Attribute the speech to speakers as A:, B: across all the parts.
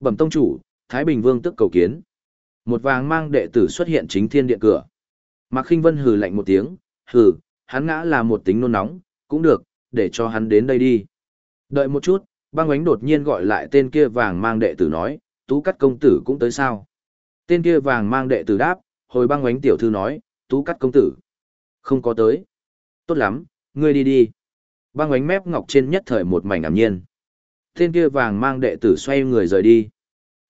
A: Bẩm tông chủ, Thái Bình Vương tức cầu kiến. Một vàng mang đệ tử xuất hiện chính thiên điện cửa. Mạc Khinh Vân hừ lạnh một tiếng, hừ, hắn ngã là một tính nôn nóng, cũng được, để cho hắn đến đây đi. Đợi một chút, băng ánh đột nhiên gọi lại tên kia vàng mang đệ tử nói, tú cắt công tử cũng tới sao. Tên kia vàng mang đệ tử đáp, hồi băng ánh tiểu thư nói, tú cắt công tử. Không có tới. Tốt lắm, ngươi đi đi. Băng ánh mép ngọc trên nhất thời một mảnh ảm nhiên. Tên kia vàng mang đệ tử xoay người rời đi.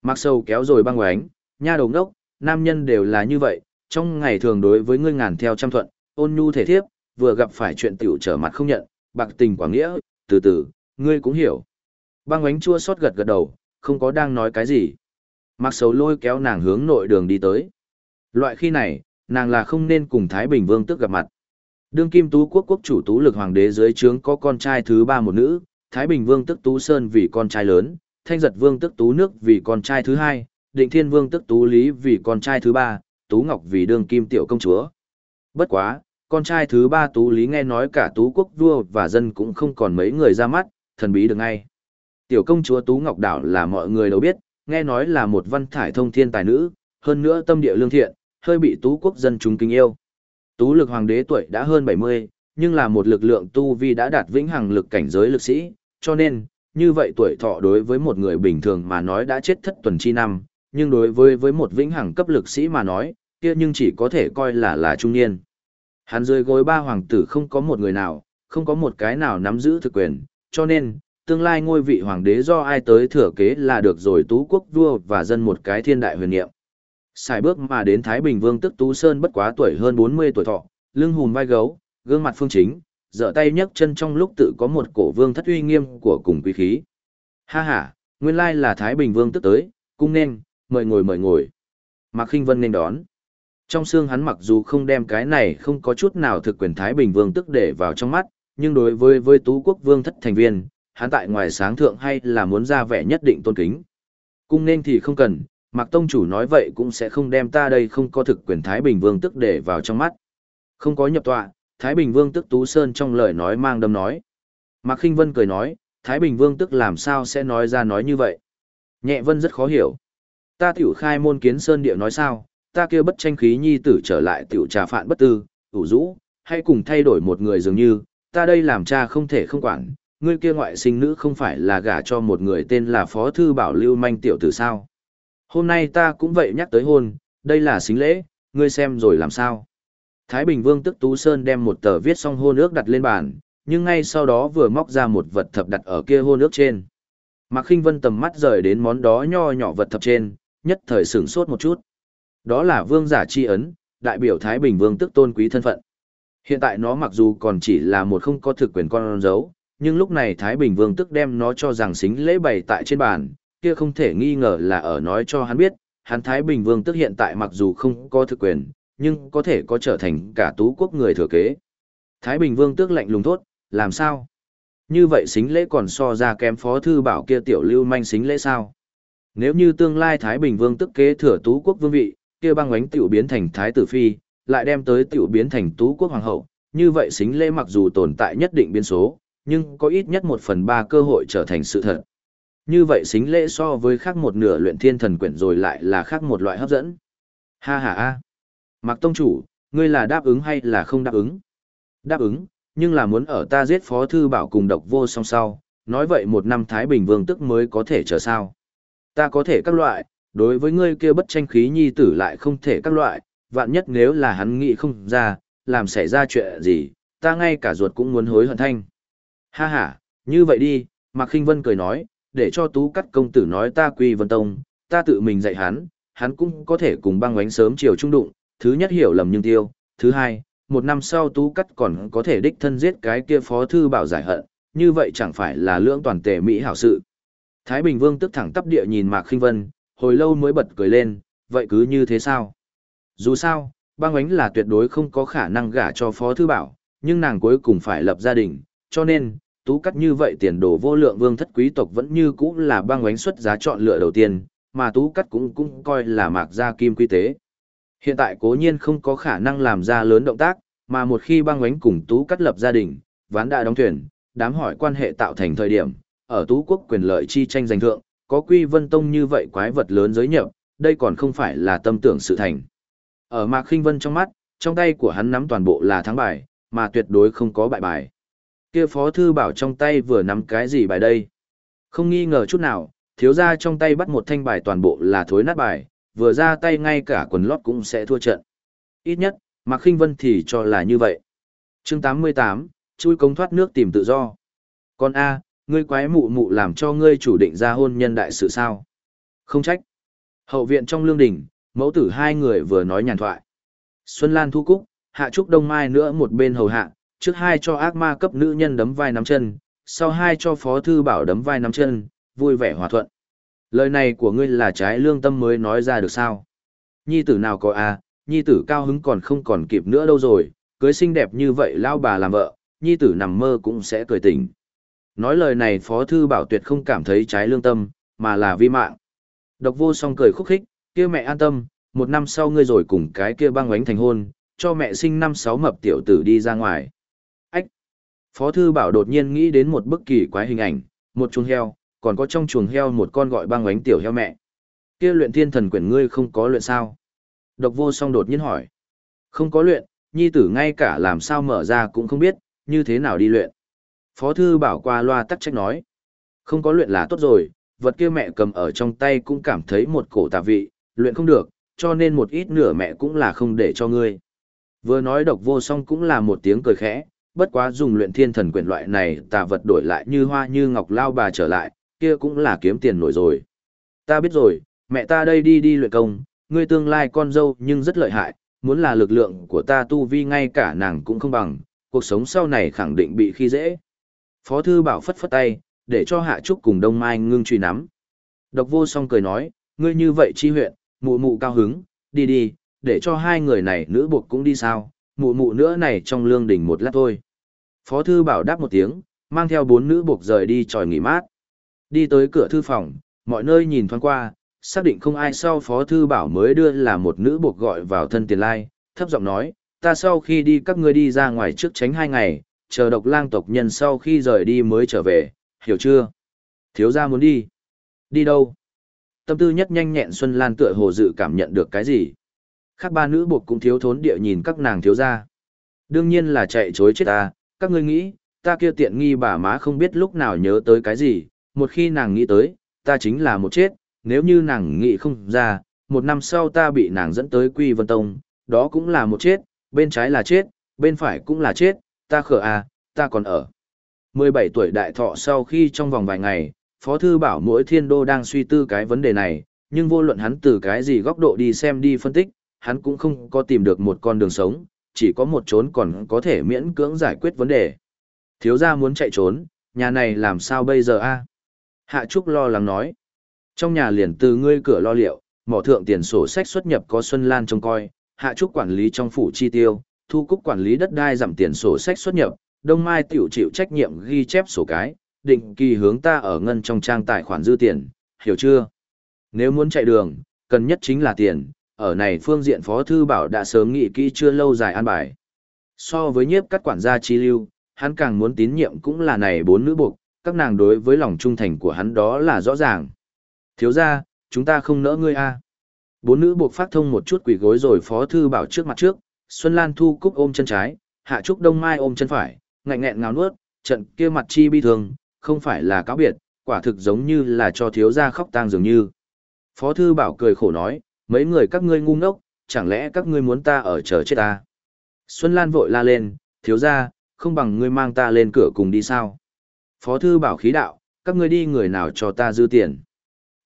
A: Mặc sâu kéo rồi băng ánh, nha đồng đốc, nam nhân đều là như vậy, trong ngày thường đối với ngươi ngàn theo trăm thuận, ôn nhu thể thiếp, vừa gặp phải chuyện tiểu trở mặt không nhận, bạc tình quả nghĩa, từ từ, ngươi cũng hiểu. Băng ánh chua xót gật gật đầu, không có đang nói cái gì. Mặc sầu lôi kéo nàng hướng nội đường đi tới. Loại khi này, nàng là không nên cùng Thái Bình Vương tức gặp mặt. Đương kim tú quốc quốc chủ tú lực hoàng đế dưới trướng có con trai thứ ba một nữ, Thái Bình Vương tức tú sơn vì con trai lớn, Thanh giật Vương tức tú nước vì con trai thứ hai, Định Thiên Vương tức tú lý vì con trai thứ ba, tú ngọc vì đương kim tiểu công chúa. Bất quá, con trai thứ ba tú lý nghe nói cả tú quốc vua và dân cũng không còn mấy người ra mắt, thần bí được ngay. Tiểu công chúa tú ngọc đảo là mọi người đều biết, nghe nói là một văn thải thông thiên tài nữ, hơn nữa tâm địa lương thiện, hơi bị tú quốc dân chúng kính yêu. Tú lực hoàng đế tuổi đã hơn 70, nhưng là một lực lượng tu vi đã đạt vĩnh hằng lực cảnh giới lực sĩ, cho nên, như vậy tuổi thọ đối với một người bình thường mà nói đã chết thất tuần chi năm, nhưng đối với với một vĩnh hằng cấp lực sĩ mà nói, kia nhưng chỉ có thể coi là là trung niên. Hắn dưới gối ba hoàng tử không có một người nào, không có một cái nào nắm giữ thực quyền, cho nên, tương lai ngôi vị hoàng đế do ai tới thừa kế là được rồi tú quốc vua và dân một cái thiên đại huyền nhiệm. Xài bước mà đến Thái Bình Vương tức Tú Sơn bất quá tuổi hơn 40 tuổi thọ, lưng hùm vai gấu, gương mặt phương chính, dở tay nhấc chân trong lúc tự có một cổ vương thất uy nghiêm của cùng quý khí. Ha ha, nguyên lai là Thái Bình Vương tức tới, cung nên, mời ngồi mời ngồi. Mạc Khinh Vân nên đón. Trong xương hắn mặc dù không đem cái này không có chút nào thực quyền Thái Bình Vương tức để vào trong mắt, nhưng đối với với Tú Quốc Vương thất thành viên, hắn tại ngoài sáng thượng hay là muốn ra vẻ nhất định tôn kính. Cung nên thì không cần, Mạc Tông chủ nói vậy cũng sẽ không đem ta đây không có thực quyền Thái Bình Vương tức để vào trong mắt. Không có nhập tọa, Thái Bình Vương tức Tú Sơn trong lời nói mang đâm nói. Mạc Khinh Vân cười nói, Thái Bình Vương tức làm sao sẽ nói ra nói như vậy. Nhẹ Vân rất khó hiểu. Ta tiểu khai môn kiến Sơn địa nói sao, ta kia bất tranh khí nhi tử trở lại tiểu trà phạn bất tư, ủ rũ, hay cùng thay đổi một người dường như, ta đây làm cha không thể không quản, ngươi kia ngoại sinh nữ không phải là gả cho một người tên là Phó Thư Bảo Lưu Manh tiểu tử sao. Hôm nay ta cũng vậy nhắc tới hôn, đây là xính lễ, ngươi xem rồi làm sao. Thái Bình Vương tức Tú Sơn đem một tờ viết xong hôn ước đặt lên bàn, nhưng ngay sau đó vừa móc ra một vật thập đặt ở kia hôn ước trên. Mạc Khinh Vân tầm mắt rời đến món đó nho nhỏ vật thập trên, nhất thời sửng sốt một chút. Đó là vương giả chi ấn, đại biểu Thái Bình Vương tức tôn quý thân phận. Hiện tại nó mặc dù còn chỉ là một không có thực quyền con dấu, nhưng lúc này Thái Bình Vương tức đem nó cho rằng xính lễ bày tại trên bàn, kia không thể nghi ngờ là ở nói cho hắn biết, hắn Thái Bình Vương tức hiện tại mặc dù không có thực quyền, nhưng có thể có trở thành cả tú quốc người thừa kế. Thái Bình Vương tước lạnh lùng thốt, làm sao? Như vậy xính lễ còn so ra kém phó thư bảo kia tiểu lưu manh xính lễ sao? Nếu như tương lai Thái Bình Vương tức kế thừa tú quốc vương vị, kia băng ánh tiểu biến thành Thái tử phi, lại đem tới tiểu biến thành tú quốc hoàng hậu, như vậy xính lễ mặc dù tồn tại nhất định biên số, nhưng có ít nhất một phần ba cơ hội trở thành sự thật. Như vậy xính lễ so với khác một nửa luyện thiên thần quyển rồi lại là khác một loại hấp dẫn. Ha ha ha. Mạc Tông Chủ, ngươi là đáp ứng hay là không đáp ứng? Đáp ứng, nhưng là muốn ở ta giết Phó Thư Bảo cùng độc vô song sau, nói vậy một năm Thái Bình Vương tức mới có thể chờ sao. Ta có thể các loại, đối với ngươi kia bất tranh khí nhi tử lại không thể các loại, vạn nhất nếu là hắn nghĩ không ra, làm xảy ra chuyện gì, ta ngay cả ruột cũng muốn hối hận thanh. Ha ha, như vậy đi, Mạc Khinh Vân cười nói, để cho Tú Cắt công tử nói ta Quy Vân Tông, ta tự mình dạy hắn, hắn cũng có thể cùng băng ánh sớm chiều trung đụng, thứ nhất hiểu lầm nhưng tiêu, thứ hai, một năm sau Tú Cắt còn có thể đích thân giết cái kia phó thư bảo giải hận, như vậy chẳng phải là lưỡng toàn tề mỹ hảo sự. Thái Bình Vương tức thẳng tắp địa nhìn Mạc Khinh Vân, hồi lâu mới bật cười lên, vậy cứ như thế sao? Dù sao, băng ánh là tuyệt đối không có khả năng gả cho phó thư bảo, nhưng nàng cuối cùng phải lập gia đình, cho nên, tú cắt như vậy tiền đồ vô lượng vương thất quý tộc vẫn như cũ là băng ánh xuất giá chọn lựa đầu tiên, mà tú cắt cũng cũng coi là mạc gia kim quy tế. Hiện tại cố nhiên không có khả năng làm ra lớn động tác, mà một khi băng ánh cùng tú cắt lập gia đình, ván đã đóng thuyền, đám hỏi quan hệ tạo thành thời điểm, ở tú quốc quyền lợi chi tranh giành thượng, có quy vân tông như vậy quái vật lớn giới nhập, đây còn không phải là tâm tưởng sự thành. Ở Mạc Khinh Vân trong mắt, trong tay của hắn nắm toàn bộ là thắng bài, mà tuyệt đối không có bại bài. Kia Phó Thư Bảo trong tay vừa nắm cái gì bài đây? Không nghi ngờ chút nào, thiếu gia trong tay bắt một thanh bài toàn bộ là thối nát bài, vừa ra tay ngay cả quần lót cũng sẽ thua trận. Ít nhất, Mạc Khinh Vân thì cho là như vậy. chương 88, chui công thoát nước tìm tự do. Con A, ngươi quái mụ mụ làm cho ngươi chủ định ra hôn nhân đại sự sao? Không trách. Hậu viện trong lương đình, mẫu tử hai người vừa nói nhàn thoại. Xuân Lan thu cúc, hạ trúc đông mai nữa một bên hầu hạ, trước hai cho ác ma cấp nữ nhân đấm vai nắm chân, sau hai cho phó thư bảo đấm vai nắm chân, vui vẻ hòa thuận. Lời này của ngươi là trái lương tâm mới nói ra được sao? Nhi tử nào có à, nhi tử cao hứng còn không còn kịp nữa đâu rồi, cưới xinh đẹp như vậy lao bà làm vợ, nhi tử nằm mơ cũng sẽ cười tỉnh. Nói lời này Phó Thư Bảo tuyệt không cảm thấy trái lương tâm, mà là vi mạng. Độc vô song cười khúc khích, kia mẹ an tâm, một năm sau ngươi rồi cùng cái kia băng oánh thành hôn, cho mẹ sinh năm sáu mập tiểu tử đi ra ngoài. Ách! Phó Thư Bảo đột nhiên nghĩ đến một bức kỳ quái hình ảnh, một chuồng heo, còn có trong chuồng heo một con gọi băng ánh tiểu heo mẹ. Kia luyện thiên thần quyển ngươi không có luyện sao? Độc vô song đột nhiên hỏi. Không có luyện, nhi tử ngay cả làm sao mở ra cũng không biết, như thế nào đi luyện. Phó thư bảo qua loa tắc trách nói. Không có luyện là tốt rồi, vật kia mẹ cầm ở trong tay cũng cảm thấy một cổ tà vị, luyện không được, cho nên một ít nửa mẹ cũng là không để cho ngươi. Vừa nói độc vô song cũng là một tiếng cười khẽ, bất quá dùng luyện thiên thần quyển loại này tà vật đổi lại như hoa như ngọc lao bà trở lại, kia cũng là kiếm tiền nổi rồi. Ta biết rồi, mẹ ta đây đi đi luyện công, ngươi tương lai con dâu nhưng rất lợi hại, muốn là lực lượng của ta tu vi ngay cả nàng cũng không bằng, cuộc sống sau này khẳng định bị khi dễ. Phó thư bảo phất phất tay, để cho Hạ Trúc cùng Đông Mai ngưng truy nắm. Độc vô song cười nói, ngươi như vậy chi huyện, mụ mụ cao hứng, đi đi, để cho hai người này nữ buộc cũng đi sao, mụ mụ nữa này trong lương đỉnh một lát thôi. Phó thư bảo đáp một tiếng, mang theo bốn nữ buộc rời đi tròi nghỉ mát. Đi tới cửa thư phòng, mọi nơi nhìn thoáng qua, xác định không ai sau phó thư bảo mới đưa là một nữ buộc gọi vào thân tiền lai, thấp giọng nói, ta sau khi đi các ngươi đi ra ngoài trước tránh hai ngày, chờ độc lang tộc nhân sau khi rời đi mới trở về, hiểu chưa? Thiếu gia muốn đi. Đi đâu? Tâm tư nhất nhanh nhẹn Xuân Lan tựa hồ dự cảm nhận được cái gì? Khác ba nữ buộc cũng thiếu thốn địa nhìn các nàng thiếu gia. Đương nhiên là chạy chối chết ta, các ngươi nghĩ, ta kia tiện nghi bà má không biết lúc nào nhớ tới cái gì, một khi nàng nghĩ tới, ta chính là một chết, nếu như nàng nghĩ không ra, một năm sau ta bị nàng dẫn tới Quy Vân Tông, đó cũng là một chết, bên trái là chết, bên phải cũng là chết, ta khở à, ta còn ở. 17 tuổi đại thọ sau khi trong vòng vài ngày, Phó Thư bảo mỗi thiên đô đang suy tư cái vấn đề này, nhưng vô luận hắn từ cái gì góc độ đi xem đi phân tích, hắn cũng không có tìm được một con đường sống, chỉ có một trốn còn có thể miễn cưỡng giải quyết vấn đề. Thiếu gia muốn chạy trốn, nhà này làm sao bây giờ a Hạ Trúc lo lắng nói. Trong nhà liền từ ngươi cửa lo liệu, mỏ thượng tiền sổ sách xuất nhập có Xuân Lan trông coi, Hạ Trúc quản lý trong phủ chi tiêu, thu cúc quản lý đất đai giảm tiền sổ sách xuất nhập, Đông Mai tiểu chịu trách nhiệm ghi chép sổ cái, định kỳ hướng ta ở ngân trong trang tài khoản dư tiền, hiểu chưa? Nếu muốn chạy đường, cần nhất chính là tiền, ở này phương diện Phó Thư Bảo đã sớm nghĩ kỹ chưa lâu dài an bài. So với nhiếp các quản gia chi lưu, hắn càng muốn tín nhiệm cũng là này bốn nữ buộc, các nàng đối với lòng trung thành của hắn đó là rõ ràng. Thiếu ra, chúng ta không nỡ ngươi a Bốn nữ buộc phát thông một chút quỷ gối rồi Phó Thư Bảo trước mặt trước, Xuân Lan Thu Cúc ôm chân trái, Hạ Trúc Đông Mai ôm chân phải, ngạnh nghẹn ngào nuốt, trận kia mặt chi bi thường, không phải là cáo biệt, quả thực giống như là cho thiếu gia khóc tang dường như. Phó Thư Bảo cười khổ nói, mấy người các ngươi ngu ngốc, chẳng lẽ các ngươi muốn ta ở chờ chết ta? Xuân Lan vội la lên, thiếu gia, không bằng ngươi mang ta lên cửa cùng đi sao? Phó Thư Bảo khí đạo, các ngươi đi người nào cho ta dư tiền?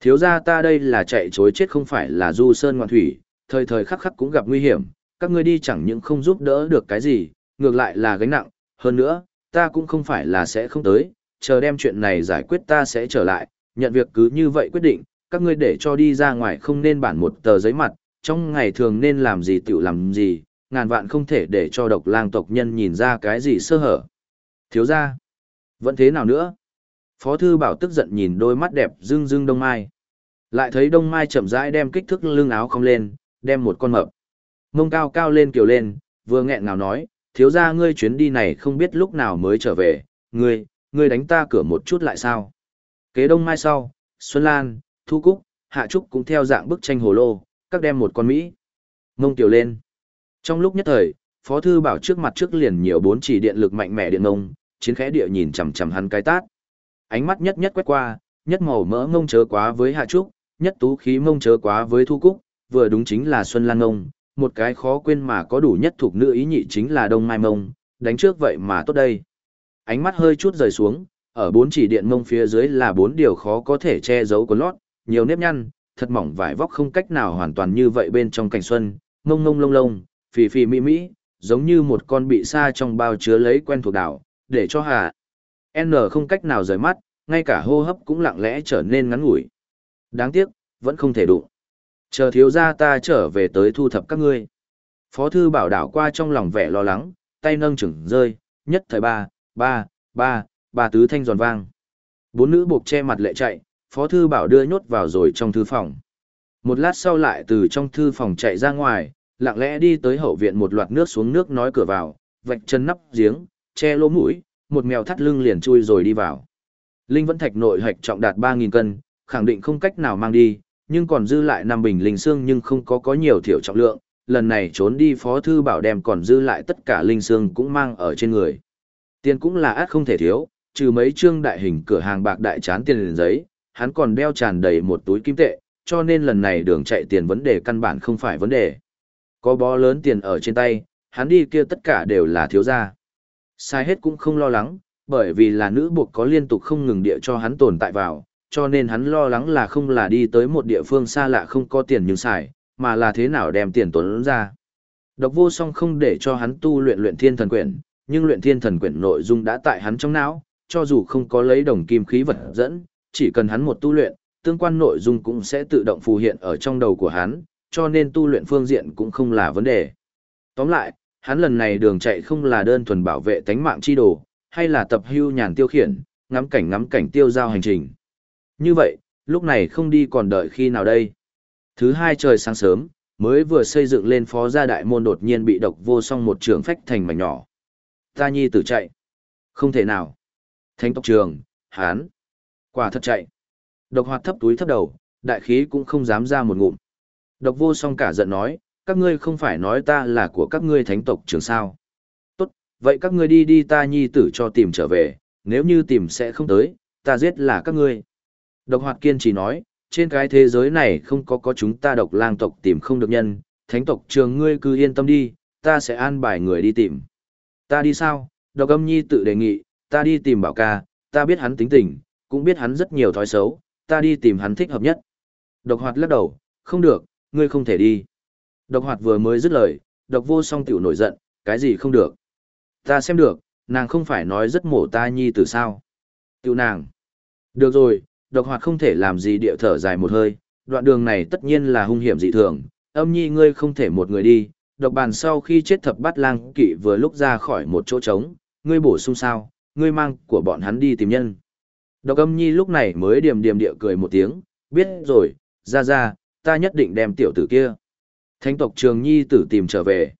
A: Thiếu gia ta đây là chạy chối chết không phải là du sơn ngoạn thủy, thời thời khắc khắc cũng gặp nguy hiểm, các ngươi đi chẳng những không giúp đỡ được cái gì, ngược lại là gánh nặng, hơn nữa, ta cũng không phải là sẽ không tới, chờ đem chuyện này giải quyết ta sẽ trở lại, nhận việc cứ như vậy quyết định, các ngươi để cho đi ra ngoài không nên bản một tờ giấy mặt, trong ngày thường nên làm gì tự làm gì, ngàn vạn không thể để cho độc lang tộc nhân nhìn ra cái gì sơ hở. Thiếu ra, vẫn thế nào nữa? Phó thư bảo tức giận nhìn đôi mắt đẹp dưng dưng đông mai. Lại thấy đông mai chậm rãi đem kích thước lưng áo không lên, đem một con mập. Mông cao cao lên kiều lên, vừa nghẹn ngào nói, thiếu ra ngươi chuyến đi này không biết lúc nào mới trở về, ngươi, ngươi đánh ta cửa một chút lại sao. Kế đông mai sau, Xuân Lan, Thu Cúc, Hạ Trúc cũng theo dạng bức tranh hồ lô, các đem một con Mỹ. Ngông tiểu lên. Trong lúc nhất thời, Phó Thư Bảo trước mặt trước liền nhiều bốn chỉ điện lực mạnh mẽ điện ngông, chiến khẽ địa nhìn chằm chằm hắn cái tát. Ánh mắt nhất nhất quét qua, nhất màu mỡ ngông chớ quá với Hạ Trúc, nhất tú khí mông chớ quá với Thu Cúc, vừa đúng chính là Xuân Lan Ngông, một cái khó quên mà có đủ nhất thuộc nữ ý nhị chính là Đông Mai Mông, đánh trước vậy mà tốt đây. Ánh mắt hơi chút rời xuống, ở bốn chỉ điện mông phía dưới là bốn điều khó có thể che giấu của lót, nhiều nếp nhăn, thật mỏng vải vóc không cách nào hoàn toàn như vậy bên trong cảnh xuân, mông mông lông lông, phì phì mỹ mỹ, giống như một con bị sa trong bao chứa lấy quen thuộc đảo, để cho hà. N không cách nào rời mắt, ngay cả hô hấp cũng lặng lẽ trở nên ngắn ngủi. Đáng tiếc, vẫn không thể đụng. Chờ thiếu gia ta trở về tới thu thập các ngươi. Phó thư bảo đảo qua trong lòng vẻ lo lắng, tay nâng chừng rơi, nhất thời ba, ba, ba, ba tứ thanh giòn vang. Bốn nữ buộc che mặt lệ chạy, phó thư bảo đưa nhốt vào rồi trong thư phòng. Một lát sau lại từ trong thư phòng chạy ra ngoài, lặng lẽ đi tới hậu viện một loạt nước xuống nước nói cửa vào, vạch chân nắp giếng, che lỗ mũi, một mèo thắt lưng liền chui rồi đi vào. Linh vẫn thạch nội hạch trọng đạt 3.000 cân, khẳng định không cách nào mang đi, nhưng còn dư lại năm bình linh xương nhưng không có có nhiều thiểu trọng lượng, lần này trốn đi phó thư bảo đem còn dư lại tất cả linh xương cũng mang ở trên người. Tiền cũng là át không thể thiếu, trừ mấy trương đại hình cửa hàng bạc đại chán tiền liền giấy, hắn còn đeo tràn đầy một túi kim tệ, cho nên lần này đường chạy tiền vấn đề căn bản không phải vấn đề. Có bó lớn tiền ở trên tay, hắn đi kia tất cả đều là thiếu gia. Sai hết cũng không lo lắng, bởi vì là nữ buộc có liên tục không ngừng địa cho hắn tồn tại vào, cho nên hắn lo lắng là không là đi tới một địa phương xa lạ không có tiền nhưng xài, mà là thế nào đem tiền tốn ra. Độc vô song không để cho hắn tu luyện luyện thiên thần quyển, nhưng luyện thiên thần quyển nội dung đã tại hắn trong não, cho dù không có lấy đồng kim khí vật dẫn, chỉ cần hắn một tu luyện, tương quan nội dung cũng sẽ tự động phù hiện ở trong đầu của hắn, cho nên tu luyện phương diện cũng không là vấn đề. Tóm lại, hắn lần này đường chạy không là đơn thuần bảo vệ tánh mạng chi đồ, hay là tập hưu nhàn tiêu khiển, ngắm cảnh ngắm cảnh tiêu giao hành trình. Như vậy, lúc này không đi còn đợi khi nào đây? Thứ hai trời sáng sớm, mới vừa xây dựng lên phó gia đại môn đột nhiên bị độc vô song một trường phách thành mảnh nhỏ. Ta nhi tử chạy. Không thể nào. Thánh tộc trường, hán. Quả thật chạy. Độc hoạt thấp túi thấp đầu, đại khí cũng không dám ra một ngụm. Độc vô song cả giận nói, các ngươi không phải nói ta là của các ngươi thánh tộc trường sao. Tốt, vậy các ngươi đi đi ta nhi tử cho tìm trở về, nếu như tìm sẽ không tới, ta giết là các ngươi. Độc hoạt kiên trì nói, trên cái thế giới này không có có chúng ta độc lang tộc tìm không được nhân, thánh tộc trường ngươi cứ yên tâm đi, ta sẽ an bài người đi tìm. Ta đi sao? Độc âm nhi tự đề nghị, ta đi tìm bảo ca, ta biết hắn tính tình, cũng biết hắn rất nhiều thói xấu, ta đi tìm hắn thích hợp nhất. Độc hoạt lắc đầu, không được, ngươi không thể đi. Độc hoạt vừa mới dứt lời, độc vô song tiểu nổi giận, cái gì không được. Ta xem được, nàng không phải nói rất mổ ta nhi từ sao. Tiểu nàng. Được rồi, độc hoạt không thể làm gì địa thở dài một hơi, đoạn đường này tất nhiên là hung hiểm dị thường, âm nhi ngươi không thể một người đi, độc bàn sau khi chết thập bát lang kỵ vừa lúc ra khỏi một chỗ trống, ngươi bổ sung sao, ngươi mang của bọn hắn đi tìm nhân. Độc âm nhi lúc này mới điềm điềm địa cười một tiếng, biết rồi, ra ra, ta nhất định đem tiểu tử kia. Thánh tộc trường nhi tử tìm trở về.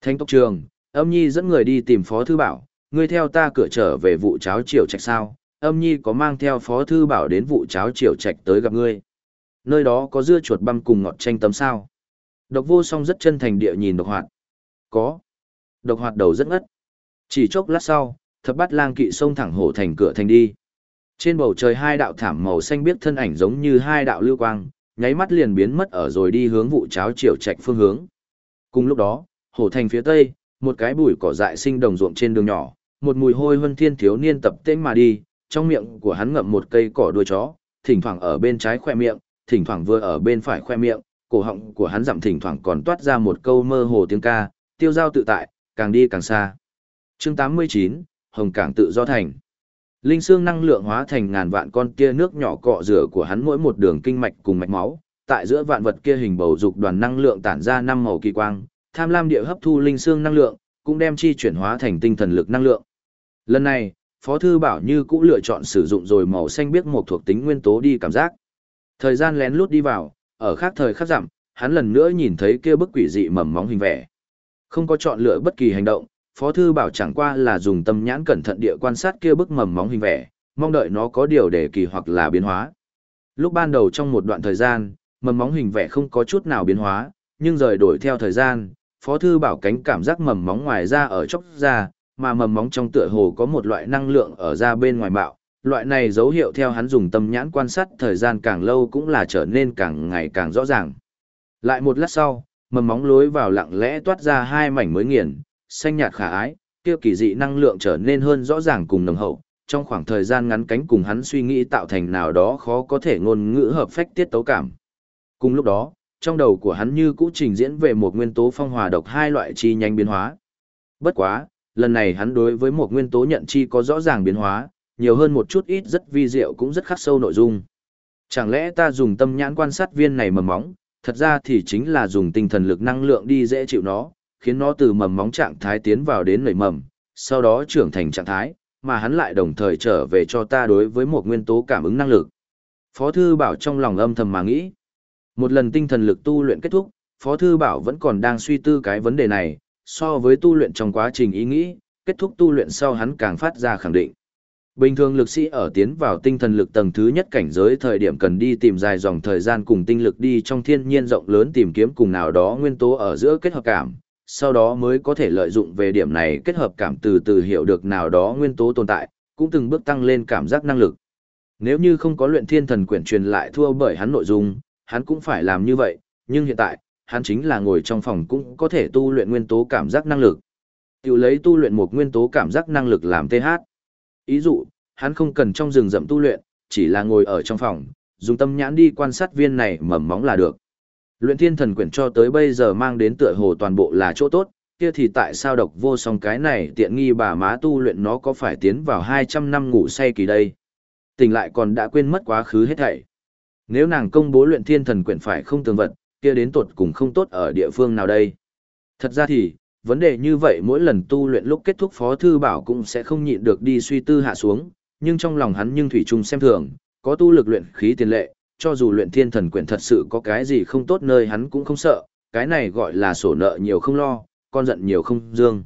A: Thánh tộc trường, âm nhi dẫn người đi tìm phó thư bảo, ngươi theo ta cửa trở về vụ cháo triều trạch sao, âm nhi có mang theo phó thư bảo đến vụ cháo triều trạch tới gặp ngươi. Nơi đó có dưa chuột băm cùng ngọt chanh tấm sao. Độc vô song rất chân thành địa nhìn độc hoạt. Có. Độc hoạt đầu rất ngất. Chỉ chốc lát sau, thập bát lang kỵ xông thẳng hổ thành cửa thành đi. Trên bầu trời hai đạo thảm màu xanh biết thân ảnh giống như hai đạo lưu quang, nháy mắt liền biến mất ở rồi đi hướng vụ cháo chiều trạch phương hướng. Cùng lúc đó, hổ thành phía tây, một cái bụi cỏ dại sinh đồng ruộng trên đường nhỏ, một mùi hôi vân thiên thiếu niên tập tên mà đi, trong miệng của hắn ngậm một cây cỏ đuôi chó, thỉnh thoảng ở bên trái khoe miệng, thỉnh thoảng vừa ở bên phải khoe miệng, cổ họng của hắn dặm thỉnh thoảng còn toát ra một câu mơ hồ tiếng ca, tiêu giao tự tại, càng đi càng xa. Chương 89, Hồng Cảng tự do thành. Linh xương năng lượng hóa thành ngàn vạn con kia nước nhỏ cọ rửa của hắn mỗi một đường kinh mạch cùng mạch máu, tại giữa vạn vật kia hình bầu dục đoàn năng lượng tản ra năm màu kỳ quang, tham lam địa hấp thu linh xương năng lượng, cũng đem chi chuyển hóa thành tinh thần lực năng lượng. Lần này, Phó thư bảo như cũng lựa chọn sử dụng rồi màu xanh biết một thuộc tính nguyên tố đi cảm giác. Thời gian lén lút đi vào, ở khác thời khắc giảm, hắn lần nữa nhìn thấy kia bức quỷ dị mầm móng hình vẽ. Không có chọn lựa bất kỳ hành động, Phó Thư Bảo chẳng qua là dùng tâm nhãn cẩn thận địa quan sát kia bức mầm móng hình vẽ, mong đợi nó có điều để kỳ hoặc là biến hóa. Lúc ban đầu trong một đoạn thời gian, mầm móng hình vẽ không có chút nào biến hóa, nhưng rời đổi theo thời gian, Phó Thư Bảo cánh cảm giác mầm móng ngoài ra ở chốc ra, mà mầm móng trong tựa hồ có một loại năng lượng ở ra bên ngoài bạo. Loại này dấu hiệu theo hắn dùng tâm nhãn quan sát thời gian càng lâu cũng là trở nên càng ngày càng rõ ràng. Lại một lát sau, mầm móng lối vào lặng lẽ toát ra hai mảnh mới nghiền, xanh nhạt khả ái, kia kỳ dị năng lượng trở nên hơn rõ ràng cùng nồng hậu, trong khoảng thời gian ngắn cánh cùng hắn suy nghĩ tạo thành nào đó khó có thể ngôn ngữ hợp phách tiết tấu cảm. Cùng lúc đó, trong đầu của hắn như cũ trình diễn về một nguyên tố phong hòa độc hai loại chi nhanh biến hóa. Bất quá, lần này hắn đối với một nguyên tố nhận chi có rõ ràng biến hóa, nhiều hơn một chút ít rất vi diệu cũng rất khắc sâu nội dung. Chẳng lẽ ta dùng tâm nhãn quan sát viên này mầm móng, thật ra thì chính là dùng tinh thần lực năng lượng đi dễ chịu nó, khiến nó từ mầm móng trạng thái tiến vào đến nảy mầm, sau đó trưởng thành trạng thái, mà hắn lại đồng thời trở về cho ta đối với một nguyên tố cảm ứng năng lực. Phó Thư Bảo trong lòng âm thầm mà nghĩ. Một lần tinh thần lực tu luyện kết thúc, Phó Thư Bảo vẫn còn đang suy tư cái vấn đề này, so với tu luyện trong quá trình ý nghĩ, kết thúc tu luyện sau hắn càng phát ra khẳng định. Bình thường lực sĩ ở tiến vào tinh thần lực tầng thứ nhất cảnh giới thời điểm cần đi tìm dài dòng thời gian cùng tinh lực đi trong thiên nhiên rộng lớn tìm kiếm cùng nào đó nguyên tố ở giữa kết hợp cảm, sau đó mới có thể lợi dụng về điểm này kết hợp cảm từ từ hiểu được nào đó nguyên tố tồn tại, cũng từng bước tăng lên cảm giác năng lực. Nếu như không có luyện thiên thần quyển truyền lại thua bởi hắn nội dung, hắn cũng phải làm như vậy, nhưng hiện tại, hắn chính là ngồi trong phòng cũng có thể tu luyện nguyên tố cảm giác năng lực. Tiểu lấy tu luyện một nguyên tố cảm giác năng lực làm TH. Ý dụ, hắn không cần trong rừng rậm tu luyện, chỉ là ngồi ở trong phòng, dùng tâm nhãn đi quan sát viên này mầm móng là được. Luyện thiên thần quyển cho tới bây giờ mang đến tựa hồ toàn bộ là chỗ tốt, kia thì tại sao độc vô song cái này tiện nghi bà má tu luyện nó có phải tiến vào 200 năm ngủ say kỳ đây. Tỉnh lại còn đã quên mất quá khứ hết thảy. Nếu nàng công bố luyện thiên thần quyển phải không tường vật, kia đến tột cùng không tốt ở địa phương nào đây. Thật ra thì, vấn đề như vậy mỗi lần tu luyện lúc kết thúc Phó Thư Bảo cũng sẽ không nhịn được đi suy tư hạ xuống, nhưng trong lòng hắn nhưng Thủy chung xem thường, có tu lực luyện khí tiền lệ, cho dù luyện thiên thần quyển thật sự có cái gì không tốt nơi hắn cũng không sợ, cái này gọi là sổ nợ nhiều không lo, con giận nhiều không dương.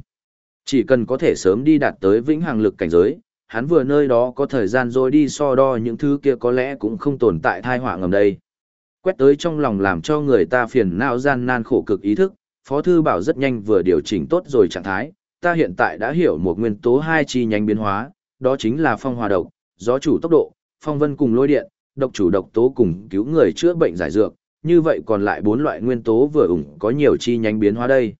A: Chỉ cần có thể sớm đi đạt tới vĩnh hằng lực cảnh giới, hắn vừa nơi đó có thời gian rồi đi so đo những thứ kia có lẽ cũng không tồn tại thai họa ngầm đây. Quét tới trong lòng làm cho người ta phiền não gian nan khổ cực ý thức, Phó Thư Bảo rất nhanh vừa điều chỉnh tốt rồi trạng thái, ta hiện tại đã hiểu một nguyên tố hai chi nhánh biến hóa, đó chính là phong hòa độc, gió chủ tốc độ, phong vân cùng lôi điện, độc chủ độc tố cùng cứu người chữa bệnh giải dược, như vậy còn lại bốn loại nguyên tố vừa ủng có nhiều chi nhánh biến hóa đây.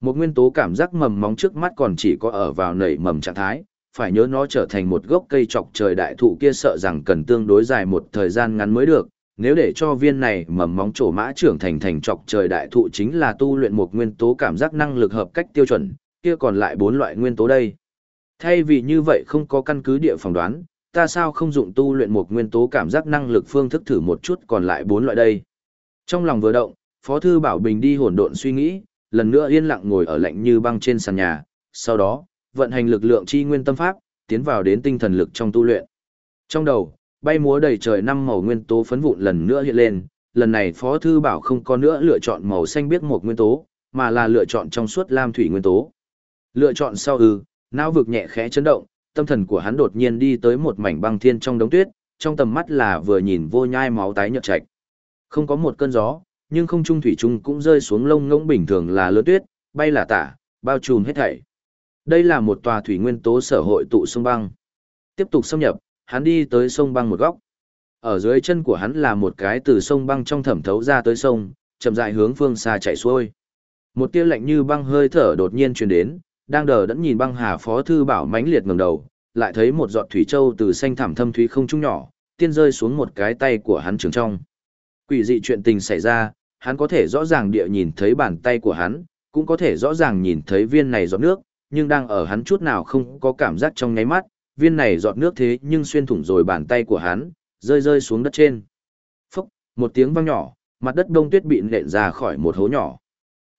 A: Một nguyên tố cảm giác mầm móng trước mắt còn chỉ có ở vào nảy mầm trạng thái, phải nhớ nó trở thành một gốc cây trọc trời đại thụ kia sợ rằng cần tương đối dài một thời gian ngắn mới được. Nếu để cho viên này mầm móng trổ mã trưởng thành thành trọc trời đại thụ chính là tu luyện một nguyên tố cảm giác năng lực hợp cách tiêu chuẩn, kia còn lại bốn loại nguyên tố đây. Thay vì như vậy không có căn cứ địa phỏng đoán, ta sao không dụng tu luyện một nguyên tố cảm giác năng lực phương thức thử một chút còn lại bốn loại đây. Trong lòng vừa động, Phó Thư Bảo Bình đi hỗn độn suy nghĩ, lần nữa yên lặng ngồi ở lạnh như băng trên sàn nhà, sau đó, vận hành lực lượng chi nguyên tâm pháp, tiến vào đến tinh thần lực trong tu luyện. Trong đầu, bay múa đầy trời năm màu nguyên tố phấn vụn lần nữa hiện lên, lần này Phó Thư Bảo không có nữa lựa chọn màu xanh biết một nguyên tố, mà là lựa chọn trong suốt lam thủy nguyên tố. Lựa chọn sau ư, não vực nhẹ khẽ chấn động, tâm thần của hắn đột nhiên đi tới một mảnh băng thiên trong đống tuyết, trong tầm mắt là vừa nhìn vô nhai máu tái nhợt chạch. Không có một cơn gió, nhưng không trung thủy trung cũng rơi xuống lông ngỗng bình thường là lớn tuyết, bay là tả, bao trùm hết thảy. Đây là một tòa thủy nguyên tố sở hội tụ sông băng. Tiếp tục xâm nhập, hắn đi tới sông băng một góc. Ở dưới chân của hắn là một cái từ sông băng trong thẩm thấu ra tới sông, chậm rãi hướng phương xa chảy xuôi. Một tia lạnh như băng hơi thở đột nhiên truyền đến, đang đờ đẫn nhìn băng hà phó thư bảo mãnh liệt ngẩng đầu, lại thấy một giọt thủy châu từ xanh thảm thâm thúy không trung nhỏ, tiên rơi xuống một cái tay của hắn trường trong. Quỷ dị chuyện tình xảy ra, hắn có thể rõ ràng địa nhìn thấy bàn tay của hắn, cũng có thể rõ ràng nhìn thấy viên này giọt nước, nhưng đang ở hắn chút nào không có cảm giác trong nháy mắt, viên này giọt nước thế nhưng xuyên thủng rồi bàn tay của hắn, rơi rơi xuống đất trên. Phốc, một tiếng vang nhỏ, mặt đất đông tuyết bị nện ra khỏi một hố nhỏ.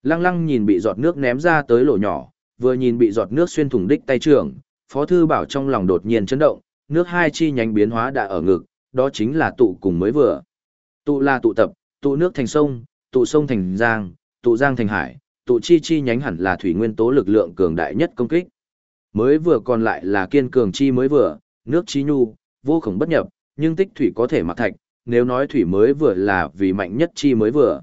A: Lăng lăng nhìn bị giọt nước ném ra tới lỗ nhỏ, vừa nhìn bị giọt nước xuyên thủng đích tay trưởng, Phó Thư Bảo trong lòng đột nhiên chấn động, nước hai chi nhánh biến hóa đã ở ngực, đó chính là tụ cùng mới vừa. Tụ là tụ tập, tụ nước thành sông, tụ sông thành giang, tụ giang thành hải, tụ chi chi nhánh hẳn là thủy nguyên tố lực lượng cường đại nhất công kích. Mới vừa còn lại là kiên cường chi mới vừa, nước chi nhu, vô khổng bất nhập, nhưng tích thủy có thể mặc thạch, nếu nói thủy mới vừa là vì mạnh nhất chi mới vừa.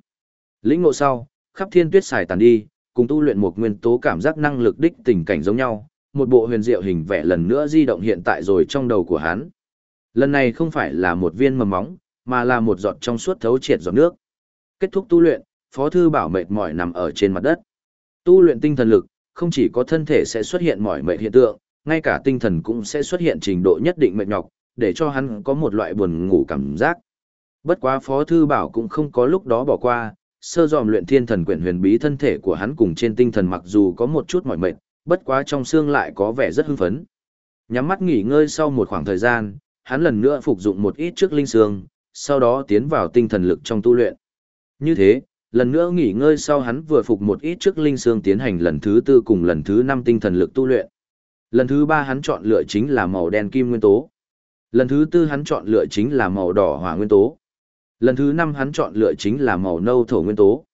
A: Lĩnh ngộ sau, khắp thiên tuyết xài tàn đi, cùng tu luyện một nguyên tố cảm giác năng lực đích tình cảnh giống nhau, một bộ huyền diệu hình vẽ lần nữa di động hiện tại rồi trong đầu của hắn. Lần này không phải là một viên mầm móng, mà là một giọt trong suốt thấu triệt giọt nước. Kết thúc tu luyện, Phó Thư Bảo mệt mỏi nằm ở trên mặt đất. Tu luyện tinh thần lực, không chỉ có thân thể sẽ xuất hiện mỏi mệt hiện tượng, ngay cả tinh thần cũng sẽ xuất hiện trình độ nhất định mệt nhọc, để cho hắn có một loại buồn ngủ cảm giác. Bất quá Phó Thư Bảo cũng không có lúc đó bỏ qua, sơ dòm luyện thiên thần quyển huyền bí thân thể của hắn cùng trên tinh thần mặc dù có một chút mỏi mệt, bất quá trong xương lại có vẻ rất hưng phấn. Nhắm mắt nghỉ ngơi sau một khoảng thời gian, hắn lần nữa phục dụng một ít trước linh xương, sau đó tiến vào tinh thần lực trong tu luyện. Như thế, lần nữa nghỉ ngơi sau hắn vừa phục một ít trước linh xương tiến hành lần thứ tư cùng lần thứ năm tinh thần lực tu luyện. Lần thứ ba hắn chọn lựa chính là màu đen kim nguyên tố. Lần thứ tư hắn chọn lựa chính là màu đỏ hỏa nguyên tố. Lần thứ năm hắn chọn lựa chính là màu nâu thổ nguyên tố.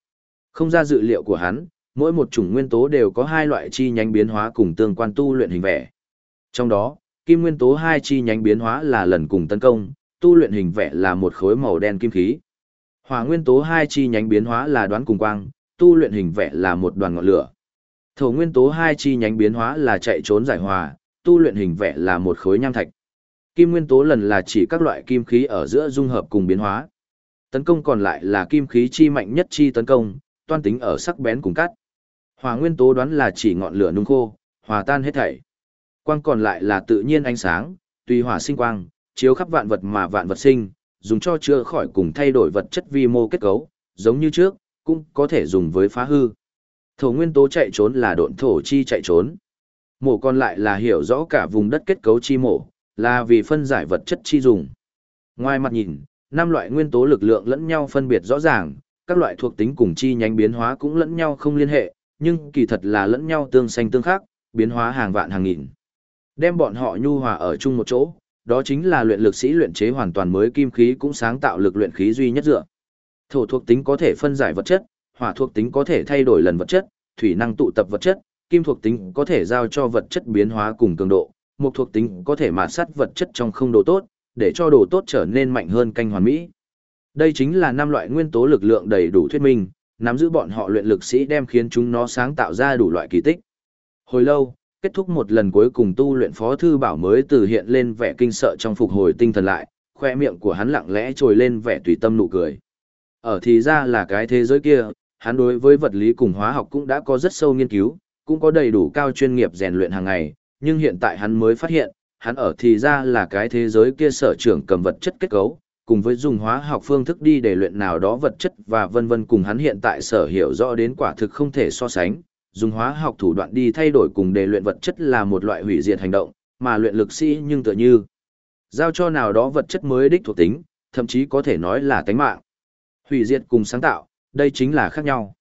A: Không ra dự liệu của hắn, mỗi một chủng nguyên tố đều có hai loại chi nhánh biến hóa cùng tương quan tu luyện hình vẽ. Trong đó, kim nguyên tố hai chi nhánh biến hóa là lần cùng tấn công, tu luyện hình vẽ là một khối màu đen kim khí. Hỏa nguyên tố hai chi nhánh biến hóa là đoán cùng quang, tu luyện hình vẽ là một đoàn ngọn lửa. Thổ nguyên tố hai chi nhánh biến hóa là chạy trốn giải hòa, tu luyện hình vẽ là một khối nham thạch. Kim nguyên tố lần là chỉ các loại kim khí ở giữa dung hợp cùng biến hóa. Tấn công còn lại là kim khí chi mạnh nhất chi tấn công, toan tính ở sắc bén cùng cắt. Hỏa nguyên tố đoán là chỉ ngọn lửa nung khô, hòa tan hết thảy. Quang còn lại là tự nhiên ánh sáng, tùy hỏa sinh quang, chiếu khắp vạn vật mà vạn vật sinh, dùng cho chữa khỏi cùng thay đổi vật chất vi mô kết cấu, giống như trước, cũng có thể dùng với phá hư. Thổ nguyên tố chạy trốn là độn thổ chi chạy trốn. Mổ còn lại là hiểu rõ cả vùng đất kết cấu chi mổ, là vì phân giải vật chất chi dùng. Ngoài mặt nhìn, năm loại nguyên tố lực lượng lẫn nhau phân biệt rõ ràng, các loại thuộc tính cùng chi nhánh biến hóa cũng lẫn nhau không liên hệ, nhưng kỳ thật là lẫn nhau tương xanh tương khắc, biến hóa hàng vạn hàng nghìn. Đem bọn họ nhu hòa ở chung một chỗ, đó chính là luyện lực sĩ luyện chế hoàn toàn mới kim khí cũng sáng tạo lực luyện khí duy nhất dựa. Thổ thuộc tính có thể phân giải vật chất, hỏa thuộc tính có thể thay đổi lần vật chất, thủy năng tụ tập vật chất, kim thuộc tính có thể giao cho vật chất biến hóa cùng cường độ, mục thuộc tính có thể mạt sát vật chất trong không độ tốt, để cho đồ tốt trở nên mạnh hơn canh hoàn mỹ. Đây chính là năm loại nguyên tố lực lượng đầy đủ thuyết minh, nắm giữ bọn họ luyện lực sĩ đem khiến chúng nó sáng tạo ra đủ loại kỳ tích. Hồi lâu, kết thúc một lần cuối cùng tu luyện phó thư bảo mới từ hiện lên vẻ kinh sợ trong phục hồi tinh thần lại, khoe miệng của hắn lặng lẽ trồi lên vẻ tùy tâm nụ cười. Ở thì ra là cái thế giới kia, hắn đối với vật lý cùng hóa học cũng đã có rất sâu nghiên cứu, cũng có đầy đủ cao chuyên nghiệp rèn luyện hàng ngày, nhưng hiện tại hắn mới phát hiện, hắn ở thì ra là cái thế giới kia sở trưởng cầm vật chất kết cấu, cùng với dùng hóa học phương thức đi để luyện nào đó vật chất và vân vân cùng hắn hiện tại sở hiểu rõ đến quả thực không thể so sánh, dùng hóa học thủ đoạn đi thay đổi cùng để luyện vật chất là một loại hủy diệt hành động, mà luyện lực sĩ nhưng tựa như giao cho nào đó vật chất mới đích thuộc tính, thậm chí có thể nói là tánh mạng. Hủy diệt cùng sáng tạo, đây chính là khác nhau.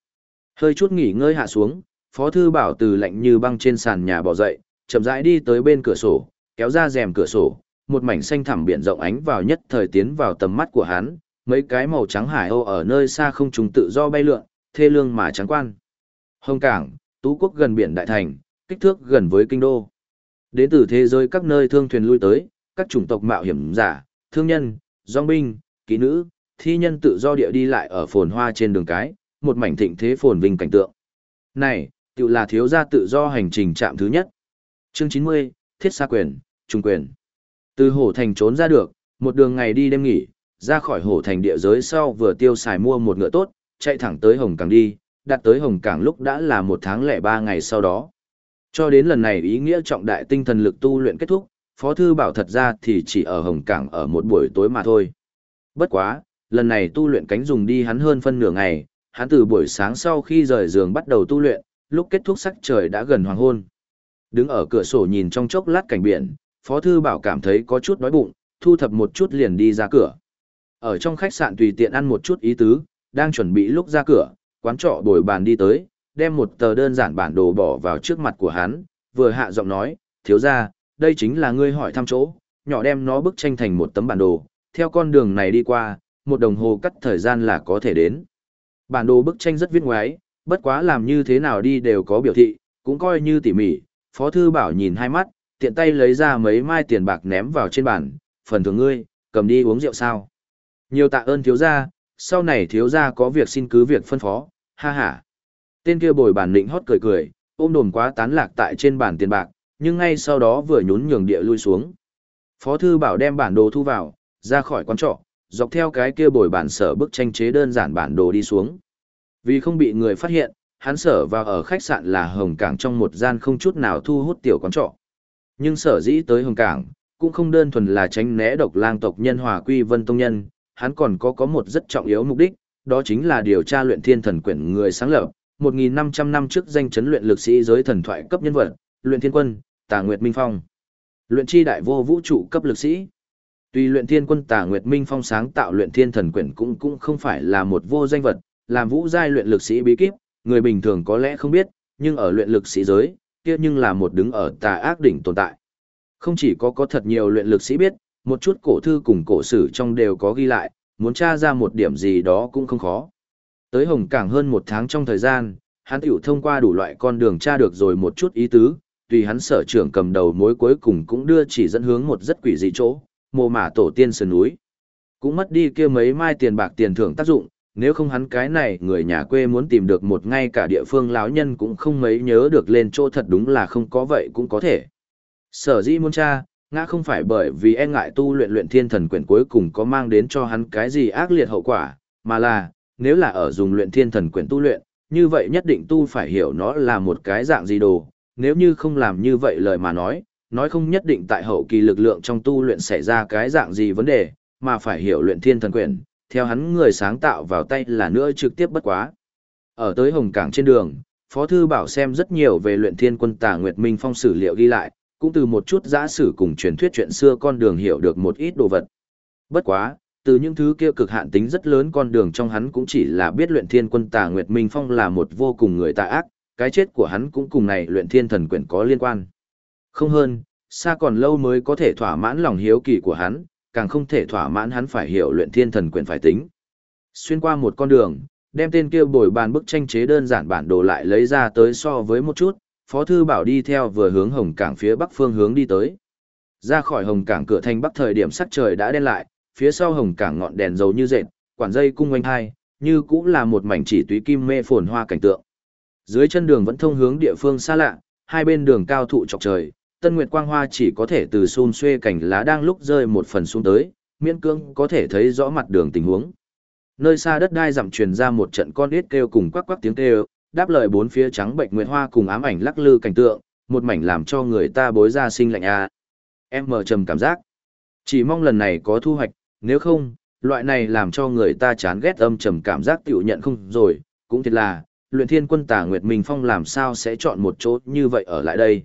A: Hơi chút nghỉ ngơi hạ xuống, Phó thư bảo từ lạnh như băng trên sàn nhà bỏ dậy, chậm rãi đi tới bên cửa sổ, kéo ra rèm cửa sổ, một mảnh xanh thẳm biển rộng ánh vào nhất thời tiến vào tầm mắt của hắn, mấy cái màu trắng hải âu ở nơi xa không trùng tự do bay lượn, thê lương mà trắng quan. Hồng Cảng, Tú Quốc gần biển Đại Thành, kích thước gần với kinh đô. Đến từ thế giới các nơi thương thuyền lui tới, các chủng tộc mạo hiểm giả, thương nhân, dòng binh, kỹ nữ, thi nhân tự do địa đi lại ở phồn hoa trên đường cái, một mảnh thịnh thế phồn vinh cảnh tượng. Này, tự là thiếu gia tự do hành trình chạm thứ nhất. Chương 90, Thiết Sa Quyền, Trung Quyền. Từ hổ thành trốn ra được, một đường ngày đi đêm nghỉ, ra khỏi hổ thành địa giới sau vừa tiêu xài mua một ngựa tốt, chạy thẳng tới Hồng Cảng đi, đặt tới Hồng Cảng lúc đã là một tháng lẻ ba ngày sau đó. Cho đến lần này ý nghĩa trọng đại tinh thần lực tu luyện kết thúc, Phó Thư bảo thật ra thì chỉ ở Hồng Cảng ở một buổi tối mà thôi. Bất quá, lần này tu luyện cánh dùng đi hắn hơn phân nửa ngày, hắn từ buổi sáng sau khi rời giường bắt đầu tu luyện, lúc kết thúc sắc trời đã gần hoàng hôn. Đứng ở cửa sổ nhìn trong chốc lát cảnh biển, Phó Thư Bảo cảm thấy có chút đói bụng, thu thập một chút liền đi ra cửa. Ở trong khách sạn tùy tiện ăn một chút ý tứ, đang chuẩn bị lúc ra cửa, quán trọ bồi bàn đi tới, đem một tờ đơn giản bản đồ bỏ vào trước mặt của hắn, vừa hạ giọng nói, thiếu ra, đây chính là ngươi hỏi thăm chỗ, nhỏ đem nó bức tranh thành một tấm bản đồ, theo con đường này đi qua, một đồng hồ cắt thời gian là có thể đến. Bản đồ bức tranh rất viết ngoái, bất quá làm như thế nào đi đều có biểu thị, cũng coi như tỉ mỉ, Phó Thư Bảo nhìn hai mắt, tiện tay lấy ra mấy mai tiền bạc ném vào trên bàn, phần thưởng ngươi, cầm đi uống rượu sao. Nhiều tạ ơn thiếu gia, sau này thiếu gia có việc xin cứ việc phân phó, ha ha. Tên kia bồi bản định hót cười cười, ôm đồn quá tán lạc tại trên bàn tiền bạc, nhưng ngay sau đó vừa nhún nhường địa lui xuống. Phó thư bảo đem bản đồ thu vào, ra khỏi quán trọ, dọc theo cái kia bồi bản sở bức tranh chế đơn giản bản đồ đi xuống. Vì không bị người phát hiện, hắn sở vào ở khách sạn là Hồng Cảng trong một gian không chút nào thu hút tiểu quán trọ. Nhưng sở dĩ tới Hồng Cảng, cũng không đơn thuần là tránh né độc lang tộc nhân hòa quy vân tông nhân, hắn còn có có một rất trọng yếu mục đích, đó chính là điều tra luyện thiên thần quyển người sáng lập, 1.500 năm trước danh chấn luyện lực sĩ giới thần thoại cấp nhân vật, luyện thiên quân, tà nguyệt minh phong. Luyện chi đại vô vũ trụ cấp lực sĩ. Tuy luyện thiên quân tà nguyệt minh phong sáng tạo luyện thiên thần quyển cũng cũng không phải là một vô danh vật, làm vũ giai luyện lực sĩ bí kíp, người bình thường có lẽ không biết, nhưng ở luyện lực sĩ giới, kia nhưng là một đứng ở tà ác đỉnh tồn tại. Không chỉ có có thật nhiều luyện lực sĩ biết, một chút cổ thư cùng cổ sử trong đều có ghi lại, muốn tra ra một điểm gì đó cũng không khó. Tới Hồng Cảng hơn một tháng trong thời gian, hắn tiểu thông qua đủ loại con đường tra được rồi một chút ý tứ, tùy hắn sở trưởng cầm đầu mối cuối cùng cũng đưa chỉ dẫn hướng một rất quỷ dị chỗ, mồ mả tổ tiên sơn núi. Cũng mất đi kia mấy mai tiền bạc tiền thưởng tác dụng, nếu không hắn cái này người nhà quê muốn tìm được một ngay cả địa phương lão nhân cũng không mấy nhớ được lên chỗ thật đúng là không có vậy cũng có thể. Sở dĩ muốn cha ngã không phải bởi vì e ngại tu luyện luyện thiên thần quyển cuối cùng có mang đến cho hắn cái gì ác liệt hậu quả, mà là, nếu là ở dùng luyện thiên thần quyển tu luyện, như vậy nhất định tu phải hiểu nó là một cái dạng gì đồ, nếu như không làm như vậy lời mà nói, nói không nhất định tại hậu kỳ lực lượng trong tu luyện xảy ra cái dạng gì vấn đề, mà phải hiểu luyện thiên thần quyển, theo hắn người sáng tạo vào tay là nữa trực tiếp bất quá. Ở tới Hồng Cảng trên đường, Phó Thư Bảo xem rất nhiều về luyện thiên quân tà Nguyệt Minh Phong sử liệu ghi lại, cũng từ một chút giã sử cùng truyền thuyết chuyện xưa con đường hiểu được một ít đồ vật. Bất quá, từ những thứ kia cực hạn tính rất lớn con đường trong hắn cũng chỉ là biết luyện thiên quân tà Nguyệt Minh Phong là một vô cùng người tà ác, cái chết của hắn cũng cùng này luyện thiên thần quyển có liên quan. Không hơn, xa còn lâu mới có thể thỏa mãn lòng hiếu kỳ của hắn, càng không thể thỏa mãn hắn phải hiểu luyện thiên thần quyền phải tính. Xuyên qua một con đường, đem tên kia bồi bàn bức tranh chế đơn giản bản đồ lại lấy ra tới so với một chút, Phó Thư Bảo đi theo vừa hướng Hồng Cảng phía bắc phương hướng đi tới. Ra khỏi Hồng Cảng cửa thành bắc thời điểm sắc trời đã đen lại, phía sau Hồng Cảng ngọn đèn dầu như dệt, quản dây cung quanh hai, như cũng là một mảnh chỉ túy kim mê phồn hoa cảnh tượng. Dưới chân đường vẫn thông hướng địa phương xa lạ, hai bên đường cao thụ chọc trời, tân nguyệt quang hoa chỉ có thể từ xun xuê cảnh lá đang lúc rơi một phần xuống tới, miễn cương có thể thấy rõ mặt đường tình huống. Nơi xa đất đai dặm truyền ra một trận con ít kêu cùng quắc quắc tiếng kêu, đáp lời bốn phía trắng bệnh nguyệt hoa cùng ám ảnh lắc lư cảnh tượng, một mảnh làm cho người ta bối ra sinh lạnh a. Em mờ trầm cảm giác. Chỉ mong lần này có thu hoạch, nếu không, loại này làm cho người ta chán ghét âm trầm cảm giác tiểu nhận không rồi, cũng thiệt là, luyện thiên quân Tả Nguyệt Minh Phong làm sao sẽ chọn một chỗ như vậy ở lại đây.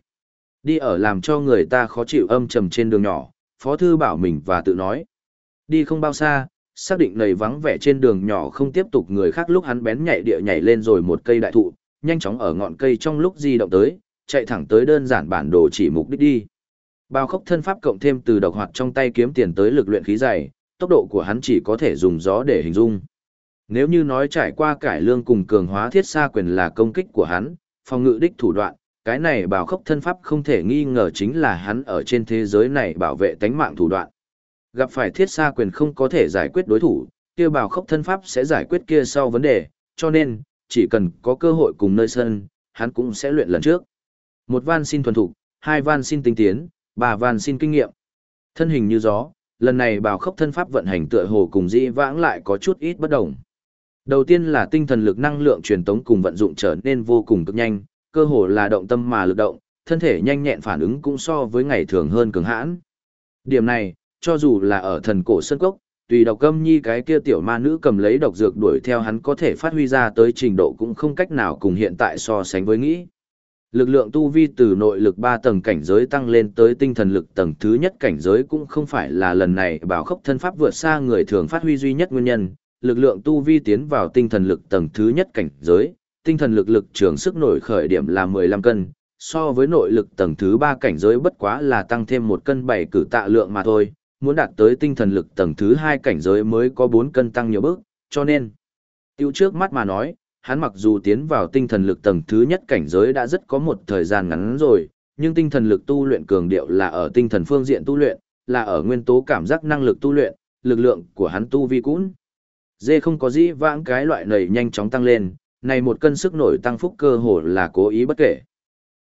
A: Đi ở làm cho người ta khó chịu âm trầm trên đường nhỏ, Phó Thư bảo mình và tự nói. Đi không bao xa, xác định nầy vắng vẻ trên đường nhỏ không tiếp tục người khác lúc hắn bén nhảy địa nhảy lên rồi một cây đại thụ, nhanh chóng ở ngọn cây trong lúc di động tới, chạy thẳng tới đơn giản bản đồ chỉ mục đích đi. Bao khốc thân pháp cộng thêm từ độc hoạt trong tay kiếm tiền tới lực luyện khí dày, tốc độ của hắn chỉ có thể dùng gió để hình dung. Nếu như nói trải qua cải lương cùng cường hóa thiết xa quyền là công kích của hắn, phòng ngự đích thủ đoạn, cái này bảo khốc thân pháp không thể nghi ngờ chính là hắn ở trên thế giới này bảo vệ tánh mạng thủ đoạn. Gặp phải thiết xa quyền không có thể giải quyết đối thủ, kia bảo khốc thân pháp sẽ giải quyết kia sau vấn đề, cho nên, chỉ cần có cơ hội cùng nơi sân, hắn cũng sẽ luyện lần trước. Một van xin thuần thục, hai van xin tinh tiến, ba van xin kinh nghiệm. Thân hình như gió, lần này bảo khốc thân pháp vận hành tựa hồ cùng dĩ vãng lại có chút ít bất đồng. Đầu tiên là tinh thần lực năng lượng truyền tống cùng vận dụng trở nên vô cùng cực nhanh, cơ hồ là động tâm mà lực động, thân thể nhanh nhẹn phản ứng cũng so với ngày thường hơn cường hãn. Điểm này, cho dù là ở thần cổ sơn cốc, tùy độc câm nhi cái kia tiểu ma nữ cầm lấy độc dược đuổi theo hắn có thể phát huy ra tới trình độ cũng không cách nào cùng hiện tại so sánh với nghĩ. Lực lượng tu vi từ nội lực 3 tầng cảnh giới tăng lên tới tinh thần lực tầng thứ nhất cảnh giới cũng không phải là lần này bảo khốc thân pháp vượt xa người thường phát huy duy nhất nguyên nhân, lực lượng tu vi tiến vào tinh thần lực tầng thứ nhất cảnh giới, tinh thần lực lực trường sức nổi khởi điểm là 15 cân, so với nội lực tầng thứ 3 cảnh giới bất quá là tăng thêm một cân 7 cử tạ lượng mà thôi, muốn đạt tới tinh thần lực tầng thứ 2 cảnh giới mới có 4 cân tăng nhiều bước, cho nên, tiêu trước mắt mà nói, hắn mặc dù tiến vào tinh thần lực tầng thứ nhất cảnh giới đã rất có một thời gian ngắn rồi, nhưng tinh thần lực tu luyện cường điệu là ở tinh thần phương diện tu luyện, là ở nguyên tố cảm giác năng lực tu luyện, lực lượng của hắn tu vi cũng Dê không có dĩ vãng cái loại này nhanh chóng tăng lên, này một cân sức nổi tăng phúc cơ hồ là cố ý bất kể.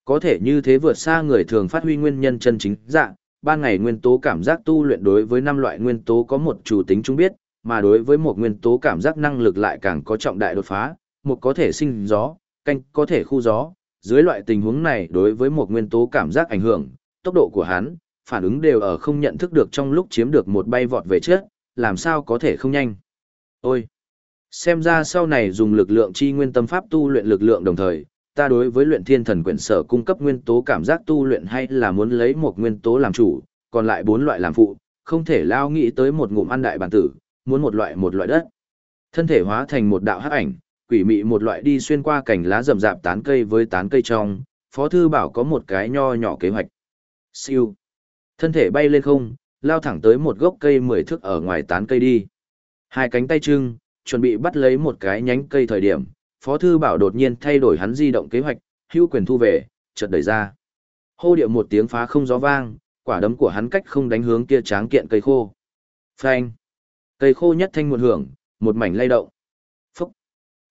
A: Có thể như thế vượt xa người thường phát huy nguyên nhân chân chính dạng, ban ngày nguyên tố cảm giác tu luyện đối với năm loại nguyên tố có một chủ tính chung biết, mà đối với một nguyên tố cảm giác năng lực lại càng có trọng đại đột phá, một có thể sinh gió, canh có thể khu gió, dưới loại tình huống này đối với một nguyên tố cảm giác ảnh hưởng, tốc độ của hắn, phản ứng đều ở không nhận thức được trong lúc chiếm được một bay vọt về trước, làm sao có thể không nhanh. Ôi! Xem ra sau này dùng lực lượng chi nguyên tâm pháp tu luyện lực lượng đồng thời, ta đối với luyện thiên thần quyển sở cung cấp nguyên tố cảm giác tu luyện hay là muốn lấy một nguyên tố làm chủ, còn lại bốn loại làm phụ, không thể lao nghĩ tới một ngụm ăn đại bản tử, muốn một loại một loại đất. Thân thể hóa thành một đạo hắc ảnh, quỷ mị một loại đi xuyên qua cảnh lá rậm rạp tán cây với tán cây trong, Phó thư bảo có một cái nho nhỏ kế hoạch. Siêu. Thân thể bay lên không, lao thẳng tới một gốc cây mười thước ở ngoài tán cây đi. Hai cánh tay trưng, chuẩn bị bắt lấy một cái nhánh cây thời điểm, Phó Thư Bảo đột nhiên thay đổi hắn di động kế hoạch, hữu quyền thu về, chợt đẩy ra. Hô điệu một tiếng phá không gió vang, quả đấm của hắn cách không đánh hướng kia tráng kiện cây khô. Phanh! Cây khô nhất thanh một hưởng, một mảnh lay động. Phúc!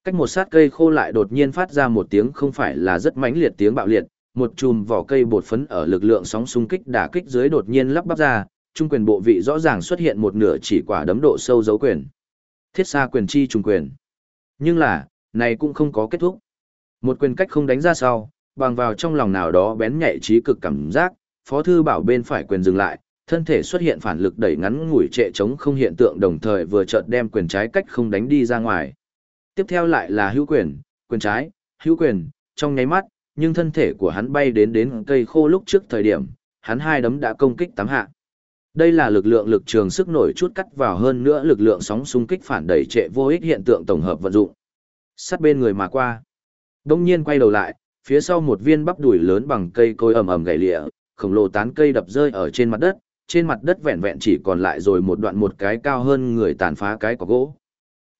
A: Cách một sát cây khô lại đột nhiên phát ra một tiếng không phải là rất mãnh liệt tiếng bạo liệt, một chùm vỏ cây bột phấn ở lực lượng sóng xung kích đả kích dưới đột nhiên lắp bắp ra, trung quyền bộ vị rõ ràng xuất hiện một nửa chỉ quả đấm độ sâu dấu quyền. Thiết xa quyền chi trùng quyền. Nhưng là, này cũng không có kết thúc. Một quyền cách không đánh ra sau, bằng vào trong lòng nào đó bén nhạy trí cực cảm giác, Phó Thư Bảo bên phải quyền dừng lại, thân thể xuất hiện phản lực đẩy ngắn ngủi trệ chống không hiện tượng đồng thời vừa chợt đem quyền trái cách không đánh đi ra ngoài. Tiếp theo lại là hữu quyền, quyền trái, hữu quyền, trong nháy mắt, nhưng thân thể của hắn bay đến đến cây khô lúc trước thời điểm, hắn hai đấm đã công kích tám hạ. Đây là lực lượng lực trường sức nổi chút cắt vào hơn nữa lực lượng sóng xung kích phản đẩy trệ vô ích hiện tượng tổng hợp vận dụng. Sát bên người mà qua. Đông nhiên quay đầu lại, phía sau một viên bắp đùi lớn bằng cây cối ầm ầm gãy lịa, khổng lồ tán cây đập rơi ở trên mặt đất, trên mặt đất vẹn vẹn chỉ còn lại rồi một đoạn một cái cao hơn người tàn phá cái có gỗ.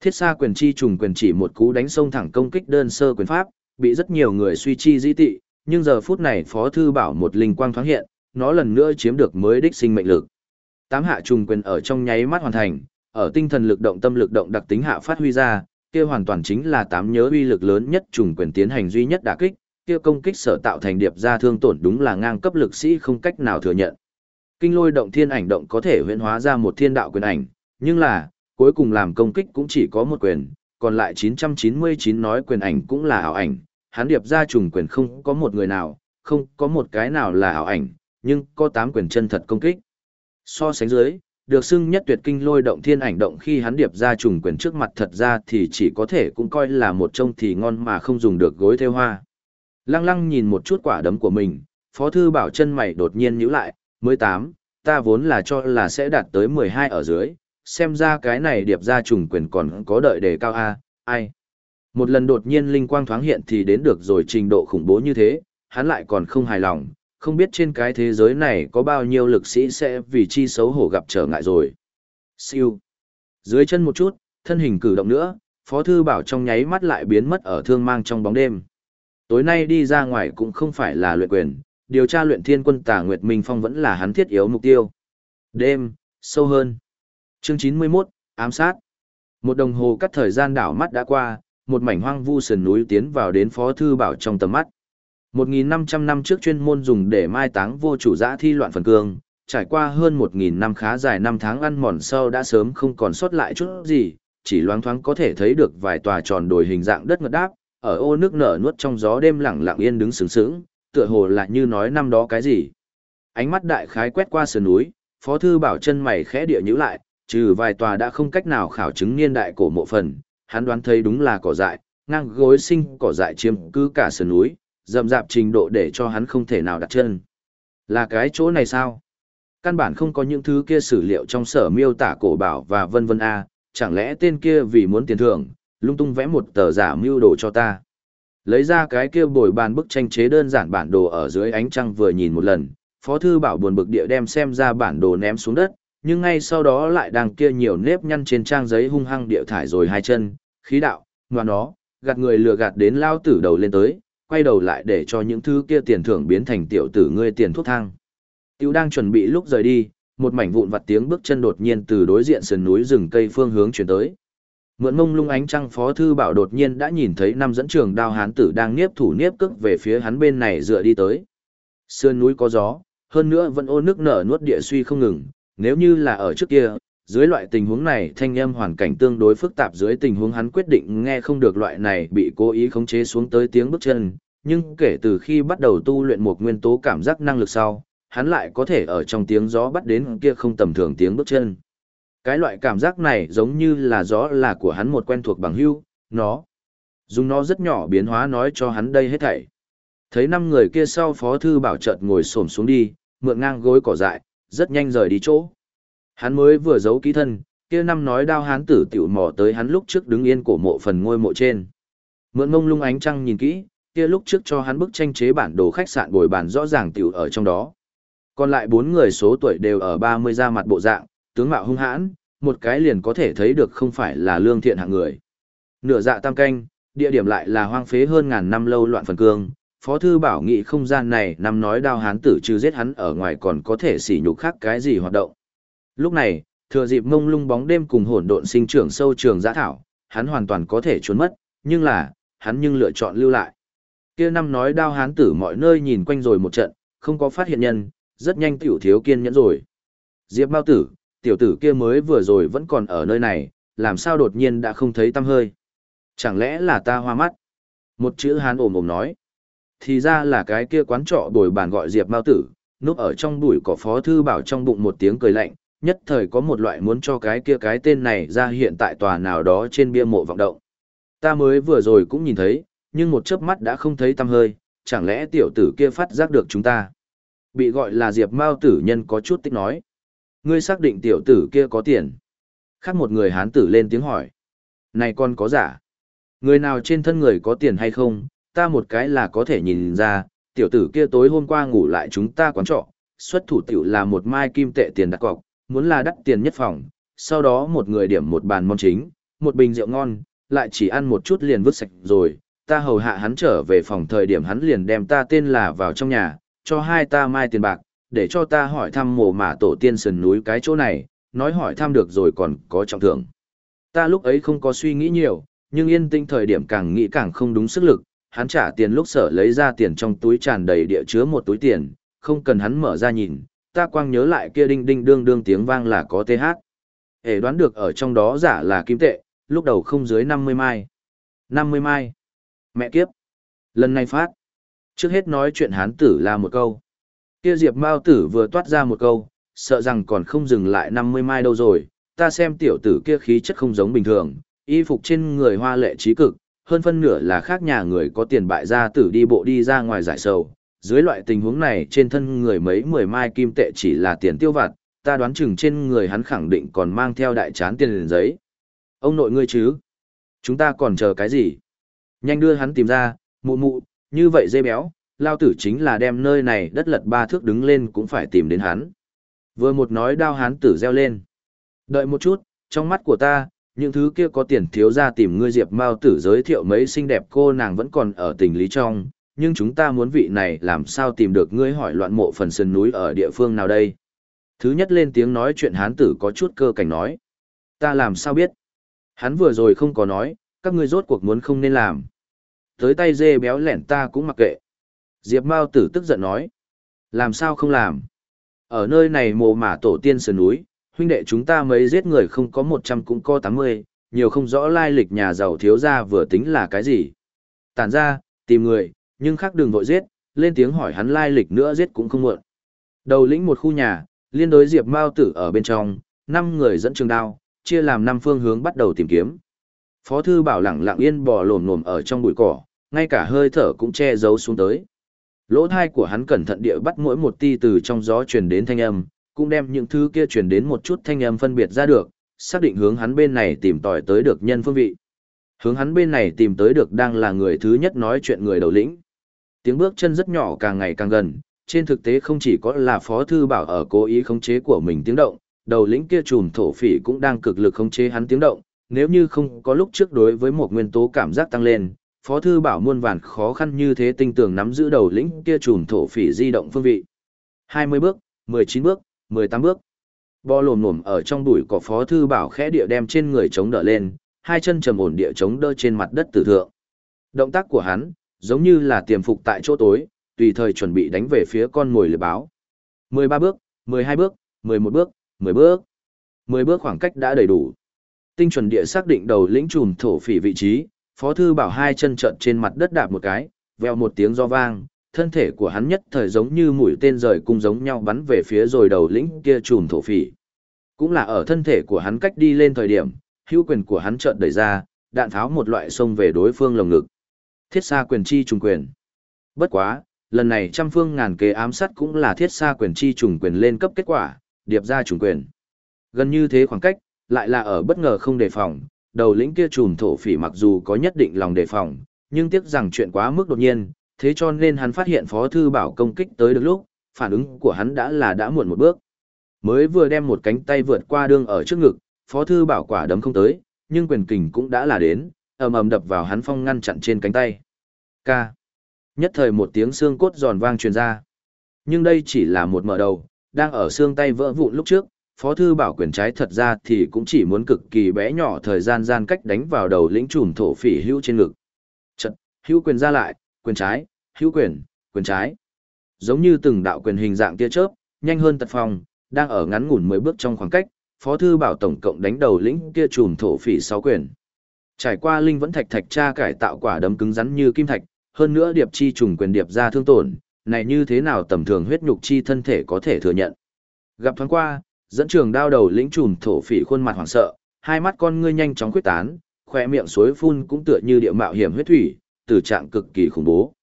A: Thiết xa quyền chi trùng quyền chỉ một cú đánh sông thẳng công kích đơn sơ quyền pháp, bị rất nhiều người suy chi dĩ tị, nhưng giờ phút này Phó Thư Bảo một linh quang thoáng hiện, nó lần nữa chiếm được mới đích sinh mệnh lực. Tám hạ trùng quyền ở trong nháy mắt hoàn thành, ở tinh thần lực động tâm lực động đặc tính hạ phát huy ra, kia hoàn toàn chính là tám nhớ uy lực lớn nhất trùng quyền tiến hành duy nhất đả kích, kia công kích sở tạo thành điệp ra thương tổn đúng là ngang cấp lực sĩ không cách nào thừa nhận. Kinh lôi động thiên ảnh động có thể huyễn hóa ra một thiên đạo quyền ảnh, nhưng là, cuối cùng làm công kích cũng chỉ có một quyền, còn lại 999 nói quyền ảnh cũng là ảo ảnh, hắn điệp ra trùng quyền không có một người nào, không có một cái nào là ảo ảnh, nhưng có 8 quyền chân thật công kích. So sánh dưới, được xưng nhất tuyệt kinh lôi động thiên ảnh động khi hắn điệp ra trùng quyền trước mặt thật ra thì chỉ có thể cũng coi là một trông thì ngon mà không dùng được gối theo hoa. Lăng lăng nhìn một chút quả đấm của mình, phó thư bảo chân mày đột nhiên nhữ lại, mới tám, ta vốn là cho là sẽ đạt tới 12 ở dưới, xem ra cái này điệp ra trùng quyền còn có đợi đề cao A, ai. Một lần đột nhiên linh quang thoáng hiện thì đến được rồi trình độ khủng bố như thế, hắn lại còn không hài lòng, không biết trên cái thế giới này có bao nhiêu lực sĩ sẽ vì chi xấu hổ gặp trở ngại rồi. Siêu. Dưới chân một chút, thân hình cử động nữa, Phó Thư Bảo trong nháy mắt lại biến mất ở thương mang trong bóng đêm. Tối nay đi ra ngoài cũng không phải là luyện quyền, điều tra luyện thiên quân tà Nguyệt Minh Phong vẫn là hắn thiết yếu mục tiêu. Đêm, sâu hơn. Chương 91, ám sát. Một đồng hồ cắt thời gian đảo mắt đã qua, một mảnh hoang vu sườn núi tiến vào đến Phó Thư Bảo trong tầm mắt. 1.500 năm trước chuyên môn dùng để mai táng vô chủ giã thi loạn phần cương, trải qua hơn 1.000 năm khá dài năm tháng ăn mòn sâu đã sớm không còn sót lại chút gì, chỉ loáng thoáng có thể thấy được vài tòa tròn đồi hình dạng đất ngật đáp, ở ô nước nở nuốt trong gió đêm lặng lặng yên đứng sướng sướng, tựa hồ lại như nói năm đó cái gì. Ánh mắt đại khái quét qua sườn núi, Phó thư bảo chân mày khẽ địa nhữ lại, trừ vài tòa đã không cách nào khảo chứng niên đại cổ mộ phần, hắn đoán thấy đúng là cỏ dại, ngang gối sinh cỏ dại chiếm cứ cả sườn núi, rậm rạp trình độ để cho hắn không thể nào đặt chân. Là cái chỗ này sao? Căn bản không có những thứ kia sử liệu trong sở miêu tả cổ bảo và vân vân A, chẳng lẽ tên kia vì muốn tiền thưởng, lung tung vẽ một tờ giả mưu đồ cho ta. Lấy ra cái kia bồi bàn bức tranh chế đơn giản bản đồ ở dưới ánh trăng vừa nhìn một lần, Phó Thư Bảo buồn bực địa đem xem ra bản đồ ném xuống đất, nhưng ngay sau đó lại đang kia nhiều nếp nhăn trên trang giấy hung hăng địa thải rồi hai chân, khí đạo, ngoan nó, gạt người lừa gạt đến lao tử đầu lên tới, quay đầu lại để cho những thứ kia tiền thưởng biến thành tiểu tử ngươi tiền thuốc thang. Tiểu đang chuẩn bị lúc rời đi, một mảnh vụn vặt tiếng bước chân đột nhiên từ đối diện sườn núi rừng cây phương hướng chuyển tới. Mượn mông lung ánh trăng phó thư bảo đột nhiên đã nhìn thấy năm dẫn trường đao hán tử đang niếp thủ niếp cước về phía hắn bên này dựa đi tới. Sườn núi có gió, hơn nữa vẫn ô nước nở nuốt địa suy không ngừng, nếu như là ở trước kia, dưới loại tình huống này thanh âm hoàn cảnh tương đối phức tạp dưới tình huống hắn quyết định nghe không được loại này bị cố ý khống chế xuống tới tiếng bước chân, nhưng kể từ khi bắt đầu tu luyện một nguyên tố cảm giác năng lực sau, hắn lại có thể ở trong tiếng gió bắt đến kia không tầm thường tiếng bước chân. Cái loại cảm giác này giống như là gió là của hắn một quen thuộc bằng hưu, nó. Dùng nó rất nhỏ biến hóa nói cho hắn đây hết thảy. Thấy năm người kia sau phó thư bảo chợt ngồi xổm xuống đi, mượn ngang gối cỏ dại, rất nhanh rời đi chỗ. Hắn mới vừa giấu ký thân, kia năm nói đao hán tử tiểu mò tới hắn lúc trước đứng yên cổ mộ phần ngôi mộ trên. Mượn mông lung ánh trăng nhìn kỹ, kia lúc trước cho hắn bức tranh chế bản đồ khách sạn bồi bàn rõ ràng tiểu ở trong đó. Còn lại bốn người số tuổi đều ở 30 ra mặt bộ dạng, tướng mạo hung hãn, một cái liền có thể thấy được không phải là lương thiện hạng người. Nửa dạ tam canh, địa điểm lại là hoang phế hơn ngàn năm lâu loạn phần cương. Phó thư bảo nghị không gian này nằm nói đao hán tử trừ giết hắn ở ngoài còn có thể xỉ nhục khác cái gì hoạt động. Lúc này, thừa dịp mông lung bóng đêm cùng hỗn độn sinh trưởng sâu trường giã thảo, hắn hoàn toàn có thể trốn mất, nhưng là, hắn nhưng lựa chọn lưu lại. Kia năm nói đao hán tử mọi nơi nhìn quanh rồi một trận, không có phát hiện nhân, rất nhanh tiểu thiếu kiên nhẫn rồi. Diệp Mao tử, tiểu tử kia mới vừa rồi vẫn còn ở nơi này, làm sao đột nhiên đã không thấy tăm hơi. Chẳng lẽ là ta hoa mắt? Một chữ hán ồm ồm nói. Thì ra là cái kia quán trọ bồi bàn gọi Diệp Mao tử, núp ở trong bụi cỏ phó thư bảo trong bụng một tiếng cười lạnh, nhất thời có một loại muốn cho cái kia cái tên này ra hiện tại tòa nào đó trên bia mộ vọng động. Ta mới vừa rồi cũng nhìn thấy, nhưng một chớp mắt đã không thấy tâm hơi, chẳng lẽ tiểu tử kia phát giác được chúng ta. Bị gọi là Diệp Mao tử nhân có chút tích nói. Ngươi xác định tiểu tử kia có tiền. Khác một người hán tử lên tiếng hỏi. Này con có giả. Người nào trên thân người có tiền hay không, ta một cái là có thể nhìn ra, tiểu tử kia tối hôm qua ngủ lại chúng ta quán trọ, xuất thủ tiểu là một mai kim tệ tiền đặt cọc, muốn là đắt tiền nhất phòng, sau đó một người điểm một bàn món chính, một bình rượu ngon, lại chỉ ăn một chút liền vứt sạch rồi, ta hầu hạ hắn trở về phòng thời điểm hắn liền đem ta tên là vào trong nhà, cho hai ta mai tiền bạc, để cho ta hỏi thăm mồ mả tổ tiên sườn núi cái chỗ này, nói hỏi thăm được rồi còn có trọng thưởng. Ta lúc ấy không có suy nghĩ nhiều, nhưng yên tinh thời điểm càng nghĩ càng không đúng sức lực, hắn trả tiền lúc sở lấy ra tiền trong túi tràn đầy địa chứa một túi tiền, không cần hắn mở ra nhìn, ta quang nhớ lại kia đinh đinh đương đương tiếng vang là có TH. hệ đoán được ở trong đó giả là kim tệ, lúc đầu không dưới 50 mai. 50 mai. Mẹ kiếp. Lần này phát. Trước hết nói chuyện hán tử là một câu. Kia Diệp Mao tử vừa toát ra một câu, sợ rằng còn không dừng lại 50 mai đâu rồi, ta xem tiểu tử kia khí chất không giống bình thường, y phục trên người hoa lệ trí cực, hơn phân nửa là khác nhà người có tiền bại gia tử đi bộ đi ra ngoài giải sầu. Dưới loại tình huống này trên thân người mấy mười mai kim tệ chỉ là tiền tiêu vặt, ta đoán chừng trên người hắn khẳng định còn mang theo đại chán tiền liền giấy. Ông nội ngươi chứ? Chúng ta còn chờ cái gì? Nhanh đưa hắn tìm ra, mụ mụ, như vậy dê béo, lao tử chính là đem nơi này đất lật ba thước đứng lên cũng phải tìm đến hắn. Vừa một nói đao hán tử reo lên. Đợi một chút, trong mắt của ta, những thứ kia có tiền thiếu ra tìm ngươi diệp mao tử giới thiệu mấy xinh đẹp cô nàng vẫn còn ở tình lý trong, nhưng chúng ta muốn vị này làm sao tìm được ngươi hỏi loạn mộ phần sườn núi ở địa phương nào đây. Thứ nhất lên tiếng nói chuyện hán tử có chút cơ cảnh nói. Ta làm sao biết? Hắn vừa rồi không có nói, các ngươi rốt cuộc muốn không nên làm. Tới tay dê béo lẻn ta cũng mặc kệ. Diệp Mao tử tức giận nói. Làm sao không làm? Ở nơi này mồ mả tổ tiên sườn núi, huynh đệ chúng ta mấy giết người không có 100 cũng có 80, nhiều không rõ lai lịch nhà giàu thiếu gia vừa tính là cái gì. Tản ra, tìm người, nhưng khác đường vội giết, lên tiếng hỏi hắn lai lịch nữa giết cũng không muộn. Đầu lĩnh một khu nhà, liên đối Diệp Mao tử ở bên trong, năm người dẫn trường đao, chia làm năm phương hướng bắt đầu tìm kiếm. Phó thư bảo lặng lặng yên bò lồm lồm ở trong bụi cỏ, ngay cả hơi thở cũng che giấu xuống tới. Lỗ thai của hắn cẩn thận địa bắt mỗi một ti từ trong gió truyền đến thanh âm, cũng đem những thứ kia truyền đến một chút thanh âm phân biệt ra được, xác định hướng hắn bên này tìm tòi tới được nhân phương vị. Hướng hắn bên này tìm tới được đang là người thứ nhất nói chuyện người đầu lĩnh. Tiếng bước chân rất nhỏ càng ngày càng gần, trên thực tế không chỉ có là phó thư bảo ở cố ý khống chế của mình tiếng động, đầu lĩnh kia trùm thổ phỉ cũng đang cực lực khống chế hắn tiếng động, nếu như không có lúc trước đối với một nguyên tố cảm giác tăng lên, Phó Thư Bảo muôn vàn khó khăn như thế tinh tường nắm giữ đầu lĩnh kia trùm thổ phỉ di động phương vị. 20 bước, 19 bước, 18 bước. Bò lồm lồm ở trong bụi của phó thư bảo khẽ địa đem trên người chống đỡ lên, hai chân trầm ổn địa chống đỡ trên mặt đất tử thượng. Động tác của hắn, giống như là tiềm phục tại chỗ tối, tùy thời chuẩn bị đánh về phía con mồi lừa báo. 13 bước, 12 bước, 11 bước, 10 bước. 10 bước khoảng cách đã đầy đủ. Tinh chuẩn địa xác định đầu lĩnh trùm thổ phỉ vị trí, Phó thư bảo hai chân trợn trên mặt đất đạp một cái, veo một tiếng do vang, thân thể của hắn nhất thời giống như mũi tên rời cung giống nhau bắn về phía rồi đầu lĩnh kia trùm thổ phỉ. Cũng là ở thân thể của hắn cách đi lên thời điểm, hữu quyền của hắn chợt đẩy ra, đạn tháo một loại xông về đối phương lồng ngực. Thiết xa quyền chi trùng quyền. Bất quá, lần này trăm phương ngàn kế ám sát cũng là thiết xa quyền chi trùng quyền lên cấp kết quả, điệp ra trùng quyền. Gần như thế khoảng cách, lại là ở bất ngờ không đề phòng, đầu lĩnh kia trùm thổ phỉ mặc dù có nhất định lòng đề phòng, nhưng tiếc rằng chuyện quá mức đột nhiên, thế cho nên hắn phát hiện Phó Thư Bảo công kích tới được lúc, phản ứng của hắn đã là đã muộn một bước. Mới vừa đem một cánh tay vượt qua đương ở trước ngực, Phó Thư Bảo quả đấm không tới, nhưng quyền kình cũng đã là đến, ầm ầm đập vào hắn phong ngăn chặn trên cánh tay. Ca. Nhất thời một tiếng xương cốt giòn vang truyền ra. Nhưng đây chỉ là một mở đầu, đang ở xương tay vỡ vụn lúc trước, Phó Thư Bảo quyền trái thật ra thì cũng chỉ muốn cực kỳ bé nhỏ thời gian gian cách đánh vào đầu lĩnh trùm thổ phỉ hữu trên ngực. Trận, hữu quyền ra lại, quyền trái, hữu quyền, quyền trái. Giống như từng đạo quyền hình dạng tia chớp, nhanh hơn tật phong, đang ở ngắn ngủn 10 bước trong khoảng cách, Phó Thư Bảo tổng cộng đánh đầu lĩnh kia trùm thổ phỉ 6 quyền. Trải qua linh vẫn thạch thạch tra cải tạo quả đấm cứng rắn như kim thạch, hơn nữa điệp chi trùng quyền điệp ra thương tổn, này như thế nào tầm thường huyết nhục chi thân thể có thể thừa nhận. Gặp thoáng qua, dẫn trường đao đầu lĩnh trùm thổ phỉ khuôn mặt hoảng sợ, hai mắt con ngươi nhanh chóng quyết tán, khỏe miệng suối phun cũng tựa như địa mạo hiểm huyết thủy, tử trạng cực kỳ khủng bố.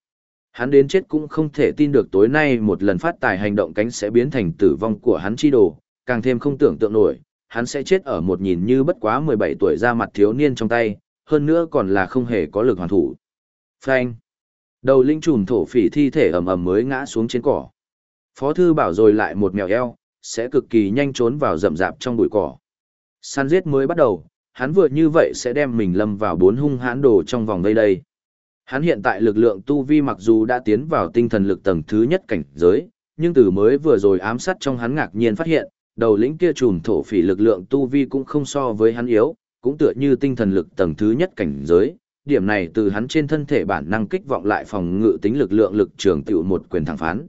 A: Hắn đến chết cũng không thể tin được tối nay một lần phát tài hành động cánh sẽ biến thành tử vong của hắn chi đồ, càng thêm không tưởng tượng nổi, hắn sẽ chết ở một nhìn như bất quá 17 tuổi ra mặt thiếu niên trong tay, hơn nữa còn là không hề có lực hoàn thủ. Phanh. Đầu linh trùm thổ phỉ thi thể ầm ầm mới ngã xuống trên cỏ. Phó thư bảo rồi lại một mèo eo, sẽ cực kỳ nhanh trốn vào rậm rạp trong bụi cỏ. Săn giết mới bắt đầu, hắn vừa như vậy sẽ đem mình lâm vào bốn hung hãn đồ trong vòng đây đây. Hắn hiện tại lực lượng tu vi mặc dù đã tiến vào tinh thần lực tầng thứ nhất cảnh giới, nhưng từ mới vừa rồi ám sát trong hắn ngạc nhiên phát hiện, đầu lĩnh kia trùm thổ phỉ lực lượng tu vi cũng không so với hắn yếu, cũng tựa như tinh thần lực tầng thứ nhất cảnh giới. Điểm này từ hắn trên thân thể bản năng kích vọng lại phòng ngự tính lực lượng lực trường tiểu một quyền thẳng phán.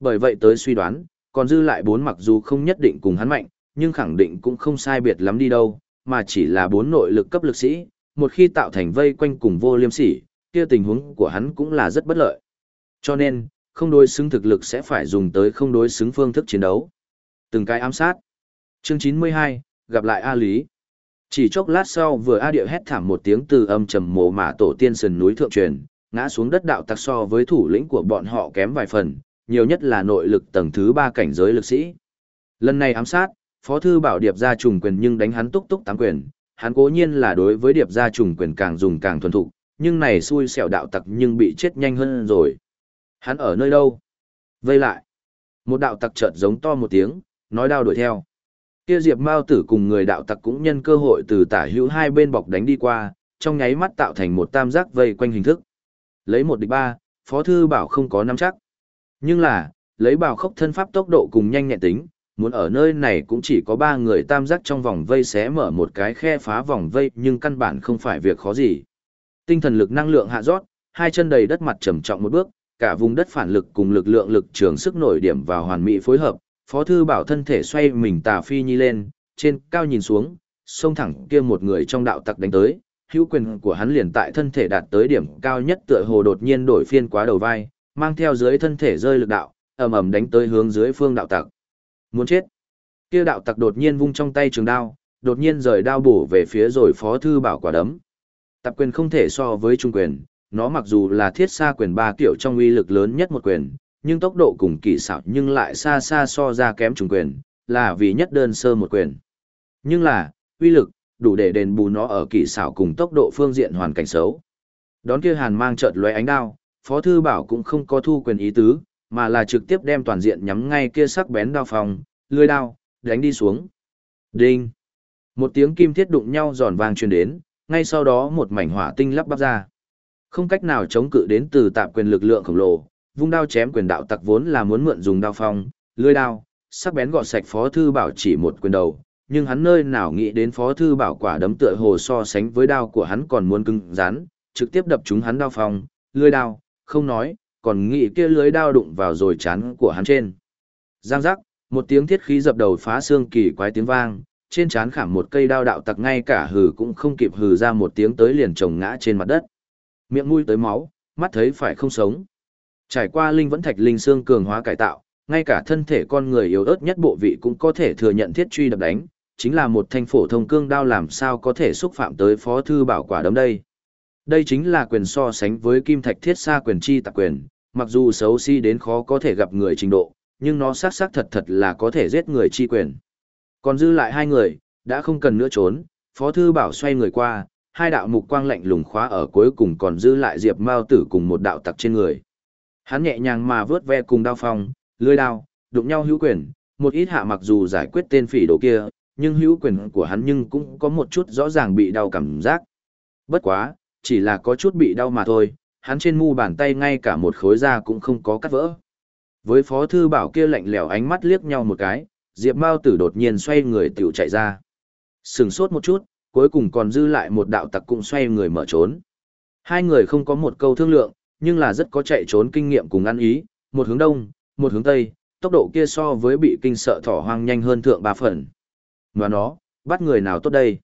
A: Bởi vậy tới suy đoán, còn dư lại bốn mặc dù không nhất định cùng hắn mạnh, nhưng khẳng định cũng không sai biệt lắm đi đâu, mà chỉ là bốn nội lực cấp lực sĩ, một khi tạo thành vây quanh cùng vô liêm sỉ, kia tình huống của hắn cũng là rất bất lợi. Cho nên, không đối xứng thực lực sẽ phải dùng tới không đối xứng phương thức chiến đấu. Từng cái ám sát. Chương 92, gặp lại A Lý. Chỉ chốc lát sau vừa A Điệu hét thảm một tiếng từ âm trầm mồ mả tổ tiên sườn núi thượng truyền, ngã xuống đất đạo tặc so với thủ lĩnh của bọn họ kém vài phần, nhiều nhất là nội lực tầng thứ ba cảnh giới lực sĩ. Lần này ám sát, Phó Thư Bảo Điệp ra trùng quyền nhưng đánh hắn túc túc tám quyền, hắn cố nhiên là đối với Điệp ra trùng quyền càng dùng càng thuần thục, nhưng này xui xẻo đạo tặc nhưng bị chết nhanh hơn rồi. Hắn ở nơi đâu? Vây lại. Một đạo tặc chợt giống to một tiếng, nói đao đuổi theo. Kia Diệp Mao Tử cùng người đạo tặc cũng nhân cơ hội từ tả hữu hai bên bọc đánh đi qua, trong nháy mắt tạo thành một tam giác vây quanh hình thức. Lấy một địch ba, Phó Thư Bảo không có nắm chắc. Nhưng là, lấy bảo khốc thân pháp tốc độ cùng nhanh nhẹn tính, muốn ở nơi này cũng chỉ có ba người tam giác trong vòng vây xé mở một cái khe phá vòng vây nhưng căn bản không phải việc khó gì. Tinh thần lực năng lượng hạ rót, hai chân đầy đất mặt trầm trọng một bước, cả vùng đất phản lực cùng lực lượng lực trường sức nổi điểm vào hoàn mỹ phối hợp, Phó thư bảo thân thể xoay mình tà phi nhi lên, trên cao nhìn xuống, xông thẳng kia một người trong đạo tặc đánh tới, hữu quyền của hắn liền tại thân thể đạt tới điểm cao nhất tựa hồ đột nhiên đổi phiên quá đầu vai, mang theo dưới thân thể rơi lực đạo, ầm ầm đánh tới hướng dưới phương đạo tặc. Muốn chết. Kia đạo tặc đột nhiên vung trong tay trường đao, đột nhiên rời đao bổ về phía rồi phó thư bảo quả đấm. Tập quyền không thể so với trung quyền, nó mặc dù là thiết xa quyền ba kiểu trong uy lực lớn nhất một quyền, nhưng tốc độ cùng kỳ xảo nhưng lại xa xa so ra kém trùng quyền, là vì nhất đơn sơ một quyền. Nhưng là, uy lực, đủ để đền bù nó ở kỳ xảo cùng tốc độ phương diện hoàn cảnh xấu. Đón kia hàn mang chợt lóe ánh đao, Phó Thư Bảo cũng không có thu quyền ý tứ, mà là trực tiếp đem toàn diện nhắm ngay kia sắc bén đao phòng, lưới đao, đánh đi xuống. Đinh! Một tiếng kim thiết đụng nhau giòn vang truyền đến, ngay sau đó một mảnh hỏa tinh lắp bắp ra. Không cách nào chống cự đến từ tạm quyền lực lượng khổng lồ, vung đao chém quyền đạo tặc vốn là muốn mượn dùng đao phong, lưỡi đao, sắc bén gọt sạch Phó Thư Bảo chỉ một quyền đầu, nhưng hắn nơi nào nghĩ đến Phó Thư Bảo quả đấm tựa hồ so sánh với đao của hắn còn muốn cứng rắn, trực tiếp đập trúng hắn đao phong lưỡi đao, không nói, còn nghĩ kia lưới đao đụng vào rồi chán của hắn trên. Giang giác, một tiếng thiết khí dập đầu phá xương kỳ quái tiếng vang, trên chán khảm một cây đao đạo tặc ngay cả hừ cũng không kịp hừ ra một tiếng tới liền chồng ngã trên mặt đất. Miệng mũi tới máu, mắt thấy phải không sống. Trải qua linh vẫn thạch linh xương cường hóa cải tạo, ngay cả thân thể con người yếu ớt nhất bộ vị cũng có thể thừa nhận thiết truy đập đánh, chính là một thanh phổ thông cương đao làm sao có thể xúc phạm tới phó thư bảo quả đấm đây. Đây chính là quyền so sánh với kim thạch thiết xa quyền chi tạc quyền, mặc dù xấu si đến khó có thể gặp người trình độ, nhưng nó xác xác thật thật là có thể giết người chi quyền. Còn dư lại hai người, đã không cần nữa trốn, Phó Thư Bảo xoay người qua, hai đạo mục quang lạnh lùng khóa ở cuối cùng còn dư lại Diệp Mao Tử cùng một đạo tặc trên người. Hắn nhẹ nhàng mà vớt ve cùng đao phong, lưới đao, đụng nhau hữu quyền, một ít hạ mặc dù giải quyết tên phỉ đồ kia, nhưng hữu quyền của hắn nhưng cũng có một chút rõ ràng bị đau cảm giác. Bất quá, chỉ là có chút bị đau mà thôi, hắn trên mu bàn tay ngay cả một khối da cũng không có cắt vỡ. Với Phó Thư Bảo kia lạnh lẽo ánh mắt liếc nhau một cái, Diệp Mao Tử đột nhiên xoay người tiểu chạy ra. Sừng sốt một chút, cuối cùng còn dư lại một đạo tặc cũng xoay người mở trốn. Hai người không có một câu thương lượng, nhưng là rất có chạy trốn kinh nghiệm cùng ăn ý, một hướng đông, một hướng tây, tốc độ kia so với bị kinh sợ thỏ hoang nhanh hơn thượng ba phần. Và nó, bắt người nào tốt đây?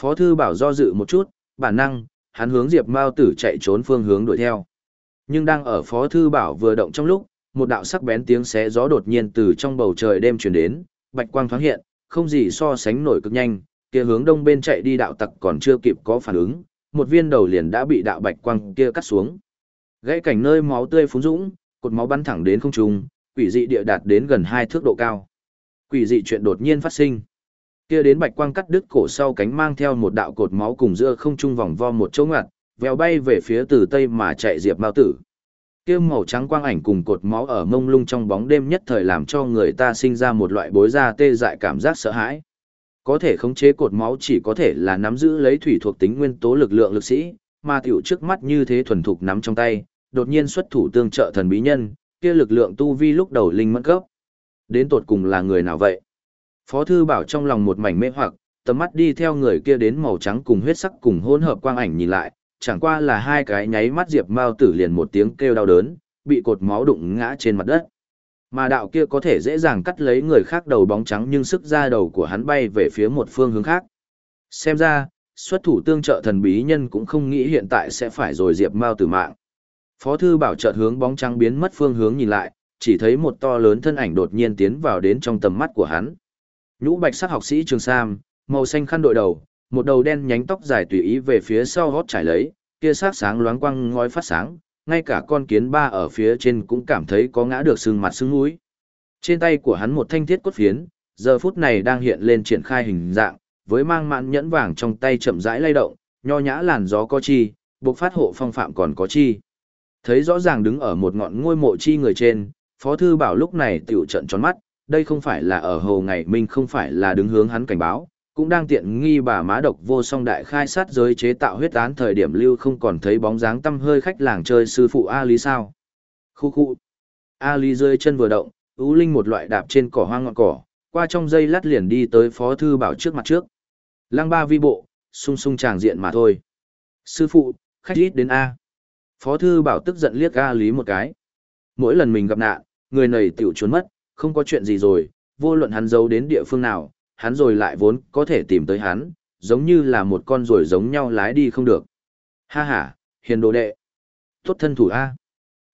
A: Phó thư bảo do dự một chút, bản năng, hắn hướng Diệp Mao Tử chạy trốn phương hướng đuổi theo. Nhưng đang ở Phó thư bảo vừa động trong lúc, một đạo sắc bén tiếng xé gió đột nhiên từ trong bầu trời đêm truyền đến, bạch quang thoáng hiện, không gì so sánh nổi cực nhanh, kia hướng đông bên chạy đi đạo tặc còn chưa kịp có phản ứng, một viên đầu liền đã bị đạo bạch quang kia cắt xuống. Gãy cảnh nơi máu tươi phún dũng, cột máu bắn thẳng đến không trung, quỷ dị địa đạt đến gần hai thước độ cao. Quỷ dị chuyện đột nhiên phát sinh. Kia đến bạch quang cắt đứt cổ sau cánh mang theo một đạo cột máu cùng giữa không trung vòng vo một chỗ ngoặt, vèo bay về phía từ tây mà chạy diệp mao tử. Kia màu trắng quang ảnh cùng cột máu ở mông lung trong bóng đêm nhất thời làm cho người ta sinh ra một loại bối ra tê dại cảm giác sợ hãi. Có thể khống chế cột máu chỉ có thể là nắm giữ lấy thủy thuộc tính nguyên tố lực lượng lực sĩ, mà tiểu trước mắt như thế thuần thục nắm trong tay, đột nhiên xuất thủ tương trợ thần bí nhân, kia lực lượng tu vi lúc đầu linh mẫn cấp. Đến tột cùng là người nào vậy? Phó thư bảo trong lòng một mảnh mê hoặc, tầm mắt đi theo người kia đến màu trắng cùng huyết sắc cùng hỗn hợp quang ảnh nhìn lại, chẳng qua là hai cái nháy mắt Diệp Mao Tử liền một tiếng kêu đau đớn, bị cột máu đụng ngã trên mặt đất. Mà đạo kia có thể dễ dàng cắt lấy người khác đầu bóng trắng nhưng sức ra đầu của hắn bay về phía một phương hướng khác. Xem ra, xuất thủ tương trợ thần bí nhân cũng không nghĩ hiện tại sẽ phải rồi Diệp Mao Tử mạng. Phó thư bảo chợt hướng bóng trắng biến mất phương hướng nhìn lại, chỉ thấy một to lớn thân ảnh đột nhiên tiến vào đến trong tầm mắt của hắn. Nhũ bạch sắc học sĩ Trường Sam, màu xanh khăn đội đầu, một đầu đen nhánh tóc dài tùy ý về phía sau hót trải lấy, kia sắc sáng loáng quang ngói phát sáng, ngay cả con kiến ba ở phía trên cũng cảm thấy có ngã được sưng mặt sưng mũi. Trên tay của hắn một thanh thiết cốt phiến, giờ phút này đang hiện lên triển khai hình dạng, với mang mạn nhẫn vàng trong tay chậm rãi lay động, nho nhã làn gió có chi, buộc phát hộ phong phạm còn có chi. Thấy rõ ràng đứng ở một ngọn ngôi mộ chi người trên, Phó Thư Bảo lúc này tiểu trận tròn mắt, đây không phải là ở hồ ngày minh không phải là đứng hướng hắn cảnh báo, cũng đang tiện nghi bà má độc vô song đại khai sát giới chế tạo huyết án thời điểm lưu không còn thấy bóng dáng tâm hơi khách làng chơi sư phụ A Lý sao. Khu khu. A Lý rơi chân vừa động, ú linh một loại đạp trên cỏ hoang ngọn cỏ, qua trong dây lát liền đi tới Phó Thư Bảo trước mặt trước. Lăng ba vi bộ, sung sung tràng diện mà thôi. Sư phụ, khách ít đến A. Phó Thư Bảo tức giận liếc A Lý một cái. Mỗi lần mình gặp nạn, người này tiểu trốn mất, không có chuyện gì rồi, vô luận hắn giấu đến địa phương nào, hắn rồi lại vốn có thể tìm tới hắn, giống như là một con rồi giống nhau lái đi không được. Ha ha, hiền đồ đệ. Tốt thân thủ A.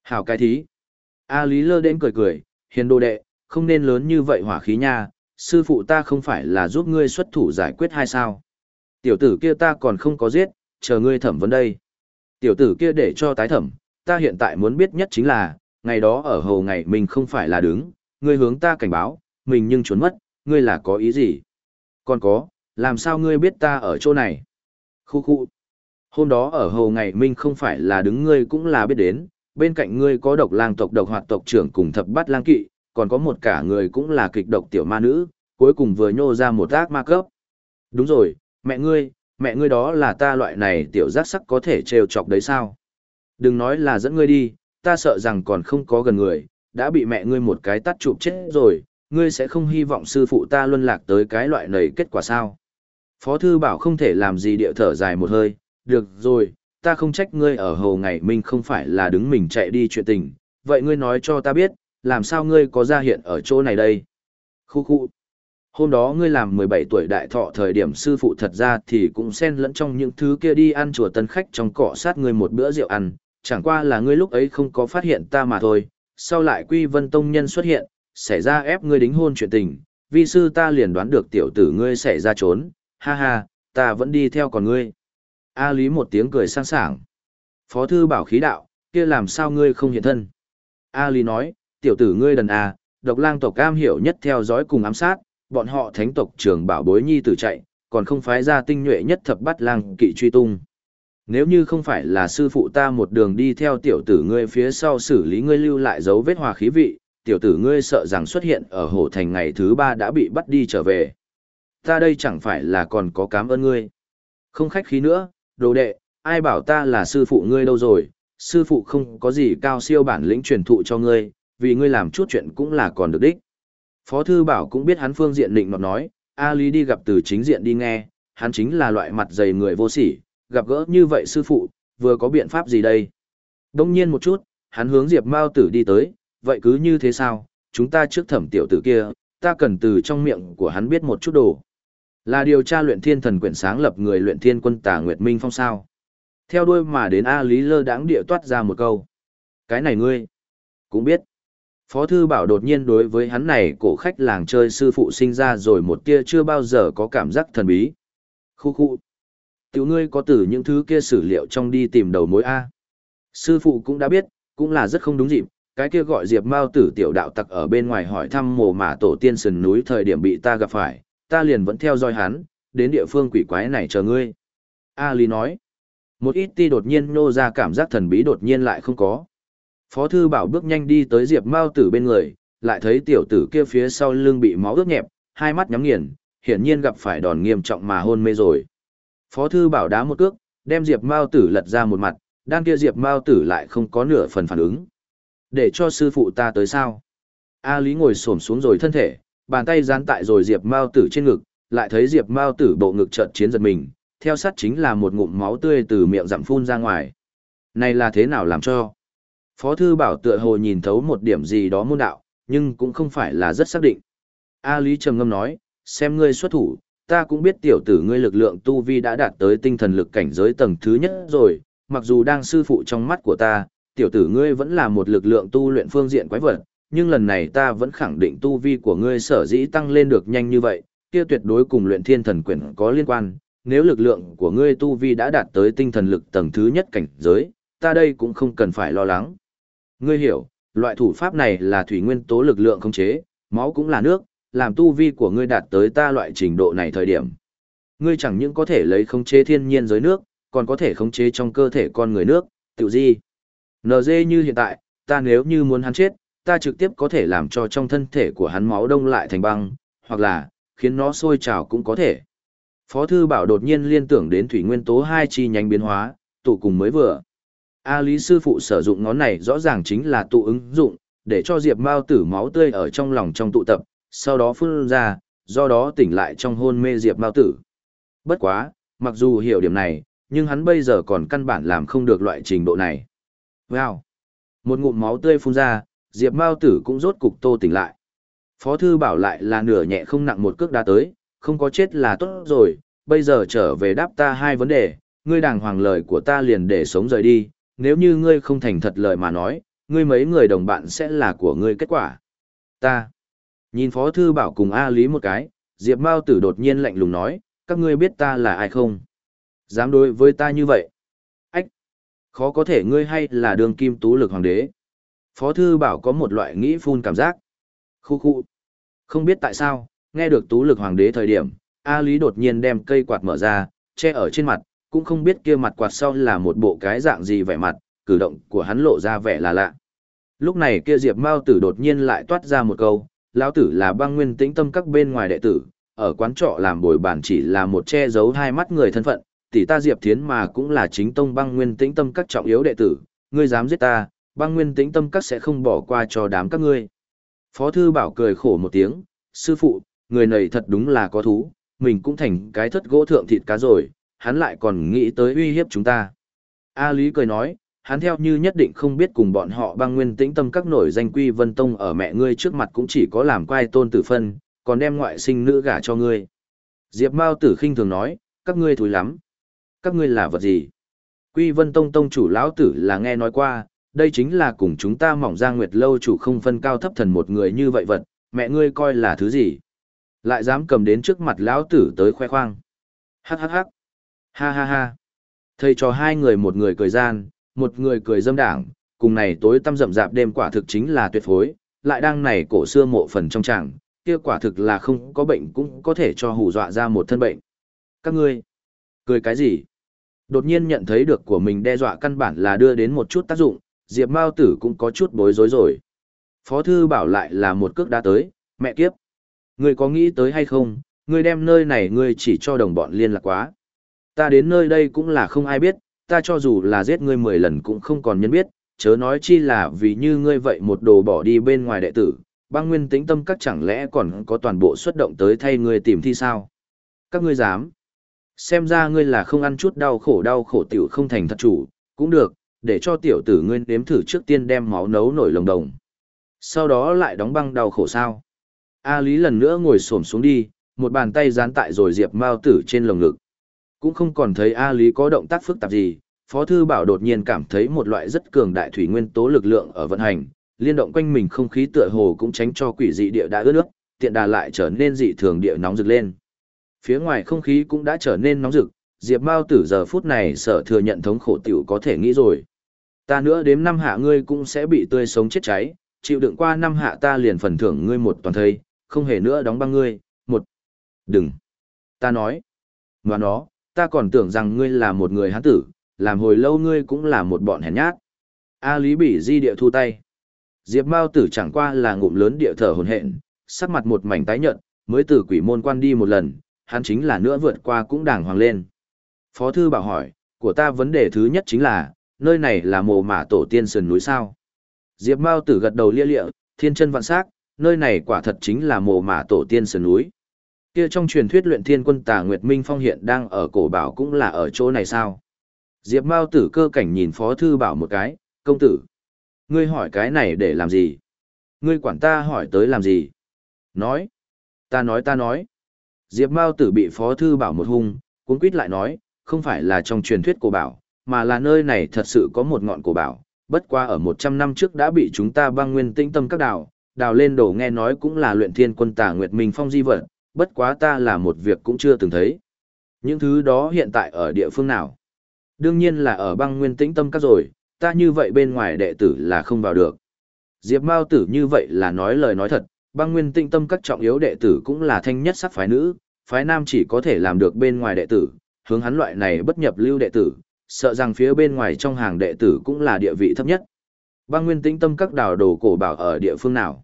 A: Hảo cái thí. A Lý lơ đến cười cười, hiền đồ đệ, không nên lớn như vậy hỏa khí nha, sư phụ ta không phải là giúp ngươi xuất thủ giải quyết hay sao. Tiểu tử kia ta còn không có giết, chờ ngươi thẩm vấn đây. Tiểu tử kia để cho tái thẩm, ta hiện tại muốn biết nhất chính là, ngày đó ở hầu ngày mình không phải là đứng, ngươi hướng ta cảnh báo, mình nhưng trốn mất, ngươi là có ý gì? Còn có, làm sao ngươi biết ta ở chỗ này? Khu khu. Hôm đó ở hầu ngày mình không phải là đứng ngươi cũng là biết đến, bên cạnh ngươi có độc lang tộc độc hoạt tộc trưởng cùng thập bát lang kỵ, còn có một cả người cũng là kịch độc tiểu ma nữ, cuối cùng vừa nhô ra một ác ma cấp. Đúng rồi, mẹ ngươi, mẹ ngươi đó là ta loại này tiểu giác sắc có thể trêu chọc đấy sao? Đừng nói là dẫn ngươi đi, ta sợ rằng còn không có gần người, đã bị mẹ ngươi một cái tắt chụp chết rồi, ngươi sẽ không hy vọng sư phụ ta luân lạc tới cái loại này kết quả sao? Phó thư bảo không thể làm gì điệu thở dài một hơi, được rồi, ta không trách ngươi ở hồ ngày mình không phải là đứng mình chạy đi chuyện tình, vậy ngươi nói cho ta biết, làm sao ngươi có ra hiện ở chỗ này đây? Khu khu. Hôm đó ngươi làm 17 tuổi đại thọ thời điểm sư phụ thật ra thì cũng xen lẫn trong những thứ kia đi ăn chùa tân khách trong cọ sát ngươi một bữa rượu ăn, chẳng qua là ngươi lúc ấy không có phát hiện ta mà thôi, sau lại quy vân tông nhân xuất hiện, xảy ra ép ngươi đính hôn chuyện tình, vi sư ta liền đoán được tiểu tử ngươi xảy ra trốn, ha ha, ta vẫn đi theo còn ngươi. A Lý một tiếng cười sang sảng. Phó thư bảo khí đạo, kia làm sao ngươi không hiện thân? A Lý nói, tiểu tử ngươi đần à, độc lang tộc cam hiểu nhất theo dõi cùng ám sát, bọn họ thánh tộc trưởng bảo bối nhi tử chạy, còn không phái ra tinh nhuệ nhất thập bắt lang kỵ truy tung. Nếu như không phải là sư phụ ta một đường đi theo tiểu tử ngươi phía sau xử lý ngươi lưu lại dấu vết hòa khí vị, tiểu tử ngươi sợ rằng xuất hiện ở hồ thành ngày thứ ba đã bị bắt đi trở về. Ta đây chẳng phải là còn có cám ơn ngươi. Không khách khí nữa, đồ đệ, ai bảo ta là sư phụ ngươi đâu rồi, sư phụ không có gì cao siêu bản lĩnh truyền thụ cho ngươi, vì ngươi làm chút chuyện cũng là còn được đích. Phó thư bảo cũng biết hắn phương diện định nọt nói, A Lý đi gặp từ chính diện đi nghe, hắn chính là loại mặt dày người vô sỉ, gặp gỡ như vậy sư phụ, vừa có biện pháp gì đây? Đông nhiên một chút, hắn hướng Diệp Mao tử đi tới, vậy cứ như thế sao, chúng ta trước thẩm tiểu tử kia, ta cần từ trong miệng của hắn biết một chút đồ. Là điều tra luyện thiên thần quyển sáng lập người luyện thiên quân tà Nguyệt Minh Phong sao. Theo đuôi mà đến A Lý lơ đãng địa toát ra một câu. Cái này ngươi, cũng biết. Phó Thư Bảo đột nhiên đối với hắn này cổ khách làng chơi sư phụ sinh ra rồi một tia chưa bao giờ có cảm giác thần bí. Khu khu. Tiểu ngươi có từ những thứ kia sử liệu trong đi tìm đầu mối A. Sư phụ cũng đã biết, cũng là rất không đúng dịp, cái kia gọi Diệp Mao tử tiểu đạo tặc ở bên ngoài hỏi thăm mồ mả tổ tiên sườn núi thời điểm bị ta gặp phải, ta liền vẫn theo dõi hắn, đến địa phương quỷ quái này chờ ngươi. A Lý nói, một ít ti đột nhiên nô ra cảm giác thần bí đột nhiên lại không có. Phó thư bảo bước nhanh đi tới Diệp Mao tử bên người, lại thấy tiểu tử kia phía sau lưng bị máu ướt nhẹp, hai mắt nhắm nghiền, hiển nhiên gặp phải đòn nghiêm trọng mà hôn mê rồi. Phó thư bảo đá một cước, đem Diệp Mao tử lật ra một mặt, đan kia Diệp Mao tử lại không có nửa phần phản ứng. Để cho sư phụ ta tới sao? A Lý ngồi xổm xuống rồi thân thể, bàn tay dán tại rồi Diệp Mao tử trên ngực, lại thấy Diệp Mao tử bộ ngực chợt chiến giật mình, theo sát chính là một ngụm máu tươi từ miệng rặm phun ra ngoài. Này là thế nào làm cho? Phó thư bảo tựa hồ nhìn thấu một điểm gì đó môn đạo, nhưng cũng không phải là rất xác định. A Lý trầm ngâm nói, xem ngươi xuất thủ, ta cũng biết tiểu tử ngươi lực lượng tu vi đã đạt tới tinh thần lực cảnh giới tầng thứ nhất rồi, mặc dù đang sư phụ trong mắt của ta, tiểu tử ngươi vẫn là một lực lượng tu luyện phương diện quái vật, nhưng lần này ta vẫn khẳng định tu vi của ngươi sở dĩ tăng lên được nhanh như vậy, kia tuyệt đối cùng luyện thiên thần quyển có liên quan, nếu lực lượng của ngươi tu vi đã đạt tới tinh thần lực tầng thứ nhất cảnh giới, ta đây cũng không cần phải lo lắng. Ngươi hiểu, loại thủ pháp này là thủy nguyên tố lực lượng khống chế, máu cũng là nước, làm tu vi của ngươi đạt tới ta loại trình độ này thời điểm. Ngươi chẳng những có thể lấy khống chế thiên nhiên giới nước, còn có thể khống chế trong cơ thể con người nước, tiểu di. NG như hiện tại, ta nếu như muốn hắn chết, ta trực tiếp có thể làm cho trong thân thể của hắn máu đông lại thành băng, hoặc là, khiến nó sôi trào cũng có thể. Phó thư bảo đột nhiên liên tưởng đến thủy nguyên tố hai chi nhánh biến hóa, tụ cùng mới vừa. A Lý sư phụ sử dụng ngón này rõ ràng chính là tụ ứng dụng, để cho Diệp Mao tử máu tươi ở trong lòng trong tụ tập, sau đó phun ra, do đó tỉnh lại trong hôn mê Diệp Mao tử. Bất quá, mặc dù hiểu điểm này, nhưng hắn bây giờ còn căn bản làm không được loại trình độ này. Wow! Một ngụm máu tươi phun ra, Diệp Mao tử cũng rốt cục tô tỉnh lại. Phó thư bảo lại là nửa nhẹ không nặng một cước đá tới, không có chết là tốt rồi, bây giờ trở về đáp ta hai vấn đề, ngươi đàng hoàng lời của ta liền để sống rời đi, nếu như ngươi không thành thật lời mà nói, ngươi mấy người đồng bạn sẽ là của ngươi kết quả. Ta. Nhìn Phó Thư Bảo cùng A Lý một cái, Diệp Mao Tử đột nhiên lạnh lùng nói, các ngươi biết ta là ai không? Dám đối với ta như vậy? Ách! Khó có thể ngươi hay là đường kim tú lực hoàng đế. Phó Thư Bảo có một loại nghĩ phun cảm giác. Khu khu. Không biết tại sao, nghe được tú lực hoàng đế thời điểm, A Lý đột nhiên đem cây quạt mở ra, che ở trên mặt, cũng không biết kia mặt quạt sau là một bộ cái dạng gì vẻ mặt, cử động của hắn lộ ra vẻ là lạ. Lúc này kia Diệp Mao tử đột nhiên lại toát ra một câu, lão tử là băng nguyên tĩnh tâm các bên ngoài đệ tử, ở quán trọ làm bồi bàn chỉ là một che giấu hai mắt người thân phận, tỷ ta Diệp Thiến mà cũng là chính tông băng nguyên tĩnh tâm các trọng yếu đệ tử, ngươi dám giết ta, băng nguyên tĩnh tâm các sẽ không bỏ qua cho đám các ngươi. Phó thư bảo cười khổ một tiếng, sư phụ, người này thật đúng là có thú, mình cũng thành cái thất gỗ thượng thịt cá rồi, hắn lại còn nghĩ tới uy hiếp chúng ta. A Lý cười nói, hắn theo như nhất định không biết cùng bọn họ băng nguyên tĩnh tâm các nổi danh quy vân tông ở mẹ ngươi trước mặt cũng chỉ có làm quai tôn tử phân, còn đem ngoại sinh nữ gả cho ngươi. Diệp Mao tử khinh thường nói, các ngươi thúi lắm. Các ngươi là vật gì? Quy vân tông tông chủ lão tử là nghe nói qua, đây chính là cùng chúng ta mỏng ra nguyệt lâu chủ không phân cao thấp thần một người như vậy vật, mẹ ngươi coi là thứ gì? Lại dám cầm đến trước mặt lão tử tới khoe khoang. Hắc hắc hắc. Ha ha ha. Thầy cho hai người một người cười gian, một người cười dâm đảng, cùng này tối tăm rậm rạp đêm quả thực chính là tuyệt phối, lại đang này cổ xưa mộ phần trong tràng, kia quả thực là không có bệnh cũng có thể cho hù dọa ra một thân bệnh. Các ngươi, cười cái gì? Đột nhiên nhận thấy được của mình đe dọa căn bản là đưa đến một chút tác dụng, Diệp Mao Tử cũng có chút bối rối rồi. Phó thư bảo lại là một cước đã tới, mẹ kiếp. Ngươi có nghĩ tới hay không, ngươi đem nơi này ngươi chỉ cho đồng bọn liên lạc quá. Ta đến nơi đây cũng là không ai biết, ta cho dù là giết ngươi 10 lần cũng không còn nhân biết, chớ nói chi là vì như ngươi vậy một đồ bỏ đi bên ngoài đệ tử, băng nguyên tĩnh tâm các chẳng lẽ còn có toàn bộ xuất động tới thay ngươi tìm thi sao? Các ngươi dám? Xem ra ngươi là không ăn chút đau khổ đau khổ tiểu không thành thật chủ, cũng được, để cho tiểu tử ngươi nếm thử trước tiên đem máu nấu nổi lồng đồng. Sau đó lại đóng băng đau khổ sao? A Lý lần nữa ngồi xổm xuống đi, một bàn tay dán tại rồi Diệp Mao tử trên lồng ngực. Cũng không còn thấy A Lý có động tác phức tạp gì, Phó Thư Bảo đột nhiên cảm thấy một loại rất cường đại thủy nguyên tố lực lượng ở vận hành, liên động quanh mình không khí tựa hồ cũng tránh cho quỷ dị địa đã ướt nước, tiện đà lại trở nên dị thường địa nóng rực lên. Phía ngoài không khí cũng đã trở nên nóng rực, Diệp Mao tử giờ phút này sợ thừa nhận thống khổ tiểu có thể nghĩ rồi. Ta nữa đếm năm hạ ngươi cũng sẽ bị tươi sống chết cháy, chịu đựng qua năm hạ ta liền phần thưởng ngươi một toàn thây, không hề nữa đóng băng ngươi, một. Đừng. Ta nói. ngoan nó, ta còn tưởng rằng ngươi là một người hán tử, làm hồi lâu ngươi cũng là một bọn hèn nhát. A Lý Bỉ di địa thu tay. Diệp Mao tử chẳng qua là ngụm lớn địa thở hồn hện, sắc mặt một mảnh tái nhợt, mới từ quỷ môn quan đi một lần, hắn chính là nữa vượt qua cũng đàng hoàng lên. Phó thư bảo hỏi, của ta vấn đề thứ nhất chính là, nơi này là mồ mả tổ tiên sườn núi sao. Diệp Mao tử gật đầu lia lịa, thiên chân vạn sắc, nơi này quả thật chính là mồ mả tổ tiên sườn núi. Kia trong truyền thuyết luyện thiên quân tà Nguyệt Minh Phong hiện đang ở cổ bảo cũng là ở chỗ này sao? Diệp Mao tử cơ cảnh nhìn Phó Thư Bảo một cái, công tử. Ngươi hỏi cái này để làm gì? Ngươi quản ta hỏi tới làm gì? Nói. Ta nói ta nói. Diệp Mao tử bị Phó Thư Bảo một hung, cuốn quýt lại nói, không phải là trong truyền thuyết cổ bảo, mà là nơi này thật sự có một ngọn cổ bảo, bất qua ở 100 năm trước đã bị chúng ta băng nguyên tinh tâm các đảo đào lên đổ nghe nói cũng là luyện thiên quân tà Nguyệt Minh Phong di vật, bất quá ta là một việc cũng chưa từng thấy. Những thứ đó hiện tại ở địa phương nào? Đương nhiên là ở băng nguyên tĩnh tâm các rồi, ta như vậy bên ngoài đệ tử là không vào được. Diệp Mao tử như vậy là nói lời nói thật, băng nguyên tĩnh tâm các trọng yếu đệ tử cũng là thanh nhất sắc phái nữ, phái nam chỉ có thể làm được bên ngoài đệ tử, hướng hắn loại này bất nhập lưu đệ tử, sợ rằng phía bên ngoài trong hàng đệ tử cũng là địa vị thấp nhất. Băng nguyên tĩnh tâm các đào đồ cổ bảo ở địa phương nào?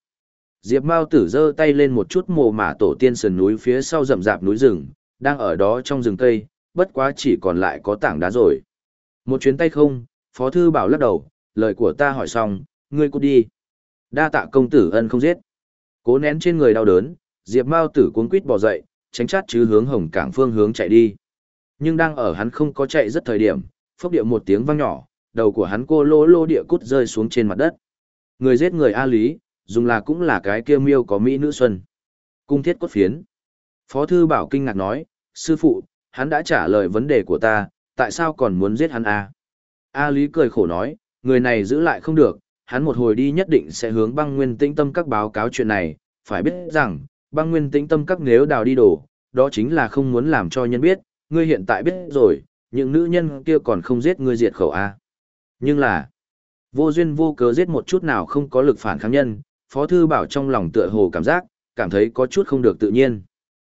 A: Diệp Mao tử giơ tay lên một chút mồ mả tổ tiên sườn núi phía sau rậm rạp núi rừng, đang ở đó trong rừng cây, bất quá chỉ còn lại có tảng đá rồi. Một chuyến tay không, Phó Thư Bảo lắc đầu, lời của ta hỏi xong, ngươi cút đi. Đa tạ công tử ân không giết. Cố nén trên người đau đớn, Diệp Mao tử cuốn quýt bỏ dậy, tránh chát chứ hướng hồng cảng phương hướng chạy đi. Nhưng đang ở hắn không có chạy rất thời điểm, phốc điệu một tiếng vang nhỏ, đầu của hắn cô lô lô địa cút rơi xuống trên mặt đất. Người giết người A Lý, dùng là cũng là cái kia miêu có mỹ nữ xuân. Cung thiết cốt phiến. Phó thư bảo kinh ngạc nói, sư phụ, hắn đã trả lời vấn đề của ta, tại sao còn muốn giết hắn a? A Lý cười khổ nói, người này giữ lại không được, hắn một hồi đi nhất định sẽ hướng băng nguyên tĩnh tâm các báo cáo chuyện này, phải biết rằng, băng nguyên tĩnh tâm các nếu đào đi đổ, đó chính là không muốn làm cho nhân biết, ngươi hiện tại biết rồi, những nữ nhân kia còn không giết ngươi diệt khẩu a. Nhưng là, vô duyên vô cớ giết một chút nào không có lực phản kháng nhân, Phó Thư Bảo trong lòng tựa hồ cảm giác, cảm thấy có chút không được tự nhiên.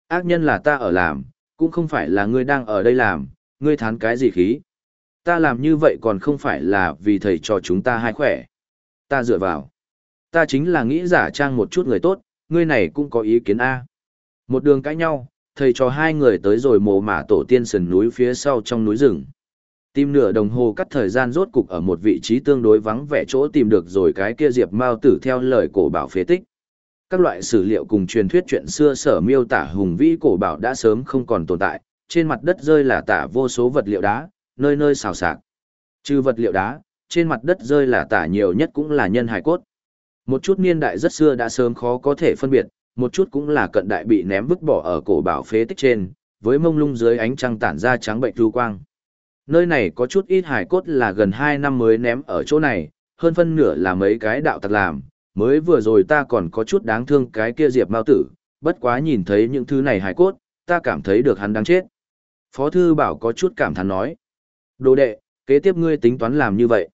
A: Ác nhân là ta ở làm, cũng không phải là ngươi đang ở đây làm, ngươi thán cái gì khí. Ta làm như vậy còn không phải là vì thầy cho chúng ta hai khỏe. Ta dựa vào. Ta chính là nghĩ giả trang một chút người tốt, ngươi này cũng có ý kiến A. Một đường cãi nhau, thầy cho hai người tới rồi mồ mả tổ tiên sườn núi phía sau trong núi rừng. Tìm nửa đồng hồ cắt thời gian rốt cục ở một vị trí tương đối vắng vẻ chỗ tìm được rồi cái kia Diệp Mao tử theo lời cổ bảo phế tích. Các loại sử liệu cùng truyền thuyết chuyện xưa sở miêu tả hùng vĩ cổ bảo đã sớm không còn tồn tại, trên mặt đất rơi là tả vô số vật liệu đá, nơi nơi xào xạc. Trừ vật liệu đá, trên mặt đất rơi là tả nhiều nhất cũng là nhân hài cốt. Một chút niên đại rất xưa đã sớm khó có thể phân biệt, một chút cũng là cận đại bị ném vứt bỏ ở cổ bảo phế tích trên, với mông lung dưới ánh trăng tản ra trắng bệnh lưu quang. Nơi này có chút ít hải cốt là gần 2 năm mới ném ở chỗ này, hơn phân nửa là mấy cái đạo tặc làm, mới vừa rồi ta còn có chút đáng thương cái kia Diệp Mao tử, bất quá nhìn thấy những thứ này hải cốt, ta cảm thấy được hắn đáng chết. Phó thư bảo có chút cảm thán nói. Đồ đệ, kế tiếp ngươi tính toán làm như vậy.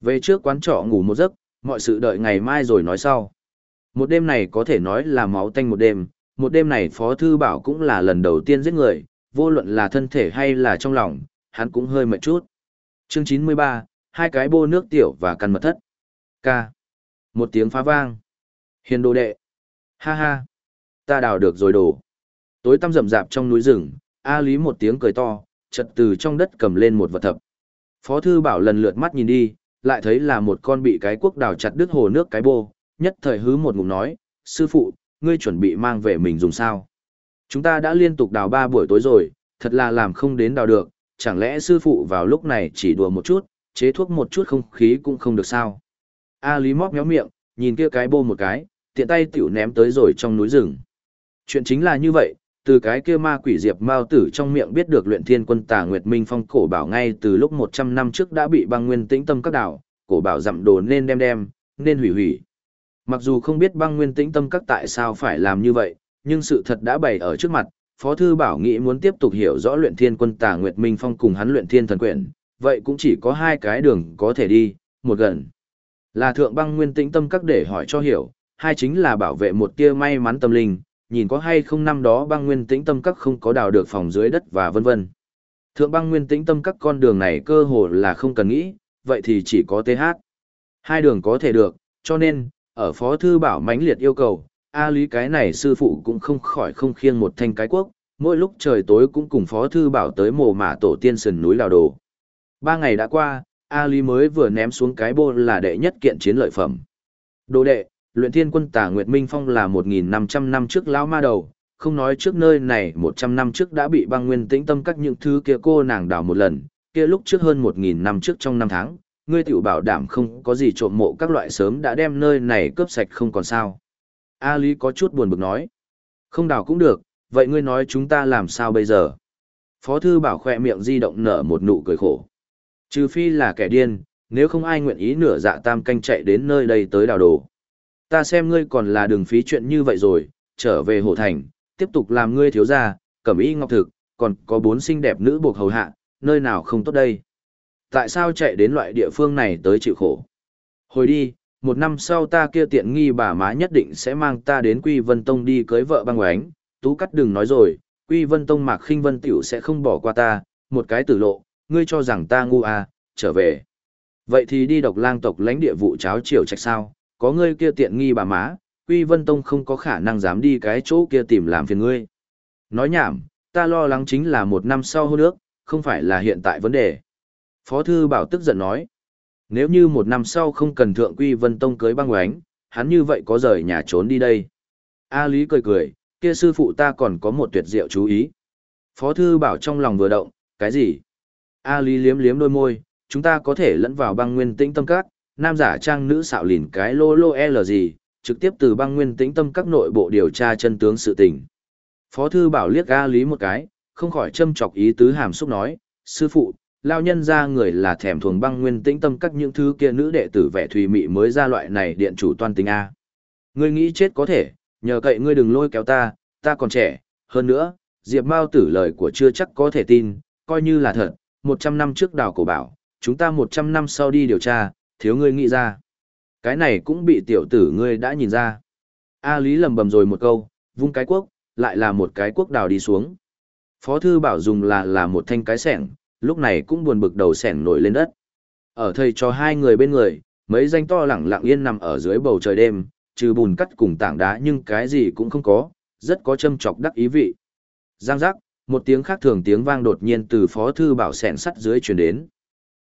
A: Về trước quán trọ ngủ một giấc, mọi sự đợi ngày mai rồi nói sau. Một đêm này có thể nói là máu tanh một đêm, một đêm này Phó Thư Bảo cũng là lần đầu tiên giết người, vô luận là thân thể hay là trong lòng, hắn cũng hơi mệt chút. Chương 93, hai cái bô nước tiểu và căn mật thất. K. Một tiếng phá vang. Hiền đồ đệ. Ha ha. Ta đào được rồi đồ. Tối tăm rậm rạp trong núi rừng, A Lý một tiếng cười to, chật từ trong đất cầm lên một vật thập. Phó Thư Bảo lần lượt mắt nhìn đi, lại thấy là một con bị cái quốc đào chặt đứt hồ nước cái bô, nhất thời hứ một ngụm nói, sư phụ, ngươi chuẩn bị mang về mình dùng sao? Chúng ta đã liên tục đào ba buổi tối rồi, thật là làm không đến đào được, chẳng lẽ sư phụ vào lúc này chỉ đùa một chút, chế thuốc một chút không khí cũng không được sao? A Lý móc méo miệng, nhìn kia cái bô một cái, tiện tay tiểu ném tới rồi trong núi rừng. Chuyện chính là như vậy, từ cái kia ma quỷ diệp mao tử trong miệng biết được luyện thiên quân tà nguyệt minh phong cổ bảo ngay từ lúc 100 năm trước đã bị băng nguyên tĩnh tâm các đảo, cổ bảo dặm đồ nên đem đem, nên hủy hủy. Mặc dù không biết băng nguyên tĩnh tâm các tại sao phải làm như vậy, nhưng sự thật đã bày ở trước mặt, Phó Thư Bảo nghĩ muốn tiếp tục hiểu rõ luyện thiên quân tà Nguyệt Minh Phong cùng hắn luyện thiên thần quyển, vậy cũng chỉ có hai cái đường có thể đi, một gần là thượng băng nguyên tĩnh tâm các để hỏi cho hiểu, hai chính là bảo vệ một tia may mắn tâm linh, nhìn có hay không năm đó băng nguyên tĩnh tâm các không có đào được phòng dưới đất và vân vân. Thượng băng nguyên tĩnh tâm các con đường này cơ hồ là không cần nghĩ, vậy thì chỉ có TH. Hai đường có thể được, cho nên, ở Phó Thư Bảo mãnh liệt yêu cầu, A Lý cái này sư phụ cũng không khỏi không khiêng một thanh cái quốc, mỗi lúc trời tối cũng cùng Phó Thư Bảo tới mồ mả tổ tiên sườn núi lào đồ. Ba ngày đã qua, A Lý mới vừa ném xuống cái bô là đệ nhất kiện chiến lợi phẩm. Đồ đệ, luyện thiên quân tà Nguyệt Minh Phong là 1.500 năm trước lão ma đầu, không nói trước nơi này 100 năm trước đã bị băng nguyên tĩnh tâm các những thứ kia cô nàng đào một lần, kia lúc trước hơn 1.000 năm trước trong năm tháng, ngươi tiểu bảo đảm không có gì trộm mộ các loại sớm đã đem nơi này cướp sạch không còn sao. A Lý có chút buồn bực nói. Không đào cũng được, vậy ngươi nói chúng ta làm sao bây giờ? Phó thư bảo khoe miệng di động nở một nụ cười khổ. Trừ phi là kẻ điên, nếu không ai nguyện ý nửa dạ tam canh chạy đến nơi đây tới đào đồ. Ta xem ngươi còn là đường phí chuyện như vậy rồi, trở về Hổ thành, tiếp tục làm ngươi thiếu gia, cẩm y ngọc thực, còn có bốn xinh đẹp nữ buộc hầu hạ, nơi nào không tốt đây. Tại sao chạy đến loại địa phương này tới chịu khổ? Hồi đi, một năm sau ta kia tiện nghi bà má nhất định sẽ mang ta đến Quy Vân Tông đi cưới vợ băng oánh, tú cắt đừng nói rồi, Quy Vân Tông mạc khinh vân tiểu sẽ không bỏ qua ta, một cái tử lộ, ngươi cho rằng ta ngu à, trở về. Vậy thì đi độc lang tộc lãnh địa vụ cháo chiều trạch sao, có ngươi kia tiện nghi bà má, Quy Vân Tông không có khả năng dám đi cái chỗ kia tìm làm phiền ngươi. Nói nhảm, ta lo lắng chính là một năm sau hôn ước, không phải là hiện tại vấn đề. Phó Thư Bảo tức giận nói, nếu như một năm sau không cần thượng Quy Vân Tông cưới băng oánh, hắn như vậy có rời nhà trốn đi đây. A Lý cười cười, kia sư phụ ta còn có một tuyệt diệu chú ý. Phó Thư Bảo trong lòng vừa động, cái gì? A Lý liếm liếm đôi môi, chúng ta có thể lẫn vào băng nguyên tĩnh tâm các, nam giả trang nữ xạo lìn cái lô lô e L gì, trực tiếp từ băng nguyên tĩnh tâm các nội bộ điều tra chân tướng sự tình. Phó thư bảo liếc A Lý một cái, không khỏi châm chọc ý tứ hàm xúc nói, sư phụ, lao nhân ra người là thèm thuồng băng nguyên tĩnh tâm các những thứ kia nữ đệ tử vẻ thùy mị mới ra loại này điện chủ toan tính A. Ngươi nghĩ chết có thể, nhờ cậy ngươi đừng lôi kéo ta, ta còn trẻ, hơn nữa, Diệp Mao tử lời của chưa chắc có thể tin, coi như là thật, 100 năm trước đào cổ bảo, chúng ta 100 năm sau đi điều tra, thiếu ngươi nghĩ ra. Cái này cũng bị tiểu tử ngươi đã nhìn ra. A Lý lầm bầm rồi một câu, vung cái quốc, lại là một cái quốc đào đi xuống. Phó thư bảo dùng là là một thanh cái sẻng, lúc này cũng buồn bực đầu sẻn nổi lên đất. Ở thầy cho hai người bên người, mấy danh to lẳng lặng yên nằm ở dưới bầu trời đêm, trừ bùn cắt cùng tảng đá nhưng cái gì cũng không có, rất có châm chọc đắc ý vị. Giang giác, một tiếng khác thường tiếng vang đột nhiên từ phó thư bảo sẻn sắt dưới truyền đến.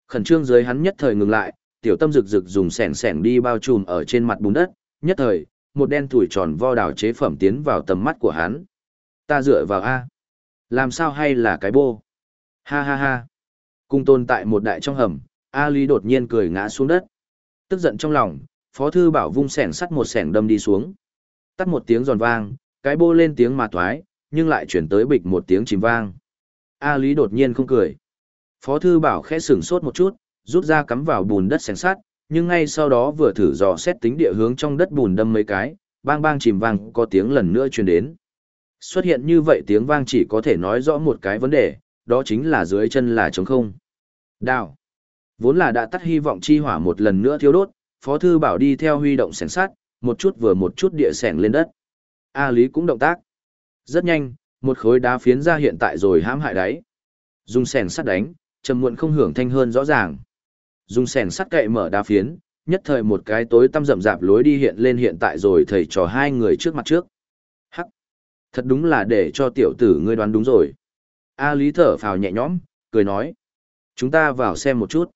A: Khẩn trương dưới hắn nhất thời ngừng lại, tiểu tâm rực rực dùng sẻn sẻn đi bao trùm ở trên mặt bùn đất, nhất thời, một đen thủi tròn vo đảo chế phẩm tiến vào tầm mắt của hắn. Ta dựa vào A. Làm sao hay là cái bô? Ha ha ha. Cung tồn tại một đại trong hầm, A Lý đột nhiên cười ngã xuống đất. Tức giận trong lòng, Phó Thư Bảo vung sẻng sắt một sẻng đâm đi xuống. Tắt một tiếng giòn vang, cái bô lên tiếng mà thoái, nhưng lại chuyển tới bịch một tiếng chìm vang. A Lý đột nhiên không cười. Phó Thư Bảo khẽ sửng sốt một chút, rút ra cắm vào bùn đất sẻng sắt, nhưng ngay sau đó vừa thử dò xét tính địa hướng trong đất bùn đâm mấy cái, bang bang chìm vang có tiếng lần nữa truyền đến. Xuất hiện như vậy tiếng vang chỉ có thể nói rõ một cái vấn đề, đó chính là dưới chân là trống không. Đào. Vốn là đã tắt hy vọng chi hỏa một lần nữa thiêu đốt, Phó Thư Bảo đi theo huy động sẻng sắt, một chút vừa một chút địa sẻng lên đất. A Lý cũng động tác. Rất nhanh, một khối đá phiến ra hiện tại rồi hãm hại đáy. Dùng sẻng sắt đánh, trầm muộn không hưởng thanh hơn rõ ràng. Dùng sẻng sắt cậy mở đá phiến, nhất thời một cái tối tăm rậm rạp lối đi hiện lên hiện tại rồi thầy trò hai người trước mặt trước. Hắc. Thật đúng là để cho tiểu tử ngươi đoán đúng rồi. A Lý thở phào nhẹ nhõm, cười nói. Chúng ta vào xem một chút.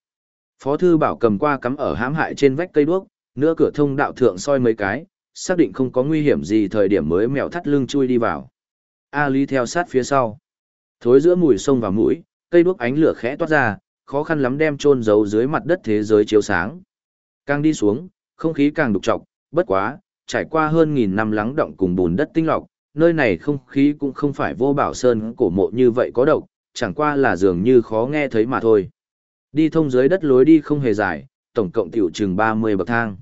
A: Phó thư bảo cầm qua cắm ở hãm hại trên vách cây đuốc, nửa cửa thông đạo thượng soi mấy cái, xác định không có nguy hiểm gì thời điểm mới mèo thắt lưng chui đi vào. A Lý theo sát phía sau. Thối giữa mùi sông và mũi, cây đuốc ánh lửa khẽ toát ra, khó khăn lắm đem chôn giấu dưới mặt đất thế giới chiếu sáng. Càng đi xuống, không khí càng đục trọc, bất quá, trải qua hơn nghìn năm lắng động cùng bùn đất tinh lọc, nơi này không khí cũng không phải vô bảo sơn cổ mộ như vậy có độc, chẳng qua là dường như khó nghe thấy mà thôi. Đi thông dưới đất lối đi không hề dài, tổng cộng tiểu chừng 30 bậc thang.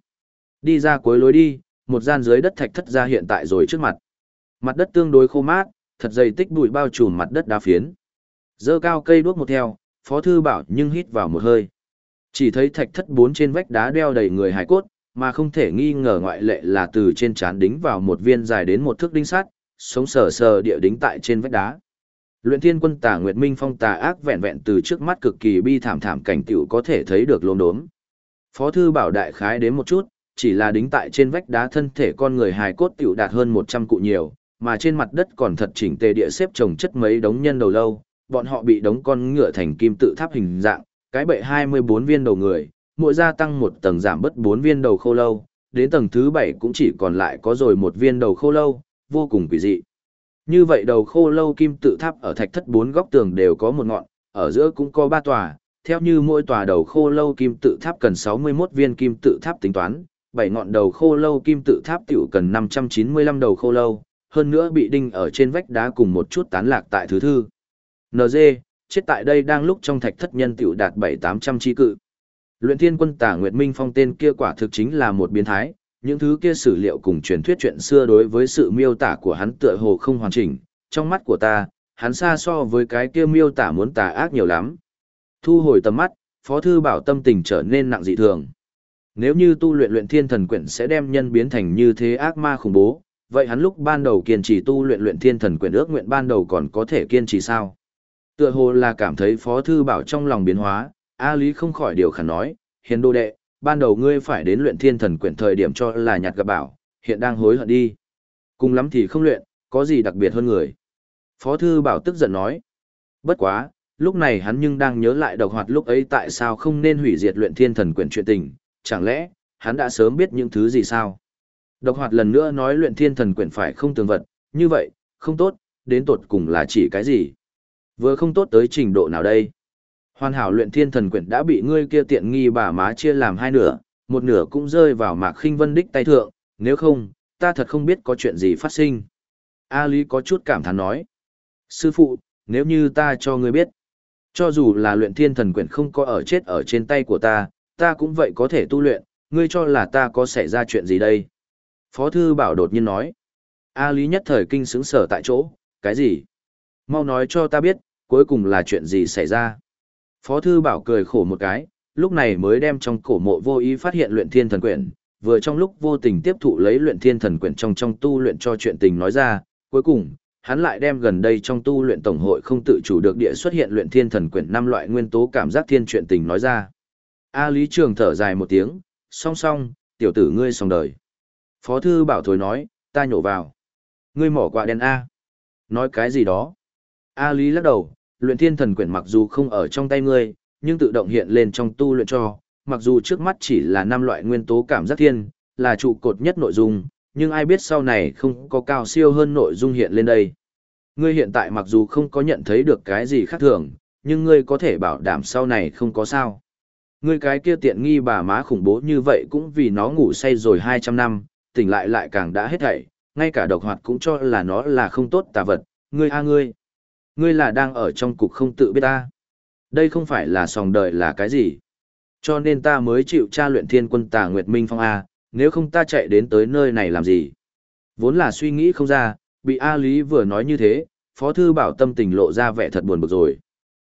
A: Đi ra cuối lối đi, một gian dưới đất thạch thất ra hiện tại rồi trước mặt. Mặt đất tương đối khô mát, thật dày tích bụi bao trùm mặt đất đá phiến. Dơ cao cây đuốc một theo, Phó Thư Bảo nhưng hít vào một hơi. Chỉ thấy thạch thất bốn trên vách đá đeo đầy người hài cốt, mà không thể nghi ngờ ngoại lệ là từ trên chán đính vào một viên dài đến một thước đinh sắt, sống sờ sờ địa đính tại trên vách đá. Luyện Thiên Quân Tà Nguyệt Minh Phong tà ác vẹn vẹn từ trước mắt cực kỳ bi thảm thảm cảnh tiểu có thể thấy được lốm đốm. Phó thư bảo đại khái đến một chút, chỉ là đính tại trên vách đá thân thể con người hài cốt tiểu đạt hơn 100 cụ nhiều, mà trên mặt đất còn thật chỉnh tề địa xếp chồng chất mấy đống nhân đầu lâu, bọn họ bị đống con ngựa thành kim tự tháp hình dạng, cái bệ 24 viên đầu người, mỗi gia tăng một tầng giảm bớt 4 viên đầu khô lâu, đến tầng thứ 7 cũng chỉ còn lại có rồi một viên đầu khô lâu, vô cùng quỷ dị. Như vậy đầu khô lâu kim tự tháp ở thạch thất bốn góc tường đều có một ngọn, ở giữa cũng có ba tòa, theo như mỗi tòa đầu khô lâu kim tự tháp cần 61 viên kim tự tháp tính toán, bảy ngọn đầu khô lâu kim tự tháp tiểu cần 595 đầu khô lâu, hơn nữa bị đinh ở trên vách đá cùng một chút tán lạc tại thứ thư. NG, chết tại đây đang lúc trong thạch thất nhân tiểu đạt 7800 chi cự. Luyện thiên quân tả Nguyệt Minh Phong tên kia quả thực chính là một biến thái, những thứ kia sử liệu cùng truyền thuyết chuyện xưa đối với sự miêu tả của hắn tựa hồ không hoàn chỉnh, trong mắt của ta, hắn xa so với cái kia miêu tả muốn tà ác nhiều lắm. Thu hồi tầm mắt, Phó Thư Bảo tâm tình trở nên nặng dị thường. Nếu như tu luyện luyện thiên thần quyển sẽ đem nhân biến thành như thế ác ma khủng bố, vậy hắn lúc ban đầu kiên trì tu luyện luyện thiên thần quyển ước nguyện ban đầu còn có thể kiên trì sao? Tựa hồ là cảm thấy Phó Thư Bảo trong lòng biến hóa, A Lý không khỏi điều khả nói, hiền đô đệ, ban đầu ngươi phải đến luyện thiên thần quyển thời điểm cho là nhặt gặp bảo, hiện đang hối hận đi. Cùng lắm thì không luyện, có gì đặc biệt hơn người. Phó Thư Bảo tức giận nói, bất quá, lúc này hắn nhưng đang nhớ lại độc hoạt lúc ấy tại sao không nên hủy diệt luyện thiên thần quyển chuyện tình, chẳng lẽ, hắn đã sớm biết những thứ gì sao? Độc hoạt lần nữa nói luyện thiên thần quyển phải không tường vật, như vậy, không tốt, đến tột cùng là chỉ cái gì? Vừa không tốt tới trình độ nào đây? Hoàn hảo luyện thiên thần quyển đã bị ngươi kia tiện nghi bà má chia làm hai nửa, một nửa cũng rơi vào mạc khinh vân đích tay thượng, nếu không, ta thật không biết có chuyện gì phát sinh. A Lý có chút cảm thán nói. Sư phụ, nếu như ta cho ngươi biết, cho dù là luyện thiên thần quyển không có ở chết ở trên tay của ta, ta cũng vậy có thể tu luyện, ngươi cho là ta có xảy ra chuyện gì đây? Phó thư bảo đột nhiên nói. A Lý nhất thời kinh sướng sở tại chỗ, cái gì? Mau nói cho ta biết, cuối cùng là chuyện gì xảy ra? Phó thư bảo cười khổ một cái, lúc này mới đem trong cổ mộ vô ý phát hiện luyện thiên thần quyển, vừa trong lúc vô tình tiếp thụ lấy luyện thiên thần quyển trong trong tu luyện cho chuyện tình nói ra, cuối cùng, hắn lại đem gần đây trong tu luyện tổng hội không tự chủ được địa xuất hiện luyện thiên thần quyển năm loại nguyên tố cảm giác thiên chuyện tình nói ra. A Lý Trường thở dài một tiếng, song song, tiểu tử ngươi xong đời. Phó thư bảo thối nói, ta nhổ vào. Ngươi mỏ quả đen A. Nói cái gì đó? A Lý lắc đầu, luyện thiên thần quyển mặc dù không ở trong tay ngươi, nhưng tự động hiện lên trong tu luyện cho, mặc dù trước mắt chỉ là năm loại nguyên tố cảm giác thiên, là trụ cột nhất nội dung, nhưng ai biết sau này không có cao siêu hơn nội dung hiện lên đây. Ngươi hiện tại mặc dù không có nhận thấy được cái gì khác thường, nhưng ngươi có thể bảo đảm sau này không có sao. Ngươi cái kia tiện nghi bà má khủng bố như vậy cũng vì nó ngủ say rồi 200 năm, tỉnh lại lại càng đã hết thảy, ngay cả độc hoạt cũng cho là nó là không tốt tà vật, ngươi a ngươi. Ngươi là đang ở trong cục không tự biết ta. Đây không phải là sòng đời là cái gì. Cho nên ta mới chịu tra luyện thiên quân tà Nguyệt Minh Phong A, nếu không ta chạy đến tới nơi này làm gì. Vốn là suy nghĩ không ra, bị A Lý vừa nói như thế, Phó Thư Bảo tâm tình lộ ra vẻ thật buồn bực rồi.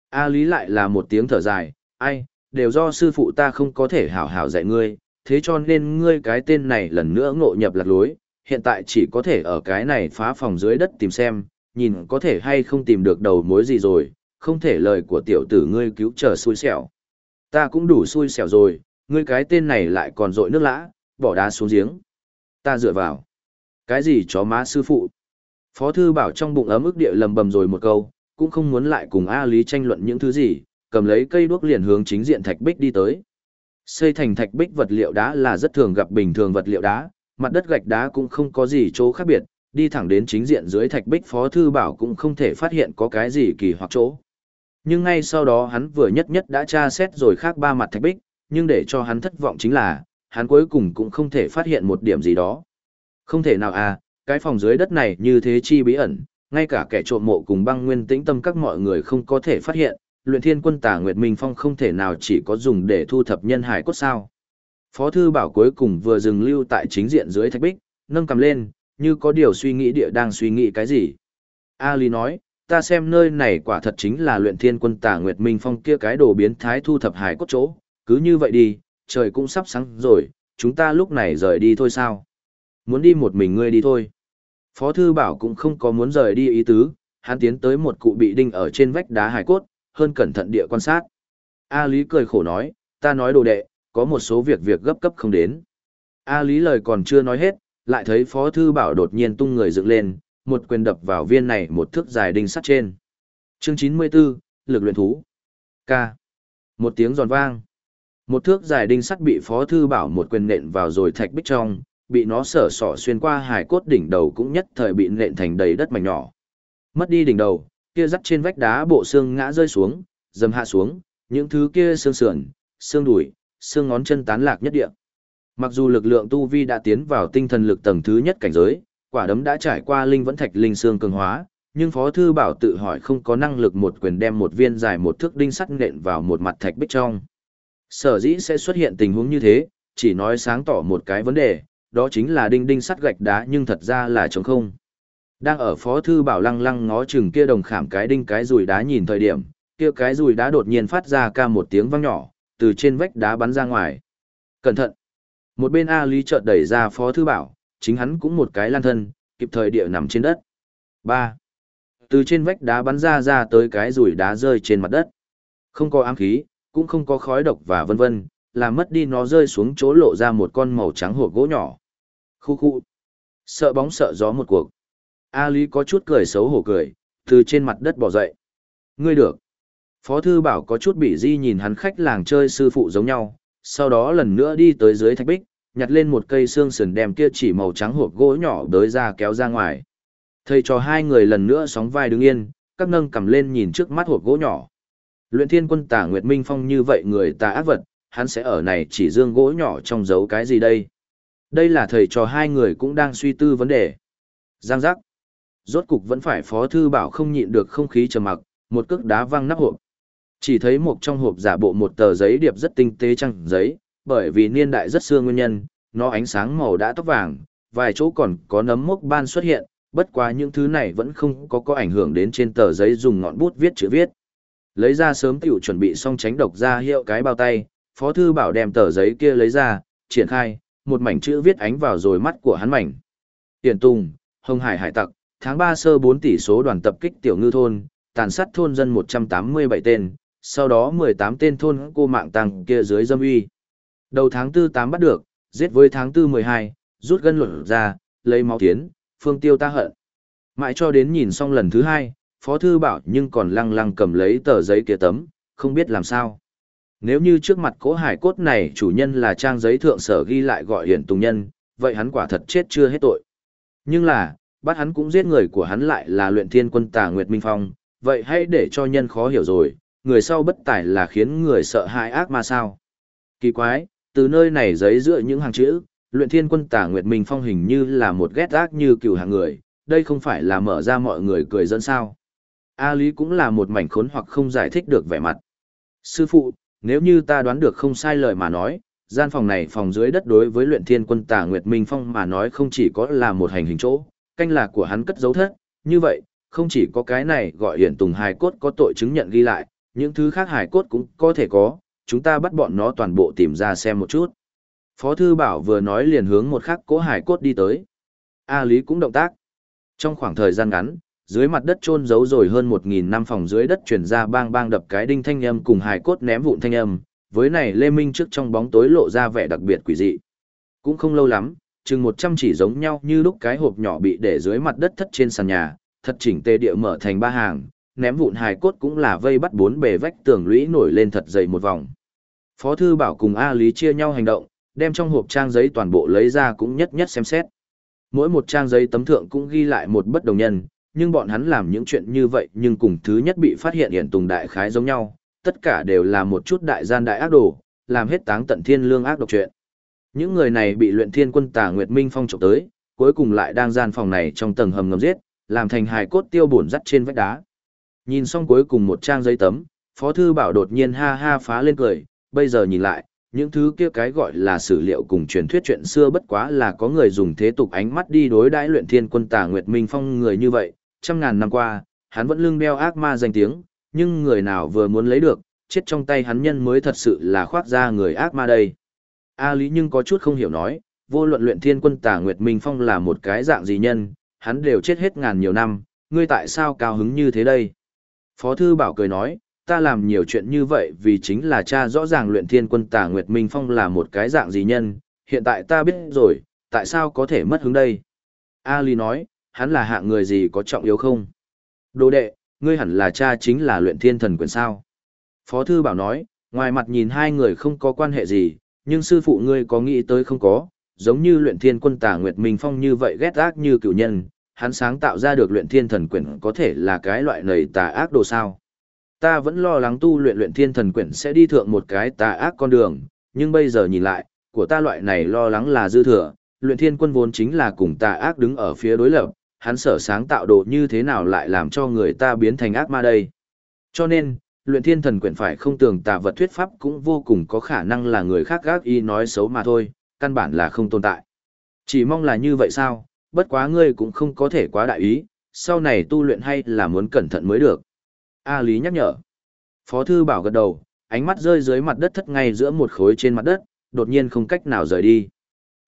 A: A Lý lại là một tiếng thở dài, ai, đều do sư phụ ta không có thể hảo hảo dạy ngươi, thế cho nên ngươi cái tên này lần nữa ngộ nhập lạc lối, hiện tại chỉ có thể ở cái này phá phòng dưới đất tìm xem, nhìn có thể hay không tìm được đầu mối gì rồi, không thể lời của tiểu tử ngươi cứu trở xui xẻo. Ta cũng đủ xui xẻo rồi, ngươi cái tên này lại còn dội nước lã, bỏ đá xuống giếng. Ta dựa vào. Cái gì chó má sư phụ? Phó thư bảo trong bụng ấm ức địa lầm bầm rồi một câu, cũng không muốn lại cùng A Lý tranh luận những thứ gì, cầm lấy cây đuốc liền hướng chính diện thạch bích đi tới. Xây thành thạch bích vật liệu đá là rất thường gặp bình thường vật liệu đá, mặt đất gạch đá cũng không có gì chỗ khác biệt, đi thẳng đến chính diện dưới thạch bích phó thư bảo cũng không thể phát hiện có cái gì kỳ hoặc chỗ. Nhưng ngay sau đó hắn vừa nhất nhất đã tra xét rồi khác ba mặt thạch bích, nhưng để cho hắn thất vọng chính là, hắn cuối cùng cũng không thể phát hiện một điểm gì đó. Không thể nào à, cái phòng dưới đất này như thế chi bí ẩn, ngay cả kẻ trộm mộ cùng băng nguyên tĩnh tâm các mọi người không có thể phát hiện, luyện thiên quân tà Nguyệt Minh Phong không thể nào chỉ có dùng để thu thập nhân hải cốt sao. Phó thư bảo cuối cùng vừa dừng lưu tại chính diện dưới thạch bích, nâng cầm lên, như có điều suy nghĩ địa đang suy nghĩ cái gì. A Lý nói, ta xem nơi này quả thật chính là luyện thiên quân tà Nguyệt Minh Phong kia cái đồ biến thái thu thập hải cốt chỗ, cứ như vậy đi, trời cũng sắp sáng rồi, chúng ta lúc này rời đi thôi sao? Muốn đi một mình ngươi đi thôi. Phó thư bảo cũng không có muốn rời đi ý tứ, hắn tiến tới một cụ bị đinh ở trên vách đá hải cốt, hơn cẩn thận địa quan sát. A Lý cười khổ nói, ta nói đồ đệ, có một số việc việc gấp cấp không đến. A Lý lời còn chưa nói hết, lại thấy Phó Thư Bảo đột nhiên tung người dựng lên, một quyền đập vào viên này một thước dài đinh sắt trên. Chương 94, lực luyện thú. K. Một tiếng giòn vang. Một thước dài đinh sắt bị Phó Thư Bảo một quyền nện vào rồi thạch bích trong, bị nó sở sọ xuyên qua hải cốt đỉnh đầu cũng nhất thời bị nện thành đầy đất mảnh nhỏ. Mất đi đỉnh đầu, kia dắt trên vách đá bộ xương ngã rơi xuống, dầm hạ xuống, những thứ kia xương sườn, xương đùi, xương ngón chân tán lạc nhất địa. Mặc dù lực lượng tu vi đã tiến vào tinh thần lực tầng thứ nhất cảnh giới, quả đấm đã trải qua linh vẫn thạch linh xương cường hóa, nhưng Phó thư bảo tự hỏi không có năng lực một quyền đem một viên dài một thước đinh sắt nện vào một mặt thạch bích trong. Sở dĩ sẽ xuất hiện tình huống như thế, chỉ nói sáng tỏ một cái vấn đề, đó chính là đinh đinh sắt gạch đá nhưng thật ra là trống không. Đang ở Phó thư bảo lăng lăng ngó chừng kia đồng khảm cái đinh cái rùi đá nhìn thời điểm, kia cái rùi đá đột nhiên phát ra ca một tiếng vang nhỏ, từ trên vách đá bắn ra ngoài. Cẩn thận! Một bên A Lý chợt đẩy ra Phó Thư Bảo, chính hắn cũng một cái lan thân, kịp thời địa nằm trên đất. 3. Từ trên vách đá bắn ra ra tới cái rùi đá rơi trên mặt đất. Không có ám khí, cũng không có khói độc và vân vân, làm mất đi nó rơi xuống chỗ lộ ra một con màu trắng hộp gỗ nhỏ. Khu khu. Sợ bóng sợ gió một cuộc. A Lý có chút cười xấu hổ cười, từ trên mặt đất bỏ dậy. Ngươi được. Phó thư bảo có chút bị di nhìn hắn khách làng chơi sư phụ giống nhau, sau đó lần nữa đi tới dưới thạch bích, nhặt lên một cây xương sườn đem kia chỉ màu trắng hộp gỗ nhỏ đới ra kéo ra ngoài. Thầy cho hai người lần nữa sóng vai đứng yên, các nâng cầm lên nhìn trước mắt hộp gỗ nhỏ. Luyện thiên quân tả Nguyệt Minh Phong như vậy người ta ác vật, hắn sẽ ở này chỉ dương gỗ nhỏ trong giấu cái gì đây? Đây là thầy trò hai người cũng đang suy tư vấn đề. Giang giác. Rốt cục vẫn phải phó thư bảo không nhịn được không khí trầm mặc, một cước đá văng nắp hộp. Chỉ thấy một trong hộp giả bộ một tờ giấy điệp rất tinh tế trăng giấy, bởi vì niên đại rất xưa nguyên nhân, nó ánh sáng màu đã tóc vàng, vài chỗ còn có nấm mốc ban xuất hiện, bất quá những thứ này vẫn không có có ảnh hưởng đến trên tờ giấy dùng ngọn bút viết chữ viết. Lấy ra sớm tiểu chuẩn bị xong tránh độc ra hiệu cái bao tay, Phó Thư Bảo đem tờ giấy kia lấy ra, triển khai, một mảnh chữ viết ánh vào rồi mắt của hắn mảnh. Tiền Tùng, Hồng Hải Hải Tặc, tháng 3 sơ 4 tỷ số đoàn tập kích tiểu ngư thôn, tàn sát thôn dân 187 tên, sau đó 18 tên thôn cô mạng tăng kia dưới dâm uy. Đầu tháng 4 8 bắt được, giết với tháng 4 12, rút gân luận ra, lấy máu tiến, phương tiêu ta hận. Mãi cho đến nhìn xong lần thứ hai, Phó Thư bảo nhưng còn lăng lăng cầm lấy tờ giấy kia tấm, không biết làm sao. Nếu như trước mặt cố hải cốt này chủ nhân là trang giấy thượng sở ghi lại gọi hiển tùng nhân, vậy hắn quả thật chết chưa hết tội. Nhưng là, bắt hắn cũng giết người của hắn lại là luyện thiên quân tà Nguyệt Minh Phong, vậy hãy để cho nhân khó hiểu rồi, người sau bất tài là khiến người sợ hãi ác ma sao. Kỳ quái, từ nơi này giấy giữa những hàng chữ, luyện thiên quân tà Nguyệt Minh Phong hình như là một ghét ác như cừu hàng người, đây không phải là mở ra mọi người cười dẫn sao. A Lý cũng là một mảnh khốn hoặc không giải thích được vẻ mặt. Sư phụ, nếu như ta đoán được không sai lời mà nói, gian phòng này phòng dưới đất đối với luyện thiên quân tà Nguyệt Minh Phong mà nói không chỉ có là một hành hình chỗ, canh là của hắn cất dấu thất, như vậy, không chỉ có cái này gọi hiển tùng hài cốt có tội chứng nhận ghi lại, những thứ khác Hải cốt cũng có thể có, chúng ta bắt bọn nó toàn bộ tìm ra xem một chút. Phó Thư Bảo vừa nói liền hướng một khắc cố Hải cốt đi tới. A Lý cũng động tác. Trong khoảng thời gian ngắn, dưới mặt đất chôn giấu rồi hơn 1.000 năm phòng dưới đất chuyển ra bang bang đập cái đinh thanh âm cùng hài cốt ném vụn thanh âm, với này Lê Minh trước trong bóng tối lộ ra vẻ đặc biệt quỷ dị. Cũng không lâu lắm, chừng 100 chỉ giống nhau như lúc cái hộp nhỏ bị để dưới mặt đất thất trên sàn nhà, thật chỉnh tề địa mở thành ba hàng, ném vụn hài cốt cũng là vây bắt bốn bề vách tường lũy nổi lên thật dày một vòng. Phó thư bảo cùng A Lý chia nhau hành động, đem trong hộp trang giấy toàn bộ lấy ra cũng nhất nhất xem xét. Mỗi một trang giấy tấm thượng cũng ghi lại một bất đồng nhân, nhưng bọn hắn làm những chuyện như vậy nhưng cùng thứ nhất bị phát hiện hiện tùng đại khái giống nhau, tất cả đều là một chút đại gian đại ác đồ, làm hết táng tận thiên lương ác độc chuyện. Những người này bị luyện thiên quân tà Nguyệt Minh Phong trộm tới, cuối cùng lại đang gian phòng này trong tầng hầm ngầm giết, làm thành hài cốt tiêu bổn dắt trên vách đá. Nhìn xong cuối cùng một trang giấy tấm, Phó Thư Bảo đột nhiên ha ha phá lên cười, bây giờ nhìn lại, những thứ kia cái gọi là sử liệu cùng truyền thuyết chuyện xưa bất quá là có người dùng thế tục ánh mắt đi đối đãi luyện thiên quân tà Nguyệt Minh Phong người như vậy, trăm ngàn năm qua, hắn vẫn lưng đeo ác ma danh tiếng, nhưng người nào vừa muốn lấy được, chết trong tay hắn nhân mới thật sự là khoác ra người ác ma đây. A Lý nhưng có chút không hiểu nói, vô luận luyện thiên quân tà Nguyệt Minh Phong là một cái dạng gì nhân, hắn đều chết hết ngàn nhiều năm, ngươi tại sao cao hứng như thế đây? Phó Thư Bảo cười nói, ta làm nhiều chuyện như vậy vì chính là cha rõ ràng luyện thiên quân tà Nguyệt Minh Phong là một cái dạng gì nhân, hiện tại ta biết rồi, tại sao có thể mất hứng đây? A Lý nói, hắn là hạng người gì có trọng yếu không? Đồ đệ, ngươi hẳn là cha chính là luyện thiên thần quyền sao? Phó Thư Bảo nói, ngoài mặt nhìn hai người không có quan hệ gì, nhưng sư phụ ngươi có nghĩ tới không có, giống như luyện thiên quân tà Nguyệt Minh Phong như vậy ghét ác như cựu nhân, hắn sáng tạo ra được luyện thiên thần quyển có thể là cái loại nầy tà ác đồ sao. Ta vẫn lo lắng tu luyện luyện thiên thần quyển sẽ đi thượng một cái tà ác con đường, nhưng bây giờ nhìn lại, của ta loại này lo lắng là dư thừa, luyện thiên quân vốn chính là cùng tà ác đứng ở phía đối lập, hắn sở sáng tạo đồ như thế nào lại làm cho người ta biến thành ác ma đây. Cho nên, luyện thiên thần quyển phải không tường tà vật thuyết pháp cũng vô cùng có khả năng là người khác gác y nói xấu mà thôi, căn bản là không tồn tại. Chỉ mong là như vậy sao, bất quá ngươi cũng không có thể quá đại ý, sau này tu luyện hay là muốn cẩn thận mới được. A Lý nhắc nhở. Phó thư bảo gật đầu, ánh mắt rơi dưới mặt đất thất ngay giữa một khối trên mặt đất, đột nhiên không cách nào rời đi.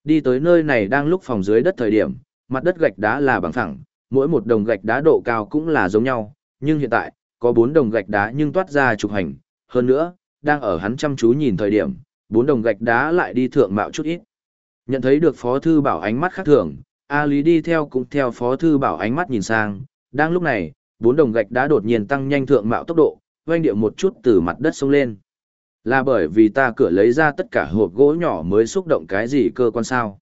A: Đi tới nơi này đang lúc phòng dưới đất thời điểm, mặt đất gạch đá là bằng phẳng, mỗi một đồng gạch đá độ cao cũng là giống nhau, nhưng hiện tại, có bốn đồng gạch đá nhưng toát ra trục hành, hơn nữa, đang ở hắn chăm chú nhìn thời điểm, bốn đồng gạch đá lại đi thượng mạo chút ít. Nhận thấy được Phó Thư Bảo ánh mắt khác thường, A Lý đi theo cũng theo Phó Thư Bảo ánh mắt nhìn sang, đang lúc này, bốn đồng gạch đã đột nhiên tăng nhanh thượng mạo tốc độ, doanh điệu một chút từ mặt đất sông lên. Là bởi vì ta cửa lấy ra tất cả hộp gỗ nhỏ mới xúc động cái gì cơ quan sao?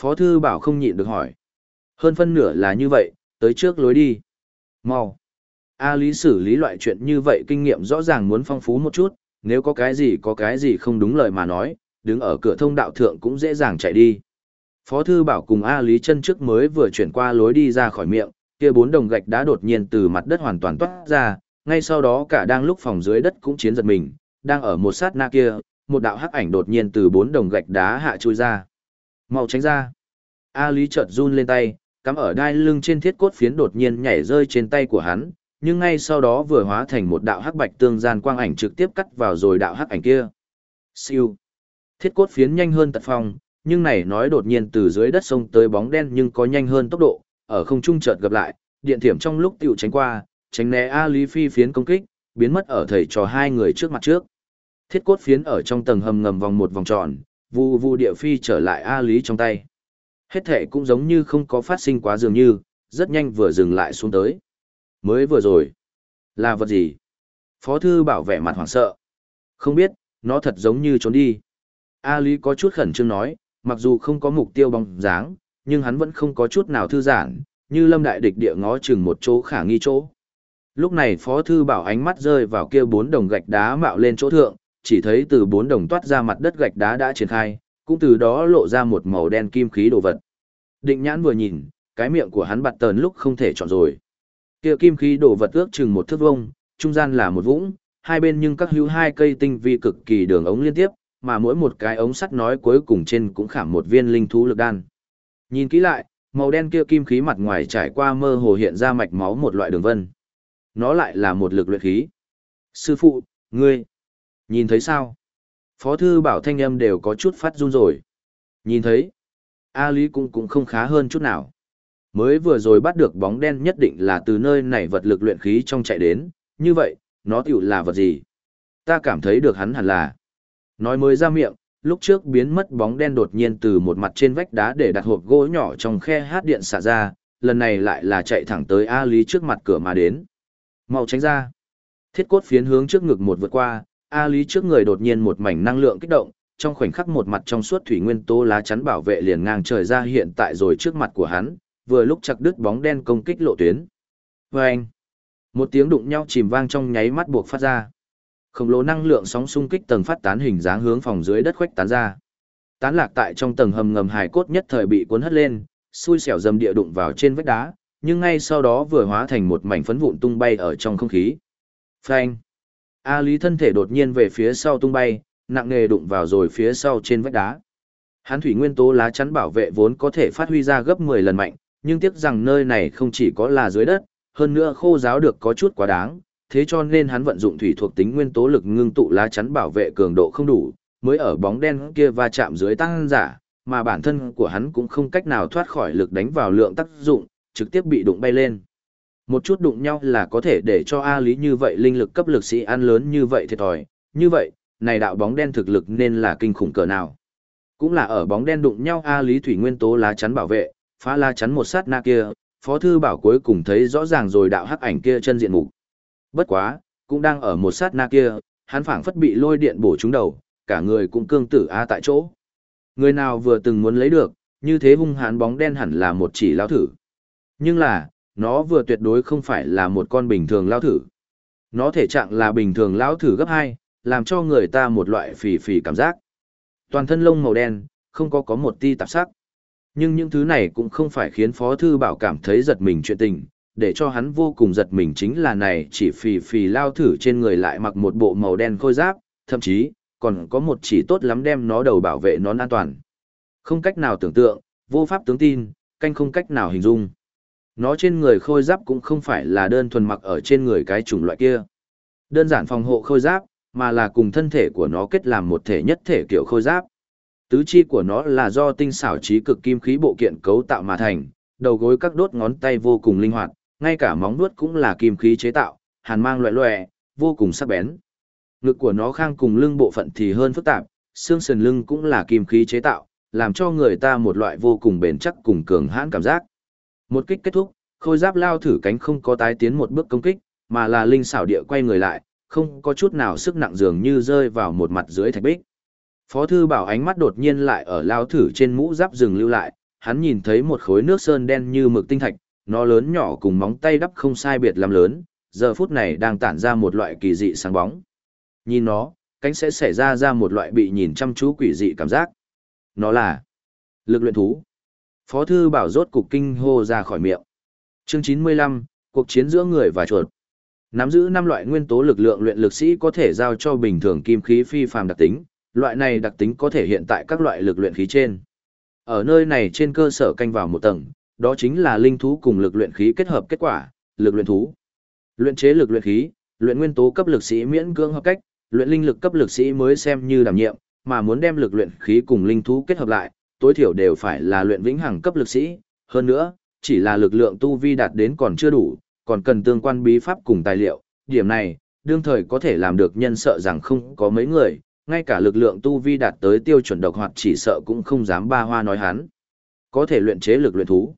A: Phó Thư Bảo không nhịn được hỏi. Hơn phân nửa là như vậy, tới trước lối đi. Mau. A Lý xử lý loại chuyện như vậy kinh nghiệm rõ ràng muốn phong phú một chút, nếu có cái gì có cái gì không đúng lời mà nói, đứng ở cửa thông đạo thượng cũng dễ dàng chạy đi. Phó thư bảo cùng A Lý chân trước mới vừa chuyển qua lối đi ra khỏi miệng, kia bốn đồng gạch đã đột nhiên từ mặt đất hoàn toàn toát ra, ngay sau đó cả đang lúc phòng dưới đất cũng chiến giật mình, đang ở một sát na kia, một đạo hắc ảnh đột nhiên từ bốn đồng gạch đá hạ chui ra. Mau tránh ra. A Lý chợt run lên tay, cắm ở đai lưng trên thiết cốt phiến đột nhiên nhảy rơi trên tay của hắn, nhưng ngay sau đó vừa hóa thành một đạo hắc bạch tương gian quang ảnh trực tiếp cắt vào rồi đạo hắc ảnh kia. Siêu. Thiết cốt phiến nhanh hơn tật phong, nhưng này nói đột nhiên từ dưới đất sông tới bóng đen nhưng có nhanh hơn tốc độ, ở không trung chợt gặp lại, điện thiểm trong lúc tiểu tránh qua, tránh né A Lý Phi phiến công kích, biến mất ở thầy trò hai người trước mặt trước. Thiết cốt phiến ở trong tầng hầm ngầm vòng một vòng tròn, vu vu địa phi trở lại A Lý trong tay. Hết thể cũng giống như không có phát sinh quá dường như, rất nhanh vừa dừng lại xuống tới. Mới vừa rồi. Là vật gì? Phó thư bảo vẻ mặt hoảng sợ. Không biết, nó thật giống như trốn đi. A Lý có chút khẩn trương nói, mặc dù không có mục tiêu bóng dáng, nhưng hắn vẫn không có chút nào thư giãn, như lâm đại địch địa ngó chừng một chỗ khả nghi chỗ. Lúc này Phó Thư Bảo ánh mắt rơi vào kia bốn đồng gạch đá mạo lên chỗ thượng, chỉ thấy từ bốn đồng toát ra mặt đất gạch đá đã triển khai, cũng từ đó lộ ra một màu đen kim khí đồ vật. Định nhãn vừa nhìn, cái miệng của hắn bật tờn lúc không thể chọn rồi. Kia kim khí đồ vật ước chừng một thước vông, trung gian là một vũng, hai bên nhưng các hữu hai cây tinh vi cực kỳ đường ống liên tiếp, mà mỗi một cái ống sắt nói cuối cùng trên cũng khảm một viên linh thú lực đan. Nhìn kỹ lại, màu đen kia kim khí mặt ngoài trải qua mơ hồ hiện ra mạch máu một loại đường vân. Nó lại là một lực luyện khí. Sư phụ, ngươi, nhìn thấy sao? Phó thư bảo thanh âm đều có chút phát run rồi. Nhìn thấy, A Lý cũng cũng không khá hơn chút nào. Mới vừa rồi bắt được bóng đen nhất định là từ nơi này vật lực luyện khí trong chạy đến, như vậy, nó tiểu là vật gì? Ta cảm thấy được hắn hẳn là. Nói mới ra miệng, lúc trước biến mất bóng đen đột nhiên từ một mặt trên vách đá để đặt hộp gỗ nhỏ trong khe hát điện xả ra, lần này lại là chạy thẳng tới A Lý trước mặt cửa mà đến. Mau tránh ra. Thiết cốt phiến hướng trước ngực một vượt qua, A Lý trước người đột nhiên một mảnh năng lượng kích động, trong khoảnh khắc một mặt trong suốt thủy nguyên tố lá chắn bảo vệ liền ngang trời ra hiện tại rồi trước mặt của hắn, vừa lúc chặt đứt bóng đen công kích lộ tuyến. Và anh, một tiếng đụng nhau chìm vang trong nháy mắt buộc phát ra. Khổng lồ năng lượng sóng xung kích tầng phát tán hình dáng hướng phòng dưới đất khuếch tán ra. Tán lạc tại trong tầng hầm ngầm hài cốt nhất thời bị cuốn hất lên, xui xẻo dầm địa đụng vào trên vách đá, nhưng ngay sau đó vừa hóa thành một mảnh phấn vụn tung bay ở trong không khí. Phanh! A Lý thân thể đột nhiên về phía sau tung bay, nặng nề đụng vào rồi phía sau trên vách đá. Hán thủy nguyên tố lá chắn bảo vệ vốn có thể phát huy ra gấp 10 lần mạnh, nhưng tiếc rằng nơi này không chỉ có là dưới đất, hơn nữa khô giáo được có chút quá đáng, thế cho nên hắn vận dụng thủy thuộc tính nguyên tố lực ngưng tụ lá chắn bảo vệ cường độ không đủ, mới ở bóng đen kia va chạm dưới tăng giả, mà bản thân của hắn cũng không cách nào thoát khỏi lực đánh vào lượng tác dụng, trực tiếp bị đụng bay lên. Một chút đụng nhau là có thể để cho A Lý như vậy linh lực cấp lực sĩ ăn lớn như vậy thiệt thòi, như vậy, này đạo bóng đen thực lực nên là kinh khủng cỡ nào. Cũng là ở bóng đen đụng nhau A Lý Thủy Nguyên tố lá chắn bảo vệ, phá lá chắn một sát na kia, Phó Thư Bảo cuối cùng thấy rõ ràng rồi đạo hắc ảnh kia chân diện mục Bất quá, cũng đang ở một sát na kia, hắn phảng phất bị lôi điện bổ trúng đầu, cả người cũng cương tử A tại chỗ. Người nào vừa từng muốn lấy được, như thế hung hãn bóng đen hẳn là một chỉ lao thử. Nhưng là, nó vừa tuyệt đối không phải là một con bình thường lao thử. Nó thể trạng là bình thường lao thử gấp 2, làm cho người ta một loại phì phì cảm giác. Toàn thân lông màu đen, không có có một ti tạp sắc. Nhưng những thứ này cũng không phải khiến Phó Thư Bảo cảm thấy giật mình chuyện tình, để cho hắn vô cùng giật mình chính là này chỉ phì phì lao thử trên người lại mặc một bộ màu đen khôi giáp, thậm chí, còn có một chỉ tốt lắm đem nó đầu bảo vệ nón an toàn. Không cách nào tưởng tượng, vô pháp tướng tin, canh không cách nào hình dung. Nó trên người khôi giáp cũng không phải là đơn thuần mặc ở trên người cái chủng loại kia. Đơn giản phòng hộ khôi giáp, mà là cùng thân thể của nó kết làm một thể nhất thể kiểu khôi giáp. Tứ chi của nó là do tinh xảo trí cực kim khí bộ kiện cấu tạo mà thành, đầu gối các đốt ngón tay vô cùng linh hoạt, ngay cả móng vuốt cũng là kim khí chế tạo, hàn mang loại loẻ, vô cùng sắc bén. Ngực của nó khang cùng lưng bộ phận thì hơn phức tạp, xương sườn lưng cũng là kim khí chế tạo, làm cho người ta một loại vô cùng bền chắc cùng cường hãn cảm giác. Một kích kết thúc, khôi giáp lao thử cánh không có tái tiến một bước công kích, mà là linh xảo địa quay người lại, không có chút nào sức nặng dường như rơi vào một mặt dưới thạch bích. Phó thư bảo ánh mắt đột nhiên lại ở lao thử trên mũ giáp rừng lưu lại, hắn nhìn thấy một khối nước sơn đen như mực tinh thạch, nó lớn nhỏ cùng móng tay đắp không sai biệt làm lớn, giờ phút này đang tản ra một loại kỳ dị sáng bóng. Nhìn nó, cánh sẽ xảy ra ra một loại bị nhìn chăm chú quỷ dị cảm giác. Nó là lực luyện thú. Phó thư bảo rốt cục kinh hô ra khỏi miệng. Chương 95, cuộc chiến giữa người và chuột. Nắm giữ năm loại nguyên tố lực lượng luyện lực sĩ có thể giao cho bình thường kim khí phi phàm đặc tính, loại này đặc tính có thể hiện tại các loại lực luyện khí trên. Ở nơi này trên cơ sở canh vào một tầng, đó chính là linh thú cùng lực luyện khí kết hợp kết quả, lực luyện thú. Luyện chế lực luyện khí, luyện nguyên tố cấp lực sĩ miễn cưỡng hợp cách, luyện linh lực cấp lực sĩ mới xem như đảm nhiệm, mà muốn đem lực luyện khí cùng linh thú kết hợp lại, tối thiểu đều phải là luyện vĩnh hằng cấp lực sĩ, hơn nữa, chỉ là lực lượng tu vi đạt đến còn chưa đủ, còn cần tương quan bí pháp cùng tài liệu, điểm này, đương thời có thể làm được nhân sợ rằng không có mấy người, ngay cả lực lượng tu vi đạt tới tiêu chuẩn độc hoạt chỉ sợ cũng không dám ba hoa nói hắn. Có thể luyện chế lực luyện thú.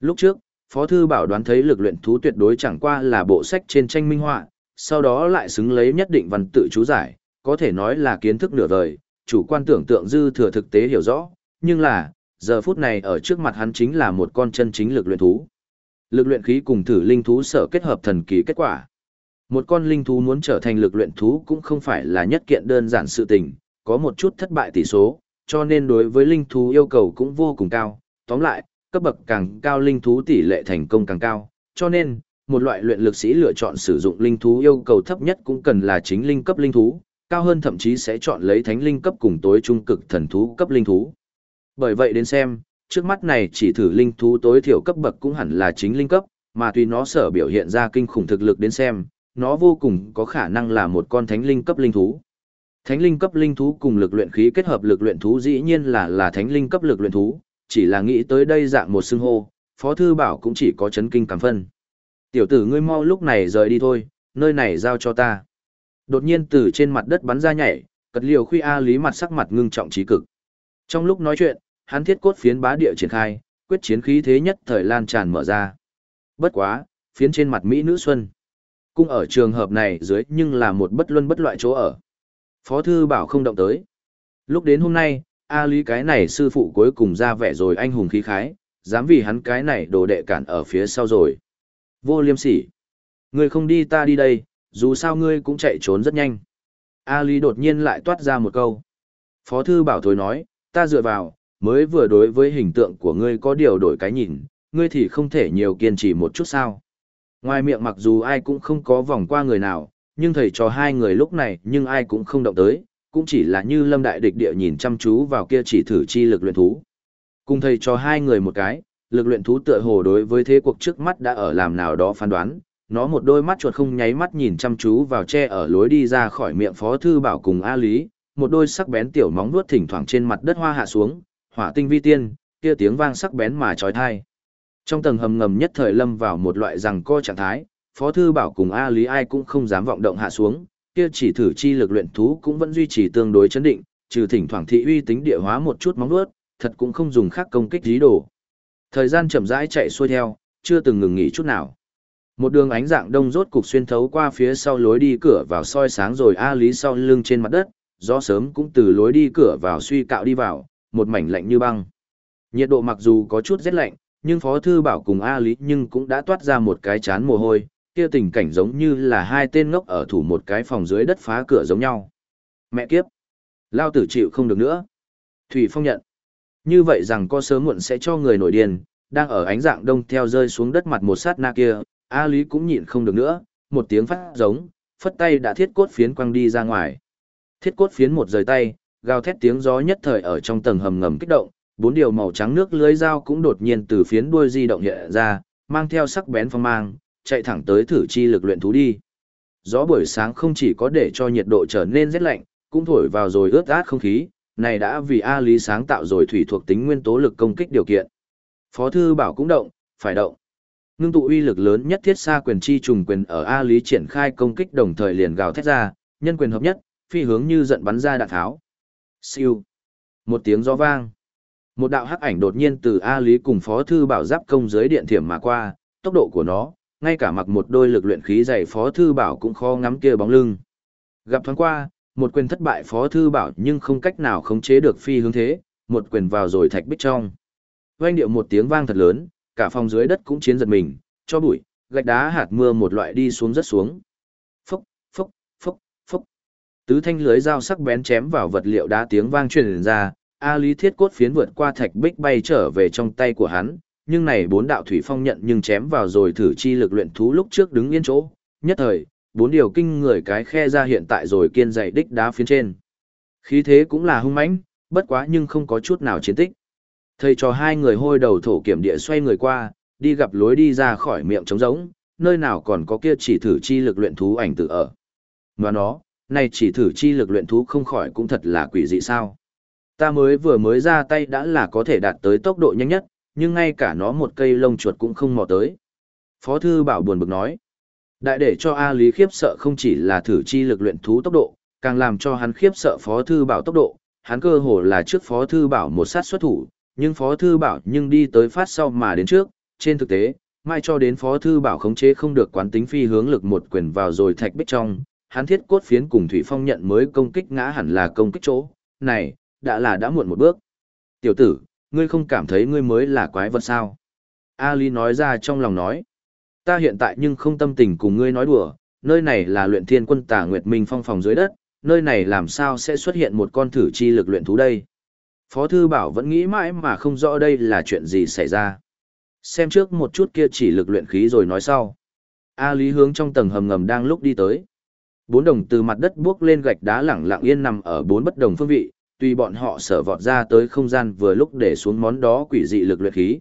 A: Lúc trước, Phó Thư Bảo đoán thấy lực luyện thú tuyệt đối chẳng qua là bộ sách trên tranh minh họa, sau đó lại xứng lấy nhất định văn tự chú giải, có thể nói là kiến thức nửa vời, chủ quan tưởng tượng dư thừa thực tế hiểu rõ, nhưng là, giờ phút này ở trước mặt hắn chính là một con chân chính lực luyện thú. Lực luyện khí cùng thử linh thú sở kết hợp thần kỳ kết quả. Một con linh thú muốn trở thành lực luyện thú cũng không phải là nhất kiện đơn giản sự tình, có một chút thất bại tỷ số, cho nên đối với linh thú yêu cầu cũng vô cùng cao. Tóm lại, cấp bậc càng cao linh thú tỷ lệ thành công càng cao, cho nên, một loại luyện lực sĩ lựa chọn sử dụng linh thú yêu cầu thấp nhất cũng cần là chính linh cấp linh thú, cao hơn thậm chí sẽ chọn lấy thánh linh cấp cùng tối trung cực thần thú cấp linh thú. Bởi vậy đến xem, trước mắt này chỉ thử linh thú tối thiểu cấp bậc cũng hẳn là chính linh cấp, mà tùy nó sở biểu hiện ra kinh khủng thực lực đến xem, nó vô cùng có khả năng là một con thánh linh cấp linh thú. Thánh linh cấp linh thú cùng lực luyện khí kết hợp lực luyện thú dĩ nhiên là là thánh linh cấp lực luyện thú, chỉ là nghĩ tới đây dạng một xưng hô, Phó thư bảo cũng chỉ có chấn kinh cảm phân. Tiểu tử ngươi mau lúc này rời đi thôi, nơi này giao cho ta. Đột nhiên từ trên mặt đất bắn ra nhảy, cật liều khuy A lý mặt sắc mặt ngưng trọng trí cực. Trong lúc nói chuyện, hắn thiết cốt phiến bá địa triển khai, quyết chiến khí thế nhất thời lan tràn mở ra. Bất quá, phiến trên mặt Mỹ nữ xuân. Cung ở trường hợp này dưới nhưng là một bất luân bất loại chỗ ở. Phó thư bảo không động tới. Lúc đến hôm nay, A Lý cái này sư phụ cuối cùng ra vẻ rồi anh hùng khí khái, dám vì hắn cái này đồ đệ cản ở phía sau rồi. Vô liêm sỉ. Ngươi không đi ta đi đây, dù sao ngươi cũng chạy trốn rất nhanh. A Lý đột nhiên lại toát ra một câu. Phó thư bảo thối nói, ta dựa vào, mới vừa đối với hình tượng của ngươi có điều đổi cái nhìn, ngươi thì không thể nhiều kiên trì một chút sao. Ngoài miệng mặc dù ai cũng không có vòng qua người nào, nhưng thầy cho hai người lúc này nhưng ai cũng không động tới, cũng chỉ là như lâm đại địch địa nhìn chăm chú vào kia chỉ thử chi lực luyện thú. Cùng thầy cho hai người một cái, lực luyện thú tựa hồ đối với thế cuộc trước mắt đã ở làm nào đó phán đoán, nó một đôi mắt chuột không nháy mắt nhìn chăm chú vào che ở lối đi ra khỏi miệng phó thư bảo cùng A Lý, một đôi sắc bén tiểu móng vuốt thỉnh thoảng trên mặt đất hoa hạ xuống, hỏa tinh vi tiên, kia tiếng vang sắc bén mà trói thai. Trong tầng hầm ngầm nhất thời lâm vào một loại rằng co trạng thái, Phó Thư Bảo cùng A Lý ai cũng không dám vọng động hạ xuống, kia chỉ thử chi lực luyện thú cũng vẫn duy trì tương đối chấn định, trừ thỉnh thoảng thị uy tính địa hóa một chút móng vuốt, thật cũng không dùng khác công kích dí đồ. Thời gian chậm rãi chạy xuôi theo, chưa từng ngừng nghỉ chút nào. Một đường ánh dạng đông rốt cục xuyên thấu qua phía sau lối đi cửa vào soi sáng rồi A Lý sau lưng trên mặt đất, gió sớm cũng từ lối đi cửa vào suy cạo đi vào, một mảnh lạnh như băng. Nhiệt độ mặc dù có chút rét lạnh, nhưng Phó Thư Bảo cùng A Lý nhưng cũng đã toát ra một cái chán mồ hôi, kia tình cảnh giống như là hai tên ngốc ở thủ một cái phòng dưới đất phá cửa giống nhau. Mẹ kiếp! Lao tử chịu không được nữa. Thủy Phong nhận. Như vậy rằng có sớm muộn sẽ cho người nổi điên, đang ở ánh dạng đông theo rơi xuống đất mặt một sát na kia, A Lý cũng nhịn không được nữa, một tiếng phát giống, phất tay đã thiết cốt phiến quăng đi ra ngoài. Thiết cốt phiến một rời tay, gào thét tiếng gió nhất thời ở trong tầng hầm ngầm kích động, bốn điều màu trắng nước lưới dao cũng đột nhiên từ phiến đuôi di động hiện ra, mang theo sắc bén phong mang, chạy thẳng tới thử chi lực luyện thú đi. Gió buổi sáng không chỉ có để cho nhiệt độ trở nên rét lạnh, cũng thổi vào rồi ướt át không khí, này đã vì A Lý sáng tạo rồi thủy thuộc tính nguyên tố lực công kích điều kiện. Phó thư bảo cũng động, phải động. Ngưng tụ uy lực lớn nhất thiết xa quyền chi trùng quyền ở A Lý triển khai công kích đồng thời liền gào thét ra, nhân quyền hợp nhất, phi hướng như giận bắn ra đạn tháo. Siêu. Một tiếng gió vang. Một đạo hắc ảnh đột nhiên từ A Lý cùng Phó Thư Bảo giáp công dưới điện thiểm mà qua, tốc độ của nó, ngay cả mặc một đôi lực luyện khí dày Phó Thư Bảo cũng khó ngắm kia bóng lưng. Gặp thoáng qua, một quyền thất bại Phó Thư Bảo nhưng không cách nào khống chế được phi hướng thế, một quyền vào rồi thạch bích trong. Vang điệu một tiếng vang thật lớn, cả phòng dưới đất cũng chiến giật mình, cho bụi, gạch đá hạt mưa một loại đi xuống rất xuống. Phốc, phốc, phốc, phốc. Tứ thanh lưới dao sắc bén chém vào vật liệu đá tiếng vang truyền ra, A Lý Thiết cốt phiến vượt qua thạch bích bay trở về trong tay của hắn, nhưng này bốn đạo thủy phong nhận nhưng chém vào rồi thử chi lực luyện thú lúc trước đứng yên chỗ, nhất thời, bốn điều kinh người cái khe ra hiện tại rồi kiên dày đích đá phiến trên. Khí thế cũng là hung mãnh, bất quá nhưng không có chút nào chiến tích. Thầy cho hai người hôi đầu thổ kiểm địa xoay người qua, đi gặp lối đi ra khỏi miệng trống rỗng, nơi nào còn có kia chỉ thử chi lực luyện thú ảnh tự ở. Và nó, này chỉ thử chi lực luyện thú không khỏi cũng thật là quỷ dị sao. Ta mới vừa mới ra tay đã là có thể đạt tới tốc độ nhanh nhất, nhưng ngay cả nó một cây lông chuột cũng không mò tới. Phó thư bảo buồn bực nói. Đại để cho A Lý khiếp sợ không chỉ là thử chi lực luyện thú tốc độ, càng làm cho hắn khiếp sợ Phó thư bảo tốc độ, hắn cơ hồ là trước Phó thư bảo một sát xuất thủ, nhưng Phó thư bảo nhưng đi tới phát sau mà đến trước, trên thực tế, mai cho đến Phó thư bảo khống chế không được quán tính phi hướng lực một quyền vào rồi thạch bích trong, hắn thiết cốt phiến cùng thủy phong nhận mới công kích ngã hẳn là công kích chỗ, này, đã là đã muộn một bước. Tiểu tử, ngươi không cảm thấy ngươi mới là quái vật sao? Ali nói ra trong lòng nói. Ta hiện tại nhưng không tâm tình cùng ngươi nói đùa, nơi này là luyện thiên quân tà Nguyệt Minh phong phòng dưới đất, nơi này làm sao sẽ xuất hiện một con thử chi lực luyện thú đây? Phó Thư Bảo vẫn nghĩ mãi mà không rõ đây là chuyện gì xảy ra. Xem trước một chút kia chỉ lực luyện khí rồi nói sau. A Lý hướng trong tầng hầm ngầm đang lúc đi tới. Bốn đồng từ mặt đất bước lên gạch đá lẳng lặng yên nằm ở bốn bất đồng phương vị, tuy bọn họ sở vọt ra tới không gian vừa lúc để xuống món đó quỷ dị lực luyện khí.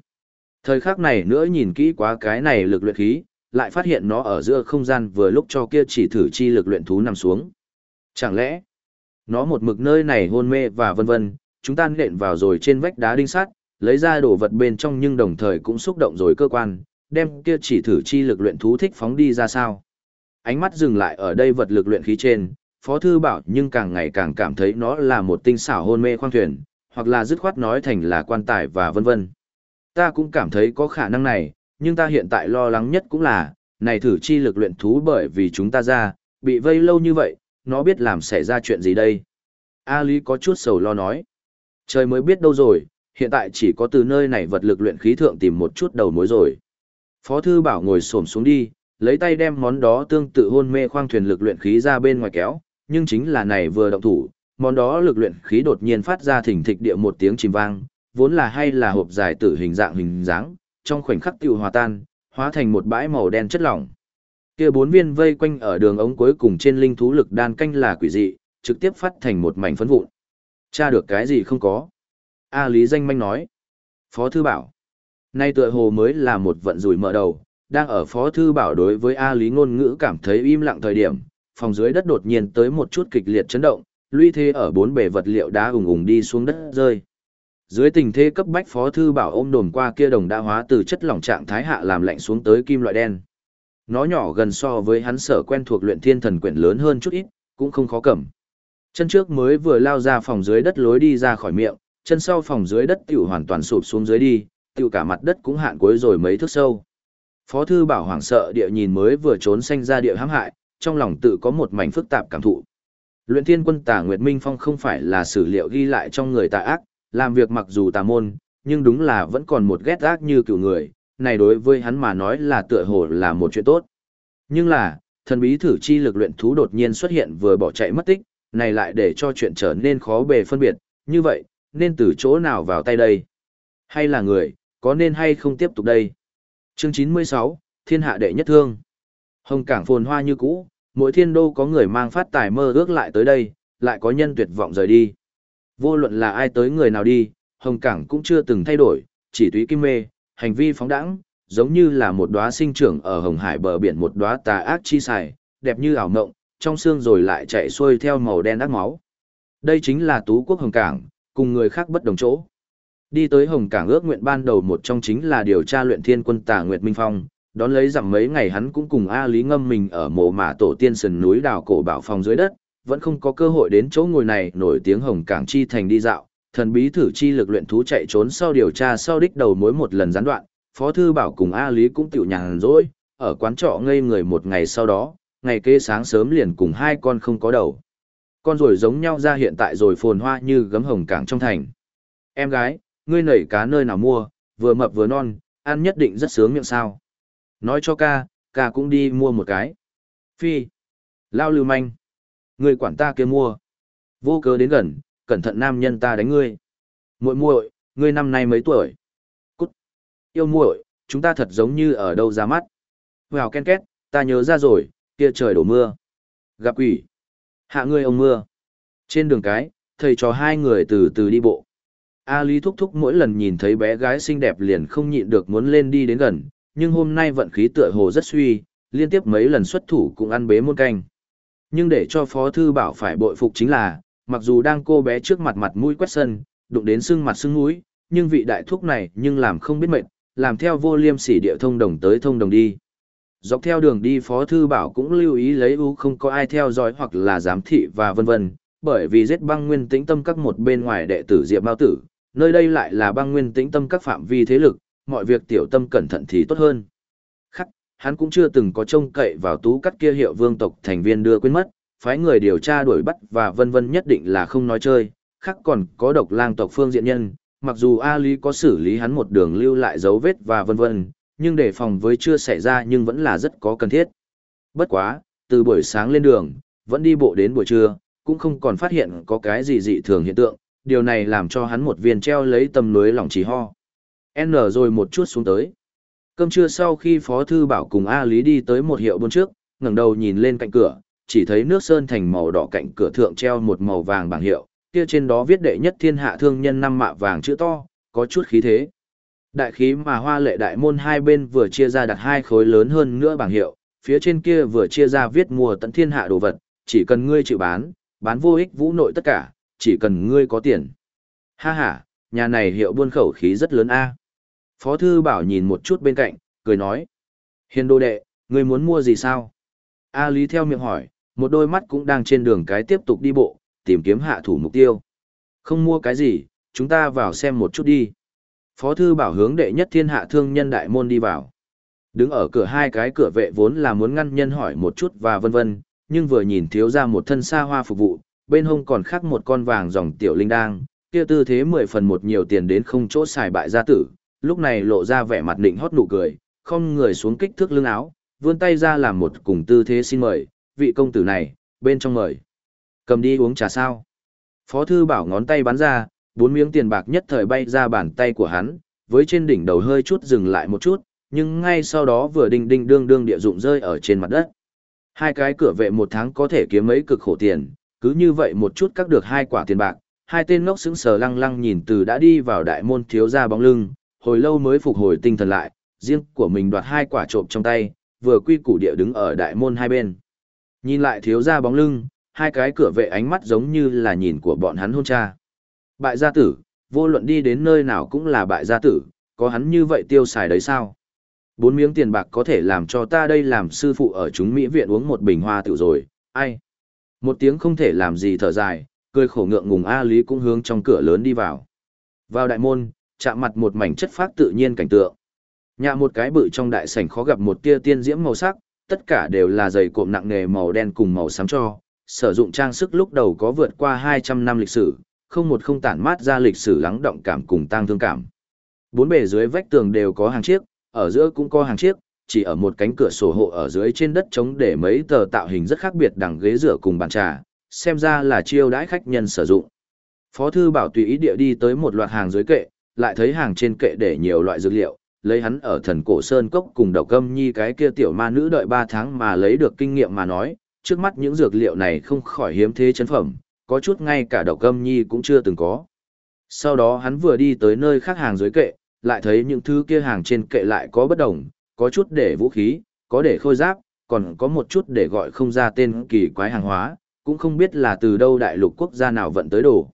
A: Thời khắc này nữa nhìn kỹ quá cái này lực luyện khí, lại phát hiện nó ở giữa không gian vừa lúc cho kia chỉ thử chi lực luyện thú nằm xuống. Chẳng lẽ, nó một mực nơi này hôn mê và vân vân, chúng ta nện vào rồi trên vách đá đinh sắt, lấy ra đồ vật bên trong nhưng đồng thời cũng xúc động rồi cơ quan, đem kia chỉ thử chi lực luyện thú thích phóng đi ra sao. Ánh mắt dừng lại ở đây vật lực luyện khí trên, Phó Thư Bảo nhưng càng ngày càng cảm thấy nó là một tinh xảo hôn mê khoang thuyền, hoặc là dứt khoát nói thành là quan tài và vân vân. Ta cũng cảm thấy có khả năng này, nhưng ta hiện tại lo lắng nhất cũng là, này thử chi lực luyện thú bởi vì chúng ta ra, bị vây lâu như vậy, nó biết làm xảy ra chuyện gì đây. A Lý có chút sầu lo nói. Trời mới biết đâu rồi, hiện tại chỉ có từ nơi này vật lực luyện khí thượng tìm một chút đầu mối rồi. Phó thư bảo ngồi xổm xuống đi, lấy tay đem món đó tương tự hôn mê khoang thuyền lực luyện khí ra bên ngoài kéo, nhưng chính là này vừa động thủ, món đó lực luyện khí đột nhiên phát ra thỉnh thịch địa một tiếng chìm vang, vốn là hay là hộp dài tử hình dạng hình dáng, trong khoảnh khắc tiêu hòa tan, hóa thành một bãi màu đen chất lỏng. Kia bốn viên vây quanh ở đường ống cuối cùng trên linh thú lực đan canh là quỷ dị, trực tiếp phát thành một mảnh phấn vụn. Tra được cái gì không có? A Lý Danh Manh nói. Phó Thư Bảo. Nay tựa hồ mới là một vận rủi mở đầu, đang ở Phó Thư Bảo đối với A Lý ngôn ngữ cảm thấy im lặng thời điểm, phòng dưới đất đột nhiên tới một chút kịch liệt chấn động, lũy thế ở bốn bề vật liệu đá ùng ùng đi xuống đất rơi. Dưới tình thế cấp bách Phó Thư Bảo ôm đồn qua kia đồng đã hóa từ chất lỏng trạng thái hạ làm lạnh xuống tới kim loại đen. Nó nhỏ gần so với hắn sở quen thuộc luyện thiên thần quyển lớn hơn chút ít, cũng không khó cầm. Chân trước mới vừa lao ra phòng dưới đất lối đi ra khỏi miệng, chân sau phòng dưới đất tiểu hoàn toàn sụp xuống dưới đi, tiểu cả mặt đất cũng hạn cuối rồi mấy thước sâu. Phó thư bảo hoảng sợ địa nhìn mới vừa trốn xanh ra địa hãm hại, trong lòng tự có một mảnh phức tạp cảm thụ. Luyện thiên quân tà Nguyệt Minh Phong không phải là sử liệu ghi lại trong người tà ác, làm việc mặc dù tà môn, nhưng đúng là vẫn còn một ghét ác như cựu người, này đối với hắn mà nói là tựa hồ là một chuyện tốt. Nhưng là, thần bí thử chi lực luyện thú đột nhiên xuất hiện vừa bỏ chạy mất tích, này lại để cho chuyện trở nên khó bề phân biệt, như vậy, nên từ chỗ nào vào tay đây? Hay là người, có nên hay không tiếp tục đây? Chương 96, Thiên hạ đệ nhất thương. Hồng Cảng phồn hoa như cũ, mỗi thiên đô có người mang phát tài mơ ước lại tới đây, lại có nhân tuyệt vọng rời đi. Vô luận là ai tới người nào đi, Hồng Cảng cũng chưa từng thay đổi, chỉ túy kim mê, hành vi phóng đẳng, giống như là một đóa sinh trưởng ở Hồng Hải bờ biển một đóa tà ác chi xài, đẹp như ảo mộng, trong xương rồi lại chạy xuôi theo màu đen ác máu. Đây chính là Tú Quốc Hồng Cảng, cùng người khác bất đồng chỗ. Đi tới Hồng Cảng ước nguyện ban đầu một trong chính là điều tra luyện thiên quân tà Nguyệt Minh Phong, đón lấy rằng mấy ngày hắn cũng cùng A Lý ngâm mình ở mộ mả tổ tiên sườn núi đào cổ bảo phòng dưới đất, vẫn không có cơ hội đến chỗ ngồi này nổi tiếng Hồng Cảng chi thành đi dạo, thần bí thử chi lực luyện thú chạy trốn sau điều tra sau đích đầu mối một lần gián đoạn, Phó Thư Bảo cùng A Lý cũng tiểu nhàn rỗi, ở quán trọ ngây người một ngày sau đó, ngày kế sáng sớm liền cùng hai con không có đầu. Con rồi giống nhau ra hiện tại rồi phồn hoa như gấm hồng cảng trong thành. Em gái, ngươi nảy cá nơi nào mua, vừa mập vừa non, ăn nhất định rất sướng miệng sao. Nói cho ca, ca cũng đi mua một cái. Phi. Lao lưu manh. Ngươi quản ta kia mua. Vô cớ đến gần, cẩn thận nam nhân ta đánh ngươi. muội muội, ngươi năm nay mấy tuổi? Cút. Yêu muội, chúng ta thật giống như ở đâu ra mắt. Vào ken két, ta nhớ ra rồi, kia trời đổ mưa. Gặp quỷ. Hạ ngươi ông mưa. Trên đường cái, thầy trò hai người từ từ đi bộ. A Lý thúc thúc mỗi lần nhìn thấy bé gái xinh đẹp liền không nhịn được muốn lên đi đến gần, nhưng hôm nay vận khí tựa hồ rất suy, liên tiếp mấy lần xuất thủ cũng ăn bế muôn canh. Nhưng để cho Phó Thư Bảo phải bội phục chính là, mặc dù đang cô bé trước mặt mặt mũi quét sân, đụng đến xương mặt xương mũi, nhưng vị đại thúc này nhưng làm không biết mệt, làm theo vô liêm sỉ địa thông đồng tới thông đồng đi. Dọc theo đường đi Phó Thư Bảo cũng lưu ý lấy ưu không có ai theo dõi hoặc là giám thị và vân vân, bởi vì giết băng nguyên tĩnh tâm các một bên ngoài đệ tử Diệp Bao Tử, nơi đây lại là băng nguyên tĩnh tâm các phạm vi thế lực, mọi việc tiểu tâm cẩn thận thì tốt hơn. Khắc, hắn cũng chưa từng có trông cậy vào tú cắt kia hiệu vương tộc thành viên đưa quên mất, phái người điều tra đuổi bắt và vân vân nhất định là không nói chơi, khắc còn có độc lang tộc phương diện nhân, mặc dù A Lý có xử lý hắn một đường lưu lại dấu vết và vân vân, nhưng để phòng với chưa xảy ra nhưng vẫn là rất có cần thiết. Bất quá, từ buổi sáng lên đường, vẫn đi bộ đến buổi trưa, cũng không còn phát hiện có cái gì dị thường hiện tượng, điều này làm cho hắn một viên treo lấy tầm núi lòng trí ho. N rồi một chút xuống tới. Cơm trưa sau khi Phó Thư Bảo cùng A Lý đi tới một hiệu buôn trước, ngẩng đầu nhìn lên cạnh cửa, chỉ thấy nước sơn thành màu đỏ cạnh cửa thượng treo một màu vàng bảng hiệu, kia trên đó viết đệ nhất thiên hạ thương nhân năm mạ vàng chữ to, có chút khí thế. Đại khí mà hoa lệ đại môn hai bên vừa chia ra đặt hai khối lớn hơn nữa bảng hiệu, phía trên kia vừa chia ra viết mùa tận thiên hạ đồ vật, chỉ cần ngươi chịu bán, bán vô ích vũ nội tất cả, chỉ cần ngươi có tiền. Ha ha, nhà này hiệu buôn khẩu khí rất lớn a. Phó thư bảo nhìn một chút bên cạnh, cười nói. Hiền đô đệ, ngươi muốn mua gì sao? A Lý theo miệng hỏi, một đôi mắt cũng đang trên đường cái tiếp tục đi bộ, tìm kiếm hạ thủ mục tiêu. Không mua cái gì, chúng ta vào xem một chút đi. Phó thư bảo hướng đệ nhất thiên hạ thương nhân đại môn đi vào. Đứng ở cửa hai cái cửa vệ vốn là muốn ngăn nhân hỏi một chút và vân vân, nhưng vừa nhìn thiếu ra một thân xa hoa phục vụ, bên hông còn khác một con vàng dòng tiểu linh đang, kia tư thế mười phần một nhiều tiền đến không chỗ xài bại gia tử, lúc này lộ ra vẻ mặt định hót nụ cười, không người xuống kích thước lưng áo, vươn tay ra làm một cùng tư thế xin mời, vị công tử này, bên trong mời. Cầm đi uống trà sao. Phó thư bảo ngón tay bắn ra, bốn miếng tiền bạc nhất thời bay ra bàn tay của hắn, với trên đỉnh đầu hơi chút dừng lại một chút, nhưng ngay sau đó vừa đinh đinh đương đương địa dụng rơi ở trên mặt đất. Hai cái cửa vệ một tháng có thể kiếm mấy cực khổ tiền, cứ như vậy một chút cắt được hai quả tiền bạc, hai tên ngốc sững sờ lăng lăng nhìn từ đã đi vào đại môn thiếu ra bóng lưng, hồi lâu mới phục hồi tinh thần lại, riêng của mình đoạt hai quả trộm trong tay, vừa quy củ địa đứng ở đại môn hai bên. Nhìn lại thiếu ra bóng lưng, hai cái cửa vệ ánh mắt giống như là nhìn của bọn hắn hôn cha. Bại gia tử, vô luận đi đến nơi nào cũng là bại gia tử, có hắn như vậy tiêu xài đấy sao? Bốn miếng tiền bạc có thể làm cho ta đây làm sư phụ ở chúng Mỹ viện uống một bình hoa tiểu rồi, ai? Một tiếng không thể làm gì thở dài, cười khổ ngượng ngùng A Lý cũng hướng trong cửa lớn đi vào. Vào đại môn, chạm mặt một mảnh chất phát tự nhiên cảnh tượng. Nhà một cái bự trong đại sảnh khó gặp một tia tiên diễm màu sắc, tất cả đều là giày cộm nặng nề màu đen cùng màu xám cho, sử dụng trang sức lúc đầu có vượt qua 200 năm lịch sử, không một không tản mát ra lịch sử lắng động cảm cùng tang thương cảm. Bốn bề dưới vách tường đều có hàng chiếc, ở giữa cũng có hàng chiếc, chỉ ở một cánh cửa sổ hộ ở dưới trên đất trống để mấy tờ tạo hình rất khác biệt đằng ghế rửa cùng bàn trà, xem ra là chiêu đãi khách nhân sử dụng. Phó thư bảo tùy ý địa đi tới một loạt hàng dưới kệ, lại thấy hàng trên kệ để nhiều loại dược liệu, lấy hắn ở thần cổ sơn cốc cùng đầu câm nhi cái kia tiểu ma nữ đợi 3 tháng mà lấy được kinh nghiệm mà nói, trước mắt những dược liệu này không khỏi hiếm thế chấn phẩm, có chút ngay cả đầu câm nhi cũng chưa từng có. Sau đó hắn vừa đi tới nơi khác hàng dưới kệ, lại thấy những thứ kia hàng trên kệ lại có bất đồng, có chút để vũ khí, có để khôi giáp, còn có một chút để gọi không ra tên kỳ quái hàng hóa, cũng không biết là từ đâu đại lục quốc gia nào vận tới đồ.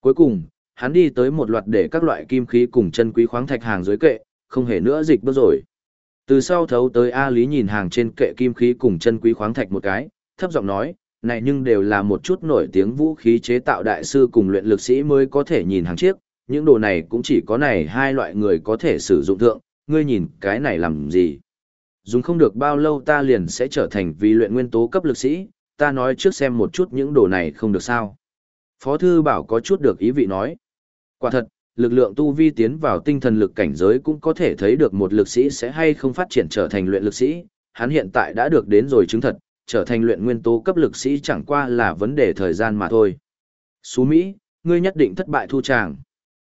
A: Cuối cùng, hắn đi tới một loạt để các loại kim khí cùng chân quý khoáng thạch hàng dưới kệ, không hề nữa dịch bước rồi. Từ sau thấu tới A Lý nhìn hàng trên kệ kim khí cùng chân quý khoáng thạch một cái, thấp giọng nói, này nhưng đều là một chút nổi tiếng vũ khí chế tạo đại sư cùng luyện lực sĩ mới có thể nhìn hàng chiếc, những đồ này cũng chỉ có này hai loại người có thể sử dụng thượng, ngươi nhìn cái này làm gì. Dùng không được bao lâu ta liền sẽ trở thành vì luyện nguyên tố cấp lực sĩ, ta nói trước xem một chút những đồ này không được sao. Phó thư bảo có chút được ý vị nói. Quả thật, lực lượng tu vi tiến vào tinh thần lực cảnh giới cũng có thể thấy được một lực sĩ sẽ hay không phát triển trở thành luyện lực sĩ, hắn hiện tại đã được đến rồi chứng thật, trở thành luyện nguyên tố cấp lực sĩ chẳng qua là vấn đề thời gian mà thôi. Xú Mỹ, ngươi nhất định thất bại thu tràng.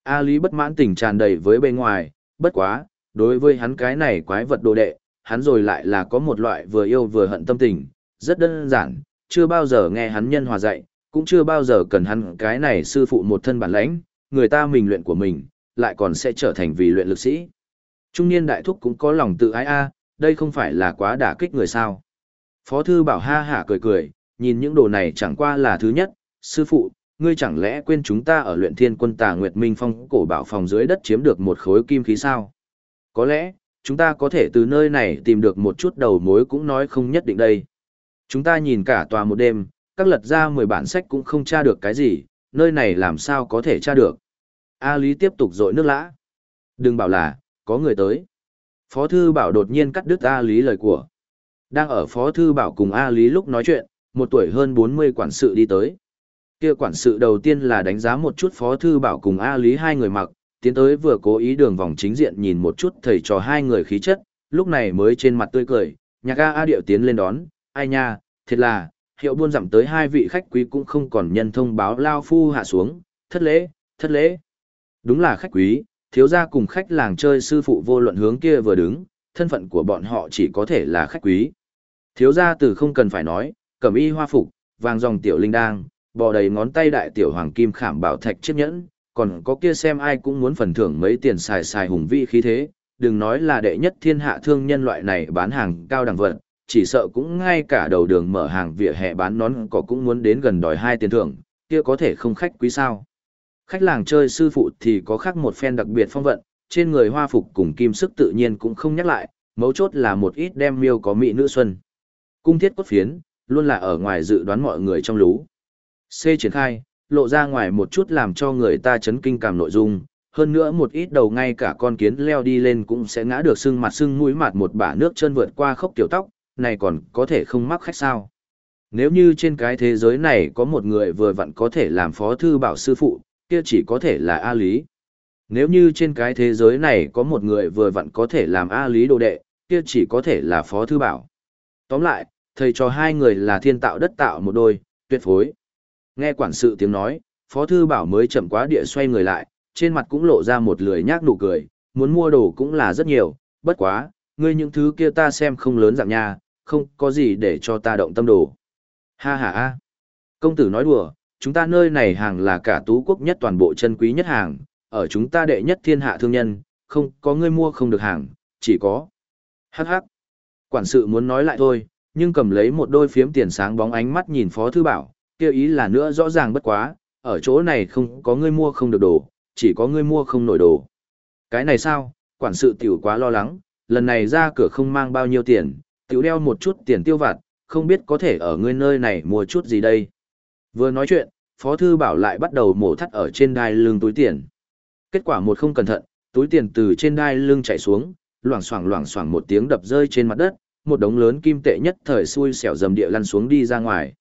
A: A Lý bất mãn tình tràn đầy với bên ngoài, bất quá, đối với hắn cái này quái vật đồ đệ, hắn rồi lại là có một loại vừa yêu vừa hận tâm tình, rất đơn giản, chưa bao giờ nghe hắn nhân hòa dạy, cũng chưa bao giờ cần hắn cái này sư phụ một thân bản lãnh, người ta mình luyện của mình, lại còn sẽ trở thành vì luyện lực sĩ. Trung niên đại thúc cũng có lòng tự ái a, à, đây không phải là quá đả kích người sao. Phó thư bảo ha hả cười cười, nhìn những đồ này chẳng qua là thứ nhất, sư phụ, ngươi chẳng lẽ quên chúng ta ở luyện thiên quân tà Nguyệt Minh Phong cổ bảo phòng dưới đất chiếm được một khối kim khí sao? Có lẽ, chúng ta có thể từ nơi này tìm được một chút đầu mối cũng nói không nhất định đây. Chúng ta nhìn cả tòa một đêm, các lật ra 10 bản sách cũng không tra được cái gì, nơi này làm sao có thể tra được. A Lý tiếp tục dội nước lã. Đừng bảo là, có người tới. Phó Thư Bảo đột nhiên cắt đứt A Lý lời của. Đang ở Phó Thư Bảo cùng A Lý lúc nói chuyện, một tuổi hơn 40 quản sự đi tới. Kia quản sự đầu tiên là đánh giá một chút Phó Thư Bảo cùng A Lý hai người mặc, tiến tới vừa cố ý đường vòng chính diện nhìn một chút thầy trò hai người khí chất, lúc này mới trên mặt tươi cười, nhạc A A điệu tiến lên đón, ai nha, thiệt là, hiệu buôn dặm tới hai vị khách quý cũng không còn nhân thông báo lao phu hạ xuống, thất lễ, thất lễ. Đúng là khách quý, thiếu gia cùng khách làng chơi sư phụ vô luận hướng kia vừa đứng, thân phận của bọn họ chỉ có thể là khách quý. Thiếu gia từ không cần phải nói, cẩm y hoa phục, vàng dòng tiểu linh đang, bò đầy ngón tay đại tiểu hoàng kim khảm bảo thạch chiếc nhẫn, còn có kia xem ai cũng muốn phần thưởng mấy tiền xài xài hùng vĩ khí thế, đừng nói là đệ nhất thiên hạ thương nhân loại này bán hàng cao đẳng vật, chỉ sợ cũng ngay cả đầu đường mở hàng vỉa hè bán nón cỏ cũng muốn đến gần đòi hai tiền thưởng, kia có thể không khách quý sao. Khách làng chơi sư phụ thì có khác một phen đặc biệt phong vận, trên người hoa phục cùng kim sức tự nhiên cũng không nhắc lại, mấu chốt là một ít đem miêu có mỹ nữ xuân. Cung thiết cốt phiến, luôn là ở ngoài dự đoán mọi người trong lú. C triển khai, lộ ra ngoài một chút làm cho người ta chấn kinh cảm nội dung, hơn nữa một ít đầu ngay cả con kiến leo đi lên cũng sẽ ngã được sưng mặt sưng mũi mặt một bả nước chân vượt qua khốc tiểu tóc, này còn có thể không mắc khách sao. Nếu như trên cái thế giới này có một người vừa vặn có thể làm phó thư bảo sư phụ, kia chỉ có thể là A Lý. Nếu như trên cái thế giới này có một người vừa vặn có thể làm A Lý đồ đệ, kia chỉ có thể là phó thư bảo. Tóm lại, thầy cho hai người là thiên tạo đất tạo một đôi, tuyệt phối. Nghe quản sự tiếng nói, phó thư bảo mới chậm quá địa xoay người lại, trên mặt cũng lộ ra một lười nhác nụ cười, muốn mua đồ cũng là rất nhiều, bất quá, ngươi những thứ kia ta xem không lớn dạng nha, không có gì để cho ta động tâm đồ. Ha ha ha. Công tử nói đùa, chúng ta nơi này hàng là cả tú quốc nhất toàn bộ chân quý nhất hàng, ở chúng ta đệ nhất thiên hạ thương nhân, không có ngươi mua không được hàng, chỉ có. Hắc hắc. Quản sự muốn nói lại thôi, nhưng cầm lấy một đôi phiếm tiền sáng bóng ánh mắt nhìn Phó Thư Bảo, kêu ý là nữa rõ ràng bất quá, ở chỗ này không có ngươi mua không được đồ, chỉ có ngươi mua không nổi đồ. Cái này sao, quản sự tiểu quá lo lắng, lần này ra cửa không mang bao nhiêu tiền, tiểu đeo một chút tiền tiêu vặt, không biết có thể ở ngươi nơi này mua chút gì đây. Vừa nói chuyện, Phó Thư Bảo lại bắt đầu mổ thắt ở trên đai lưng túi tiền. Kết quả một không cẩn thận, túi tiền từ trên đai lưng chạy xuống, loảng xoảng loảng xoảng một tiếng đập rơi trên mặt đất, một đống lớn kim tệ nhất thời xui xẻo dầm địa lăn xuống đi ra ngoài.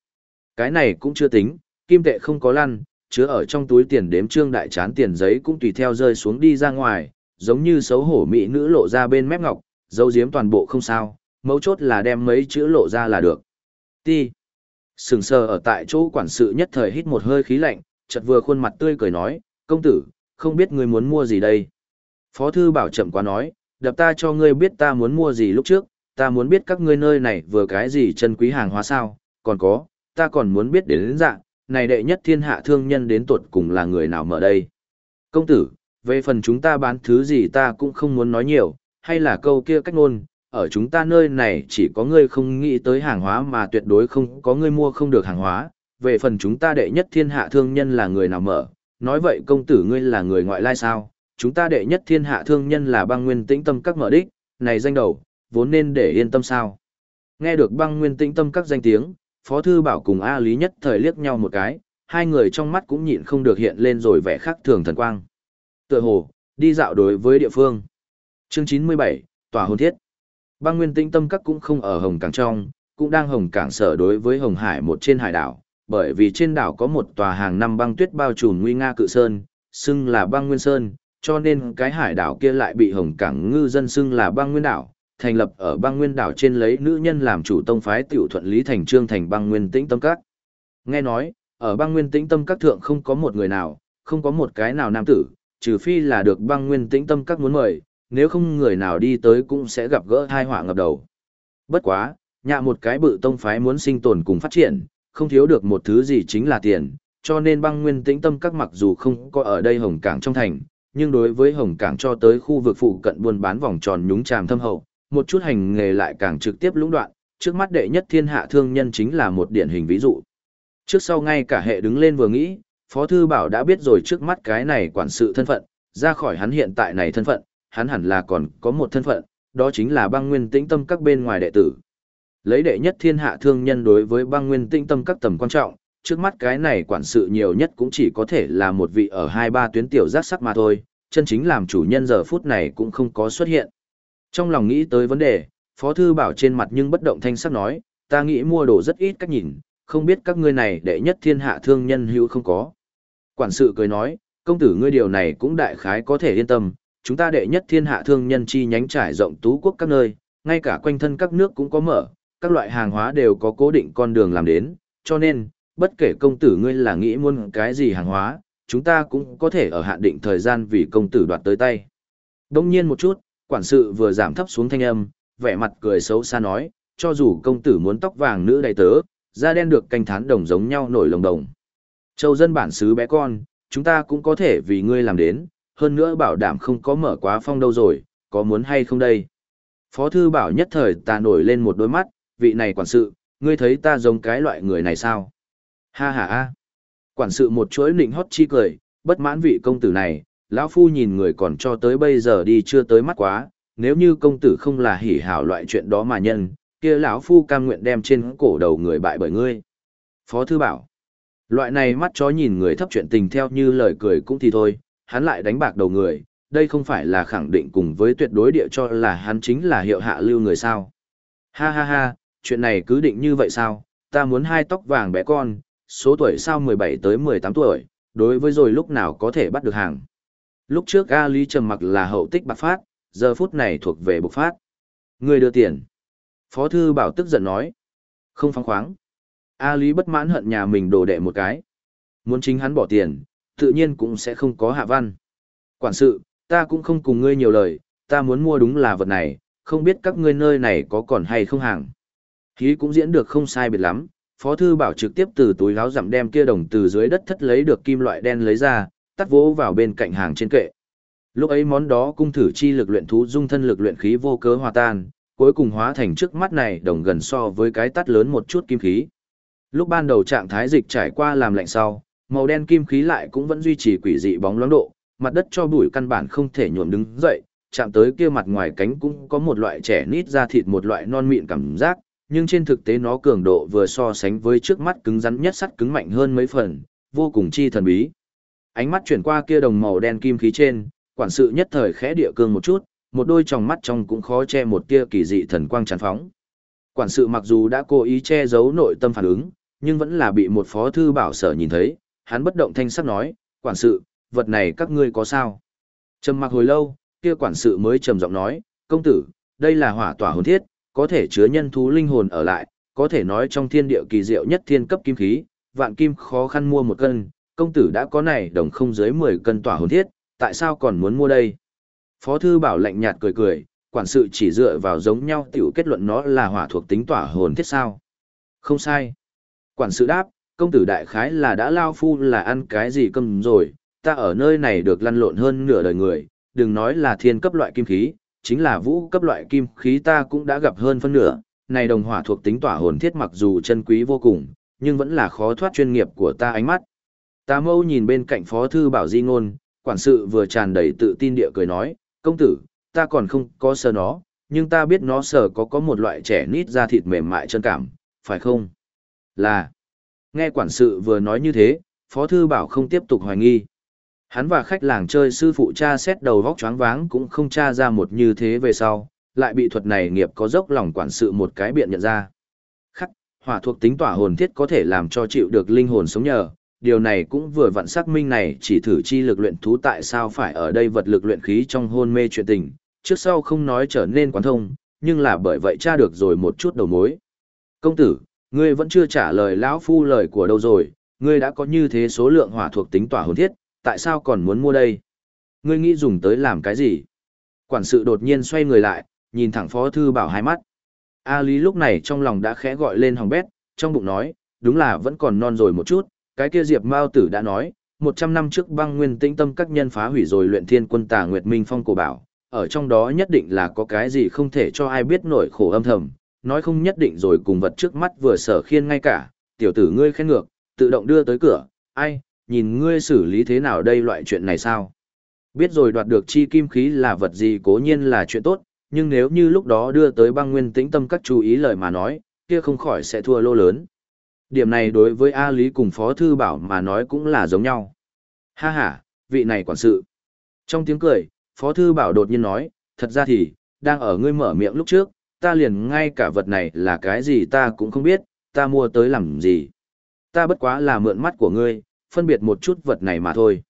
A: Cái này cũng chưa tính, kim tệ không có lăn, chứa ở trong túi tiền đếm trương đại chán tiền giấy cũng tùy theo rơi xuống đi ra ngoài, giống như xấu hổ mỹ nữ lộ ra bên mép ngọc, dấu giếm toàn bộ không sao, mấu chốt là đem mấy chữ lộ ra là được. Ti. Sừng sờ ở tại chỗ quản sự nhất thời hít một hơi khí lạnh, chợt vừa khuôn mặt tươi cười nói, công tử, không biết ngươi muốn mua gì đây. Phó thư bảo chậm quá nói, đập ta cho ngươi biết ta muốn mua gì lúc trước, ta muốn biết các ngươi nơi này vừa cái gì chân quý hàng hóa sao, còn có, ta còn muốn biết đến đến dạng, này đệ nhất thiên hạ thương nhân đến tuột cùng là người nào mở đây. Công tử, về phần chúng ta bán thứ gì ta cũng không muốn nói nhiều, hay là câu kia cách ngôn, ở chúng ta nơi này chỉ có ngươi không nghĩ tới hàng hóa mà tuyệt đối không có ngươi mua không được hàng hóa, về phần chúng ta đệ nhất thiên hạ thương nhân là người nào mở, nói vậy công tử ngươi là người ngoại lai sao, chúng ta đệ nhất thiên hạ thương nhân là băng nguyên tĩnh tâm các mở đích, này danh đầu, vốn nên để yên tâm sao. Nghe được băng nguyên tĩnh tâm các danh tiếng, Phó Thư Bảo cùng A Lý nhất thời liếc nhau một cái, hai người trong mắt cũng nhịn không được hiện lên rồi vẻ khác thường thần quang. Tựa hồ, đi dạo đối với địa phương. Chương 97, Tòa hôn thiết. Băng nguyên tĩnh tâm các cũng không ở Hồng Cảng trong, cũng đang Hồng Cảng sở đối với Hồng Hải một trên hải đảo, bởi vì trên đảo có một tòa hàng năm băng tuyết bao trùm nguy nga cự sơn, xưng là băng nguyên sơn, cho nên cái hải đảo kia lại bị Hồng Cảng ngư dân xưng là băng nguyên đảo, thành lập ở băng nguyên đảo trên lấy nữ nhân làm chủ tông phái tiểu thuận lý thành trương thành băng nguyên tĩnh tâm các. Nghe nói, ở băng nguyên tĩnh tâm các thượng không có một người nào, không có một cái nào nam tử, trừ phi là được băng nguyên tĩnh tâm các muốn mời, nếu không người nào đi tới cũng sẽ gặp gỡ thai họa ngập đầu. Bất quá, nhạ một cái bự tông phái muốn sinh tồn cùng phát triển, không thiếu được một thứ gì chính là tiền, cho nên băng nguyên tĩnh tâm các mặc dù không có ở đây hồng cảng trong thành, nhưng đối với hồng cảng cho tới khu vực phụ cận buôn bán vòng tròn nhúng tràm thâm hậu, một chút hành nghề lại càng trực tiếp lũng đoạn, trước mắt đệ nhất thiên hạ thương nhân chính là một điển hình ví dụ. Trước sau ngay cả hệ đứng lên vừa nghĩ, Phó Thư Bảo đã biết rồi trước mắt cái này quản sự thân phận, ra khỏi hắn hiện tại này thân phận, hắn hẳn là còn có một thân phận, đó chính là băng nguyên tĩnh tâm các bên ngoài đệ tử. Lấy đệ nhất thiên hạ thương nhân đối với băng nguyên tĩnh tâm các tầm quan trọng, trước mắt cái này quản sự nhiều nhất cũng chỉ có thể là một vị ở hai ba tuyến tiểu giác sắc mà thôi, chân chính làm chủ nhân giờ phút này cũng không có xuất hiện. Trong lòng nghĩ tới vấn đề, Phó Thư Bảo trên mặt nhưng bất động thanh sắc nói, ta nghĩ mua đồ rất ít cách nhìn, không biết các ngươi này đệ nhất thiên hạ thương nhân hữu không có. Quản sự cười nói, Công tử ngươi điều này cũng đại khái có thể yên tâm, chúng ta đệ nhất thiên hạ thương nhân chi nhánh trải rộng tú quốc các nơi, ngay cả quanh thân các nước cũng có mở, các loại hàng hóa đều có cố định con đường làm đến, cho nên, bất kể công tử ngươi là nghĩ muốn cái gì hàng hóa, chúng ta cũng có thể ở hạn định thời gian vì công tử đoạt tới tay. Đông nhiên một chút, quản sự vừa giảm thấp xuống thanh âm, vẻ mặt cười xấu xa nói, cho dù công tử muốn tóc vàng nữ đầy tớ, da đen được canh thán đồng giống nhau nổi lồng đồng. Châu dân bản xứ bé con, chúng ta cũng có thể vì ngươi làm đến, hơn nữa bảo đảm không có mở quá phong đâu rồi, có muốn hay không đây? Phó thư bảo nhất thời ta nổi lên một đôi mắt, vị này quản sự, ngươi thấy ta giống cái loại người này sao? Ha ha ha. Quản sự một chuỗi nịnh hót chi cười, bất mãn vị công tử này, lão phu nhìn người còn cho tới bây giờ đi chưa tới mắt quá, nếu như công tử không là hỉ hảo loại chuyện đó mà nhân, kia lão phu cam nguyện đem trên cổ đầu người bại bởi ngươi. Phó thư bảo, loại này mắt chó nhìn người thấp chuyện tình theo như lời cười cũng thì thôi, hắn lại đánh bạc đầu người, đây không phải là khẳng định cùng với tuyệt đối địa cho là hắn chính là hiệu hạ lưu người sao. Ha ha ha, chuyện này cứ định như vậy sao, ta muốn hai tóc vàng bé con, số tuổi sao 17 tới 18 tuổi, đối với rồi lúc nào có thể bắt được hàng. Lúc trước A Lý trầm mặc là hậu tích bạc phát, giờ phút này thuộc về bộc phát. Người đưa tiền. Phó thư bảo tức giận nói. Không phóng khoáng. A Lý bất mãn hận nhà mình đồ đệ một cái. Muốn chính hắn bỏ tiền, tự nhiên cũng sẽ không có hạ văn. Quản sự, ta cũng không cùng ngươi nhiều lời, ta muốn mua đúng là vật này, không biết các ngươi nơi này có còn hay không hàng. Khí cũng diễn được không sai biệt lắm, Phó Thư Bảo trực tiếp từ túi áo giảm đem kia đồng từ dưới đất thất lấy được kim loại đen lấy ra, tắt vỗ vào bên cạnh hàng trên kệ. Lúc ấy món đó cung thử chi lực luyện thú dung thân lực luyện khí vô cớ hòa tan, cuối cùng hóa thành trước mắt này đồng gần so với cái tắt lớn một chút kim khí. Lúc ban đầu trạng thái dịch trải qua làm lạnh sau, màu đen kim khí lại cũng vẫn duy trì quỷ dị bóng loáng độ, mặt đất cho bụi căn bản không thể nhuộm đứng dậy, chạm tới kia mặt ngoài cánh cũng có một loại trẻ nít ra thịt một loại non mịn cảm giác, nhưng trên thực tế nó cường độ vừa so sánh với trước mắt cứng rắn nhất sắt cứng mạnh hơn mấy phần, vô cùng chi thần bí. Ánh mắt chuyển qua kia đồng màu đen kim khí trên, quản sự nhất thời khẽ địa cương một chút, một đôi tròng mắt trong cũng khó che một tia kỳ dị thần quang tràn phóng. Quản sự mặc dù đã cố ý che giấu nội tâm phản ứng, nhưng vẫn là bị một phó thư bảo sở nhìn thấy, hắn bất động thanh sắc nói, quản sự, vật này các ngươi có sao? Trầm mặc hồi lâu, kia quản sự mới trầm giọng nói, công tử, đây là hỏa tỏa hồn thiết, có thể chứa nhân thú linh hồn ở lại, có thể nói trong thiên địa kỳ diệu nhất thiên cấp kim khí, vạn kim khó khăn mua một cân, công tử đã có này đồng không dưới 10 cân tỏa hồn thiết, tại sao còn muốn mua đây? Phó thư bảo lạnh nhạt cười cười, quản sự chỉ dựa vào giống nhau tiểu kết luận nó là hỏa thuộc tính tỏa hồn thiết sao? Không sai. Quản sự đáp, công tử đại khái là đã lao phu là ăn cái gì cơm rồi, ta ở nơi này được lăn lộn hơn nửa đời người, đừng nói là thiên cấp loại kim khí, chính là vũ cấp loại kim khí ta cũng đã gặp hơn phân nửa, này đồng hỏa thuộc tính tỏa hồn thiết mặc dù chân quý vô cùng, nhưng vẫn là khó thoát chuyên nghiệp của ta ánh mắt. Ta mâu nhìn bên cạnh phó thư bảo di ngôn, quản sự vừa tràn đầy tự tin địa cười nói, công tử, ta còn không có sờ nó, nhưng ta biết nó sờ có có một loại trẻ nít da thịt mềm mại chân cảm, phải không? Là, nghe quản sự vừa nói như thế, phó thư bảo không tiếp tục hoài nghi. Hắn và khách làng chơi sư phụ cha xét đầu vóc choáng váng cũng không tra ra một như thế về sau, lại bị thuật này nghiệp có dốc lòng quản sự một cái biện nhận ra. Khắc, hỏa thuộc tính tỏa hồn thiết có thể làm cho chịu được linh hồn sống nhờ, điều này cũng vừa vặn xác minh này chỉ thử chi lực luyện thú tại sao phải ở đây vật lực luyện khí trong hôn mê chuyện tình, trước sau không nói trở nên quán thông, nhưng là bởi vậy tra được rồi một chút đầu mối. Công tử, ngươi vẫn chưa trả lời lão phu lời của đâu rồi, ngươi đã có như thế số lượng hỏa thuộc tính tỏa hồn thiết, tại sao còn muốn mua đây? Ngươi nghĩ dùng tới làm cái gì? Quản sự đột nhiên xoay người lại, nhìn thẳng phó thư bảo hai mắt. A Lý lúc này trong lòng đã khẽ gọi lên hòng bét, trong bụng nói, đúng là vẫn còn non rồi một chút, cái kia Diệp Mao Tử đã nói, 100 năm trước băng nguyên tĩnh tâm các nhân phá hủy rồi luyện thiên quân tà Nguyệt Minh Phong cổ bảo, ở trong đó nhất định là có cái gì không thể cho ai biết nổi khổ âm thầm, nói không nhất định rồi cùng vật trước mắt vừa sở khiên ngay cả, tiểu tử ngươi khen ngược, tự động đưa tới cửa, ai, nhìn ngươi xử lý thế nào đây loại chuyện này sao? Biết rồi đoạt được chi kim khí là vật gì cố nhiên là chuyện tốt, nhưng nếu như lúc đó đưa tới băng nguyên tĩnh tâm các chú ý lời mà nói, kia không khỏi sẽ thua lô lớn. Điểm này đối với A Lý cùng Phó Thư Bảo mà nói cũng là giống nhau. Ha ha, vị này quản sự. Trong tiếng cười, Phó Thư Bảo đột nhiên nói, thật ra thì, đang ở ngươi mở miệng lúc trước, ta liền ngay cả vật này là cái gì ta cũng không biết, ta mua tới làm gì. Ta bất quá là mượn mắt của ngươi, phân biệt một chút vật này mà thôi.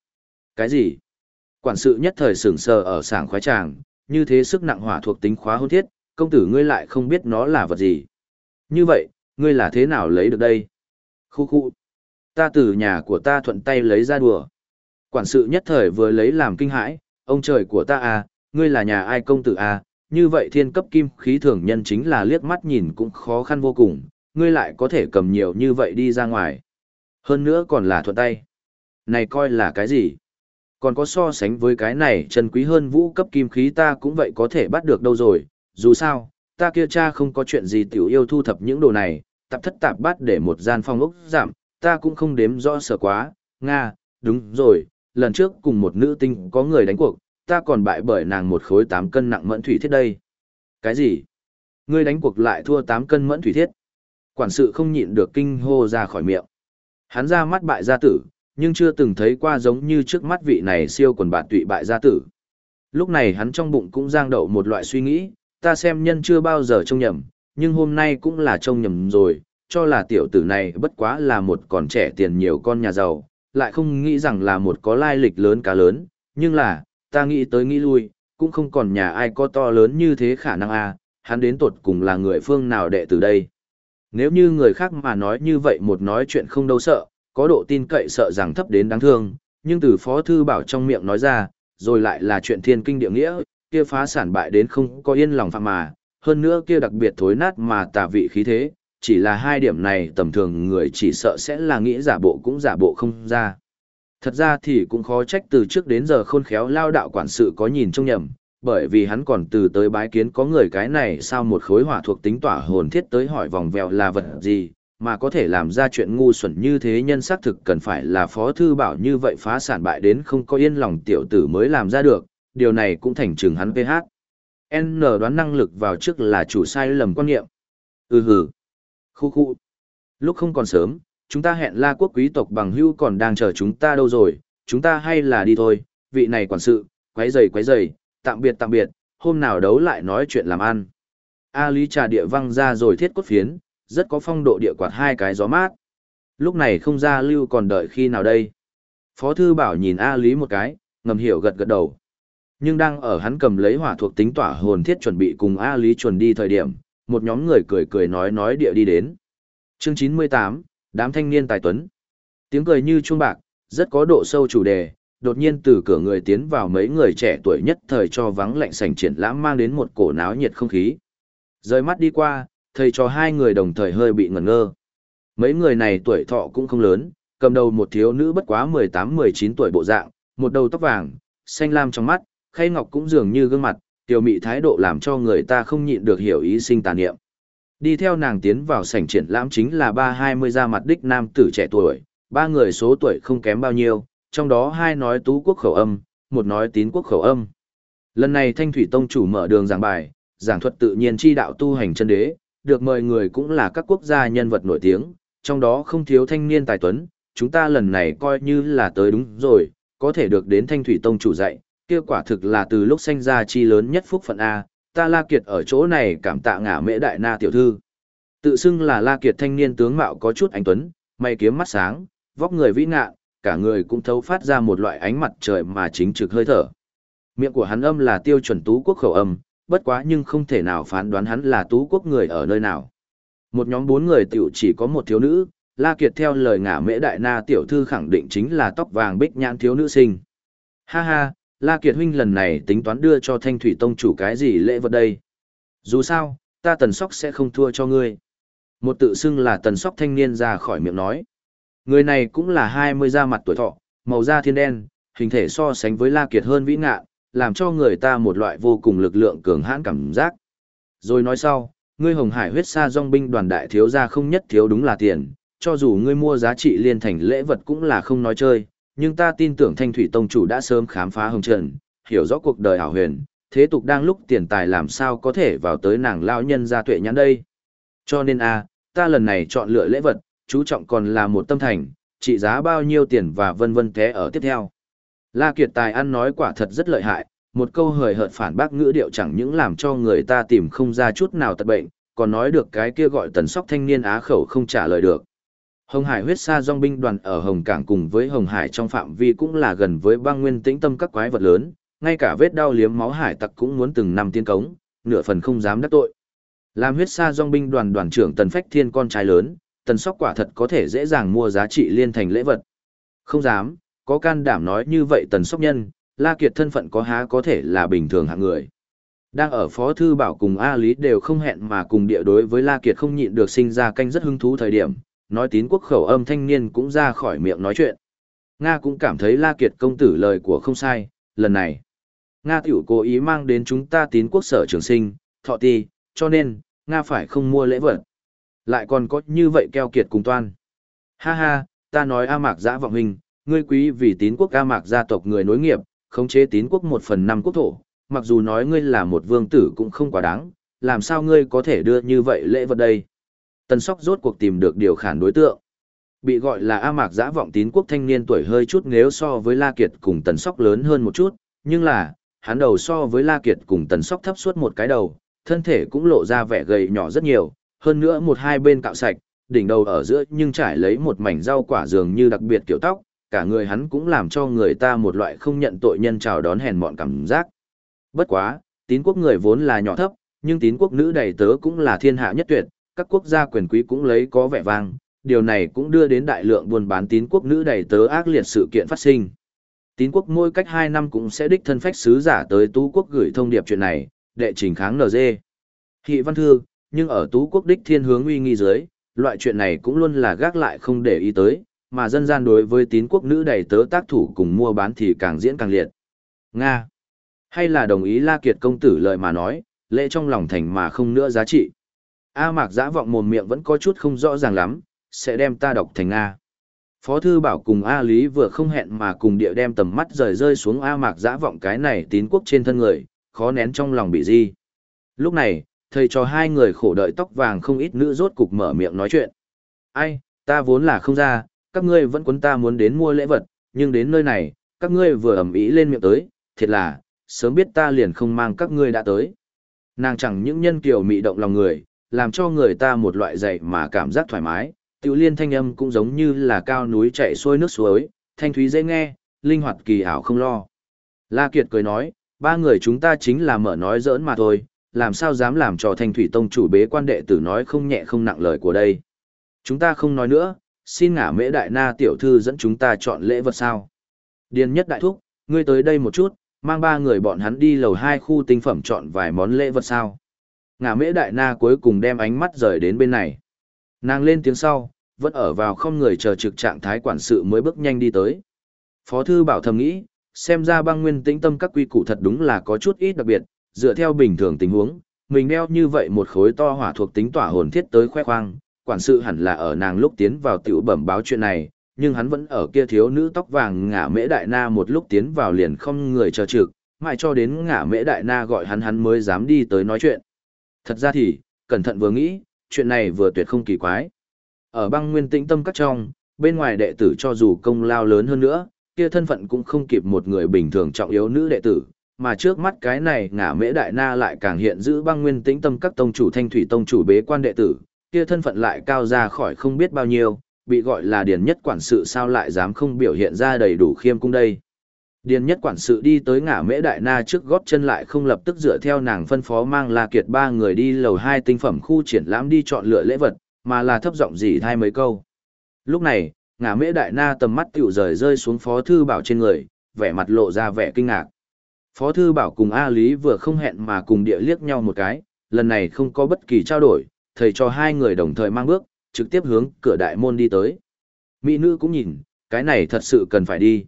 A: Cái gì? Quản sự nhất thời sửng sờ ở sảng khoái tràng, như thế sức nặng hỏa thuộc tính khóa hôn thiết, công tử ngươi lại không biết nó là vật gì. Như vậy, ngươi là thế nào lấy được đây? Khu khu. Ta từ nhà của ta thuận tay lấy ra đùa. Quản sự nhất thời vừa lấy làm kinh hãi, ông trời của ta à, ngươi là nhà ai công tử à, như vậy thiên cấp kim khí thường nhân chính là liếc mắt nhìn cũng khó khăn vô cùng, ngươi lại có thể cầm nhiều như vậy đi ra ngoài. Hơn nữa còn là thuận tay. Này coi là cái gì? Còn có so sánh với cái này chân quý hơn vũ cấp kim khí ta cũng vậy có thể bắt được đâu rồi, dù sao, ta kia cha không có chuyện gì tiểu yêu thu thập những đồ này, tập thất tạp bát để một gian phong ốc giảm, ta cũng không đếm rõ sở quá, Nga, đúng rồi, lần trước cùng một nữ tinh có người đánh cuộc, ta còn bại bởi nàng một khối 8 cân nặng mẫn thủy thiết đây. Cái gì? Ngươi đánh cuộc lại thua 8 cân mẫn thủy thiết. Quản sự không nhịn được kinh hô ra khỏi miệng. Hắn ra mắt bại gia tử, nhưng chưa từng thấy qua giống như trước mắt vị này siêu quần bạn tụy bại gia tử. Lúc này hắn trong bụng cũng giang đậu một loại suy nghĩ, ta xem nhân chưa bao giờ trông nhầm, nhưng hôm nay cũng là trông nhầm rồi, cho là tiểu tử này bất quá là một còn trẻ tiền nhiều con nhà giàu, lại không nghĩ rằng là một có lai lịch lớn cá lớn, nhưng là, ta nghĩ tới nghĩ lui, cũng không còn nhà ai có to lớn như thế khả năng a à, hắn đến tột cùng là người phương nào đệ từ đây. Nếu như người khác mà nói như vậy một nói chuyện không đâu sợ, có độ tin cậy sợ rằng thấp đến đáng thương, nhưng từ Phó Thư Bảo trong miệng nói ra, rồi lại là chuyện thiên kinh địa nghĩa, kia phá sản bại đến không có yên lòng phạm mà, hơn nữa kia đặc biệt thối nát mà tà vị khí thế, chỉ là hai điểm này tầm thường người chỉ sợ sẽ là nghĩ giả bộ cũng giả bộ không ra. Thật ra thì cũng khó trách từ trước đến giờ khôn khéo lao đạo quản sự có nhìn trông nhầm, bởi vì hắn còn từ tới bái kiến có người cái này sao một khối hỏa thuộc tính tỏa hồn thiết tới hỏi vòng vèo là vật gì, mà có thể làm ra chuyện ngu xuẩn như thế nhân xác thực cần phải là phó thư bảo như vậy phá sản bại đến không có yên lòng tiểu tử mới làm ra được, điều này cũng thành trừng hắn PH. N đoán năng lực vào trước là chủ sai lầm quan niệm. Ừ hừ. Khu khu. Lúc không còn sớm, chúng ta hẹn la quốc quý tộc bằng hưu còn đang chờ chúng ta đâu rồi, chúng ta hay là đi thôi, vị này quản sự, quấy giày quấy giày, tạm biệt tạm biệt, hôm nào đấu lại nói chuyện làm ăn. A Lý trà địa văng ra rồi thiết cốt phiến, rất có phong độ địa quạt hai cái gió mát. Lúc này không ra lưu còn đợi khi nào đây. Phó thư bảo nhìn A Lý một cái, ngầm hiểu gật gật đầu. Nhưng đang ở hắn cầm lấy hỏa thuộc tính tỏa hồn thiết chuẩn bị cùng A Lý chuẩn đi thời điểm, một nhóm người cười cười nói nói địa đi đến. Chương 98, đám thanh niên tài tuấn. Tiếng cười như chuông bạc, rất có độ sâu chủ đề, đột nhiên từ cửa người tiến vào mấy người trẻ tuổi nhất thời cho vắng lạnh sảnh triển lãm mang đến một cổ náo nhiệt không khí. Rời mắt đi qua, thầy cho hai người đồng thời hơi bị ngẩn ngơ. Mấy người này tuổi thọ cũng không lớn, cầm đầu một thiếu nữ bất quá 18-19 tuổi bộ dạng, một đầu tóc vàng, xanh lam trong mắt, khay ngọc cũng dường như gương mặt, tiểu mị thái độ làm cho người ta không nhịn được hiểu ý sinh tàn niệm. Đi theo nàng tiến vào sảnh triển lãm chính là ba hai mươi ra mặt đích nam tử trẻ tuổi, ba người số tuổi không kém bao nhiêu, trong đó hai nói tú quốc khẩu âm, một nói tín quốc khẩu âm. Lần này Thanh Thủy Tông chủ mở đường giảng bài, giảng thuật tự nhiên chi đạo tu hành chân đế, được mời người cũng là các quốc gia nhân vật nổi tiếng, trong đó không thiếu thanh niên tài tuấn, chúng ta lần này coi như là tới đúng rồi, có thể được đến Thanh Thủy Tông chủ dạy, kia quả thực là từ lúc sanh ra chi lớn nhất phúc phận A, ta La Kiệt ở chỗ này cảm tạ ngả mễ đại na tiểu thư. Tự xưng là La Kiệt thanh niên tướng mạo có chút anh tuấn, mày kiếm mắt sáng, vóc người vĩ ngạ, cả người cũng thấu phát ra một loại ánh mặt trời mà chính trực hơi thở. Miệng của hắn âm là tiêu chuẩn tú quốc khẩu âm, bất quá nhưng không thể nào phán đoán hắn là tú quốc người ở nơi nào. Một nhóm bốn người tiểu chỉ có một thiếu nữ, La Kiệt theo lời ngả mễ đại na tiểu thư khẳng định chính là tóc vàng bích nhãn thiếu nữ sinh. Ha ha, La Kiệt huynh lần này tính toán đưa cho Thanh Thủy Tông chủ cái gì lễ vật đây? Dù sao, ta tần sóc sẽ không thua cho ngươi. Một tự xưng là tần sóc thanh niên ra khỏi miệng nói. Người này cũng là hai mươi da mặt tuổi thọ, màu da thiên đen, hình thể so sánh với La Kiệt hơn vĩ ngạ, làm cho người ta một loại vô cùng lực lượng cường hãn cảm giác. Rồi nói sau, ngươi hồng hải huyết sa dòng binh đoàn đại thiếu gia không nhất thiếu đúng là tiền, cho dù ngươi mua giá trị liên thành lễ vật cũng là không nói chơi, nhưng ta tin tưởng Thanh Thủy Tông chủ đã sớm khám phá hồng trần, hiểu rõ cuộc đời ảo huyền, thế tục đang lúc tiền tài làm sao có thể vào tới nàng lao nhân gia tuệ nhãn đây. Cho nên a, ta lần này chọn lựa lễ vật, chú trọng còn là một tâm thành, trị giá bao nhiêu tiền và vân vân thế ở tiếp theo. La Kiệt Tài ăn nói quả thật rất lợi hại, một câu hời hợt phản bác ngữ điệu chẳng những làm cho người ta tìm không ra chút nào tật bệnh, còn nói được cái kia gọi tần sóc thanh niên á khẩu không trả lời được. Hồng Hải huyết sa dòng binh đoàn ở Hồng Cảng cùng với Hồng Hải trong phạm vi cũng là gần với băng nguyên tĩnh tâm các quái vật lớn, ngay cả vết đau liếm máu hải tặc cũng muốn từng năm tiên cống, nửa phần không dám đắc tội. Làm huyết sa dòng binh đoàn đoàn trưởng Tần Phách Thiên con trai lớn, Tần Sóc quả thật có thể dễ dàng mua giá trị liên thành lễ vật. Không dám, có can đảm nói như vậy Tần Sóc nhân, La Kiệt thân phận có há có thể là bình thường hạng người. Đang ở Phó Thư Bảo cùng A Lý đều không hẹn mà cùng địa đối với La Kiệt không nhịn được sinh ra canh rất hứng thú thời điểm, nói tín quốc khẩu âm thanh niên cũng ra khỏi miệng nói chuyện. Nga cũng cảm thấy La Kiệt công tử lời của không sai, lần này. Nga tiểu cố ý mang đến chúng ta tín quốc sở trường sinh, thọ ti, cho nên, Nga phải không mua lễ vật. Lại còn có như vậy keo kiệt cùng toan. Ha ha, ta nói A Mạc giã vọng hình, ngươi quý vì tín quốc A Mạc gia tộc người nối nghiệp, khống chế tín quốc một phần năm quốc thổ, mặc dù nói ngươi là một vương tử cũng không quá đáng, làm sao ngươi có thể đưa như vậy lễ vật đây. Tần sóc rốt cuộc tìm được điều khản đối tượng. Bị gọi là A Mạc giã vọng tín quốc thanh niên tuổi hơi chút nếu so với La Kiệt cùng tần sóc lớn hơn một chút, nhưng là, hắn đầu so với La Kiệt cùng tần sóc thấp suốt một cái đầu, thân thể cũng lộ ra vẻ gầy nhỏ rất nhiều, hơn nữa một hai bên cạo sạch, đỉnh đầu ở giữa nhưng trải lấy một mảnh rau quả dường như đặc biệt kiểu tóc, cả người hắn cũng làm cho người ta một loại không nhận tội nhân chào đón hèn mọn cảm giác. Bất quá, tín quốc người vốn là nhỏ thấp, nhưng tín quốc nữ đầy tớ cũng là thiên hạ nhất tuyệt, các quốc gia quyền quý cũng lấy có vẻ vang, điều này cũng đưa đến đại lượng buôn bán tín quốc nữ đầy tớ ác liệt sự kiện phát sinh. Tín quốc mỗi cách 2 năm cũng sẽ đích thân phách sứ giả tới Tú quốc gửi thông điệp chuyện này, đệ trình kháng NG. Thị văn thư, nhưng ở Tú quốc đích thiên hướng uy nghi dưới, loại chuyện này cũng luôn là gác lại không để ý tới, mà dân gian đối với tín quốc nữ đầy tớ tác thủ cùng mua bán thì càng diễn càng liệt. Nga. Hay là đồng ý La Kiệt công tử lời mà nói, lễ trong lòng thành mà không nữa giá trị. A Mạc giã vọng mồm miệng vẫn có chút không rõ ràng lắm, sẽ đem ta đọc thành A. Phó thư bảo cùng A Lý vừa không hẹn mà cùng địa đem tầm mắt rời rơi xuống A Mạc giã vọng cái này tín quốc trên thân người, khó nén trong lòng bị di. Lúc này, thầy cho hai người khổ đợi tóc vàng không ít nữ rốt cục mở miệng nói chuyện. Ai, ta vốn là không ra, các ngươi vẫn quấn ta muốn đến mua lễ vật, nhưng đến nơi này, các ngươi vừa ẩm ý lên miệng tới, thiệt là, sớm biết ta liền không mang các ngươi đã tới. Nàng chẳng những nhân kiều mị động lòng người, làm cho người ta một loại dậy mà cảm giác thoải mái, tiểu liên thanh âm cũng giống như là cao núi chạy xuôi nước suối, thanh thúy dễ nghe, linh hoạt kỳ ảo không lo. La Kiệt cười nói, ba người chúng ta chính là mở nói giỡn mà thôi, làm sao dám làm cho thanh thủy tông chủ bế quan đệ tử nói không nhẹ không nặng lời của đây. Chúng ta không nói nữa, xin ngả mễ đại na tiểu thư dẫn chúng ta chọn lễ vật sao. Điền nhất đại thúc, ngươi tới đây một chút, mang ba người bọn hắn đi lầu hai khu tinh phẩm chọn vài món lễ vật sao. Ngà mễ đại na cuối cùng đem ánh mắt rời đến bên này. Nàng lên tiếng sau, vẫn ở vào không người chờ trực trạng thái quản sự mới bước nhanh đi tới. Phó thư bảo thầm nghĩ, xem ra băng nguyên tĩnh tâm các quy củ thật đúng là có chút ít đặc biệt, dựa theo bình thường tình huống, mình đeo như vậy một khối to hỏa thuộc tính tỏa hồn thiết tới khoe khoang, quản sự hẳn là ở nàng lúc tiến vào tiểu bẩm báo chuyện này, nhưng hắn vẫn ở kia thiếu nữ tóc vàng ngả mễ đại na một lúc tiến vào liền không người chờ trực, mãi cho đến ngả mễ đại na gọi hắn hắn mới dám đi tới nói chuyện. Thật ra thì, cẩn thận vừa nghĩ, chuyện này vừa tuyệt không kỳ quái. Ở băng nguyên tĩnh tâm các trong, bên ngoài đệ tử cho dù công lao lớn hơn nữa, kia thân phận cũng không kịp một người bình thường trọng yếu nữ đệ tử, mà trước mắt cái này ngả mễ đại na lại càng hiện giữ băng nguyên tĩnh tâm các tông chủ thanh thủy tông chủ bế quan đệ tử, kia thân phận lại cao ra khỏi không biết bao nhiêu, bị gọi là điền nhất quản sự sao lại dám không biểu hiện ra đầy đủ khiêm cung đây. Điền nhất quản sự đi tới ngã mễ đại na trước gót chân lại không lập tức dựa theo nàng phân phó mang La Kiệt ba người đi lầu hai tinh phẩm khu triển lãm đi chọn lựa lễ vật, mà là thấp giọng gì thay mấy câu. Lúc này, ngã mễ đại na tầm mắt tiểu rời rơi xuống phó thư bảo trên người, vẻ mặt lộ ra vẻ kinh ngạc. Phó thư bảo cùng A Lý vừa không hẹn mà cùng địa liếc nhau một cái, lần này không có bất kỳ trao đổi, thầy cho hai người đồng thời mang bước, trực tiếp hướng cửa đại môn đi tới. Mỹ nữ cũng nhìn, cái này thật sự cần phải đi.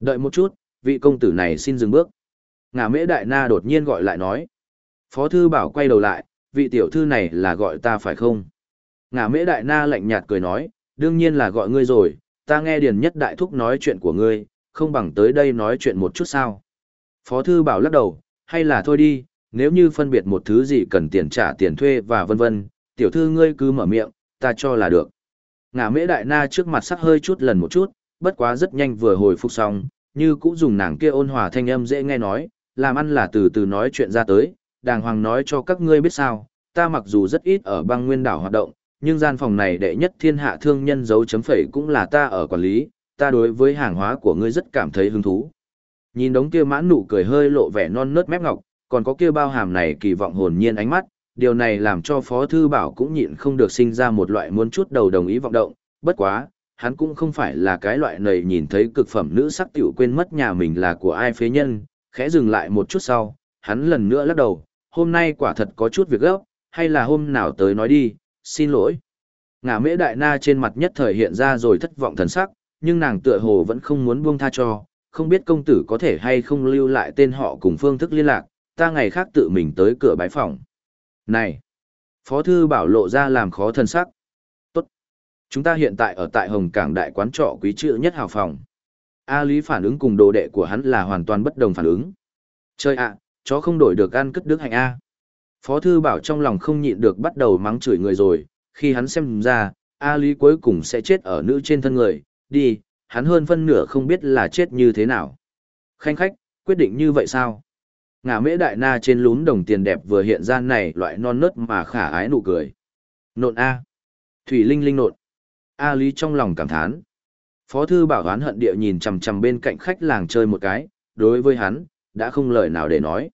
A: Đợi một chút, vị công tử này xin dừng bước. Ngà mễ đại na đột nhiên gọi lại nói. Phó thư bảo quay đầu lại, vị tiểu thư này là gọi ta phải không? Ngà mễ đại na lạnh nhạt cười nói, đương nhiên là gọi ngươi rồi, ta nghe điền nhất đại thúc nói chuyện của ngươi, không bằng tới đây nói chuyện một chút sao. Phó thư bảo lắc đầu, hay là thôi đi, nếu như phân biệt một thứ gì cần tiền trả tiền thuê và vân vân, tiểu thư ngươi cứ mở miệng, ta cho là được. Ngà mễ đại na trước mặt sắc hơi chút lần một chút, bất quá rất nhanh vừa hồi phục xong, như cũng dùng nàng kia ôn hòa thanh âm dễ nghe nói, làm ăn là từ từ nói chuyện ra tới, đàng hoàng nói cho các ngươi biết sao, ta mặc dù rất ít ở băng nguyên đảo hoạt động, nhưng gian phòng này đệ nhất thiên hạ thương nhân dấu chấm phẩy cũng là ta ở quản lý, ta đối với hàng hóa của ngươi rất cảm thấy hứng thú. Nhìn đống kia mãn nụ cười hơi lộ vẻ non nớt mép ngọc, còn có kia bao hàm này kỳ vọng hồn nhiên ánh mắt, điều này làm cho Phó Thư Bảo cũng nhịn không được sinh ra một loại muốn chút đầu đồng ý vọng động, bất quá, hắn cũng không phải là cái loại này nhìn thấy cực phẩm nữ sắc tiểu quên mất nhà mình là của ai phế nhân, khẽ dừng lại một chút sau, hắn lần nữa lắc đầu, hôm nay quả thật có chút việc gấp, hay là hôm nào tới nói đi, xin lỗi. Ngã mễ đại na trên mặt nhất thời hiện ra rồi thất vọng thần sắc, nhưng nàng tựa hồ vẫn không muốn buông tha cho, không biết công tử có thể hay không lưu lại tên họ cùng phương thức liên lạc, ta ngày khác tự mình tới cửa bái phòng. Này! Phó thư bảo lộ ra làm khó thần sắc. Chúng ta hiện tại ở tại Hồng Cảng Đại Quán Trọ Quý Trự Nhất Hào Phòng. A Lý phản ứng cùng đồ đệ của hắn là hoàn toàn bất đồng phản ứng. Chơi ạ, chó không đổi được ăn cất đức hạnh A. Phó thư bảo trong lòng không nhịn được bắt đầu mắng chửi người rồi, khi hắn xem ra, A Lý cuối cùng sẽ chết ở nữ trên thân người, đi, hắn hơn phân nửa không biết là chết như thế nào. Khanh khách, quyết định như vậy sao? ngã mễ đại na trên lún đồng tiền đẹp vừa hiện ra này loại non nớt mà khả ái nụ cười. Nộn A. Thủy Linh Linh nộn. A Lý trong lòng cảm thán. Phó thư bảo hoán hận địa nhìn chằm chằm bên cạnh khách làng chơi một cái, đối với hắn, đã không lời nào để nói.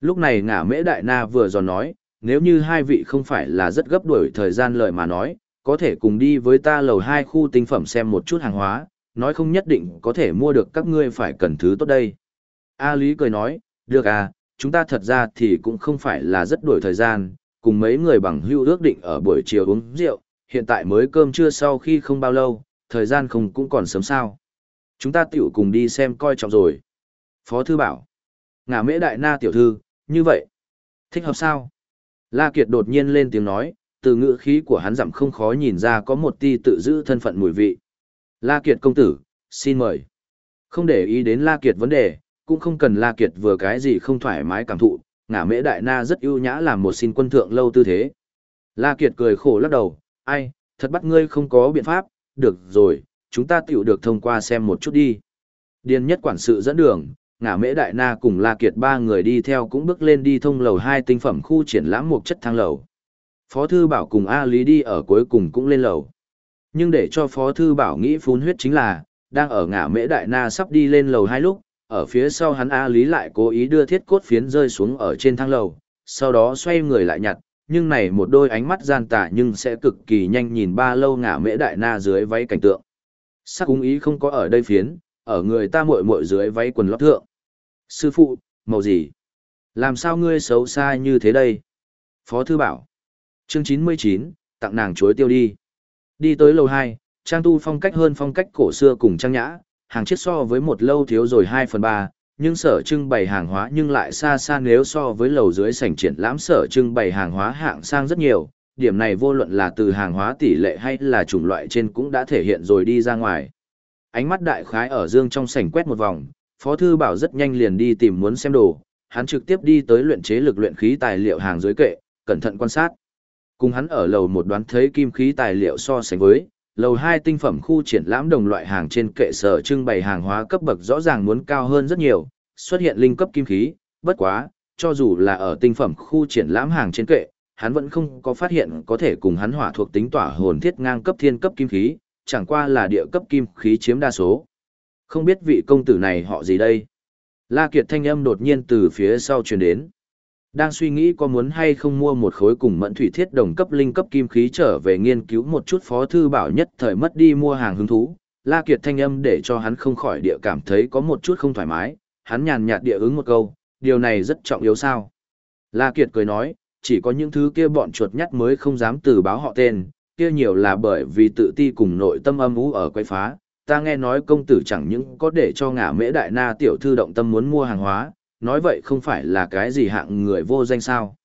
A: Lúc này ngả mễ đại na vừa giòn nói, nếu như hai vị không phải là rất gấp đuổi thời gian lời mà nói, có thể cùng đi với ta lầu hai khu tinh phẩm xem một chút hàng hóa, nói không nhất định có thể mua được các ngươi phải cần thứ tốt đây. A Lý cười nói, được à, chúng ta thật ra thì cũng không phải là rất đuổi thời gian, cùng mấy người bằng hưu ước định ở buổi chiều uống rượu, hiện tại mới cơm trưa sau khi không bao lâu, thời gian không cũng còn sớm sao. Chúng ta tiểu cùng đi xem coi trọng rồi. Phó thư bảo, ngả mễ đại na tiểu thư, như vậy, thích hợp sao? La Kiệt đột nhiên lên tiếng nói, từ ngữ khí của hắn giảm không khó nhìn ra có một ti tự giữ thân phận mùi vị. La Kiệt công tử, xin mời. Không để ý đến La Kiệt vấn đề, cũng không cần La Kiệt vừa cái gì không thoải mái cảm thụ, ngả mễ đại na rất ưu nhã làm một xin quân thượng lâu tư thế. La Kiệt cười khổ lắc đầu, ai, thật bắt ngươi không có biện pháp, được rồi, chúng ta tiểu được thông qua xem một chút đi. Điền nhất quản sự dẫn đường, ngả mễ đại na cùng La Kiệt ba người đi theo cũng bước lên đi thông lầu hai tinh phẩm khu triển lãm một chất thang lầu. Phó Thư Bảo cùng A Lý đi ở cuối cùng cũng lên lầu. Nhưng để cho Phó Thư Bảo nghĩ phun huyết chính là, đang ở ngã mễ đại na sắp đi lên lầu hai lúc, ở phía sau hắn A Lý lại cố ý đưa thiết cốt phiến rơi xuống ở trên thang lầu, sau đó xoay người lại nhặt, nhưng này một đôi ánh mắt gian tà nhưng sẽ cực kỳ nhanh nhìn ba lâu ngả mễ đại na dưới váy cảnh tượng. Sắc úng ý không có ở đây phiến, ở người ta muội muội dưới váy quần lót thượng. Sư phụ, màu gì? Làm sao ngươi xấu xa như thế đây? Phó thư bảo. Chương 99, tặng nàng chuối tiêu đi. Đi tới lầu 2, trang tu phong cách hơn phong cách cổ xưa cùng trang nhã, hàng chiếc so với một lâu thiếu rồi 2 phần 3, nhưng sở trưng bày hàng hóa nhưng lại xa xa nếu so với lầu dưới sảnh triển lãm sở trưng bày hàng hóa hạng sang rất nhiều, điểm này vô luận là từ hàng hóa tỷ lệ hay là chủng loại trên cũng đã thể hiện rồi đi ra ngoài. Ánh mắt đại khái ở dương trong sảnh quét một vòng, Phó Thư Bảo rất nhanh liền đi tìm muốn xem đồ, hắn trực tiếp đi tới luyện chế lực luyện khí tài liệu hàng dưới kệ, cẩn thận quan sát. Cùng hắn ở lầu một đoán thấy kim khí tài liệu so sánh với, lầu hai tinh phẩm khu triển lãm đồng loại hàng trên kệ sở trưng bày hàng hóa cấp bậc rõ ràng muốn cao hơn rất nhiều, xuất hiện linh cấp kim khí, bất quá, cho dù là ở tinh phẩm khu triển lãm hàng trên kệ, hắn vẫn không có phát hiện có thể cùng hắn hỏa thuộc tính tỏa hồn thiết ngang cấp thiên cấp kim khí, chẳng qua là địa cấp kim khí chiếm đa số. Không biết vị công tử này họ gì đây? La Kiệt thanh âm đột nhiên từ phía sau truyền đến. Đang suy nghĩ có muốn hay không mua một khối cùng mẫn thủy thiết đồng cấp linh cấp kim khí trở về nghiên cứu một chút phó thư bảo nhất thời mất đi mua hàng hứng thú. La Kiệt thanh âm để cho hắn không khỏi địa cảm thấy có một chút không thoải mái, hắn nhàn nhạt địa ứng một câu, điều này rất trọng yếu sao. La Kiệt cười nói, chỉ có những thứ kia bọn chuột nhắt mới không dám từ báo họ tên, kia nhiều là bởi vì tự ti cùng nội tâm âm ú ở quay phá. Ta nghe nói công tử chẳng những có để cho ngả mễ đại na tiểu thư động tâm muốn mua hàng hóa, nói vậy không phải là cái gì hạng người vô danh sao.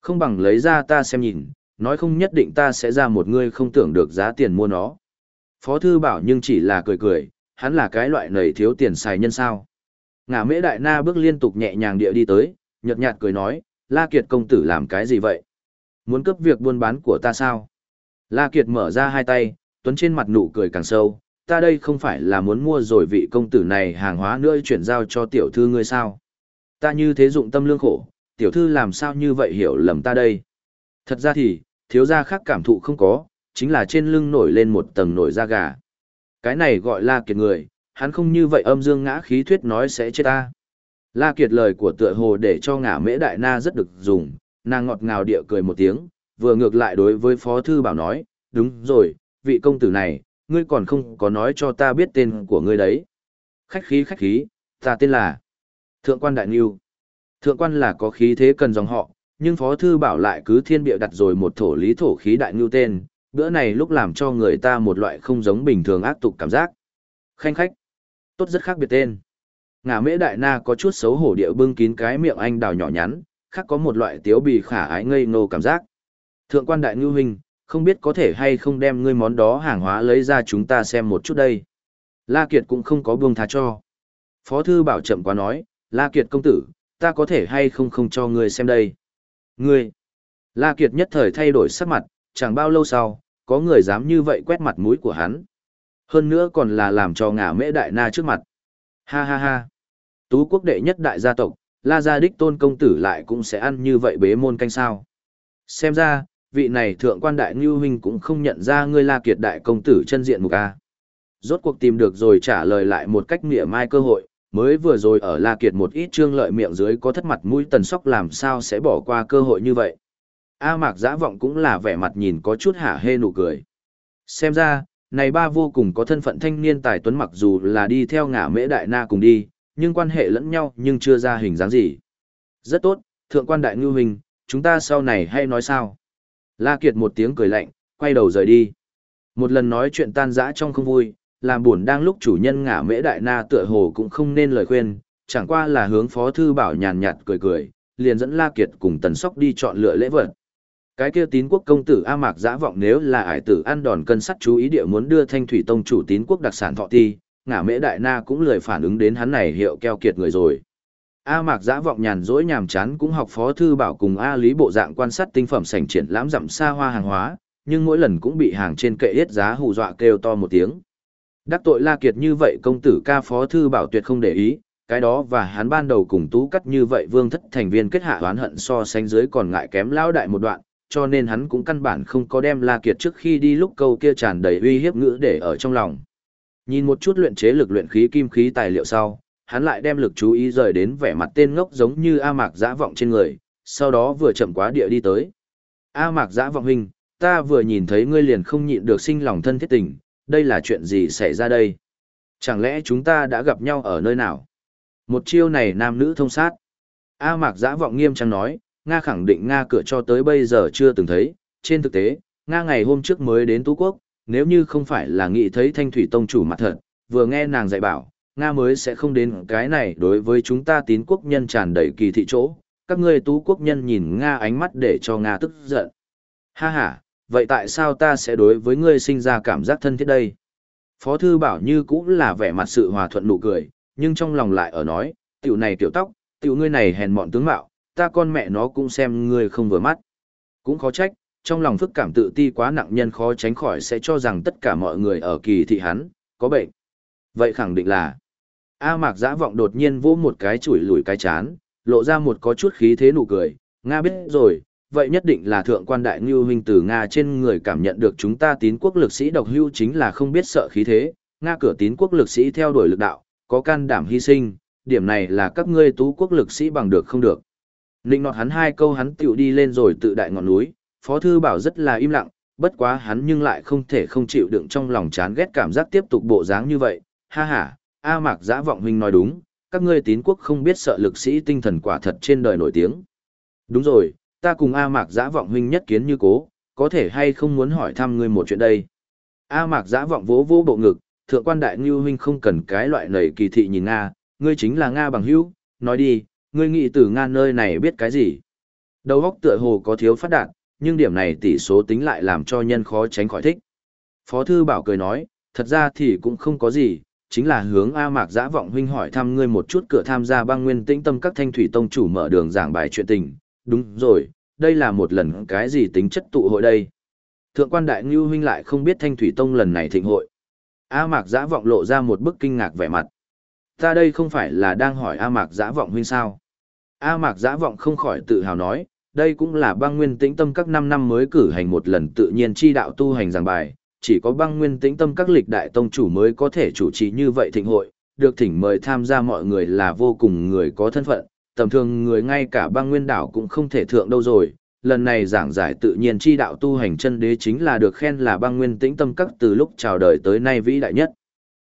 A: Không bằng lấy ra ta xem nhìn, nói không nhất định ta sẽ ra một người không tưởng được giá tiền mua nó. Phó thư bảo nhưng chỉ là cười cười, hắn là cái loại nầy thiếu tiền xài nhân sao. Ngả mễ đại na bước liên tục nhẹ nhàng địa đi tới, nhợt nhạt cười nói, La Kiệt công tử làm cái gì vậy? Muốn cấp việc buôn bán của ta sao? La Kiệt mở ra hai tay, tuấn trên mặt nụ cười càng sâu, ta đây không phải là muốn mua rồi vị công tử này hàng hóa nữa chuyển giao cho tiểu thư ngươi sao? Ta như thế dụng tâm lương khổ, tiểu thư làm sao như vậy hiểu lầm ta đây? Thật ra thì, thiếu gia khác cảm thụ không có, chính là trên lưng nổi lên một tầng nổi da gà. Cái này gọi là kiệt người, hắn không như vậy âm dương ngã khí thuyết nói sẽ chết ta. La Kiệt lời của tựa hồ để cho ngả mễ đại na rất được dùng, nàng ngọt ngào địa cười một tiếng, vừa ngược lại đối với Phó Thư Bảo nói, đúng rồi, vị công tử này, ngươi còn không có nói cho ta biết tên của ngươi đấy. Khách khí khách khí, ta tên là Thượng quan Đại Nghiêu. Thượng quan là có khí thế cần dòng họ, nhưng Phó Thư Bảo lại cứ thiên bịa đặt rồi một thổ lý thổ khí Đại Nghiêu tên, bữa này lúc làm cho người ta một loại không giống bình thường ác tục cảm giác. Khanh khách, tốt rất khác biệt tên. Ngà mễ đại na có chút xấu hổ địa bưng kín cái miệng anh đào nhỏ nhắn, khác có một loại tiếu bì khả ái ngây ngô cảm giác. Thượng quan đại ngưu hình, không biết có thể hay không đem ngươi món đó hàng hóa lấy ra chúng ta xem một chút đây. La Kiệt cũng không có buông tha cho. Phó thư bảo chậm quá nói, La Kiệt công tử, ta có thể hay không không cho ngươi xem đây. Ngươi. La Kiệt nhất thời thay đổi sắc mặt, chẳng bao lâu sau, có người dám như vậy quét mặt mũi của hắn. Hơn nữa còn là làm cho ngả mễ đại na trước mặt. Ha ha ha. Tú quốc đệ nhất đại gia tộc, La Gia Đích Tôn Công Tử lại cũng sẽ ăn như vậy bế môn canh sao. Xem ra, vị này thượng quan đại ngưu huynh cũng không nhận ra ngươi La Kiệt đại công tử chân diện mục A. Rốt cuộc tìm được rồi trả lời lại một cách mỉa mai cơ hội, mới vừa rồi ở La Kiệt một ít trương lợi miệng dưới có thất mặt mũi tần sóc làm sao sẽ bỏ qua cơ hội như vậy. A Mạc Giã Vọng cũng là vẻ mặt nhìn có chút hả hê nụ cười. Xem ra, này ba vô cùng có thân phận thanh niên tài tuấn mặc dù là đi theo ngả mễ đại na cùng đi, nhưng quan hệ lẫn nhau nhưng chưa ra hình dáng gì. Rất tốt, thượng quan đại ngưu hình, chúng ta sau này hay nói sao? La Kiệt một tiếng cười lạnh, quay đầu rời đi. Một lần nói chuyện tan dã trong không vui, làm buồn đang lúc chủ nhân ngả mễ đại na tựa hồ cũng không nên lời khuyên, chẳng qua là hướng phó thư bảo nhàn nhạt cười cười, liền dẫn La Kiệt cùng tần sóc đi chọn lựa lễ vật. Cái kia tín quốc công tử A Mạc giã vọng nếu là ải tử ăn đòn cân sắt chú ý địa muốn đưa thanh thủy tông chủ tín quốc đặc sản thọ ti, ngả mễ đại na cũng lười phản ứng đến hắn này hiệu keo kiệt người rồi. A Mạc giã vọng nhàn rỗi nhàm chán cũng học phó thư bảo cùng A Lý bộ dạng quan sát tinh phẩm sảnh triển lãm dặm xa hoa hàng hóa, nhưng mỗi lần cũng bị hàng trên kệ yết giá hù dọa kêu to một tiếng. Đắc tội La Kiệt như vậy công tử ca phó thư bảo tuyệt không để ý, cái đó và hắn ban đầu cùng tú cắt như vậy vương thất thành viên kết hạ oán hận so sánh dưới còn ngại kém lao đại một đoạn, cho nên hắn cũng căn bản không có đem La Kiệt trước khi đi lúc câu kia tràn đầy uy hiếp ngữ để ở trong lòng. Nhìn một chút luyện chế lực luyện khí kim khí tài liệu sau, hắn lại đem lực chú ý rời đến vẻ mặt tên ngốc giống như A Mạc Dã vọng trên người, sau đó vừa chậm quá địa đi tới. A Mạc Dã vọng huynh, ta vừa nhìn thấy ngươi liền không nhịn được sinh lòng thân thiết tình, đây là chuyện gì xảy ra đây? Chẳng lẽ chúng ta đã gặp nhau ở nơi nào? Một chiêu này nam nữ thông sát. A Mạc Dã vọng nghiêm trang nói, Nga khẳng định Nga cửa cho tới bây giờ chưa từng thấy, trên thực tế, Nga ngày hôm trước mới đến Tú Quốc, nếu như không phải là nghĩ thấy Thanh Thủy Tông chủ mặt thật, vừa nghe nàng dạy bảo, Nga mới sẽ không đến cái này đối với chúng ta tín quốc nhân tràn đầy kỳ thị chỗ, các ngươi Tú Quốc nhân nhìn Nga ánh mắt để cho Nga tức giận. Ha ha, vậy tại sao ta sẽ đối với ngươi sinh ra cảm giác thân thiết đây? Phó thư bảo như cũng là vẻ mặt sự hòa thuận nụ cười, nhưng trong lòng lại ở nói, tiểu này tiểu tóc, tiểu ngươi này hèn mọn tướng mạo, ta con mẹ nó cũng xem ngươi không vừa mắt. Cũng khó trách, trong lòng phức cảm tự ti quá nặng nhân khó tránh khỏi sẽ cho rằng tất cả mọi người ở kỳ thị hắn, có bệnh. Vậy khẳng định là, A mạc giã vọng đột nhiên vỗ một cái chủi lùi cái chán, lộ ra một có chút khí thế nụ cười, Nga biết rồi, vậy nhất định là thượng quan đại ngưu huynh từ Nga trên người cảm nhận được chúng ta tín quốc lực sĩ độc hưu chính là không biết sợ khí thế, Nga cửa tín quốc lực sĩ theo đuổi lực đạo, có can đảm hy sinh, điểm này là các ngươi tú quốc lực sĩ bằng được không được. Ninh nọt hắn hai câu hắn tiểu đi lên rồi tự đại ngọn núi, Phó Thư Bảo rất là im lặng, bất quá hắn nhưng lại không thể không chịu đựng trong lòng chán ghét cảm giác tiếp tục bộ dáng như vậy. Ha ha, A Mạc Giã Vọng Huynh nói đúng, các ngươi tín quốc không biết sợ lực sĩ tinh thần quả thật trên đời nổi tiếng. Đúng rồi, ta cùng A Mạc Giã Vọng Huynh nhất kiến như cố, có thể hay không muốn hỏi thăm ngươi một chuyện đây. A Mạc Giã Vọng vỗ vỗ bộ ngực, thượng quan đại ngưu huynh không cần cái loại nầy kỳ thị nhìn Nga, ngươi chính là Nga bằng hữu, nói đi, ngươi nghĩ từ Nga nơi này biết cái gì. Đầu óc tựa hồ có thiếu phát đạt, nhưng điểm này tỷ số tính lại làm cho nhân khó tránh khỏi thích. Phó thư bảo cười nói, thật ra thì cũng không có gì, chính là hướng A Mạc Giã Vọng huynh hỏi thăm ngươi một chút cửa tham gia băng nguyên tĩnh tâm các thanh thủy tông chủ mở đường giảng bài chuyện tình. Đúng rồi, đây là một lần cái gì tính chất tụ hội đây. Thượng quan đại ngưu huynh lại không biết thanh thủy tông lần này thịnh hội. A Mạc Giã Vọng lộ ra một bức kinh ngạc vẻ mặt. Ta đây không phải là đang hỏi A Mạc Giã Vọng huynh sao? A Mạc Giã Vọng không khỏi tự hào nói, đây cũng là băng nguyên tĩnh tâm các 5 năm mới cử hành một lần tự nhiên chi đạo tu hành giảng bài, chỉ có băng nguyên tĩnh tâm các lịch đại tông chủ mới có thể chủ trì như vậy thịnh hội, được thỉnh mời tham gia mọi người là vô cùng người có thân phận, tầm thường người ngay cả băng nguyên đảo cũng không thể thượng đâu rồi. Lần này giảng giải tự nhiên chi đạo tu hành chân đế chính là được khen là băng nguyên tĩnh tâm các từ lúc chào đời tới nay vĩ đại nhất.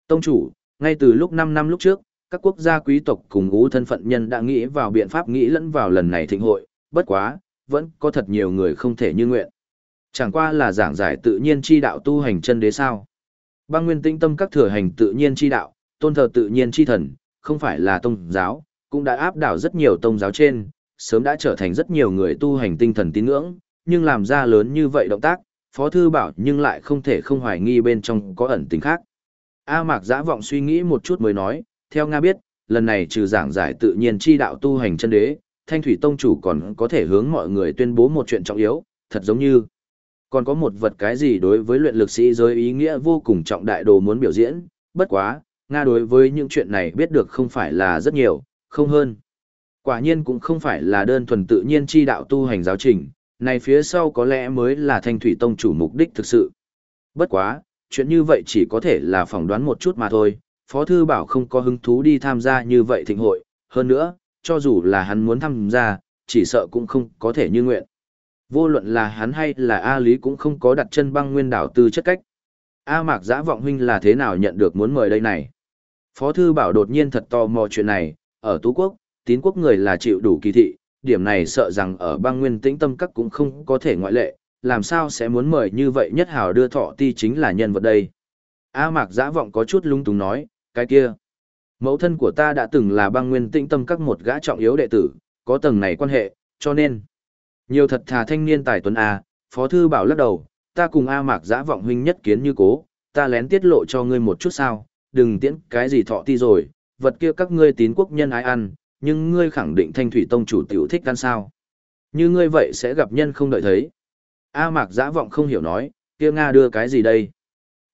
A: Tông chủ, ngay từ lúc 5 năm lúc trước, các quốc gia quý tộc cùng ngũ thân phận nhân đã nghĩ vào biện pháp nghĩ lẫn vào lần này thịnh hội, bất quá, vẫn có thật nhiều người không thể như nguyện. Chẳng qua là giảng giải tự nhiên chi đạo tu hành chân đế sao. Băng nguyên tĩnh tâm các thừa hành tự nhiên chi đạo, tôn thờ tự nhiên chi thần, không phải là tông giáo, cũng đã áp đảo rất nhiều tông giáo trên, sớm đã trở thành rất nhiều người tu hành tinh thần tín ngưỡng, nhưng làm ra lớn như vậy động tác, Phó Thư bảo nhưng lại không thể không hoài nghi bên trong có ẩn tính khác. A Mạc giã vọng suy nghĩ một chút mới nói, theo Nga biết, lần này trừ giảng giải tự nhiên chi đạo tu hành chân đế, Thanh Thủy Tông chủ còn có thể hướng mọi người tuyên bố một chuyện trọng yếu, thật giống như còn có một vật cái gì đối với luyện lực sĩ giới ý nghĩa vô cùng trọng đại đồ muốn biểu diễn, bất quá, Nga đối với những chuyện này biết được không phải là rất nhiều, không hơn. Quả nhiên cũng không phải là đơn thuần tự nhiên chi đạo tu hành giáo trình, này phía sau có lẽ mới là thanh thủy tông chủ mục đích thực sự. Bất quá, chuyện như vậy chỉ có thể là phỏng đoán một chút mà thôi, Phó Thư Bảo không có hứng thú đi tham gia như vậy thịnh hội, hơn nữa, cho dù là hắn muốn tham gia, chỉ sợ cũng không có thể như nguyện. Vô luận là hắn hay là A Lý cũng không có đặt chân băng nguyên đảo tư chất cách. A Mạc Giã Vọng Huynh là thế nào nhận được muốn mời đây này? Phó Thư Bảo đột nhiên thật to mò chuyện này, ở Tú Quốc, tín quốc người là chịu đủ kỳ thị, điểm này sợ rằng ở băng nguyên tĩnh tâm các cũng không có thể ngoại lệ, làm sao sẽ muốn mời như vậy nhất hào đưa thọ ti chính là nhân vật đây. A Mạc Giã Vọng có chút lung túng nói, cái kia. Mẫu thân của ta đã từng là băng nguyên tĩnh tâm các một gã trọng yếu đệ tử, có tầng này quan hệ, cho nên. Nhiều thật thà thanh niên tài tuấn A, Phó Thư Bảo lắc đầu, ta cùng A Mạc Giã Vọng huynh nhất kiến như cố, ta lén tiết lộ cho ngươi một chút sao, đừng tiễn cái gì thọ ti rồi, vật kia các ngươi tín quốc nhân ai ăn, nhưng ngươi khẳng định thanh thủy tông chủ tiểu thích ăn sao. Như ngươi vậy sẽ gặp nhân không đợi thấy. A Mạc Giã Vọng không hiểu nói, kia Nga đưa cái gì đây?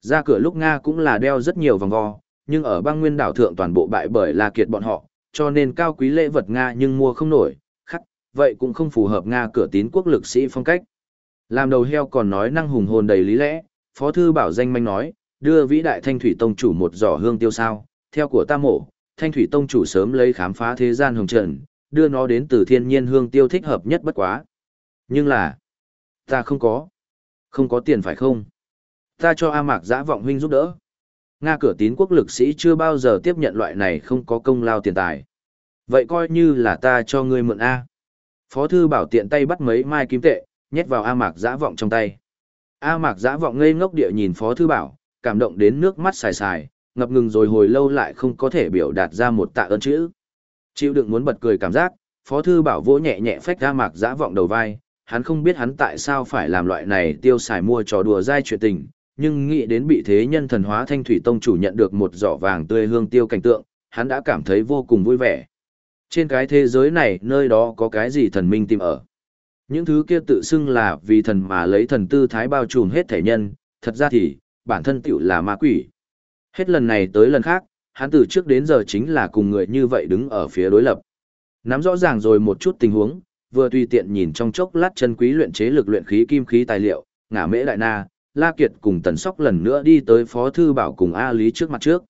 A: Ra cửa lúc Nga cũng là đeo rất nhiều vòng vo, nhưng ở băng nguyên đảo thượng toàn bộ bại bởi là Kiệt bọn họ, cho nên cao quý lễ vật Nga nhưng mua không nổi, khắc, vậy cũng không phù hợp Nga cửa tín quốc lực sĩ phong cách. Làm đầu heo còn nói năng hùng hồn đầy lý lẽ, Phó Thư Bảo danh manh nói, đưa vĩ đại thanh thủy tông chủ một giỏ hương tiêu sao, theo của ta mổ, thanh thủy tông chủ sớm lấy khám phá thế gian hồng trần, đưa nó đến từ thiên nhiên hương tiêu thích hợp nhất bất quá. Nhưng là, ta không có, không có tiền phải không? Ta cho A Mạc giã vọng huynh giúp đỡ. Nga cửa tín quốc lực sĩ chưa bao giờ tiếp nhận loại này không có công lao tiền tài. Vậy coi như là ta cho ngươi mượn A. Phó thư bảo tiện tay bắt mấy mai kim tệ, nhét vào A Mạc giã vọng trong tay. A Mạc giã vọng ngây ngốc địa nhìn Phó thư bảo, cảm động đến nước mắt xài xài, ngập ngừng rồi hồi lâu lại không có thể biểu đạt ra một tạ ơn chữ. Chịu đựng muốn bật cười cảm giác, Phó thư bảo vỗ nhẹ nhẹ phách ra Mạc giã vọng đầu vai, hắn không biết hắn tại sao phải làm loại này tiêu xài mua trò đùa dai chuyện tình, nhưng nghĩ đến bị thế nhân thần hóa thanh thủy tông chủ nhận được một giỏ vàng tươi hương tiêu cảnh tượng, hắn đã cảm thấy vô cùng vui vẻ. Trên cái thế giới này, nơi đó có cái gì thần minh tìm ở. Những thứ kia tự xưng là vì thần mà lấy thần tư thái bao trùm hết thể nhân, thật ra thì, bản thân tiểu là ma quỷ. Hết lần này tới lần khác, hắn từ trước đến giờ chính là cùng người như vậy đứng ở phía đối lập. Nắm rõ ràng rồi một chút tình huống, vừa tùy tiện nhìn trong chốc lát chân quý luyện chế lực luyện khí kim khí tài liệu, ngả mễ đại na, La Kiệt cùng Tần Sóc lần nữa đi tới Phó Thư Bảo cùng A Lý trước mặt trước.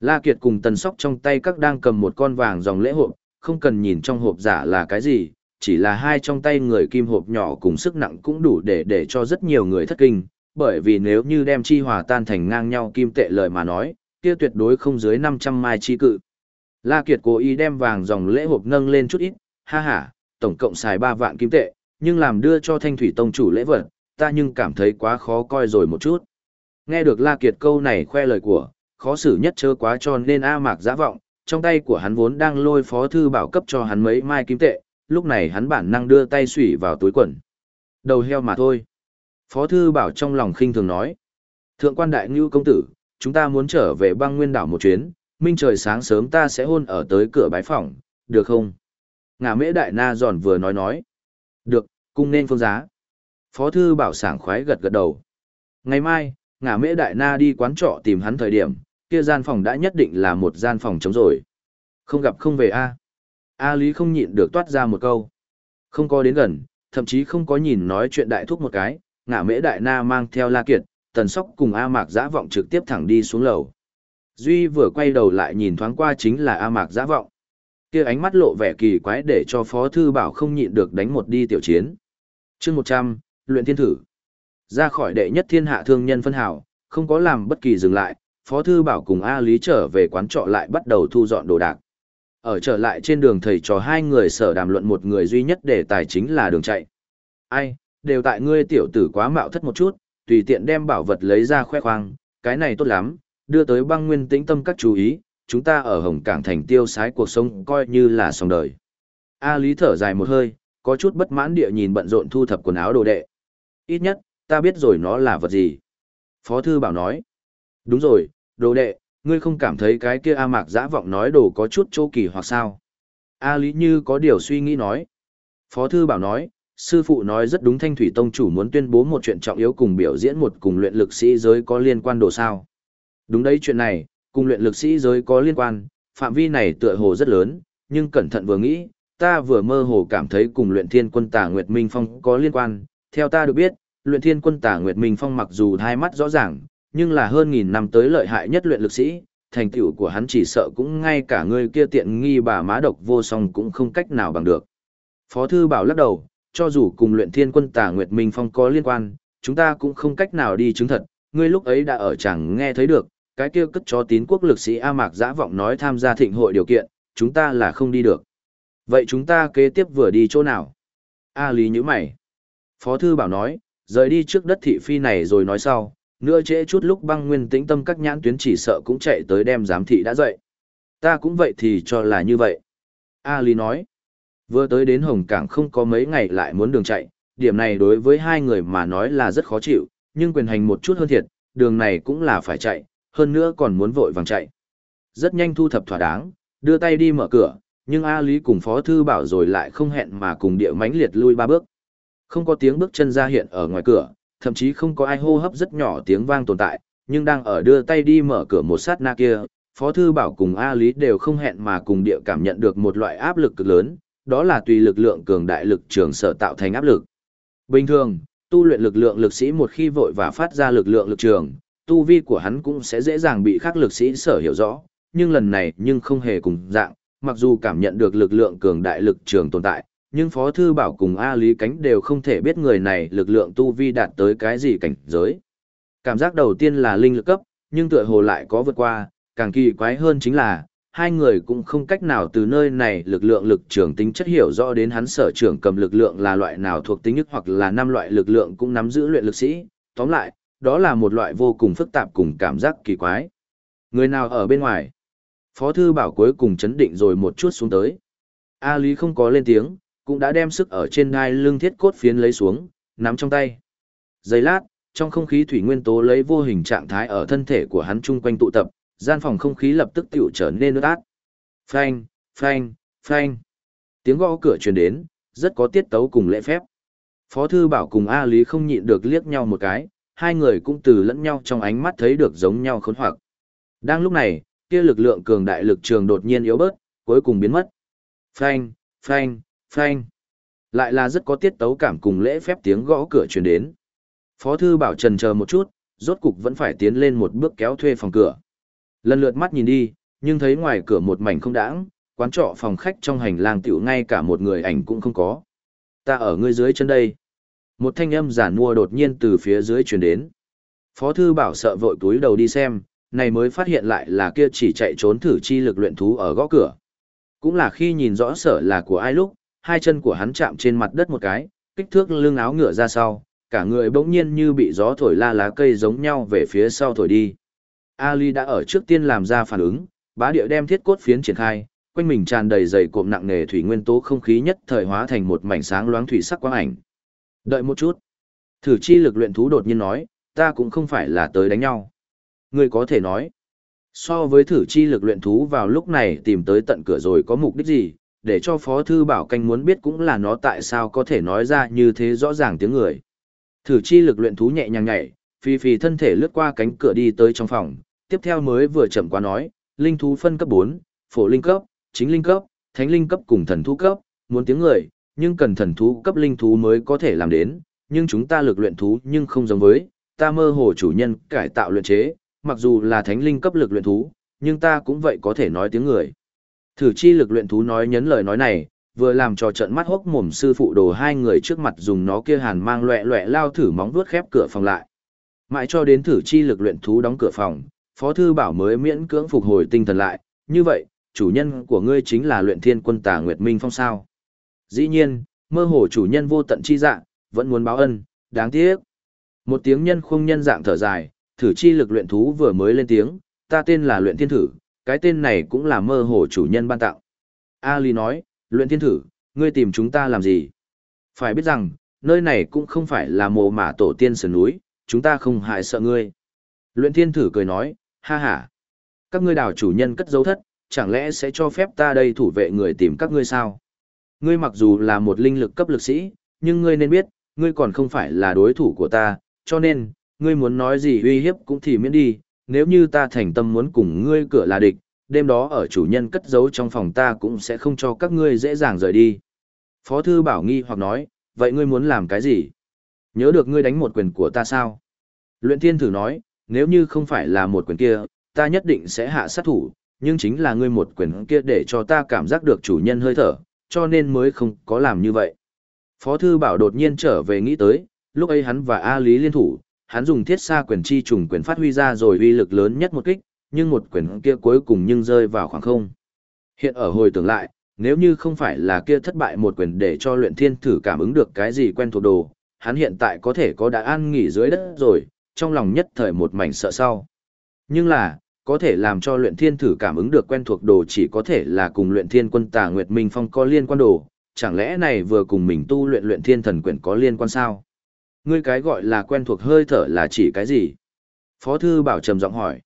A: La Kiệt cùng Tần Sóc trong tay các đang cầm một con vàng dòng lễ hộp, không cần nhìn trong hộp giả là cái gì, chỉ là hai trong tay người kim hộp nhỏ cùng sức nặng cũng đủ để để cho rất nhiều người thất kinh, bởi vì nếu như đem chi hòa tan thành ngang nhau kim tệ lời mà nói, kia tuyệt đối không dưới 500 mai chi cự. La Kiệt cố ý đem vàng dòng lễ hộp nâng lên chút ít, ha ha, tổng cộng xài 3 vạn kim tệ, nhưng làm đưa cho Thanh Thủy Tông chủ lễ vật, ta nhưng cảm thấy quá khó coi rồi một chút. Nghe được La Kiệt câu này khoe lời của, khó xử nhất chớ quá cho nên A Mạc giã vọng, trong tay của hắn vốn đang lôi phó thư bảo cấp cho hắn mấy mai kim tệ, lúc này hắn bản năng đưa tay xủy vào túi quần. Đầu heo mà thôi. Phó thư bảo trong lòng khinh thường nói. Thượng quan đại ngưu công tử, chúng ta muốn trở về băng nguyên đảo một chuyến, minh trời sáng sớm ta sẽ hôn ở tới cửa bái phòng, được không? Ngà mễ đại na giòn vừa nói nói. Được, cung nên phương giá. Phó thư bảo sảng khoái gật gật đầu. Ngày mai, ngả mễ đại na đi quán trọ tìm hắn thời điểm, kia gian phòng đã nhất định là một gian phòng trống rồi. Không gặp không về A. A Lý không nhịn được toát ra một câu. Không có đến gần, thậm chí không có nhìn nói chuyện đại thúc một cái, ngã mễ đại na mang theo La Kiệt, tần sóc cùng A Mạc giã vọng trực tiếp thẳng đi xuống lầu. Duy vừa quay đầu lại nhìn thoáng qua chính là A Mạc giã vọng. kia ánh mắt lộ vẻ kỳ quái để cho Phó Thư Bảo không nhịn được đánh một đi tiểu chiến. chương 100, luyện thiên thử. Ra khỏi đệ nhất thiên hạ thương nhân phân hảo, không có làm bất kỳ dừng lại, Phó Thư Bảo cùng A Lý trở về quán trọ lại bắt đầu thu dọn đồ đạc. Ở trở lại trên đường thầy trò hai người sở đàm luận một người duy nhất để tài chính là đường chạy. Ai, đều tại ngươi tiểu tử quá mạo thất một chút, tùy tiện đem bảo vật lấy ra khoe khoang, cái này tốt lắm, đưa tới băng nguyên tĩnh tâm các chú ý, chúng ta ở Hồng Cảng thành tiêu sái cuộc sống coi như là xong đời. A Lý thở dài một hơi, có chút bất mãn địa nhìn bận rộn thu thập quần áo đồ đệ. Ít nhất, ta biết rồi nó là vật gì. Phó thư bảo nói. Đúng rồi, đồ đệ, ngươi không cảm thấy cái kia A Mạc giã vọng nói đồ có chút chỗ kỳ hoặc sao? A Lý như có điều suy nghĩ nói. Phó thư bảo nói, sư phụ nói rất đúng thanh thủy tông chủ muốn tuyên bố một chuyện trọng yếu cùng biểu diễn một cùng luyện lực sĩ giới có liên quan đồ sao. Đúng đấy chuyện này, cùng luyện lực sĩ giới có liên quan, phạm vi này tựa hồ rất lớn, nhưng cẩn thận vừa nghĩ, ta vừa mơ hồ cảm thấy cùng luyện thiên quân tả Nguyệt Minh Phong có liên quan, theo ta được biết, luyện thiên quân tả Nguyệt Minh Phong mặc dù hai mắt rõ ràng, nhưng là hơn nghìn năm tới lợi hại nhất luyện lực sĩ, thành tựu của hắn chỉ sợ cũng ngay cả người kia tiện nghi bà má độc vô song cũng không cách nào bằng được. Phó thư bảo lắc đầu, cho dù cùng luyện thiên quân tà Nguyệt Minh Phong có liên quan, chúng ta cũng không cách nào đi chứng thật, ngươi lúc ấy đã ở chẳng nghe thấy được, cái kia cất cho tín quốc lực sĩ A Mạc giã vọng nói tham gia thịnh hội điều kiện, chúng ta là không đi được. Vậy chúng ta kế tiếp vừa đi chỗ nào? A Lý như mày. Phó thư bảo nói, rời đi trước đất thị phi này rồi nói sau, nữa trễ chút lúc băng nguyên tĩnh tâm các nhãn tuyến chỉ sợ cũng chạy tới đem giám thị đã dậy. Ta cũng vậy thì cho là như vậy. A Lý nói, vừa tới đến Hồng Cảng không có mấy ngày lại muốn đường chạy, điểm này đối với hai người mà nói là rất khó chịu, nhưng quyền hành một chút hơn thiệt, đường này cũng là phải chạy, hơn nữa còn muốn vội vàng chạy. Rất nhanh thu thập thỏa đáng, đưa tay đi mở cửa, nhưng A Lý cùng Phó Thư Bảo rồi lại không hẹn mà cùng địa mánh liệt lui ba bước. Không có tiếng bước chân ra hiện ở ngoài cửa, thậm chí không có ai hô hấp rất nhỏ tiếng vang tồn tại, nhưng đang ở đưa tay đi mở cửa một sát na kia, Phó Thư Bảo cùng A Lý đều không hẹn mà cùng địa cảm nhận được một loại áp lực cực lớn, đó là tùy lực lượng cường đại lực trường sở tạo thành áp lực. Bình thường, tu luyện lực lượng lực sĩ một khi vội và phát ra lực lượng lực trường, tu vi của hắn cũng sẽ dễ dàng bị khác lực sĩ sở hiểu rõ, nhưng lần này nhưng không hề cùng dạng, mặc dù cảm nhận được lực lượng cường đại lực trường tồn tại, nhưng Phó Thư Bảo cùng A Lý Cánh đều không thể biết người này lực lượng tu vi đạt tới cái gì cảnh giới. Cảm giác đầu tiên là linh lực cấp, nhưng tựa hồ lại có vượt qua, càng kỳ quái hơn chính là, hai người cũng không cách nào từ nơi này lực lượng lực trường tính chất hiểu rõ đến hắn sở trưởng cầm lực lượng là loại nào thuộc tính nhất hoặc là năm loại lực lượng cũng nắm giữ luyện lực sĩ. Tóm lại, đó là một loại vô cùng phức tạp cùng cảm giác kỳ quái. Người nào ở bên ngoài? Phó thư bảo cuối cùng chấn định rồi một chút xuống tới. A Lý không có lên tiếng, cũng đã đem sức ở trên đai lưng thiết cốt phiến lấy xuống, nắm trong tay. Giây lát, trong không khí thủy nguyên tố lấy vô hình trạng thái ở thân thể của hắn chung quanh tụ tập, gian phòng không khí lập tức tựu trở nên ướt át. Phanh, phanh, phanh. Tiếng gõ cửa truyền đến, rất có tiết tấu cùng lễ phép. Phó thư bảo cùng A Lý không nhịn được liếc nhau một cái, hai người cũng từ lẫn nhau trong ánh mắt thấy được giống nhau khốn hoặc. Đang lúc này, kia lực lượng cường đại lực trường đột nhiên yếu bớt, cuối cùng biến mất. Phanh, phanh, phanh. Lại là rất có tiết tấu cảm cùng lễ phép tiếng gõ cửa truyền đến. Phó thư bảo trần chờ một chút, rốt cục vẫn phải tiến lên một bước kéo thuê phòng cửa. Lần lượt mắt nhìn đi, nhưng thấy ngoài cửa một mảnh không đãng, quán trọ phòng khách trong hành lang tiểu ngay cả một người ảnh cũng không có. Ta ở ngươi dưới chân đây. Một thanh âm giản mua đột nhiên từ phía dưới truyền đến. Phó thư bảo sợ vội túi đầu đi xem, này mới phát hiện lại là kia chỉ chạy trốn thử chi lực luyện thú ở gõ cửa. Cũng là khi nhìn rõ sở là của ai lúc, hai chân của hắn chạm trên mặt đất một cái, kích thước lưng áo ngựa ra sau, cả người bỗng nhiên như bị gió thổi la lá cây giống nhau về phía sau thổi đi. Ali đã ở trước tiên làm ra phản ứng, bá địa đem thiết cốt phiến triển khai, quanh mình tràn đầy dày cộm nặng nề thủy nguyên tố không khí nhất thời hóa thành một mảnh sáng loáng thủy sắc quang ảnh. Đợi một chút. Thử chi lực luyện thú đột nhiên nói, ta cũng không phải là tới đánh nhau. Ngươi có thể nói, so với thử chi lực luyện thú vào lúc này tìm tới tận cửa rồi có mục đích gì, để cho Phó Thư Bảo Canh muốn biết cũng là nó tại sao có thể nói ra như thế rõ ràng tiếng người. Thử chi lực luyện thú nhẹ nhàng nhảy, phi phi thân thể lướt qua cánh cửa đi tới trong phòng, tiếp theo mới vừa chậm qua nói, linh thú phân cấp 4, phổ linh cấp, chính linh cấp, thánh linh cấp cùng thần thú cấp, muốn tiếng người, nhưng cần thần thú cấp linh thú mới có thể làm đến, nhưng chúng ta lực luyện thú nhưng không giống với, ta mơ hồ chủ nhân cải tạo luyện chế, mặc dù là thánh linh cấp lực luyện thú, nhưng ta cũng vậy có thể nói tiếng người. Thử chi lực luyện thú nói nhấn lời nói này, vừa làm cho trận mắt hốc mồm sư phụ đồ hai người trước mặt dùng nó kia hàn mang loẹ loẹ lao thử móng vuốt khép cửa phòng lại. Mãi cho đến thử chi lực luyện thú đóng cửa phòng, Phó Thư Bảo mới miễn cưỡng phục hồi tinh thần lại, như vậy, chủ nhân của ngươi chính là luyện thiên quân tà Nguyệt Minh Phong sao. Dĩ nhiên, mơ hồ chủ nhân vô tận chi dạng, vẫn muốn báo ân, đáng tiếc. Một tiếng nhân không nhân dạng thở dài, thử chi lực luyện thú vừa mới lên tiếng, ta tên là luyện thiên thử, cái tên này cũng là mơ hồ chủ nhân ban tặng. Ali nói, luyện thiên thử, ngươi tìm chúng ta làm gì? Phải biết rằng, nơi này cũng không phải là mồ mả tổ tiên sườn núi, chúng ta không hại sợ ngươi. Luyện thiên thử cười nói, ha ha. Các ngươi đảo chủ nhân cất dấu thất, chẳng lẽ sẽ cho phép ta đây thủ vệ người tìm các ngươi sao? Ngươi mặc dù là một linh lực cấp lực sĩ, nhưng ngươi nên biết, ngươi còn không phải là đối thủ của ta, cho nên, ngươi muốn nói gì uy hiếp cũng thì miễn đi, nếu như ta thành tâm muốn cùng ngươi cửa là địch, đêm đó ở chủ nhân cất giấu trong phòng ta cũng sẽ không cho các ngươi dễ dàng rời đi. Phó thư bảo nghi hoặc nói, vậy ngươi muốn làm cái gì? Nhớ được ngươi đánh một quyền của ta sao? Luyện thiên thử nói, nếu như không phải là một quyền kia, ta nhất định sẽ hạ sát thủ, nhưng chính là ngươi một quyền kia để cho ta cảm giác được chủ nhân hơi thở, cho nên mới không có làm như vậy. Phó thư bảo đột nhiên trở về nghĩ tới, lúc ấy hắn và A Lý liên thủ, hắn dùng thiết xa quyền chi trùng quyền phát huy ra rồi uy lực lớn nhất một kích, nhưng một quyền kia cuối cùng nhưng rơi vào khoảng không. Hiện ở hồi tưởng lại, nếu như không phải là kia thất bại một quyền để cho luyện thiên thử cảm ứng được cái gì quen thuộc đồ, hắn hiện tại có thể có đã an nghỉ dưới đất rồi, trong lòng nhất thời một mảnh sợ sau. Nhưng là, có thể làm cho luyện thiên thử cảm ứng được quen thuộc đồ chỉ có thể là cùng luyện thiên quân tà Nguyệt Minh Phong có liên quan đồ, chẳng lẽ này vừa cùng mình tu luyện luyện thiên thần quyển có liên quan sao? Ngươi cái gọi là quen thuộc hơi thở là chỉ cái gì? Phó thư bảo trầm giọng hỏi.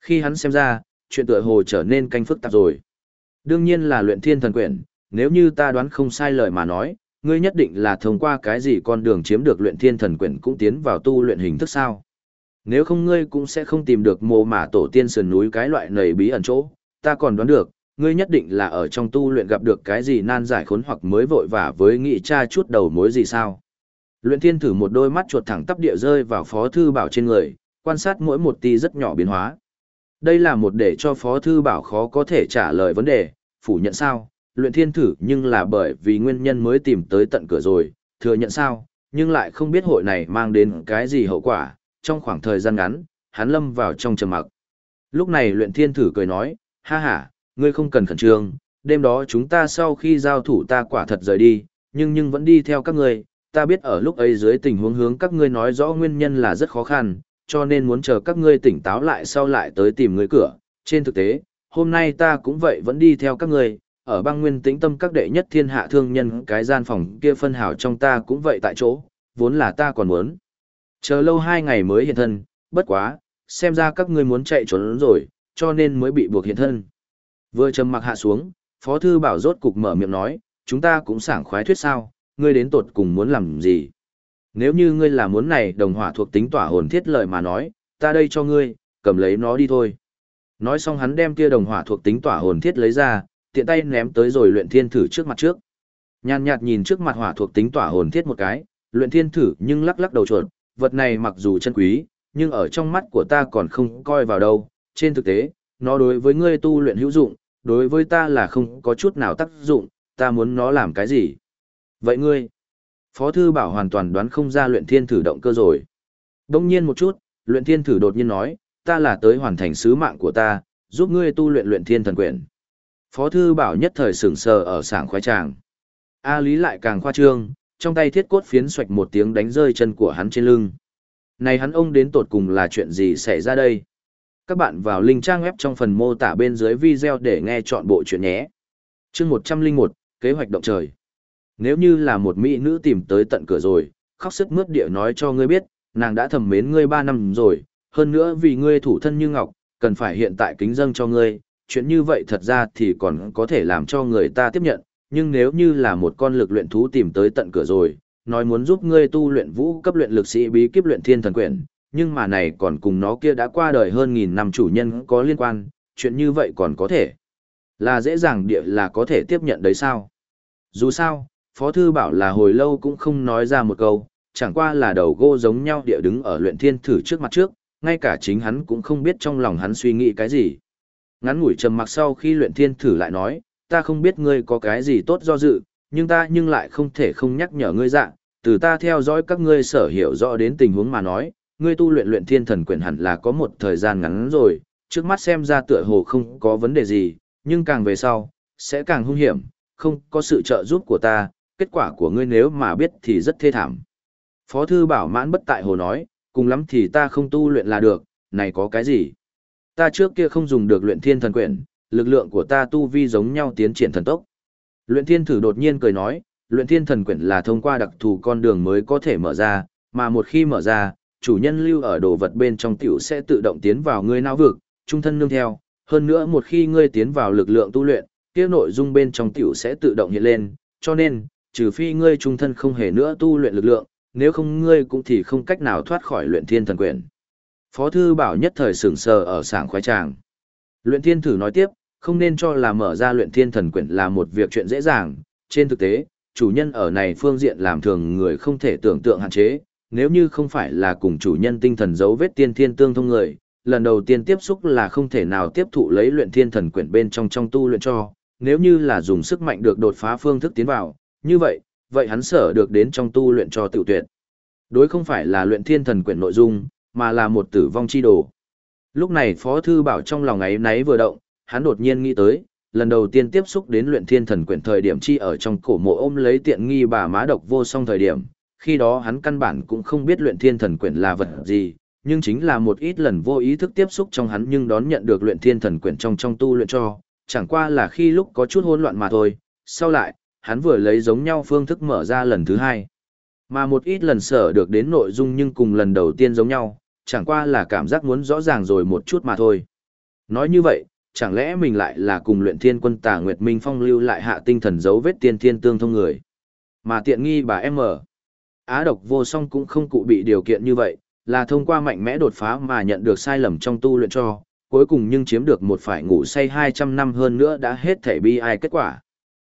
A: Khi hắn xem ra, chuyện tựa hồ trở nên canh phức tạp rồi. Đương nhiên là luyện thiên thần quyển, nếu như ta đoán không sai lời mà nói, ngươi nhất định là thông qua cái gì con đường chiếm được luyện thiên thần quyển cũng tiến vào tu luyện hình thức sao. Nếu không ngươi cũng sẽ không tìm được mồ mả tổ tiên sườn núi cái loại nầy bí ẩn chỗ, ta còn đoán được, ngươi nhất định là ở trong tu luyện gặp được cái gì nan giải khốn hoặc mới vội vả với nghị cha chút đầu mối gì sao. Luyện thiên thử một đôi mắt chuột thẳng tắp địa rơi vào phó thư bảo trên người, quan sát mỗi một tí rất nhỏ biến hóa. Đây là một để cho phó thư bảo khó có thể trả lời vấn đề, phủ nhận sao, luyện thiên thử nhưng là bởi vì nguyên nhân mới tìm tới tận cửa rồi, thừa nhận sao, nhưng lại không biết hội này mang đến cái gì hậu quả, trong khoảng thời gian ngắn, hắn lâm vào trong trầm mặc. Lúc này luyện thiên thử cười nói, ha ha, ngươi không cần khẩn trương, đêm đó chúng ta sau khi giao thủ ta quả thật rời đi, nhưng nhưng vẫn đi theo các ngươi, ta biết ở lúc ấy dưới tình huống hướng các ngươi nói rõ nguyên nhân là rất khó khăn, cho nên muốn chờ các ngươi tỉnh táo lại sau lại tới tìm ngươi cửa. Trên thực tế, hôm nay ta cũng vậy vẫn đi theo các ngươi, ở băng nguyên tĩnh tâm các đệ nhất thiên hạ thương nhân cái gian phòng kia phân hảo trong ta cũng vậy tại chỗ, vốn là ta còn muốn. Chờ lâu hai ngày mới hiện thân, bất quá, xem ra các ngươi muốn chạy trốn rồi, cho nên mới bị buộc hiện thân. Vừa trầm mặc hạ xuống, Phó Thư Bảo rốt cục mở miệng nói, chúng ta cũng sảng khoái thuyết sao, ngươi đến tột cùng muốn làm gì. Nếu như ngươi là muốn này đồng hỏa thuộc tính tỏa hồn thiết lợi mà nói, ta đây cho ngươi, cầm lấy nó đi thôi. Nói xong hắn đem kia đồng hỏa thuộc tính tỏa hồn thiết lấy ra, tiện tay ném tới rồi luyện thiên thử trước mặt trước. Nhàn nhạt nhìn trước mặt hỏa thuộc tính tỏa hồn thiết một cái, luyện thiên thử nhưng lắc lắc đầu chuột, vật này mặc dù chân quý, nhưng ở trong mắt của ta còn không coi vào đâu. Trên thực tế, nó đối với ngươi tu luyện hữu dụng, đối với ta là không có chút nào tác dụng, ta muốn nó làm cái gì. Vậy ngươi, Phó Thư Bảo hoàn toàn đoán không ra luyện thiên thử động cơ rồi. Đông nhiên một chút, luyện thiên thử đột nhiên nói, ta là tới hoàn thành sứ mạng của ta, giúp ngươi tu luyện luyện thiên thần quyển. Phó Thư Bảo nhất thời sửng sờ ở sảng khoái tràng. A Lý lại càng khoa trương, trong tay thiết cốt phiến xoạch một tiếng đánh rơi chân của hắn trên lưng. Này hắn ông đến tột cùng là chuyện gì xảy ra đây? Các bạn vào link trang web trong phần mô tả bên dưới video để nghe chọn bộ chuyện nhé. chương 101, kế hoạch động trời. Nếu như là một mỹ nữ tìm tới tận cửa rồi, khóc sức mướt địa nói cho ngươi biết, nàng đã thầm mến ngươi 3 năm rồi, hơn nữa vì ngươi thủ thân như ngọc, cần phải hiện tại kính dâng cho ngươi, chuyện như vậy thật ra thì còn có thể làm cho người ta tiếp nhận, nhưng nếu như là một con lực luyện thú tìm tới tận cửa rồi, nói muốn giúp ngươi tu luyện vũ cấp luyện lực sĩ bí kíp luyện thiên thần quyển, nhưng mà này còn cùng nó kia đã qua đời hơn nghìn năm chủ nhân có liên quan, chuyện như vậy còn có thể là dễ dàng địa là có thể tiếp nhận đấy sao? Dù sao, Phó Thư Bảo là hồi lâu cũng không nói ra một câu, chẳng qua là đầu gô giống nhau địa đứng ở luyện thiên thử trước mặt trước, ngay cả chính hắn cũng không biết trong lòng hắn suy nghĩ cái gì. Ngắn ngủi trầm mặc sau khi luyện thiên thử lại nói, ta không biết ngươi có cái gì tốt do dự, nhưng ta nhưng lại không thể không nhắc nhở ngươi dạng, từ ta theo dõi các ngươi sở hiểu rõ đến tình huống mà nói, ngươi tu luyện luyện thiên thần quyền hẳn là có một thời gian ngắn rồi, trước mắt xem ra tựa hồ không có vấn đề gì, nhưng càng về sau, sẽ càng hung hiểm, không có sự trợ giúp của ta, kết quả của ngươi nếu mà biết thì rất thê thảm. Phó thư bảo mãn bất tại hồ nói, cùng lắm thì ta không tu luyện là được, này có cái gì? Ta trước kia không dùng được luyện thiên thần quyển, lực lượng của ta tu vi giống nhau tiến triển thần tốc. Luyện thiên thử đột nhiên cười nói, luyện thiên thần quyển là thông qua đặc thù con đường mới có thể mở ra, mà một khi mở ra, chủ nhân lưu ở đồ vật bên trong tiểu sẽ tự động tiến vào ngươi não vực, trung thân nương theo. Hơn nữa một khi ngươi tiến vào lực lượng tu luyện, kia nội dung bên trong tiểu sẽ tự động hiện lên, cho nên, trừ phi ngươi trung thân không hề nữa tu luyện lực lượng, nếu không ngươi cũng thì không cách nào thoát khỏi luyện thiên thần quyển. Phó thư bảo nhất thời sửng sờ ở sảng khoái tràng. Luyện thiên thử nói tiếp, không nên cho là mở ra luyện thiên thần quyển là một việc chuyện dễ dàng, trên thực tế, chủ nhân ở này phương diện làm thường người không thể tưởng tượng hạn chế, nếu như không phải là cùng chủ nhân tinh thần dấu vết tiên thiên tương thông người, lần đầu tiên tiếp xúc là không thể nào tiếp thụ lấy luyện thiên thần quyển bên trong trong tu luyện cho, nếu như là dùng sức mạnh được đột phá phương thức tiến vào, như vậy, vậy hắn sở được đến trong tu luyện cho tự tuyệt. Đối không phải là luyện thiên thần quyển nội dung, mà là một tử vong chi đồ. Lúc này Phó Thư Bảo trong lòng ấy náy vừa động, hắn đột nhiên nghĩ tới, lần đầu tiên tiếp xúc đến luyện thiên thần quyển thời điểm chi ở trong cổ mộ ôm lấy tiện nghi bà má độc vô song thời điểm, khi đó hắn căn bản cũng không biết luyện thiên thần quyển là vật gì, nhưng chính là một ít lần vô ý thức tiếp xúc trong hắn nhưng đón nhận được luyện thiên thần quyển trong trong tu luyện cho, chẳng qua là khi lúc có chút hỗn loạn mà thôi, sau lại, hắn vừa lấy giống nhau phương thức mở ra lần thứ hai. Mà một ít lần sở được đến nội dung nhưng cùng lần đầu tiên giống nhau, chẳng qua là cảm giác muốn rõ ràng rồi một chút mà thôi. Nói như vậy, chẳng lẽ mình lại là cùng luyện thiên quân tà Nguyệt Minh Phong lưu lại hạ tinh thần dấu vết tiên thiên tương thông người. Mà tiện nghi bà em ở. Á độc vô song cũng không cụ bị điều kiện như vậy, là thông qua mạnh mẽ đột phá mà nhận được sai lầm trong tu luyện cho, cuối cùng nhưng chiếm được một phải ngủ say 200 năm hơn nữa đã hết thể bi ai kết quả.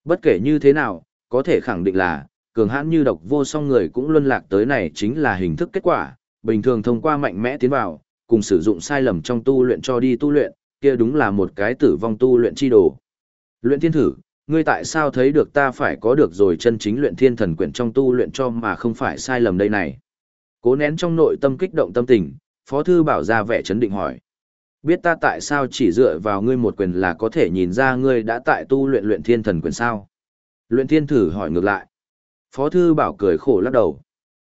A: Bất kể như thế nào, có thể khẳng định là, cường hãn như độc vô song người cũng luân lạc tới này chính là hình thức kết quả, bình thường thông qua mạnh mẽ tiến vào, cùng sử dụng sai lầm trong tu luyện cho đi tu luyện, kia đúng là một cái tử vong tu luyện chi đồ. Luyện thiên thử, ngươi tại sao thấy được ta phải có được rồi chân chính luyện thiên thần quyển trong tu luyện cho mà không phải sai lầm đây này. Cố nén trong nội tâm kích động tâm tình, Phó Thư bảo ra vẻ chấn định hỏi. Biết ta tại sao chỉ dựa vào ngươi một quyền là có thể nhìn ra ngươi đã tại tu luyện luyện thiên thần quyền sao? Luyện thiên thử hỏi ngược lại. Phó Thư bảo cười khổ lắc đầu.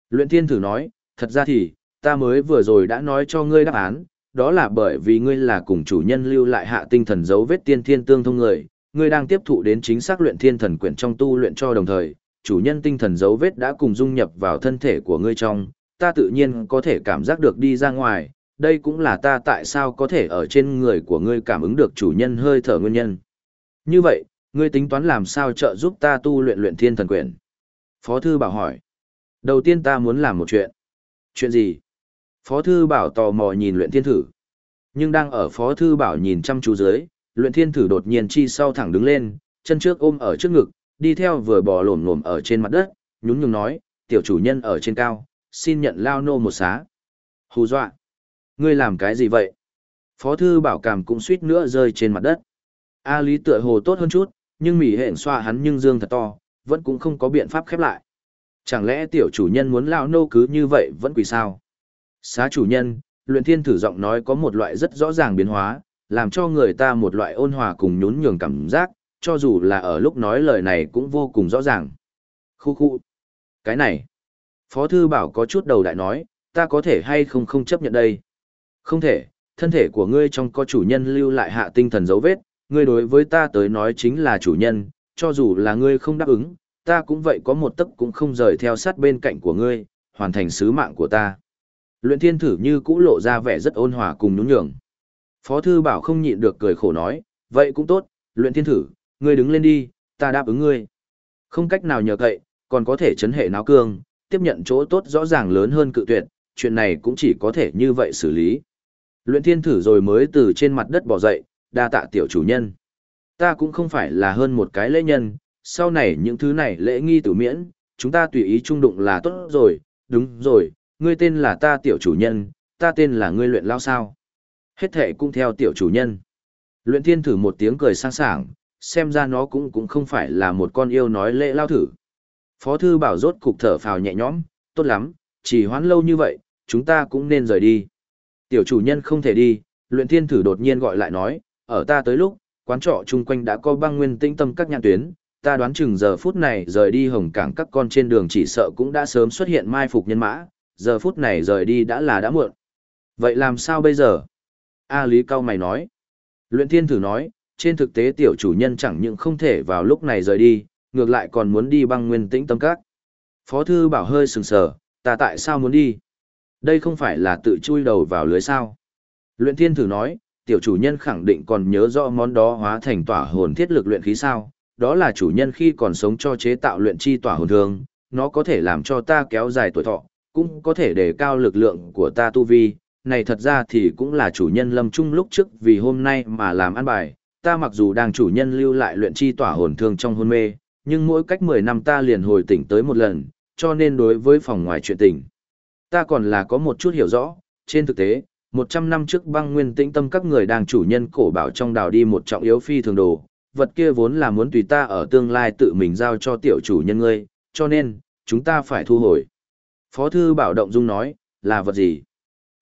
A: Luyện thiên thử nói, thật ra thì, ta mới vừa rồi đã nói cho ngươi đáp án, đó là bởi vì ngươi là cùng chủ nhân lưu lại hạ tinh thần dấu vết tiên thiên tương thông người, ngươi đang tiếp thụ đến chính xác luyện thiên thần quyển trong tu luyện cho đồng thời, chủ nhân tinh thần dấu vết đã cùng dung nhập vào thân thể của ngươi trong, ta tự nhiên có thể cảm giác được đi ra ngoài, đây cũng là ta tại sao có thể ở trên người của ngươi cảm ứng được chủ nhân hơi thở nguyên nhân. Như vậy, ngươi tính toán làm sao trợ giúp ta tu luyện luyện thiên thần quyển? Phó thư bảo hỏi. Đầu tiên ta muốn làm một chuyện. Chuyện gì? Phó thư bảo tò mò nhìn luyện thiên thử. Nhưng đang ở phó thư bảo nhìn chăm chú dưới, luyện thiên thử đột nhiên chi sau thẳng đứng lên, chân trước ôm ở trước ngực, đi theo vừa bò lổm lổm ở trên mặt đất, nhún nhường nói, tiểu chủ nhân ở trên cao, xin nhận lao nô một xá. Hù dọa. Ngươi làm cái gì vậy? Phó thư bảo cảm cũng suýt nữa rơi trên mặt đất. A lý tựa hồ tốt hơn chút, nhưng mỉ hện xoa hắn nhưng dương thật to, vẫn cũng không có biện pháp khép lại. Chẳng lẽ tiểu chủ nhân muốn lao nô cứ như vậy vẫn quỳ sao? Xá chủ nhân, luyện thiên thử giọng nói có một loại rất rõ ràng biến hóa, làm cho người ta một loại ôn hòa cùng nhún nhường cảm giác, cho dù là ở lúc nói lời này cũng vô cùng rõ ràng. Khu khu. Cái này. Phó thư bảo có chút đầu đại nói, ta có thể hay không không chấp nhận đây. Không thể, thân thể của ngươi trong có chủ nhân lưu lại hạ tinh thần dấu vết, ngươi đối với ta tới nói chính là chủ nhân, cho dù là ngươi không đáp ứng, ta cũng vậy có một tấc cũng không rời theo sát bên cạnh của ngươi, hoàn thành sứ mạng của ta. Luyện thiên thử như cũ lộ ra vẻ rất ôn hòa cùng nhún nhường. Phó thư bảo không nhịn được cười khổ nói, vậy cũng tốt, luyện thiên thử, ngươi đứng lên đi, ta đáp ứng ngươi. Không cách nào nhờ cậy, còn có thể chấn hệ náo cương, tiếp nhận chỗ tốt rõ ràng lớn hơn cự tuyệt, chuyện này cũng chỉ có thể như vậy xử lý. Luyện thiên thử rồi mới từ trên mặt đất bỏ dậy, đa tạ tiểu chủ nhân. Ta cũng không phải là hơn một cái lễ nhân, sau này những thứ này lễ nghi tử miễn, chúng ta tùy ý trung đụng là tốt rồi, đúng rồi, ngươi tên là ta tiểu chủ nhân, ta tên là ngươi luyện lao sao. Hết thệ cũng theo tiểu chủ nhân. Luyện thiên thử một tiếng cười sang sảng, xem ra nó cũng cũng không phải là một con yêu nói lễ lao thử. Phó thư bảo rốt cục thở phào nhẹ nhõm, tốt lắm, chỉ hoãn lâu như vậy, chúng ta cũng nên rời đi. Tiểu chủ nhân không thể đi, luyện thiên thử đột nhiên gọi lại nói, ở ta tới lúc, quán trọ chung quanh đã có băng nguyên tĩnh tâm các nhãn tuyến, ta đoán chừng giờ phút này rời đi hồng cảng các con trên đường chỉ sợ cũng đã sớm xuất hiện mai phục nhân mã, giờ phút này rời đi đã là đã muộn. Vậy làm sao bây giờ? A Lý Cao mày nói. Luyện thiên thử nói, trên thực tế tiểu chủ nhân chẳng những không thể vào lúc này rời đi, ngược lại còn muốn đi băng nguyên tĩnh tâm các. Phó thư bảo hơi sừng sờ, ta tại sao muốn đi? Đây không phải là tự chui đầu vào lưới sao? Luyện thiên thử nói, tiểu chủ nhân khẳng định còn nhớ rõ món đó hóa thành tỏa hồn thiết lực luyện khí sao, đó là chủ nhân khi còn sống cho chế tạo luyện chi tỏa hồn thương, nó có thể làm cho ta kéo dài tuổi thọ, cũng có thể đề cao lực lượng của ta tu vi, này thật ra thì cũng là chủ nhân lâm trung lúc trước vì hôm nay mà làm ăn bài, ta mặc dù đang chủ nhân lưu lại luyện chi tỏa hồn thương trong hôn mê, nhưng mỗi cách 10 năm ta liền hồi tỉnh tới một lần, cho nên đối với phòng ngoài chuyện tình, ta còn là có một chút hiểu rõ, trên thực tế, 100 năm trước băng nguyên tĩnh tâm các người đang chủ nhân cổ bảo trong đào đi một trọng yếu phi thường đồ, vật kia vốn là muốn tùy ta ở tương lai tự mình giao cho tiểu chủ nhân ngươi, cho nên, chúng ta phải thu hồi. Phó thư bảo động dung nói, là vật gì?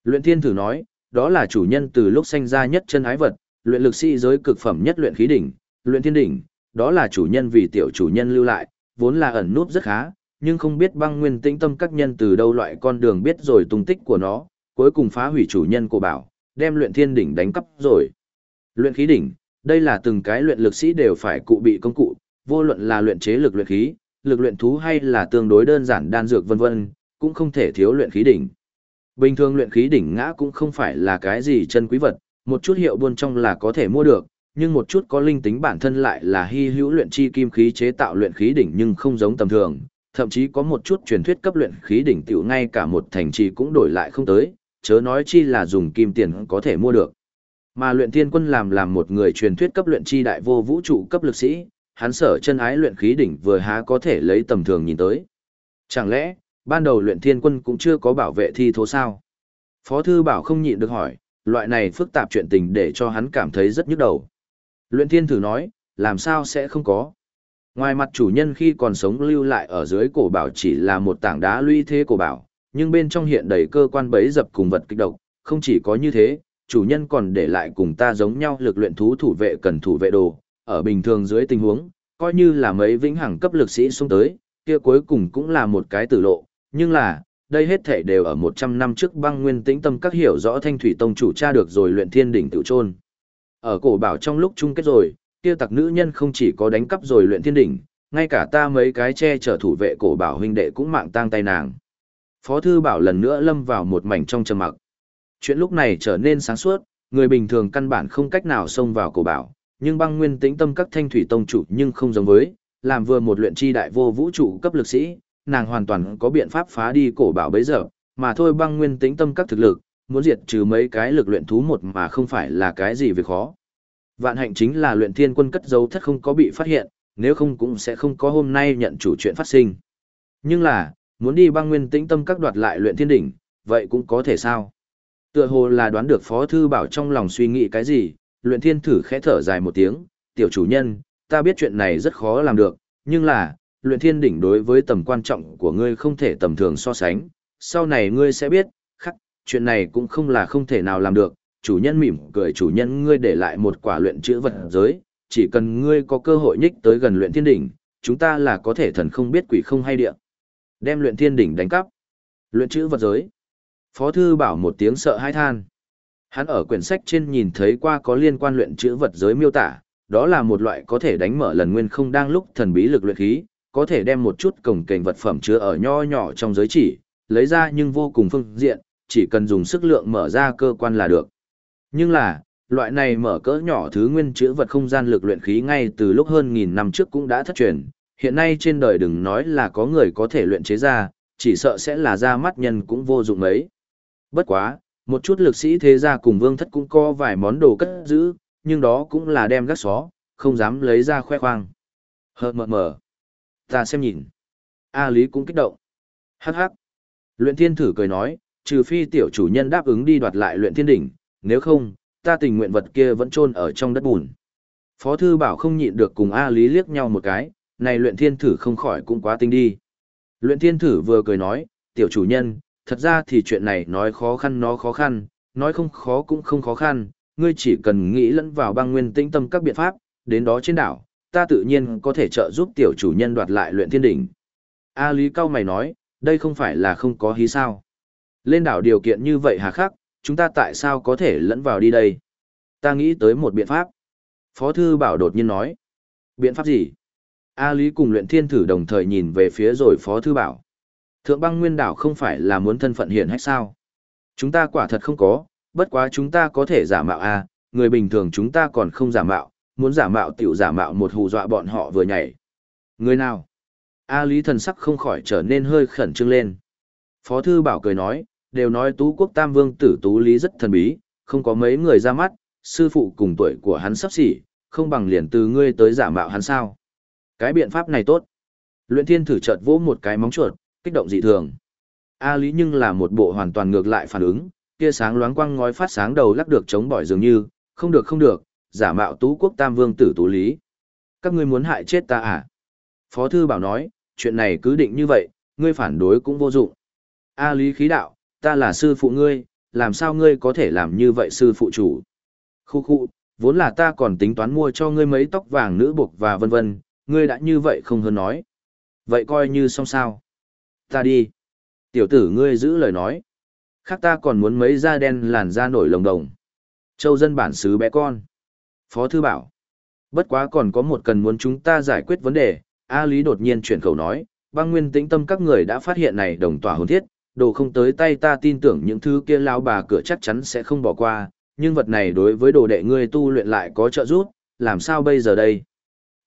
A: Luyện thiên thử nói, đó là chủ nhân từ lúc sanh ra nhất chân ái vật, luyện lực sĩ giới cực phẩm nhất luyện khí đỉnh, luyện thiên đỉnh, đó là chủ nhân vì tiểu chủ nhân lưu lại, vốn là ẩn nút rất khá, nhưng không biết băng nguyên tĩnh tâm các nhân từ đâu loại con đường biết rồi tung tích của nó, cuối cùng phá hủy chủ nhân của bảo, đem luyện thiên đỉnh đánh cắp rồi. Luyện khí đỉnh, đây là từng cái luyện lực sĩ đều phải cụ bị công cụ, vô luận là luyện chế lực luyện khí, lực luyện thú hay là tương đối đơn giản đan dược vân vân, cũng không thể thiếu luyện khí đỉnh. Bình thường luyện khí đỉnh ngã cũng không phải là cái gì chân quý vật, một chút hiệu buôn trong là có thể mua được, nhưng một chút có linh tính bản thân lại là hy hữu luyện chi kim khí chế tạo luyện khí đỉnh nhưng không giống tầm thường, thậm chí có một chút truyền thuyết cấp luyện khí đỉnh tiểu ngay cả một thành trì cũng đổi lại không tới, chớ nói chi là dùng kim tiền có thể mua được. Mà luyện thiên quân làm làm một người truyền thuyết cấp luyện chi đại vô vũ trụ cấp lực sĩ, hắn sở chân ái luyện khí đỉnh vừa há có thể lấy tầm thường nhìn tới. Chẳng lẽ, ban đầu luyện thiên quân cũng chưa có bảo vệ thi thố sao? Phó thư bảo không nhịn được hỏi, loại này phức tạp chuyện tình để cho hắn cảm thấy rất nhức đầu. Luyện thiên thử nói, làm sao sẽ không có. Ngoài mặt chủ nhân khi còn sống lưu lại ở dưới cổ bảo chỉ là một tảng đá lũy thế cổ bảo, nhưng bên trong hiện đầy cơ quan bấy dập cùng vật kích độc, không chỉ có như thế, chủ nhân còn để lại cùng ta giống nhau lực luyện thú thủ vệ cần thủ vệ đồ, ở bình thường dưới tình huống, coi như là mấy vĩnh hằng cấp lực sĩ xuống tới, kia cuối cùng cũng là một cái tử lộ, nhưng là, đây hết thể đều ở 100 năm trước băng nguyên tĩnh tâm các hiểu rõ thanh thủy tông chủ cha được rồi luyện thiên đỉnh tự trôn. Ở cổ bảo trong lúc chung kết rồi, kia tặc nữ nhân không chỉ có đánh cắp rồi luyện thiên đỉnh, ngay cả ta mấy cái che chở thủ vệ cổ bảo huynh đệ cũng mạng tang tay nàng. Phó thư bảo lần nữa lâm vào một mảnh trong trầm mặc. Chuyện lúc này trở nên sáng suốt, người bình thường căn bản không cách nào xông vào cổ bảo, nhưng băng nguyên tĩnh tâm các thanh thủy tông chủ nhưng không giống với, làm vừa một luyện chi đại vô vũ trụ cấp lực sĩ, nàng hoàn toàn có biện pháp phá đi cổ bảo bấy giờ, mà thôi băng nguyên tĩnh tâm các thực lực, muốn diệt trừ mấy cái lực luyện thú một mà không phải là cái gì việc khó. Vạn hạnh chính là luyện thiên quân cất dấu thất không có bị phát hiện, nếu không cũng sẽ không có hôm nay nhận chủ chuyện phát sinh. Nhưng là, muốn đi băng nguyên tĩnh tâm các đoạt lại luyện thiên đỉnh, vậy cũng có thể sao? Tựa hồ là đoán được Phó Thư Bảo trong lòng suy nghĩ cái gì, luyện thiên thử khẽ thở dài một tiếng, tiểu chủ nhân, ta biết chuyện này rất khó làm được, nhưng là, luyện thiên đỉnh đối với tầm quan trọng của ngươi không thể tầm thường so sánh, sau này ngươi sẽ biết, khắc, chuyện này cũng không là không thể nào làm được, chủ nhân mỉm cười chủ nhân ngươi để lại một quả luyện chữ vật giới, chỉ cần ngươi có cơ hội nhích tới gần luyện thiên đỉnh, chúng ta là có thể thần không biết quỷ không hay địa. Đem luyện thiên đỉnh đánh cắp. Luyện chữ vật giới. Phó thư bảo một tiếng sợ hãi than. Hắn ở quyển sách trên nhìn thấy qua có liên quan luyện chữ vật giới miêu tả, đó là một loại có thể đánh mở lần nguyên không đang lúc thần bí lực luyện khí, có thể đem một chút cổng kềnh vật phẩm chứa ở nho nhỏ trong giới chỉ, lấy ra nhưng vô cùng phương diện, chỉ cần dùng sức lượng mở ra cơ quan là được. Nhưng là, loại này mở cỡ nhỏ thứ nguyên chữ vật không gian lực luyện khí ngay từ lúc hơn nghìn năm trước cũng đã thất truyền, hiện nay trên đời đừng nói là có người có thể luyện chế ra, chỉ sợ sẽ là ra mắt nhân cũng vô dụng mấy. Bất quá, một chút lực sĩ thế gia cùng vương thất cũng có vài món đồ cất giữ, nhưng đó cũng là đem gác xó, không dám lấy ra khoe khoang. Hờ mờ mờ. Ta xem nhìn. A Lý cũng kích động. Hắc hắc. Luyện thiên thử cười nói, trừ phi tiểu chủ nhân đáp ứng đi đoạt lại luyện thiên đỉnh, nếu không, ta tình nguyện vật kia vẫn chôn ở trong đất bùn. Phó thư bảo không nhịn được cùng A Lý liếc nhau một cái, này luyện thiên thử không khỏi cũng quá tinh đi. Luyện thiên thử vừa cười nói, tiểu chủ nhân, thật ra thì chuyện này nói khó khăn nó khó khăn, nói không khó cũng không khó khăn, ngươi chỉ cần nghĩ lẫn vào băng nguyên tĩnh tâm các biện pháp, đến đó trên đảo, ta tự nhiên có thể trợ giúp tiểu chủ nhân đoạt lại luyện thiên đỉnh. A Lý cao mày nói, đây không phải là không có hí sao. Lên đảo điều kiện như vậy hà khắc, chúng ta tại sao có thể lẫn vào đi đây? Ta nghĩ tới một biện pháp. Phó Thư Bảo đột nhiên nói. Biện pháp gì? A Lý cùng luyện thiên thử đồng thời nhìn về phía rồi Phó Thư Bảo. Thượng băng nguyên đảo không phải là muốn thân phận hiển hay sao? Chúng ta quả thật không có, bất quá chúng ta có thể giả mạo A, người bình thường chúng ta còn không giả mạo, muốn giả mạo tiểu giả mạo một hù dọa bọn họ vừa nhảy. Người nào? A Lý thần sắc không khỏi trở nên hơi khẩn trương lên. Phó Thư Bảo cười nói, đều nói Tú Quốc Tam Vương tử Tú Lý rất thần bí, không có mấy người ra mắt, sư phụ cùng tuổi của hắn sắp xỉ, không bằng liền từ ngươi tới giả mạo hắn sao. Cái biện pháp này tốt. Luyện thiên thử chợt vỗ một cái móng chuột, kích động dị thường. A Lý nhưng là một bộ hoàn toàn ngược lại phản ứng, kia sáng loáng quang ngói phát sáng đầu lắc được chống bỏi dường như, không được không được, giả mạo Tú Quốc Tam Vương tử Tú Lý. Các ngươi muốn hại chết ta à? Phó thư bảo nói, chuyện này cứ định như vậy, ngươi phản đối cũng vô dụng. A Lý khí đạo, ta là sư phụ ngươi, làm sao ngươi có thể làm như vậy sư phụ chủ? Khu khu, vốn là ta còn tính toán mua cho ngươi mấy tóc vàng nữ buộc và vân vân, ngươi đã như vậy không hơn nói. Vậy coi như xong sao. Ta đi. Tiểu tử ngươi giữ lời nói. Khác ta còn muốn mấy da đen làn da nổi lồng đồng. Châu dân bản xứ bé con. Phó thư bảo. Bất quá còn có một cần muốn chúng ta giải quyết vấn đề. A Lý đột nhiên chuyển khẩu nói, băng nguyên tĩnh tâm các người đã phát hiện này đồng tỏa hồn thiết, đồ không tới tay ta tin tưởng những thứ kia lao bà cửa chắc chắn sẽ không bỏ qua, nhưng vật này đối với đồ đệ ngươi tu luyện lại có trợ giúp, làm sao bây giờ đây?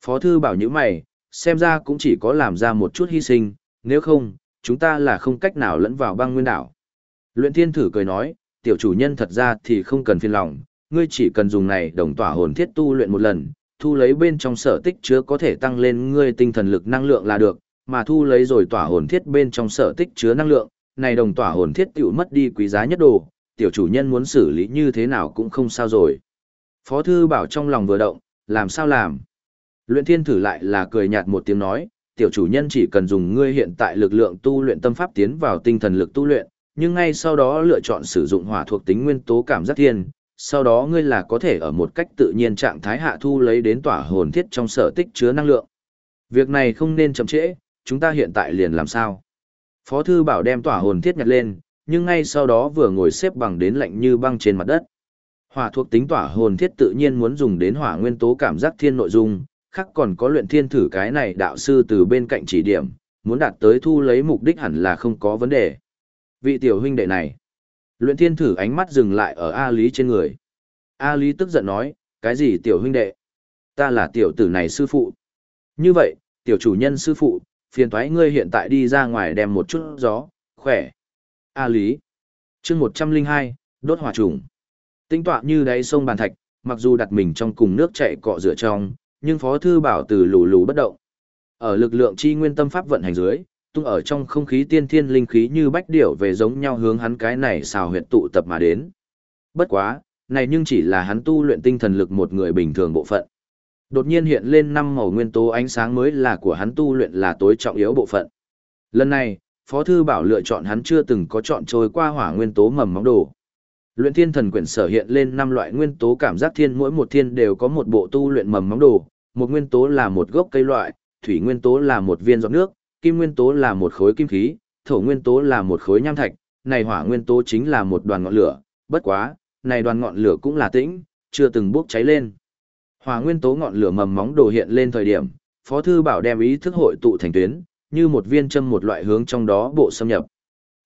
A: Phó thư bảo như mày, xem ra cũng chỉ có làm ra một chút hy sinh, nếu không, chúng ta là không cách nào lẫn vào băng nguyên đảo. Luyện thiên thử cười nói, tiểu chủ nhân thật ra thì không cần phiền lòng, ngươi chỉ cần dùng này đồng tỏa hồn thiết tu luyện một lần, thu lấy bên trong sở tích chứa có thể tăng lên ngươi tinh thần lực năng lượng là được, mà thu lấy rồi tỏa hồn thiết bên trong sở tích chứa năng lượng, này đồng tỏa hồn thiết tiểu mất đi quý giá nhất đồ, tiểu chủ nhân muốn xử lý như thế nào cũng không sao rồi. Phó thư bảo trong lòng vừa động, làm sao làm? Luyện thiên thử lại là cười nhạt một tiếng nói, tiểu chủ nhân chỉ cần dùng ngươi hiện tại lực lượng tu luyện tâm pháp tiến vào tinh thần lực tu luyện, nhưng ngay sau đó lựa chọn sử dụng hỏa thuộc tính nguyên tố cảm giác thiên, sau đó ngươi là có thể ở một cách tự nhiên trạng thái hạ thu lấy đến tỏa hồn thiết trong sở tích chứa năng lượng. Việc này không nên chậm trễ, chúng ta hiện tại liền làm sao? Phó thư bảo đem tỏa hồn thiết nhặt lên, nhưng ngay sau đó vừa ngồi xếp bằng đến lạnh như băng trên mặt đất. Hỏa thuộc tính tỏa hồn thiết tự nhiên muốn dùng đến hỏa nguyên tố cảm giác thiên nội dung, khác còn có luyện thiên thử cái này đạo sư từ bên cạnh chỉ điểm, muốn đạt tới thu lấy mục đích hẳn là không có vấn đề. Vị tiểu huynh đệ này, luyện thiên thử ánh mắt dừng lại ở A Lý trên người. A Lý tức giận nói, cái gì tiểu huynh đệ? Ta là tiểu tử này sư phụ. Như vậy, tiểu chủ nhân sư phụ, phiền thoái ngươi hiện tại đi ra ngoài đem một chút gió, khỏe. A Lý. chương 102, đốt hỏa trùng. Tinh tọa như đáy sông bàn thạch, mặc dù đặt mình trong cùng nước chảy cọ rửa trong, nhưng Phó Thư Bảo từ lù lù bất động. Ở lực lượng chi nguyên tâm pháp vận hành dưới, tung ở trong không khí tiên thiên linh khí như bách điểu về giống nhau hướng hắn cái này xào huyệt tụ tập mà đến. Bất quá, này nhưng chỉ là hắn tu luyện tinh thần lực một người bình thường bộ phận. Đột nhiên hiện lên năm màu nguyên tố ánh sáng mới là của hắn tu luyện là tối trọng yếu bộ phận. Lần này, Phó Thư Bảo lựa chọn hắn chưa từng có chọn trôi qua hỏa nguyên tố mầm móng đồ. Luyện thiên thần quyển sở hiện lên năm loại nguyên tố cảm giác thiên mỗi một thiên đều có một bộ tu luyện mầm móng đồ, một nguyên tố là một gốc cây loại, thủy nguyên tố là một viên giọt nước, kim nguyên tố là một khối kim khí, thổ nguyên tố là một khối nham thạch, này hỏa nguyên tố chính là một đoàn ngọn lửa, bất quá, này đoàn ngọn lửa cũng là tĩnh, chưa từng bốc cháy lên. Hỏa nguyên tố ngọn lửa mầm móng đồ hiện lên thời điểm, Phó thư bảo đem ý thức hội tụ thành tuyến, như một viên châm một loại hướng trong đó bộ xâm nhập.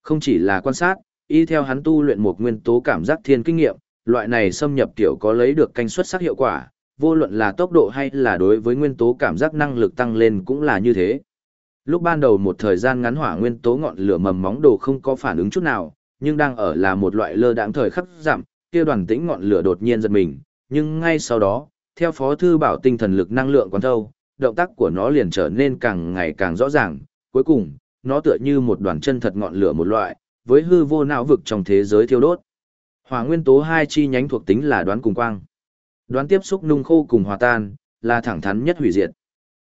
A: Không chỉ là quan sát, y theo hắn tu luyện một nguyên tố cảm giác thiên kinh nghiệm, loại này xâm nhập tiểu có lấy được canh suất sắc hiệu quả, vô luận là tốc độ hay là đối với nguyên tố cảm giác năng lực tăng lên cũng là như thế. Lúc ban đầu một thời gian ngắn hỏa nguyên tố ngọn lửa mầm móng đồ không có phản ứng chút nào, nhưng đang ở là một loại lơ đãng thời khắc giảm, kia đoàn tĩnh ngọn lửa đột nhiên giật mình, nhưng ngay sau đó, theo phó thư bảo tinh thần lực năng lượng quán thâu, động tác của nó liền trở nên càng ngày càng rõ ràng, cuối cùng, nó tựa như một đoàn chân thật ngọn lửa một loại, với hư vô não vực trong thế giới thiêu đốt. Hỏa nguyên tố hai chi nhánh thuộc tính là đoán cùng quang. Đoán tiếp xúc nung khô cùng hòa tan, là thẳng thắn nhất hủy diệt.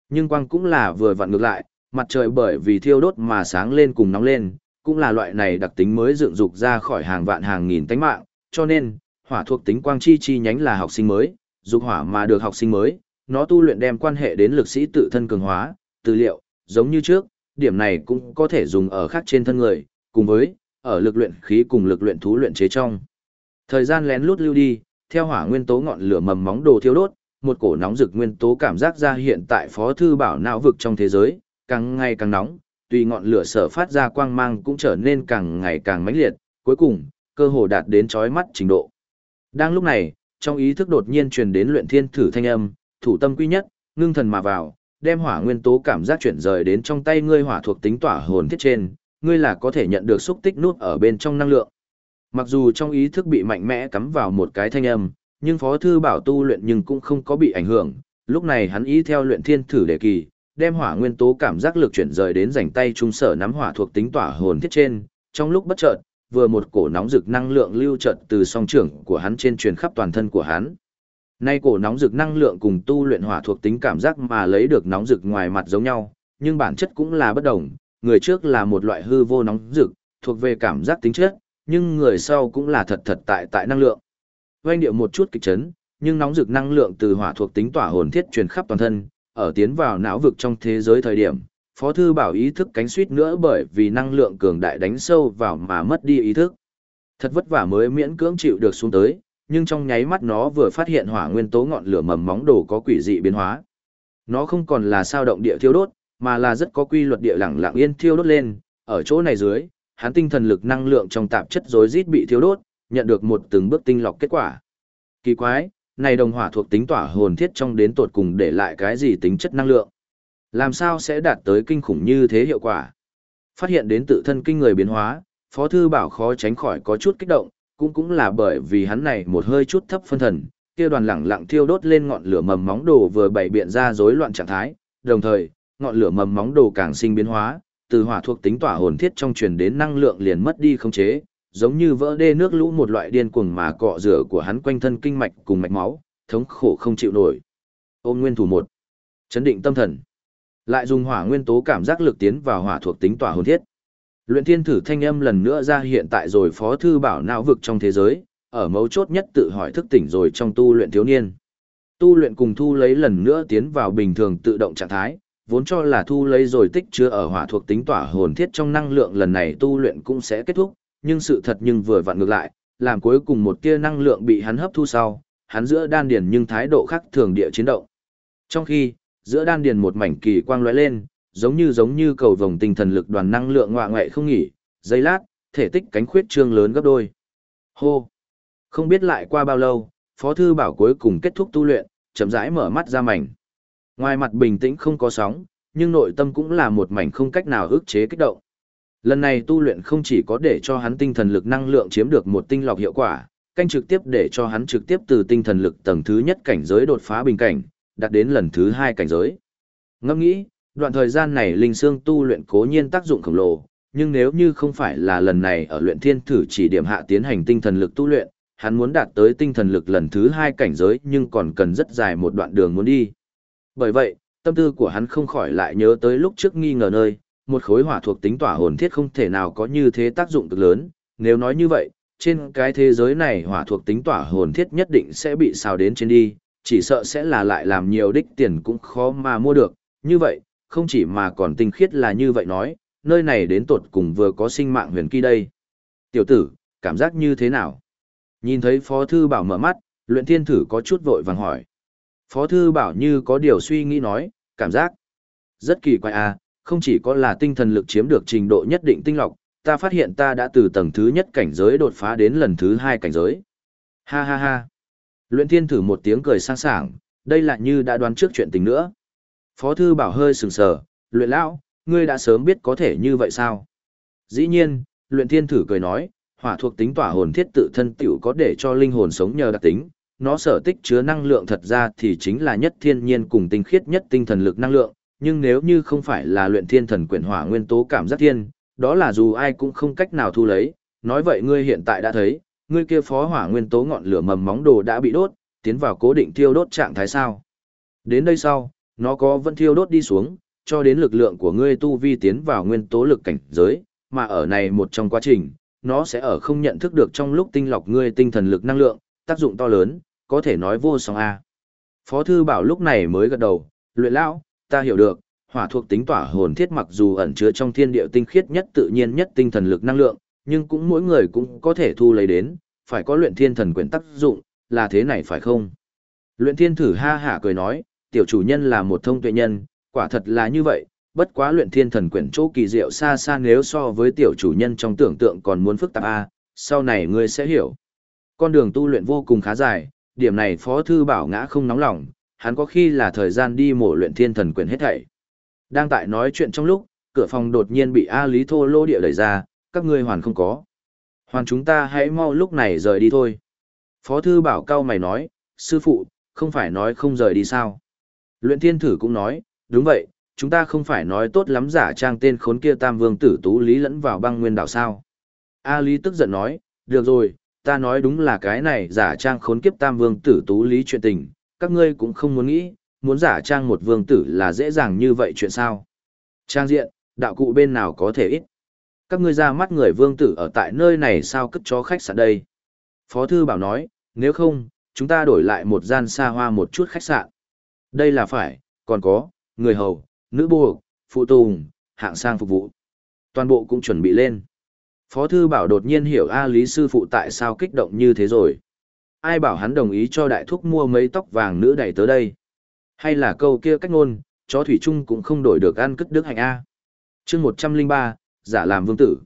A: Nhưng quang cũng là vừa vặn ngược lại, mặt trời bởi vì thiêu đốt mà sáng lên cùng nóng lên, cũng là loại này đặc tính mới dựng dục ra khỏi hàng vạn hàng nghìn tánh mạng, cho nên, hỏa thuộc tính quang chi chi nhánh là học sinh mới, dục hỏa mà được học sinh mới, nó tu luyện đem quan hệ đến lực sĩ tự thân cường hóa, tư liệu, giống như trước, điểm này cũng có thể dùng ở khác trên thân người, cùng với, ở lực luyện khí cùng lực luyện thú luyện chế trong. Thời gian lén lút lưu đi, theo hỏa nguyên tố ngọn lửa mầm móng đồ thiêu đốt, một cổ nóng rực nguyên tố cảm giác ra hiện tại phó thư bảo não vực trong thế giới, càng ngày càng nóng, tùy ngọn lửa sở phát ra quang mang cũng trở nên càng ngày càng mãnh liệt, cuối cùng, cơ hồ đạt đến chói mắt trình độ. Đang lúc này, trong ý thức đột nhiên truyền đến luyện thiên thử thanh âm, thủ tâm quy nhất, ngưng thần mà vào, đem hỏa nguyên tố cảm giác chuyển rời đến trong tay ngươi hỏa thuộc tính tỏa hồn thiết trên, ngươi là có thể nhận được xúc tích nút ở bên trong năng lượng. Mặc dù trong ý thức bị mạnh mẽ cắm vào một cái thanh âm, nhưng Phó Thư Bảo tu luyện nhưng cũng không có bị ảnh hưởng, lúc này hắn ý theo luyện thiên thử đề kỳ, đem hỏa nguyên tố cảm giác lực chuyển rời đến rảnh tay trung sở nắm hỏa thuộc tính tỏa hồn thiết trên, trong lúc bất chợt, vừa một cổ nóng rực năng lượng lưu chợt từ song trưởng của hắn trên truyền khắp toàn thân của hắn. Nay cổ nóng rực năng lượng cùng tu luyện hỏa thuộc tính cảm giác mà lấy được nóng rực ngoài mặt giống nhau, nhưng bản chất cũng là bất đồng, người trước là một loại hư vô nóng rực, thuộc về cảm giác tính chất, nhưng người sau cũng là thật thật tại tại năng lượng. Vành điệu một chút kịch chấn, nhưng nóng rực năng lượng từ hỏa thuộc tính tỏa hồn thiết truyền khắp toàn thân, ở tiến vào não vực trong thế giới thời điểm, Phó thư bảo ý thức cánh suýt nữa bởi vì năng lượng cường đại đánh sâu vào mà mất đi ý thức. Thật vất vả mới miễn cưỡng chịu được xuống tới, nhưng trong nháy mắt nó vừa phát hiện hỏa nguyên tố ngọn lửa mầm móng đồ có quỷ dị biến hóa. Nó không còn là sao động địa thiêu đốt, mà là rất có quy luật địa lẳng lặng yên thiêu đốt lên, ở chỗ này dưới, hắn tinh thần lực năng lượng trong tạp chất rối rít bị thiêu đốt, nhận được một từng bước tinh lọc kết quả. Kỳ quái, này đồng hỏa thuộc tính tỏa hồn thiết trong đến tột cùng để lại cái gì tính chất năng lượng? Làm sao sẽ đạt tới kinh khủng như thế hiệu quả? Phát hiện đến tự thân kinh người biến hóa, Phó Thư Bảo khó tránh khỏi có chút kích động, cũng cũng là bởi vì hắn này một hơi chút thấp phân thần, kia đoàn lẳng lặng thiêu đốt lên ngọn lửa mầm móng đồ vừa bảy biện ra rối loạn trạng thái, đồng thời, ngọn lửa mầm móng đồ càng sinh biến hóa, từ hỏa thuộc tính tỏa hồn thiết trong truyền đến năng lượng liền mất đi không chế, giống như vỡ đê nước lũ một loại điên cuồng mà cọ rửa của hắn quanh thân kinh mạch cùng mạch máu, thống khổ không chịu nổi. Ôn nguyên thủ một, chấn định tâm thần, lại dùng hỏa nguyên tố cảm giác lực tiến vào hỏa thuộc tính tỏa hồn thiết. Luyện thiên thử thanh âm lần nữa ra hiện tại rồi phó thư bảo não vực trong thế giới, ở mấu chốt nhất tự hỏi thức tỉnh rồi trong tu luyện thiếu niên. Tu luyện cùng thu lấy lần nữa tiến vào bình thường tự động trạng thái, vốn cho là thu lấy rồi tích chứa ở hỏa thuộc tính tỏa hồn thiết trong năng lượng lần này tu luyện cũng sẽ kết thúc, nhưng sự thật nhưng vừa vặn ngược lại, làm cuối cùng một tia năng lượng bị hắn hấp thu sau, hắn giữa đan điền nhưng thái độ khác thường địa chiến động. Trong khi, giữa đan điền một mảnh kỳ quang lóe lên, giống như giống như cầu vồng tinh thần lực đoàn năng lượng ngọa ngoại không nghỉ, giây lát, thể tích cánh khuyết trương lớn gấp đôi. Hô! Không biết lại qua bao lâu, Phó Thư Bảo cuối cùng kết thúc tu luyện, chậm rãi mở mắt ra mảnh. Ngoài mặt bình tĩnh không có sóng, nhưng nội tâm cũng là một mảnh không cách nào ức chế kích động. Lần này tu luyện không chỉ có để cho hắn tinh thần lực năng lượng chiếm được một tinh lọc hiệu quả, canh trực tiếp để cho hắn trực tiếp từ tinh thần lực tầng thứ nhất cảnh giới đột phá bình cảnh, đạt đến lần thứ hai cảnh giới. Ngẫm nghĩ, đoạn thời gian này linh xương tu luyện cố nhiên tác dụng khổng lồ, nhưng nếu như không phải là lần này ở luyện thiên thử chỉ điểm hạ tiến hành tinh thần lực tu luyện, hắn muốn đạt tới tinh thần lực lần thứ hai cảnh giới nhưng còn cần rất dài một đoạn đường muốn đi. Bởi vậy, tâm tư của hắn không khỏi lại nhớ tới lúc trước nghi ngờ nơi, một khối hỏa thuộc tính tỏa hồn thiết không thể nào có như thế tác dụng cực lớn, nếu nói như vậy, trên cái thế giới này hỏa thuộc tính tỏa hồn thiết nhất định sẽ bị xào đến trên đi, chỉ sợ sẽ là lại làm nhiều đích tiền cũng khó mà mua được, như vậy, không chỉ mà còn tinh khiết là như vậy nói, nơi này đến tột cùng vừa có sinh mạng huyền kỳ đây. Tiểu tử, cảm giác như thế nào? Nhìn thấy Phó Thư Bảo mở mắt, luyện thiên thử có chút vội vàng hỏi. Phó Thư Bảo như có điều suy nghĩ nói, cảm giác rất kỳ quái à, không chỉ có là tinh thần lực chiếm được trình độ nhất định tinh lọc, ta phát hiện ta đã từ tầng thứ nhất cảnh giới đột phá đến lần thứ hai cảnh giới. Ha ha ha. Luyện thiên thử một tiếng cười sang sảng, đây là như đã đoán trước chuyện tình nữa. Phó thư bảo hơi sừng sờ, luyện lão, ngươi đã sớm biết có thể như vậy sao? Dĩ nhiên, luyện thiên thử cười nói, hỏa thuộc tính tỏa hồn thiết tự thân tiểu có để cho linh hồn sống nhờ đặc tính, nó sở tích chứa năng lượng thật ra thì chính là nhất thiên nhiên cùng tinh khiết nhất tinh thần lực năng lượng, nhưng nếu như không phải là luyện thiên thần quyển hỏa nguyên tố cảm giác thiên, đó là dù ai cũng không cách nào thu lấy, nói vậy ngươi hiện tại đã thấy, ngươi kia phó hỏa nguyên tố ngọn lửa mầm móng đồ đã bị đốt, tiến vào cố định thiêu đốt trạng thái sao. Đến đây sau, nó có vẫn thiêu đốt đi xuống, cho đến lực lượng của ngươi tu vi tiến vào nguyên tố lực cảnh giới, mà ở này một trong quá trình, nó sẽ ở không nhận thức được trong lúc tinh lọc ngươi tinh thần lực năng lượng, tác dụng to lớn, có thể nói vô song A. Phó thư bảo lúc này mới gật đầu, luyện lão, ta hiểu được, hỏa thuộc tính tỏa hồn thiết mặc dù ẩn chứa trong thiên địa tinh khiết nhất tự nhiên nhất tinh thần lực năng lượng, nhưng cũng mỗi người cũng có thể thu lấy đến, phải có luyện thiên thần quyển tác dụng, là thế này phải không? Luyện thiên thử ha hả cười nói, tiểu chủ nhân là một thông tuệ nhân, quả thật là như vậy, bất quá luyện thiên thần quyển chỗ kỳ diệu xa xa nếu so với tiểu chủ nhân trong tưởng tượng còn muốn phức tạp a, sau này ngươi sẽ hiểu. Con đường tu luyện vô cùng khá dài, điểm này Phó thư bảo ngã không nóng lòng, hắn có khi là thời gian đi mổ luyện thiên thần quyền hết thảy. Đang tại nói chuyện trong lúc, cửa phòng đột nhiên bị A Lý Thô lô địa đẩy ra, các ngươi hoàn không có. Hoàn chúng ta hãy mau lúc này rời đi thôi. Phó thư bảo cao mày nói, sư phụ, không phải nói không rời đi sao. Luyện thiên thử cũng nói, đúng vậy, chúng ta không phải nói tốt lắm giả trang tên khốn kia tam vương tử tú lý lẫn vào băng nguyên đảo sao. A Lý tức giận nói, được rồi, ta nói đúng là cái này giả trang khốn kiếp tam vương tử tú lý chuyện tình, các ngươi cũng không muốn nghĩ, muốn giả trang một vương tử là dễ dàng như vậy chuyện sao. Trang diện, đạo cụ bên nào có thể ít. Các ngươi ra mắt người vương tử ở tại nơi này sao cất chó khách sạn đây. Phó thư bảo nói, nếu không, chúng ta đổi lại một gian xa hoa một chút khách sạn. Đây là phải, còn có, người hầu, nữ buộc, phụ tùng, hạng sang phục vụ. Toàn bộ cũng chuẩn bị lên. Phó thư bảo đột nhiên hiểu A Lý sư phụ tại sao kích động như thế rồi. Ai bảo hắn đồng ý cho đại thúc mua mấy tóc vàng nữ đẩy tới đây. Hay là câu kia cách ngôn, chó thủy chung cũng không đổi được ăn cất đức hạnh A. chương 103, giả làm vương tử.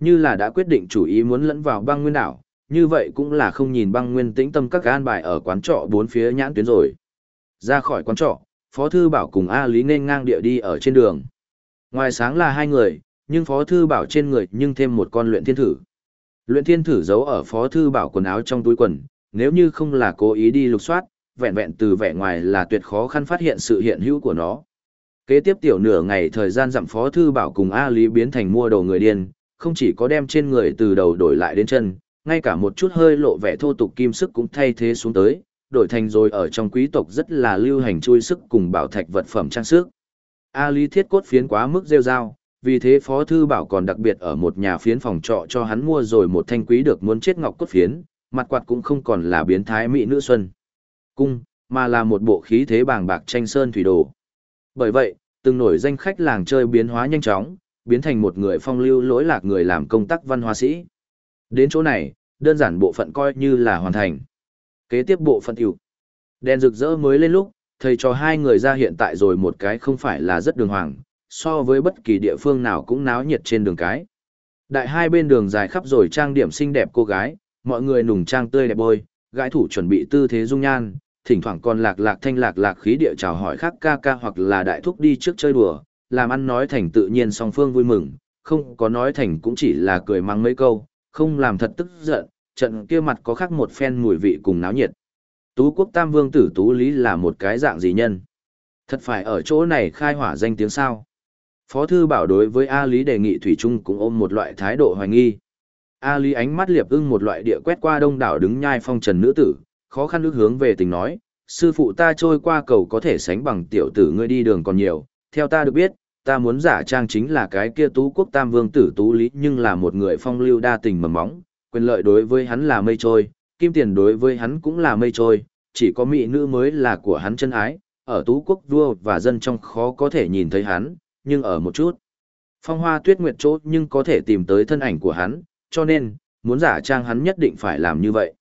A: Như là đã quyết định chủ ý muốn lẫn vào băng nguyên đảo, như vậy cũng là không nhìn băng nguyên tĩnh tâm các an bài ở quán trọ bốn phía nhãn tuyến rồi. Ra khỏi quán trọ, Phó Thư Bảo cùng A Lý nên ngang địa đi ở trên đường. Ngoài sáng là hai người, nhưng Phó Thư Bảo trên người nhưng thêm một con luyện thiên thử. Luyện thiên thử giấu ở Phó Thư Bảo quần áo trong túi quần, nếu như không là cố ý đi lục soát, vẹn vẹn từ vẻ ngoài là tuyệt khó khăn phát hiện sự hiện hữu của nó. Kế tiếp tiểu nửa ngày thời gian dặm Phó Thư Bảo cùng A Lý biến thành mua đồ người điên, không chỉ có đem trên người từ đầu đổi lại đến chân, ngay cả một chút hơi lộ vẻ thô tục kim sức cũng thay thế xuống tới, đổi thành rồi ở trong quý tộc rất là lưu hành chui sức cùng bảo thạch vật phẩm trang sức. A Lý thiết cốt phiến quá mức rêu rao, vì thế Phó Thư Bảo còn đặc biệt ở một nhà phiến phòng trọ cho hắn mua rồi một thanh quý được muốn chết ngọc cốt phiến, mặt quạt cũng không còn là biến thái mỹ nữ xuân. Cung, mà là một bộ khí thế bàng bạc tranh sơn thủy đồ. Bởi vậy, từng nổi danh khách làng chơi biến hóa nhanh chóng, biến thành một người phong lưu lỗi lạc người làm công tác văn hóa sĩ. Đến chỗ này, đơn giản bộ phận coi như là hoàn thành. Kế tiếp bộ phận tiểu. Đèn rực rỡ mới lên lúc, thầy cho hai người ra hiện tại rồi một cái không phải là rất đường hoàng, so với bất kỳ địa phương nào cũng náo nhiệt trên đường cái. Đại hai bên đường dài khắp rồi trang điểm xinh đẹp cô gái, mọi người nùng trang tươi đẹp bôi, gãi thủ chuẩn bị tư thế dung nhan, thỉnh thoảng còn lạc lạc thanh lạc lạc khí địa chào hỏi khác ca ca hoặc là đại thúc đi trước chơi đùa, làm ăn nói thành tự nhiên song phương vui mừng, không có nói thành cũng chỉ là cười mắng mấy câu, không làm thật tức giận, trận kia mặt có khác một phen mùi vị cùng náo nhiệt. Tú quốc tam vương tử Tú Lý là một cái dạng gì nhân? Thật phải ở chỗ này khai hỏa danh tiếng sao? Phó thư bảo đối với A Lý đề nghị Thủy Trung cũng ôm một loại thái độ hoài nghi. A Lý ánh mắt liệp ưng một loại địa quét qua đông đảo đứng nhai phong trần nữ tử, khó khăn ước hướng về tình nói, sư phụ ta trôi qua cầu có thể sánh bằng tiểu tử ngươi đi đường còn nhiều, theo ta được biết, ta muốn giả trang chính là cái kia tú quốc tam vương tử tú lý nhưng là một người phong lưu đa tình mầm móng, quyền lợi đối với hắn là mây trôi, kim tiền đối với hắn cũng là mây trôi, chỉ có mỹ nữ mới là của hắn chân ái, ở tú quốc vua và dân trong khó có thể nhìn thấy hắn, nhưng ở một chút. Phong hoa tuyết nguyệt chỗ nhưng có thể tìm tới thân ảnh của hắn, cho nên, muốn giả trang hắn nhất định phải làm như vậy.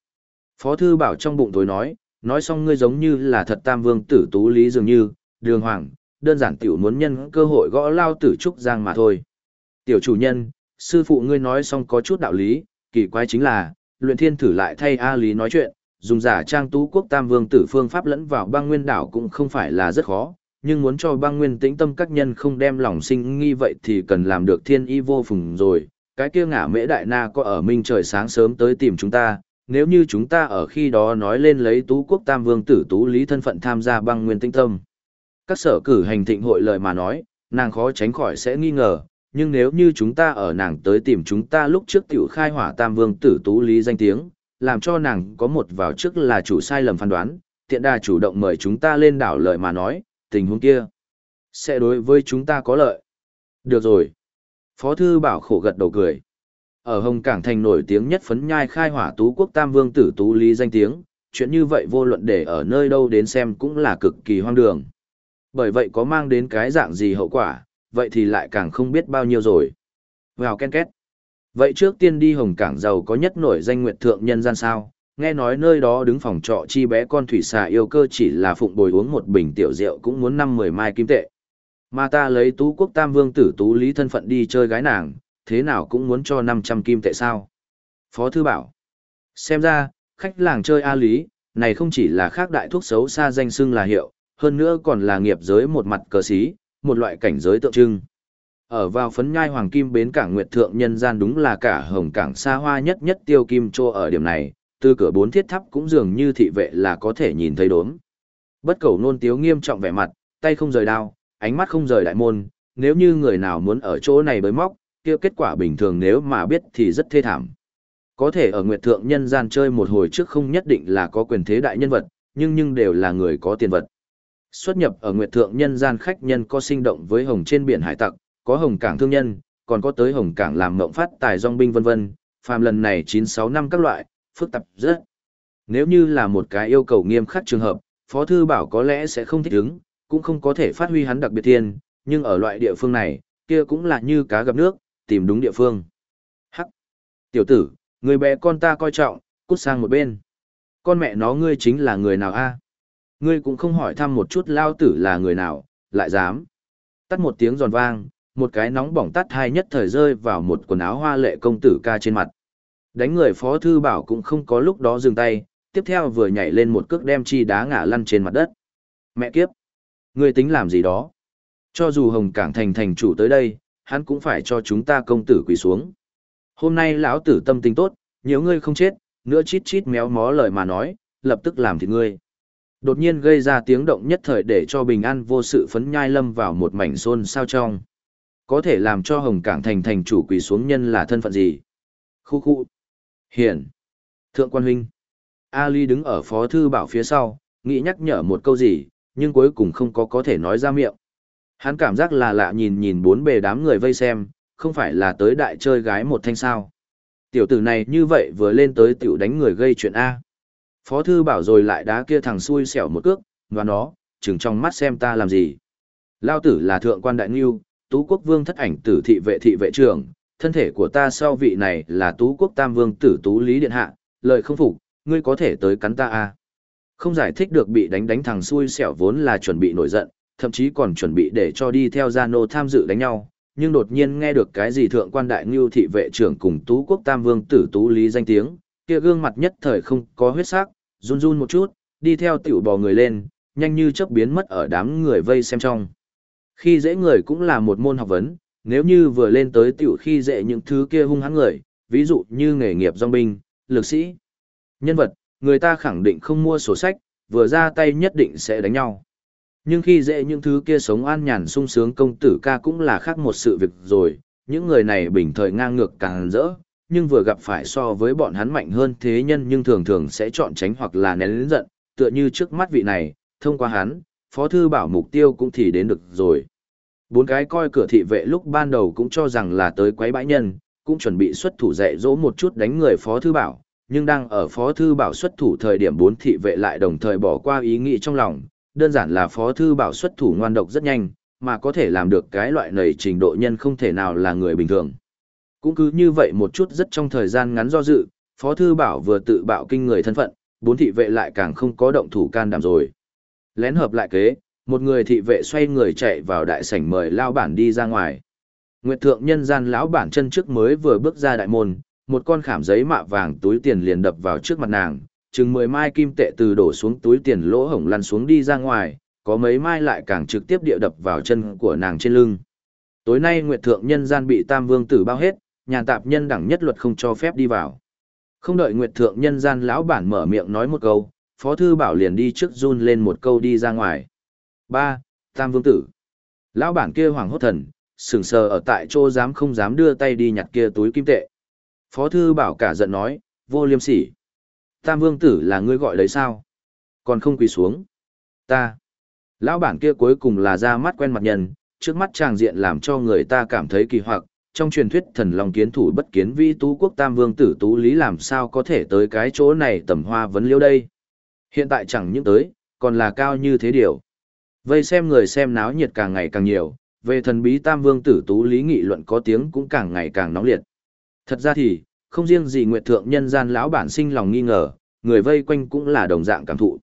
A: Phó thư bảo trong bụng tối nói, nói xong ngươi giống như là thật tam vương tử tú lý dường như, đường hoàng, đơn giản tiểu muốn nhân cơ hội gõ lao tử trúc giang mà thôi. Tiểu chủ nhân, sư phụ ngươi nói xong có chút đạo lý, kỳ quái chính là, luyện thiên thử lại thay A Lý nói chuyện, dùng giả trang tú quốc tam vương tử phương pháp lẫn vào băng nguyên đảo cũng không phải là rất khó, nhưng muốn cho băng nguyên tĩnh tâm các nhân không đem lòng sinh nghi vậy thì cần làm được thiên y vô phùng rồi, cái kia ngả mễ đại na có ở minh trời sáng sớm tới tìm chúng ta, nếu như chúng ta ở khi đó nói lên lấy tú quốc tam vương tử tú lý thân phận tham gia băng nguyên tinh tâm. Các sở cử hành thịnh hội lời mà nói, nàng khó tránh khỏi sẽ nghi ngờ, nhưng nếu như chúng ta ở nàng tới tìm chúng ta lúc trước tiểu khai hỏa tam vương tử tú lý danh tiếng, làm cho nàng có một vào trước là chủ sai lầm phán đoán, tiện đà chủ động mời chúng ta lên đảo lời mà nói, tình huống kia sẽ đối với chúng ta có lợi. Được rồi. Phó thư bảo khổ gật đầu cười. Ở Hồng Cảng thành nổi tiếng nhất phấn nhai khai hỏa tú quốc tam vương tử tú lý danh tiếng, chuyện như vậy vô luận để ở nơi đâu đến xem cũng là cực kỳ hoang đường. Bởi vậy có mang đến cái dạng gì hậu quả, vậy thì lại càng không biết bao nhiêu rồi. Vào ken két. Vậy trước tiên đi Hồng Cảng giàu có nhất nổi danh nguyệt thượng nhân gian sao, nghe nói nơi đó đứng phòng trọ chi bé con thủy xà yêu cơ chỉ là phụng bồi uống một bình tiểu rượu cũng muốn năm mười mai kim tệ. Mà ta lấy tú quốc tam vương tử tú lý thân phận đi chơi gái nàng, thế nào cũng muốn cho 500 kim tệ sao. Phó thư bảo. Xem ra, khách làng chơi A lý, này không chỉ là khác đại thuốc xấu xa danh xưng là hiệu, hơn nữa còn là nghiệp giới một mặt cờ xí, một loại cảnh giới tượng trưng. Ở vào phấn nhai hoàng kim bến cảng nguyệt thượng nhân gian đúng là cả hồng cảng xa hoa nhất nhất tiêu kim trô ở điểm này, từ cửa bốn thiết tháp cũng dường như thị vệ là có thể nhìn thấy đốm. Bất cầu nôn tiếu nghiêm trọng vẻ mặt, tay không rời đao, ánh mắt không rời đại môn, nếu như người nào muốn ở chỗ này bới móc, kia kết quả bình thường nếu mà biết thì rất thê thảm. Có thể ở Nguyệt Thượng nhân gian chơi một hồi trước không nhất định là có quyền thế đại nhân vật, nhưng nhưng đều là người có tiền vật. Xuất nhập ở Nguyệt Thượng nhân gian khách nhân có sinh động với hồng trên biển hải tặc, có hồng cảng thương nhân, còn có tới hồng cảng làm mộng phát tài dòng binh vân vân, phàm lần này 96 năm các loại, phức tạp rất. Nếu như là một cái yêu cầu nghiêm khắc trường hợp, Phó Thư Bảo có lẽ sẽ không thích ứng, cũng không có thể phát huy hắn đặc biệt thiên, nhưng ở loại địa phương này, kia cũng là như cá gặp nước, tìm đúng địa phương. Hắc! Tiểu tử, người bé con ta coi trọng, cút sang một bên. Con mẹ nó ngươi chính là người nào a? Ngươi cũng không hỏi thăm một chút lao tử là người nào, lại dám. Tắt một tiếng giòn vang, một cái nóng bỏng tắt hai nhất thời rơi vào một quần áo hoa lệ công tử ca trên mặt. Đánh người phó thư bảo cũng không có lúc đó dừng tay, tiếp theo vừa nhảy lên một cước đem chi đá ngã lăn trên mặt đất. Mẹ kiếp! Ngươi tính làm gì đó? Cho dù Hồng Cảng thành thành chủ tới đây, hắn cũng phải cho chúng ta công tử quỳ xuống. Hôm nay lão tử tâm tình tốt, nhiều ngươi không chết, nữa chít chít méo mó lời mà nói, lập tức làm thịt ngươi. Đột nhiên gây ra tiếng động nhất thời để cho bình an vô sự phấn nhai lâm vào một mảnh xôn sao trong. Có thể làm cho Hồng Cảng thành thành chủ quỳ xuống nhân là thân phận gì? Khu khu. Hiển. Thượng quan huynh. Ali đứng ở phó thư bảo phía sau, nghĩ nhắc nhở một câu gì, nhưng cuối cùng không có có thể nói ra miệng. Hắn cảm giác là lạ nhìn nhìn bốn bề đám người vây xem, không phải là tới đại chơi gái một thanh sao. Tiểu tử này như vậy vừa lên tới tiểu đánh người gây chuyện A. Phó thư bảo rồi lại đá kia thằng xui xẻo một cước, và nó, chừng trong mắt xem ta làm gì. Lao tử là thượng quan đại nghiêu, tú quốc vương thất ảnh tử thị vệ thị vệ trưởng, thân thể của ta sau vị này là tú quốc tam vương tử tú lý điện hạ, lời không phục, ngươi có thể tới cắn ta a không giải thích được bị đánh đánh thằng xui xẻo vốn là chuẩn bị nổi giận, thậm chí còn chuẩn bị để cho đi theo gia nô tham dự đánh nhau, nhưng đột nhiên nghe được cái gì thượng quan đại ngưu thị vệ trưởng cùng tú quốc tam vương tử tú lý danh tiếng, kia gương mặt nhất thời không có huyết sắc, run run một chút, đi theo tiểu bò người lên, nhanh như chớp biến mất ở đám người vây xem trong. Khi dễ người cũng là một môn học vấn, nếu như vừa lên tới tiểu khi dễ những thứ kia hung hãn người, ví dụ như nghề nghiệp dòng binh, lực sĩ, nhân vật, người ta khẳng định không mua sổ sách, vừa ra tay nhất định sẽ đánh nhau. Nhưng khi dễ những thứ kia sống an nhàn sung sướng công tử ca cũng là khác một sự việc rồi, những người này bình thời ngang ngược càng rỡ, nhưng vừa gặp phải so với bọn hắn mạnh hơn thế nhân nhưng thường thường sẽ chọn tránh hoặc là nén lĩnh giận, tựa như trước mắt vị này, thông qua hắn, phó thư bảo mục tiêu cũng thì đến được rồi. Bốn cái coi cửa thị vệ lúc ban đầu cũng cho rằng là tới quấy bãi nhân, cũng chuẩn bị xuất thủ dạy dỗ một chút đánh người phó thư bảo, nhưng đang ở phó thư bảo xuất thủ thời điểm bốn thị vệ lại đồng thời bỏ qua ý nghĩ trong lòng, đơn giản là phó thư bảo xuất thủ ngoan độc rất nhanh, mà có thể làm được cái loại này trình độ nhân không thể nào là người bình thường. Cũng cứ như vậy một chút rất trong thời gian ngắn do dự, phó thư bảo vừa tự bạo kinh người thân phận, bốn thị vệ lại càng không có động thủ can đảm rồi. Lén hợp lại kế, một người thị vệ xoay người chạy vào đại sảnh mời lao bản đi ra ngoài. Nguyệt thượng nhân gian lão bản chân trước mới vừa bước ra đại môn, một con khảm giấy mạ vàng túi tiền liền đập vào trước mặt nàng, chừng 10 mai kim tệ từ đổ xuống túi tiền lỗ hổng lăn xuống đi ra ngoài, có mấy mai lại càng trực tiếp địa đập vào chân của nàng trên lưng. Tối nay Nguyệt Thượng nhân gian bị Tam Vương tử bao hết, nhà tạp nhân đẳng nhất luật không cho phép đi vào. Không đợi Nguyệt Thượng nhân gian lão bản mở miệng nói một câu, Phó Thư Bảo liền đi trước run lên một câu đi ra ngoài. ba Tam Vương Tử. Lão bản kia hoàng hốt thần, sừng sờ ở tại chỗ dám không dám đưa tay đi nhặt kia túi kim tệ. Phó Thư Bảo cả giận nói, vô liêm sỉ. Tam Vương Tử là ngươi gọi đấy sao? Còn không quỳ xuống. Ta. Lão bản kia cuối cùng là ra mắt quen mặt nhân, trước mắt tràng diện làm cho người ta cảm thấy kỳ hoặc, trong truyền thuyết thần long kiến thủ bất kiến vi tú quốc tam vương tử tú lý làm sao có thể tới cái chỗ này tầm hoa vấn liêu đây. Hiện tại chẳng những tới, còn là cao như thế điều. Vây xem người xem náo nhiệt càng ngày càng nhiều, về thần bí tam vương tử tú lý nghị luận có tiếng cũng càng ngày càng nóng liệt. Thật ra thì, không riêng gì nguyệt thượng nhân gian lão bản sinh lòng nghi ngờ, người vây quanh cũng là đồng dạng cảm thụ.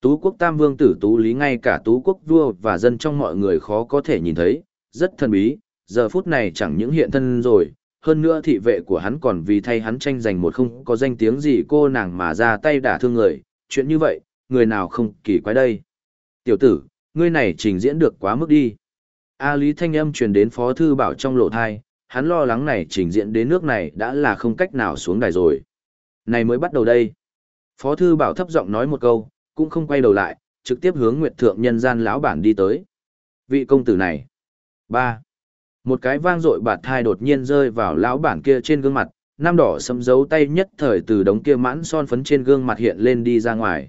A: Tú quốc tam vương tử tú lý ngay cả tú quốc vua và dân trong mọi người khó có thể nhìn thấy, rất thần bí, giờ phút này chẳng những hiện thân rồi, hơn nữa thị vệ của hắn còn vì thay hắn tranh giành một không có danh tiếng gì cô nàng mà ra tay đả thương người, chuyện như vậy, người nào không kỳ quái đây. Tiểu tử, ngươi này trình diễn được quá mức đi. A Lý Thanh Âm truyền đến Phó Thư Bảo trong lộ thai, hắn lo lắng này trình diễn đến nước này đã là không cách nào xuống đài rồi. Này mới bắt đầu đây. Phó Thư Bảo thấp giọng nói một câu, cũng không quay đầu lại, trực tiếp hướng Nguyệt Thượng nhân gian lão bản đi tới. Vị công tử này. ba Một cái vang dội bạt thai đột nhiên rơi vào lão bản kia trên gương mặt, nam đỏ sấm dấu tay nhất thời từ đống kia mãn son phấn trên gương mặt hiện lên đi ra ngoài.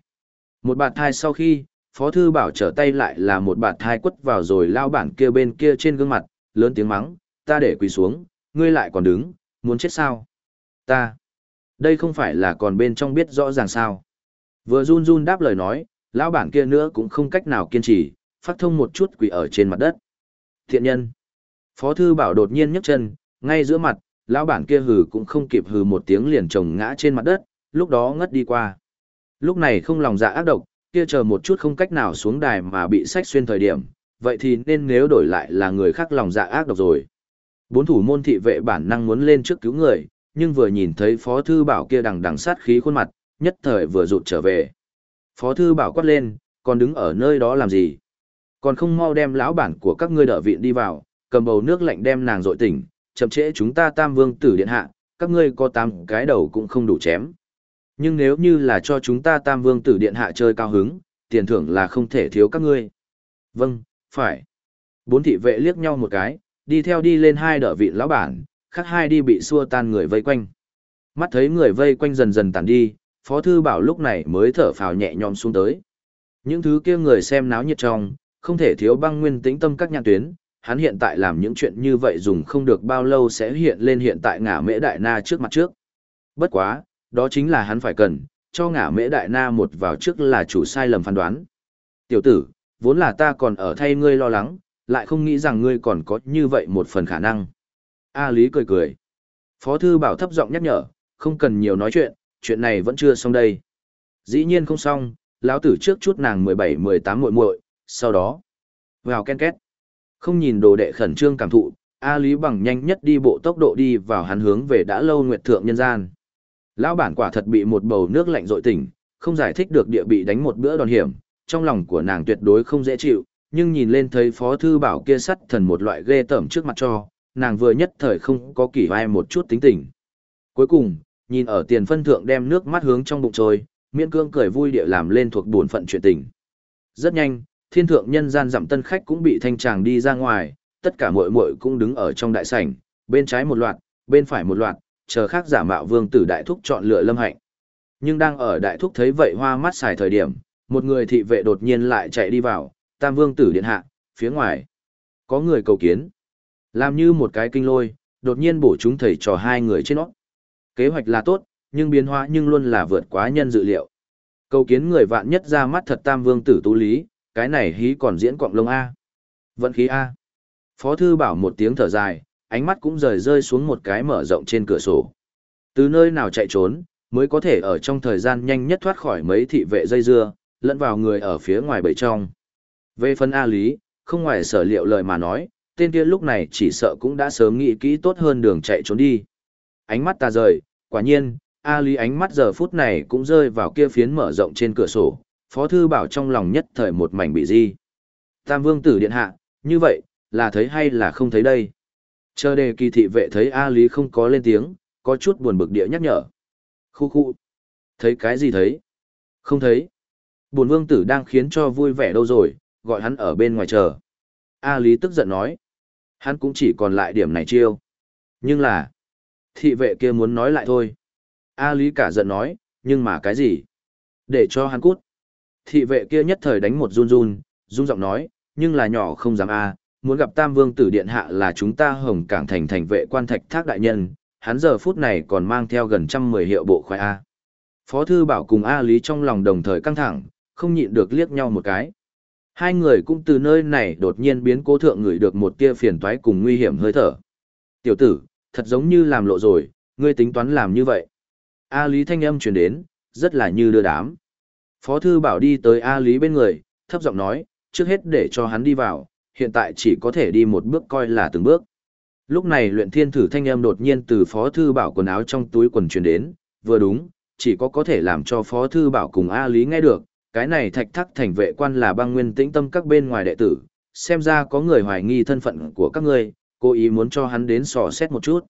A: Một bạt thai sau khi, Phó Thư Bảo trở tay lại là một bạt thai quất vào rồi lão bản kia bên kia trên gương mặt, lớn tiếng mắng, ta để quỳ xuống, ngươi lại còn đứng, muốn chết sao? Ta, đây không phải là còn bên trong biết rõ ràng sao? Vừa run run đáp lời nói, lão bản kia nữa cũng không cách nào kiên trì, phát thông một chút quỳ ở trên mặt đất. Thiện nhân. Phó thư bảo đột nhiên nhấc chân, ngay giữa mặt, lão bản kia hừ cũng không kịp hừ một tiếng liền chồng ngã trên mặt đất, lúc đó ngất đi qua. Lúc này không lòng dạ ác độc, kia chờ một chút không cách nào xuống đài mà bị sách xuyên thời điểm, vậy thì nên nếu đổi lại là người khác lòng dạ ác độc rồi. Bốn thủ môn thị vệ bản năng muốn lên trước cứu người, nhưng vừa nhìn thấy phó thư bảo kia đằng đằng sát khí khuôn mặt, nhất thời vừa rụt trở về. Phó thư bảo quát lên, còn đứng ở nơi đó làm gì? Còn không mau đem lão bản của các ngươi đỡ viện đi vào, cầm bầu nước lạnh đem nàng dội tỉnh, chậm trễ chúng ta tam vương tử điện hạ, các ngươi có tám cái đầu cũng không đủ chém. Nhưng nếu như là cho chúng ta tam vương tử điện hạ chơi cao hứng, tiền thưởng là không thể thiếu các ngươi. Vâng, phải. Bốn thị vệ liếc nhau một cái, đi theo đi lên hai đỡ vị lão bản, khác hai đi bị xua tan người vây quanh. Mắt thấy người vây quanh dần dần tàn đi, Phó Thư Bảo lúc này mới thở phào nhẹ nhõm xuống tới. Những thứ kia người xem náo nhiệt trong, không thể thiếu băng nguyên tĩnh tâm các nhãn tuyến, hắn hiện tại làm những chuyện như vậy dùng không được bao lâu sẽ hiện lên hiện tại ngả mễ đại na trước mặt trước. Bất quá, đó chính là hắn phải cần, cho ngả mễ đại na một vào trước là chủ sai lầm phán đoán. Tiểu tử, vốn là ta còn ở thay ngươi lo lắng, lại không nghĩ rằng ngươi còn có như vậy một phần khả năng. A Lý cười cười. Phó thư bảo thấp giọng nhắc nhở, không cần nhiều nói chuyện, chuyện này vẫn chưa xong đây. Dĩ nhiên không xong, lão tử trước chút nàng 17-18 muội muội, sau đó vào ken két. Không nhìn đồ đệ khẩn trương cảm thụ, A Lý bằng nhanh nhất đi bộ tốc độ đi vào hắn hướng về đã lâu nguyệt thượng nhân gian. Lão bản quả thật bị một bầu nước lạnh dội tỉnh, không giải thích được địa bị đánh một bữa đòn hiểm, trong lòng của nàng tuyệt đối không dễ chịu, nhưng nhìn lên thấy phó thư bảo kia sắt thần một loại ghê tởm trước mặt cho, nàng vừa nhất thời không có kỷ vai một chút tính tình. Cuối cùng, nhìn ở tiền phân thượng đem nước mắt hướng trong bụng trôi, miễn cương cười vui địa làm lên thuộc buồn phận chuyện tình. Rất nhanh, thiên thượng nhân gian giảm tân khách cũng bị thanh tràng đi ra ngoài, tất cả muội muội cũng đứng ở trong đại sảnh, bên trái một loạt, bên phải một loạt, chờ khác giả mạo vương tử đại thúc chọn lựa lâm hạnh. Nhưng đang ở đại thúc thấy vậy hoa mắt xài thời điểm, một người thị vệ đột nhiên lại chạy đi vào, tam vương tử điện hạ, phía ngoài. Có người cầu kiến. Làm như một cái kinh lôi, đột nhiên bổ chúng thầy trò hai người trên nó. Kế hoạch là tốt, nhưng biến hóa nhưng luôn là vượt quá nhân dự liệu. Cầu kiến người vạn nhất ra mắt thật tam vương tử tú lý, cái này hí còn diễn quọng lông A. Vận khí A. Phó thư bảo một tiếng thở dài, ánh mắt cũng rời rơi xuống một cái mở rộng trên cửa sổ. Từ nơi nào chạy trốn, mới có thể ở trong thời gian nhanh nhất thoát khỏi mấy thị vệ dây dưa, lẫn vào người ở phía ngoài bầy trong. Về phần A Lý, không ngoài sở liệu lời mà nói, tên kia lúc này chỉ sợ cũng đã sớm nghĩ kỹ tốt hơn đường chạy trốn đi. Ánh mắt ta rời, quả nhiên, A Lý ánh mắt giờ phút này cũng rơi vào kia phiến mở rộng trên cửa sổ, Phó Thư Bảo trong lòng nhất thời một mảnh bị di. Tam Vương Tử Điện Hạ, như vậy, là thấy hay là không thấy đây? Chờ đề kỳ thị vệ thấy A Lý không có lên tiếng, có chút buồn bực địa nhắc nhở. Khu khu. Thấy cái gì thấy? Không thấy. buồn vương tử đang khiến cho vui vẻ đâu rồi, gọi hắn ở bên ngoài chờ. A Lý tức giận nói. Hắn cũng chỉ còn lại điểm này chiêu. Nhưng là, thị vệ kia muốn nói lại thôi. A Lý cả giận nói, nhưng mà cái gì? Để cho hắn cút. Thị vệ kia nhất thời đánh một run run, run giọng nói, nhưng là nhỏ không dám a, muốn gặp Tam Vương tử điện hạ là chúng ta Hồng Cảng thành thành vệ quan thạch thác đại nhân, hắn giờ phút này còn mang theo gần trăm mười hiệu bộ khoái a. Phó thư bảo cùng A Lý trong lòng đồng thời căng thẳng, không nhịn được liếc nhau một cái. Hai người cũng từ nơi này đột nhiên biến cố thượng người được một tia phiền toái cùng nguy hiểm hơi thở. Tiểu tử, thật giống như làm lộ rồi, ngươi tính toán làm như vậy. A Lý thanh âm truyền đến, rất là như đưa đám. Phó thư bảo đi tới A Lý bên người, thấp giọng nói, trước hết để cho hắn đi vào, hiện tại chỉ có thể đi một bước coi là từng bước. Lúc này luyện thiên thử thanh âm đột nhiên từ phó thư bảo quần áo trong túi quần truyền đến, vừa đúng, chỉ có có thể làm cho phó thư bảo cùng A Lý nghe được, cái này thạch thắc thành vệ quan là băng nguyên tĩnh tâm các bên ngoài đệ tử, xem ra có người hoài nghi thân phận của các ngươi, cố ý muốn cho hắn đến sò xét một chút.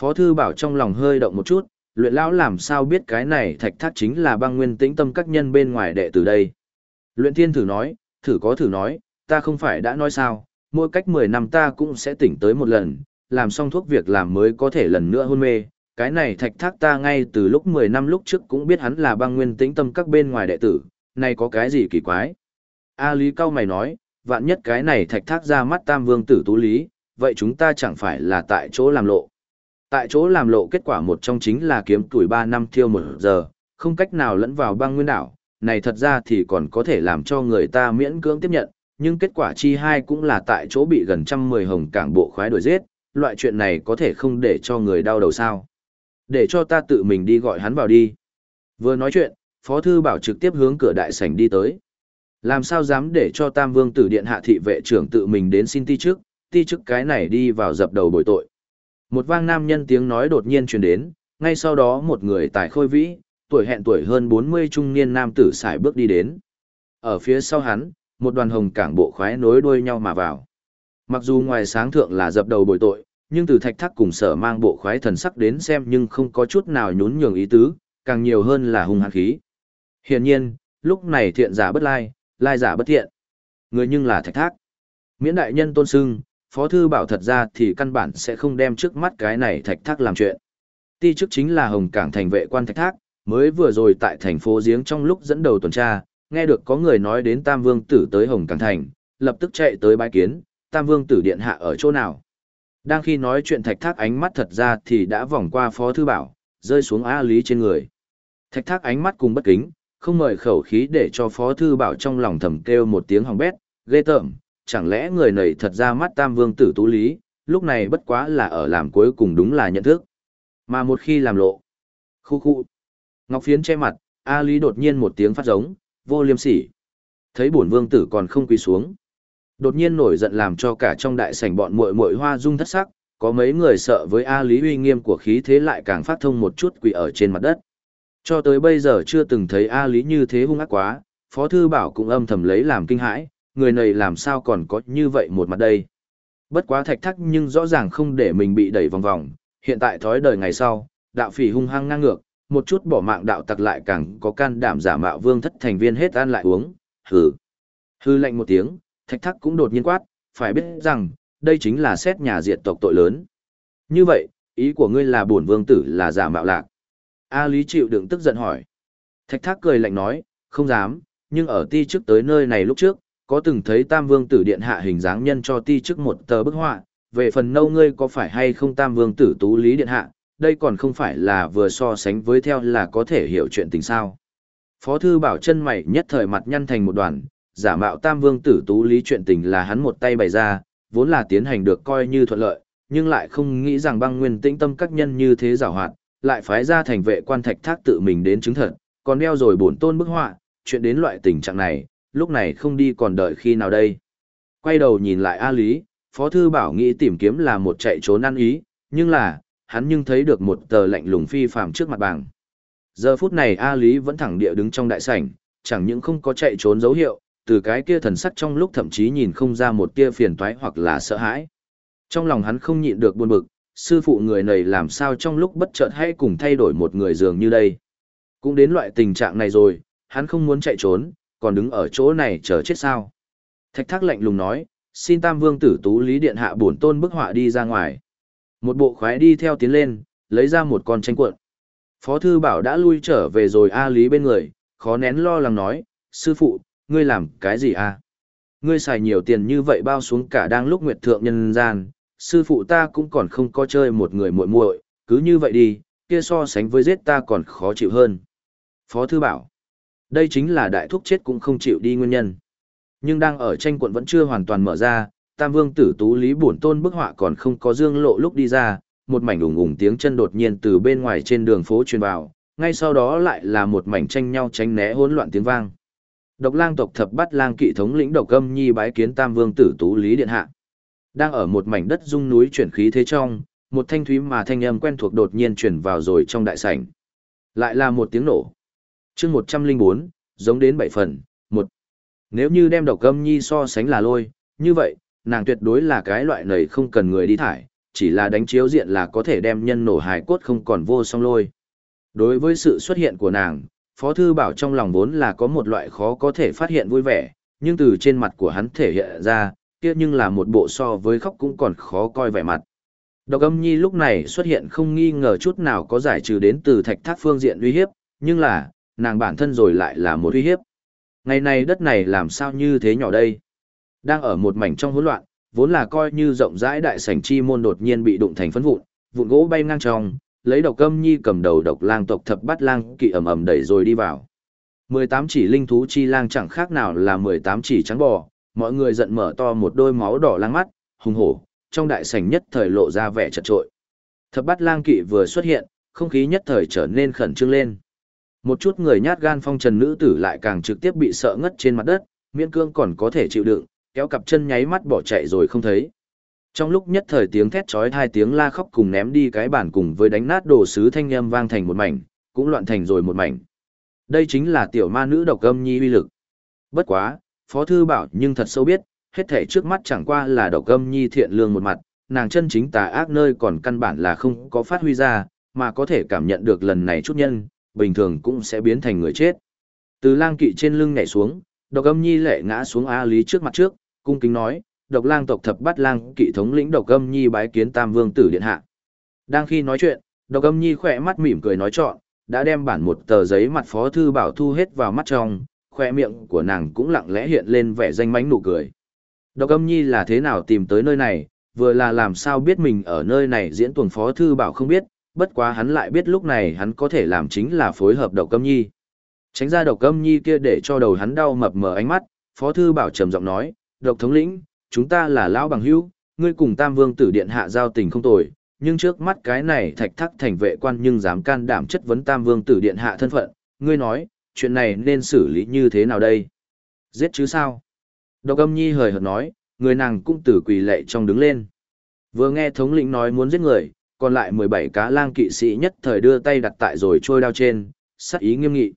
A: Phó thư bảo trong lòng hơi động một chút, luyện lão làm sao biết cái này thạch thác chính là băng nguyên tĩnh tâm các nhân bên ngoài đệ tử đây. Luyện thiên thử nói, thử có thử nói, ta không phải đã nói sao, mỗi cách 10 năm ta cũng sẽ tỉnh tới một lần, làm xong thuốc việc làm mới có thể lần nữa hôn mê. Cái này thạch thác ta ngay từ lúc 10 năm lúc trước cũng biết hắn là băng nguyên tĩnh tâm các bên ngoài đệ tử, này có cái gì kỳ quái? A Lý Cao mày nói, vạn nhất cái này thạch thác ra mắt tam vương tử tú lý, vậy chúng ta chẳng phải là tại chỗ làm lộ. Tại chỗ làm lộ kết quả một trong chính là kiếm tuổi 3 năm thiêu một giờ, không cách nào lẫn vào băng nguyên đảo, này thật ra thì còn có thể làm cho người ta miễn cưỡng tiếp nhận, nhưng kết quả chi hai cũng là tại chỗ bị gần trăm mười hồng cảng bộ khoái đuổi giết, loại chuyện này có thể không để cho người đau đầu sao. Để cho ta tự mình đi gọi hắn vào đi. Vừa nói chuyện, Phó Thư Bảo trực tiếp hướng cửa đại sảnh đi tới. Làm sao dám để cho Tam Vương tử điện hạ thị vệ trưởng tự mình đến xin ti trước, ti trước cái này đi vào dập đầu bồi tội. Một vang nam nhân tiếng nói đột nhiên truyền đến, ngay sau đó một người tài khôi vĩ, tuổi hẹn tuổi hơn 40 trung niên nam tử xài bước đi đến. Ở phía sau hắn, một đoàn hồng cảng bộ khoái nối đuôi nhau mà vào. Mặc dù ngoài sáng thượng là dập đầu bồi tội, nhưng từ thạch thắc cùng sở mang bộ khoái thần sắc đến xem nhưng không có chút nào nhún nhường ý tứ, càng nhiều hơn là hung hăng khí. Hiển nhiên, lúc này thiện giả bất lai, lai giả bất thiện. Người nhưng là thạch thác. Miễn đại nhân tôn sưng, phó thư bảo thật ra thì căn bản sẽ không đem trước mắt cái này thạch thác làm chuyện. Ti chức chính là Hồng Cảng thành vệ quan thạch thác, mới vừa rồi tại thành phố Giếng trong lúc dẫn đầu tuần tra, nghe được có người nói đến Tam Vương Tử tới Hồng Cảng thành, lập tức chạy tới bái kiến, Tam Vương Tử điện hạ ở chỗ nào. Đang khi nói chuyện thạch thác ánh mắt thật ra thì đã vòng qua phó thư bảo, rơi xuống A Lý trên người. Thạch thác ánh mắt cùng bất kính, không mời khẩu khí để cho Phó Thư Bảo trong lòng thầm kêu một tiếng hỏng bét, ghê tởm, chẳng lẽ người này thật ra mắt tam vương tử tú lý, lúc này bất quá là ở làm cuối cùng đúng là nhận thức. Mà một khi làm lộ, khu khu, Ngọc Phiến che mặt, A Lý đột nhiên một tiếng phát giống, vô liêm sỉ. Thấy bổn vương tử còn không quỳ xuống. Đột nhiên nổi giận làm cho cả trong đại sảnh bọn muội muội hoa dung thất sắc, có mấy người sợ với A Lý uy nghiêm của khí thế lại càng phát thông một chút quỳ ở trên mặt đất. Cho tới bây giờ chưa từng thấy A Lý như thế hung ác quá, Phó Thư Bảo cũng âm thầm lấy làm kinh hãi, người này làm sao còn có như vậy một mặt đây. Bất quá thạch thắc nhưng rõ ràng không để mình bị đẩy vòng vòng, hiện tại thói đời ngày sau, đạo phỉ hung hăng ngang ngược, một chút bỏ mạng đạo tặc lại càng có can đảm giả mạo vương thất thành viên hết ăn lại uống, hừ. Hư lệnh một tiếng, thạch thắc cũng đột nhiên quát, phải biết rằng, đây chính là xét nhà diệt tộc tội lớn. Như vậy, ý của ngươi là bổn vương tử là giả mạo lạc. A Lý chịu đựng tức giận hỏi. Thạch thác cười lạnh nói, không dám, nhưng ở ti trước tới nơi này lúc trước, có từng thấy Tam Vương tử điện hạ hình dáng nhân cho ti trước một tờ bức họa, về phần nâu ngươi có phải hay không Tam Vương tử tú lý điện hạ, đây còn không phải là vừa so sánh với theo là có thể hiểu chuyện tình sao. Phó thư bảo chân mày nhất thời mặt nhăn thành một đoàn, giả mạo Tam Vương tử tú lý chuyện tình là hắn một tay bày ra, vốn là tiến hành được coi như thuận lợi, nhưng lại không nghĩ rằng băng nguyên tĩnh tâm các nhân như thế giảo hoạt, lại phái ra thành vệ quan thạch thác tự mình đến chứng thật, còn đeo rồi bổn tôn bức họa, chuyện đến loại tình trạng này, lúc này không đi còn đợi khi nào đây. Quay đầu nhìn lại A Lý, Phó Thư Bảo nghĩ tìm kiếm là một chạy trốn ăn ý, nhưng là, hắn nhưng thấy được một tờ lạnh lùng phi phàm trước mặt bảng. Giờ phút này A Lý vẫn thẳng địa đứng trong đại sảnh, chẳng những không có chạy trốn dấu hiệu, từ cái kia thần sắc trong lúc thậm chí nhìn không ra một tia phiền toái hoặc là sợ hãi. Trong lòng hắn không nhịn được buồn bực, sư phụ người này làm sao trong lúc bất chợt hay cùng thay đổi một người dường như đây. Cũng đến loại tình trạng này rồi, hắn không muốn chạy trốn, còn đứng ở chỗ này chờ chết sao. Thạch thác lạnh lùng nói, xin tam vương tử tú lý điện hạ bổn tôn bức họa đi ra ngoài. Một bộ khoái đi theo tiến lên, lấy ra một con tranh cuộn. Phó thư bảo đã lui trở về rồi A Lý bên người, khó nén lo lắng nói, sư phụ, ngươi làm cái gì a Ngươi xài nhiều tiền như vậy bao xuống cả đang lúc nguyệt thượng nhân gian, sư phụ ta cũng còn không có chơi một người muội muội, cứ như vậy đi, kia so sánh với giết ta còn khó chịu hơn. Phó thư bảo, đây chính là đại thúc chết cũng không chịu đi nguyên nhân. Nhưng đang ở tranh quận vẫn chưa hoàn toàn mở ra, Tam Vương tử tú lý bổn tôn bức họa còn không có dương lộ lúc đi ra, một mảnh ủng ủng tiếng chân đột nhiên từ bên ngoài trên đường phố truyền vào, ngay sau đó lại là một mảnh tranh nhau tránh né hỗn loạn tiếng vang. Độc lang tộc thập bắt lang kỵ thống lĩnh độc âm nhi bái kiến tam vương tử tú lý điện hạ. Đang ở một mảnh đất rung núi chuyển khí thế trong, một thanh thúy mà thanh âm quen thuộc đột nhiên chuyển vào rồi trong đại sảnh. Lại là một tiếng nổ. chương 104, giống đến bảy phần, một. Nếu như đem độc âm nhi so sánh là lôi, như vậy, nàng tuyệt đối là cái loại này không cần người đi thải, chỉ là đánh chiếu diện là có thể đem nhân nổ hài cốt không còn vô song lôi. Đối với sự xuất hiện của nàng, Phó Thư Bảo trong lòng vốn là có một loại khó có thể phát hiện vui vẻ, nhưng từ trên mặt của hắn thể hiện ra, kia nhưng là một bộ so với khóc cũng còn khó coi vẻ mặt. Độc âm nhi lúc này xuất hiện không nghi ngờ chút nào có giải trừ đến từ thạch thác phương diện uy hiếp, nhưng là, nàng bản thân rồi lại là một uy hiếp. Ngày này đất này làm sao như thế nhỏ đây? Đang ở một mảnh trong hỗn loạn, vốn là coi như rộng rãi đại sảnh chi môn đột nhiên bị đụng thành phấn vụn, vụn gỗ bay ngang trong, lấy độc âm nhi cầm đầu độc lang tộc thập bát lang kỵ ầm ầm đẩy rồi đi vào. 18 chỉ linh thú chi lang chẳng khác nào là 18 chỉ trắng bò, mọi người giận mở to một đôi máu đỏ lang mắt, hùng hổ, trong đại sảnh nhất thời lộ ra vẻ chật trội. Thập bát lang kỵ vừa xuất hiện, không khí nhất thời trở nên khẩn trương lên. Một chút người nhát gan phong trần nữ tử lại càng trực tiếp bị sợ ngất trên mặt đất, miễn cương còn có thể chịu đựng, kéo cặp chân nháy mắt bỏ chạy rồi không thấy. Trong lúc nhất thời tiếng thét chói hai tiếng la khóc cùng ném đi cái bản cùng với đánh nát đồ sứ thanh âm vang thành một mảnh, cũng loạn thành rồi một mảnh. Đây chính là tiểu ma nữ độc âm nhi uy lực. Bất quá, Phó Thư bảo nhưng thật sâu biết, hết thể trước mắt chẳng qua là độc âm nhi thiện lương một mặt, nàng chân chính tà ác nơi còn căn bản là không có phát huy ra, mà có thể cảm nhận được lần này chút nhân, bình thường cũng sẽ biến thành người chết. Từ lang kỵ trên lưng nhảy xuống, độc âm nhi lệ ngã xuống A Lý trước mặt trước, cung kính nói, độc lang tộc thập bát lang kỵ thống lĩnh độc âm nhi bái kiến tam vương tử điện hạ. Đang khi nói chuyện, độc âm nhi khỏe mắt mỉm cười nói chọn, đã đem bản một tờ giấy mặt phó thư bảo thu hết vào mắt trong, khoe miệng của nàng cũng lặng lẽ hiện lên vẻ danh mánh nụ cười. Độc âm nhi là thế nào tìm tới nơi này, vừa là làm sao biết mình ở nơi này diễn tuần phó thư bảo không biết, bất quá hắn lại biết lúc này hắn có thể làm chính là phối hợp độc âm nhi. Tránh ra độc âm nhi kia để cho đầu hắn đau mập mờ ánh mắt, phó thư bảo trầm giọng nói, độc thống lĩnh, chúng ta là lão bằng hữu, ngươi cùng Tam Vương tử điện hạ giao tình không tồi, nhưng trước mắt cái này thạch thắc thành vệ quan nhưng dám can đảm chất vấn Tam Vương tử điện hạ thân phận, ngươi nói, chuyện này nên xử lý như thế nào đây? Giết chứ sao? Độc âm nhi hời hợt nói, người nàng cũng từ quỳ lệ trong đứng lên. Vừa nghe thống lĩnh nói muốn giết người, còn lại 17 cá lang kỵ sĩ nhất thời đưa tay đặt tại rồi trôi đao trên, sắc ý nghiêm nghị.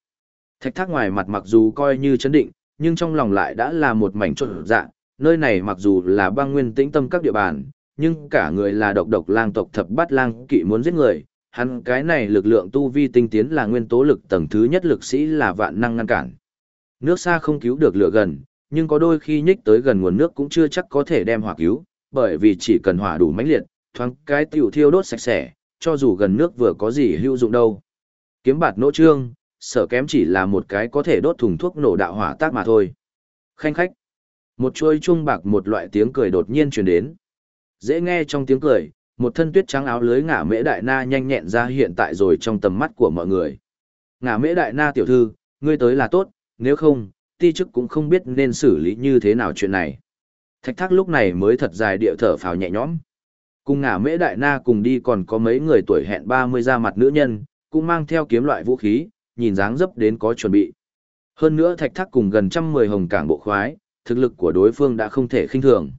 A: Thạch thác ngoài mặt mặc dù coi như chấn định, nhưng trong lòng lại đã là một mảnh trộn dạ, nơi này mặc dù là băng nguyên tĩnh tâm các địa bàn, nhưng cả người là độc độc lang tộc thập bát lang kỵ muốn giết người, hắn cái này lực lượng tu vi tinh tiến là nguyên tố lực tầng thứ nhất lực sĩ là vạn năng ngăn cản. Nước xa không cứu được lửa gần, nhưng có đôi khi nhích tới gần nguồn nước cũng chưa chắc có thể đem hỏa cứu, bởi vì chỉ cần hỏa đủ mãnh liệt, thoáng cái tiểu thiêu đốt sạch sẽ, cho dù gần nước vừa có gì hữu dụng đâu. Kiếm bạt nỗ trương, sở kém chỉ là một cái có thể đốt thùng thuốc nổ đạo hỏa tác mà thôi. Khanh khách. Một chuôi chuông bạc một loại tiếng cười đột nhiên truyền đến. Dễ nghe trong tiếng cười, một thân tuyết trắng áo lưới ngả mễ đại na nhanh nhẹn ra hiện tại rồi trong tầm mắt của mọi người. Ngả mễ đại na tiểu thư, ngươi tới là tốt, nếu không, ti chức cũng không biết nên xử lý như thế nào chuyện này. Thạch thác lúc này mới thật dài điệu thở phào nhẹ nhõm. Cùng ngả mễ đại na cùng đi còn có mấy người tuổi hẹn 30 ra mặt nữ nhân, cũng mang theo kiếm loại vũ khí, nhìn dáng dấp đến có chuẩn bị. Hơn nữa thạch thác cùng gần trăm mười hồng cảng bộ khoái, thực lực của đối phương đã không thể khinh thường.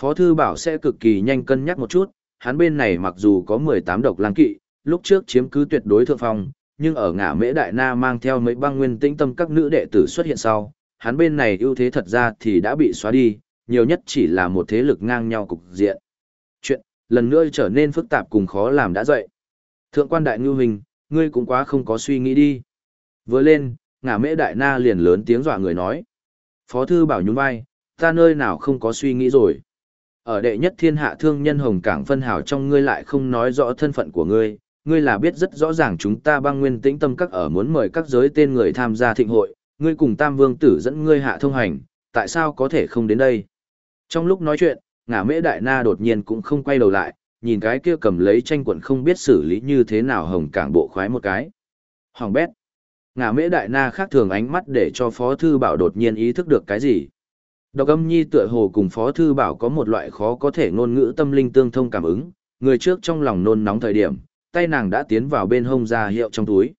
A: Phó thư bảo sẽ cực kỳ nhanh cân nhắc một chút, hắn bên này mặc dù có 18 độc lang kỵ, lúc trước chiếm cứ tuyệt đối thượng phong, nhưng ở ngã mễ đại na mang theo mấy băng nguyên tĩnh tâm các nữ đệ tử xuất hiện sau, hắn bên này ưu thế thật ra thì đã bị xóa đi, nhiều nhất chỉ là một thế lực ngang nhau cục diện. Chuyện, lần nữa trở nên phức tạp cùng khó làm đã dậy. Thượng quan đại ngưu hình, ngươi cũng quá không có suy nghĩ đi. Vừa lên, ngã mễ đại na liền lớn tiếng dọa người nói. Phó thư bảo nhún vai, ta nơi nào không có suy nghĩ rồi. Ở đệ nhất thiên hạ thương nhân hồng cảng phân hảo trong ngươi lại không nói rõ thân phận của ngươi, ngươi là biết rất rõ ràng chúng ta băng nguyên tĩnh tâm các ở muốn mời các giới tên người tham gia thịnh hội, ngươi cùng tam vương tử dẫn ngươi hạ thông hành, tại sao có thể không đến đây? Trong lúc nói chuyện, ngả mễ đại na đột nhiên cũng không quay đầu lại, nhìn cái kia cầm lấy tranh quận không biết xử lý như thế nào hồng cảng bộ khoái một cái. Hoàng bét. Ngả mễ đại na khác thường ánh mắt để cho phó thư bảo đột nhiên ý thức được cái gì. Độc âm nhi tựa hồ cùng phó thư bảo có một loại khó có thể ngôn ngữ tâm linh tương thông cảm ứng, người trước trong lòng nôn nóng thời điểm, tay nàng đã tiến vào bên hông ra hiệu trong túi.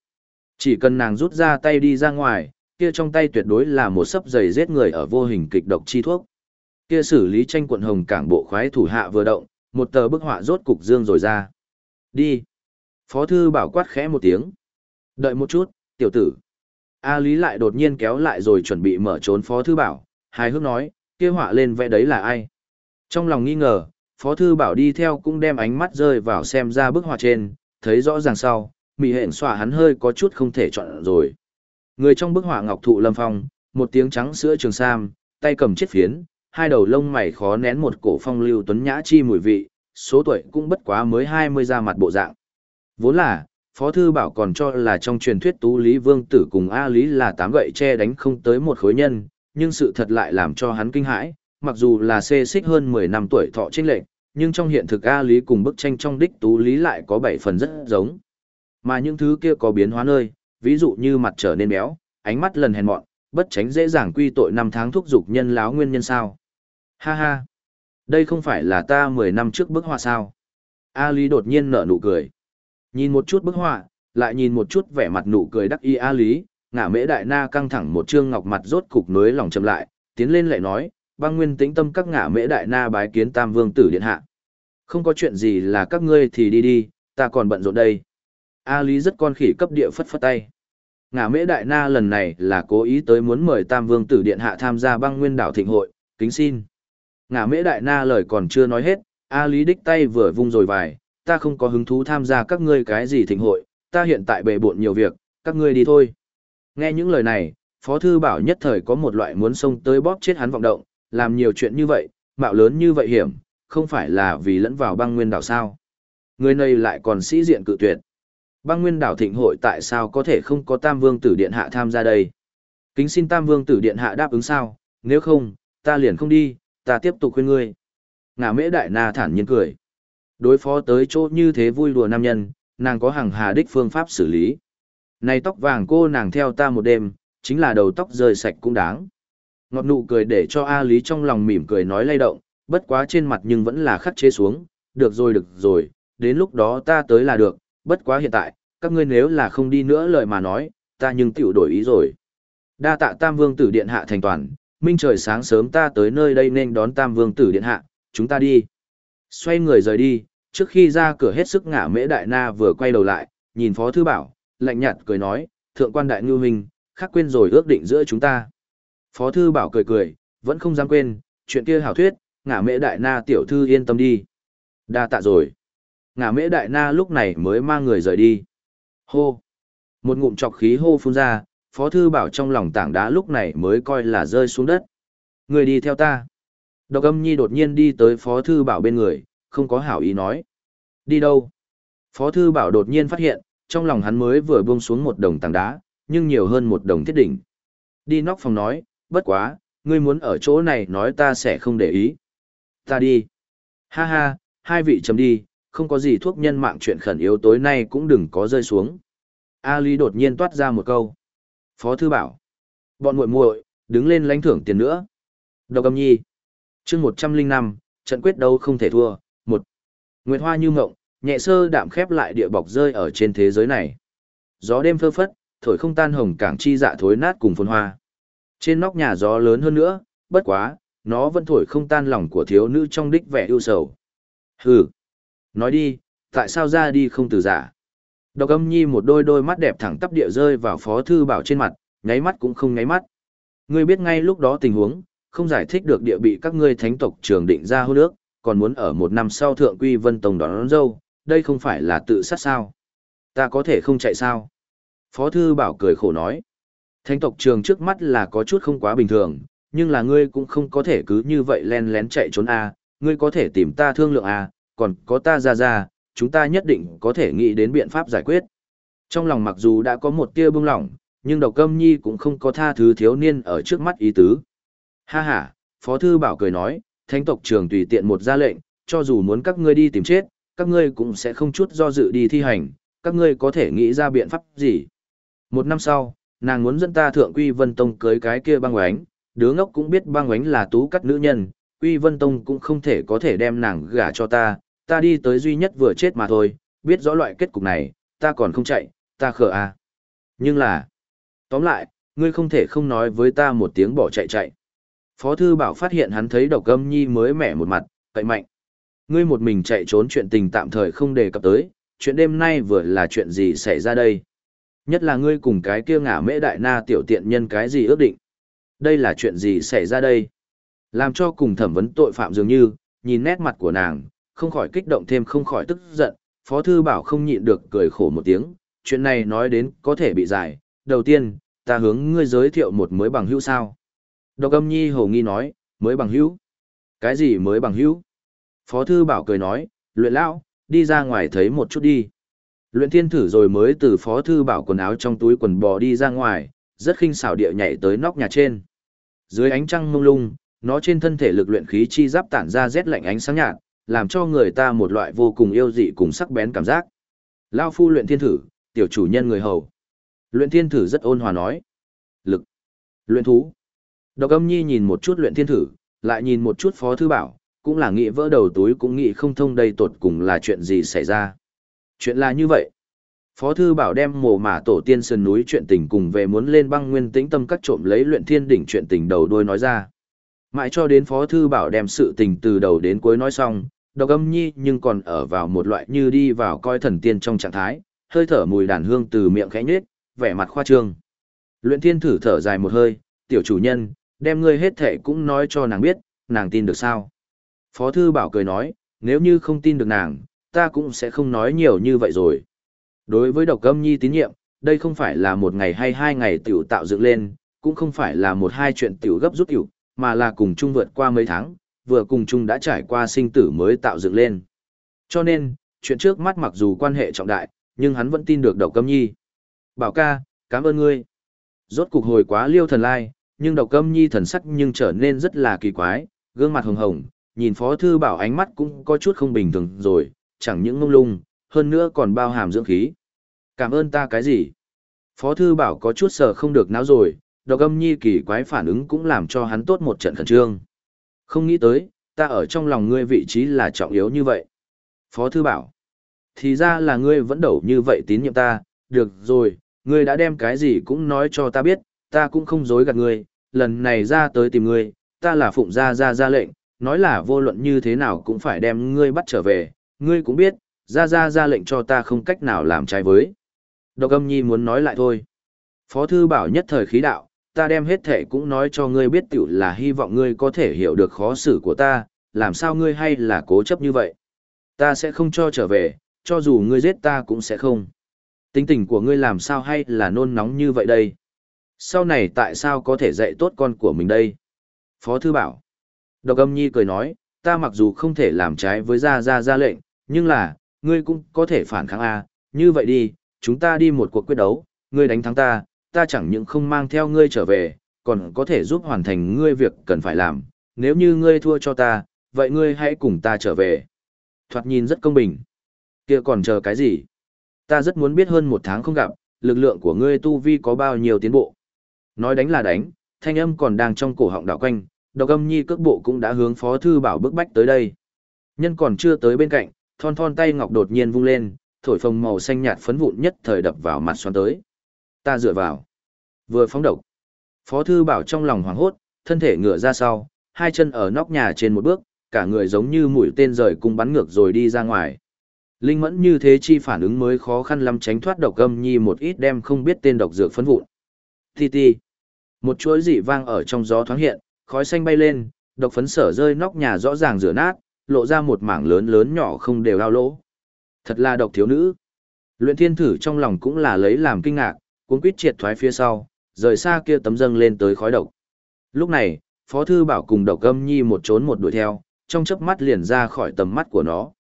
A: Chỉ cần nàng rút ra tay đi ra ngoài, kia trong tay tuyệt đối là một sấp giày giết người ở vô hình kịch độc chi thuốc. Kia xử lý tranh quận hồng cảng bộ khoái thủ hạ vừa động, một tờ bức họa rốt cục dương rồi ra. Đi. Phó thư bảo quát khẽ một tiếng. Đợi một chút, tiểu tử. A Lý lại đột nhiên kéo lại rồi chuẩn bị mở trốn phó thư bảo, hài hước nói, kia họa lên vẽ đấy là ai. Trong lòng nghi ngờ, phó thư bảo đi theo cũng đem ánh mắt rơi vào xem ra bức họa trên, thấy rõ ràng sau, mì hện xòa hắn hơi có chút không thể chọn rồi. Người trong bức họa ngọc thụ lâm phong, một tiếng trắng sữa trường sam, tay cầm chiếc phiến, hai đầu lông mày khó nén một cổ phong lưu tuấn nhã chi mùi vị, số tuổi cũng bất quá mới 20 ra mặt bộ dạng. Vốn là, Phó Thư Bảo còn cho là trong truyền thuyết Tú Lý Vương Tử cùng A Lý là tám gậy che đánh không tới một khối nhân, nhưng sự thật lại làm cho hắn kinh hãi, mặc dù là xê xích hơn 10 năm tuổi thọ trinh lệnh, nhưng trong hiện thực A Lý cùng bức tranh trong đích Tú Lý lại có 7 phần rất giống. Mà những thứ kia có biến hóa nơi, ví dụ như mặt trở nên béo, ánh mắt lần hèn mọn, bất tránh dễ dàng quy tội năm tháng thúc dục nhân láo nguyên nhân sao. Ha ha, đây không phải là ta 10 năm trước bức họa sao. A Lý đột nhiên nở nụ cười. Nhìn một chút bức họa, lại nhìn một chút vẻ mặt nụ cười đắc y A Lý, ngả mễ đại na căng thẳng một trương ngọc mặt rốt cục nối lòng chậm lại, tiến lên lại nói, băng nguyên tĩnh tâm các ngả mễ đại na bái kiến tam vương tử điện hạ. Không có chuyện gì là các ngươi thì đi đi, ta còn bận rộn đây. A Lý rất con khỉ cấp địa phất phất tay. Ngả mễ đại na lần này là cố ý tới muốn mời tam vương tử điện hạ tham gia băng nguyên đảo thịnh hội, kính xin. Ngả mễ đại na lời còn chưa nói hết, A Lý đích tay vừa vung rồi vài, ta không có hứng thú tham gia các ngươi cái gì thịnh hội, ta hiện tại bề bộn nhiều việc, các ngươi đi thôi. Nghe những lời này, Phó Thư Bảo nhất thời có một loại muốn xông tới bóp chết hắn vọng động, làm nhiều chuyện như vậy, mạo lớn như vậy hiểm, không phải là vì lẫn vào băng nguyên đảo sao. Người này lại còn sĩ diện cự tuyệt. Băng nguyên đảo thịnh hội tại sao có thể không có Tam Vương Tử Điện Hạ tham gia đây? Kính xin Tam Vương Tử Điện Hạ đáp ứng sao, nếu không, ta liền không đi, ta tiếp tục khuyên ngươi. Ngả mễ đại na thản nhiên cười. Đối phó tới chỗ như thế vui đùa nam nhân, nàng có hàng hà đích phương pháp xử lý. Này tóc vàng cô nàng theo ta một đêm, chính là đầu tóc rơi sạch cũng đáng. Ngọt nụ cười để cho A Lý trong lòng mỉm cười nói lay động, bất quá trên mặt nhưng vẫn là khắc chế xuống, được rồi được rồi, đến lúc đó ta tới là được, bất quá hiện tại, các ngươi nếu là không đi nữa lời mà nói, ta nhưng tiểu đổi ý rồi. Đa tạ Tam Vương Tử Điện Hạ thành toàn, minh trời sáng sớm ta tới nơi đây nên đón Tam Vương Tử Điện Hạ, chúng ta đi. Xoay người rời đi, trước khi ra cửa hết sức ngả mễ đại na vừa quay đầu lại, nhìn Phó Thư Bảo, lạnh nhạt cười nói, thượng quan đại ngưu hình, khắc quên rồi ước định giữa chúng ta. Phó Thư Bảo cười cười, vẫn không dám quên, chuyện kia hảo thuyết, ngả mễ đại na tiểu thư yên tâm đi. Đa tạ rồi. Ngả mễ đại na lúc này mới mang người rời đi. Hô. Một ngụm chọc khí hô phun ra, Phó Thư Bảo trong lòng tảng đá lúc này mới coi là rơi xuống đất. Người đi theo ta. Độc âm nhi đột nhiên đi tới Phó Thư Bảo bên người, không có hảo ý nói. Đi đâu? Phó Thư Bảo đột nhiên phát hiện, trong lòng hắn mới vừa buông xuống một đồng tảng đá, nhưng nhiều hơn một đồng thiết đỉnh. Đi nóc phòng nói, bất quá, ngươi muốn ở chỗ này nói ta sẽ không để ý. Ta đi. Ha ha, hai vị chấm đi, không có gì thuốc nhân mạng chuyện khẩn yếu tối nay cũng đừng có rơi xuống. A Lý đột nhiên toát ra một câu. Phó thư bảo. Bọn muội muội đứng lên lãnh thưởng tiền nữa. Độc âm nhi. chương 105, trận quyết đấu không thể thua. một Nguyệt hoa như mộng, nhẹ sơ đạm khép lại địa bọc rơi ở trên thế giới này. Gió đêm phơ phất, thổi không tan hồng cảng chi dạ thối nát cùng phồn hoa. Trên nóc nhà gió lớn hơn nữa, bất quá, nó vẫn thổi không tan lòng của thiếu nữ trong đích vẻ ưu sầu. Hừ, nói đi, tại sao ra đi không từ giả? Độc âm nhi một đôi đôi mắt đẹp thẳng tắp địa rơi vào phó thư bảo trên mặt, nháy mắt cũng không nháy mắt. Ngươi biết ngay lúc đó tình huống, không giải thích được địa bị các ngươi thánh tộc trường định ra hôn nước, còn muốn ở một năm sau thượng quy vân tông đón, đón dâu, đây không phải là tự sát sao. Ta có thể không chạy sao? Phó thư bảo cười khổ nói. Thánh tộc trường trước mắt là có chút không quá bình thường, nhưng là ngươi cũng không có thể cứ như vậy len lén chạy trốn a ngươi có thể tìm ta thương lượng a còn có ta ra ra, chúng ta nhất định có thể nghĩ đến biện pháp giải quyết. Trong lòng mặc dù đã có một tia bưng lỏng, nhưng độc câm nhi cũng không có tha thứ thiếu niên ở trước mắt ý tứ. Ha ha, Phó Thư Bảo cười nói, thánh tộc trường tùy tiện một ra lệnh, cho dù muốn các ngươi đi tìm chết, các ngươi cũng sẽ không chút do dự đi thi hành, các ngươi có thể nghĩ ra biện pháp gì. Một năm sau, nàng muốn dẫn ta thượng quy vân tông cưới cái kia băng oánh, đứa ngốc cũng biết băng oánh là tú cắt nữ nhân, quy vân tông cũng không thể có thể đem nàng gả cho ta, ta đi tới duy nhất vừa chết mà thôi, biết rõ loại kết cục này, ta còn không chạy, ta khờ à. Nhưng là, tóm lại, ngươi không thể không nói với ta một tiếng bỏ chạy chạy. Phó thư bảo phát hiện hắn thấy độc âm nhi mới mẻ một mặt, cậy mạnh. Ngươi một mình chạy trốn chuyện tình tạm thời không đề cập tới, chuyện đêm nay vừa là chuyện gì xảy ra đây. Nhất là ngươi cùng cái kia ngả mễ đại na tiểu tiện nhân cái gì ước định. Đây là chuyện gì xảy ra đây? Làm cho cùng thẩm vấn tội phạm dường như, nhìn nét mặt của nàng, không khỏi kích động thêm không khỏi tức giận, Phó Thư Bảo không nhịn được cười khổ một tiếng, chuyện này nói đến có thể bị giải. Đầu tiên, ta hướng ngươi giới thiệu một mới bằng hữu sao. Độc âm nhi hồ nghi nói, mới bằng hữu. Cái gì mới bằng hữu? Phó Thư Bảo cười nói, luyện lão, đi ra ngoài thấy một chút đi. Luyện thiên thử rồi mới từ Phó Thư Bảo quần áo trong túi quần bò đi ra ngoài, rất khinh xảo địa nhảy tới nóc nhà trên. Dưới ánh trăng mông lung, nó trên thân thể lực luyện khí chi giáp tản ra rét lạnh ánh sáng nhạt, làm cho người ta một loại vô cùng yêu dị cùng sắc bén cảm giác. Lao phu luyện thiên thử, tiểu chủ nhân người hầu. Luyện thiên thử rất ôn hòa nói. Lực. Luyện thú. Độc âm nhi nhìn một chút luyện thiên thử, lại nhìn một chút phó thư bảo, cũng là nghĩ vỡ đầu túi cũng nghĩ không thông đây tột cùng là chuyện gì xảy ra. Chuyện là như vậy. Phó thư bảo đem mồ mả tổ tiên sơn núi chuyện tình cùng về muốn lên băng nguyên tĩnh tâm cắt trộm lấy luyện thiên đỉnh chuyện tình đầu đuôi nói ra. Mãi cho đến Phó Thư Bảo đem sự tình từ đầu đến cuối nói xong, độc âm nhi nhưng còn ở vào một loại như đi vào coi thần tiên trong trạng thái, hơi thở mùi đàn hương từ miệng khẽ nhết, vẻ mặt khoa trương. Luyện thiên thử thở dài một hơi, tiểu chủ nhân, đem ngươi hết thể cũng nói cho nàng biết, nàng tin được sao. Phó Thư Bảo cười nói, nếu như không tin được nàng, ta cũng sẽ không nói nhiều như vậy rồi. Đối với độc âm nhi tín nhiệm, đây không phải là một ngày hay hai ngày tiểu tạo dựng lên, cũng không phải là một hai chuyện tiểu gấp rút tiểu, mà là cùng chung vượt qua mấy tháng, vừa cùng chung đã trải qua sinh tử mới tạo dựng lên. Cho nên, chuyện trước mắt mặc dù quan hệ trọng đại, nhưng hắn vẫn tin được độc câm nhi. Bảo ca, cảm ơn ngươi. Rốt cục hồi quá liêu thần lai, nhưng độc câm nhi thần sắc nhưng trở nên rất là kỳ quái, gương mặt hồng hồng, nhìn phó thư bảo ánh mắt cũng có chút không bình thường rồi, chẳng những ngông lung, hơn nữa còn bao hàm dưỡng khí. Cảm ơn ta cái gì? Phó thư bảo có chút sợ không được não rồi, độc âm nhi kỳ quái phản ứng cũng làm cho hắn tốt một trận khẩn trương. Không nghĩ tới, ta ở trong lòng ngươi vị trí là trọng yếu như vậy. Phó thư bảo, thì ra là ngươi vẫn đổ như vậy tín nhiệm ta, được rồi, ngươi đã đem cái gì cũng nói cho ta biết, ta cũng không dối gạt ngươi, lần này ra tới tìm ngươi, ta là phụng gia gia ra lệnh, nói là vô luận như thế nào cũng phải đem ngươi bắt trở về, ngươi cũng biết, gia gia ra lệnh cho ta không cách nào làm trái với. Độc âm nhi muốn nói lại thôi. Phó thư bảo nhất thời khí đạo, ta đem hết thể cũng nói cho ngươi biết tiểu là hy vọng ngươi có thể hiểu được khó xử của ta, làm sao ngươi hay là cố chấp như vậy. Ta sẽ không cho trở về, cho dù ngươi giết ta cũng sẽ không. Tính tình của ngươi làm sao hay là nôn nóng như vậy đây? Sau này tại sao có thể dạy tốt con của mình đây? Phó Thư bảo. Độc âm nhi cười nói, ta mặc dù không thể làm trái với gia gia gia lệnh, nhưng là, ngươi cũng có thể phản kháng A, như vậy đi, chúng ta đi một cuộc quyết đấu, ngươi đánh thắng ta, ta chẳng những không mang theo ngươi trở về, còn có thể giúp hoàn thành ngươi việc cần phải làm, nếu như ngươi thua cho ta, vậy ngươi hãy cùng ta trở về. Thoạt nhìn rất công bình. kia còn chờ cái gì? Ta rất muốn biết hơn một tháng không gặp, lực lượng của ngươi tu vi có bao nhiêu tiến bộ. Nói đánh là đánh, thanh âm còn đang trong cổ họng đảo quanh, độc âm nhi cước bộ cũng đã hướng phó thư bảo bức bách tới đây. Nhân còn chưa tới bên cạnh, thon thon tay ngọc đột nhiên vung lên, thổi phồng màu xanh nhạt phấn vụn nhất thời đập vào mặt xoắn tới ta dựa vào. Vừa phóng độc. Phó thư bảo trong lòng hoảng hốt, thân thể ngửa ra sau, hai chân ở nóc nhà trên một bước, cả người giống như mũi tên rời cung bắn ngược rồi đi ra ngoài. Linh mẫn như thế chi phản ứng mới khó khăn lắm tránh thoát độc âm nhi một ít đem không biết tên độc dược phấn vụn. Ti ti. Một chuỗi dị vang ở trong gió thoáng hiện, khói xanh bay lên, độc phấn sở rơi nóc nhà rõ ràng rửa nát, lộ ra một mảng lớn lớn nhỏ không đều ao lỗ. Thật là độc thiếu nữ. Luyện thiên thử trong lòng cũng là lấy làm kinh ngạc, cuốn quýt triệt thoái phía sau, rời xa kia tấm dâng lên tới khói độc. Lúc này, Phó Thư Bảo cùng độc âm nhi một trốn một đuổi theo, trong chớp mắt liền ra khỏi tầm mắt của nó.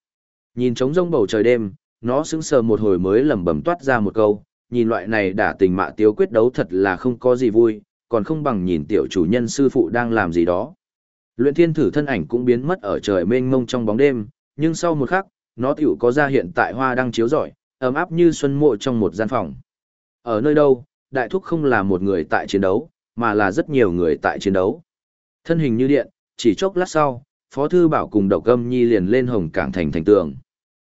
A: Nhìn trống rông bầu trời đêm, nó sững sờ một hồi mới lẩm bẩm toát ra một câu, nhìn loại này đả tình mạ tiếu quyết đấu thật là không có gì vui, còn không bằng nhìn tiểu chủ nhân sư phụ đang làm gì đó. Luyện thiên thử thân ảnh cũng biến mất ở trời mênh mông trong bóng đêm, nhưng sau một khắc, nó tiểu có ra hiện tại hoa đang chiếu rọi, ấm áp như xuân mộ trong một gian phòng. Ở nơi đâu, đại thúc không là một người tại chiến đấu, mà là rất nhiều người tại chiến đấu. Thân hình như điện, chỉ chốc lát sau, Phó Thư Bảo cùng Độc Âm Nhi liền lên hồng cảng thành thành tường.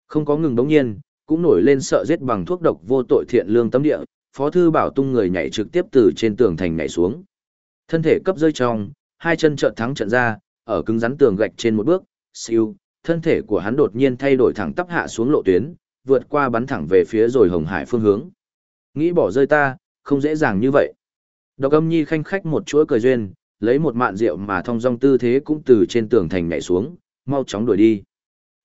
A: Không có ngừng đống nhiên, cũng nổi lên sợ giết bằng thuốc độc vô tội thiện lương tâm địa, Phó Thư Bảo tung người nhảy trực tiếp từ trên tường thành nhảy xuống. Thân thể cấp rơi trong, hai chân trợn thắng trận ra, ở cứng rắn tường gạch trên một bước, siêu, thân thể của hắn đột nhiên thay đổi thẳng tắp hạ xuống lộ tuyến, vượt qua bắn thẳng về phía rồi Hồng Hải phương hướng. Nghĩ bỏ rơi ta, không dễ dàng như vậy. Độc âm nhi khanh khách một chuỗi cười duyên, lấy một mạn rượu mà thông dong tư thế cũng từ trên tường thành nhảy xuống, mau chóng đuổi đi.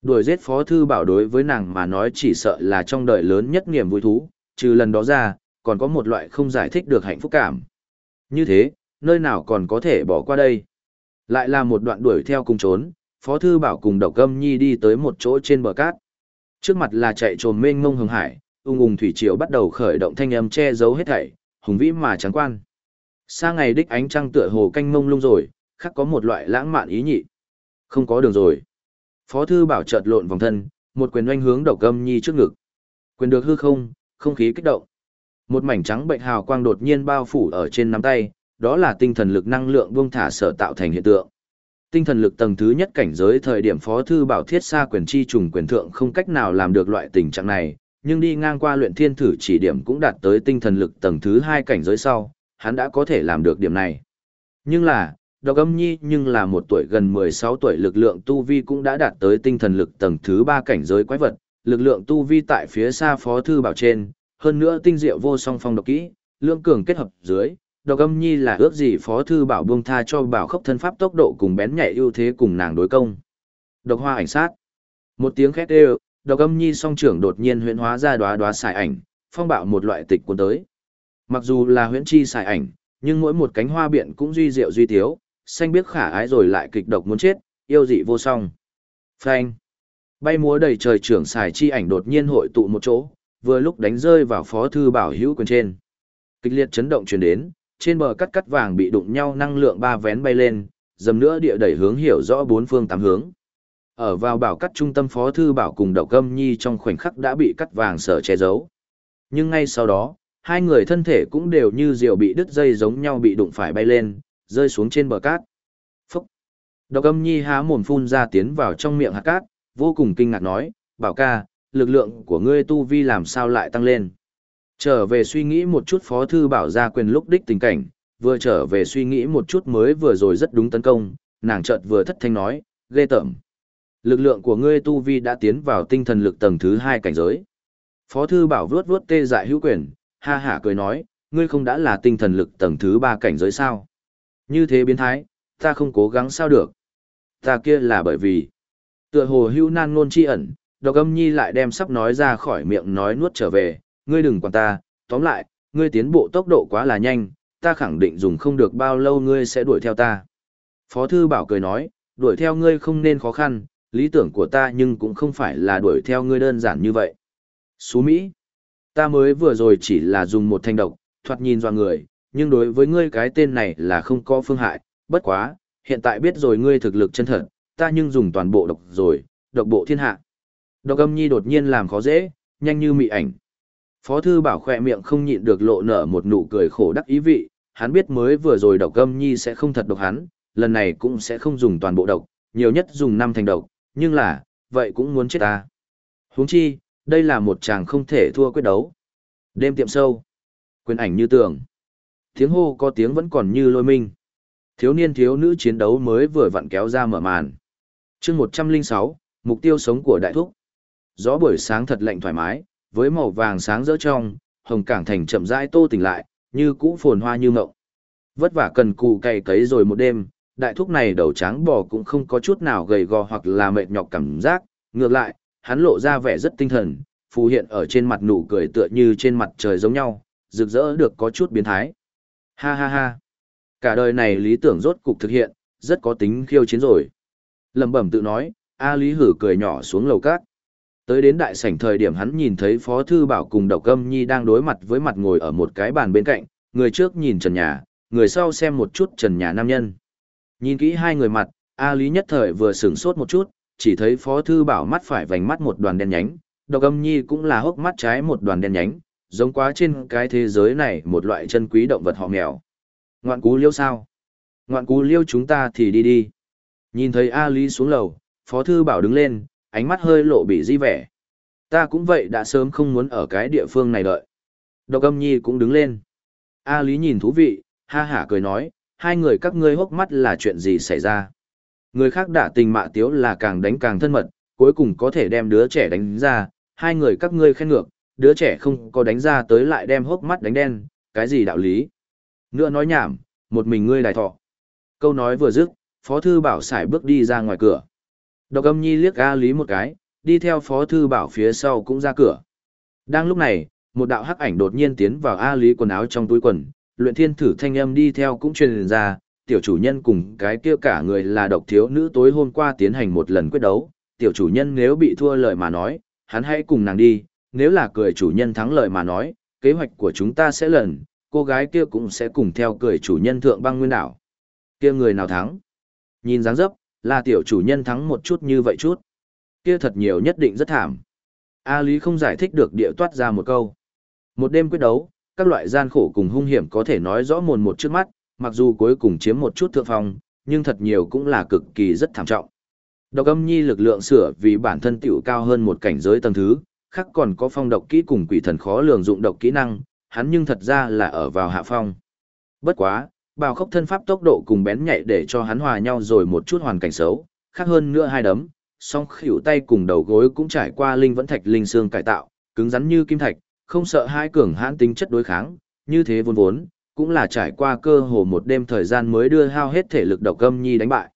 A: Đuổi giết phó thư bảo đối với nàng mà nói chỉ sợ là trong đời lớn nhất niềm vui thú, trừ lần đó ra, còn có một loại không giải thích được hạnh phúc cảm. Như thế, nơi nào còn có thể bỏ qua đây? Lại là một đoạn đuổi theo cùng trốn, phó thư bảo cùng độc Câm nhi đi tới một chỗ trên bờ cát. Trước mặt là chạy trồm mênh mông hồng hải, ung ung thủy triều bắt đầu khởi động thanh âm che giấu hết thảy, hùng vĩ mà trắng quan. xa ngày đích ánh trăng tựa hồ canh mông lung rồi, khắc có một loại lãng mạn ý nhị. Không có đường rồi. Phó thư bảo chợt lộn vòng thân, một quyền oanh hướng độc Câm nhi trước ngực. Quyền được hư không, không khí kích động. Một mảnh trắng bệnh hào quang đột nhiên bao phủ ở trên nắm tay, đó là tinh thần lực năng lượng buông thả sở tạo thành hiện tượng. Tinh thần lực tầng thứ nhất cảnh giới thời điểm Phó thư bảo thiết xa quyền chi trùng quyền thượng không cách nào làm được loại tình trạng này, nhưng đi ngang qua luyện thiên thử chỉ điểm cũng đạt tới tinh thần lực tầng thứ hai cảnh giới sau, hắn đã có thể làm được điểm này. Nhưng là, độc âm nhi nhưng là một tuổi gần 16 tuổi lực lượng tu vi cũng đã đạt tới tinh thần lực tầng thứ ba cảnh giới quái vật, lực lượng tu vi tại phía xa phó thư bảo trên, hơn nữa tinh diệu vô song phong độc kỹ, lượng cường kết hợp dưới, độc âm nhi là ước gì phó thư bảo buông tha cho bảo khốc thân pháp tốc độ cùng bén nhạy ưu thế cùng nàng đối công. Độc hoa ảnh sát. Một tiếng khét đều, độc âm nhi song trưởng đột nhiên huyễn hóa ra đóa đóa xài ảnh, phong bạo một loại tịch cuốn tới. Mặc dù là huyễn chi xài ảnh, nhưng mỗi một cánh hoa biện cũng duy diệu duy thiếu xanh biết khả ái rồi lại kịch độc muốn chết, yêu dị vô song. Phanh. Bay múa đầy trời trưởng xài chi ảnh đột nhiên hội tụ một chỗ, vừa lúc đánh rơi vào phó thư bảo hữu quyền trên. Kịch liệt chấn động truyền đến, trên bờ cắt cắt vàng bị đụng nhau năng lượng ba vén bay lên, dầm nữa địa đẩy hướng hiểu rõ bốn phương tám hướng. Ở vào bảo cắt trung tâm phó thư bảo cùng đậu câm nhi trong khoảnh khắc đã bị cắt vàng sở che giấu. Nhưng ngay sau đó, hai người thân thể cũng đều như diều bị đứt dây giống nhau bị đụng phải bay lên, rơi xuống trên bờ cát. Phúc! Đậu câm nhi há mồm phun ra tiến vào trong miệng hạt cát, vô cùng kinh ngạc nói, bảo ca, lực lượng của ngươi tu vi làm sao lại tăng lên. Trở về suy nghĩ một chút phó thư bảo ra quyền lúc đích tình cảnh, vừa trở về suy nghĩ một chút mới vừa rồi rất đúng tấn công, nàng chợt vừa thất thanh nói, ghê tởm. Lực lượng của ngươi tu vi đã tiến vào tinh thần lực tầng thứ hai cảnh giới. Phó thư bảo vuốt vuốt tê dại hữu quyền, ha hả cười nói, ngươi không đã là tinh thần lực tầng thứ ba cảnh giới sao? Như thế biến thái, ta không cố gắng sao được. Ta kia là bởi vì, tựa hồ hữu nan ngôn chi ẩn, độc âm nhi lại đem sắp nói ra khỏi miệng nói nuốt trở về, ngươi đừng quản ta, tóm lại, ngươi tiến bộ tốc độ quá là nhanh, ta khẳng định dùng không được bao lâu ngươi sẽ đuổi theo ta. Phó thư bảo cười nói, đuổi theo ngươi không nên khó khăn, lý tưởng của ta nhưng cũng không phải là đuổi theo ngươi đơn giản như vậy. Xú Mỹ, ta mới vừa rồi chỉ là dùng một thanh độc, thoạt nhìn doa người, nhưng đối với ngươi cái tên này là không có phương hại, bất quá, hiện tại biết rồi ngươi thực lực chân thật, ta nhưng dùng toàn bộ độc rồi, độc bộ thiên hạ. Độc âm nhi đột nhiên làm khó dễ, nhanh như mị ảnh. Phó thư bảo khỏe miệng không nhịn được lộ nở một nụ cười khổ đắc ý vị, hắn biết mới vừa rồi độc âm nhi sẽ không thật độc hắn, lần này cũng sẽ không dùng toàn bộ độc, nhiều nhất dùng năm thành độc, nhưng là, vậy cũng muốn chết ta. huống chi, đây là một chàng không thể thua quyết đấu. Đêm tiệm sâu, quyền ảnh như tường. Tiếng hô có tiếng vẫn còn như lôi minh. Thiếu niên thiếu nữ chiến đấu mới vừa vặn kéo ra mở màn. chương 106, mục tiêu sống của đại thúc. Gió buổi sáng thật lạnh thoải mái, với màu vàng sáng rỡ trong, hồng cảng thành chậm rãi tô tỉnh lại, như cũ phồn hoa như ngộng. Vất vả cần cù cày cấy rồi một đêm, đại thúc này đầu trắng bò cũng không có chút nào gầy gò hoặc là mệt nhọc cảm giác, ngược lại, hắn lộ ra vẻ rất tinh thần, phù hiện ở trên mặt nụ cười tựa như trên mặt trời giống nhau, rực rỡ được có chút biến thái. Ha ha ha. Cả đời này lý tưởng rốt cục thực hiện, rất có tính khiêu chiến rồi. Lẩm bẩm tự nói, A Lý Hử cười nhỏ xuống lầu cát. Tới đến đại sảnh thời điểm hắn nhìn thấy Phó Thư Bảo cùng Độc Âm Nhi đang đối mặt với mặt ngồi ở một cái bàn bên cạnh, người trước nhìn trần nhà, người sau xem một chút trần nhà nam nhân. Nhìn kỹ hai người mặt, A Lý nhất thời vừa sửng sốt một chút, chỉ thấy Phó Thư Bảo mắt phải vành mắt một đoàn đen nhánh, Độc Âm Nhi cũng là hốc mắt trái một đoàn đen nhánh, giống quá trên cái thế giới này một loại chân quý động vật họ mèo. Ngoạn cú liêu sao? Ngoạn cú liêu chúng ta thì đi đi. Nhìn thấy A Lý xuống lầu, Phó Thư Bảo đứng lên, ánh mắt hơi lộ bị di vẻ. Ta cũng vậy đã sớm không muốn ở cái địa phương này đợi. Độc âm nhi cũng đứng lên. A Lý nhìn thú vị, ha hả cười nói, hai người các ngươi hốc mắt là chuyện gì xảy ra. Người khác đã tình mạ tiếu là càng đánh càng thân mật, cuối cùng có thể đem đứa trẻ đánh ra, hai người các ngươi khen ngược, đứa trẻ không có đánh ra tới lại đem hốc mắt đánh đen, cái gì đạo lý. Nữa nói nhảm, một mình ngươi đài thọ. Câu nói vừa dứt, Phó Thư Bảo xài bước đi ra ngoài cửa. Độc âm nhi liếc A Lý một cái, đi theo Phó Thư Bảo phía sau cũng ra cửa. Đang lúc này, một đạo hắc ảnh đột nhiên tiến vào A Lý quần áo trong túi quần, luyện thiên thử thanh âm đi theo cũng truyền ra, tiểu chủ nhân cùng cái kia cả người là độc thiếu nữ tối hôm qua tiến hành một lần quyết đấu, tiểu chủ nhân nếu bị thua lời mà nói, hắn hãy cùng nàng đi, nếu là cười chủ nhân thắng lời mà nói, kế hoạch của chúng ta sẽ lần, cô gái kia cũng sẽ cùng theo cười chủ nhân thượng băng nguyên đảo. Kia người nào thắng? Nhìn dáng dấp, là tiểu chủ nhân thắng một chút như vậy chút. Kia thật nhiều nhất định rất thảm. A Lý không giải thích được địa toát ra một câu. Một đêm quyết đấu, các loại gian khổ cùng hung hiểm có thể nói rõ mồn một trước mắt, mặc dù cuối cùng chiếm một chút thượng phong, nhưng thật nhiều cũng là cực kỳ rất thảm trọng. Độc âm nhi lực lượng sửa vì bản thân tiểu cao hơn một cảnh giới tầng thứ, khác còn có phong độc kỹ cùng quỷ thần khó lường dụng độc kỹ năng, hắn nhưng thật ra là ở vào hạ phong. Bất quá, bào khốc thân pháp tốc độ cùng bén nhạy để cho hắn hòa nhau rồi một chút hoàn cảnh xấu, khác hơn nữa hai đấm, song khỉu tay cùng đầu gối cũng trải qua linh vẫn thạch linh xương cải tạo, cứng rắn như kim thạch, không sợ hai cường hãn tính chất đối kháng, như thế vốn vốn, cũng là trải qua cơ hồ một đêm thời gian mới đưa hao hết thể lực độc âm nhi đánh bại.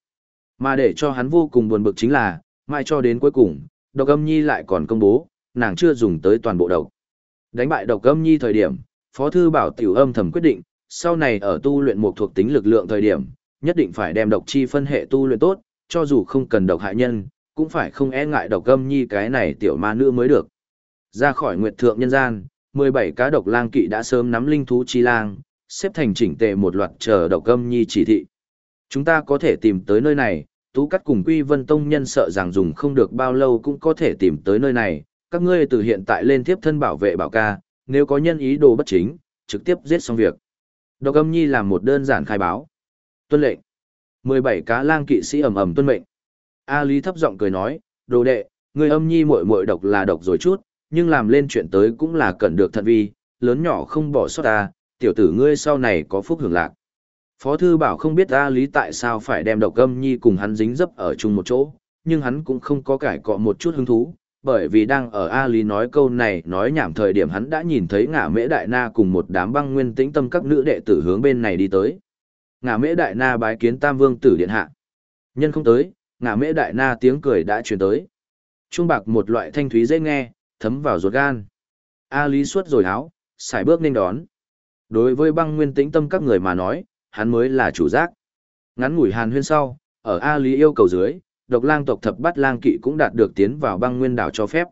A: Mà để cho hắn vô cùng buồn bực chính là, mai cho đến cuối cùng, độc âm nhi lại còn công bố, nàng chưa dùng tới toàn bộ độc. Đánh bại độc âm nhi thời điểm, Phó Thư Bảo tiểu âm thầm quyết định, sau này ở tu luyện một thuộc tính lực lượng thời điểm, nhất định phải đem độc chi phân hệ tu luyện tốt, cho dù không cần độc hại nhân, cũng phải không e ngại độc gâm nhi cái này tiểu ma nữ mới được. Ra khỏi nguyệt thượng nhân gian, 17 cá độc lang kỵ đã sớm nắm linh thú chi lang, xếp thành chỉnh tề một loạt chờ độc gâm nhi chỉ thị. Chúng ta có thể tìm tới nơi này, tú cắt cùng quy vân tông nhân sợ rằng dùng không được bao lâu cũng có thể tìm tới nơi này, các ngươi từ hiện tại lên tiếp thân bảo vệ bảo ca, nếu có nhân ý đồ bất chính, trực tiếp giết xong việc. Độc âm nhi làm một đơn giản khai báo. Tuân lệnh. 17 cá lang kỵ sĩ ầm ầm tuân mệnh. A Lý thấp giọng cười nói, đồ đệ, người âm nhi muội muội độc là độc rồi chút, nhưng làm lên chuyện tới cũng là cần được thận vi, lớn nhỏ không bỏ sót ta, tiểu tử ngươi sau này có phúc hưởng lạc. Phó thư bảo không biết A Lý tại sao phải đem độc âm nhi cùng hắn dính dấp ở chung một chỗ, nhưng hắn cũng không có cải cọ một chút hứng thú, bởi vì đang ở A Lý nói câu này nói nhảm thời điểm hắn đã nhìn thấy ngả mễ đại na cùng một đám băng nguyên tĩnh tâm các nữ đệ tử hướng bên này đi tới. Ngả mễ đại na bái kiến tam vương tử điện hạ. Nhân không tới, ngả mễ đại na tiếng cười đã truyền tới. Trung bạc một loại thanh thúy dễ nghe, thấm vào ruột gan. A Lý suốt rồi áo, xài bước nên đón. Đối với băng nguyên tĩnh tâm các người mà nói, hắn mới là chủ giác. Ngắn ngủi hàn huyên sau, ở A Lý yêu cầu dưới, độc lang tộc thập bát lang kỵ cũng đạt được tiến vào băng nguyên đảo cho phép.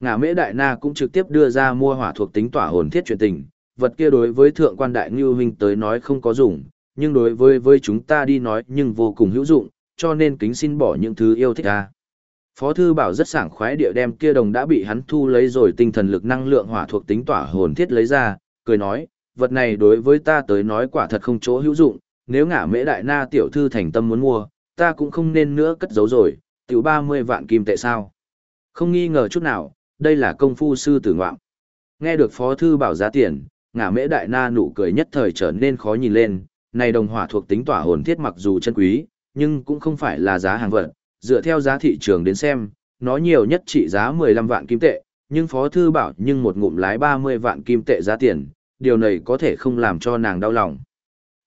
A: Ngã mễ đại na cũng trực tiếp đưa ra mua hỏa thuộc tính tỏa hồn thiết truyền tình, vật kia đối với thượng quan đại ngưu huynh tới nói không có dùng, nhưng đối với với chúng ta đi nói nhưng vô cùng hữu dụng, cho nên kính xin bỏ những thứ yêu thích ra. Phó thư bảo rất sảng khoái địa đem kia đồng đã bị hắn thu lấy rồi tinh thần lực năng lượng hỏa thuộc tính tỏa hồn thiết lấy ra, cười nói, vật này đối với ta tới nói quả thật không chỗ hữu dụng, nếu ngả mễ đại na tiểu thư thành tâm muốn mua, ta cũng không nên nữa cất giấu rồi, tiểu 30 vạn kim tệ sao. Không nghi ngờ chút nào, đây là công phu sư tử ngoạm. Nghe được phó thư bảo giá tiền, ngả mễ đại na nụ cười nhất thời trở nên khó nhìn lên, này đồng hỏa thuộc tính tỏa hồn thiết mặc dù chân quý, nhưng cũng không phải là giá hàng vật, dựa theo giá thị trường đến xem, nó nhiều nhất trị giá 15 vạn kim tệ, nhưng phó thư bảo nhưng một ngụm lái 30 vạn kim tệ giá tiền, điều này có thể không làm cho nàng đau lòng.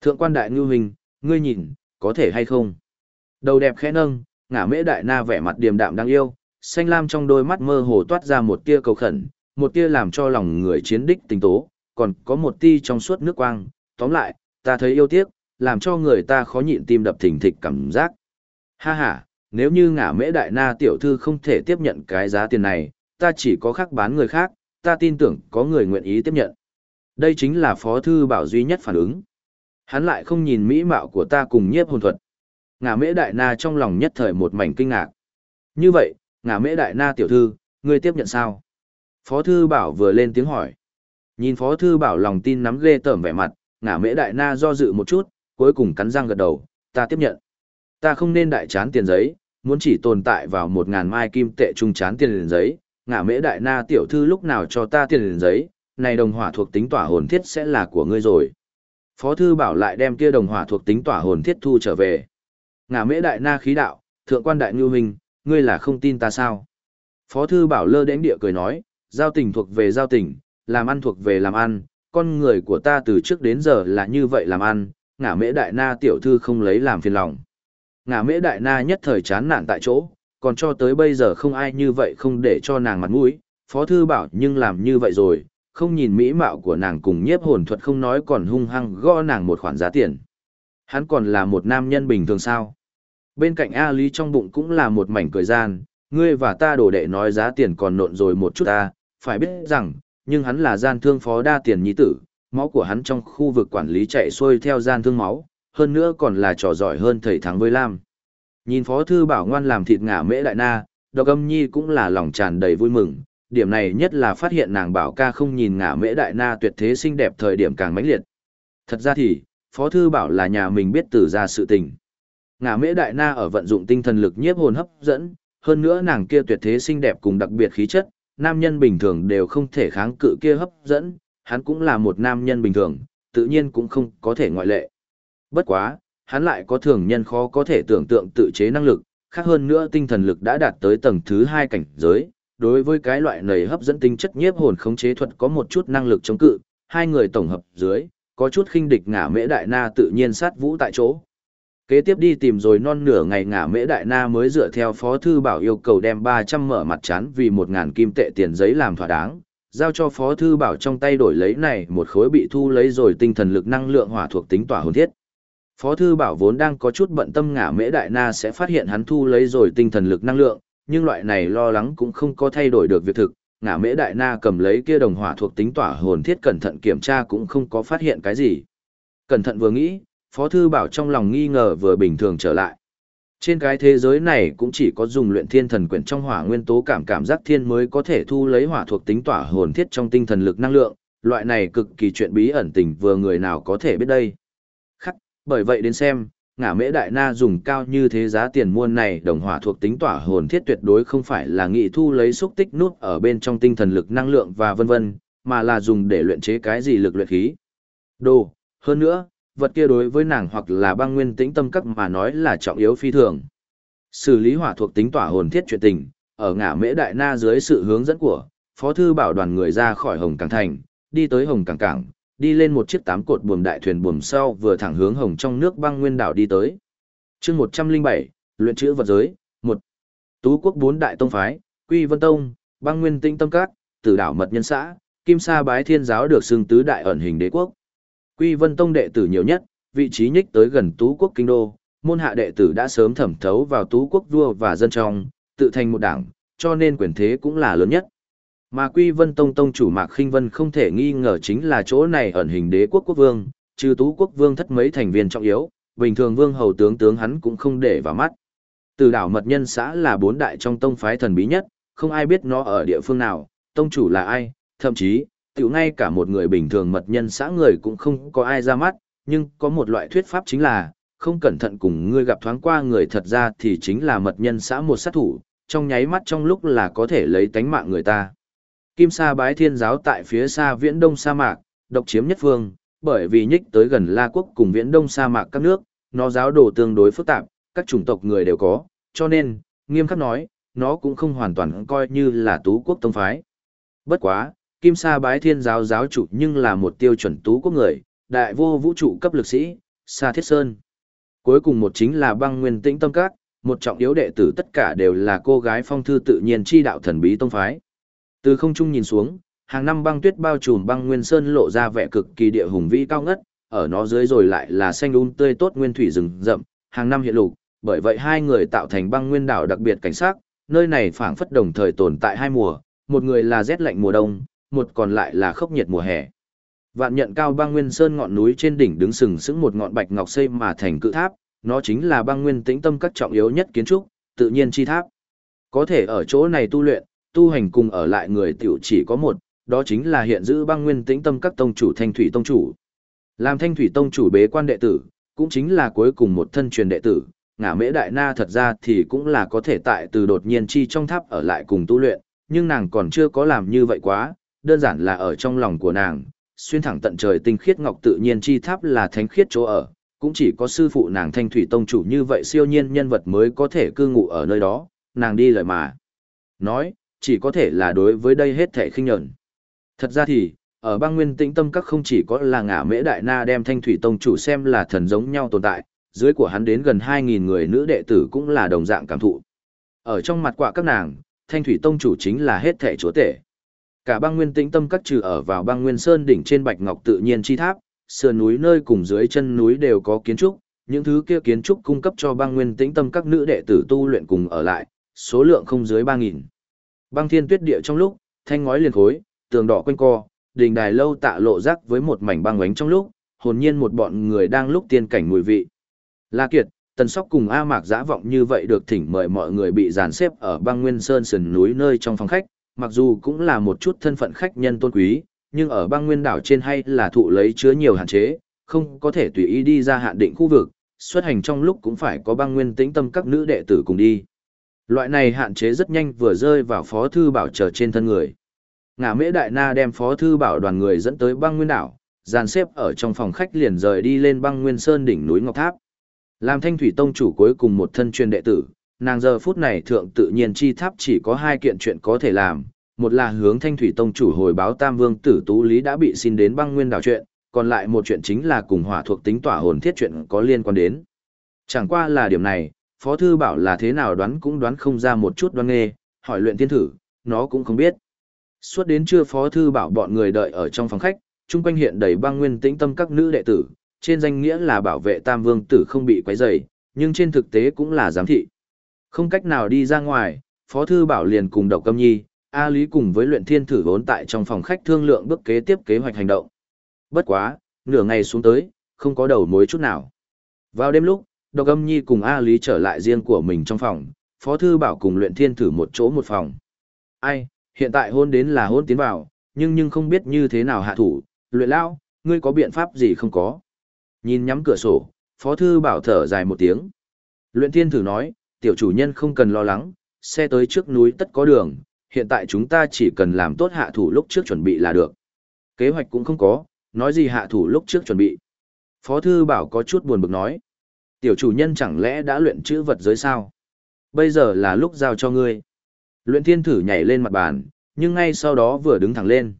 A: Thượng quan đại ngư hình, ngươi nhìn, có thể hay không? Đầu đẹp khẽ nâng, ngả mễ đại na vẻ mặt điềm đạm đáng yêu, xanh lam trong đôi mắt mơ hồ toát ra một tia cầu khẩn, một tia làm cho lòng người chiến đích tình tố, còn có một tia trong suốt nước quang, tóm lại, ta thấy yêu tiếc, làm cho người ta khó nhịn tim đập thình thịch cảm giác. Ha ha, nếu như ngả mễ đại na tiểu thư không thể tiếp nhận cái giá tiền này, ta chỉ có khác bán người khác, ta tin tưởng có người nguyện ý tiếp nhận. Đây chính là phó thư bảo duy nhất phản ứng. Hắn lại không nhìn mỹ mạo của ta cùng nhiếp hồn thuật. Ngả mễ đại na trong lòng nhất thời một mảnh kinh ngạc. Như vậy, ngả mễ đại na tiểu thư, ngươi tiếp nhận sao? Phó thư bảo vừa lên tiếng hỏi. Nhìn phó thư bảo lòng tin nắm ghê tởm vẻ mặt, ngả mễ đại na do dự một chút, cuối cùng cắn răng gật đầu, ta tiếp nhận. Ta không nên đại chán tiền giấy, muốn chỉ tồn tại vào một ngàn mai kim tệ trung chán tiền giấy, ngả mễ đại na tiểu thư lúc nào cho ta tiền giấy, này đồng hỏa thuộc tính tỏa hồn thiết sẽ là của ngươi rồi. Phó thư bảo lại đem kia đồng hỏa thuộc tính tỏa hồn thiết thu trở về. Ngả mễ đại na khí đạo, thượng quan đại ngư hình, ngươi là không tin ta sao? Phó thư bảo lơ đến địa cười nói, giao tình thuộc về giao tình, làm ăn thuộc về làm ăn, con người của ta từ trước đến giờ là như vậy làm ăn, ngả mễ đại na tiểu thư không lấy làm phiền lòng. Ngả mễ đại na nhất thời chán nản tại chỗ, còn cho tới bây giờ không ai như vậy không để cho nàng mặt mũi, phó thư bảo nhưng làm như vậy rồi, không nhìn mỹ mạo của nàng cùng nhiếp hồn thuật không nói còn hung hăng gõ nàng một khoản giá tiền. Hắn còn là một nam nhân bình thường sao? Bên cạnh A Lý trong bụng cũng là một mảnh cười gian, ngươi và ta đổ đệ nói giá tiền còn nộn rồi một chút ta, phải biết rằng, nhưng hắn là gian thương phó đa tiền nhi tử, máu của hắn trong khu vực quản lý chạy xuôi theo gian thương máu, hơn nữa còn là trò giỏi hơn thầy thắng với Lam. Nhìn Phó Thư Bảo ngoan làm thịt ngả mễ đại na, độc âm nhi cũng là lòng tràn đầy vui mừng, điểm này nhất là phát hiện nàng bảo ca không nhìn ngả mễ đại na tuyệt thế xinh đẹp thời điểm càng mãnh liệt. Thật ra thì, Phó Thư Bảo là nhà mình biết từ ra sự tình. Ngả mễ đại na ở vận dụng tinh thần lực nhiếp hồn hấp dẫn, hơn nữa nàng kia tuyệt thế xinh đẹp cùng đặc biệt khí chất, nam nhân bình thường đều không thể kháng cự kia hấp dẫn, hắn cũng là một nam nhân bình thường, tự nhiên cũng không có thể ngoại lệ. Bất quá, hắn lại có thường nhân khó có thể tưởng tượng tự chế năng lực, khác hơn nữa tinh thần lực đã đạt tới tầng thứ hai cảnh giới. Đối với cái loại này hấp dẫn tinh chất nhiếp hồn khống chế thuật có một chút năng lực chống cự, hai người tổng hợp dưới, có chút khinh địch ngả mễ đại na tự nhiên sát vũ tại chỗ. Kế tiếp đi tìm rồi non nửa ngày ngả mễ đại na mới dựa theo phó thư bảo yêu cầu đem 300 mở mặt chán vì 1.000 kim tệ tiền giấy làm thỏa đáng, giao cho phó thư bảo trong tay đổi lấy này một khối bị thu lấy rồi tinh thần lực năng lượng hỏa thuộc tính tỏa hồn thiết. Phó thư bảo vốn đang có chút bận tâm ngả mễ đại na sẽ phát hiện hắn thu lấy rồi tinh thần lực năng lượng, nhưng loại này lo lắng cũng không có thay đổi được việc thực, ngả mễ đại na cầm lấy kia đồng hỏa thuộc tính tỏa hồn thiết cẩn thận kiểm tra cũng không có phát hiện cái gì. Cẩn thận vừa nghĩ, Phó Thư Bảo trong lòng nghi ngờ vừa bình thường trở lại. Trên cái thế giới này cũng chỉ có dùng luyện thiên thần quyển trong hỏa nguyên tố cảm cảm giác thiên mới có thể thu lấy hỏa thuộc tính tỏa hồn thiết trong tinh thần lực năng lượng, loại này cực kỳ chuyện bí ẩn tình vừa người nào có thể biết đây. Khắc, bởi vậy đến xem, ngả mễ đại na dùng cao như thế giá tiền muôn này đồng hỏa thuộc tính tỏa hồn thiết tuyệt đối không phải là nghị thu lấy xúc tích nút ở bên trong tinh thần lực năng lượng và vân vân, mà là dùng để luyện chế cái gì lực luyện khí. Đồ, hơn nữa, vật kia đối với nàng hoặc là băng nguyên tĩnh tâm cấp mà nói là trọng yếu phi thường. Xử lý hỏa thuộc tính tỏa hồn thiết chuyện tình, ở ngã mễ đại na dưới sự hướng dẫn của, phó thư bảo đoàn người ra khỏi Hồng Cảng Thành, đi tới Hồng Cảng Cảng, đi lên một chiếc tám cột buồm đại thuyền buồm sau vừa thẳng hướng hồng trong nước băng nguyên đảo đi tới. chương 107, luyện chữ vật giới, một Tú quốc bốn đại tông phái, Quy Vân Tông, băng nguyên tĩnh tâm các, tử đảo mật nhân xã, kim sa bái thiên giáo được xưng tứ đại ẩn hình đế quốc. Quy Vân Tông đệ tử nhiều nhất, vị trí nhích tới gần Tú quốc kinh đô, môn hạ đệ tử đã sớm thẩm thấu vào Tú quốc vua và dân trong, tự thành một đảng, cho nên quyền thế cũng là lớn nhất. Mà Quy Vân Tông Tông chủ Mạc Khinh Vân không thể nghi ngờ chính là chỗ này ẩn hình đế quốc quốc vương, trừ Tú quốc vương thất mấy thành viên trọng yếu, bình thường vương hầu tướng tướng hắn cũng không để vào mắt. Từ đảo mật nhân xã là bốn đại trong tông phái thần bí nhất, không ai biết nó ở địa phương nào, tông chủ là ai, thậm chí, tiểu ngay cả một người bình thường mật nhân xã người cũng không có ai ra mắt, nhưng có một loại thuyết pháp chính là, không cẩn thận cùng ngươi gặp thoáng qua người thật ra thì chính là mật nhân xã một sát thủ, trong nháy mắt trong lúc là có thể lấy tánh mạng người ta. Kim Sa bái thiên giáo tại phía xa viễn đông sa mạc, độc chiếm nhất phương, bởi vì nhích tới gần La Quốc cùng viễn đông sa mạc các nước, nó giáo đồ tương đối phức tạp, các chủng tộc người đều có, cho nên, nghiêm khắc nói, nó cũng không hoàn toàn coi như là tú quốc tông phái. Bất quá, Kim Sa bái thiên giáo giáo chủ nhưng là một tiêu chuẩn tú quốc người, đại vô vũ trụ cấp lực sĩ, Sa Thiết Sơn. Cuối cùng một chính là băng nguyên tĩnh tâm các, một trọng yếu đệ tử tất cả đều là cô gái phong thư tự nhiên chi đạo thần bí tông phái. Từ không trung nhìn xuống, hàng năm băng tuyết bao trùm băng nguyên sơn lộ ra vẻ cực kỳ địa hùng vĩ cao ngất, ở nó dưới rồi lại là xanh um tươi tốt nguyên thủy rừng rậm, hàng năm hiện lục, bởi vậy hai người tạo thành băng nguyên đảo đặc biệt cảnh sát, nơi này phảng phất đồng thời tồn tại hai mùa, một người là rét lạnh mùa đông, một còn lại là khốc nhiệt mùa hè. Vạn nhận cao băng nguyên sơn ngọn núi trên đỉnh đứng sừng sững một ngọn bạch ngọc xây mà thành cự tháp, nó chính là băng nguyên tĩnh tâm các trọng yếu nhất kiến trúc, tự nhiên chi tháp. Có thể ở chỗ này tu luyện, tu hành cùng ở lại người tiểu chỉ có một, đó chính là hiện giữ băng nguyên tĩnh tâm các tông chủ thanh thủy tông chủ. Làm thanh thủy tông chủ bế quan đệ tử, cũng chính là cuối cùng một thân truyền đệ tử, ngả mễ đại na thật ra thì cũng là có thể tại từ đột nhiên chi trong tháp ở lại cùng tu luyện, nhưng nàng còn chưa có làm như vậy quá, đơn giản là ở trong lòng của nàng, xuyên thẳng tận trời tinh khiết ngọc tự nhiên chi tháp là thánh khiết chỗ ở, cũng chỉ có sư phụ nàng thanh thủy tông chủ như vậy siêu nhiên nhân vật mới có thể cư ngụ ở nơi đó, nàng đi lời mà. Nói, chỉ có thể là đối với đây hết thể khinh nhẫn. Thật ra thì, ở băng nguyên tĩnh tâm các không chỉ có là ngả mễ đại na đem thanh thủy tông chủ xem là thần giống nhau tồn tại, dưới của hắn đến gần 2.000 người nữ đệ tử cũng là đồng dạng cảm thụ. Ở trong mặt quạ các nàng, thanh thủy tông chủ chính là hết thể chúa tể. Cả băng nguyên tĩnh tâm các trừ ở vào băng nguyên sơn đỉnh trên bạch ngọc tự nhiên chi tháp, sườn núi nơi cùng dưới chân núi đều có kiến trúc, những thứ kia kiến trúc cung cấp cho băng nguyên tĩnh tâm các nữ đệ tử tu luyện cùng ở lại, số lượng không dưới ba nghìn. Băng thiên tuyết địa trong lúc, thanh ngói liền khối, tường đỏ quanh co, đình đài lâu tạ lộ rác với một mảnh băng ánh trong lúc, hồn nhiên một bọn người đang lúc tiên cảnh mùi vị. La Kiệt, Tần Sóc cùng A Mạc giã vọng như vậy được thỉnh mời mọi người bị dàn xếp ở băng nguyên sơn sườn núi nơi trong phòng khách, mặc dù cũng là một chút thân phận khách nhân tôn quý, nhưng ở băng nguyên đảo trên hay là thụ lấy chứa nhiều hạn chế, không có thể tùy ý đi ra hạn định khu vực, xuất hành trong lúc cũng phải có băng nguyên tĩnh tâm các nữ đệ tử cùng đi. Loại này hạn chế rất nhanh vừa rơi vào phó thư bảo trở trên thân người. Ngã mễ đại na đem phó thư bảo đoàn người dẫn tới băng nguyên đảo, dàn xếp ở trong phòng khách liền rời đi lên băng nguyên sơn đỉnh núi Ngọc Tháp. Làm thanh thủy tông chủ cuối cùng một thân truyền đệ tử, nàng giờ phút này thượng tự nhiên chi tháp chỉ có hai kiện chuyện có thể làm, một là hướng thanh thủy tông chủ hồi báo tam vương tử tú lý đã bị xin đến băng nguyên đảo chuyện, còn lại một chuyện chính là cùng hỏa thuộc tính tỏa hồn thiết chuyện có liên quan đến. Chẳng qua là điểm này, Phó Thư bảo là thế nào đoán cũng đoán không ra một chút đoán nghề, hỏi luyện thiên thử, nó cũng không biết. Suốt đến trưa Phó Thư bảo bọn người đợi ở trong phòng khách, chung quanh hiện đầy băng nguyên tĩnh tâm các nữ đệ tử, trên danh nghĩa là bảo vệ tam vương tử không bị quấy rầy, nhưng trên thực tế cũng là giám thị. Không cách nào đi ra ngoài, Phó Thư Bảo liền cùng Độc Câm Nhi, A Lý cùng với luyện thiên thử vốn tại trong phòng khách thương lượng bước kế tiếp kế hoạch hành động. Bất quá, nửa ngày xuống tới, không có đầu mối chút nào. Vào đêm lúc, Độc Âm Nhi cùng A Lý trở lại riêng của mình trong phòng, Phó Thư Bảo cùng luyện thiên thử một chỗ một phòng. Ai, hiện tại hôn đến là hôn tiến vào, nhưng nhưng không biết như thế nào hạ thủ, luyện lao, ngươi có biện pháp gì không có. Nhìn nhắm cửa sổ, Phó Thư Bảo thở dài một tiếng. Luyện thiên thử nói, tiểu chủ nhân không cần lo lắng, xe tới trước núi tất có đường, hiện tại chúng ta chỉ cần làm tốt hạ thủ lúc trước chuẩn bị là được. Kế hoạch cũng không có, nói gì hạ thủ lúc trước chuẩn bị. Phó Thư Bảo có chút buồn bực nói. Tiểu chủ nhân chẳng lẽ đã luyện chữ vật giới sao? Bây giờ là lúc giao cho ngươi. Luyện thiên thử nhảy lên mặt bàn, nhưng ngay sau đó vừa đứng thẳng lên.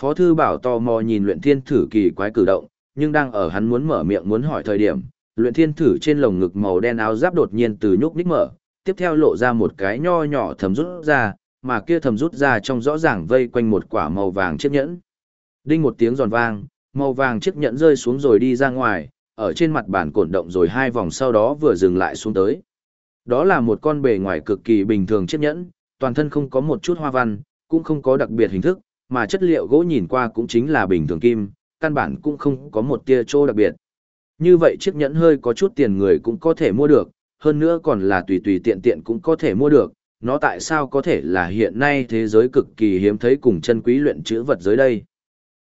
A: Phó Thư Bảo tò mò nhìn luyện thiên thử kỳ quái cử động, nhưng đang ở hắn muốn mở miệng muốn hỏi thời điểm, luyện thiên thử trên lồng ngực màu đen áo giáp đột nhiên từ nhúc ních mở, tiếp theo lộ ra một cái nho nhỏ thầm rút ra, mà kia thầm rút ra trong rõ ràng vây quanh một quả màu vàng chiếc nhẫn. Đinh một tiếng giòn vang, màu vàng chiếc nhẫn rơi xuống rồi đi ra ngoài, ở trên mặt bàn cổn động rồi hai vòng sau đó vừa dừng lại xuống tới. Đó là một con bề ngoài cực kỳ bình thường chiếc nhẫn, toàn thân không có một chút hoa văn, cũng không có đặc biệt hình thức, mà chất liệu gỗ nhìn qua cũng chính là bình thường kim, căn bản cũng không có một tia trô đặc biệt. Như vậy chiếc nhẫn hơi có chút tiền người cũng có thể mua được, hơn nữa còn là tùy tùy tiện tiện cũng có thể mua được, nó tại sao có thể là hiện nay thế giới cực kỳ hiếm thấy cùng chân quý luyện chữ vật giới đây.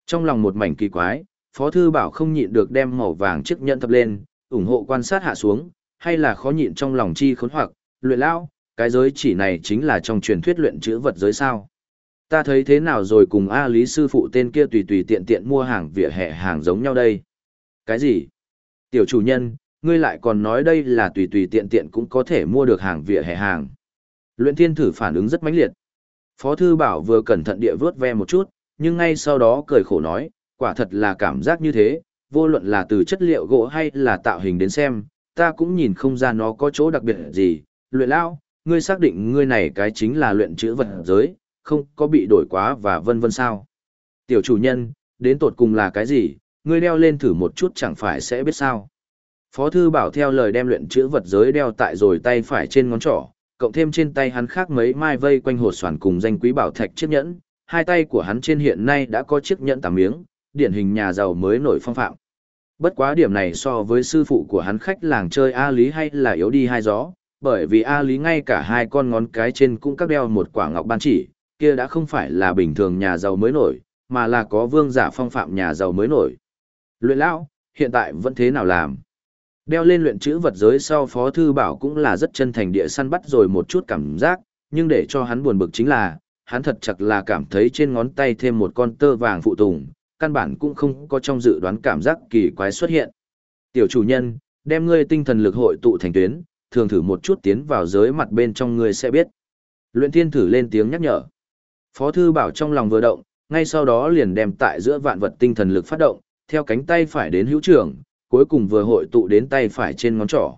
A: Trong lòng một mảnh kỳ quái, Phó Thư Bảo không nhịn được đem màu vàng chiếc nhẫn thập lên, ủng hộ quan sát hạ xuống, hay là khó nhịn trong lòng chi khốn hoặc, luyện lao, cái giới chỉ này chính là trong truyền thuyết luyện chữ vật giới sao. Ta thấy thế nào rồi cùng A Lý sư phụ tên kia tùy tùy tiện tiện mua hàng vỉa hè hàng giống nhau đây. Cái gì? Tiểu chủ nhân, ngươi lại còn nói đây là tùy tùy tiện tiện cũng có thể mua được hàng vỉa hè hàng. Luyện thiên thử phản ứng rất mãnh liệt. Phó thư bảo vừa cẩn thận địa vớt ve một chút, nhưng ngay sau đó cười khổ nói, quả thật là cảm giác như thế, vô luận là từ chất liệu gỗ hay là tạo hình đến xem,
B: ta cũng nhìn không ra nó có chỗ đặc biệt gì. Luyện lao, ngươi xác định ngươi này cái chính là luyện chữ vật giới, không có bị đổi quá và vân vân sao. Tiểu chủ nhân, đến tột cùng là cái gì, ngươi đeo lên thử một chút chẳng phải sẽ biết sao. Phó thư bảo theo lời đem luyện chữ vật giới đeo tại rồi tay phải trên ngón trỏ, cộng thêm trên tay hắn khác mấy mai vây quanh hột xoàn cùng danh quý bảo thạch chiếc nhẫn, hai tay của hắn trên hiện nay đã có chiếc nhẫn tám miếng, điển hình nhà giàu mới nổi phong phạm. Bất quá điểm này so với sư phụ của hắn khách làng chơi A Lý hay là yếu đi hai gió, bởi vì A Lý ngay cả hai con ngón cái trên cũng các đeo một quả ngọc ban chỉ, kia đã không phải là bình thường nhà giàu mới nổi, mà là có vương giả phong phạm nhà giàu mới nổi. Luyện lão, hiện tại vẫn thế nào làm? Đeo lên luyện chữ vật giới sau Phó Thư Bảo cũng là rất chân thành địa săn bắt rồi một chút cảm giác, nhưng để cho hắn buồn bực chính là, hắn thật chặt là cảm thấy trên ngón tay thêm một con tơ vàng phụ tùng, căn bản cũng không có trong dự đoán cảm giác kỳ quái xuất hiện. Tiểu chủ nhân, đem ngươi tinh thần lực hội tụ thành tuyến, thường thử một chút tiến vào giới mặt bên trong ngươi sẽ biết. Luyện thiên thử lên tiếng nhắc nhở. Phó thư bảo trong lòng vừa động, ngay sau đó liền đem tại giữa vạn vật tinh thần lực phát động, theo cánh tay phải đến hữu trưởng, cuối cùng vừa hội tụ đến tay phải trên ngón trỏ.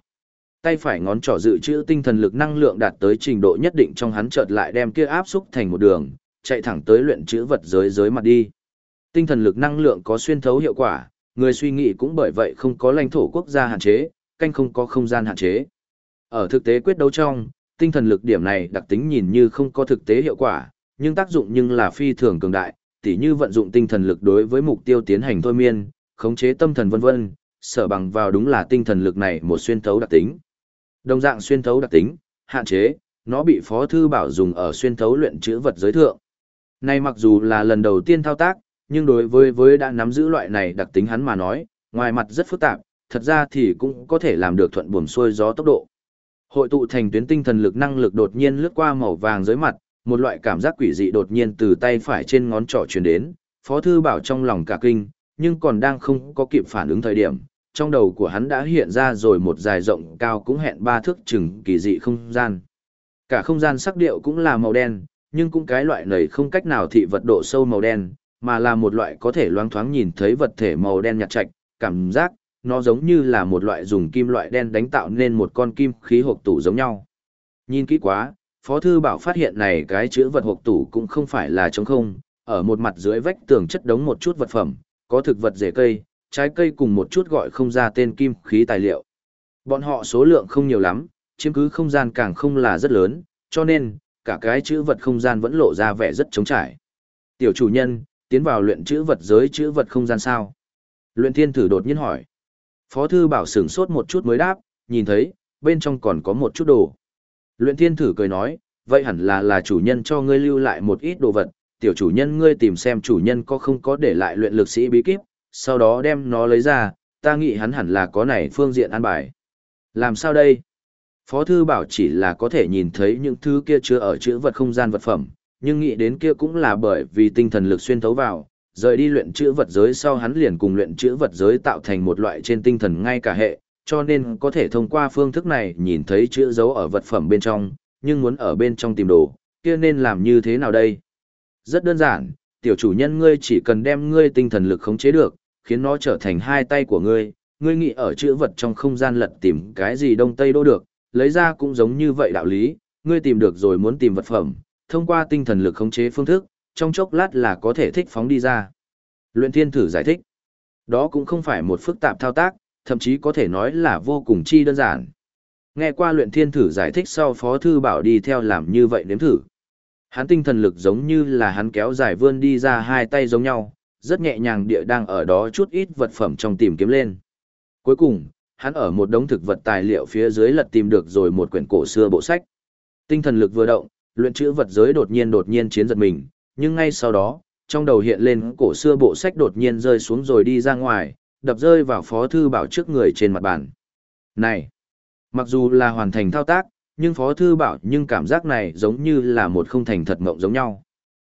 B: Tay phải ngón trỏ dự trữ tinh thần lực năng lượng đạt tới trình độ nhất định trong hắn chợt lại đem kia áp xúc thành một đường, chạy thẳng tới luyện chữ vật giới giới mặt đi. Tinh thần lực năng lượng có xuyên thấu hiệu quả, người suy nghĩ cũng bởi vậy không có lãnh thổ quốc gia hạn chế, canh không có không gian hạn chế. Ở thực tế quyết đấu trong, tinh thần lực điểm này đặc tính nhìn như không có thực tế hiệu quả, nhưng tác dụng nhưng là phi thường cường đại, tỉ như vận dụng tinh thần lực đối với mục tiêu tiến hành thôi miên, khống chế tâm thần vân vân, sở bằng vào đúng là tinh thần lực này một xuyên thấu đặc tính. Đồng dạng xuyên thấu đặc tính, hạn chế, nó bị Phó Thư Bảo dùng ở xuyên thấu luyện chữ vật giới thượng. Nay mặc dù là lần đầu tiên thao tác, nhưng đối với với đã nắm giữ loại này đặc tính hắn mà nói, ngoài mặt rất phức tạp, thật ra thì cũng có thể làm được thuận buồm xuôi gió tốc độ. Hội tụ thành tuyến tinh thần lực năng lực đột nhiên lướt qua màu vàng dưới mặt, một loại cảm giác quỷ dị đột nhiên từ tay phải trên ngón trỏ truyền đến, Phó thư bảo trong lòng cả kinh, nhưng còn đang không có kịp phản ứng thời điểm, trong đầu của hắn đã hiện ra rồi một dài rộng cao cũng hẹn ba thước chừng kỳ dị không gian. Cả không gian sắc điệu cũng là màu đen, nhưng cũng cái loại này không cách nào thị vật độ sâu màu đen, mà là một loại có thể loáng thoáng nhìn thấy vật thể màu đen nhạt chạch, cảm giác, nó giống như là một loại dùng kim loại đen đánh tạo nên một con kim khí hộp tủ giống nhau. Nhìn kỹ quá, Phó Thư Bảo phát hiện này cái chữ vật hộp tủ cũng không phải là trống không, ở một mặt dưới vách tường chất đống một chút vật phẩm, có thực vật rễ cây, trái cây cùng một chút gọi không ra tên kim khí tài liệu. Bọn họ số lượng không nhiều lắm, chiếm cứ không gian càng không là rất lớn, cho nên, cả cái chữ vật không gian vẫn lộ ra vẻ rất trống trải. Tiểu chủ nhân, tiến vào luyện chữ vật giới chữ vật không gian sao? Luyện thiên thử đột nhiên hỏi. Phó thư bảo sửng sốt một chút mới đáp, nhìn thấy, bên trong còn có một chút đồ. Luyện thiên thử cười nói, vậy hẳn là là chủ nhân cho ngươi lưu lại một ít đồ vật, tiểu chủ nhân ngươi tìm xem chủ nhân có không có để lại luyện lực sĩ bí kíp, sau đó đem nó lấy ra, ta nghĩ hắn hẳn là có này phương diện an bài. Làm sao đây? Phó thư bảo chỉ là có thể nhìn thấy những thứ kia chứa ở chữ vật không gian vật phẩm, nhưng nghĩ đến kia cũng là bởi vì tinh thần lực xuyên thấu vào, rời đi luyện chữ vật giới sau hắn liền cùng luyện chữ vật giới tạo thành một loại trên tinh thần ngay cả hệ, cho nên có thể thông qua phương thức này nhìn thấy chữ dấu ở vật phẩm bên trong, nhưng muốn ở bên trong tìm đồ, kia nên làm như thế nào đây? Rất đơn giản, tiểu chủ nhân ngươi chỉ cần đem ngươi tinh thần lực khống chế được, khiến nó trở thành hai tay của ngươi, ngươi nghĩ ở chữ vật trong không gian lật tìm cái gì đông tây đô được, lấy ra cũng giống như vậy đạo lý, ngươi tìm được rồi muốn tìm vật phẩm, thông qua tinh thần lực khống chế phương thức, trong chốc lát là có thể thích phóng đi ra. Luyện thiên thử giải thích, đó cũng không phải một phức tạp thao tác, thậm chí có thể nói là vô cùng chi đơn giản. Nghe qua luyện thiên thử giải thích sau phó thư bảo đi theo làm như vậy nếm thử. Hắn tinh thần lực giống như là hắn kéo dài vươn đi ra hai tay giống nhau, rất nhẹ nhàng địa đang ở đó chút ít vật phẩm trong tìm kiếm lên. Cuối cùng, hắn ở một đống thực vật tài liệu phía dưới lật tìm được rồi một quyển cổ xưa bộ sách. Tinh thần lực vừa động, luyện chữ vật giới đột nhiên đột nhiên chiến giật mình, nhưng ngay sau đó, trong đầu hiện lên cổ xưa bộ sách đột nhiên rơi xuống rồi đi ra ngoài, đập rơi vào phó thư bảo trước người trên mặt bàn. Này! Mặc dù là hoàn thành thao tác, nhưng phó thư bảo nhưng cảm giác này giống như là một không thành thật mộng giống nhau.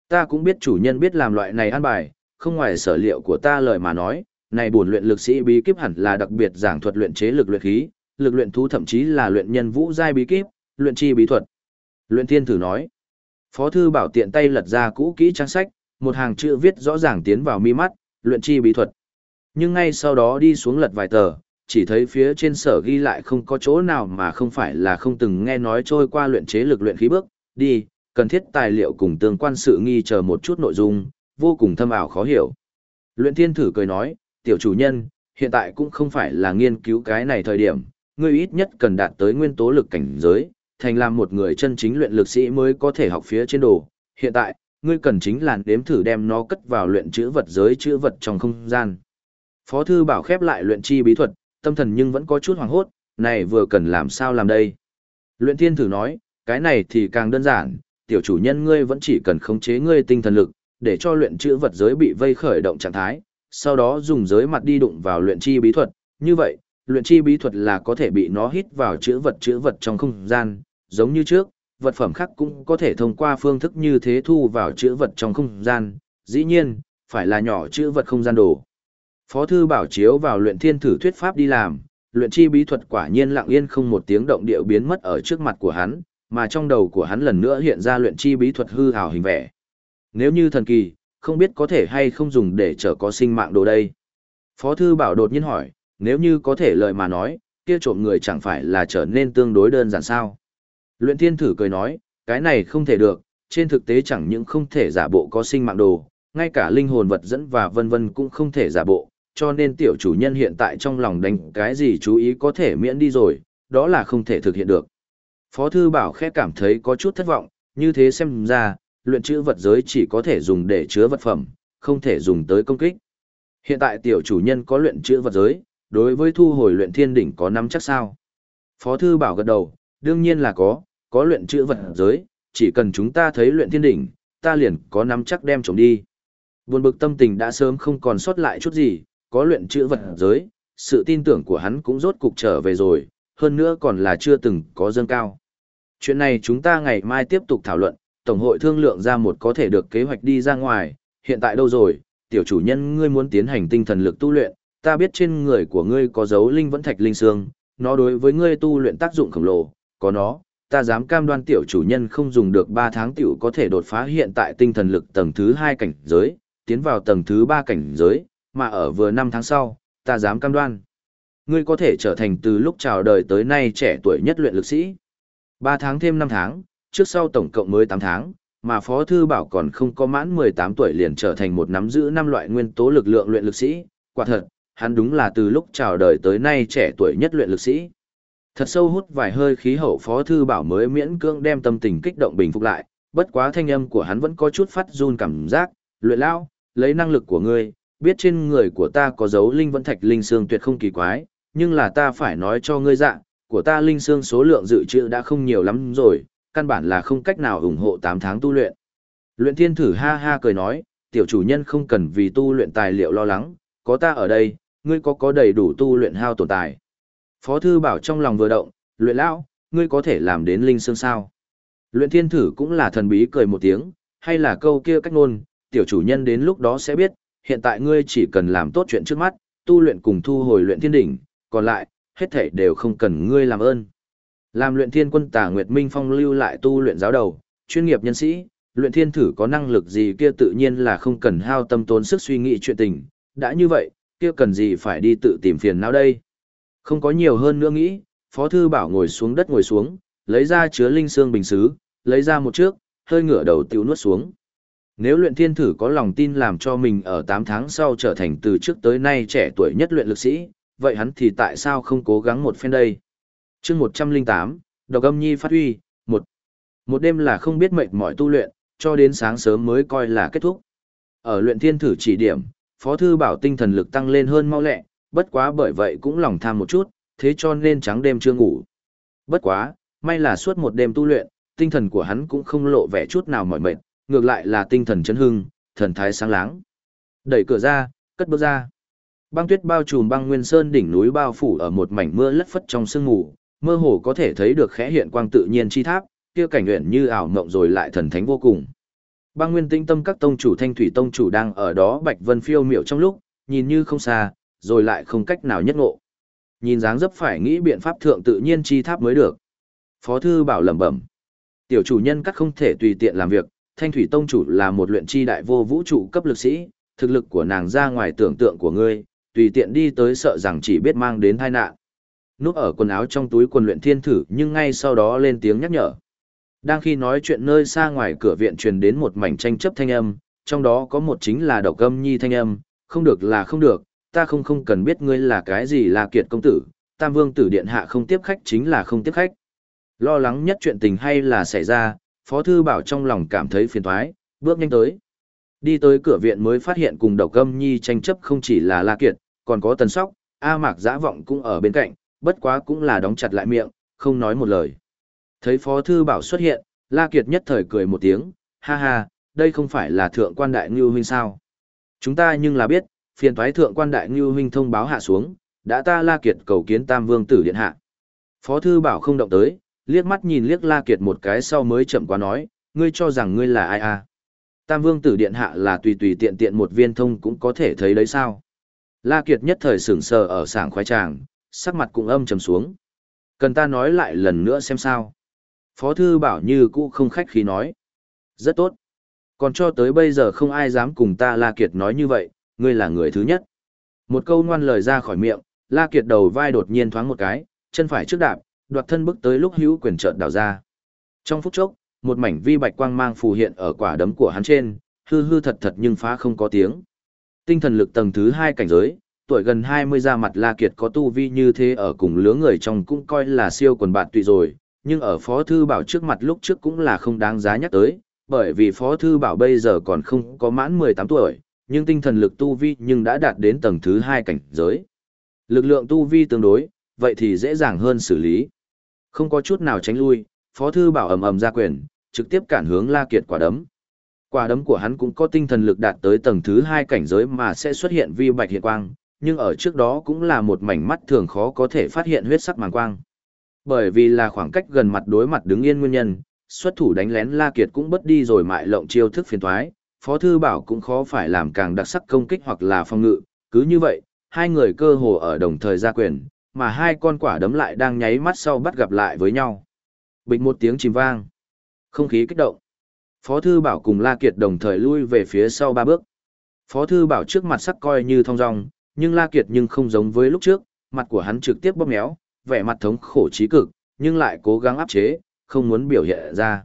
B: Ta cũng biết chủ nhân biết làm loại này ăn bài, không ngoài sở liệu của ta lời mà nói, này bổn luyện lực sĩ bí kíp hẳn là đặc biệt giảng thuật luyện chế lực luyện khí, lực luyện thú thậm chí là luyện nhân vũ giai bí kíp, luyện chi bí thuật. Luyện thiên thử nói. Phó thư bảo tiện tay lật ra cũ kỹ trang sách, một hàng chữ viết rõ ràng tiến vào mi mắt, luyện chi bí thuật. Nhưng ngay sau đó đi xuống lật vài tờ, chỉ thấy phía trên sở ghi lại không có chỗ nào mà không phải là không từng nghe nói trôi qua luyện chế lực luyện khí bước, đi, cần thiết tài liệu cùng tương quan sự nghi chờ một chút nội dung, vô cùng thâm ảo khó hiểu. Luyện thiên thử cười nói, tiểu chủ nhân, hiện tại cũng không phải là nghiên cứu cái này thời điểm, ngươi ít nhất cần đạt tới nguyên tố lực cảnh giới, thành làm một người chân chính luyện lực sĩ mới có thể học phía trên đồ. Hiện tại, ngươi cần chính là đếm thử đem nó cất vào luyện chữ vật giới chữ vật trong không gian. Phó thư bảo khép lại luyện chi bí thuật, tâm thần nhưng vẫn có chút hoàng hốt, này vừa cần làm sao làm đây. Luyện thiên thử nói, cái này thì càng đơn giản, tiểu chủ nhân ngươi vẫn chỉ cần khống chế ngươi tinh thần lực, để cho luyện chữ vật giới bị vây khởi động trạng thái, sau đó dùng giới mặt đi đụng vào luyện chi bí thuật, như vậy, luyện chi bí thuật là có thể bị nó hít vào chữ vật chữ vật trong không gian, giống như trước, vật phẩm khác cũng có thể thông qua phương thức như thế thu vào chữ vật trong không gian, dĩ nhiên, phải là nhỏ chữ vật không gian đồ. Phó thư bảo chiếu vào luyện thiên thử thuyết pháp đi làm, luyện chi bí thuật quả nhiên lặng yên không một tiếng động điệu biến mất ở trước mặt của hắn, mà trong đầu của hắn lần nữa hiện ra luyện chi bí thuật hư hào hình vẽ. Nếu như thần kỳ, không biết có thể hay không dùng để trở có sinh mạng đồ đây. Phó thư bảo đột nhiên hỏi, nếu như có thể lời mà nói, kia trộm người chẳng phải là trở nên tương đối đơn giản sao. Luyện thiên thử cười nói, cái này không thể được, trên thực tế chẳng những không thể giả bộ có sinh mạng đồ, ngay cả linh hồn vật dẫn và vân vân cũng không thể giả bộ, cho nên tiểu chủ nhân hiện tại trong lòng đánh cái gì chú ý có thể miễn đi rồi, đó là không thể thực hiện được. Phó thư bảo khẽ cảm thấy có chút thất vọng, như thế xem ra, luyện chữ vật giới chỉ có thể dùng để chứa vật phẩm, không thể dùng tới công kích. Hiện tại tiểu chủ nhân có luyện chữ vật giới, đối với thu hồi luyện thiên đỉnh có nắm chắc sao? Phó thư bảo gật đầu, đương nhiên là có, có luyện chữ vật giới, chỉ cần chúng ta thấy luyện thiên đỉnh, ta liền có nắm chắc đem trộm đi. Buồn bực tâm tình đã sớm không còn sót lại chút gì, có luyện chữ vật giới, sự tin tưởng của hắn cũng rốt cục trở về rồi, hơn nữa còn là chưa từng có dâng cao. Chuyện này chúng ta ngày mai tiếp tục thảo luận, Tổng hội thương lượng ra một có thể được kế hoạch đi ra ngoài, hiện tại đâu rồi, tiểu chủ nhân ngươi muốn tiến hành tinh thần lực tu luyện, ta biết trên người của ngươi có dấu linh vẫn thạch linh xương, nó đối với ngươi tu luyện tác dụng khổng lồ, có nó, ta dám cam đoan tiểu chủ nhân không dùng được 3 tháng tiểu có thể đột phá hiện tại tinh thần lực tầng thứ 2 cảnh giới, tiến vào tầng thứ 3 cảnh giới, mà ở vừa năm tháng sau, ta dám cam đoan. Ngươi có thể trở thành từ lúc chào đời tới nay trẻ tuổi nhất luyện lực sĩ. 3 tháng thêm 5 tháng, trước sau tổng cộng mới 8 tháng, mà Phó Thư Bảo còn không có mãn 18 tuổi liền trở thành một nắm giữ năm loại nguyên tố lực lượng luyện lực sĩ, quả thật, hắn đúng là từ lúc chào đời tới nay trẻ tuổi nhất luyện lực sĩ. Thật sâu hút vài hơi khí hậu Phó Thư Bảo mới miễn cưỡng đem tâm tình kích động bình phục lại, bất quá thanh âm của hắn vẫn có chút phát run cảm giác, luyện lao, lấy năng lực của ngươi, biết trên người của ta có dấu linh vẫn thạch linh xương tuyệt không kỳ quái, nhưng là ta phải nói cho ngươi dạng, của ta linh xương số lượng dự trữ đã không nhiều lắm rồi, căn bản là không cách nào ủng hộ 8 tháng tu luyện. Luyện thiên thử ha ha cười nói, tiểu chủ nhân không cần vì tu luyện tài liệu lo lắng, có ta ở đây, ngươi có có đầy đủ tu luyện hao tổn tài. Phó thư bảo trong lòng vừa động, luyện lão, ngươi có thể làm đến linh xương sao. Luyện thiên thử cũng là thần bí cười một tiếng, hay là câu kia cách ngôn, tiểu chủ nhân đến lúc đó sẽ biết, hiện tại ngươi chỉ cần làm tốt chuyện trước mắt, tu luyện cùng thu hồi luyện thiên đỉnh, còn lại, hết thảy đều không cần ngươi làm ơn. Làm luyện thiên quân tà Nguyệt Minh Phong lưu lại tu luyện giáo đầu, chuyên nghiệp nhân sĩ, luyện thiên thử có năng lực gì kia tự nhiên là không cần hao tâm tốn sức suy nghĩ chuyện tình, đã như vậy, kia cần gì phải đi tự tìm phiền não đây. Không có nhiều hơn nữa nghĩ, Phó Thư Bảo ngồi xuống đất ngồi xuống, lấy ra chứa linh xương bình xứ, lấy ra một trước, hơi ngửa đầu tiêu nuốt xuống. Nếu luyện thiên thử có lòng tin làm cho mình ở 8 tháng sau trở thành từ trước tới nay trẻ tuổi nhất luyện lực sĩ, vậy hắn thì tại sao không cố gắng một phen đây? chương 108, Độc âm nhi phát huy, một Một đêm là không biết mệt mỏi tu luyện, cho đến sáng sớm mới coi là kết thúc. Ở luyện thiên thử chỉ điểm, Phó Thư Bảo tinh thần lực tăng lên hơn mau lẹ, bất quá bởi vậy cũng lòng tham một chút, thế cho nên trắng đêm chưa ngủ. Bất quá, may là suốt một đêm tu luyện, tinh thần của hắn cũng không lộ vẻ chút nào mỏi mệt, ngược lại là tinh thần chấn hưng, thần thái sáng láng. Đẩy cửa ra, cất bước ra. Băng tuyết bao trùm băng nguyên sơn đỉnh núi bao phủ ở một mảnh mưa lất phất trong sương mù, mơ hồ có thể thấy được khẽ hiện quang tự nhiên chi tháp, kia cảnh uyển như ảo mộng rồi lại thần thánh vô cùng. Băng Nguyên Tinh Tâm các tông chủ Thanh Thủy tông chủ đang ở đó Bạch Vân phiêu miệu trong lúc, nhìn như không xa, rồi lại không cách nào nhất ngộ. Nhìn dáng dấp phải nghĩ biện pháp thượng tự nhiên chi tháp mới được. Phó thư bảo lẩm bẩm. Tiểu chủ nhân các không thể tùy tiện làm việc, Thanh Thủy tông chủ là một luyện chi đại vô vũ trụ cấp lực sĩ, thực lực của nàng ra ngoài tưởng tượng của ngươi, tùy tiện đi tới sợ rằng chỉ biết mang đến tai nạn. Núp ở quần áo trong túi quần luyện thiên thử nhưng ngay sau đó lên tiếng nhắc nhở. Đang khi nói chuyện nơi xa ngoài cửa viện truyền đến một mảnh tranh chấp thanh âm, trong đó có một chính là độc âm nhi thanh âm, không được là không được, ta không không cần biết ngươi là cái gì là kiệt công tử, tam vương tử điện hạ không tiếp khách chính là không tiếp khách. Lo lắng nhất chuyện tình hay là xảy ra, phó thư bảo trong lòng cảm thấy phiền thoái, bước nhanh tới. Đi tới cửa viện mới phát hiện cùng độc âm nhi tranh chấp không chỉ là La Kiệt, còn có tần sóc, A Mạc Giã Vọng cũng ở bên cạnh, bất quá cũng là đóng chặt lại miệng, không nói một lời. Thấy Phó Thư Bảo xuất hiện, La Kiệt nhất thời cười một tiếng, ha ha, đây không phải là thượng quan đại ngưu huynh sao. Chúng ta nhưng là biết, phiền thoái thượng quan đại ngưu huynh thông báo hạ xuống, đã ta La Kiệt cầu kiến Tam Vương tử điện hạ. Phó Thư Bảo không động tới, liếc mắt nhìn liếc La Kiệt một cái sau mới chậm quá nói, ngươi cho rằng ngươi là ai à? Tam Vương tử điện hạ là tùy tùy tiện tiện một viên thông cũng có thể thấy đấy sao? La Kiệt nhất thời sửng sờ ở sảng khoái tràng, sắc mặt cũng âm trầm xuống. Cần ta nói lại lần nữa xem sao. Phó thư bảo như cũ không khách khí nói. Rất tốt. Còn cho tới bây giờ không ai dám cùng ta La Kiệt nói như vậy, ngươi là người thứ nhất. Một câu ngoan lời ra khỏi miệng, La Kiệt đầu vai đột nhiên thoáng một cái, chân phải trước đạp, đoạt thân bước tới lúc hữu quyền trợn đào ra. Trong phút chốc, một mảnh vi bạch quang mang phù hiện ở quả đấm của hắn trên, hư hư thật thật nhưng phá không có tiếng. Tinh thần lực tầng thứ hai cảnh giới, tuổi gần 20 ra mặt La Kiệt có tu vi như thế ở cùng lứa người trong cũng coi là siêu quần bạn tùy rồi, nhưng ở Phó Thư Bảo trước mặt lúc trước cũng là không đáng giá nhắc tới, bởi vì Phó Thư Bảo bây giờ còn không có mãn 18 tuổi, nhưng tinh thần lực tu vi nhưng đã đạt đến tầng thứ hai cảnh giới. Lực lượng tu vi tương đối, vậy thì dễ dàng hơn xử lý. Không có chút nào tránh lui, Phó Thư Bảo ầm ầm ra quyền, trực tiếp cản hướng La Kiệt quả đấm. Quả đấm của hắn cũng có tinh thần lực đạt tới tầng thứ hai cảnh giới mà sẽ xuất hiện vi bạch hiện quang, nhưng ở trước đó cũng là một mảnh mắt thường khó có thể phát hiện huyết sắc màng quang. Bởi vì là khoảng cách gần mặt đối mặt đứng yên nguyên nhân, xuất thủ đánh lén La Kiệt cũng bất đi rồi mại lộng chiêu thức phiền toái, Phó Thư Bảo cũng khó phải làm càng đặc sắc công kích hoặc là phong ngự, cứ như vậy, hai người cơ hồ ở đồng thời ra quyền, mà hai con quả đấm lại đang nháy mắt sau bắt gặp lại với nhau. Bịch một tiếng chìm vang. Không khí kích động. Phó Thư Bảo cùng La Kiệt đồng thời lui về phía sau ba bước. Phó Thư Bảo trước mặt sắc coi như thong dong, nhưng La Kiệt nhưng không giống với lúc trước, mặt của hắn trực tiếp bóp méo, vẻ mặt thống khổ trí cực, nhưng lại cố gắng áp chế, không muốn biểu hiện ra.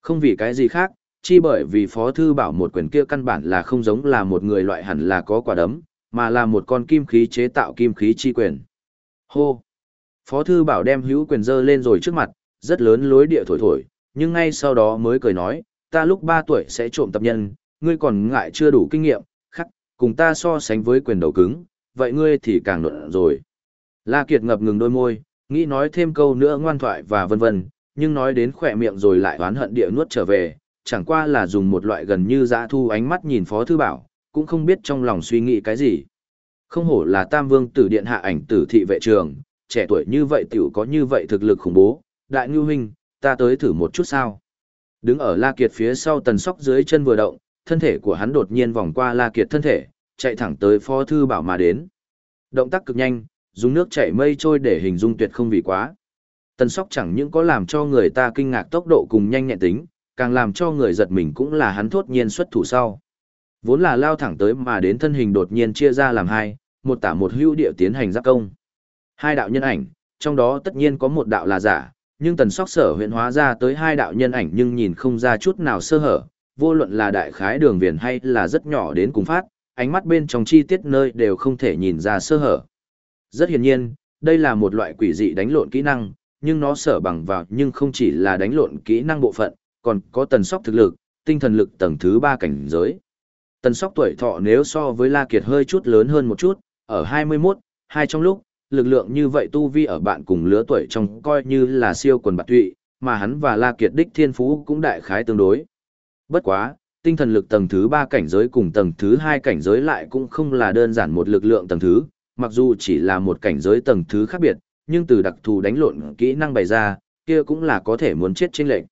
B: Không vì cái gì khác, chi bởi vì Phó Thư Bảo một quyền kia căn bản là không giống là một người loại hẳn là có quả đấm, mà là một con kim khí chế tạo kim khí chi quyền. Hô! Phó Thư Bảo đem hữu quyền dơ lên rồi trước mặt, rất lớn lối địa thổi thổi, nhưng ngay sau đó mới cười nói, ta lúc 3 tuổi sẽ trộm tập nhân, ngươi còn ngại chưa đủ kinh nghiệm, khắc, cùng ta so sánh với quyền đầu cứng, vậy ngươi thì càng nộn rồi. La Kiệt ngập ngừng đôi môi, nghĩ nói thêm câu nữa ngoan thoại và vân vân, nhưng nói đến khỏe miệng rồi lại oán hận địa nuốt trở về, chẳng qua là dùng một loại gần như dã thu ánh mắt nhìn Phó Thư Bảo, cũng không biết trong lòng suy nghĩ cái gì. Không hổ là Tam Vương tử điện hạ ảnh tử thị vệ trường, trẻ tuổi như vậy tiểu có như vậy thực lực khủng bố, đại ngư huynh, ta tới thử một chút sao. Đứng ở La Kiệt phía sau tần sóc dưới chân vừa động, thân thể của hắn đột nhiên vòng qua La Kiệt thân thể, chạy thẳng tới Phó Thư Bảo mà đến. Động tác cực nhanh, dùng nước chảy mây trôi để hình dung tuyệt không vì quá. Tần sóc chẳng những có làm cho người ta kinh ngạc tốc độ cùng nhanh nhẹn tính, càng làm cho người giật mình cũng là hắn thốt nhiên xuất thủ sau. Vốn là lao thẳng tới mà đến thân hình đột nhiên chia ra làm hai, một tả một hưu địa tiến hành giáp công. Hai đạo nhân ảnh, trong đó tất nhiên có một đạo là giả, nhưng tần sóc sở huyện hóa ra tới hai đạo nhân ảnh nhưng nhìn không ra chút nào sơ hở, vô luận là đại khái đường viền hay là rất nhỏ đến cùng phát, ánh mắt bên trong chi tiết nơi đều không thể nhìn ra sơ hở. Rất hiển nhiên, đây là một loại quỷ dị đánh lộn kỹ năng, nhưng nó sở bằng vào nhưng không chỉ là đánh lộn kỹ năng bộ phận, còn có tần sóc thực lực, tinh thần lực tầng thứ ba cảnh giới. Tần sóc tuổi thọ nếu so với La Kiệt hơi chút lớn hơn một chút, ở 21, hai trong lúc, lực lượng như vậy tu vi ở bạn cùng lứa tuổi trong coi như là siêu quần bạc tụy, mà hắn và La Kiệt đích thiên phú cũng đại khái tương đối. Bất quá, tinh thần lực tầng thứ 3 cảnh giới cùng tầng thứ 2 cảnh giới lại cũng không là đơn giản một lực lượng tầng thứ, mặc dù chỉ là một cảnh giới tầng thứ khác biệt, nhưng từ đặc thù đánh lộn kỹ năng bày ra, kia cũng là có thể muốn chết trên lệnh.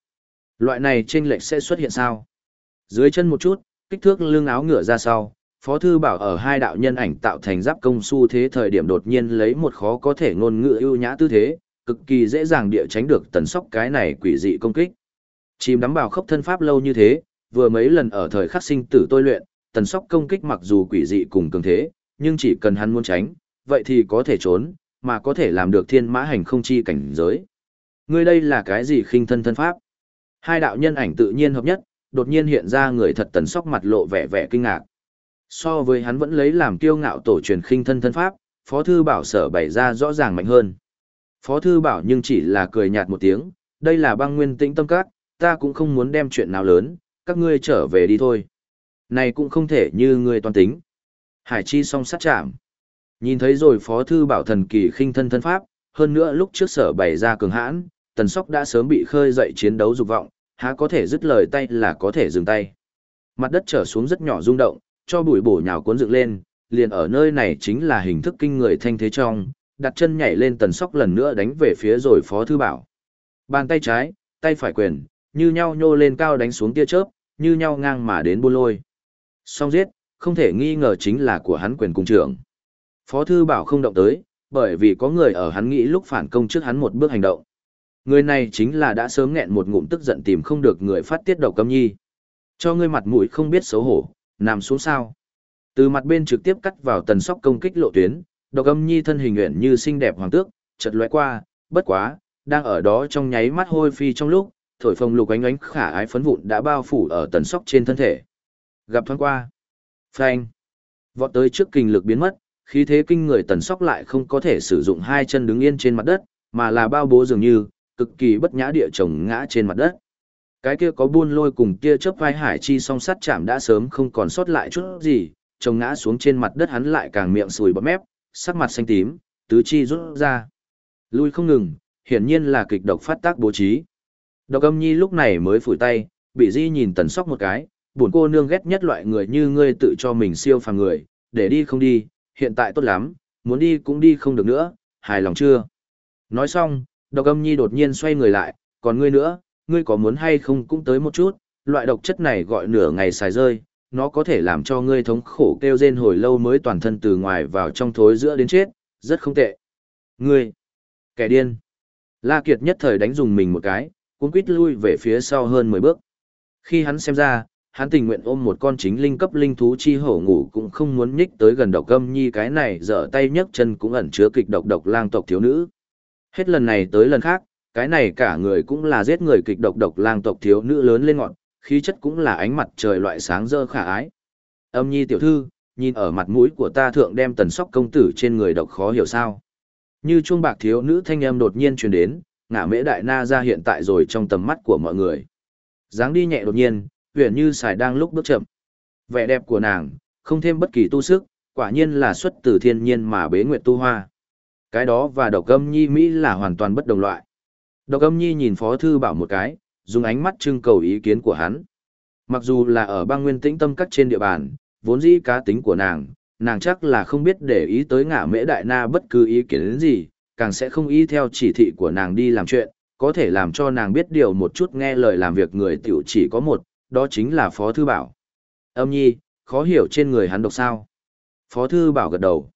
B: Loại này trên lệnh sẽ xuất hiện sao? Dưới chân một chút, kích thước lưng áo ngựa ra sau, Phó Thư Bảo ở hai đạo nhân ảnh tạo thành giáp công su thế thời điểm đột nhiên lấy một khó có thể ngôn ngữ ưu nhã tư thế, cực kỳ dễ dàng địa tránh được tần sóc cái này quỷ dị công kích. Chìm đắm bảo khốc thân pháp lâu như thế, vừa mấy lần ở thời khắc sinh tử tôi luyện, tần sóc công kích mặc dù quỷ dị cùng cường thế, nhưng chỉ cần hắn muốn tránh, vậy thì có thể trốn, mà có thể làm được thiên mã hành không chi cảnh giới. Ngươi đây là cái gì khinh thân thân pháp? Hai đạo nhân ảnh tự nhiên hợp nhất, đột nhiên hiện ra người thật tần sóc mặt lộ vẻ vẻ kinh ngạc. So với hắn vẫn lấy làm kiêu ngạo tổ truyền khinh thân thân pháp, Phó Thư Bảo sở bày ra rõ ràng mạnh hơn. Phó Thư Bảo nhưng chỉ là cười nhạt một tiếng, đây là băng nguyên tĩnh tâm các, ta cũng không muốn đem chuyện nào lớn, các ngươi trở về đi thôi. Này cũng không thể như ngươi toàn tính. Hải chi song sát chạm. Nhìn thấy rồi Phó Thư Bảo thần kỳ khinh thân thân pháp, hơn nữa lúc trước sở bày ra cường hãn, tần sóc đã sớm bị khơi dậy chiến đấu dục vọng, há có thể dứt lời tay là có thể dừng tay. Mặt đất trở xuống rất nhỏ rung động, cho bụi bổ nhào cuốn dựng lên, liền ở nơi này chính là hình thức kinh người thanh thế trong, đặt chân nhảy lên tần sóc lần nữa đánh về phía rồi Phó Thư Bảo. Bàn tay trái, tay phải quyền, như nhau nhô lên cao đánh xuống tia chớp, như nhau ngang mà đến buôn lôi. Song giết, không thể nghi ngờ chính là của hắn quyền cung trưởng. Phó Thư Bảo không động tới, bởi vì có người ở hắn nghĩ lúc phản công trước hắn một bước hành động. Người này chính là đã sớm nghẹn một ngụm tức giận tìm không được người phát tiết độc câm nhi. Cho ngươi mặt mũi không biết xấu hổ, nằm xuống sao. Từ mặt bên trực tiếp cắt vào tần sóc công kích lộ tuyến, độc âm nhi thân hình nguyện như xinh đẹp hoàng tước, chợt lóe qua, bất quá, đang ở đó trong nháy mắt hôi phi trong lúc, thổi phồng lục ánh ánh khả ái phấn vụn đã bao phủ ở tần sóc trên thân thể. Gặp thoáng qua. Phanh. Vọt tới trước kinh lực biến mất, khí thế kinh người tần sóc lại không có thể sử dụng hai chân đứng yên trên mặt đất, mà là bao bố dường như, cực kỳ bất nhã địa chồng ngã trên mặt đất. Cái kia có buôn lôi cùng kia chớp vai hải chi song sắt chạm đã sớm không còn sót lại chút gì, chồng ngã xuống trên mặt đất hắn lại càng miệng sùi bọt mép, sắc mặt xanh tím, tứ chi rút ra. Lui không ngừng, hiển nhiên là kịch độc phát tác bố trí. Độc âm nhi lúc này mới phủi tay, bị di nhìn tần sóc một cái, buồn cô nương ghét nhất loại người như ngươi tự cho mình siêu phàm người, để đi không đi, hiện tại tốt lắm, muốn đi cũng đi không được nữa, hài lòng chưa? Nói xong, độc âm nhi đột nhiên xoay người lại, còn ngươi nữa, ngươi có muốn hay không cũng tới một chút, loại độc chất này gọi nửa ngày xài rơi, nó có thể làm cho ngươi thống khổ kêu rên hồi lâu mới toàn thân từ ngoài vào trong thối giữa đến chết, rất không tệ. Ngươi, kẻ điên. La Kiệt nhất thời đánh dùng mình một cái, cuốn quýt lui về phía sau hơn 10 bước. Khi hắn xem ra, hắn tình nguyện ôm một con chính linh cấp linh thú chi hổ ngủ cũng không muốn nhích tới gần độc âm nhi cái này dở tay nhấc chân cũng ẩn chứa kịch độc độc lang tộc thiếu nữ. Hết lần này tới lần khác, cái này cả người cũng là giết người kịch độc độc lang tộc thiếu nữ lớn lên ngọn, khí chất cũng là ánh mặt trời loại sáng dơ khả ái. Âm nhi tiểu thư, nhìn ở mặt mũi của ta thượng đem tần sóc công tử trên người độc khó hiểu sao. Như chuông bạc thiếu nữ thanh âm đột nhiên truyền đến, ngả mễ đại na ra hiện tại rồi trong tầm mắt của mọi người. dáng đi nhẹ đột nhiên, huyền như xài đang lúc bước chậm. Vẻ đẹp của nàng, không thêm bất kỳ tu sức, quả nhiên là xuất từ thiên nhiên mà bế nguyệt tu hoa. Cái đó và độc âm nhi Mỹ là hoàn toàn bất đồng loại. Độc âm nhi nhìn phó thư bảo một cái, dùng ánh mắt trưng cầu ý kiến của hắn. Mặc dù là ở bang nguyên tĩnh tâm các trên địa bàn, vốn dĩ cá tính của nàng, nàng chắc là không biết để ý tới ngả mễ đại na bất cứ ý kiến đến gì, càng sẽ không ý theo chỉ thị của nàng đi làm chuyện, có thể làm cho nàng biết điều một chút nghe lời làm việc người tiểu chỉ có một, đó chính là Phó Thư Bảo. Âm nhi, khó hiểu trên người hắn độc sao. Phó Thư Bảo gật đầu.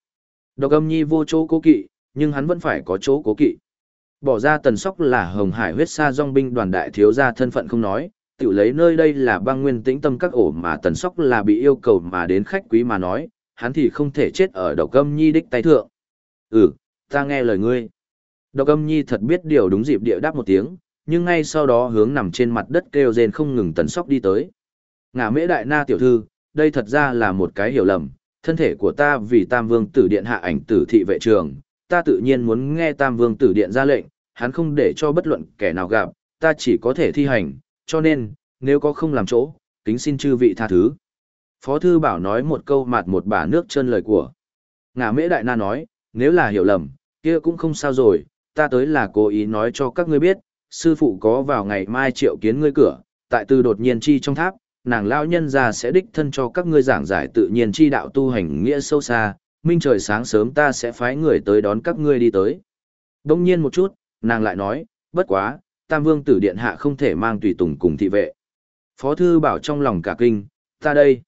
B: Độc âm nhi vô chỗ cố kỵ, nhưng hắn vẫn phải có chỗ cố kỵ. Bỏ ra tần sóc là hồng hải huyết sa dòng binh đoàn đại thiếu gia thân phận không nói, tự lấy nơi đây là băng nguyên tĩnh tâm các ổ mà tần sóc là bị yêu cầu mà đến khách quý mà nói, hắn thì không thể chết ở độc âm nhi đích tay thượng. Ừ, ta nghe lời ngươi. Độc âm nhi thật biết điều đúng dịp địa đáp một tiếng, nhưng ngay sau đó hướng nằm trên mặt đất kêu rên không ngừng tần sóc đi tới. Ngả mễ đại na tiểu thư, đây thật ra là một cái hiểu lầm, thân thể của ta vì tam vương tử điện hạ ảnh tử thị vệ trường, ta tự nhiên muốn nghe tam vương tử điện ra lệnh, hắn không để cho bất luận kẻ nào gặp, ta chỉ có thể thi hành, cho nên, nếu có không làm chỗ, kính xin chư vị tha thứ. Phó thư bảo nói một câu mạt một bà nước chân lời của. Ngà mễ đại na nói, nếu là hiểu lầm, kia cũng không sao rồi, ta tới là cố ý nói cho các ngươi biết, sư phụ có vào ngày mai triệu kiến ngươi cửa, tại từ đột nhiên chi trong tháp, nàng lão nhân ra sẽ đích thân cho các ngươi giảng giải tự nhiên chi đạo tu hành nghĩa sâu xa, minh trời sáng sớm ta sẽ phái người tới đón các ngươi đi tới. Đông nhiên một chút, nàng lại nói, bất quá, Tam Vương tử điện hạ không thể mang tùy tùng cùng thị vệ. Phó thư bảo trong lòng cả kinh, ta đây.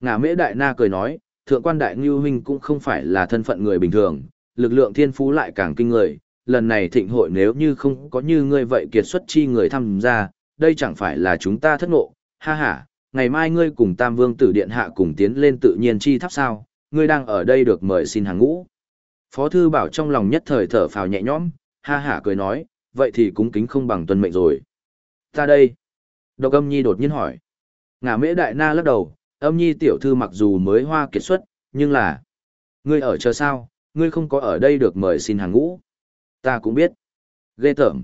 B: Ngã mễ đại na cười nói, thượng quan đại ngưu huynh cũng không phải là thân phận người bình thường, lực lượng thiên phú lại càng kinh người. Lần này thịnh hội nếu như không có như ngươi vậy kiệt xuất chi người tham gia, đây chẳng phải là chúng ta thất ngộ, ha ha, ngày mai ngươi cùng Tam Vương tử điện hạ cùng tiến lên tự nhiên chi tháp sao, ngươi đang ở đây được mời xin hàng ngũ. Phó thư bảo trong lòng nhất thời thở phào nhẹ nhõm, ha hả cười nói, vậy thì cúng kính không bằng tuân mệnh rồi. Ta đây. Độc âm nhi đột nhiên hỏi. Ngả mễ đại na lắc đầu, âm nhi tiểu thư mặc dù mới hoa kiệt xuất, nhưng là... Ngươi ở chờ sao, ngươi không có ở đây được mời xin hàng ngũ. Ta cũng biết. Ghê tởm.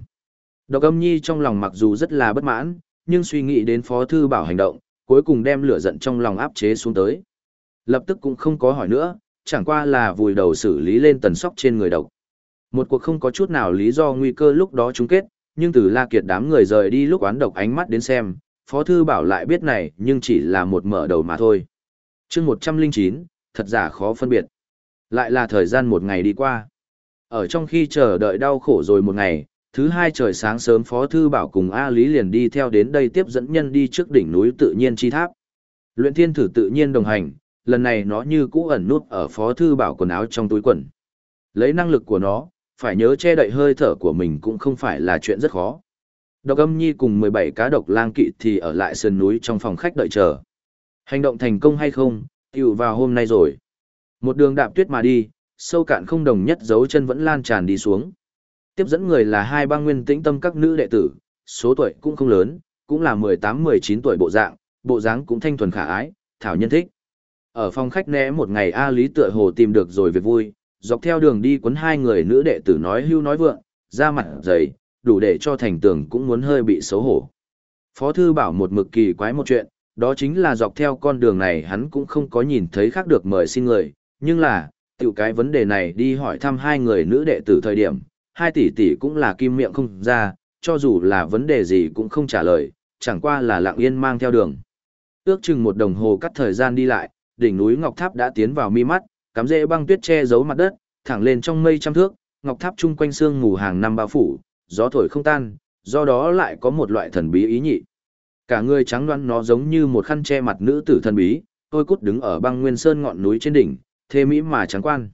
B: Độc âm nhi trong lòng mặc dù rất là bất mãn, nhưng suy nghĩ đến phó thư bảo hành động, cuối cùng đem lửa giận trong lòng áp chế xuống tới. Lập tức cũng không có hỏi nữa, chẳng qua là vùi đầu xử lý lên tần sóc trên người độc. Một cuộc không có chút nào lý do nguy cơ lúc đó chung kết, nhưng từ La Kiệt đám người rời đi lúc oán độc ánh mắt đến xem, Phó Thư Bảo lại biết này nhưng chỉ là một mở đầu mà thôi. chương 109, thật giả khó phân biệt. Lại là thời gian một ngày đi qua. Ở trong khi chờ đợi đau khổ rồi một ngày, thứ hai trời sáng sớm Phó Thư Bảo cùng A Lý liền đi theo đến đây tiếp dẫn nhân đi trước đỉnh núi tự nhiên chi tháp. Luyện thiên thử tự nhiên đồng hành, lần này nó như cũ ẩn nút ở Phó Thư Bảo quần áo trong túi quần. Lấy năng lực của nó, phải nhớ che đậy hơi thở của mình cũng không phải là chuyện rất khó. Độc âm nhi cùng 17 cá độc lang kỵ thì ở lại sườn núi trong phòng khách đợi chờ. Hành động thành công hay không, tiểu vào hôm nay rồi. Một đường đạp tuyết mà đi, sâu cạn không đồng nhất dấu chân vẫn lan tràn đi xuống. Tiếp dẫn người là hai băng nguyên tĩnh tâm các nữ đệ tử, số tuổi cũng không lớn, cũng là 18-19 tuổi bộ dạng, bộ dáng cũng thanh thuần khả ái, thảo nhân thích. Ở phòng khách né một ngày A Lý tựa hồ tìm được rồi việc vui, dọc theo đường đi quấn hai người nữ đệ tử nói hưu nói vượng, ra mặt dày, đủ để cho thành tường cũng muốn hơi bị xấu hổ. Phó thư bảo một mực kỳ quái một chuyện, đó chính là dọc theo con đường này hắn cũng không có nhìn thấy khác được mời xin người, nhưng là, tiểu cái vấn đề này đi hỏi thăm hai người nữ đệ tử thời điểm, hai tỷ tỷ cũng là kim miệng không ra, cho dù là vấn đề gì cũng không trả lời, chẳng qua là lặng yên mang theo đường. Ước chừng một đồng hồ cắt thời gian đi lại, đỉnh núi Ngọc Tháp đã tiến vào mi mắt, cắm rễ băng tuyết che giấu mặt đất, thẳng lên trong mây trăm thước, Ngọc Tháp chung quanh sương mù hàng năm bao phủ, gió thổi không tan, do đó lại có một loại thần bí ý nhị. Cả người trắng đoán nó giống như một khăn che mặt nữ tử thần bí, tôi cút đứng ở băng nguyên sơn ngọn núi trên đỉnh, thê mỹ mà trắng quan.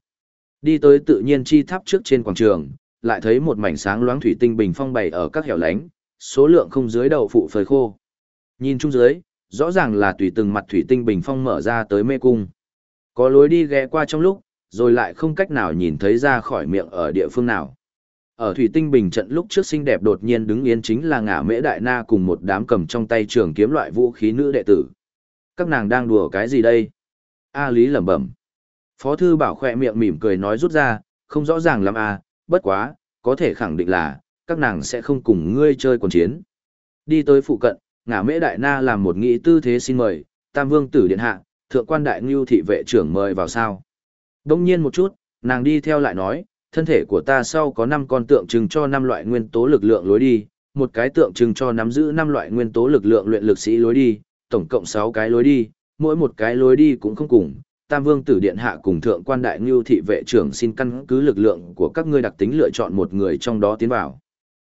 B: Đi tới tự nhiên chi tháp trước trên quảng trường, lại thấy một mảnh sáng loáng thủy tinh bình phong bày ở các hẻo lánh, số lượng không dưới đầu phụ phơi khô. Nhìn chung dưới, rõ ràng là tùy từng mặt thủy tinh bình phong mở ra tới mê cung. Có lối đi ghé qua trong lúc, rồi lại không cách nào nhìn thấy ra khỏi miệng ở địa phương nào. Ở thủy tinh bình trận lúc trước xinh đẹp đột nhiên đứng yên chính là ngả mễ đại na cùng một đám cầm trong tay trường kiếm loại vũ khí nữ đệ tử. Các nàng đang đùa cái gì đây? A Lý lẩm bẩm. Phó thư bảo khỏe miệng mỉm cười nói rút ra, không rõ ràng lắm à, bất quá, có thể khẳng định là, các nàng sẽ không cùng ngươi chơi quần chiến. Đi tới phụ cận, ngả mễ đại na làm một nghĩ tư thế xin mời, tam vương tử điện hạ, thượng quan đại ngưu thị vệ trưởng mời vào sao. Đông nhiên một chút, nàng đi theo lại nói, thân thể của ta sau có 5 con tượng trưng cho 5 loại nguyên tố lực lượng lối đi, một cái tượng trưng cho nắm giữ 5 loại nguyên tố lực lượng luyện lực sĩ lối đi, tổng cộng 6 cái lối đi, mỗi một cái lối đi cũng không cùng. Tam Vương Tử Điện Hạ cùng Thượng quan Đại Ngưu Thị Vệ trưởng xin căn cứ lực lượng của các ngươi đặc tính lựa chọn một người trong đó tiến vào.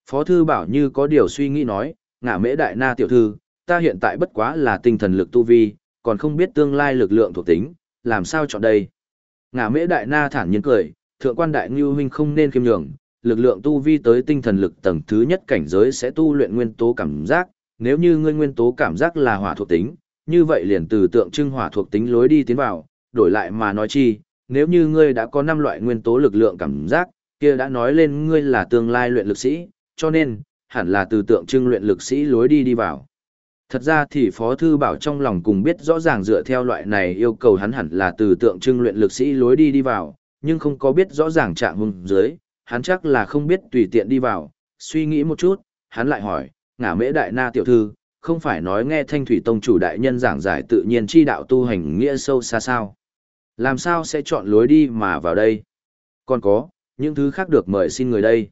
B: Phó Thư Bảo như có điều suy nghĩ nói, ngả mễ đại na tiểu thư, ta hiện tại bất quá là tinh thần lực tu vi, còn không biết tương lai lực lượng thuộc tính, làm sao chọn đây. Ngả mễ đại na thản nhiên cười, thượng quan đại ngưu huynh không nên khiêm nhường, lực lượng tu vi tới tinh thần lực tầng thứ nhất cảnh giới sẽ tu luyện nguyên tố cảm giác, nếu như ngươi nguyên tố cảm giác là hỏa thuộc tính, như vậy liền từ tượng trưng hỏa thuộc tính lối đi tiến vào, đổi lại mà nói chi, nếu như ngươi đã có năm loại nguyên tố lực lượng cảm giác, kia đã nói lên ngươi là tương lai luyện lực sĩ, cho nên, hẳn là từ tượng trưng luyện lực sĩ lối đi đi vào. Thật ra thì Phó Thư Bảo trong lòng cùng biết rõ ràng dựa theo loại này yêu cầu hắn hẳn là từ tượng trưng luyện lực sĩ lối đi đi vào, nhưng không có biết rõ ràng trạng hùng dưới, hắn chắc là không biết tùy tiện đi vào, suy nghĩ một chút, hắn lại hỏi, ngả mễ đại na tiểu thư, không phải nói nghe thanh thủy tông chủ đại nhân giảng giải tự nhiên chi đạo tu hành nghĩa sâu xa sao. Làm sao sẽ chọn lối đi mà vào đây? Còn có, những thứ khác được mời xin người đây.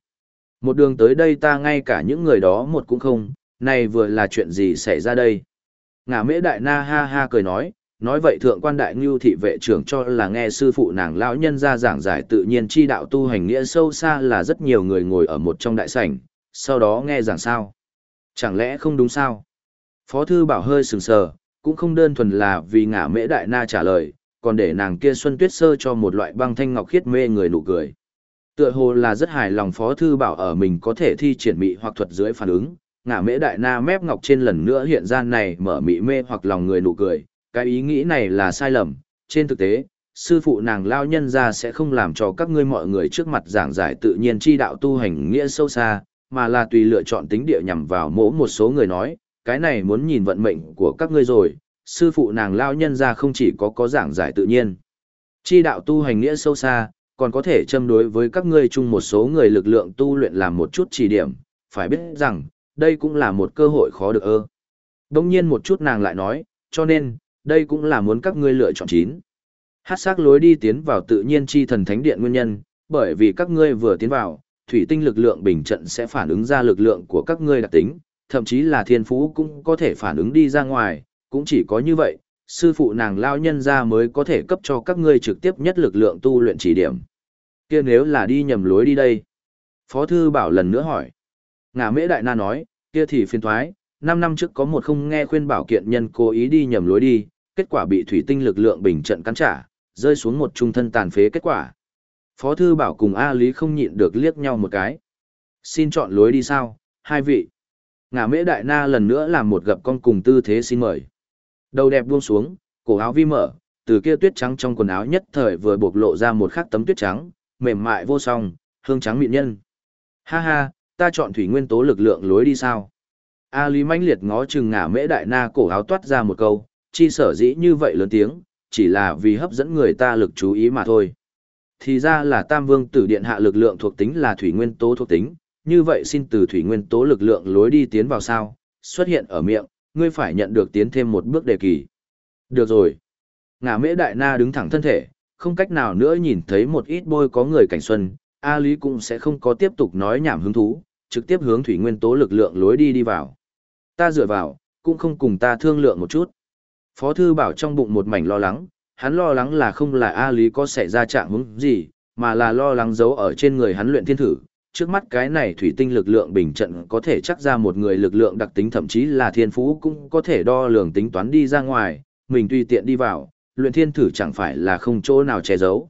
B: Một đường tới đây ta ngay cả những người đó một cũng không, này vừa là chuyện gì xảy ra đây? Ngả mễ đại na ha ha cười nói, nói vậy thượng quan đại ngưu thị vệ trưởng cho là nghe sư phụ nàng lão nhân ra giảng giải tự nhiên chi đạo tu hành nghĩa sâu xa là rất nhiều người ngồi ở một trong đại sảnh, sau đó nghe giảng sao. Chẳng lẽ không đúng sao? Phó thư bảo hơi sừng sờ, cũng không đơn thuần là vì ngả mễ đại na trả lời, còn để nàng kia xuân tuyết sơ cho một loại băng thanh ngọc khiết mê người nụ cười. Tựa hồ là rất hài lòng phó thư bảo ở mình có thể thi triển mị hoặc thuật dưới phản ứng, ngả mễ đại na mép ngọc trên lần nữa hiện ra này mở mị mê hoặc lòng người nụ cười, cái ý nghĩ này là sai lầm, trên thực tế, sư phụ nàng lao nhân ra sẽ không làm cho các ngươi mọi người trước mặt giảng giải tự nhiên chi đạo tu hành nghĩa sâu xa, mà là tùy lựa chọn tính địa nhằm vào mỗi một số người nói, cái này muốn nhìn vận mệnh của các ngươi rồi, sư phụ nàng lao nhân ra không chỉ có có giảng giải tự nhiên. Chi đạo tu hành nghĩa sâu xa, còn có thể châm đối với các ngươi chung một số người lực lượng tu luyện làm một chút chỉ điểm, phải biết rằng, đây cũng là một cơ hội khó được ơ. Đông nhiên một chút nàng lại nói, cho nên, đây cũng là muốn các ngươi lựa chọn chín. Hát sắc lối đi tiến vào tự nhiên chi thần thánh điện nguyên nhân, bởi vì các ngươi vừa tiến vào, thủy tinh lực lượng bình trận sẽ phản ứng ra lực lượng của các ngươi đặc tính, thậm chí là thiên phú cũng có thể phản ứng đi ra ngoài, cũng chỉ có như vậy, sư phụ nàng lao nhân ra mới có thể cấp cho các ngươi trực tiếp nhất lực lượng tu luyện chỉ điểm. kia nếu là đi nhầm lối đi đây? Phó thư bảo lần nữa hỏi. Ngã mễ đại na nói, kia thì phiền thoái, 5 năm trước có một không nghe khuyên bảo kiện nhân cố ý đi nhầm lối đi, kết quả bị thủy tinh lực lượng bình trận cắn trả, rơi xuống một trung thân tàn phế kết quả. Phó thư bảo cùng A Lý không nhịn được liếc nhau một cái. Xin chọn lối đi sao, hai vị. Ngã mễ đại na lần nữa làm một gặp con cùng tư thế xin mời. Đầu đẹp buông xuống, cổ áo vi mở, từ kia tuyết trắng trong quần áo nhất thời vừa bộc lộ ra một khắc tấm tuyết trắng, mềm mại vô song, hương trắng mịn nhân. Ha ha, ta chọn thủy nguyên tố lực lượng lối đi sao? A Lý mãnh liệt ngó chừng ngả mễ đại na cổ áo toát ra một câu, chi sở dĩ như vậy lớn tiếng, chỉ là vì hấp dẫn người ta lực chú ý mà thôi. Thì ra là Tam Vương Tử Điện hạ lực lượng thuộc tính là thủy nguyên tố thuộc tính, như vậy xin từ thủy nguyên tố lực lượng lối đi tiến vào sao, xuất hiện ở miệng, ngươi phải nhận được tiến thêm một bước đề kỳ. Được rồi. Ngả mễ đại na đứng thẳng thân thể, không cách nào nữa nhìn thấy một ít bôi có người cảnh xuân, A Lý cũng sẽ không có tiếp tục nói nhảm hứng thú, trực tiếp hướng thủy nguyên tố lực lượng lối đi đi vào. Ta dựa vào, cũng không cùng ta thương lượng một chút. Phó thư bảo trong bụng một mảnh lo lắng, hắn lo lắng là không là A Lý có xảy ra trạng hứng gì, mà là lo lắng giấu ở trên người hắn luyện thiên thử. Trước mắt cái này thủy tinh lực lượng bình trận có thể chắc ra một người lực lượng đặc tính thậm chí là thiên phú cũng có thể đo lường tính toán đi ra ngoài, mình tùy tiện đi vào, luyện thiên thử chẳng phải là không chỗ nào che giấu.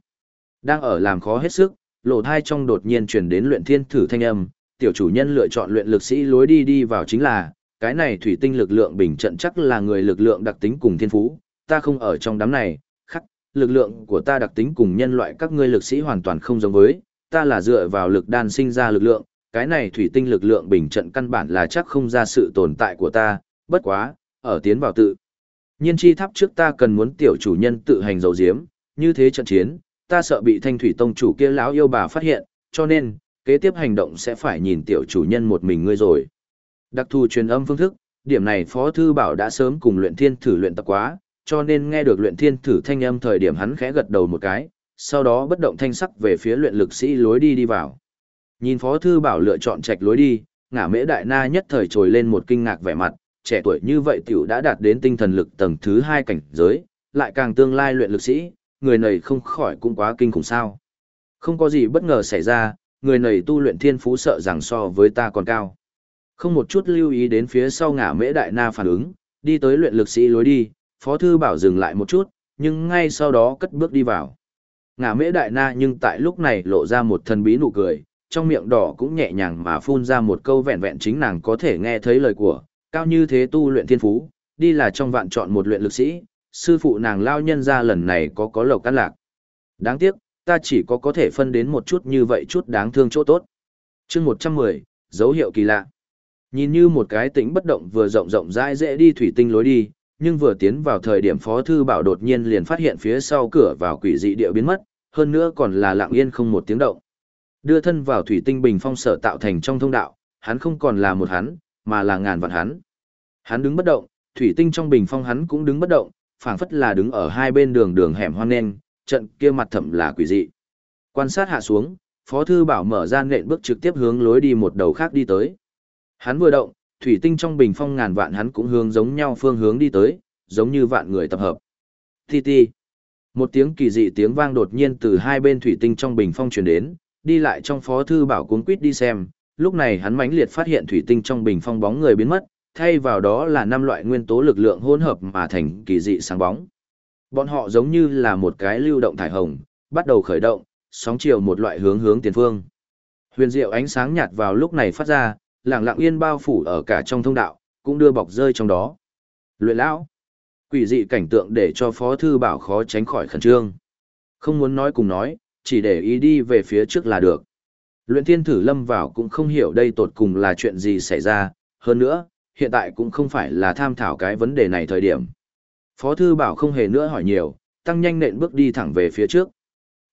B: Đang ở làm khó hết sức, lộ thai trong đột nhiên chuyển đến luyện thiên thử thanh âm, tiểu chủ nhân lựa chọn luyện lực sĩ lối đi đi vào chính là, cái này thủy tinh lực lượng bình trận chắc là người lực lượng đặc tính cùng thiên phú, ta không ở trong đám này, khắc, lực lượng của ta đặc tính cùng nhân loại các ngươi lực sĩ hoàn toàn không giống với, ta là dựa vào lực đan sinh ra lực lượng, cái này thủy tinh lực lượng bình trận căn bản là chắc không ra sự tồn tại của ta, bất quá, ở tiến vào tự. Nhiên chi tháp trước ta cần muốn tiểu chủ nhân tự hành dấu diếm, như thế trận chiến, ta sợ bị thanh thủy tông chủ kia lão yêu bà phát hiện, cho nên, kế tiếp hành động sẽ phải nhìn tiểu chủ nhân một mình ngươi rồi. Đặc thù truyền âm phương thức, điểm này Phó Thư Bảo đã sớm cùng luyện thiên thử luyện tập quá, cho nên nghe được luyện thiên thử thanh âm thời điểm hắn khẽ gật đầu một cái, sau đó bất động thanh sắc về phía luyện lực sĩ lối đi đi vào. Nhìn Phó Thư Bảo lựa chọn trạch lối đi, ngả mễ đại na nhất thời trồi lên một kinh ngạc vẻ mặt, trẻ tuổi như vậy tiểu đã đạt đến tinh thần lực tầng thứ 2 cảnh giới, lại càng tương lai luyện lực sĩ, người này không khỏi cũng quá kinh khủng sao. Không có gì bất ngờ xảy ra, người này tu luyện thiên phú sợ rằng so với ta còn cao. Không một chút lưu ý đến phía sau ngả mễ đại na phản ứng, đi tới luyện lực sĩ lối đi, phó thư bảo dừng lại một chút, nhưng ngay sau đó cất bước đi vào ngà mễ đại na nhưng tại lúc này lộ ra một thần bí nụ cười, trong miệng đỏ cũng nhẹ nhàng mà phun ra một câu vẹn vẹn chính nàng có thể nghe thấy lời của, cao như thế tu luyện thiên phú, đi là trong vạn chọn một luyện lực sĩ, sư phụ nàng lao nhân ra lần này có có lộc căn lạc. Đáng tiếc, ta chỉ có có thể phân đến một chút như vậy chút đáng thương chỗ tốt. chương 110, dấu hiệu kỳ lạ. Nhìn như một cái tĩnh bất động vừa rộng rộng rãi dễ đi thủy tinh lối đi, nhưng vừa tiến vào thời điểm Phó Thư Bảo đột nhiên liền phát hiện phía sau cửa vào quỷ dị địa biến mất, hơn nữa còn là lặng yên không một tiếng động. Đưa thân vào thủy tinh bình phong sở tạo thành trong thông đạo, hắn không còn là một hắn, mà là ngàn vạn hắn. Hắn đứng bất động, thủy tinh trong bình phong hắn cũng đứng bất động, phảng phất là đứng ở hai bên đường đường hẻm hoang nên, trận kia mặt thẩm là quỷ dị. Quan sát hạ xuống, Phó Thư Bảo mở ra nện bước trực tiếp hướng lối đi một đầu khác đi tới. Hắn vừa động, thủy tinh trong bình phong ngàn vạn hắn cũng hướng giống nhau phương hướng đi tới, giống như vạn người tập hợp. Ti ti. Một tiếng kỳ dị tiếng vang đột nhiên từ hai bên thủy tinh trong bình phong truyền đến, đi lại trong phó thư bảo cuốn quýt đi xem, lúc này hắn mãnh liệt phát hiện thủy tinh trong bình phong bóng người biến mất, thay vào đó là năm loại nguyên tố lực lượng hỗn hợp mà thành kỳ dị sáng bóng. Bọn họ giống như là một cái lưu động thải hồng, bắt đầu khởi động, sóng chiều một loại hướng hướng tiền phương. Huyền diệu ánh sáng nhạt vào lúc này phát ra, lẳng lặng yên bao phủ ở cả trong thông đạo, cũng đưa bọc rơi trong đó. Luyện lão, quỷ dị cảnh tượng để cho Phó Thư Bảo khó tránh khỏi khẩn trương. Không muốn nói cùng nói, chỉ để ý đi về phía trước là được. Luyện thiên thử lâm vào cũng không hiểu đây tột cùng là chuyện gì xảy ra, hơn nữa, hiện tại cũng không phải là tham thảo cái vấn đề này thời điểm. Phó thư bảo không hề nữa hỏi nhiều, tăng nhanh nện bước đi thẳng về phía trước.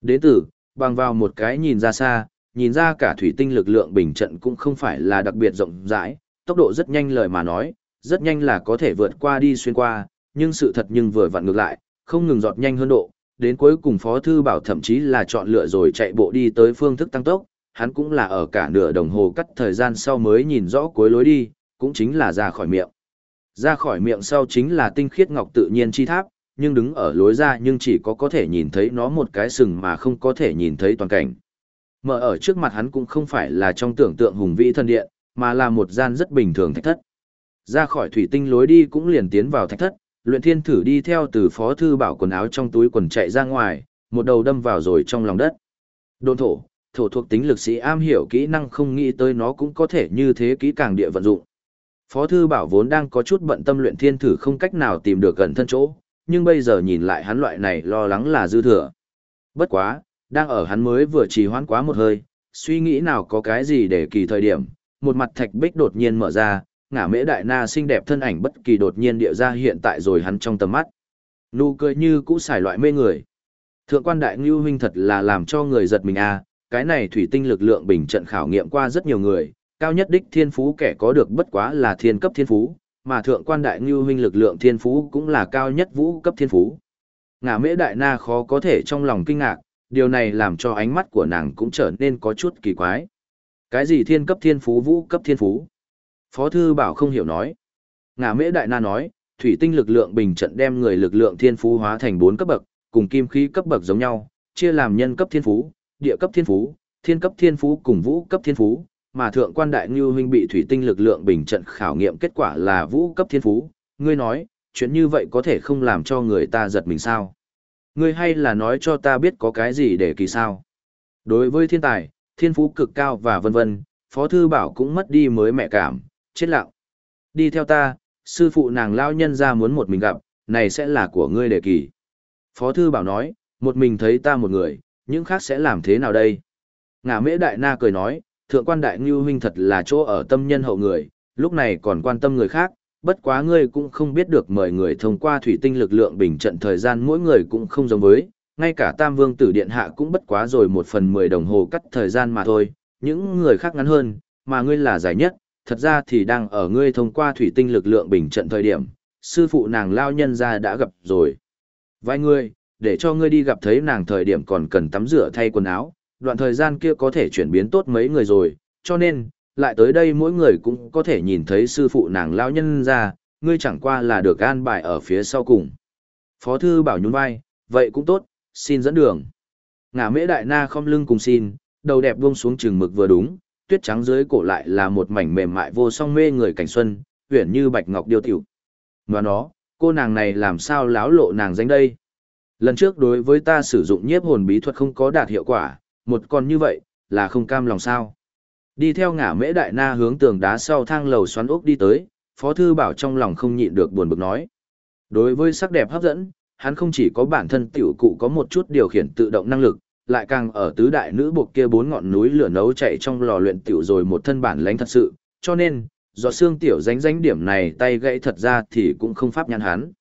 B: Đến tử, bằng vào một cái nhìn ra xa, nhìn ra cả thủy tinh lực lượng bình trận cũng không phải là đặc biệt rộng rãi, tốc độ rất nhanh lời mà nói, rất nhanh là có thể vượt qua đi xuyên qua, nhưng sự thật nhưng vừa vặn ngược lại, không ngừng giọt nhanh hơn độ, đến cuối cùng Phó Thư Bảo thậm chí là chọn lựa rồi chạy bộ đi tới phương thức tăng tốc, hắn cũng là ở cả nửa đồng hồ cắt thời gian sau mới nhìn rõ cuối lối đi, cũng chính là ra khỏi miệng. Ra khỏi miệng sau chính là tinh khiết ngọc tự nhiên chi tháp, nhưng đứng ở lối ra nhưng chỉ có có thể nhìn thấy nó một cái sừng mà không có thể nhìn thấy toàn cảnh. Mở ở trước mặt hắn cũng không phải là trong tưởng tượng hùng vĩ thần điện, mà là một gian rất bình thường thạch thất. Ra khỏi thủy tinh lối đi cũng liền tiến vào thạch thất, luyện thiên thử đi theo từ phó thư bảo quần áo trong túi quần chạy ra ngoài, một đầu đâm vào rồi trong lòng đất. Đôn thổ, thổ thuộc tính lực sĩ am hiểu kỹ năng không nghĩ tới nó cũng có thể như thế kỹ càng địa vận dụng. Phó thư bảo vốn đang có chút bận tâm luyện thiên thử không cách nào tìm được gần thân chỗ, nhưng bây giờ nhìn lại hắn loại này lo lắng là dư thừa. Bất quá, đang ở hắn mới vừa trì hoãn quá một hơi, suy nghĩ nào có cái gì để kỳ thời điểm, một mặt thạch bích đột nhiên mở ra, ngả mễ đại na xinh đẹp thân ảnh bất kỳ đột nhiên địa ra hiện tại rồi hắn trong tầm mắt. Nụ cười như cũ xài loại mê người. Thượng quan đại ngưu huynh thật là làm cho người giật mình à, cái này thủy tinh lực lượng bình trận khảo nghiệm qua rất nhiều người, cao nhất đích thiên phú kẻ có được bất quá là thiên cấp thiên phú, mà thượng quan đại ngưu huynh lực lượng thiên phú cũng là cao nhất vũ cấp thiên phú. Ngả mễ đại na khó có thể trong lòng kinh ngạc, điều này làm cho ánh mắt của nàng cũng trở nên có chút kỳ quái. Cái gì thiên cấp thiên phú vũ cấp thiên phú? Phó thư bảo không hiểu nói. Ngả mễ đại na nói, thủy tinh lực lượng bình trận đem người lực lượng thiên phú hóa thành 4 cấp bậc, cùng kim khí cấp bậc giống nhau, chia làm nhân cấp thiên phú, địa cấp thiên phú, thiên cấp thiên phú cùng vũ cấp thiên phú, mà thượng quan đại ngưu huynh bị thủy tinh lực lượng bình trận khảo nghiệm kết quả là vũ cấp thiên phú, ngươi nói, chuyện như vậy có thể không làm cho người ta giật mình sao? Ngươi hay là nói cho ta biết có cái gì để kỳ sao? Đối với thiên tài, thiên phú cực cao và vân vân, Phó Thư Bảo cũng mất đi mới mẹ cảm, chết lặng. Đi theo ta, sư phụ nàng lao nhân ra muốn một mình gặp, này sẽ là của ngươi để kỳ. Phó Thư Bảo nói, một mình thấy ta một người, những khác sẽ làm thế nào đây? Ngã mễ đại na cười nói, thượng quan đại ngưu huynh thật là chỗ ở tâm nhân hậu người, lúc này còn quan tâm người khác, bất quá ngươi cũng không biết được mời người thông qua thủy tinh lực lượng bình trận thời gian mỗi người cũng không giống với, ngay cả tam vương tử điện hạ cũng bất quá rồi một phần mười đồng hồ cắt thời gian mà thôi, những người khác ngắn hơn, mà ngươi là dài nhất, thật ra thì đang ở ngươi thông qua thủy tinh lực lượng bình trận thời điểm, sư phụ nàng lao nhân ra đã gặp rồi. Vài người, để cho ngươi đi gặp thấy nàng thời điểm còn cần tắm rửa thay quần áo, đoạn thời gian kia có thể chuyển biến tốt mấy người rồi, cho nên, lại tới đây mỗi người cũng có thể nhìn thấy sư phụ nàng lao nhân ra, ngươi chẳng qua là được an bài ở phía sau cùng. Phó thư bảo nhún vai, vậy cũng tốt, xin dẫn đường. Ngả mễ đại na không lưng cùng xin, đầu đẹp buông xuống chừng mực vừa đúng, tuyết trắng dưới cổ lại là một mảnh mềm mại vô song mê người cảnh xuân, uyển như bạch ngọc điêu tiểu. Nói nó, cô nàng này làm sao láo lộ nàng danh đây? Lần trước đối với ta sử dụng nhiếp hồn bí thuật không có đạt hiệu quả, một con như vậy, là không cam lòng sao. Đi theo ngả mễ đại na hướng tường đá sau thang lầu xoắn ốc đi tới, Phó Thư Bảo trong lòng không nhịn được buồn bực nói. Đối với sắc đẹp hấp dẫn, hắn không chỉ có bản thân tiểu cụ có một chút điều khiển tự động năng lực, lại càng ở tứ đại nữ buộc kia bốn ngọn núi lửa nấu chạy trong lò luyện tiểu rồi một thân bản lãnh thật sự, cho nên, do xương tiểu dánh dánh điểm này tay gãy thật ra thì cũng không pháp nhăn hắn.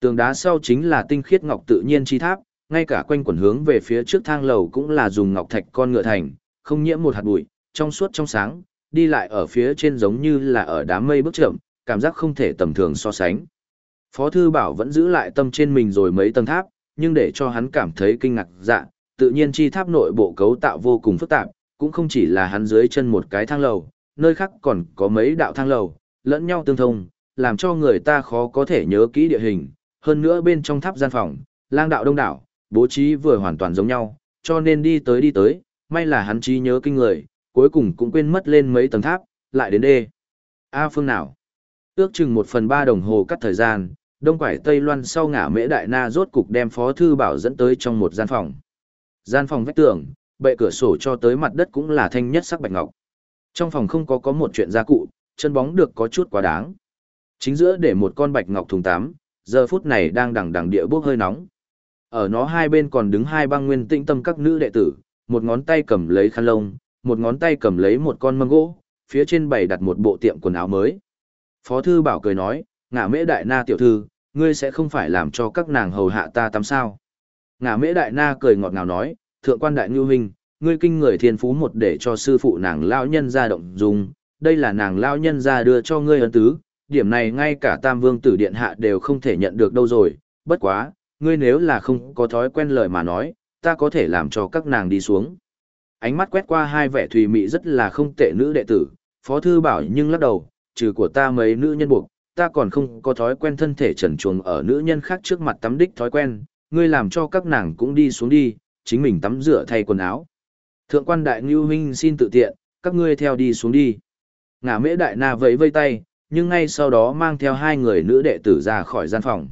B: Tường đá sau chính là tinh khiết ngọc tự nhiên chi tháp, ngay cả quanh quần hướng về phía trước thang lầu cũng là dùng ngọc thạch con ngựa thành, không nhiễm một hạt bụi, trong suốt trong sáng, đi lại ở phía trên giống như là ở đám mây bước chậm, cảm giác không thể tầm thường so sánh. Phó thư bảo vẫn giữ lại tâm trên mình rồi mấy tầng tháp, nhưng để cho hắn cảm thấy kinh ngạc dạ, tự nhiên chi tháp nội bộ cấu tạo vô cùng phức tạp, cũng không chỉ là hắn dưới chân một cái thang lầu, nơi khác còn có mấy đạo thang lầu, lẫn nhau tương thông, làm cho người ta khó có thể nhớ kỹ địa hình, hơn nữa bên trong tháp gian phòng, lang đạo đông đảo, bố trí vừa hoàn toàn giống nhau, cho nên đi tới đi tới, may là hắn trí nhớ kinh người, cuối cùng cũng quên mất lên mấy tầng tháp, lại đến đê. A phương nào? Ước chừng một phần ba đồng hồ cắt thời gian, đông quải Tây Loan sau ngã mễ đại na rốt cục đem phó thư bảo dẫn tới trong một gian phòng. Gian phòng vách tường, bệ cửa sổ cho tới mặt đất cũng là thanh nhất sắc bạch ngọc. Trong phòng không có có một chuyện gia cụ, chân bóng được có chút quá đáng. Chính giữa để một con bạch ngọc thùng tám. giờ phút này đang đằng đằng địa bốc hơi nóng. Ở nó hai bên còn đứng hai băng nguyên tĩnh tâm các nữ đệ tử, một ngón tay cầm lấy khăn lông, một ngón tay cầm lấy một con mâm gỗ, phía trên bày đặt một bộ tiệm quần áo mới. Phó thư bảo cười nói, ngả mễ đại na tiểu thư, ngươi sẽ không phải làm cho các nàng hầu hạ ta tắm sao. Ngả mễ đại na cười ngọt ngào nói, thượng quan đại nhu huynh, ngươi kinh người thiên phú một để cho sư phụ nàng lao nhân ra động dùng, đây là nàng lao nhân ra đưa cho ngươi ấn tứ, điểm này ngay cả tam vương tử điện hạ đều không thể nhận được đâu rồi, bất quá, ngươi nếu là không có thói quen lời mà nói, ta có thể làm cho các nàng đi xuống. Ánh mắt quét qua hai vẻ thùy mị rất là không tệ nữ đệ tử, phó thư bảo nhưng lắc đầu, trừ của ta mấy nữ nhân buộc, ta còn không có thói quen thân thể trần chuồng ở nữ nhân khác trước mặt tắm đích thói quen, ngươi làm cho các nàng cũng đi xuống đi, chính mình tắm rửa thay quần áo. Thượng quan đại ngưu huynh xin tự tiện, các ngươi theo đi xuống đi. Ngả mễ đại na vẫy vây tay, nhưng ngay sau đó mang theo hai người nữ đệ tử ra khỏi gian phòng.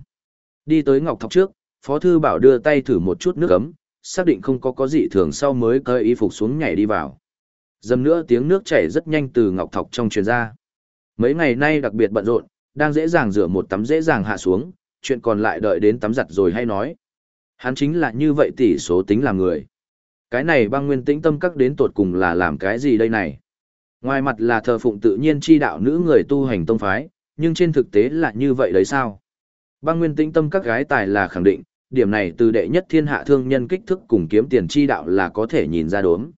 B: Đi tới Ngọc Thọc trước, Phó Thư Bảo đưa tay thử một chút nước ấm, xác định không có có gì thường sau mới cởi y phục xuống nhảy đi vào. Dầm nữa tiếng nước chảy rất nhanh từ Ngọc Thọc trong truyền ra. Mấy ngày nay đặc biệt bận rộn, đang dễ dàng rửa một tắm dễ dàng hạ xuống, chuyện còn lại đợi đến tắm giặt rồi hay nói. Hắn chính là như vậy tỷ số tính là người. Cái này băng nguyên tĩnh tâm các đến tột cùng là làm cái gì đây này? Ngoài mặt là thờ phụng tự nhiên chi đạo nữ người tu hành tông phái, nhưng trên thực tế là như vậy đấy sao? Băng nguyên tĩnh tâm các gái tài là khẳng định, điểm này từ đệ nhất thiên hạ thương nhân kích thước cùng kiếm tiền chi đạo là có thể nhìn ra đốm.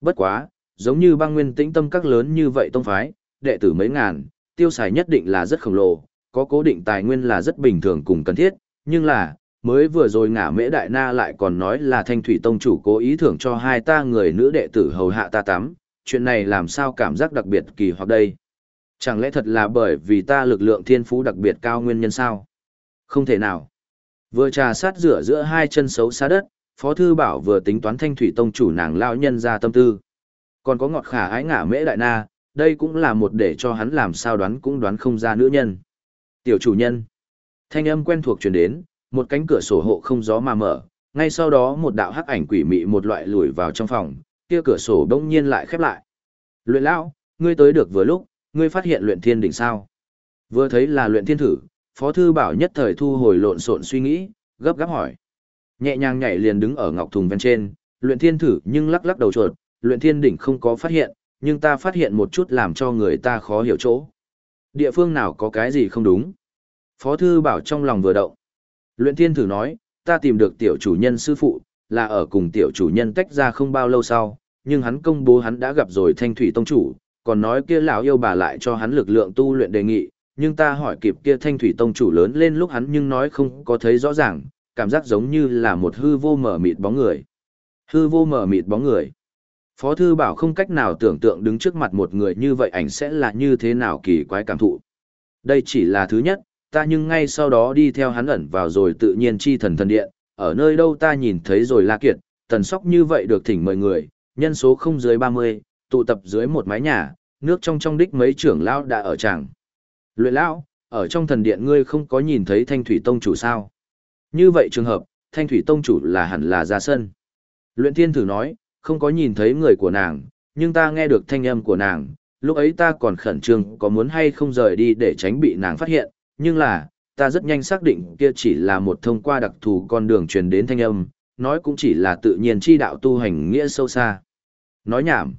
B: Bất quá, giống như băng nguyên tĩnh tâm các lớn như vậy tông phái, đệ tử mấy ngàn, tiêu xài nhất định là rất khổng lồ, có cố định tài nguyên là rất bình thường cùng cần thiết, nhưng là, mới vừa rồi ngả mễ đại na lại còn nói là thanh thủy tông chủ cố ý thưởng cho hai ta người nữ đệ tử hầu hạ ta tắm, chuyện này làm sao cảm giác đặc biệt kỳ hoặc đây. Chẳng lẽ thật là bởi vì ta lực lượng thiên phú đặc biệt cao nguyên nhân sao? Không thể nào. Vừa trà sát rửa giữa hai chân xấu xa đất, Phó Thư Bảo vừa tính toán thanh thủy tông chủ nàng lao nhân ra tâm tư. Còn có ngọt khả ái ngả mễ đại na, đây cũng là một để cho hắn làm sao đoán cũng đoán không ra nữ nhân. Tiểu chủ nhân. Thanh âm quen thuộc truyền đến, một cánh cửa sổ hộ không gió mà mở, ngay sau đó một đạo hắc ảnh quỷ mị một loại lùi vào trong phòng, kia cửa sổ đông nhiên lại khép lại. Luyện lão, ngươi tới được vừa lúc, ngươi phát hiện luyện thiên đỉnh sao. Vừa thấy là luyện thiên thử, Phó Thư Bảo nhất thời thu hồi lộn xộn suy nghĩ, gấp gáp hỏi. Nhẹ nhàng nhảy liền đứng ở ngọc thùng ven trên, luyện thiên thử nhưng lắc lắc đầu chuột, luyện thiên đỉnh không có phát hiện, nhưng ta phát hiện một chút làm cho người ta khó hiểu chỗ. Địa phương nào có cái gì không đúng? Phó Thư Bảo trong lòng vừa động. Luyện thiên thử nói, ta tìm được tiểu chủ nhân sư phụ, là ở cùng tiểu chủ nhân tách ra không bao lâu sau, nhưng hắn công bố hắn đã gặp rồi thanh thủy tông chủ, còn nói kia lão yêu bà lại cho hắn lực lượng tu luyện đề nghị, nhưng ta hỏi kịp kia thanh thủy tông chủ lớn lên lúc hắn nhưng nói không có thấy rõ ràng, cảm giác giống như là một hư vô mở mịt bóng người. Hư vô mở mịt bóng người. Phó thư bảo không cách nào tưởng tượng đứng trước mặt một người như vậy ảnh sẽ là như thế nào kỳ quái cảm thụ. Đây chỉ là thứ nhất, ta nhưng ngay sau đó đi theo hắn ẩn vào rồi tự nhiên chi thần thần điện, ở nơi đâu ta nhìn thấy rồi La Kiệt, tần sóc như vậy được thỉnh mời người, nhân số không dưới 30, tụ tập dưới một mái nhà, nước trong trong đích mấy trưởng lão đã ở chẳng Luyện lão, ở trong thần điện ngươi không có nhìn thấy thanh thủy tông chủ sao? Như vậy trường hợp, thanh thủy tông chủ là hẳn là ra sân. Luyện thiên thử nói, không có nhìn thấy người của nàng, nhưng ta nghe được thanh âm của nàng, lúc ấy ta còn khẩn trương có muốn hay không rời đi để tránh bị nàng phát hiện, nhưng là, ta rất nhanh xác định kia chỉ là một thông qua đặc thù con đường truyền đến thanh âm, nói cũng chỉ là tự nhiên chi đạo tu hành nghĩa sâu xa. Nói nhảm.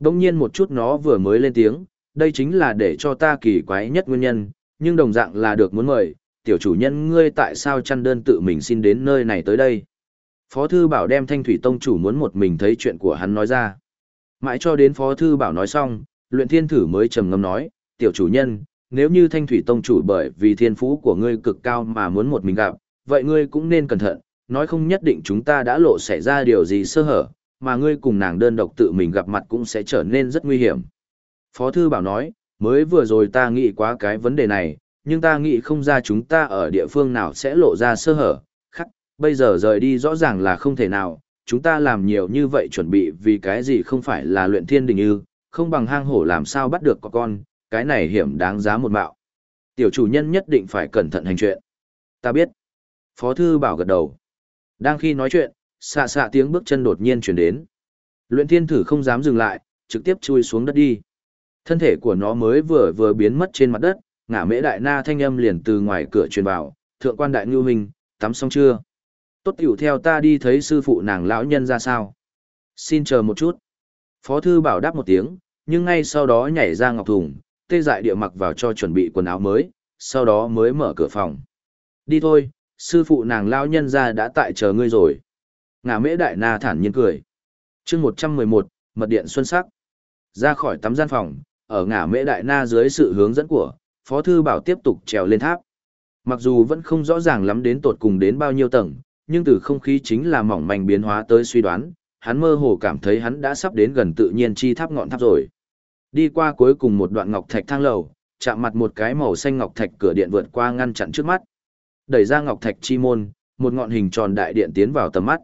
B: Đông nhiên một chút nó vừa mới lên tiếng, đây chính là để cho ta kỳ quái nhất nguyên nhân, nhưng đồng dạng là được muốn mời, tiểu chủ nhân ngươi tại sao chăn đơn tự mình xin đến nơi này tới đây. Phó Thư Bảo đem Thanh Thủy Tông chủ muốn một mình thấy chuyện của hắn nói ra. Mãi cho đến Phó Thư Bảo nói xong, luyện thiên thử mới trầm ngâm nói, tiểu chủ nhân, nếu như Thanh Thủy Tông chủ bởi vì thiên phú của ngươi cực cao mà muốn một mình gặp, vậy ngươi cũng nên cẩn thận, nói không nhất định chúng ta đã lộ xảy ra điều gì sơ hở, mà ngươi cùng nàng đơn độc tự mình gặp mặt cũng sẽ trở nên rất nguy hiểm. Phó Thư Bảo nói, mới vừa rồi ta nghĩ quá cái vấn đề này, nhưng ta nghĩ không ra chúng ta ở địa phương nào sẽ lộ ra sơ hở, khắc, bây giờ rời đi rõ ràng là không thể nào, chúng ta làm nhiều như vậy chuẩn bị vì cái gì không phải là luyện thiên đình ư, không bằng hang hổ làm sao bắt được có con, cái này hiểm đáng giá một mạo. Tiểu chủ nhân nhất định phải cẩn thận hành chuyện. Ta biết. Phó Thư Bảo gật đầu. Đang khi nói chuyện, xạ xạ tiếng bước chân đột nhiên chuyển đến. Luyện thiên thử không dám dừng lại, trực tiếp chui xuống đất đi. Thân thể của nó mới vừa vừa biến mất trên mặt đất, ngả mễ đại na thanh âm liền từ ngoài cửa truyền vào, thượng quan đại ngưu hình, tắm xong chưa? Tốt tiểu theo ta đi thấy sư phụ nàng lão nhân ra sao. Xin chờ một chút. Phó thư bảo đáp một tiếng, nhưng ngay sau đó nhảy ra ngọc thùng, tê dại địa mặc vào cho chuẩn bị quần áo mới, sau đó mới mở cửa phòng. Đi thôi, sư phụ nàng lão nhân ra đã tại chờ ngươi rồi. Ngà mễ đại na thản nhiên cười. chương 111, mật điện xuân sắc. Ra khỏi tắm gian phòng, ở ngã mễ đại na dưới sự hướng dẫn của, Phó Thư Bảo tiếp tục trèo lên tháp. Mặc dù vẫn không rõ ràng lắm đến tột cùng đến bao nhiêu tầng, nhưng từ không khí chính là mỏng manh biến hóa tới suy đoán, hắn mơ hồ cảm thấy hắn đã sắp đến gần tự nhiên chi tháp ngọn tháp rồi. Đi qua cuối cùng một đoạn ngọc thạch thang lầu, chạm mặt một cái màu xanh ngọc thạch cửa điện vượt qua ngăn chặn trước mắt. Đẩy ra ngọc thạch chi môn, một ngọn hình tròn đại điện tiến vào tầm mắt.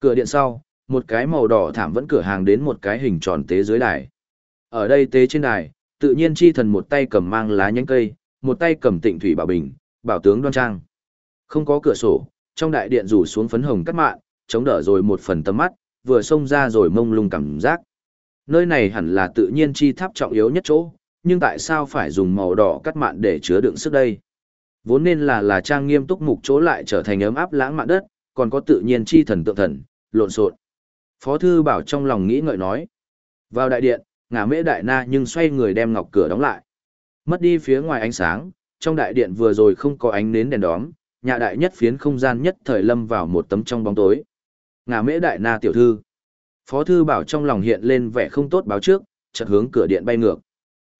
B: Cửa điện sau, một cái màu đỏ thảm vẫn cửa hàng đến một cái hình tròn tế dưới đài. Ở đây tế trên đài, tự nhiên chi thần một tay cầm mang lá nhánh cây, một tay cầm tịnh thủy bảo bình, bảo tướng đoan trang. Không có cửa sổ, trong đại điện rủ xuống phấn hồng cắt mạng, chống đỡ rồi một phần tầm mắt, vừa xông ra rồi mông lung cảm giác. Nơi này hẳn là tự nhiên chi tháp trọng yếu nhất chỗ, nhưng tại sao phải dùng màu đỏ cắt mạn để chứa đựng sức đây? Vốn nên là là trang nghiêm túc mục chỗ lại trở thành ấm áp lãng mạn đất, còn có tự nhiên chi thần tượng thần, lộn xộn. Phó thư bảo trong lòng nghĩ ngợi nói. Vào đại điện, ngà mễ đại na nhưng xoay người đem ngọc cửa đóng lại. Mất đi phía ngoài ánh sáng, trong đại điện vừa rồi không có ánh nến đèn đóm, nhà đại nhất phiến không gian nhất thời lâm vào một tấm trong bóng tối. Ngà mễ đại na tiểu thư. Phó thư bảo trong lòng hiện lên vẻ không tốt báo trước, chợt hướng cửa điện bay ngược.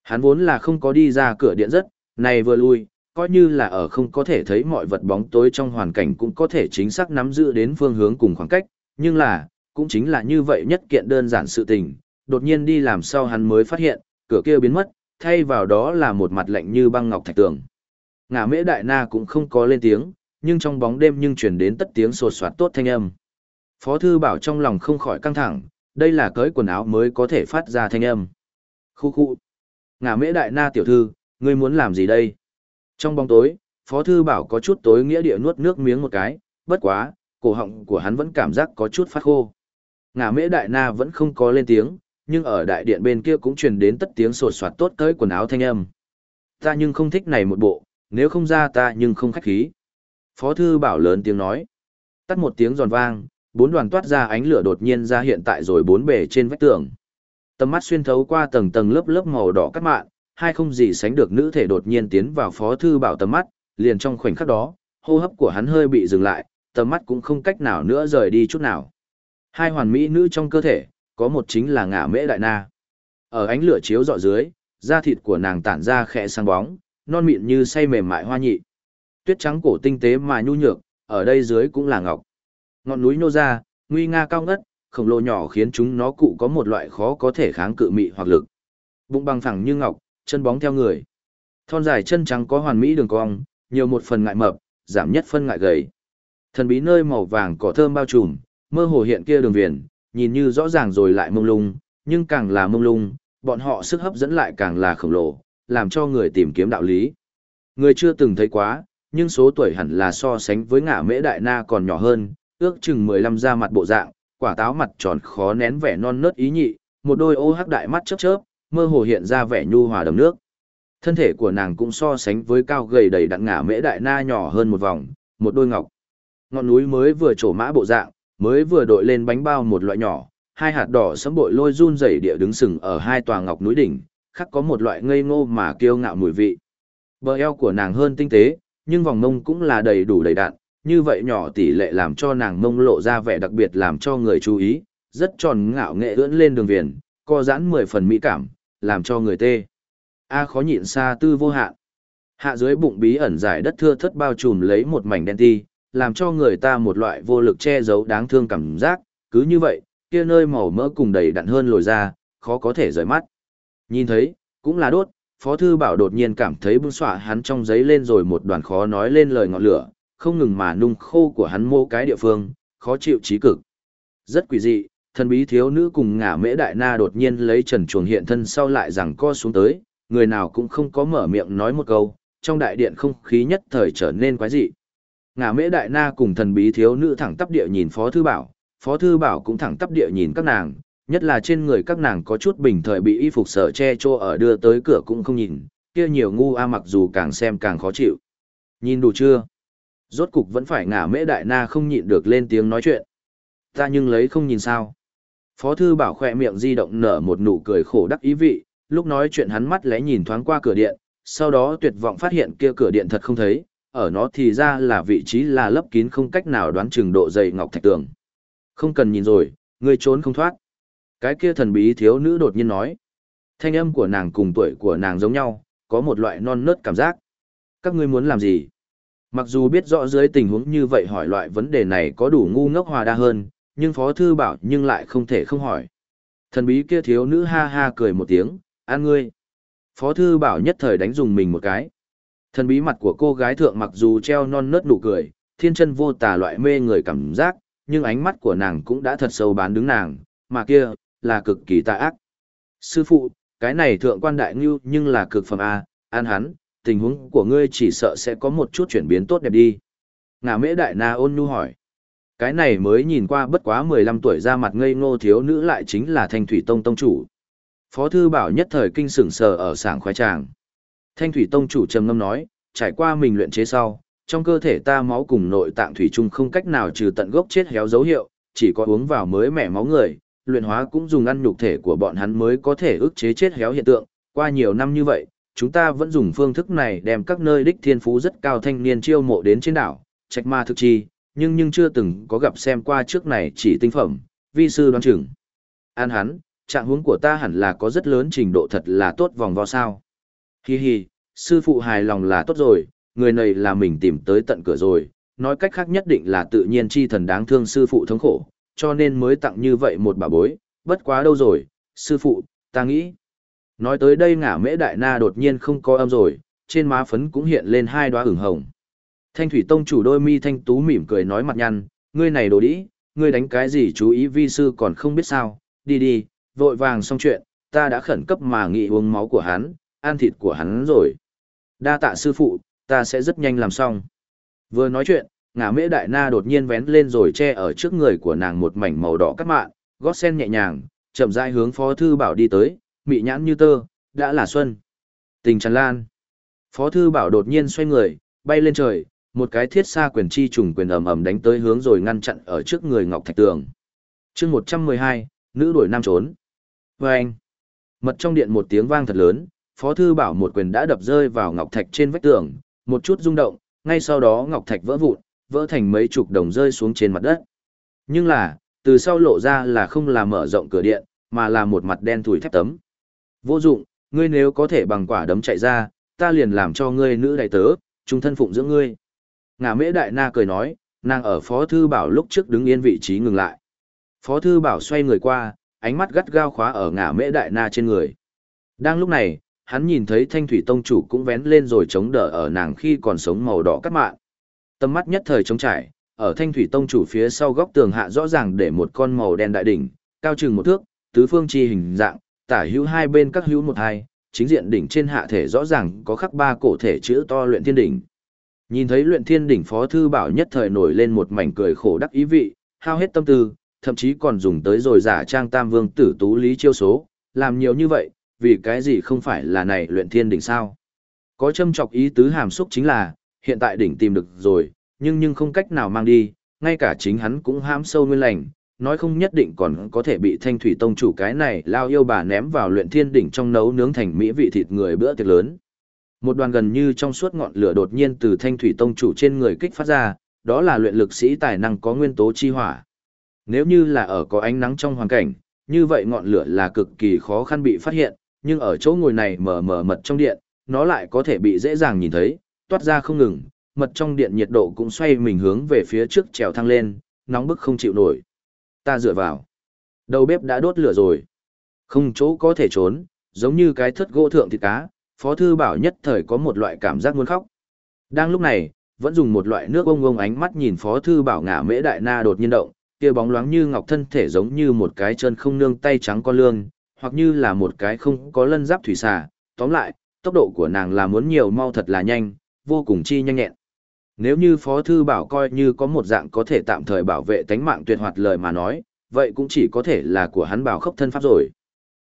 B: Hắn vốn là không có đi ra cửa điện rất, này vừa lui, coi như là ở không có thể thấy mọi vật bóng tối trong hoàn cảnh cũng có thể chính xác nắm giữ đến phương hướng cùng khoảng cách, nhưng là, cũng chính là như vậy nhất kiện đơn giản sự tình, đột nhiên đi làm sao hắn mới phát hiện, cửa kia biến mất, thay vào đó là một mặt lạnh như băng ngọc thạch tường. Ngã mễ đại na cũng không có lên tiếng, nhưng trong bóng đêm nhưng truyền đến tất tiếng sột soạt tốt thanh âm. Phó thư bảo trong lòng không khỏi căng thẳng, đây là cởi quần áo mới có thể phát ra thanh âm. Khu khu. Ngã mễ đại na tiểu thư, ngươi muốn làm gì đây? Trong bóng tối, Phó thư bảo có chút tối nghĩa địa nuốt nước miếng một cái, bất quá, cổ họng của hắn vẫn cảm giác có chút phát khô. Ngã mễ đại na vẫn không có lên tiếng, nhưng ở đại điện bên kia cũng truyền đến tất tiếng sột soạt tốt tới quần áo thanh âm. Ta nhưng không thích này một bộ, nếu không ra ta nhưng không khách khí. Phó thư bảo lớn tiếng nói. Tắt một tiếng giòn vang, bốn đoàn toát ra ánh lửa đột nhiên ra hiện tại rồi bốn bề trên vách tường. Tầm mắt xuyên thấu qua tầng tầng lớp lớp màu đỏ cắt mạn, hai không gì sánh được nữ thể đột nhiên tiến vào phó thư bảo tầm mắt, liền trong khoảnh khắc đó, hô hấp của hắn hơi bị dừng lại, tầm mắt cũng không cách nào nữa rời đi chút nào. Hai hoàn mỹ nữ trong cơ thể, có một chính là ngả mễ đại na. Ở ánh lửa chiếu dọ dưới, da thịt của nàng tản ra khẽ sáng bóng, non mịn như say mềm mại hoa nhị. Tuyết trắng cổ tinh tế mà nhu nhược, ở đây dưới cũng là ngọc. Ngọn núi nô ra, nguy nga cao ngất, khổng lồ nhỏ khiến chúng nó cụ có một loại khó có thể kháng cự mị hoặc lực. Bụng bằng phẳng như ngọc, chân bóng theo người. Thon dài chân trắng có hoàn mỹ đường cong, nhiều một phần ngại mập, giảm nhất phân ngại gầy. Thần bí nơi màu vàng cỏ thơm bao trùm, mơ hồ hiện kia đường viền, nhìn như rõ ràng rồi lại mông lung, nhưng càng là mông lung, bọn họ sức hấp dẫn lại càng là khổng lồ, làm cho người tìm kiếm đạo lý. Người chưa từng thấy quá, nhưng số tuổi hẳn là so sánh với ngã mễ đại na còn nhỏ hơn, ước chừng 15 ra mặt bộ dạng, quả táo mặt tròn khó nén vẻ non nớt ý nhị, một đôi ô hắc đại mắt chớp chớp, mơ hồ hiện ra vẻ nhu hòa đầm nước. Thân thể của nàng cũng so sánh với cao gầy đầy đặn ngả mễ đại na nhỏ hơn một vòng, một đôi ngọc. Ngọn núi mới vừa trổ mã bộ dạng, mới vừa đội lên bánh bao một loại nhỏ, hai hạt đỏ sẫm bội lôi run rẩy địa đứng sừng ở hai tòa ngọc núi đỉnh, khắc có một loại ngây ngô mà kiêu ngạo mùi vị. Bờ eo của nàng hơn tinh tế, nhưng vòng mông cũng là đầy đủ đầy đặn, như vậy nhỏ tỷ lệ làm cho nàng mông lộ ra vẻ đặc biệt làm cho người chú ý, rất tròn ngạo nghệ ưỡn lên đường viền, co giãn mười phần mỹ cảm, làm cho người tê. A khó nhịn xa tư vô hạn. Hạ dưới bụng bí ẩn dài đất thưa thất bao trùm lấy một mảnh đen ti, làm cho người ta một loại vô lực che giấu đáng thương cảm giác, cứ như vậy, kia nơi màu mỡ cùng đầy đặn hơn lồi ra, khó có thể rời mắt. Nhìn thấy, cũng là đốt, Phó Thư Bảo đột nhiên cảm thấy bưng xỏa hắn trong giấy lên rồi một đoàn khó nói lên lời ngọn lửa, không ngừng mà nung khô của hắn mô cái địa phương, khó chịu trí cực. Rất quỷ dị, thần bí thiếu nữ cùng ngả mễ đại na đột nhiên lấy trần chuồng hiện thân sau lại rằng co xuống tới, người nào cũng không có mở miệng nói một câu, trong đại điện không khí nhất thời trở nên quái dị. Ngả mễ đại na cùng thần bí thiếu nữ thẳng tắp địa nhìn Phó Thư Bảo, Phó Thư Bảo cũng thẳng tắp địa nhìn các nàng, nhất là trên người các nàng có chút bình thời bị y phục sở che chô ở đưa tới cửa cũng không nhìn, kia nhiều ngu a mặc dù càng xem càng khó chịu. Nhìn đủ chưa? Rốt cục vẫn phải ngả mễ đại na không nhịn được lên tiếng nói chuyện. Ta nhưng lấy không nhìn sao. Phó thư bảo khỏe miệng di động nở một nụ cười khổ đắc ý vị, lúc nói chuyện hắn mắt lẽ nhìn thoáng qua cửa điện, sau đó tuyệt vọng phát hiện kia cửa điện thật không thấy, ở nó thì ra là vị trí là lấp kín không cách nào đoán chừng độ dày ngọc thạch tường. Không cần nhìn rồi, ngươi trốn không thoát. Cái kia thần bí thiếu nữ đột nhiên nói. Thanh âm của nàng cùng tuổi của nàng giống nhau, có một loại non nớt cảm giác. Các ngươi muốn làm gì? Mặc dù biết rõ dưới tình huống như vậy hỏi loại vấn đề này có đủ ngu ngốc hòa đa hơn, nhưng Phó Thư bảo nhưng lại không thể không hỏi. Thần bí kia thiếu nữ ha ha cười một tiếng, an ngươi. Phó Thư bảo nhất thời đánh dùng mình một cái. Thần bí mặt của cô gái thượng mặc dù treo non nớt nụ cười, thiên chân vô tà loại mê người cảm giác, nhưng ánh mắt của nàng cũng đã thật sâu bán đứng nàng, mà kia, là cực kỳ tà ác. Sư phụ, cái này thượng quan đại ngưu nhưng là cực phẩm A, an hắn, tình huống của ngươi chỉ sợ sẽ có một chút chuyển biến tốt đẹp đi. Ngà mễ đại na ôn nhu hỏi. Cái này mới nhìn qua bất quá 15 tuổi ra mặt ngây ngô thiếu nữ lại chính là thanh thủy tông tông chủ. Phó thư bảo nhất thời kinh sửng sờ ở sảng khoái tràng. Thanh thủy tông chủ trầm ngâm nói, trải qua mình luyện chế sau, trong cơ thể ta máu cùng nội tạng thủy chung không cách nào trừ tận gốc chết héo dấu hiệu, chỉ có uống vào mới mẻ máu người, luyện hóa cũng dùng ăn nhục thể của bọn hắn mới có thể ức chế chết héo hiện tượng. Qua nhiều năm như vậy, chúng ta vẫn dùng phương thức này đem các nơi đích thiên phú rất cao thanh niên chiêu mộ đến trên đảo, trạch ma thực chi, nhưng nhưng chưa từng có gặp xem qua trước này chỉ tinh phẩm, vi sư đoán chừng. An hắn, trạng huống của ta hẳn là có rất lớn trình độ thật là tốt vòng vo sao. Hi hi, sư phụ hài lòng là tốt rồi, người này là mình tìm tới tận cửa rồi, nói cách khác nhất định là tự nhiên chi thần đáng thương sư phụ thống khổ, cho nên mới tặng như vậy một bà bối, bất quá đâu rồi, sư phụ, ta nghĩ. Nói tới đây ngả mễ đại na đột nhiên không có âm rồi, trên má phấn cũng hiện lên hai đóa ửng hồng. Thanh thủy tông chủ đôi mi thanh tú mỉm cười nói mặt nhăn, ngươi này đồ đĩ, ngươi đánh cái gì chú ý vi sư còn không biết sao, đi đi, vội vàng xong chuyện, ta đã khẩn cấp mà nghị uống máu của hắn, ăn thịt của hắn rồi. Đa tạ sư phụ, ta sẽ rất nhanh làm xong. Vừa nói chuyện, ngả mễ đại na đột nhiên vén lên rồi che ở trước người của nàng một mảnh màu đỏ cắt mạn, gót sen nhẹ nhàng, chậm rãi hướng phó thư bảo đi tới, mị nhãn như tơ, đã là xuân. Tình tràn lan. Phó thư bảo đột nhiên xoay người, bay lên trời, một cái thiết xa quyền chi trùng quyền ầm ầm đánh tới hướng rồi ngăn chặn ở trước người Ngọc Thạch Tường. chương 112, nữ đuổi nam trốn. Và anh, mật trong điện một tiếng vang thật lớn, Phó Thư Bảo một quyền đã đập rơi vào Ngọc Thạch trên vách tường, một chút rung động, ngay sau đó Ngọc Thạch vỡ vụn, vỡ thành mấy chục đồng rơi xuống trên mặt đất. Nhưng là, từ sau lộ ra là không là mở rộng cửa điện, mà là một mặt đen thủi thép tấm. Vô dụng, ngươi nếu có thể bằng quả đấm chạy ra, ta liền làm cho ngươi nữ đại tớ, trung thân phụng dưỡng ngươi. Ngà mễ đại na cười nói, nàng ở Phó Thư Bảo lúc trước đứng yên vị trí ngừng lại. Phó Thư Bảo xoay người qua, ánh mắt gắt gao khóa ở ngà mễ đại na trên người. Đang lúc này, hắn nhìn thấy thanh thủy tông chủ cũng vén lên rồi chống đỡ ở nàng khi còn sống màu đỏ cắt mạng. Tâm mắt nhất thời trống trải, ở thanh thủy tông chủ phía sau góc tường hạ rõ ràng để một con màu đen đại đỉnh, cao chừng một thước, tứ phương chi hình dạng, tả hữu hai bên các hữu một hai, chính diện đỉnh trên hạ thể rõ ràng có khắc ba cổ thể chữ to luyện thiên đỉnh. Nhìn thấy luyện thiên đỉnh phó thư bảo nhất thời nổi lên một mảnh cười khổ đắc ý vị, hao hết tâm tư, thậm chí còn dùng tới rồi giả trang tam vương tử tú lý chiêu số, làm nhiều như vậy, vì cái gì không phải là này luyện thiên đỉnh sao. Có châm chọc ý tứ hàm xúc chính là, hiện tại đỉnh tìm được rồi, nhưng nhưng không cách nào mang đi, ngay cả chính hắn cũng hãm sâu nguyên lành, nói không nhất định còn có thể bị thanh thủy tông chủ cái này lao yêu bà ném vào luyện thiên đỉnh trong nấu nướng thành mỹ vị thịt người bữa tiệc lớn. Một đoàn gần như trong suốt ngọn lửa đột nhiên từ thanh thủy tông chủ trên người kích phát ra, đó là luyện lực sĩ tài năng có nguyên tố chi hỏa. Nếu như là ở có ánh nắng trong hoàn cảnh, như vậy ngọn lửa là cực kỳ khó khăn bị phát hiện, nhưng ở chỗ ngồi này mờ mờ mật trong điện, nó lại có thể bị dễ dàng nhìn thấy, toát ra không ngừng, mật trong điện nhiệt độ cũng xoay mình hướng về phía trước trèo thăng lên, nóng bức không chịu nổi. Ta dựa vào. Đầu bếp đã đốt lửa rồi. Không chỗ có thể trốn, giống như cái thất gỗ thượng thịt cá, Phó Thư Bảo nhất thời có một loại cảm giác muốn khóc. Đang lúc này, vẫn dùng một loại nước ông ông ánh mắt nhìn Phó Thư Bảo ngả mễ đại na đột nhiên động, kia bóng loáng như ngọc thân thể giống như một cái chân không nương tay trắng con lương, hoặc như là một cái không có lân giáp thủy xà. Tóm lại, tốc độ của nàng là muốn nhiều mau thật là nhanh, vô cùng chi nhanh nhẹn. Nếu như Phó Thư Bảo coi như có một dạng có thể tạm thời bảo vệ tánh mạng tuyệt hoạt lời mà nói, vậy cũng chỉ có thể là của hắn bảo khốc thân pháp rồi.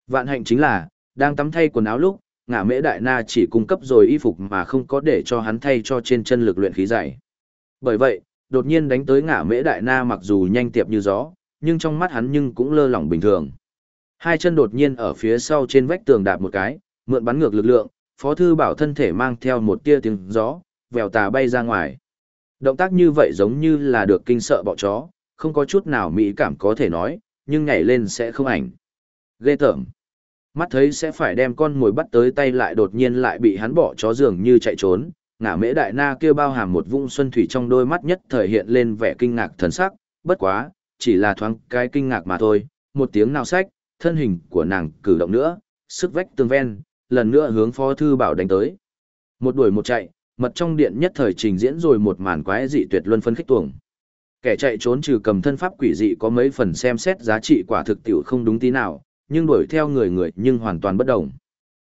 B: Vạn hạnh chính là, đang tắm thay quần áo lúc, ngả mễ đại na chỉ cung cấp rồi y phục mà không có để cho hắn thay cho trên chân lực luyện khí dày. Bởi vậy, đột nhiên đánh tới ngã mễ đại na mặc dù nhanh tiệp như gió, nhưng trong mắt hắn nhưng cũng lơ lỏng bình thường. Hai chân đột nhiên ở phía sau trên vách tường đạp một cái, mượn bắn ngược lực lượng, Phó Thư Bảo thân thể mang theo một tia tiếng gió, vèo tà bay ra ngoài. Động tác như vậy giống như là được kinh sợ bọ chó, không có chút nào mỹ cảm có thể nói, nhưng nhảy lên sẽ không ảnh. Ghê tởm. Mắt thấy sẽ phải đem con mồi bắt tới tay lại đột nhiên lại bị hắn bỏ chó dường như chạy trốn, ngả mễ đại na kêu bao hàm một vung xuân thủy trong đôi mắt nhất thời hiện lên vẻ kinh ngạc thần sắc, bất quá, chỉ là thoáng cái kinh ngạc mà thôi, một tiếng nào sách, thân hình của nàng cử động nữa, sức vách tương ven, lần nữa hướng phó thư bảo đánh tới. Một đuổi một chạy, mật trong điện nhất thời trình diễn rồi một màn quái dị tuyệt luân phân khích tuồng. Kẻ chạy trốn trừ cầm thân pháp quỷ dị có mấy phần xem xét giá trị quả thực tiểu không đúng tí nào, nhưng đuổi theo người người nhưng hoàn toàn bất động.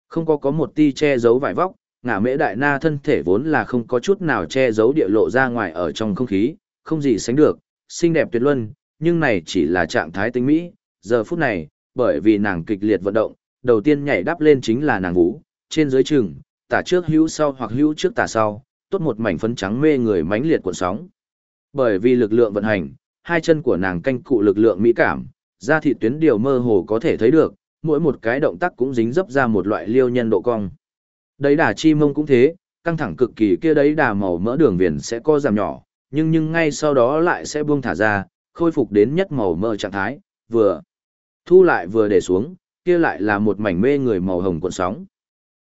B: Không có có một ti che giấu vải vóc, ngả mễ đại na thân thể vốn là không có chút nào che giấu địa lộ ra ngoài ở trong không khí, không gì sánh được, xinh đẹp tuyệt luân, nhưng này chỉ là trạng thái tinh mỹ, giờ phút này, bởi vì nàng kịch liệt vận động, đầu tiên nhảy đáp lên chính là nàng vũ, trên dưới chừng, tả trước hữu sau hoặc hữu trước tả sau, tốt một mảnh phấn trắng mê người mãnh liệt cuộn sóng. Bởi vì lực lượng vận hành, hai chân của nàng canh cụ lực lượng mỹ cảm, da thịt tuyến điều mơ hồ có thể thấy được, mỗi một cái động tác cũng dính dấp ra một loại liêu nhân độ cong. Đấy đà chi mông cũng thế, căng thẳng cực kỳ kia đấy đà màu mỡ đường viền sẽ co giảm nhỏ, nhưng nhưng ngay sau đó lại sẽ buông thả ra, khôi phục đến nhất màu mỡ trạng thái, vừa thu lại vừa để xuống, kia lại là một mảnh mê người màu hồng cuộn sóng.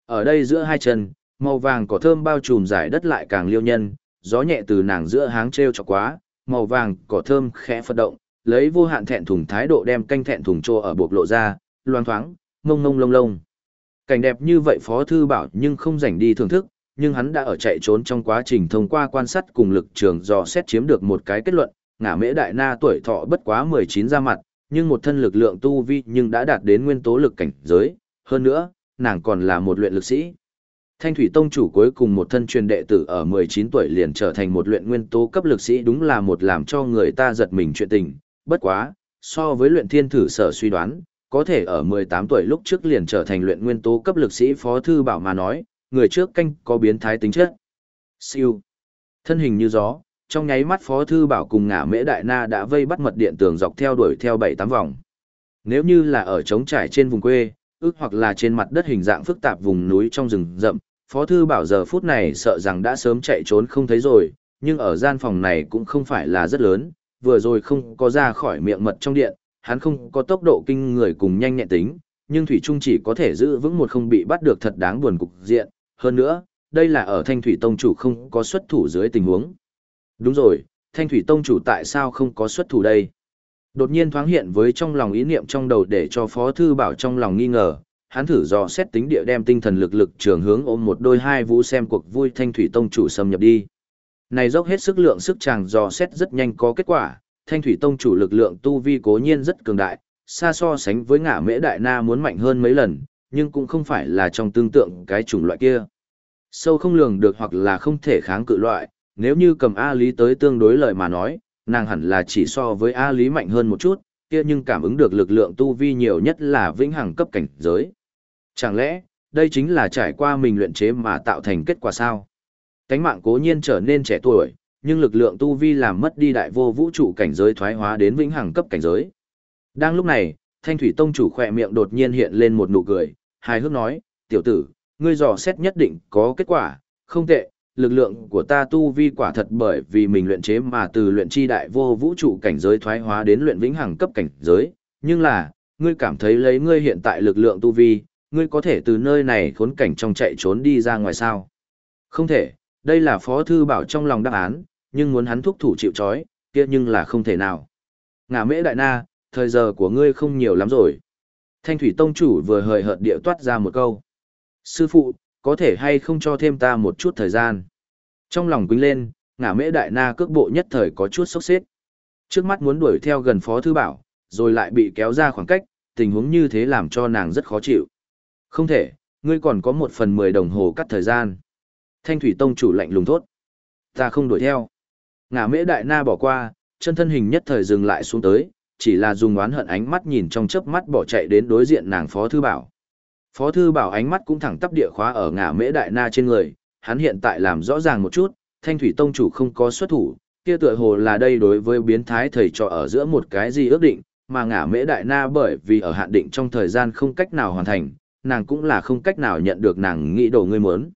B: Ở đây giữa hai chân, màu vàng cỏ thơm bao trùm giải đất lại càng liêu nhân, gió nhẹ từ nàng giữa háng treo cho quá, màu vàng cỏ thơm khẽ phật động, lấy vô hạn thẹn thùng thái độ đem canh thẹn thùng trô ở bộc lộ ra, loang thoáng, ngông ngông lông lông. Cảnh đẹp như vậy Phó Thư Bảo nhưng không rảnh đi thưởng thức, nhưng hắn đã ở chạy trốn trong quá trình thông qua quan sát cùng lực trường dò xét chiếm được một cái kết luận, ngả mễ đại na tuổi thọ bất quá 19 ra mặt, nhưng một thân lực lượng tu vi nhưng đã đạt đến nguyên tố lực cảnh giới, hơn nữa, nàng còn là một luyện lực sĩ. Thanh Thủy Tông chủ cuối cùng một thân truyền đệ tử ở 19 tuổi liền trở thành một luyện nguyên tố cấp lực sĩ đúng là một làm cho người ta giật mình chuyện tình, bất quá, so với luyện thiên thử sở suy đoán, có thể ở 18 tuổi lúc trước liền trở thành luyện nguyên tố cấp lực sĩ Phó Thư Bảo mà nói, người trước canh có biến thái tính chất. Siêu. Thân hình như gió, trong nháy mắt Phó Thư Bảo cùng ngả mễ đại na đã vây bắt mật điện tường dọc theo đuổi theo 7-8 vòng. Nếu như là ở trống trải trên vùng quê, ước hoặc là trên mặt đất hình dạng phức tạp vùng núi trong rừng rậm, Phó Thư Bảo giờ phút này sợ rằng đã sớm chạy trốn không thấy rồi, nhưng ở gian phòng này cũng không phải là rất lớn, vừa rồi không có ra khỏi miệng mật trong điện, hắn không có tốc độ kinh người cùng nhanh nhẹn tính, nhưng Thủy Trung chỉ có thể giữ vững một không bị bắt được thật đáng buồn cục diện. Hơn nữa, đây là ở Thanh Thủy Tông chủ không có xuất thủ dưới tình huống. Đúng rồi, Thanh Thủy Tông chủ tại sao không có xuất thủ đây? Đột nhiên thoáng hiện với trong lòng ý niệm trong đầu để cho Phó Thư Bảo trong lòng nghi ngờ, hắn thử dò xét tính địa đem tinh thần lực lực trường hướng ôm một đôi hai vũ xem cuộc vui Thanh Thủy Tông chủ xâm nhập đi. Này dốc hết sức lượng sức chàng dò xét rất nhanh có kết quả, Thanh Thủy Tông chủ lực lượng tu vi cố nhiên rất cường đại, xa so sánh với ngã mễ đại na muốn mạnh hơn mấy lần, nhưng cũng không phải là trong tương tượng cái chủng loại kia. Sâu không lường được hoặc là không thể kháng cự loại, nếu như cầm A Lý tới tương đối lời mà nói, nàng hẳn là chỉ so với A Lý mạnh hơn một chút, kia nhưng cảm ứng được lực lượng tu vi nhiều nhất là vĩnh hằng cấp cảnh giới. Chẳng lẽ, đây chính là trải qua mình luyện chế mà tạo thành kết quả sao? Cánh mạng cố nhiên trở nên trẻ tuổi, nhưng lực lượng tu vi làm mất đi đại vô vũ trụ cảnh giới thoái hóa đến vĩnh hằng cấp cảnh giới. Đang lúc này, Thanh Thủy Tông chủ khỏe miệng đột nhiên hiện lên một nụ cười, hài hước nói, tiểu tử, ngươi dò xét nhất định có kết quả, không tệ, lực lượng của ta tu vi quả thật bởi vì mình luyện chế mà từ luyện chi đại vô vũ trụ cảnh giới thoái hóa đến luyện vĩnh hằng cấp cảnh giới, nhưng là, ngươi cảm thấy lấy ngươi hiện tại lực lượng tu vi, ngươi có thể từ nơi này khốn cảnh trong chạy trốn đi ra ngoài sao? Không thể, đây là Phó Thư Bảo trong lòng đáp án, nhưng muốn hắn thúc thủ chịu trói, kia nhưng là không thể nào. Ngả mễ đại na, thời giờ của ngươi không nhiều lắm rồi. Thanh thủy tông chủ vừa hời hợt địa toát ra một câu. Sư phụ, có thể hay không cho thêm ta một chút thời gian. Trong lòng quýnh lên, ngả mễ đại na cước bộ nhất thời có chút sốc xếp. Trước mắt muốn đuổi theo gần phó thư bảo, rồi lại bị kéo ra khoảng cách, tình huống như thế làm cho nàng rất khó chịu. Không thể, ngươi còn có một phần mười đồng hồ cắt thời gian. Thanh thủy tông chủ lạnh lùng thốt. Ta không đuổi theo. Ngã mễ đại na bỏ qua, chân thân hình nhất thời dừng lại xuống tới, chỉ là dùng oán hận ánh mắt nhìn trong chớp mắt bỏ chạy đến đối diện nàng Phó Thư Bảo. Phó Thư Bảo ánh mắt cũng thẳng tắp địa khóa ở ngã mễ đại na trên người, hắn hiện tại làm rõ ràng một chút, Thanh thủy tông chủ không có xuất thủ, kia tựa hồ là đây đối với biến thái thầy trò ở giữa một cái gì ước định, mà ngả mễ đại na bởi vì ở hạn định trong thời gian không cách nào hoàn thành, nàng cũng là không cách nào nhận được nàng nghĩ đồ ngươi muốn.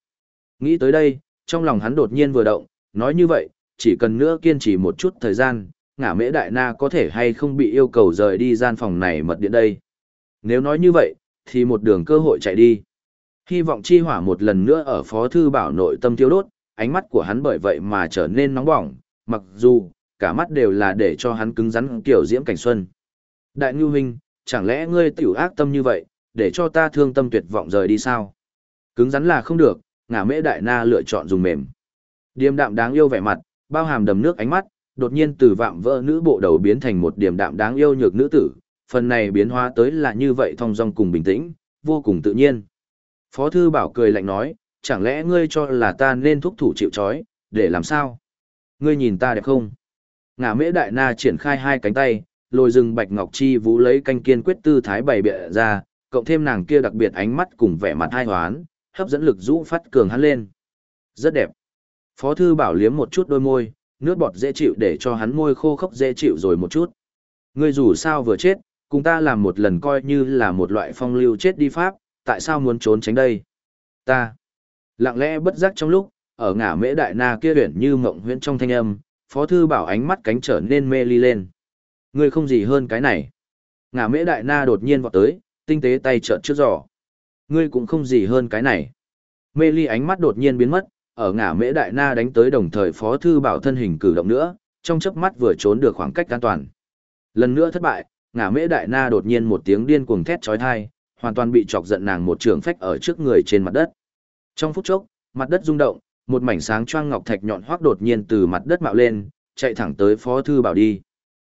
B: Nghĩ tới đây, trong lòng hắn đột nhiên vừa động, nói như vậy, chỉ cần nữa kiên trì một chút thời gian, ngả mễ đại na có thể hay không bị yêu cầu rời đi gian phòng này mật điện đây. Nếu nói như vậy, thì một đường cơ hội chạy đi. Hy vọng chi hỏa một lần nữa ở phó thư bảo nội tâm tiêu đốt, ánh mắt của hắn bởi vậy mà trở nên nóng bỏng, mặc dù, cả mắt đều là để cho hắn cứng rắn kiểu diễm cảnh xuân. Đại Ngưu Huynh, chẳng lẽ ngươi tiểu ác tâm như vậy, để cho ta thương tâm tuyệt vọng rời đi sao? Cứng rắn là không được, ngả mễ đại na lựa chọn dùng mềm. Điềm đạm đáng yêu vẻ mặt, bao hàm đầm nước ánh mắt, đột nhiên từ vạm vỡ nữ bộ đầu biến thành một điềm đạm đáng yêu nhược nữ tử, phần này biến hóa tới là như vậy thong dong cùng bình tĩnh, vô cùng tự nhiên. Phó thư bảo cười lạnh nói, chẳng lẽ ngươi cho là ta nên thúc thủ chịu chói, để làm sao? Ngươi nhìn ta đẹp không? Ngả mễ đại na triển khai hai cánh tay, lôi rừng bạch ngọc chi vũ lấy canh kiên quyết tư thái bày bịa ra, cộng thêm nàng kia đặc biệt ánh mắt cùng vẻ mặt hai hoán, hấp dẫn lực rũ phát cường hắn lên. Rất đẹp. Phó thư bảo liếm một chút đôi môi, nước bọt dễ chịu để cho hắn môi khô khốc dễ chịu rồi một chút. Ngươi dù sao vừa chết, cùng ta làm một lần coi như là một loại phong lưu chết đi pháp, tại sao muốn trốn tránh đây? Ta. Lặng lẽ bất giác trong lúc, ở ngã mễ đại na kia huyển như mộng huyễn trong thanh âm, phó thư bảo ánh mắt cánh trở nên mê ly lên. Ngươi không gì hơn cái này. Ngã mễ đại na đột nhiên vọt tới, tinh tế tay trợn trước giỏ. Ngươi cũng không gì hơn cái này. Mê ly ánh mắt đột nhiên biến mất, ở ngã mễ đại na đánh tới đồng thời phó thư bảo thân hình cử động nữa, trong chớp mắt vừa trốn được khoảng cách an toàn. Lần nữa thất bại, ngã mễ đại na đột nhiên một tiếng điên cuồng thét trói thai, hoàn toàn bị chọc giận nàng một trường phách ở trước người trên mặt đất. Trong phút chốc, mặt đất rung động, một mảnh sáng choang ngọc thạch nhọn hoác đột nhiên từ mặt đất mạo lên, chạy thẳng tới phó thư bảo đi.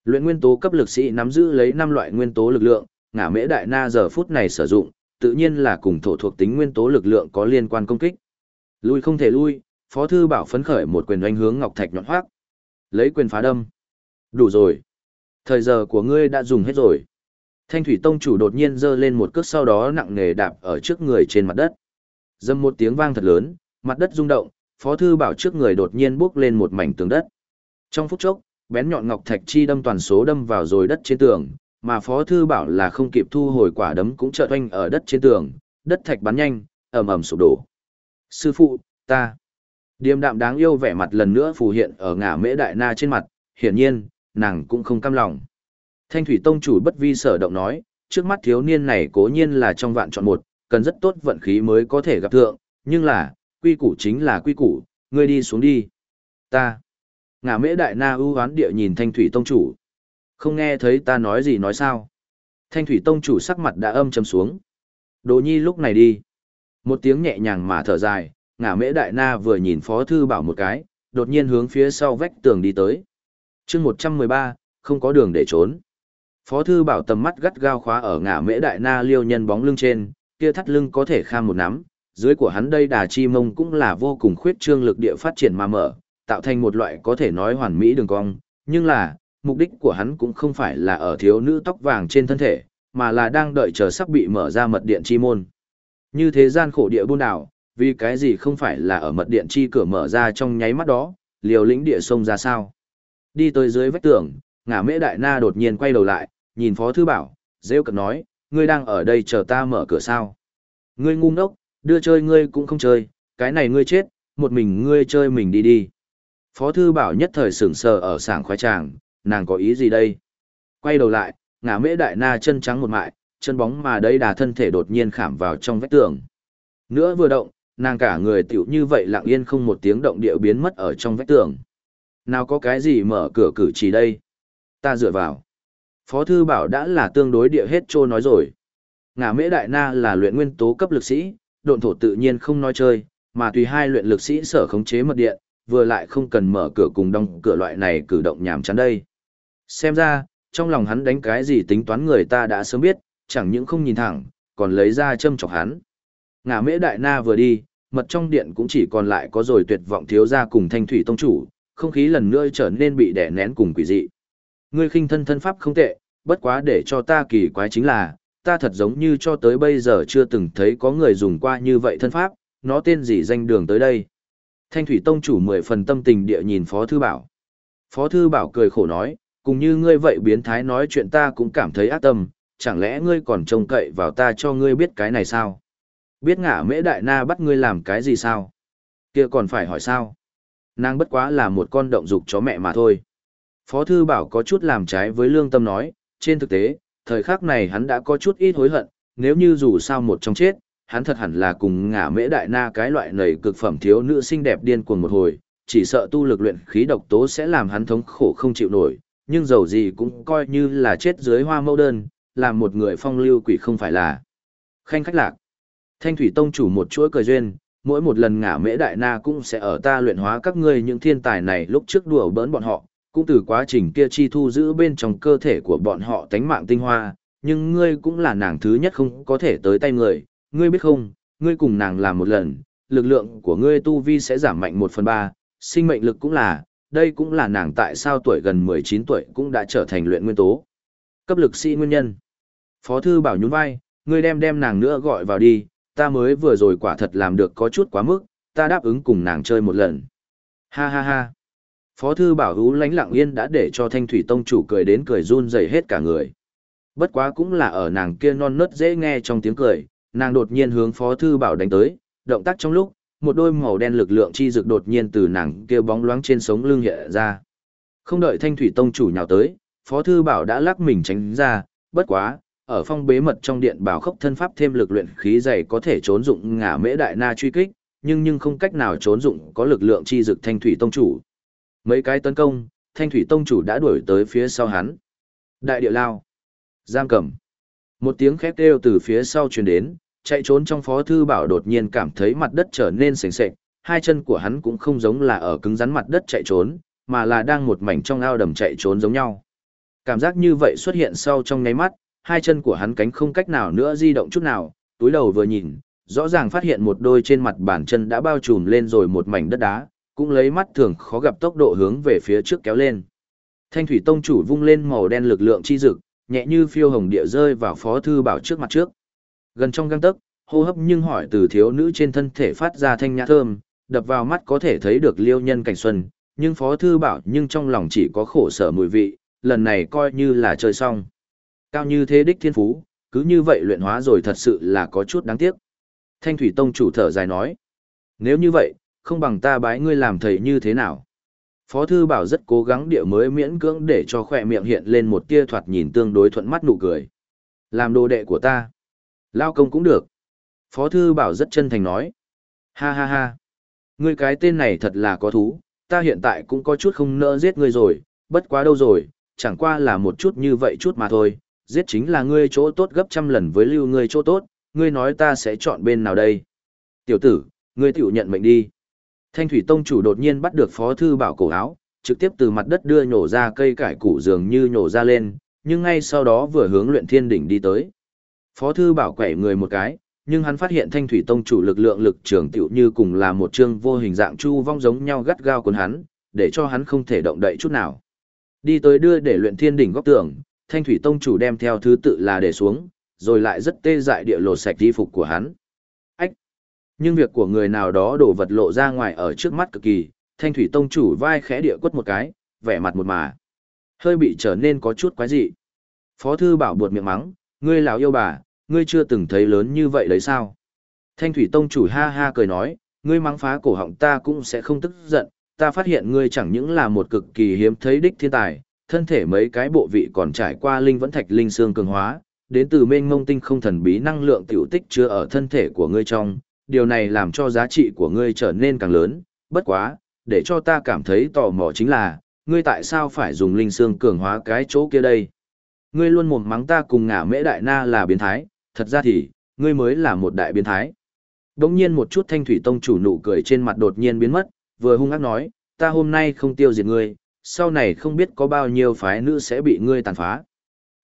B: Luyện nguyên tố cấp lực sĩ nắm giữ lấy năm loại nguyên tố lực lượng, ngã mễ đại na giờ phút này sử dụng, tự nhiên là cùng thổ thuộc tính nguyên tố lực lượng có liên quan công kích. Lui không thể lui, phó thư bảo phấn khởi một quyền đánh hướng ngọc thạch nhọn hoác. Lấy quyền phá đâm. Đủ rồi. Thời giờ của ngươi đã dùng hết rồi. Thanh thủy tông chủ đột nhiên giơ lên một cước sau đó nặng nề đạp ở trước người trên mặt đất. Dâm một tiếng vang thật lớn, mặt đất rung động, phó thư bảo trước người đột nhiên bước lên một mảnh tường đất. Trong phút chốc, bén nhọn ngọc thạch chi đâm toàn số đâm vào rồi đất trên tường, mà phó thư bảo là không kịp thu hồi quả đấm cũng chợt oanh ở đất trên tường, đất thạch bắn nhanh, ầm ầm sụp đổ. Sư phụ, ta. Điềm đạm đáng yêu vẻ mặt lần nữa phù hiện ở ngả mễ đại na trên mặt, hiển nhiên, nàng cũng không cam lòng. Thanh thủy tông chủ bất vi sở động nói, trước mắt thiếu niên này cố nhiên là trong vạn chọn một, cần rất tốt vận khí mới có thể gặp thượng, nhưng là, quy củ chính là quy củ, ngươi đi xuống đi. Ta. Ngả mễ đại na ưu hoán địa nhìn thanh thủy tông chủ. Không nghe thấy ta nói gì nói sao. Thanh thủy tông chủ sắc mặt đã âm trầm xuống. Đồ nhi lúc này đi. Một tiếng nhẹ nhàng mà thở dài, ngả mễ đại na vừa nhìn phó thư bảo một cái, đột nhiên hướng phía sau vách tường đi tới chương 113, không có đường để trốn. Phó thư bảo tầm mắt gắt gao khóa ở ngã mễ đại na liêu nhân bóng lưng trên, kia thắt lưng có thể kham một nắm, dưới của hắn đây đà chi mông cũng là vô cùng khuyết trương lực địa phát triển mà mở, tạo thành một loại có thể nói hoàn mỹ đường cong, nhưng là, mục đích của hắn cũng không phải là ở thiếu nữ tóc vàng trên thân thể, mà là đang đợi chờ sắp bị mở ra mật điện chi môn. Như thế gian khổ địa buôn đảo, vì cái gì không phải là ở mật điện chi cửa mở ra trong nháy mắt đó, liều lĩnh địa sông ra sao. Đi tới dưới vách tường, ngả mễ đại na đột nhiên quay đầu lại, nhìn phó thư bảo, rêu cực nói, ngươi đang ở đây chờ ta mở cửa sao. Ngươi ngu ngốc, đưa chơi ngươi cũng không chơi, cái này ngươi chết, một mình ngươi chơi mình đi đi. Phó thư bảo nhất thời sửng sờ ở sảng khoái tràng, nàng có ý gì đây? Quay đầu lại, ngả mễ đại na chân trắng một mại, chân bóng mà đây đà thân thể đột nhiên khảm vào trong vách tường. Nữa vừa động, nàng cả người tiểu như vậy lặng yên không một tiếng động điệu biến mất ở trong vách tường. Nào có cái gì mở cửa cử chỉ đây? Ta dựa vào. Phó thư bảo đã là tương đối địa hết trô nói rồi. Ngả mễ đại na là luyện nguyên tố cấp lực sĩ, độn thổ tự nhiên không nói chơi, mà tùy hai luyện lực sĩ sở khống chế mật điện, vừa lại không cần mở cửa cùng đóng cửa loại này cử động nhảm chán đây. Xem ra, trong lòng hắn đánh cái gì tính toán người ta đã sớm biết, chẳng những không nhìn thẳng, còn lấy ra châm chọc hắn. Ngả mễ đại na vừa đi, mật trong điện cũng chỉ còn lại có rồi tuyệt vọng thiếu ra cùng thanh thủy tông chủ, không khí lần nữa trở nên bị đè nén cùng quỷ dị. Ngươi khinh thân thân pháp không tệ, bất quá để cho ta kỳ quái chính là, ta thật giống như cho tới bây giờ chưa từng thấy có người dùng qua như vậy thân pháp, nó tên gì danh đường tới đây. Thanh thủy tông chủ mười phần tâm tình địa nhìn Phó Thư Bảo. Phó Thư Bảo cười khổ nói, cùng như ngươi vậy biến thái nói chuyện ta cũng cảm thấy ác tâm, chẳng lẽ ngươi còn trông cậy vào ta cho ngươi biết cái này sao? Biết ngả mễ đại na bắt ngươi làm cái gì sao? kia còn phải hỏi sao? Nàng bất quá là một con động dục chó mẹ mà thôi. Phó Thư Bảo có chút làm trái với lương tâm nói, trên thực tế, thời khắc này hắn đã có chút ít hối hận, nếu như dù sao một trong chết, hắn thật hẳn là cùng ngả mễ đại na cái loại nầy cực phẩm thiếu nữ xinh đẹp điên cuồng một hồi, chỉ sợ tu lực luyện khí độc tố sẽ làm hắn thống khổ không chịu nổi, nhưng dầu gì cũng coi như là chết dưới hoa mẫu đơn, làm một người phong lưu quỷ không phải là. Khanh khách lạc. Thanh thủy tông chủ một chuỗi cười duyên, mỗi một lần ngả mễ đại na cũng sẽ ở ta luyện hóa các ngươi những thiên tài này lúc trước đùa bỡn bọn họ, cũng từ quá trình kia chi thu giữ bên trong cơ thể của bọn họ tánh mạng tinh hoa, nhưng ngươi cũng là nàng thứ nhất không có thể tới tay người, ngươi biết không, ngươi cùng nàng làm một lần, lực lượng của ngươi tu vi sẽ giảm mạnh một phần ba, sinh mệnh lực cũng là, đây cũng là nàng tại sao tuổi gần 19 tuổi cũng đã trở thành luyện nguyên tố. Cấp lực sĩ nguyên nhân. Phó thư bảo nhún vai, ngươi đem đem nàng nữa gọi vào đi, ta mới vừa rồi quả thật làm được có chút quá mức, ta đáp ứng cùng nàng chơi một lần. Ha ha ha. Phó thư bảo hữu lánh lặng yên đã để cho thanh thủy tông chủ cười đến cười run dày hết cả người. Bất quá cũng là ở nàng kia non nớt dễ nghe trong tiếng cười, nàng đột nhiên hướng phó thư bảo đánh tới, động tác trong lúc, một đôi màu đen lực lượng chi dực đột nhiên từ nàng kia bóng loáng trên sống lưng hiện ra. Không đợi thanh thủy tông chủ nhào tới, phó thư bảo đã lắc mình tránh ra, bất quá, ở phong bế mật trong điện bảo khốc thân pháp thêm lực luyện khí dày có thể trốn dụng ngả mễ đại na truy kích, nhưng nhưng không cách nào trốn dụng có lực lượng chi dực thanh thủy tông chủ. Mấy cái tấn công, thanh thủy tông chủ đã đuổi tới phía sau hắn. Đại địa lao. Giam cầm. Một tiếng khét kêu từ phía sau truyền đến, chạy trốn trong phó thư bảo đột nhiên cảm thấy mặt đất trở nên sềnh sệt, hai chân của hắn cũng không giống là ở cứng rắn mặt đất chạy trốn, mà là đang một mảnh trong ao đầm chạy trốn giống nhau. Cảm giác như vậy xuất hiện sau trong nháy mắt, hai chân của hắn cánh không cách nào nữa di động chút nào, túi đầu vừa nhìn, rõ ràng phát hiện một đôi trên mặt bàn chân đã bao trùm lên rồi một mảnh đất đá, cũng lấy mắt thường khó gặp tốc độ hướng về phía trước kéo lên. Thanh thủy tông chủ vung lên màu đen lực lượng chi dực, nhẹ như phiêu hồng địa rơi vào phó thư bảo trước mặt trước. Gần trong găng tấc, hô hấp nhưng hỏi từ thiếu nữ trên thân thể phát ra thanh nhã thơm, đập vào mắt có thể thấy được liêu nhân cảnh xuân, nhưng phó thư bảo nhưng trong lòng chỉ có khổ sở mùi vị, lần này coi như là chơi xong. Cao như thế đích thiên phú, cứ như vậy luyện hóa rồi thật sự là có chút đáng tiếc. Thanh thủy tông chủ thở dài nói, nếu như vậy, không bằng ta bái ngươi làm thầy như thế nào. Phó thư bảo rất cố gắng địa mới miễn cưỡng để cho khỏe miệng hiện lên một tia thoạt nhìn tương đối thuận mắt nụ cười. Làm đồ đệ của ta. Lao công cũng được. Phó thư bảo rất chân thành nói. Ha ha ha. Ngươi cái tên này thật là có thú, ta hiện tại cũng có chút không nỡ giết ngươi rồi, bất quá đâu rồi, chẳng qua là một chút như vậy chút mà thôi, giết chính là ngươi chỗ tốt gấp trăm lần với lưu ngươi chỗ tốt, ngươi nói ta sẽ chọn bên nào đây? Tiểu tử, ngươi tiểu nhận mệnh đi. Thanh thủy tông chủ đột nhiên bắt được phó thư bảo cổ áo, trực tiếp từ mặt đất đưa nhổ ra cây cải củ dường như nhổ ra lên, nhưng ngay sau đó vừa hướng luyện thiên đỉnh đi tới. Phó thư bảo quẻ người một cái, nhưng hắn phát hiện thanh thủy tông chủ lực lượng lực trường tiểu như cùng là một chương vô hình dạng chu vong giống nhau gắt gao cuốn hắn, để cho hắn không thể động đậy chút nào. Đi tới đưa để luyện thiên đỉnh góc tường, thanh thủy tông chủ đem theo thứ tự là để xuống, rồi lại rất tê dại địa lột sạch y phục của hắn. Ách! Nhưng việc của người nào đó đổ vật lộ ra ngoài ở trước mắt cực kỳ, thanh thủy tông chủ vai khẽ địa quất một cái, vẻ mặt một mà. Hơi bị trở nên có chút quái dị. Phó thư bảo buột miệng mắng, ngươi lão yêu bà, ngươi chưa từng thấy lớn như vậy đấy sao? Thanh thủy tông chủ ha ha cười nói, ngươi mắng phá cổ họng ta cũng sẽ không tức giận, ta phát hiện ngươi chẳng những là một cực kỳ hiếm thấy đích thiên tài, thân thể mấy cái bộ vị còn trải qua linh vẫn thạch linh xương cường hóa, đến từ mênh mông tinh không thần bí năng lượng tiểu tích chứa ở thân thể của ngươi trong, điều này làm cho giá trị của ngươi trở nên càng lớn, bất quá, để cho ta cảm thấy tò mò chính là, ngươi tại sao phải dùng linh xương cường hóa cái chỗ kia đây? Ngươi luôn mồm mắng ta cùng ngả mễ đại na là biến thái, thật ra thì, ngươi mới là một đại biến thái. Đống nhiên một chút thanh thủy tông chủ nụ cười trên mặt đột nhiên biến mất, vừa hung ác nói, ta hôm nay không tiêu diệt ngươi, sau này không biết có bao nhiêu phái nữ sẽ bị ngươi tàn phá.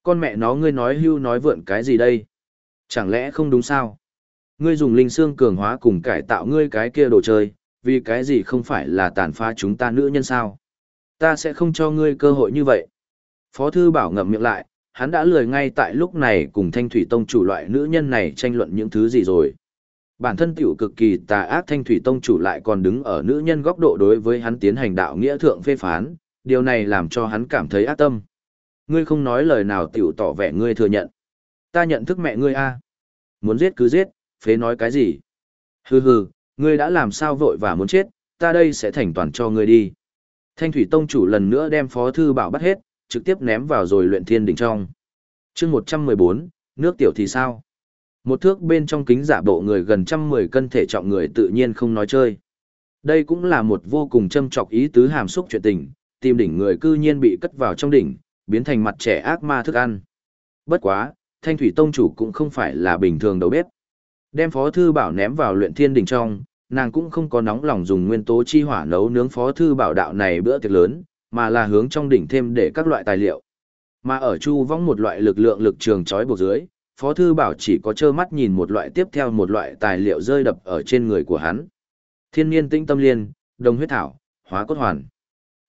B: Con mẹ nó ngươi nói hưu nói vượn cái gì đây? Chẳng lẽ không đúng sao? Ngươi dùng linh xương cường hóa cùng cải tạo ngươi cái kia đồ chơi, vì cái gì không phải là tàn phá chúng ta nữ nhân sao? Ta sẽ không cho ngươi cơ hội như vậy. Phó thư bảo ngậm miệng lại, hắn đã lười ngay tại lúc này cùng thanh thủy tông chủ loại nữ nhân này tranh luận những thứ gì rồi. Bản thân tiểu cực kỳ tà ác thanh thủy tông chủ lại còn đứng ở nữ nhân góc độ đối với hắn tiến hành đạo nghĩa thượng phê phán, điều này làm cho hắn cảm thấy ác tâm. Ngươi không nói lời nào tiểu tỏ vẻ ngươi thừa nhận. Ta nhận thức mẹ ngươi a. Muốn giết cứ giết, phế nói cái gì? Hừ hừ, ngươi đã làm sao vội và muốn chết, ta đây sẽ thành toàn cho ngươi đi. Thanh thủy tông chủ lần nữa đem phó thư bảo bắt hết, trực tiếp ném vào rồi luyện thiên đỉnh trong. chương 114, nước tiểu thì sao? Một thước bên trong kính giả bộ người gần trăm mười cân thể trọng người tự nhiên không nói chơi. Đây cũng là một vô cùng châm trọc ý tứ hàm xúc chuyện tình, tìm đỉnh người cư nhiên bị cất vào trong đỉnh, biến thành mặt trẻ ác ma thức ăn. Bất quá, thanh thủy tông chủ cũng không phải là bình thường đầu bếp. Đem phó thư bảo ném vào luyện thiên đỉnh trong, nàng cũng không có nóng lòng dùng nguyên tố chi hỏa nấu nướng phó thư bảo đạo này bữa tiệc lớn, mà là hướng trong đỉnh thêm để các loại tài liệu. Mà ở chu vong một loại lực lượng lực trường trói buộc dưới, Phó Thư Bảo chỉ có trơ mắt nhìn một loại tiếp theo một loại tài liệu rơi đập ở trên người của hắn. Thiên niên tinh tâm liên, đồng huyết thảo, hóa cốt hoàn.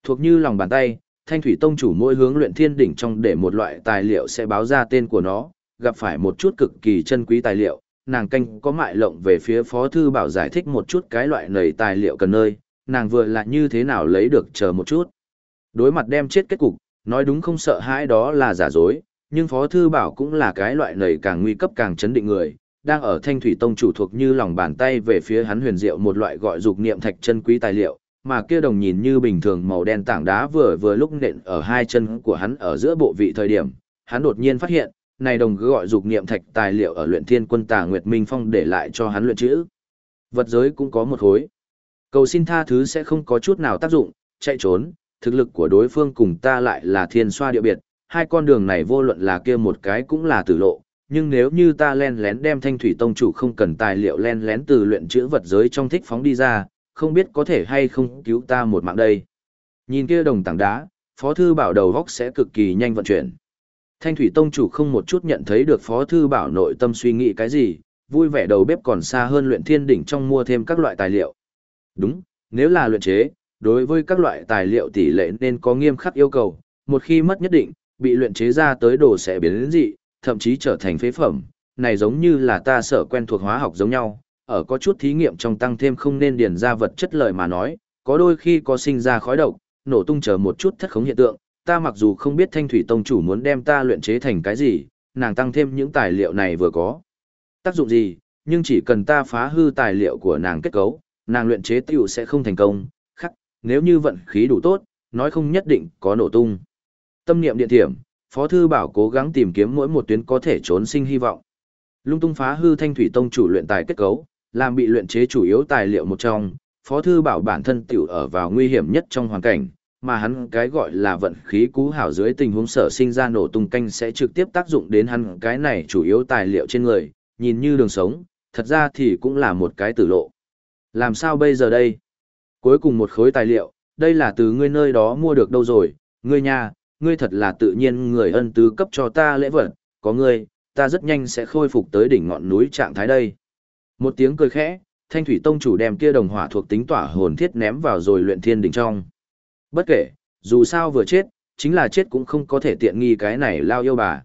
B: Thuộc như lòng bàn tay, thanh thủy tông chủ mỗi hướng luyện thiên đỉnh trong để một loại tài liệu sẽ báo ra tên của nó, gặp phải một chút cực kỳ chân quý tài liệu, nàng canh có mại lộng về phía Phó Thư Bảo giải thích một chút cái loại nầy tài liệu cần nơi, nàng vừa là như thế nào lấy được chờ một chút. Đối mặt đem chết kết cục, nói đúng không sợ hãi đó là giả dối, nhưng Phó Thư Bảo cũng là cái loại nầy càng nguy cấp càng chấn định người, đang ở Thanh Thủy Tông chủ thuộc như lòng bàn tay về phía hắn huyền diệu một loại gọi dục niệm thạch chân quý tài liệu, mà kia đồng nhìn như bình thường màu đen tảng đá vừa vừa lúc nện ở hai chân của hắn ở giữa bộ vị thời điểm, hắn đột nhiên phát hiện, này đồng gọi dục niệm thạch tài liệu ở luyện thiên quân tà Nguyệt Minh Phong để lại cho hắn luyện chữ. Vật giới cũng có một khối. Cầu xin tha thứ sẽ không có chút nào tác dụng, chạy trốn, thực lực của đối phương cùng ta lại là thiên xoa địa biệt, hai con đường này vô luận là kia một cái cũng là tử lộ, nhưng nếu như ta len lén đem thanh thủy tông chủ không cần tài liệu len lén từ luyện chữ vật giới trong thích phóng đi ra, không biết có thể hay không cứu ta một mạng đây. Nhìn kia đồng tảng đá, phó thư bảo đầu góc sẽ cực kỳ nhanh vận chuyển. Thanh thủy tông chủ không một chút nhận thấy được phó thư bảo nội tâm suy nghĩ cái gì, vui vẻ đầu bếp còn xa hơn luyện thiên đỉnh trong mua thêm các loại tài liệu. Đúng, nếu là luyện chế, đối với các loại tài liệu tỷ lệ nên có nghiêm khắc yêu cầu, một khi mất nhất định, bị luyện chế ra tới đồ sẽ biến dị, thậm chí trở thành phế phẩm, này giống như là ta sợ quen thuộc hóa học giống nhau, ở có chút thí nghiệm trong tăng thêm không nên điền ra vật chất lời mà nói, có đôi khi có sinh ra khói độc, nổ tung chờ một chút thất khống hiện tượng, ta mặc dù không biết thanh thủy tông chủ muốn đem ta luyện chế thành cái gì, nàng tăng thêm những tài liệu này vừa có tác dụng gì, nhưng chỉ cần ta phá hư tài liệu của nàng kết cấu, nàng luyện chế tiểu sẽ không thành công, khắc, nếu như vận khí đủ tốt, nói không nhất định có nổ tung. Tâm niệm điện thiểm, Phó Thư Bảo cố gắng tìm kiếm mỗi một tuyến có thể trốn sinh hy vọng. Lung tung phá hư thanh thủy tông chủ luyện tài kết cấu, làm bị luyện chế chủ yếu tài liệu một trong, Phó Thư Bảo bản thân tiểu ở vào nguy hiểm nhất trong hoàn cảnh, mà hắn cái gọi là vận khí cú hảo dưới tình huống sở sinh ra nổ tung canh sẽ trực tiếp tác dụng đến hắn cái này chủ yếu tài liệu trên người, nhìn như đường sống, thật ra thì cũng là một cái tử lộ. Làm sao bây giờ đây? Cuối cùng một khối tài liệu, đây là từ ngươi nơi đó mua được đâu rồi, ngươi nha, ngươi thật là tự nhiên người ân tứ cấp cho ta lễ vật, có ngươi, ta rất nhanh sẽ khôi phục tới đỉnh ngọn núi trạng thái đây. Một tiếng cười khẽ, Thanh Thủy Tông chủ đem kia đồng hỏa thuộc tính tỏa hồn thiết ném vào rồi luyện thiên đỉnh trong. Bất kể, dù sao vừa chết, chính là chết cũng không có thể tiện nghi cái này lao yêu bà.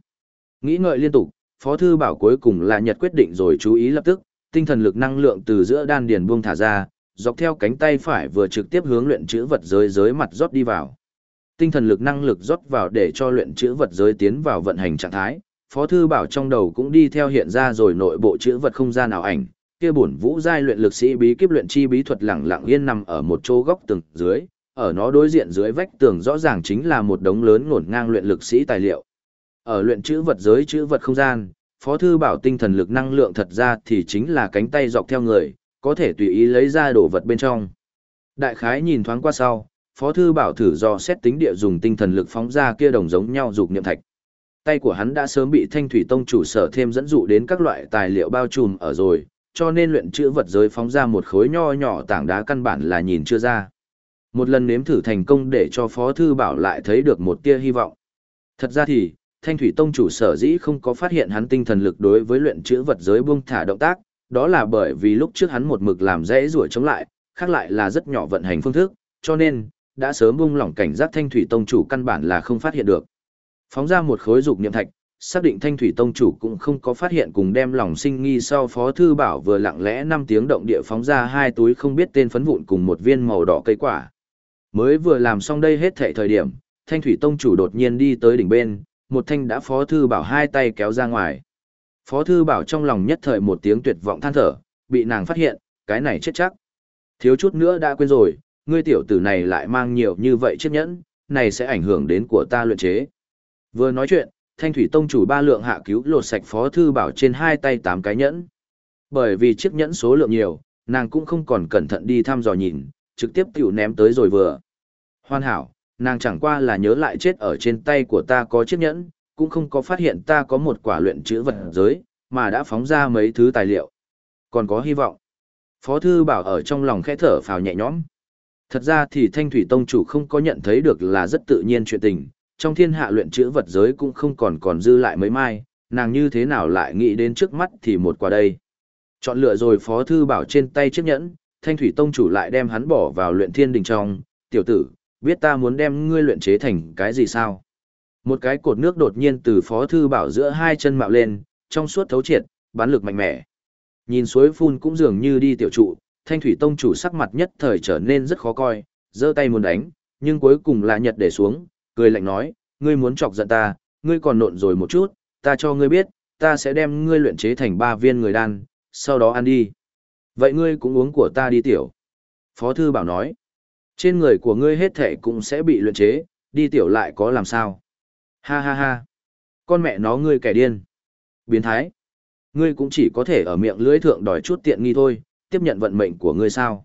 B: Nghĩ ngợi liên tục, Phó Thư Bảo cuối cùng là nhật quyết định rồi chú ý lập tức, tinh thần lực năng lượng từ giữa đan điền buông thả ra, dọc theo cánh tay phải vừa trực tiếp hướng luyện chữ vật giới giới mặt rót đi vào tinh thần lực năng lực rót vào để cho luyện chữ vật giới tiến vào vận hành trạng thái. Phó thư bảo trong đầu cũng đi theo hiện ra rồi nội bộ chữ vật không gian ảo ảnh, kia bổn vũ giai luyện lực sĩ bí kíp luyện chi bí thuật lẳng lặng yên nằm ở một chỗ góc tường dưới, ở nó đối diện dưới vách tường rõ ràng chính là một đống lớn ngổn ngang luyện lực sĩ tài liệu. Ở luyện chữ vật giới chữ vật không gian, Phó thư bảo tinh thần lực năng lượng thật ra thì chính là cánh tay dọc theo người, có thể tùy ý lấy ra đồ vật bên trong. Đại khái nhìn thoáng qua sau, Phó thư bảo thử do xét tính địa dùng tinh thần lực phóng ra kia đồng giống nhau dục niệm thạch. Tay của hắn đã sớm bị Thanh Thủy Tông chủ sở thêm dẫn dụ đến các loại tài liệu bao trùm ở rồi, cho nên luyện chữ vật giới phóng ra một khối nho nhỏ tảng đá căn bản là nhìn chưa ra. Một lần nếm thử thành công để cho Phó thư bảo lại thấy được một tia hy vọng. Thật ra thì, Thanh Thủy Tông chủ sở dĩ không có phát hiện hắn tinh thần lực đối với luyện chữ vật giới buông thả động tác, đó là bởi vì lúc trước hắn một mực làm dễ rủa chống lại, khác lại là rất nhỏ vận hành phương thức, cho nên, đã sớm buông lỏng cảnh giác thanh thủy tông chủ căn bản là không phát hiện được. Phóng ra một khối dục niệm thạch, xác định thanh thủy tông chủ cũng không có phát hiện cùng đem lòng sinh nghi sau phó thư bảo vừa lặng lẽ 5 tiếng động địa phóng ra hai túi không biết tên phấn vụn cùng một viên màu đỏ cây quả. Mới vừa làm xong đây hết thệ thời điểm, thanh thủy tông chủ đột nhiên đi tới đỉnh bên, một thanh đã phó thư bảo hai tay kéo ra ngoài. Phó thư bảo trong lòng nhất thời một tiếng tuyệt vọng than thở, bị nàng phát hiện, cái này chết chắc. Thiếu chút nữa đã quên rồi, ngươi tiểu tử này lại mang nhiều như vậy chiếc nhẫn, này sẽ ảnh hưởng đến của ta luyện chế. Vừa nói chuyện, thanh thủy tông chủ ba lượng hạ cứu lột sạch phó thư bảo trên hai tay tám cái nhẫn. Bởi vì chiếc nhẫn số lượng nhiều, nàng cũng không còn cẩn thận đi thăm dò nhìn, trực tiếp tiểu ném tới rồi vừa. Hoàn hảo, nàng chẳng qua là nhớ lại chết ở trên tay của ta có chiếc nhẫn, cũng không có phát hiện ta có một quả luyện chữ vật giới, mà đã phóng ra mấy thứ tài liệu. Còn có hy vọng. Phó thư bảo ở trong lòng khẽ thở phào nhẹ nhõm. Thật ra thì Thanh Thủy Tông chủ không có nhận thấy được là rất tự nhiên chuyện tình, trong thiên hạ luyện chữ vật giới cũng không còn còn dư lại mấy mai, nàng như thế nào lại nghĩ đến trước mắt thì một quả đây. Chọn lựa rồi Phó Thư Bảo trên tay chiếc nhẫn, Thanh Thủy Tông chủ lại đem hắn bỏ vào luyện thiên đình trong, tiểu tử, biết ta muốn đem ngươi luyện chế thành cái gì sao? Một cái cột nước đột nhiên từ Phó Thư Bảo giữa hai chân mạo lên, trong suốt thấu triệt, bán lực mạnh mẽ. Nhìn suối phun cũng dường như đi tiểu trụ, Thanh Thủy Tông chủ sắc mặt nhất thời trở nên rất khó coi, giơ tay muốn đánh, nhưng cuối cùng là nhật để xuống, cười lạnh nói, ngươi muốn chọc giận ta, ngươi còn nộn rồi một chút, ta cho ngươi biết, ta sẽ đem ngươi luyện chế thành ba viên người đan, sau đó ăn đi. Vậy ngươi cũng uống của ta đi tiểu. Phó thư bảo nói, trên người của ngươi hết thể cũng sẽ bị luyện chế, đi tiểu lại có làm sao. Ha ha ha, con mẹ nó ngươi kẻ điên. Biến thái. Ngươi cũng chỉ có thể ở miệng lưới thượng đòi chút tiện nghi thôi, tiếp nhận vận mệnh của ngươi sao.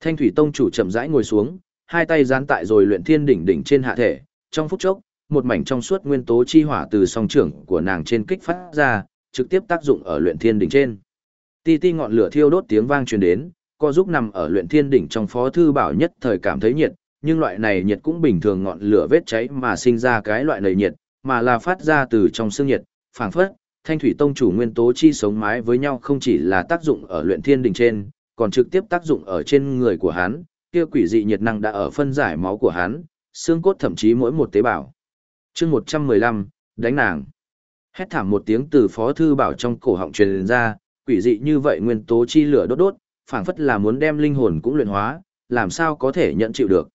B: Thanh thủy tông chủ chậm rãi ngồi xuống, hai tay dán tại rồi luyện thiên đỉnh đỉnh trên hạ thể, trong phút chốc, một mảnh trong suốt nguyên tố chi hỏa từ song trưởng của nàng trên kích phát ra, trực tiếp tác dụng ở luyện thiên đỉnh trên. Ti ti ngọn lửa thiêu đốt tiếng vang truyền đến, co giúp nằm ở luyện thiên đỉnh trong phó thư bảo nhất thời cảm thấy nhiệt, nhưng loại này nhiệt cũng bình thường ngọn lửa vết cháy mà sinh ra cái loại này nhiệt, mà là phát ra từ trong xương nhiệt, phảng phất, thanh thủy tông chủ nguyên tố chi sống mái với nhau không chỉ là tác dụng ở luyện thiên đỉnh trên, còn trực tiếp tác dụng ở trên người của hắn, kia quỷ dị nhiệt năng đã ở phân giải máu của hắn, xương cốt thậm chí mỗi một tế bào. chương 115, đánh nàng. Hét thảm một tiếng từ phó thư bảo trong cổ họng truyền ra, quỷ dị như vậy nguyên tố chi lửa đốt đốt, phảng phất là muốn đem linh hồn cũng luyện hóa, làm sao có thể nhận chịu được.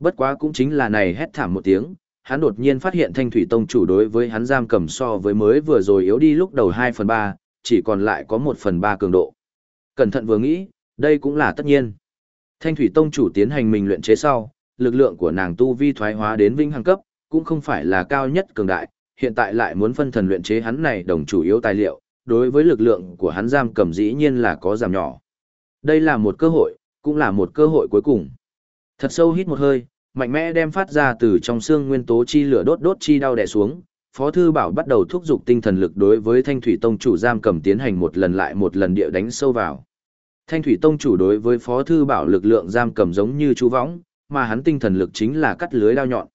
B: Bất quá cũng chính là này hét thảm một tiếng, hắn đột nhiên phát hiện thanh thủy tông chủ đối với hắn giam cầm so với mới vừa rồi yếu đi lúc đầu 2 phần 3, chỉ còn lại có 1 phần 3 cường độ. Cẩn thận vừa nghĩ, đây cũng là tất nhiên. Thanh thủy tông chủ tiến hành mình luyện chế sau, lực lượng của nàng tu vi thoái hóa đến vinh hằng cấp, cũng không phải là cao nhất cường đại, hiện tại lại muốn phân thần luyện chế hắn này đồng chủ yếu tài liệu, đối với lực lượng của hắn giam cầm dĩ nhiên là có giảm nhỏ. Đây là một cơ hội, cũng là một cơ hội cuối cùng. Thật sâu hít một hơi, mạnh mẽ đem phát ra từ trong xương nguyên tố chi lửa đốt đốt chi đau đè xuống. Phó thư bảo bắt đầu thúc giục tinh thần lực đối với Thanh Thủy Tông chủ giam cầm tiến hành một lần lại một lần địa đánh sâu vào. Thanh Thủy Tông chủ đối với Phó thư bảo lực lượng giam cầm giống như chú võng, mà hắn tinh thần lực chính là cắt lưới đao nhọn.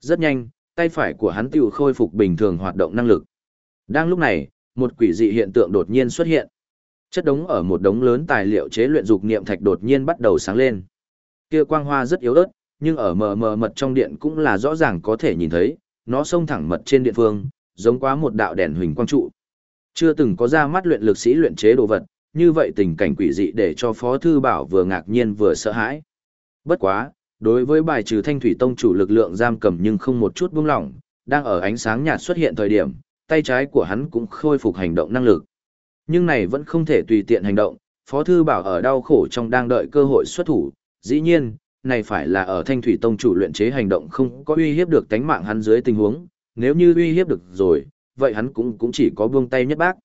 B: Rất nhanh, tay phải của hắn tiểu khôi phục bình thường hoạt động năng lực. Đang lúc này, một quỷ dị hiện tượng đột nhiên xuất hiện. Chất đống ở một đống lớn tài liệu chế luyện dục niệm thạch đột nhiên bắt đầu sáng lên. Kia quang hoa rất yếu ớt, nhưng ở mờ mờ mật trong điện cũng là rõ ràng có thể nhìn thấy, nó xông thẳng mật trên điện phương, giống quá một đạo đèn huỳnh quang trụ. Chưa từng có ra mắt luyện lực sĩ luyện chế đồ vật, như vậy tình cảnh quỷ dị để cho Phó Thư Bảo vừa ngạc nhiên vừa sợ hãi. Bất quá, đối với bài trừ thanh thủy tông chủ lực lượng giam cầm nhưng không một chút buông lỏng, đang ở ánh sáng nhạt xuất hiện thời điểm, tay trái của hắn cũng khôi phục hành động năng lực. Nhưng này vẫn không thể tùy tiện hành động, Phó Thư Bảo ở đau khổ trong đang đợi cơ hội xuất thủ, dĩ nhiên, này phải là ở thanh thủy tông chủ luyện chế hành động không có uy hiếp được tánh mạng hắn dưới tình huống, nếu như uy hiếp được rồi, vậy hắn cũng cũng chỉ có buông tay nhất bác.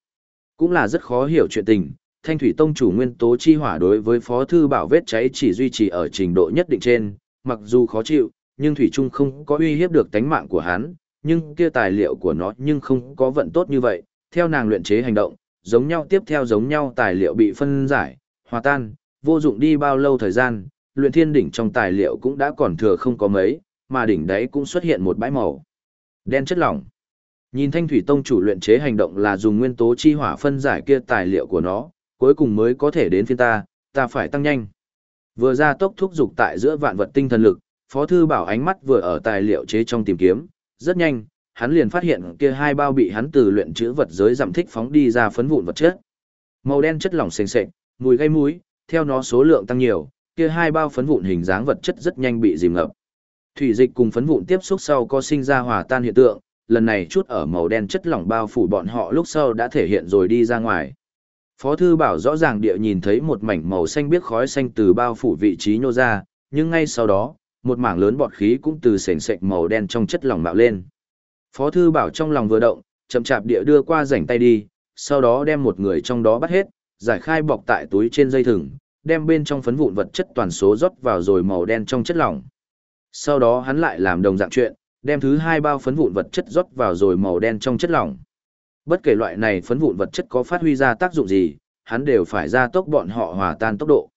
B: Cũng là rất khó hiểu chuyện tình, thanh thủy tông chủ nguyên tố chi hỏa đối với phó thư bảo vết cháy chỉ duy trì ở trình độ nhất định trên, mặc dù khó chịu, nhưng thủy trung không có uy hiếp được tánh mạng của hắn, nhưng kia tài liệu của nó nhưng không có vận tốt như vậy, theo nàng luyện chế hành động, giống nhau tiếp theo giống nhau tài liệu bị phân giải, hòa tan, vô dụng đi bao lâu thời gian, luyện thiên đỉnh trong tài liệu cũng đã còn thừa không có mấy, mà đỉnh đấy cũng xuất hiện một bãi màu đen chất lỏng. Nhìn Thanh Thủy Tông chủ luyện chế hành động là dùng nguyên tố chi hỏa phân giải kia tài liệu của nó, cuối cùng mới có thể đến phiên ta, ta phải tăng nhanh. Vừa ra tốc thúc dục tại giữa vạn vật tinh thần lực, Phó thư bảo ánh mắt vừa ở tài liệu chế trong tìm kiếm, rất nhanh, hắn liền phát hiện kia hai bao bị hắn từ luyện chữ vật giới giảm thích phóng đi ra phấn vụn vật chất. Màu đen chất lỏng sền sệt, mùi gây mũi, theo nó số lượng tăng nhiều, kia hai bao phấn vụn hình dáng vật chất rất nhanh bị dìm ngập. Thủy dịch cùng phấn vụn tiếp xúc sau có sinh ra hòa tan hiện tượng, lần này chút ở màu đen chất lỏng bao phủ bọn họ lúc sau đã thể hiện rồi đi ra ngoài. Phó thư bảo rõ ràng địa nhìn thấy một mảnh màu xanh biếc khói xanh từ bao phủ vị trí nhô ra, nhưng ngay sau đó, một mảng lớn bọt khí cũng từ sền sệt màu đen trong chất lỏng mạo lên. Phó thư bảo trong lòng vừa động, chậm chạp địa đưa qua rảnh tay đi, sau đó đem một người trong đó bắt hết, giải khai bọc tại túi trên dây thừng, đem bên trong phấn vụn vật chất toàn số rót vào rồi màu đen trong chất lỏng. Sau đó hắn lại làm đồng dạng chuyện, đem thứ hai bao phấn vụn vật chất rót vào rồi màu đen trong chất lỏng. Bất kể loại này phấn vụn vật chất có phát huy ra tác dụng gì, hắn đều phải ra tốc bọn họ hòa tan tốc độ.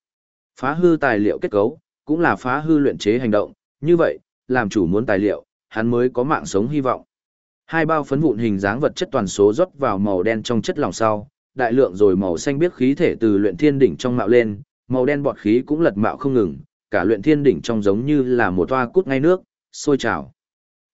B: Phá hư tài liệu kết cấu, cũng là phá hư luyện chế hành động, như vậy, làm chủ muốn tài liệu, hắn mới có mạng sống hy vọng. Hai bao phấn vụn hình dáng vật chất toàn số rót vào màu đen trong chất lỏng sau, đại lượng rồi màu xanh biết khí thể từ luyện thiên đỉnh trong mạo lên, màu đen bọt khí cũng lật mạo không ngừng, cả luyện thiên đỉnh trong giống như là một toa cút ngay nước, sôi trào.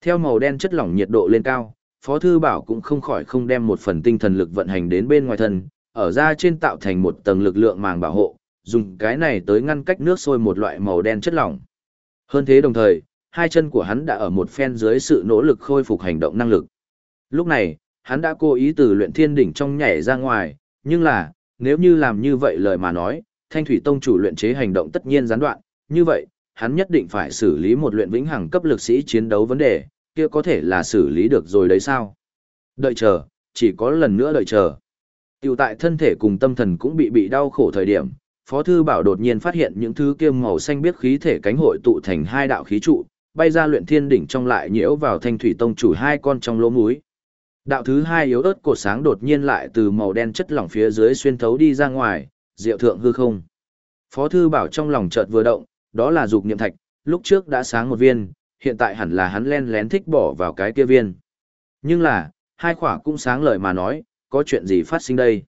B: Theo màu đen chất lỏng nhiệt độ lên cao, Phó Thư Bảo cũng không khỏi không đem một phần tinh thần lực vận hành đến bên ngoài thân, ở ra trên tạo thành một tầng lực lượng màng bảo hộ, dùng cái này tới ngăn cách nước sôi một loại màu đen chất lỏng. Hơn thế đồng thời, hai chân của hắn đã ở một phen dưới sự nỗ lực khôi phục hành động năng lực. Lúc này, hắn đã cố ý từ luyện thiên đỉnh trong nhảy ra ngoài, nhưng là, nếu như làm như vậy lời mà nói, thanh thủy tông chủ luyện chế hành động tất nhiên gián đoạn, như vậy, hắn nhất định phải xử lý một luyện vĩnh hằng cấp lực sĩ chiến đấu vấn đề, kia có thể là xử lý được rồi đấy sao? Đợi chờ, chỉ có lần nữa đợi chờ. Tiểu tại thân thể cùng tâm thần cũng bị bị đau khổ thời điểm, Phó Thư Bảo đột nhiên phát hiện những thứ kia màu xanh biết khí thể cánh hội tụ thành hai đạo khí trụ, bay ra luyện thiên đỉnh trong lại nhiễu vào thanh thủy tông chủ hai con trong lỗ mũi. Đạo thứ hai yếu ớt cột sáng đột nhiên lại từ màu đen chất lỏng phía dưới xuyên thấu đi ra ngoài, diệu thượng hư không. Phó Thư Bảo trong lòng chợt vừa động, đó là dục niệm thạch, lúc trước đã sáng một viên, hiện tại hẳn là hắn len lén thích bỏ vào cái kia viên. Nhưng là, hai khỏa cũng sáng lời mà nói, có chuyện gì phát sinh đây?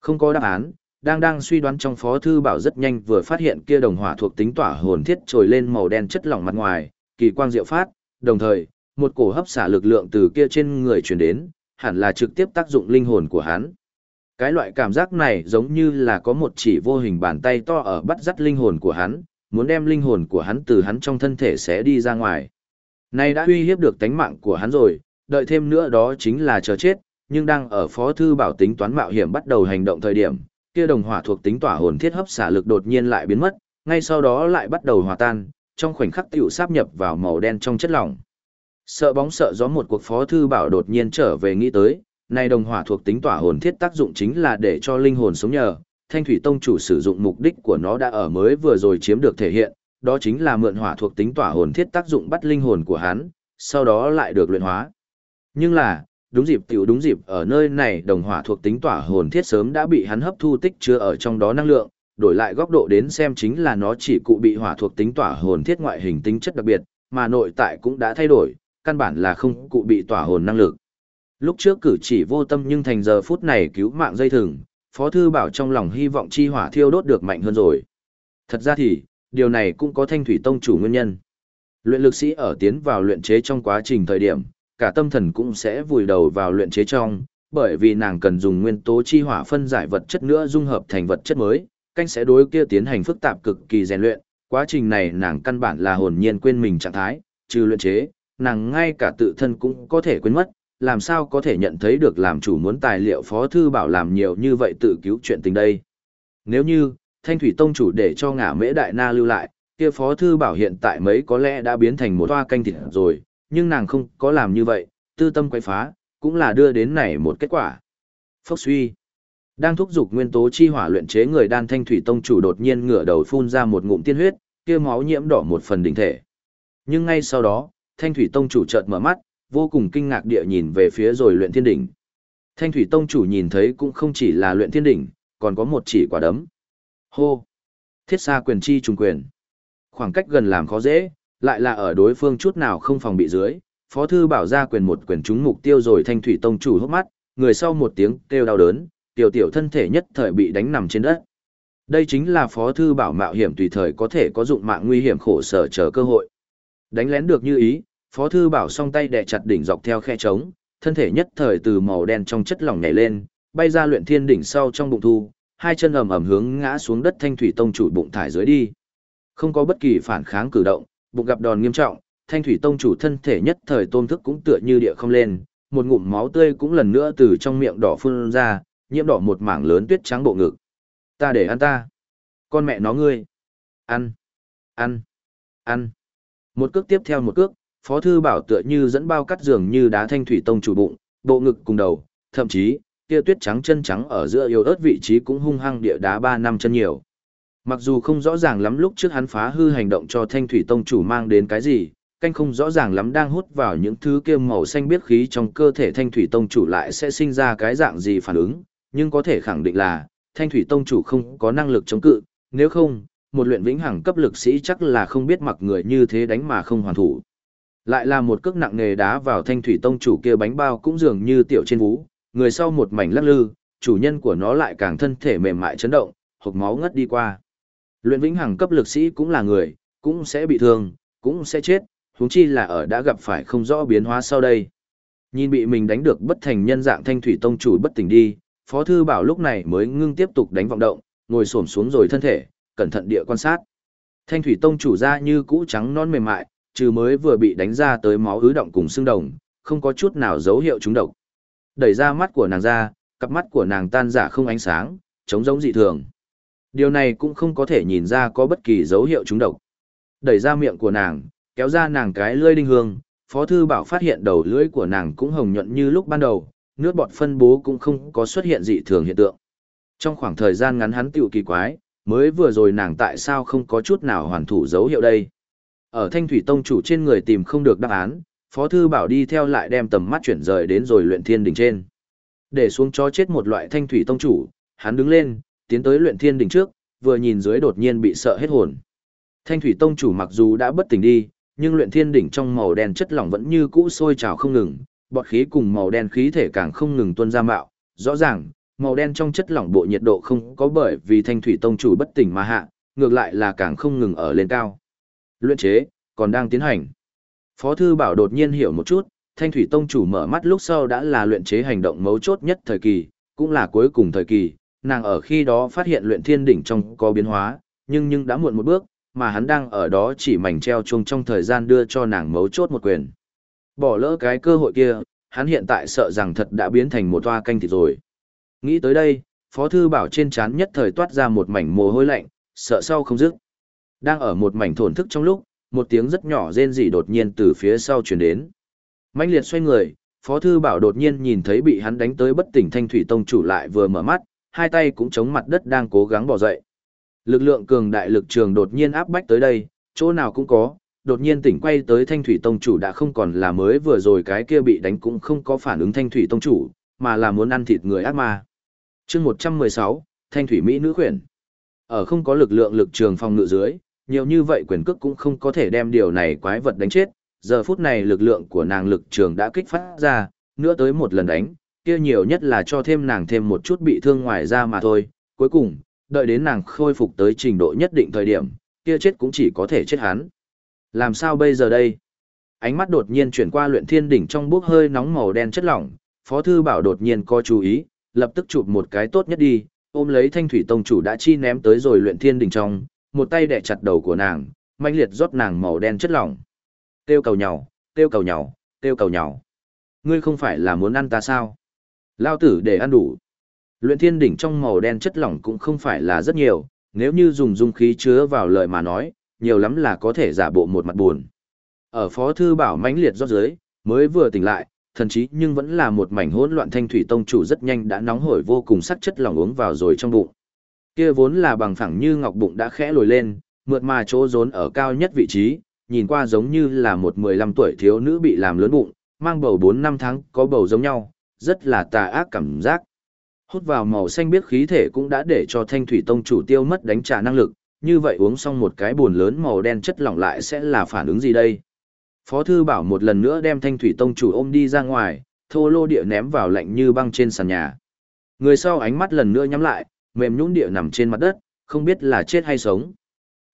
B: Không có đáp án, đang đang suy đoán trong phó thư bảo rất nhanh vừa phát hiện kia đồng hỏa thuộc tính tỏa hồn thiết trồi lên màu đen chất lỏng mặt ngoài, kỳ quang diệu phát, đồng thời, một cổ hấp xả lực lượng từ kia trên người truyền đến, hẳn là trực tiếp tác dụng linh hồn của hắn. Cái loại cảm giác này giống như là có một chỉ vô hình bàn tay to ở bắt dắt linh hồn của hắn, muốn đem linh hồn của hắn từ hắn trong thân thể sẽ đi ra ngoài. nay đã uy hiếp được tánh mạng của hắn rồi, đợi thêm nữa đó chính là chờ chết, nhưng đang ở phó thư bảo tính toán mạo hiểm bắt đầu hành động thời điểm, kia đồng hỏa thuộc tính tỏa hồn thiết hấp xả lực đột nhiên lại biến mất, ngay sau đó lại bắt đầu hòa tan, trong khoảnh khắc tiểu sáp nhập vào màu đen trong chất lỏng. Sợ bóng sợ gió một cuộc phó thư bảo đột nhiên trở về nghĩ tới, nay đồng hỏa thuộc tính tỏa hồn thiết tác dụng chính là để cho linh hồn sống nhờ, Thanh Thủy Tông chủ sử dụng mục đích của nó đã ở mới vừa rồi chiếm được thể hiện, đó chính là mượn hỏa thuộc tính tỏa hồn thiết tác dụng bắt linh hồn của hắn, sau đó lại được luyện hóa. Nhưng là, đúng dịp tiểu đúng dịp ở nơi này đồng hỏa thuộc tính tỏa hồn thiết sớm đã bị hắn hấp thu tích chứa ở trong đó năng lượng, đổi lại góc độ đến xem chính là nó chỉ cụ bị hỏa thuộc tính tỏa hồn thiết ngoại hình tính chất đặc biệt, mà nội tại cũng đã thay đổi, căn bản là không cụ bị tỏa hồn năng lực. Lúc trước cử chỉ vô tâm nhưng thành giờ phút này cứu mạng dây thừng, Phó Thư Bảo trong lòng hy vọng chi hỏa thiêu đốt được mạnh hơn rồi. Thật ra thì, điều này cũng có thanh thủy tông chủ nguyên nhân. Luyện lực sĩ ở tiến vào luyện chế trong quá trình thời điểm, cả tâm thần cũng sẽ vùi đầu vào luyện chế trong, bởi vì nàng cần dùng nguyên tố chi hỏa phân giải vật chất nữa dung hợp thành vật chất mới, canh sẽ đối kia tiến hành phức tạp cực kỳ rèn luyện, quá trình này nàng căn bản là hồn nhiên quên mình trạng thái, trừ luyện chế, nàng ngay cả tự thân cũng có thể quên mất, làm sao có thể nhận thấy được làm chủ muốn tài liệu phó thư bảo làm nhiều như vậy tự cứu chuyện tình đây. Nếu như, thanh thủy tông chủ để cho ngả mễ đại na lưu lại, kia phó thư bảo hiện tại mấy có lẽ đã biến thành một toa canh thịt rồi, nhưng nàng không có làm như vậy, tư tâm quay phá, cũng là đưa đến này một kết quả. Phốc suy. Đang thúc giục nguyên tố chi hỏa luyện chế người đan thanh thủy tông chủ đột nhiên ngửa đầu phun ra một ngụm tiên huyết, kia máu nhiễm đỏ một phần đỉnh thể. Nhưng ngay sau đó, thanh thủy tông chủ chợt mở mắt, vô cùng kinh ngạc địa nhìn về phía rồi luyện thiên đỉnh. Thanh thủy tông chủ nhìn thấy cũng không chỉ là luyện thiên đỉnh, còn có một chỉ quả đấm. Hô! Thiết xa quyền chi trùng quyền. Khoảng cách gần làm khó dễ, lại là ở đối phương chút nào không phòng bị dưới. Phó thư bảo ra quyền một quyền trúng mục tiêu rồi thanh thủy tông chủ hốc mắt, người sau một tiếng kêu đau đớn, tiểu tiểu thân thể nhất thời bị đánh nằm trên đất. Đây chính là phó thư bảo mạo hiểm tùy thời có thể có dụng mạng nguy hiểm khổ sở chờ cơ hội. Đánh lén được như ý, Phó thư bảo song tay đè chặt đỉnh dọc theo khe trống, thân thể nhất thời từ màu đen trong chất lỏng nhảy lên, bay ra luyện thiên đỉnh sau trong bụng thu, hai chân ầm ầm hướng ngã xuống đất thanh thủy tông chủ bụng thải dưới đi. Không có bất kỳ phản kháng cử động, bụng gặp đòn nghiêm trọng, thanh thủy tông chủ thân thể nhất thời tôm thức cũng tựa như địa không lên, một ngụm máu tươi cũng lần nữa từ trong miệng đỏ phun ra, nhiễm đỏ một mảng lớn tuyết trắng bộ ngực. Ta để ăn ta. Con mẹ nó ngươi. Ăn. Ăn. Ăn. Một cước tiếp theo một cước, Phó Thư Bảo tựa như dẫn bao cắt giường như đá thanh thủy tông chủ bụng, bộ ngực cùng đầu, thậm chí, kia tuyết trắng chân trắng ở giữa yếu ớt vị trí cũng hung hăng địa đá 3 năm chân nhiều. Mặc dù không rõ ràng lắm lúc trước hắn phá hư hành động cho thanh thủy tông chủ mang đến cái gì, canh không rõ ràng lắm đang hút vào những thứ kia màu xanh biết khí trong cơ thể thanh thủy tông chủ lại sẽ sinh ra cái dạng gì phản ứng, nhưng có thể khẳng định là, thanh thủy tông chủ không có năng lực chống cự, nếu không, một luyện vĩnh hằng cấp lực sĩ chắc là không biết mặc người như thế đánh mà không hoàn thủ. Lại là một cước nặng nề đá vào thanh thủy tông chủ kia bánh bao cũng dường như tiểu trên vú, người sau một mảnh lắc lư, chủ nhân của nó lại càng thân thể mềm mại chấn động, hộc máu ngất đi qua. Luyện vĩnh hằng cấp lực sĩ cũng là người, cũng sẽ bị thương, cũng sẽ chết, huống chi là ở đã gặp phải không rõ biến hóa sau đây. Nhìn bị mình đánh được bất thành nhân dạng thanh thủy tông chủ bất tỉnh đi, Phó Thư Bảo lúc này mới ngưng tiếp tục đánh vọng động, ngồi xổm xuống rồi thân thể, cẩn thận địa quan sát. Thanh thủy tông chủ ra như cũ trắng non mềm mại, trừ mới vừa bị đánh ra tới máu ứ động cùng xương đồng, không có chút nào dấu hiệu trúng độc. Đẩy ra mắt của nàng ra, cặp mắt của nàng tan giả không ánh sáng, trống giống dị thường. Điều này cũng không có thể nhìn ra có bất kỳ dấu hiệu trúng độc. Đẩy ra miệng của nàng, kéo ra nàng cái lưỡi đinh hương, Phó Thư Bảo phát hiện đầu lưỡi của nàng cũng hồng nhuận như lúc ban đầu, nước bọt phân bố cũng không có xuất hiện dị thường hiện tượng. Trong khoảng thời gian ngắn hắn tiểu kỳ quái, mới vừa rồi nàng tại sao không có chút nào hoàn thủ dấu hiệu đây. Ở Thanh Thủy Tông chủ trên người tìm không được đáp án, Phó Thư Bảo đi theo lại đem tầm mắt chuyển rời đến rồi luyện thiên đỉnh trên. Để xuống cho chết một loại Thanh Thủy Tông chủ, hắn đứng lên, tiến tới luyện thiên đỉnh trước, vừa nhìn dưới đột nhiên bị sợ hết hồn. Thanh Thủy Tông chủ mặc dù đã bất tỉnh đi, nhưng luyện thiên đỉnh trong màu đen chất lỏng vẫn như cũ sôi trào không ngừng, bọt khí cùng màu đen khí thể càng không ngừng tuôn ra mạo, rõ ràng, màu đen trong chất lỏng bộ nhiệt độ không có bởi vì thanh thủy tông chủ bất tỉnh mà hạ, ngược lại là càng không ngừng ở lên cao. Luyện chế, còn đang tiến hành. Phó thư bảo đột nhiên hiểu một chút, thanh thủy tông chủ mở mắt lúc sau đã là luyện chế hành động mấu chốt nhất thời kỳ, cũng là cuối cùng thời kỳ, nàng ở khi đó phát hiện luyện thiên đỉnh trong có biến hóa, nhưng nhưng đã muộn một bước, mà hắn đang ở đó chỉ mảnh treo chung trong thời gian đưa cho nàng mấu chốt một quyền. Bỏ lỡ cái cơ hội kia, hắn hiện tại sợ rằng thật đã biến thành một toa canh thịt rồi. Nghĩ tới đây, Phó Thư Bảo trên chán nhất thời toát ra một mảnh mồ hôi lạnh, sợ sau không dứt. Đang ở một mảnh thổn thức trong lúc, một tiếng rất nhỏ rên rỉ đột nhiên từ phía sau chuyển đến. Mạnh liệt xoay người, Phó Thư Bảo đột nhiên nhìn thấy bị hắn đánh tới bất tỉnh thanh thủy tông chủ lại vừa mở mắt, hai tay cũng chống mặt đất đang cố gắng bỏ dậy. Lực lượng cường đại lực trường đột nhiên áp bách tới đây, chỗ nào cũng có, đột nhiên tỉnh quay tới thanh thủy tông chủ đã không còn là mới vừa rồi cái kia bị đánh cũng không có phản ứng thanh thủy tông chủ, mà là muốn ăn thịt người ác ma. chương 116, thanh thủy Mỹ nữ khuyển. Ở không có lực lượng lực trường phòng ngự dưới, nhiều như vậy quyền cước cũng không có thể đem điều này quái vật đánh chết, giờ phút này lực lượng của nàng lực trường đã kích phát ra, nữa tới một lần đánh, kia nhiều nhất là cho thêm nàng thêm một chút bị thương ngoài ra mà thôi, cuối cùng, đợi đến nàng khôi phục tới trình độ nhất định thời điểm, kia chết cũng chỉ có thể chết hắn. Làm sao bây giờ đây? Ánh mắt đột nhiên chuyển qua luyện thiên đỉnh trong bốc hơi nóng màu đen chất lỏng, Phó Thư Bảo đột nhiên có chú ý, lập tức chụp một cái tốt nhất đi, ôm lấy thanh thủy tông chủ đã chi ném tới rồi luyện thiên đỉnh trong, một tay đẻ chặt đầu của nàng, mãnh liệt rót nàng màu đen chất lỏng. Tiêu cầu nhào, tiêu cầu nhào, tiêu cầu nhào. Ngươi không phải là muốn ăn ta sao? Lao tử để ăn đủ. Luyện thiên đỉnh trong màu đen chất lỏng cũng không phải là rất nhiều, nếu như dùng dung khí chứa vào lời mà nói, nhiều lắm là có thể giả bộ một mặt buồn. Ở phó thư bảo mãnh liệt rót dưới, mới vừa tỉnh lại, thần chí nhưng vẫn là một mảnh hỗn loạn thanh thủy tông chủ rất nhanh đã nóng hổi vô cùng sắc chất lỏng uống vào rồi trong bụng. Kia vốn là bằng phẳng như ngọc bụng đã khẽ lồi lên, mượt mà chỗ rốn ở cao nhất vị trí, nhìn qua giống như là một 15 tuổi thiếu nữ bị làm lớn bụng, mang bầu 4 năm tháng có bầu giống nhau, rất là tà ác cảm giác. Hút vào màu xanh biết khí thể cũng đã để cho thanh thủy tông chủ tiêu mất đánh trả năng lực, như vậy uống xong một cái buồn lớn màu đen chất lỏng lại sẽ là phản ứng gì đây? Phó thư bảo một lần nữa đem thanh thủy tông chủ ôm đi ra ngoài, thô lô địa ném vào lạnh như băng trên sàn nhà. Người sau ánh mắt lần nữa nhắm lại, mềm nhũn địa nằm trên mặt đất, không biết là chết hay sống.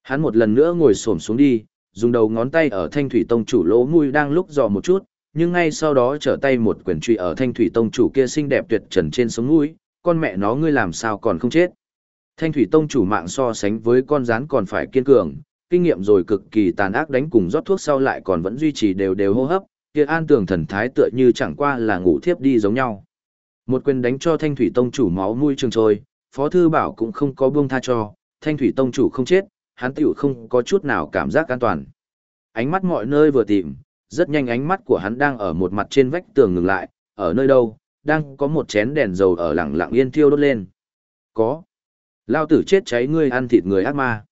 B: Hắn một lần nữa ngồi xổm xuống đi, dùng đầu ngón tay ở thanh thủy tông chủ lỗ mũi đang lúc dò một chút, nhưng ngay sau đó trở tay một quyền truy ở thanh thủy tông chủ kia xinh đẹp tuyệt trần trên sống mũi, con mẹ nó ngươi làm sao còn không chết. Thanh thủy tông chủ mạng so sánh với con rắn còn phải kiên cường, kinh nghiệm rồi cực kỳ tàn ác đánh cùng rót thuốc sau lại còn vẫn duy trì đều đều hô hấp, kia an tường thần thái tựa như chẳng qua là ngủ thiếp đi giống nhau. Một quyền đánh cho thanh thủy tông chủ máu mũi trường trôi, phó thư bảo cũng không có buông tha cho, thanh thủy tông chủ không chết, hắn tiểu không có chút nào cảm giác an toàn. Ánh mắt mọi nơi vừa tìm, rất nhanh ánh mắt của hắn đang ở một mặt trên vách tường ngừng lại, ở nơi đâu, đang có một chén đèn dầu ở lặng lặng yên thiêu đốt lên. Có. Lao tử chết cháy ngươi ăn thịt người ác ma.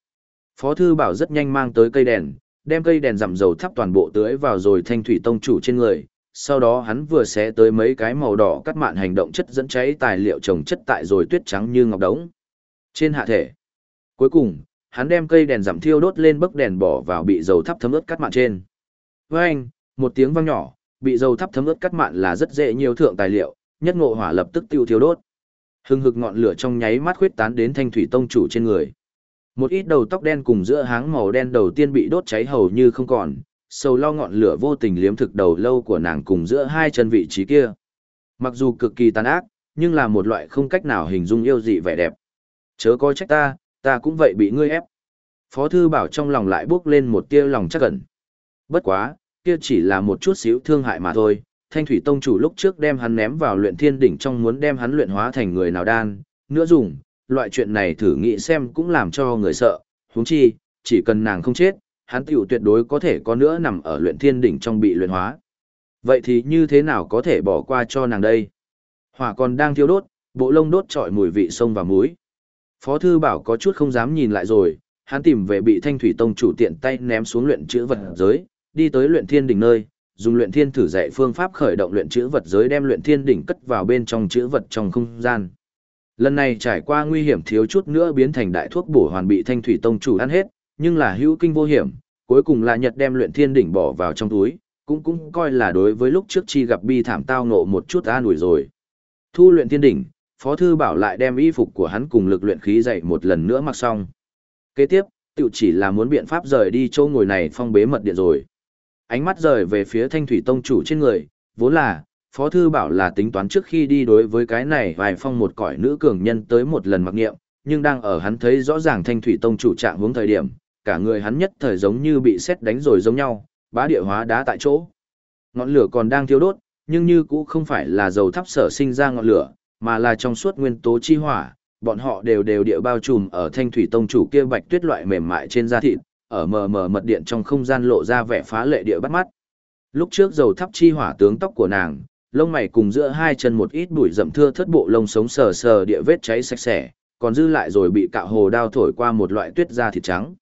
B: Phó thư bảo rất nhanh mang tới cây đèn, đem cây đèn giảm dầu thắp toàn bộ tưới vào rồi thanh thủy tông chủ trên người. Sau đó hắn vừa xé tới mấy cái màu đỏ cắt mạn hành động chất dẫn cháy tài liệu trồng chất tại rồi tuyết trắng như ngọc đống. Trên hạ thể. Cuối cùng, hắn đem cây đèn giảm thiêu đốt lên bức đèn bỏ vào bị dầu thắp thấm ướt cắt mạn trên. Với anh, một tiếng vang nhỏ, bị dầu thắp thấm ướt cắt mạn là rất dễ nhiều thượng tài liệu, nhất ngộ hỏa lập tức tiêu thiêu đốt. hưng hực ngọn lửa trong nháy mắt khuyết tán đến thanh thủy tông chủ trên người. Một ít đầu tóc đen cùng giữa háng màu đen đầu tiên bị đốt cháy hầu như không còn, sầu lo ngọn lửa vô tình liếm thực đầu lâu của nàng cùng giữa hai chân vị trí kia. Mặc dù cực kỳ tàn ác, nhưng là một loại không cách nào hình dung yêu dị vẻ đẹp. Chớ coi trách ta, ta cũng vậy bị ngươi ép. Phó thư bảo trong lòng lại bước lên một tia lòng chắc ẩn. Bất quá, kia chỉ là một chút xíu thương hại mà thôi. Thanh thủy tông chủ lúc trước đem hắn ném vào luyện thiên đỉnh trong muốn đem hắn luyện hóa thành người nào đan, nữa dùng, loại chuyện này thử nghĩ xem cũng làm cho người sợ, huống chi, chỉ cần nàng không chết, hắn tiểu tuyệt đối có thể có nữa nằm ở luyện thiên đỉnh trong bị luyện hóa. Vậy thì như thế nào có thể bỏ qua cho nàng đây? Hỏa còn đang thiêu đốt, bộ lông đốt trọi mùi vị sông và muối. Phó thư bảo có chút không dám nhìn lại rồi, hắn tìm về bị thanh thủy tông chủ tiện tay ném xuống luyện chữ vật giới, đi tới luyện thiên đỉnh nơi, dùng luyện thiên thử dạy phương pháp khởi động luyện chữ vật giới đem luyện thiên đỉnh cất vào bên trong chữ vật trong không gian. Lần này trải qua nguy hiểm thiếu chút nữa biến thành đại thuốc bổ hoàn bị thanh thủy tông chủ ăn hết, nhưng là hữu kinh vô hiểm, cuối cùng là Nhật đem luyện thiên đỉnh bỏ vào trong túi, cũng cũng coi là đối với lúc trước chi gặp bi thảm tao ngộ một chút an ủi rồi. Thu luyện thiên đỉnh, Phó Thư Bảo lại đem y phục của hắn cùng lực luyện khí dậy một lần nữa mặc xong. Kế tiếp, tự chỉ là muốn biện pháp rời đi chỗ ngồi này phong bế mật điện rồi. Ánh mắt rời về phía thanh thủy tông chủ trên người, vốn là, Phó Thư Bảo là tính toán trước khi đi đối với cái này vài phong một cõi nữ cường nhân tới một lần mặc nghiệm, nhưng đang ở hắn thấy rõ ràng thanh thủy tông chủ trạng hướng thời điểm, cả người hắn nhất thời giống như bị xét đánh rồi giống nhau, bá địa hóa đá tại chỗ. Ngọn lửa còn đang thiêu đốt, nhưng như cũng không phải là dầu thắp sở sinh ra ngọn lửa, mà là trong suốt nguyên tố chi hỏa, bọn họ đều đều địa bao trùm ở thanh thủy tông chủ kia bạch tuyết loại mềm mại trên da thịt, ở mờ mờ mật điện trong không gian lộ ra vẻ phá lệ địa bắt mắt. Lúc trước dầu thắp chi hỏa tướng tóc của nàng, lông mày cùng giữa hai chân một ít bụi rậm thưa thất bộ lông sống sờ sờ địa vết cháy sạch sẽ, còn dư lại rồi bị cạo hồ đao thổi qua một loại tuyết da thịt trắng.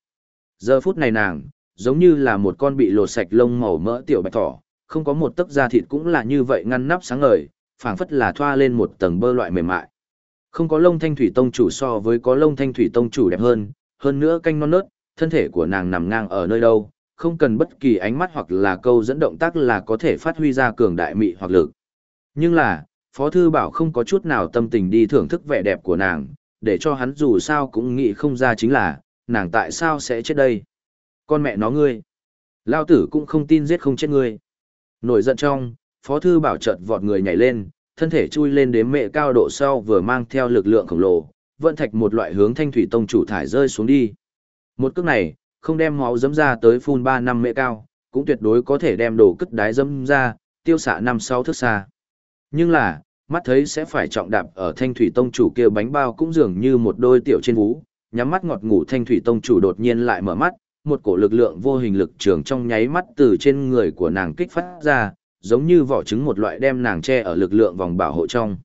B: Giờ phút này nàng, giống như là một con bị lột sạch lông màu mỡ tiểu bạch thỏ, không có một tấc da thịt cũng là như vậy ngăn nắp sáng ngời, phảng phất là thoa lên một tầng bơ loại mềm mại. Không có lông thanh thủy tông chủ so với có lông thanh thủy tông chủ đẹp hơn, hơn nữa canh non nớt, thân thể của nàng nằm ngang ở nơi đâu, không cần bất kỳ ánh mắt hoặc là câu dẫn động tác là có thể phát huy ra cường đại mị hoặc lực. Nhưng là, Phó Thư Bảo không có chút nào tâm tình đi thưởng thức vẻ đẹp của nàng, để cho hắn dù sao cũng nghĩ không ra chính là, nàng tại sao sẽ chết đây. Con mẹ nó ngươi. Lao tử cũng không tin giết không chết ngươi. Nổi giận trong, Phó Thư Bảo chợt vọt người nhảy lên, thân thể chui lên đến mệ cao độ sau vừa mang theo lực lượng khổng lồ, vận thạch một loại hướng thanh thủy tông chủ thải rơi xuống đi. Một cước này, không đem máu dấm ra tới phun 3 năm mệ cao, cũng tuyệt đối có thể đem đồ cất đái dấm ra, tiêu xạ năm sáu thước xa. Nhưng là, mắt thấy sẽ phải trọng đạp ở thanh thủy tông chủ kia bánh bao cũng dường như một đôi tiểu trên vú, nhắm mắt ngọt ngủ thanh thủy tông chủ đột nhiên lại mở mắt, một cổ lực lượng vô hình lực trường trong nháy mắt từ trên người của nàng kích phát ra, giống như vỏ trứng một loại đem nàng che ở lực lượng vòng bảo hộ trong.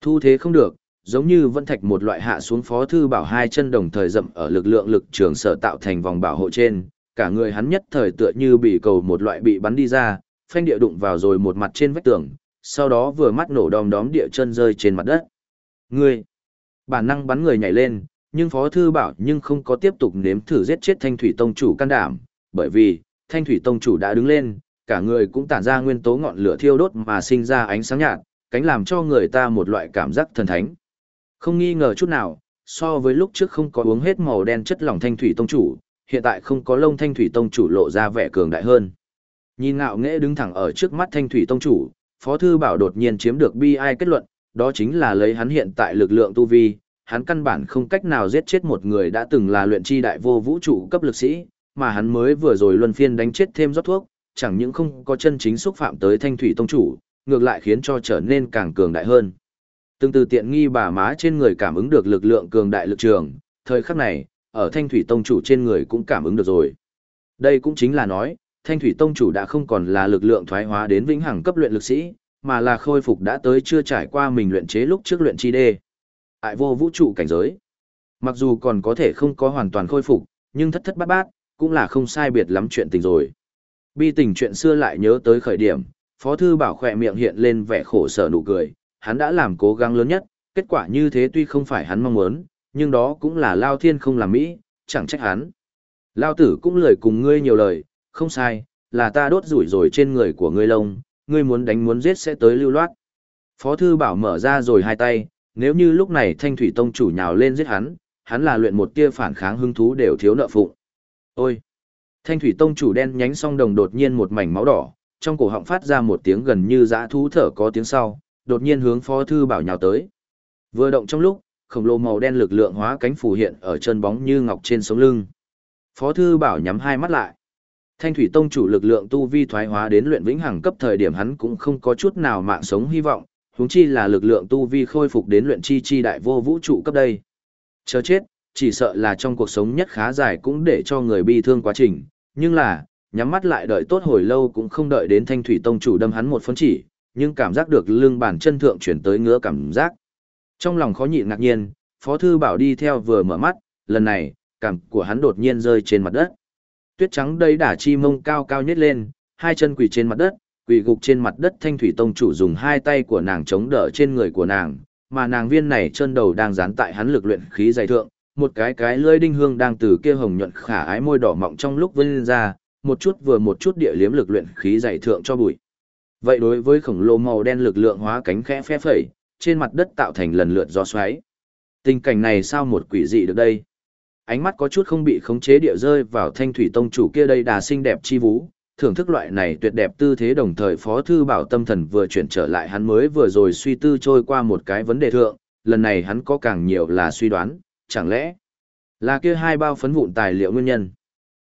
B: Thu thế không được, giống như vẫn thạch một loại hạ xuống phó thư bảo hai chân đồng thời dậm ở lực lượng lực trường sở tạo thành vòng bảo hộ trên, cả người hắn nhất thời tựa như bị cầu một loại bị bắn đi ra, phanh địa đụng vào rồi một mặt trên vách tường, sau đó vừa mắt nổ đom đóm địa chân rơi trên mặt đất. Ngươi, bản năng bắn người nhảy lên, nhưng Phó Thư Bảo nhưng không có tiếp tục nếm thử giết chết Thanh Thủy Tông chủ can đảm, bởi vì, Thanh Thủy Tông chủ đã đứng lên, cả người cũng tản ra nguyên tố ngọn lửa thiêu đốt mà sinh ra ánh sáng nhạt, cánh làm cho người ta một loại cảm giác thần thánh. Không nghi ngờ chút nào, so với lúc trước không có uống hết màu đen chất lỏng Thanh Thủy Tông chủ, hiện tại không có lông thanh thủy tông chủ lộ ra vẻ cường đại hơn. Nhìn ngạo nghễ đứng thẳng ở trước mắt thanh thủy tông chủ, Phó Thư Bảo đột nhiên chiếm được bi ai kết luận, đó chính là lấy hắn hiện tại lực lượng tu vi, hắn căn bản không cách nào giết chết một người đã từng là luyện chi đại vô vũ trụ cấp lực sĩ, mà hắn mới vừa rồi luân phiên đánh chết thêm rót thuốc, chẳng những không có chân chính xúc phạm tới thanh thủy tông chủ, ngược lại khiến cho trở nên càng cường đại hơn. Từng từ tiện nghi bà má trên người cảm ứng được lực lượng cường đại lực trường, thời khắc này, ở thanh thủy tông chủ trên người cũng cảm ứng được rồi. Đây cũng chính là nói, thanh thủy tông chủ đã không còn là lực lượng thoái hóa đến vĩnh hằng cấp luyện lực sĩ, mà là khôi phục đã tới chưa trải qua mình luyện chế lúc trước luyện chi đê. Ại vô vũ trụ cảnh giới. Mặc dù còn có thể không có hoàn toàn khôi phục, nhưng thất thất bát bát, cũng là không sai biệt lắm chuyện tình rồi. Bi tình chuyện xưa lại nhớ tới khởi điểm, Phó Thư Bảo khỏe miệng hiện lên vẻ khổ sở nụ cười, hắn đã làm cố gắng lớn nhất, kết quả như thế tuy không phải hắn mong muốn, nhưng đó cũng là Lao Thiên không làm Mỹ, chẳng trách hắn. Lao tử cũng lời cùng ngươi nhiều lời, không sai, là ta đốt rủi rồi trên người của ngươi lông, ngươi muốn đánh muốn giết sẽ tới lưu loát. Phó Thư Bảo mở ra rồi hai tay, nếu như lúc này Thanh Thủy Tông chủ nhào lên giết hắn, hắn là luyện một tia phản kháng hứng thú đều thiếu nợ phụng. Ôi! Thanh Thủy Tông chủ đen nhánh song đồng đột nhiên một mảnh máu đỏ, trong cổ họng phát ra một tiếng gần như dã thú thở có tiếng sau, đột nhiên hướng Phó Thư Bảo nhào tới. Vừa động trong lúc, khổng lồ màu đen lực lượng hóa cánh phù hiện ở chân bóng như ngọc trên sống lưng. Phó Thư Bảo nhắm hai mắt lại. Thanh Thủy Tông chủ lực lượng tu vi thoái hóa đến luyện vĩnh hằng cấp thời điểm hắn cũng không có chút nào mạng sống hy vọng, huống chi là lực lượng tu vi khôi phục đến luyện chi chi đại vô vũ trụ cấp đây. Chờ chết, chỉ sợ là trong cuộc sống nhất khá dài cũng để cho người bi thương quá trình, nhưng là, nhắm mắt lại đợi tốt hồi lâu cũng không đợi đến Thanh Thủy Tông chủ đâm hắn một phấn chỉ, nhưng cảm giác được lưng bản chân thượng chuyển tới ngứa cảm giác. Trong lòng khó nhịn ngạc nhiên, Phó Thư Bảo đi theo vừa mở mắt, lần này, cảm của hắn đột nhiên rơi trên mặt đất. Tuyết trắng đây đả chi mông cao cao nhất lên, hai chân quỳ trên mặt đất, quỳ gục trên mặt đất thanh thủy tông chủ dùng hai tay của nàng chống đỡ trên người của nàng, mà nàng viên này chân đầu đang dán tại hắn lực luyện khí dày thượng, một cái cái lưỡi đinh hương đang từ kia hồng nhuận khả ái môi đỏ mọng trong lúc vươn ra, một chút vừa một chút địa liếm lực luyện khí dày thượng cho bụi. Vậy đối với khổng lồ màu đen lực lượng hóa cánh khẽ phe phẩy, trên mặt đất tạo thành lần lượt gió xoáy. Tình cảnh này sao một quỷ dị được đây? ánh mắt có chút không bị khống chế địa rơi vào thanh thủy tông chủ kia đây đà xinh đẹp chi vũ, thưởng thức loại này tuyệt đẹp tư thế đồng thời phó thư bảo tâm thần vừa chuyển trở lại hắn mới vừa rồi suy tư trôi qua một cái vấn đề thượng, lần này hắn có càng nhiều là suy đoán, chẳng lẽ là kia hai bao phấn vụn tài liệu nguyên nhân.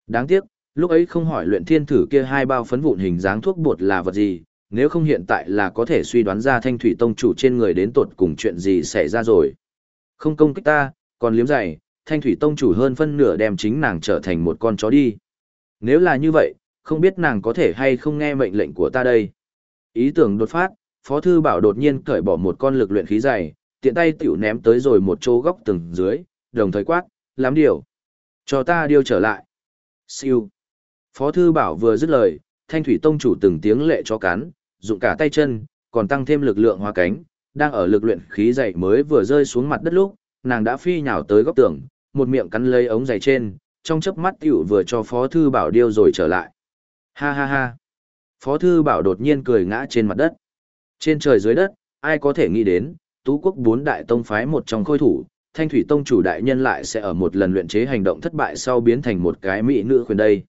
B: Đáng tiếc, lúc ấy không hỏi luyện thiên thử kia hai bao phấn vụn hình dáng thuốc bột là vật gì, nếu không hiện tại là có thể suy đoán ra thanh thủy tông chủ trên người đến tột cùng chuyện gì xảy ra rồi. Không công kích ta, còn liếm dày, thanh thủy tông chủ hơn phân nửa đem chính nàng trở thành một con chó đi. Nếu là như vậy, không biết nàng có thể hay không nghe mệnh lệnh của ta đây. Ý tưởng đột phát, Phó Thư Bảo đột nhiên cởi bỏ một con lực luyện khí dày, tiện tay tiểu ném tới rồi một chỗ góc từng dưới, đồng thời quát, lắm điều. Cho ta điều trở lại. Siêu. Phó Thư Bảo vừa dứt lời, Thanh Thủy Tông chủ từng tiếng lệ cho cắn, dụng cả tay chân, còn tăng thêm lực lượng hóa cánh, đang ở lực luyện khí dày mới vừa rơi xuống mặt đất lúc, nàng đã phi nhào tới góc tường, một miệng cắn lấy ống giày trên, trong chớp mắt tiểu vừa cho Phó Thư Bảo điêu rồi trở lại. Ha ha ha. Phó Thư Bảo đột nhiên cười ngã trên mặt đất. Trên trời dưới đất, ai có thể nghĩ đến, Tú Quốc bốn đại tông phái một trong khôi thủ, Thanh Thủy Tông chủ đại nhân lại sẽ ở một lần luyện chế hành động thất bại sau biến thành một cái mỹ nữ khuyên đây.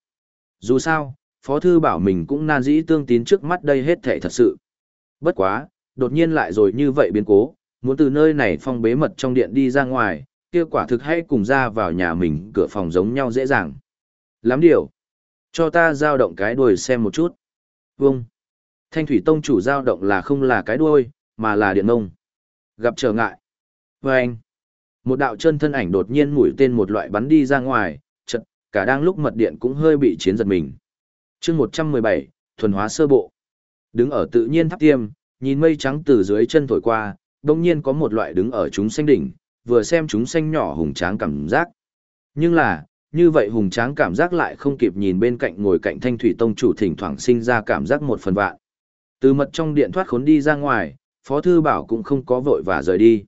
B: Dù sao, Phó Thư Bảo mình cũng nan dĩ tương tín trước mắt đây hết thể thật sự. Bất quá, đột nhiên lại rồi như vậy biến cố, muốn từ nơi này phong bế mật trong điện đi ra ngoài, kia quả thực hay cùng ra vào nhà mình cửa phòng giống nhau dễ dàng. Lắm điều. Cho ta giao động cái đuôi xem một chút. Vâng. Thanh thủy tông chủ giao động là không là cái đuôi, mà là điện ngông. Gặp trở ngại. Vâng. Một đạo chân thân ảnh đột nhiên mũi tên một loại bắn đi ra ngoài, chật, cả đang lúc mật điện cũng hơi bị chiến giật mình. chương 117, thuần hóa sơ bộ. Đứng ở tự nhiên tháp tiêm, nhìn mây trắng từ dưới chân thổi qua, đông nhiên có một loại đứng ở chúng xanh đỉnh, vừa xem chúng xanh nhỏ hùng tráng cảm giác. Nhưng là, như vậy hùng tráng cảm giác lại không kịp nhìn bên cạnh ngồi cạnh thanh thủy tông chủ thỉnh thoảng sinh ra cảm giác một phần vạn. Từ mật trong điện thoát khốn đi ra ngoài, Phó Thư Bảo cũng không có vội và rời đi.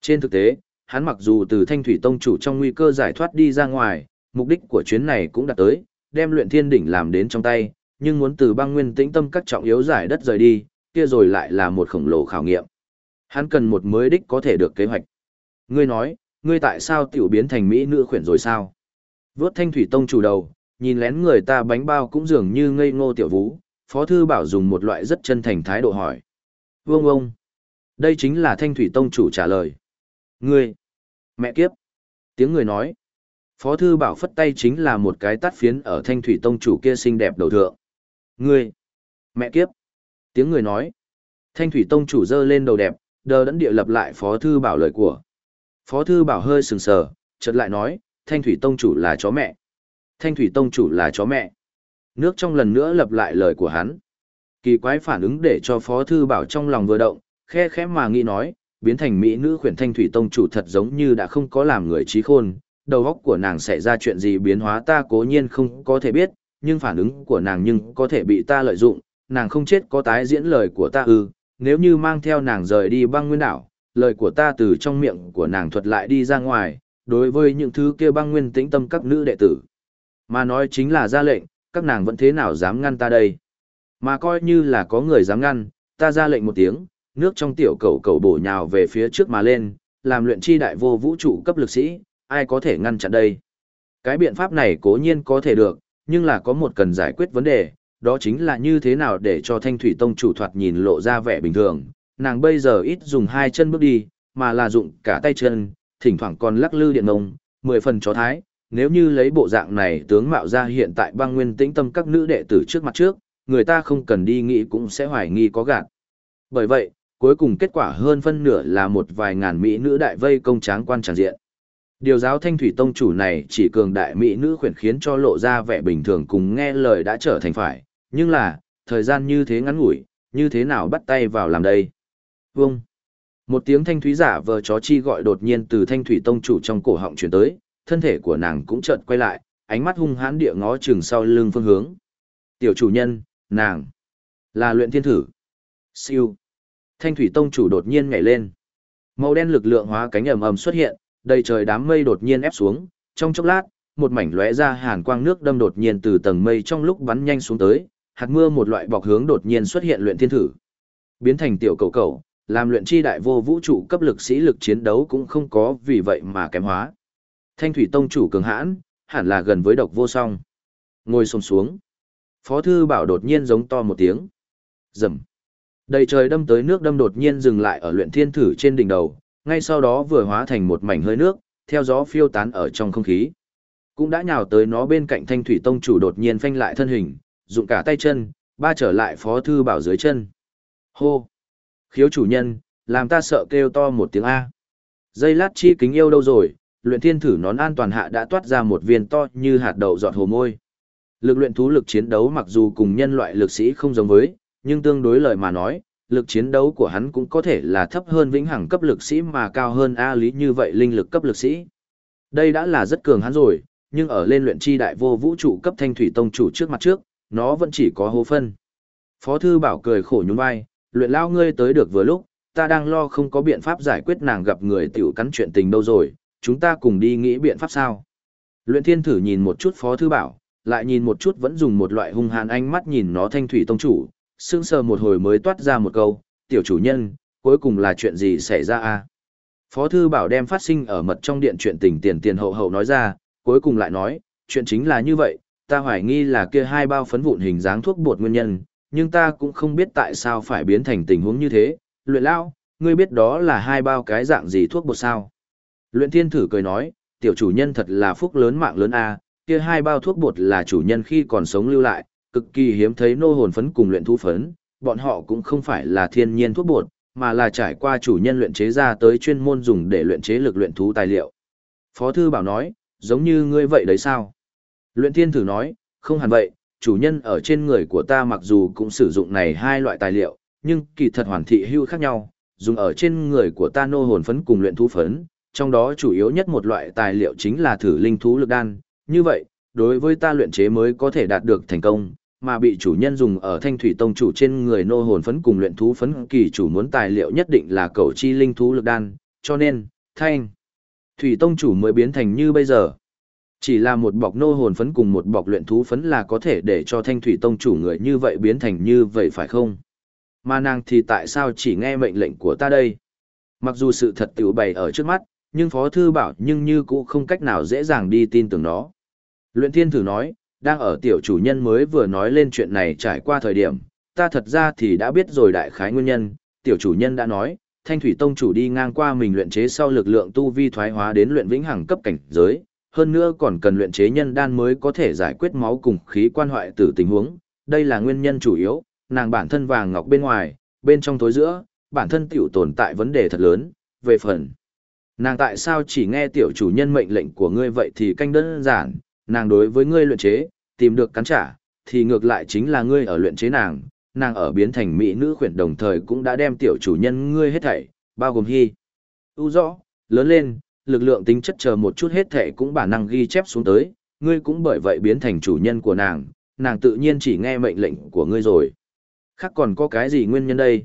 B: Trên thực tế, hắn mặc dù từ thanh thủy tông chủ trong nguy cơ giải thoát đi ra ngoài, mục đích của chuyến này cũng đạt tới, đem luyện thiên đỉnh làm đến trong tay, nhưng muốn từ băng nguyên tĩnh tâm các trọng yếu giải đất rời đi, kia rồi lại là một khổng lồ khảo nghiệm. Hắn cần một mới đích có thể được kế hoạch. Ngươi nói, ngươi tại sao tiểu biến thành mỹ nữ khuyển rồi sao? Vớt thanh thủy tông chủ đầu, nhìn lén người ta bánh bao cũng dường như ngây ngô tiểu vũ, Phó Thư Bảo dùng một loại rất chân thành thái độ hỏi. Vương ông, đây chính là thanh thủy tông chủ trả lời. Ngươi, mẹ kiếp. Tiếng người nói. Phó Thư Bảo phất tay chính là một cái tắt phiến ở thanh thủy tông chủ kia xinh đẹp đầu thượng. Ngươi, mẹ kiếp. Tiếng người nói. Thanh thủy tông chủ dơ lên đầu đẹp, đờ đẫn địa lập lại Phó Thư Bảo lời của. Phó Thư Bảo hơi sừng sờ, chợt lại nói, Thanh thủy tông chủ là chó mẹ. Thanh thủy tông chủ là chó mẹ. Nước trong lần nữa lập lại lời của hắn. Kỳ quái phản ứng để cho Phó Thư Bảo trong lòng vừa động, khe khẽ mà nghĩ nói, biến thành mỹ nữ khuyển thanh thủy tông chủ thật giống như đã không có làm người trí khôn, đầu óc của nàng xảy ra chuyện gì biến hóa ta cố nhiên không có thể biết, nhưng phản ứng của nàng nhưng có thể bị ta lợi dụng, nàng không chết có tái diễn lời của ta ư, nếu như mang theo nàng rời đi băng nguyên đảo, lời của ta từ trong miệng của nàng thuật lại đi ra ngoài, đối với những thứ kia băng nguyên tĩnh tâm các nữ đệ tử. Mà nói chính là ra lệnh, các nàng vẫn thế nào dám ngăn ta đây. Mà coi như là có người dám ngăn, ta ra lệnh một tiếng, nước trong tiểu cầu cầu bổ nhào về phía trước mà lên, làm luyện chi đại vô vũ trụ cấp lực sĩ, ai có thể ngăn chặn đây. Cái biện pháp này cố nhiên có thể được, nhưng là có một cần giải quyết vấn đề, đó chính là như thế nào để cho thanh thủy tông chủ thoạt nhìn lộ ra vẻ bình thường. Nàng bây giờ ít dùng hai chân bước đi, mà là dụng cả tay chân, thỉnh thoảng còn lắc lư điện ngông, mười phần chó thái. Nếu như lấy bộ dạng này tướng mạo ra hiện tại băng nguyên tĩnh tâm các nữ đệ tử trước mặt trước, người ta không cần đi nghĩ cũng sẽ hoài nghi có gạt. Bởi vậy, cuối cùng kết quả hơn phân nửa là một vài ngàn mỹ nữ đại vây công tráng quan tràng diện. Điều giáo thanh thủy tông chủ này chỉ cường đại mỹ nữ khuyển khiến cho lộ ra vẻ bình thường cùng nghe lời đã trở thành phải, nhưng là, thời gian như thế ngắn ngủi, như thế nào bắt tay vào làm đây? Vâng! Một tiếng thanh thúy giả vờ chó chi gọi đột nhiên từ thanh thủy tông chủ trong cổ họng chuyển tới, thân thể của nàng cũng chợt quay lại, ánh mắt hung hãn địa ngó chừng sau lưng phương hướng. Tiểu chủ nhân, nàng, là luyện thiên thử. Siêu. Thanh thủy tông chủ đột nhiên nhảy lên. Màu đen lực lượng hóa cánh ầm ầm xuất hiện, đầy trời đám mây đột nhiên ép xuống, trong chốc lát, một mảnh lóe ra hàn quang nước đâm đột nhiên từ tầng mây trong lúc bắn nhanh xuống tới, hạt mưa một loại bọc hướng đột nhiên xuất hiện luyện thiên thử. Biến thành tiểu cầu cầu, làm luyện chi đại vô vũ trụ cấp lực sĩ lực chiến đấu cũng không có vì vậy mà kém hóa. Thanh thủy tông chủ cường hãn, hẳn là gần với độc vô song. Ngồi xổm xuống. Phó thư bảo đột nhiên giống to một tiếng. Rầm. Đầy trời đâm tới nước đâm đột nhiên dừng lại ở luyện thiên thử trên đỉnh đầu, ngay sau đó vừa hóa thành một mảnh hơi nước, theo gió phiêu tán ở trong không khí. Cũng đã nhào tới nó bên cạnh thanh thủy tông chủ đột nhiên phanh lại thân hình, dụng cả tay chân, ba trở lại phó thư bảo dưới chân. Hô! Khiếu chủ nhân, làm ta sợ kêu to một tiếng A. Dây lát chi kính yêu đâu rồi, luyện thiên thử nón an toàn hạ đã toát ra một viên to như hạt đậu giọt hồ môi. Lực luyện thú lực chiến đấu mặc dù cùng nhân loại lực sĩ không giống với, nhưng tương đối lời mà nói, lực chiến đấu của hắn cũng có thể là thấp hơn vĩnh hằng cấp lực sĩ mà cao hơn A lý như vậy linh lực cấp lực sĩ. Đây đã là rất cường hắn rồi, nhưng ở lên luyện chi đại vô vũ trụ cấp thanh thủy tông chủ trước mặt trước, nó vẫn chỉ có hố phân. Phó thư bảo cười khổ nhún vai, luyện lao ngươi tới được vừa lúc, ta đang lo không có biện pháp giải quyết nàng gặp người tiểu cắn chuyện tình đâu rồi, chúng ta cùng đi nghĩ biện pháp sao. Luyện thiên thử nhìn một chút phó thư bảo, lại nhìn một chút vẫn dùng một loại hung hàn ánh mắt nhìn nó thanh thủy tông chủ, sững sờ một hồi mới toát ra một câu, tiểu chủ nhân, cuối cùng là chuyện gì xảy ra a? Phó thư bảo đem phát sinh ở mật trong điện chuyện tình tiền tiền hậu hậu nói ra, cuối cùng lại nói, chuyện chính là như vậy, ta hoài nghi là kia hai bao phấn vụn hình dáng thuốc bột nguyên nhân, nhưng ta cũng không biết tại sao phải biến thành tình huống như thế. Luyện lao, ngươi biết đó là hai bao cái dạng gì thuốc bột sao? Luyện thiên thử cười nói, tiểu chủ nhân thật là phúc lớn mạng lớn a kia hai bao thuốc bột là chủ nhân khi còn sống lưu lại, cực kỳ hiếm thấy nô hồn phấn cùng luyện thú phấn, bọn họ cũng không phải là thiên nhiên thuốc bột, mà là trải qua chủ nhân luyện chế ra tới chuyên môn dùng để luyện chế lực luyện thú tài liệu. Phó thư bảo nói, giống như ngươi vậy đấy sao? Luyện thiên thử nói, không hẳn vậy, chủ nhân ở trên người của ta mặc dù cũng sử dụng này hai loại tài liệu, nhưng kỳ thật hoàn thị hưu khác nhau, dùng ở trên người của ta nô hồn phấn cùng luyện thú phấn, trong đó chủ yếu nhất một loại tài liệu chính là thử linh thú lực đan, như vậy, đối với ta luyện chế mới có thể đạt được thành công, mà bị chủ nhân dùng ở thanh thủy tông chủ trên người nô hồn phấn cùng luyện thú phấn kỳ chủ muốn tài liệu nhất định là cầu chi linh thú lực đan, cho nên, thanh, thủy tông chủ mới biến thành như bây giờ. Chỉ là một bọc nô hồn phấn cùng một bọc luyện thú phấn là có thể để cho thanh thủy tông chủ người như vậy biến thành như vậy phải không? Mà nàng thì tại sao chỉ nghe mệnh lệnh của ta đây? Mặc dù sự thật tiểu bày ở trước mắt, nhưng Phó Thư bảo nhưng như cũng không cách nào dễ dàng đi tin tưởng nó. Luyện thiên thử nói, đang ở tiểu chủ nhân mới vừa nói lên chuyện này trải qua thời điểm, ta thật ra thì đã biết rồi đại khái nguyên nhân, tiểu chủ nhân đã nói, thanh thủy tông chủ đi ngang qua mình luyện chế sau lực lượng tu vi thoái hóa đến luyện vĩnh hằng cấp cảnh giới, hơn nữa còn cần luyện chế nhân đan mới có thể giải quyết máu cùng khí quan hoại tử tình huống, đây là nguyên nhân chủ yếu, nàng bản thân vàng ngọc bên ngoài, bên trong tối giữa, bản thân tiểu tồn tại vấn đề thật lớn, về phần. Nàng tại sao chỉ nghe tiểu chủ nhân mệnh lệnh của ngươi vậy thì canh đơn giản, nàng đối với ngươi luyện chế, tìm được cắn trả, thì ngược lại chính là ngươi ở luyện chế nàng, nàng ở biến thành mỹ nữ khuyển đồng thời cũng đã đem tiểu chủ nhân ngươi hết thảy, bao gồm hy. U rõ, lớn lên, lực lượng tính chất chờ một chút hết thảy cũng bản năng ghi chép xuống tới, ngươi cũng bởi vậy biến thành chủ nhân của nàng, nàng tự nhiên chỉ nghe mệnh lệnh của ngươi rồi. Khác còn có cái gì nguyên nhân đây?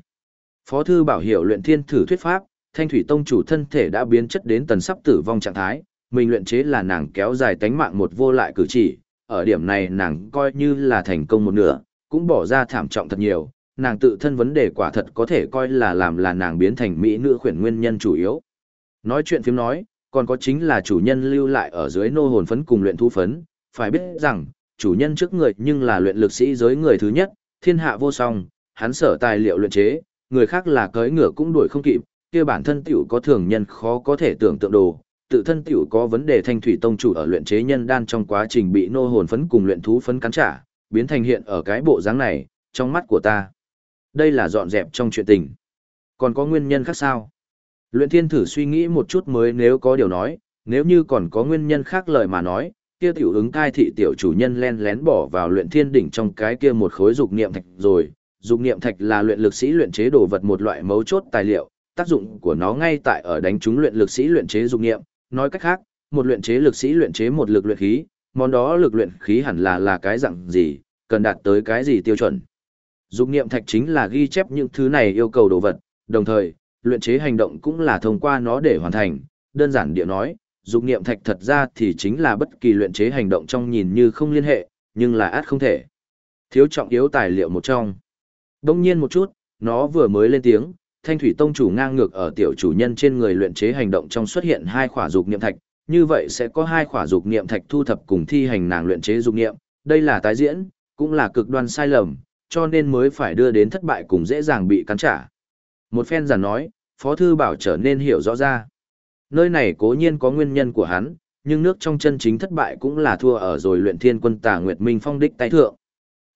B: Phó thư bảo hiểu luyện thiên thử thuyết pháp, thanh thủy tông chủ thân thể đã biến chất đến tần sắp tử vong trạng thái, mình luyện chế là nàng kéo dài tánh mạng một vô lại cử chỉ, ở điểm này nàng coi như là thành công một nửa, cũng bỏ ra thảm trọng thật nhiều, nàng tự thân vấn đề quả thật có thể coi là làm là nàng biến thành mỹ nữ khuyển nguyên nhân chủ yếu. Nói chuyện phim nói, còn có chính là chủ nhân lưu lại ở dưới nô hồn phấn cùng luyện thu phấn, phải biết rằng, chủ nhân trước người nhưng là luyện lực sĩ giới người thứ nhất, thiên hạ vô song, hắn sở tài liệu luyện chế, người khác là cưỡi ngựa cũng đuổi không kịp, kia bản thân tiểu có thường nhân khó có thể tưởng tượng đồ, tự thân tiểu có vấn đề thanh thủy tông chủ ở luyện chế nhân đan trong quá trình bị nô hồn phấn cùng luyện thú phấn cắn trả, biến thành hiện ở cái bộ dáng này, trong mắt của ta. Đây là dọn dẹp trong chuyện tình. Còn có nguyên nhân khác sao? Luyện thiên thử suy nghĩ một chút mới nếu có điều nói, nếu như còn có nguyên nhân khác lời mà nói, kia tiểu ứng cai thị tiểu chủ nhân len lén bỏ vào luyện thiên đỉnh trong cái kia một khối dục niệm thạch rồi. Dục niệm thạch là luyện lực sĩ luyện chế đồ vật một loại mấu chốt tài liệu, tác dụng của nó ngay tại ở đánh trúng luyện lực sĩ luyện chế dục niệm, nói cách khác, một luyện chế lực sĩ luyện chế một lực luyện khí, món đó lực luyện khí hẳn là là cái dạng gì, cần đạt tới cái gì tiêu chuẩn. Dục niệm thạch chính là ghi chép những thứ này yêu cầu đồ vật, đồng thời, luyện chế hành động cũng là thông qua nó để hoàn thành, đơn giản địa nói, dục niệm thạch thật ra thì chính là bất kỳ luyện chế hành động trong nhìn như không liên hệ, nhưng là át không thể. Thiếu trọng yếu tài liệu một trong. Đông nhiên một chút, nó vừa mới lên tiếng, thanh thủy tông chủ ngang ngược ở tiểu chủ nhân trên người luyện chế hành động trong xuất hiện hai khỏa dục niệm thạch, như vậy sẽ có hai khỏa dục niệm thạch thu thập cùng thi hành nàng luyện chế dục niệm, đây là tái diễn, cũng là cực đoan sai lầm, cho nên mới phải đưa đến thất bại cùng dễ dàng bị cắn trả. Một phen giản nói, Phó Thư Bảo trở nên hiểu rõ ra. Nơi này cố nhiên có nguyên nhân của hắn, nhưng nước trong chân chính thất bại cũng là thua ở rồi luyện thiên quân tà Nguyệt Minh Phong đích tay thượng.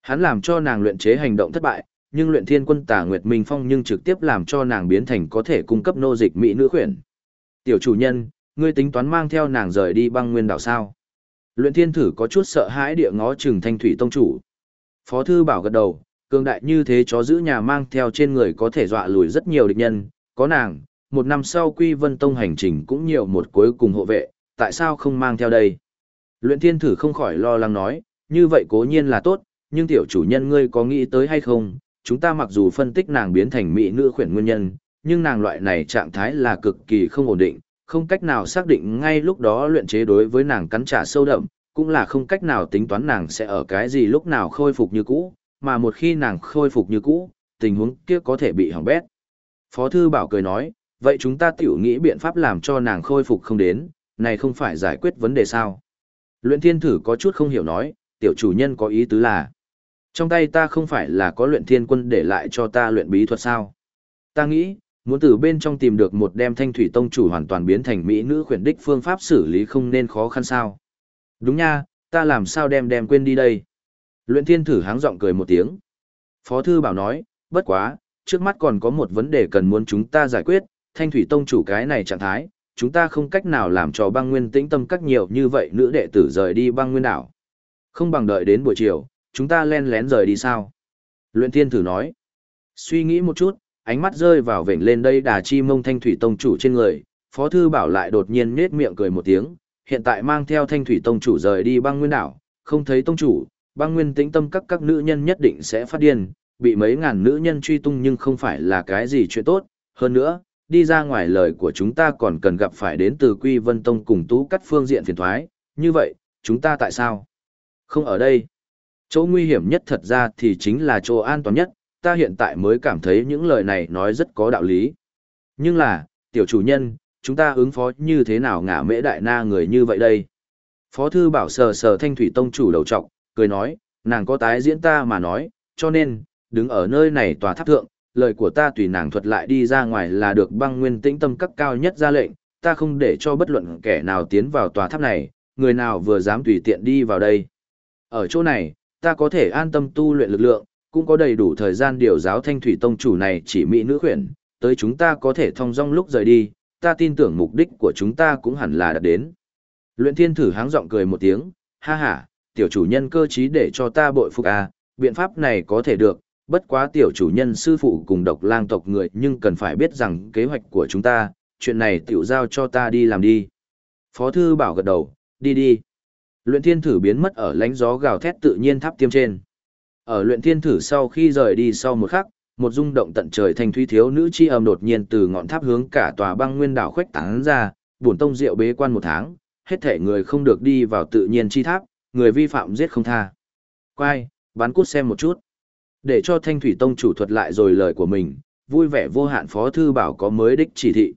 B: Hắn làm cho nàng luyện chế hành động thất bại, nhưng luyện thiên quân tà Nguyệt Minh Phong nhưng trực tiếp làm cho nàng biến thành có thể cung cấp nô dịch mỹ nữ khuyển. Tiểu chủ nhân, ngươi tính toán mang theo nàng rời đi băng nguyên đảo sao? Luyện thiên thử có chút sợ hãi địa ngó trừng thanh thủy tông chủ. Phó thư bảo gật đầu, cường đại như thế chó giữ nhà mang theo trên người có thể dọa lùi rất nhiều địch nhân, có nàng, một năm sau quy vân tông hành trình cũng nhiều một cuối cùng hộ vệ, tại sao không mang theo đây? Luyện thiên thử không khỏi lo lắng nói, như vậy cố nhiên là tốt, nhưng tiểu chủ nhân ngươi có nghĩ tới hay không? Chúng ta mặc dù phân tích nàng biến thành mỹ nữ khuyển nguyên nhân, nhưng nàng loại này trạng thái là cực kỳ không ổn định, không cách nào xác định ngay lúc đó luyện chế đối với nàng cắn trả sâu đậm, cũng là không cách nào tính toán nàng sẽ ở cái gì lúc nào khôi phục như cũ, mà một khi nàng khôi phục như cũ, tình huống kia có thể bị hỏng bét. Phó Thư Bảo cười nói, vậy chúng ta tiểu nghĩ biện pháp làm cho nàng khôi phục không đến, này không phải giải quyết vấn đề sao. Luyện thiên thử có chút không hiểu nói, tiểu chủ nhân có ý tứ là, trong tay ta không phải là có luyện thiên quân để lại cho ta luyện bí thuật sao. Ta nghĩ, muốn từ bên trong tìm được một đem thanh thủy tông chủ hoàn toàn biến thành mỹ nữ khuyển đích phương pháp xử lý không nên khó khăn sao. Đúng nha, ta làm sao đem đem quên đi đây. Luyện thiên thử háng giọng cười một tiếng. Phó thư bảo nói, bất quá, trước mắt còn có một vấn đề cần muốn chúng ta giải quyết, thanh thủy tông chủ cái này trạng thái, chúng ta không cách nào làm cho băng nguyên tĩnh tâm các nhiều như vậy nữ đệ tử rời đi băng nguyên đảo. Không bằng đợi đến buổi chiều, chúng ta len lén rời đi sao? Luyện thiên thử nói. Suy nghĩ một chút, ánh mắt rơi vào vểnh lên đây đà chi mông thanh thủy tông chủ trên người, phó thư bảo lại đột nhiên nết miệng cười một tiếng, hiện tại mang theo thanh thủy tông chủ rời đi băng nguyên đảo, không thấy tông chủ, băng nguyên tĩnh tâm các các nữ nhân nhất định sẽ phát điên, bị mấy ngàn nữ nhân truy tung nhưng không phải là cái gì chuyện tốt, hơn nữa, đi ra ngoài lời của chúng ta còn cần gặp phải đến từ Quy Vân Tông cùng tú cắt phương diện phiền thoái, như vậy, chúng ta tại sao? Không ở đây. Chỗ nguy hiểm nhất thật ra thì chính là chỗ an toàn nhất, ta hiện tại mới cảm thấy những lời này nói rất có đạo lý. Nhưng là, tiểu chủ nhân, chúng ta ứng phó như thế nào ngả mễ đại na người như vậy đây? Phó thư bảo sờ sờ thanh thủy tông chủ đầu trọc, cười nói, nàng có tái diễn ta mà nói, cho nên, đứng ở nơi này tòa tháp thượng, lời của ta tùy nàng thuật lại đi ra ngoài là được băng nguyên tĩnh tâm cấp cao nhất ra lệnh, ta không để cho bất luận kẻ nào tiến vào tòa tháp này, người nào vừa dám tùy tiện đi vào đây. Ở chỗ này, ta có thể an tâm tu luyện lực lượng, cũng có đầy đủ thời gian điều giáo thanh thủy tông chủ này chỉ mỹ nữ khuyển, tới chúng ta có thể thông dong lúc rời đi, ta tin tưởng mục đích của chúng ta cũng hẳn là đạt đến. Luyện thiên thử háng giọng cười một tiếng, ha ha, tiểu chủ nhân cơ trí để cho ta bội phục à, biện pháp này có thể được, bất quá tiểu chủ nhân sư phụ cùng độc lang tộc người nhưng cần phải biết rằng kế hoạch của chúng ta, chuyện này tiểu giao cho ta đi làm đi. Phó thư bảo gật đầu, đi đi. Luyện thiên thử biến mất ở lánh gió gào thét tự nhiên tháp tiêm trên. Ở luyện thiên thử sau khi rời đi sau một khắc, một rung động tận trời thành thúy thiếu nữ chi âm đột nhiên từ ngọn tháp hướng cả tòa băng nguyên đảo khuếch tán ra, bổn tông diệu bế quan một tháng, hết thể người không được đi vào tự nhiên chi tháp, người vi phạm giết không tha. Quay, bán cút xem một chút. Để cho thanh thủy tông chủ thuật lại rồi lời của mình, vui vẻ vô hạn phó thư bảo có mới đích chỉ thị.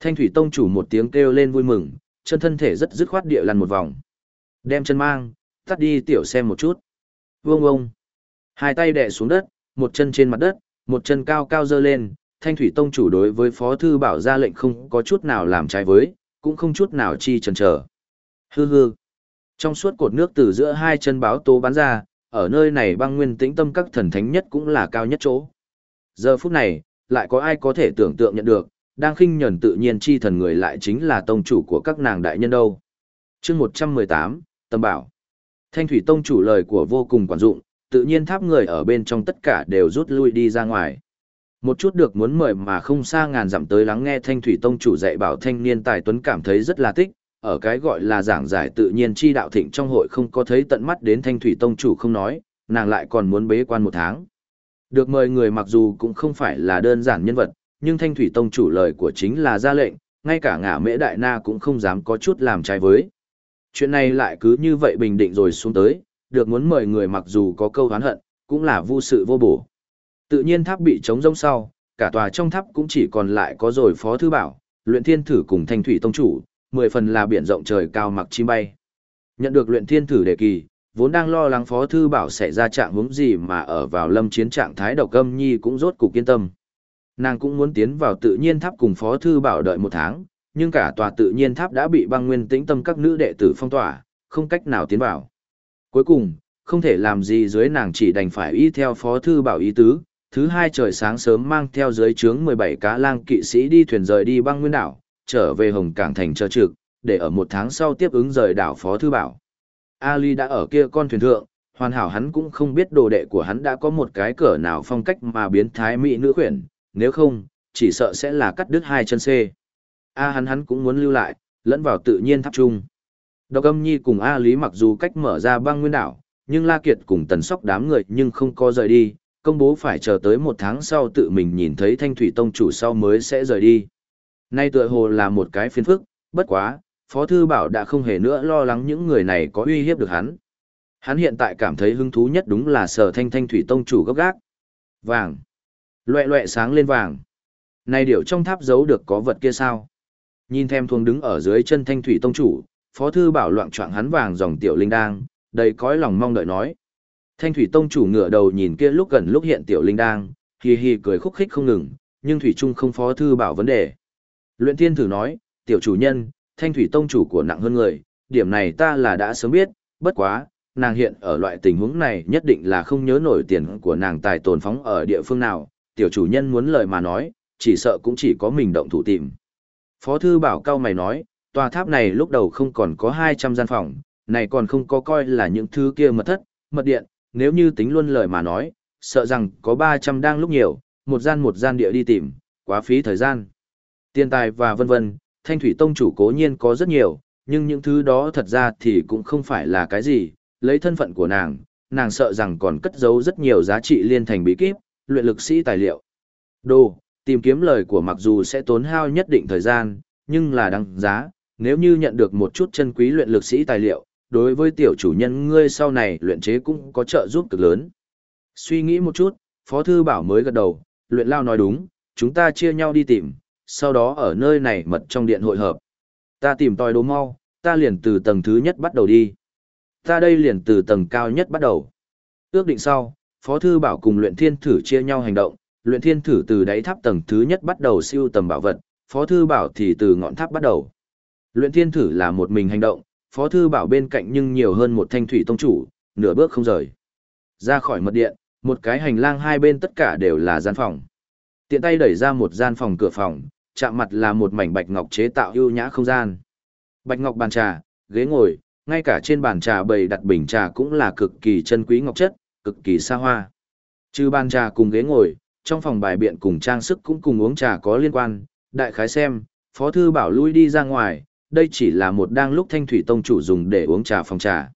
B: Thanh thủy tông chủ một tiếng kêu lên vui mừng, chân thân thể rất dứt khoát địa lăn một vòng. Đem chân mang, tắt đi tiểu xem một chút. Vương ông. Hai tay đè xuống đất, một chân trên mặt đất, một chân cao cao dơ lên, thanh thủy tông chủ đối với phó thư bảo ra lệnh không có chút nào làm trái với, cũng không chút nào chi chần chờ. Hư hư. Trong suốt cột nước từ giữa hai chân báo tố bắn ra, ở nơi này băng nguyên tĩnh tâm các thần thánh nhất cũng là cao nhất chỗ. Giờ phút này, lại có ai có thể tưởng tượng nhận được, đang khinh nhẫn tự nhiên chi thần người lại chính là tông chủ của các nàng đại nhân đâu. chương 118, Tâm Bảo. Thanh thủy tông chủ lời của vô cùng quản dụng, tự nhiên tháp người ở bên trong tất cả đều rút lui đi ra ngoài. Một chút được muốn mời mà không xa ngàn dặm tới lắng nghe thanh thủy tông chủ dạy bảo thanh niên tài tuấn cảm thấy rất là thích ở cái gọi là giảng giải tự nhiên chi đạo thịnh trong hội không có thấy tận mắt đến thanh thủy tông chủ không nói, nàng lại còn muốn bế quan một tháng. Được mời người mặc dù cũng không phải là đơn giản nhân vật, nhưng thanh thủy tông chủ lời của chính là ra lệnh, ngay cả ngã mễ đại na cũng không dám có chút làm trái với. Chuyện này lại cứ như vậy bình định rồi xuống tới, được muốn mời người mặc dù có câu hán hận, cũng là vô sự vô bổ. Tự nhiên tháp bị trống rông sau, cả tòa trong tháp cũng chỉ còn lại có rồi phó thư bảo, luyện thiên thử cùng thanh thủy tông chủ, mười phần là biển rộng trời cao mặc chim bay. Nhận được luyện thiên thử đề kỳ, vốn đang lo lắng phó thư bảo sẽ ra trạng hướng gì mà ở vào lâm chiến trạng thái độc âm nhi cũng rốt cục kiên tâm. Nàng cũng muốn tiến vào tự nhiên tháp cùng phó thư bảo đợi một tháng, nhưng cả tòa tự nhiên tháp đã bị băng nguyên tĩnh tâm các nữ đệ tử phong tỏa, không cách nào tiến vào. Cuối cùng, không thể làm gì dưới nàng chỉ đành phải y theo phó thư bảo ý tứ, thứ hai trời sáng sớm mang theo dưới trướng 17 cá lang kỵ sĩ đi thuyền rời đi băng nguyên đảo, trở về Hồng Cảng Thành chờ trực, để ở một tháng sau tiếp ứng rời đảo phó thư bảo. Ali đã ở kia con thuyền thượng, hoàn hảo hắn cũng không biết đồ đệ của hắn đã có một cái cửa nào phong cách mà biến thái mỹ nữ khuyển, nếu không, chỉ sợ sẽ là cắt đứt hai chân C. A hắn hắn cũng muốn lưu lại, lẫn vào tự nhiên tháp trung. Độc âm nhi cùng A Lý mặc dù cách mở ra băng nguyên đảo, nhưng La Kiệt cùng tần sóc đám người nhưng không có rời đi, công bố phải chờ tới một tháng sau tự mình nhìn thấy thanh thủy tông chủ sau mới sẽ rời đi. Nay tựa hồ là một cái phiền phức, bất quá, Phó Thư Bảo đã không hề nữa lo lắng những người này có uy hiếp được hắn. Hắn hiện tại cảm thấy hứng thú nhất đúng là sở thanh thanh thủy tông chủ gốc gác. Vàng. Loẹ loẹ sáng lên vàng. Này điều trong tháp giấu được có vật kia sao? Nhìn thêm thuồng đứng ở dưới chân thanh thủy tông chủ, phó thư bảo loạn trọng hắn vàng dòng tiểu linh đang, đầy cõi lòng mong đợi nói. Thanh thủy tông chủ ngửa đầu nhìn kia lúc gần lúc hiện tiểu linh đang, hì hì cười khúc khích không ngừng, nhưng thủy trung không phó thư bảo vấn đề. Luyện thiên thử nói, tiểu chủ nhân, thanh thủy tông chủ của nặng hơn người, điểm này ta là đã sớm biết, bất quá, nàng hiện ở loại tình huống này nhất định là không nhớ nổi tiền của nàng tài tồn phóng ở địa phương nào, tiểu chủ nhân muốn lời mà nói, chỉ sợ cũng chỉ có mình động thủ tìm. Phó thư bảo cao mày nói, tòa tháp này lúc đầu không còn có 200 gian phòng, này còn không có coi là những thứ kia mật thất, mật điện, nếu như tính luôn lời mà nói, sợ rằng có 300 đang lúc nhiều, một gian một gian địa đi tìm, quá phí thời gian. Tiền tài và vân vân, thanh thủy tông chủ cố nhiên có rất nhiều, nhưng những thứ đó thật ra thì cũng không phải là cái gì, lấy thân phận của nàng, nàng sợ rằng còn cất giấu rất nhiều giá trị liên thành bí kíp, luyện lực sĩ tài liệu. Đồ, tìm kiếm lời của mặc dù sẽ tốn hao nhất định thời gian, nhưng là đăng giá, nếu như nhận được một chút chân quý luyện lực sĩ tài liệu, đối với tiểu chủ nhân ngươi sau này luyện chế cũng có trợ giúp cực lớn. Suy nghĩ một chút, Phó Thư Bảo mới gật đầu, luyện lao nói đúng, chúng ta chia nhau đi tìm, sau đó ở nơi này mật trong điện hội hợp. Ta tìm tòi đố mau, ta liền từ tầng thứ nhất bắt đầu đi. Ta đây liền từ tầng cao nhất bắt đầu. Ước định sau, Phó Thư Bảo cùng luyện thiên thử chia nhau hành động, luyện thiên thử từ đáy tháp tầng thứ nhất bắt đầu siêu tầm bảo vật, Phó Thư Bảo thì từ ngọn tháp bắt đầu. Luyện thiên thử là một mình hành động, Phó Thư Bảo bên cạnh nhưng nhiều hơn một thanh thủy tông chủ, nửa bước không rời. Ra khỏi mật điện, một cái hành lang hai bên tất cả đều là gian phòng. Tiện tay đẩy ra một gian phòng cửa phòng, chạm mặt là một mảnh bạch ngọc chế tạo ưu nhã không gian. Bạch ngọc bàn trà, ghế ngồi, ngay cả trên bàn trà bày đặt bình trà cũng là cực kỳ chân quý ngọc chất, cực kỳ xa hoa. Trừ bàn trà cùng ghế ngồi, trong phòng bài biện cùng trang sức cũng cùng uống trà có liên quan, đại khái xem, phó thư bảo lui đi ra ngoài, đây chỉ là một đang lúc thanh thủy tông chủ dùng để uống trà phòng trà.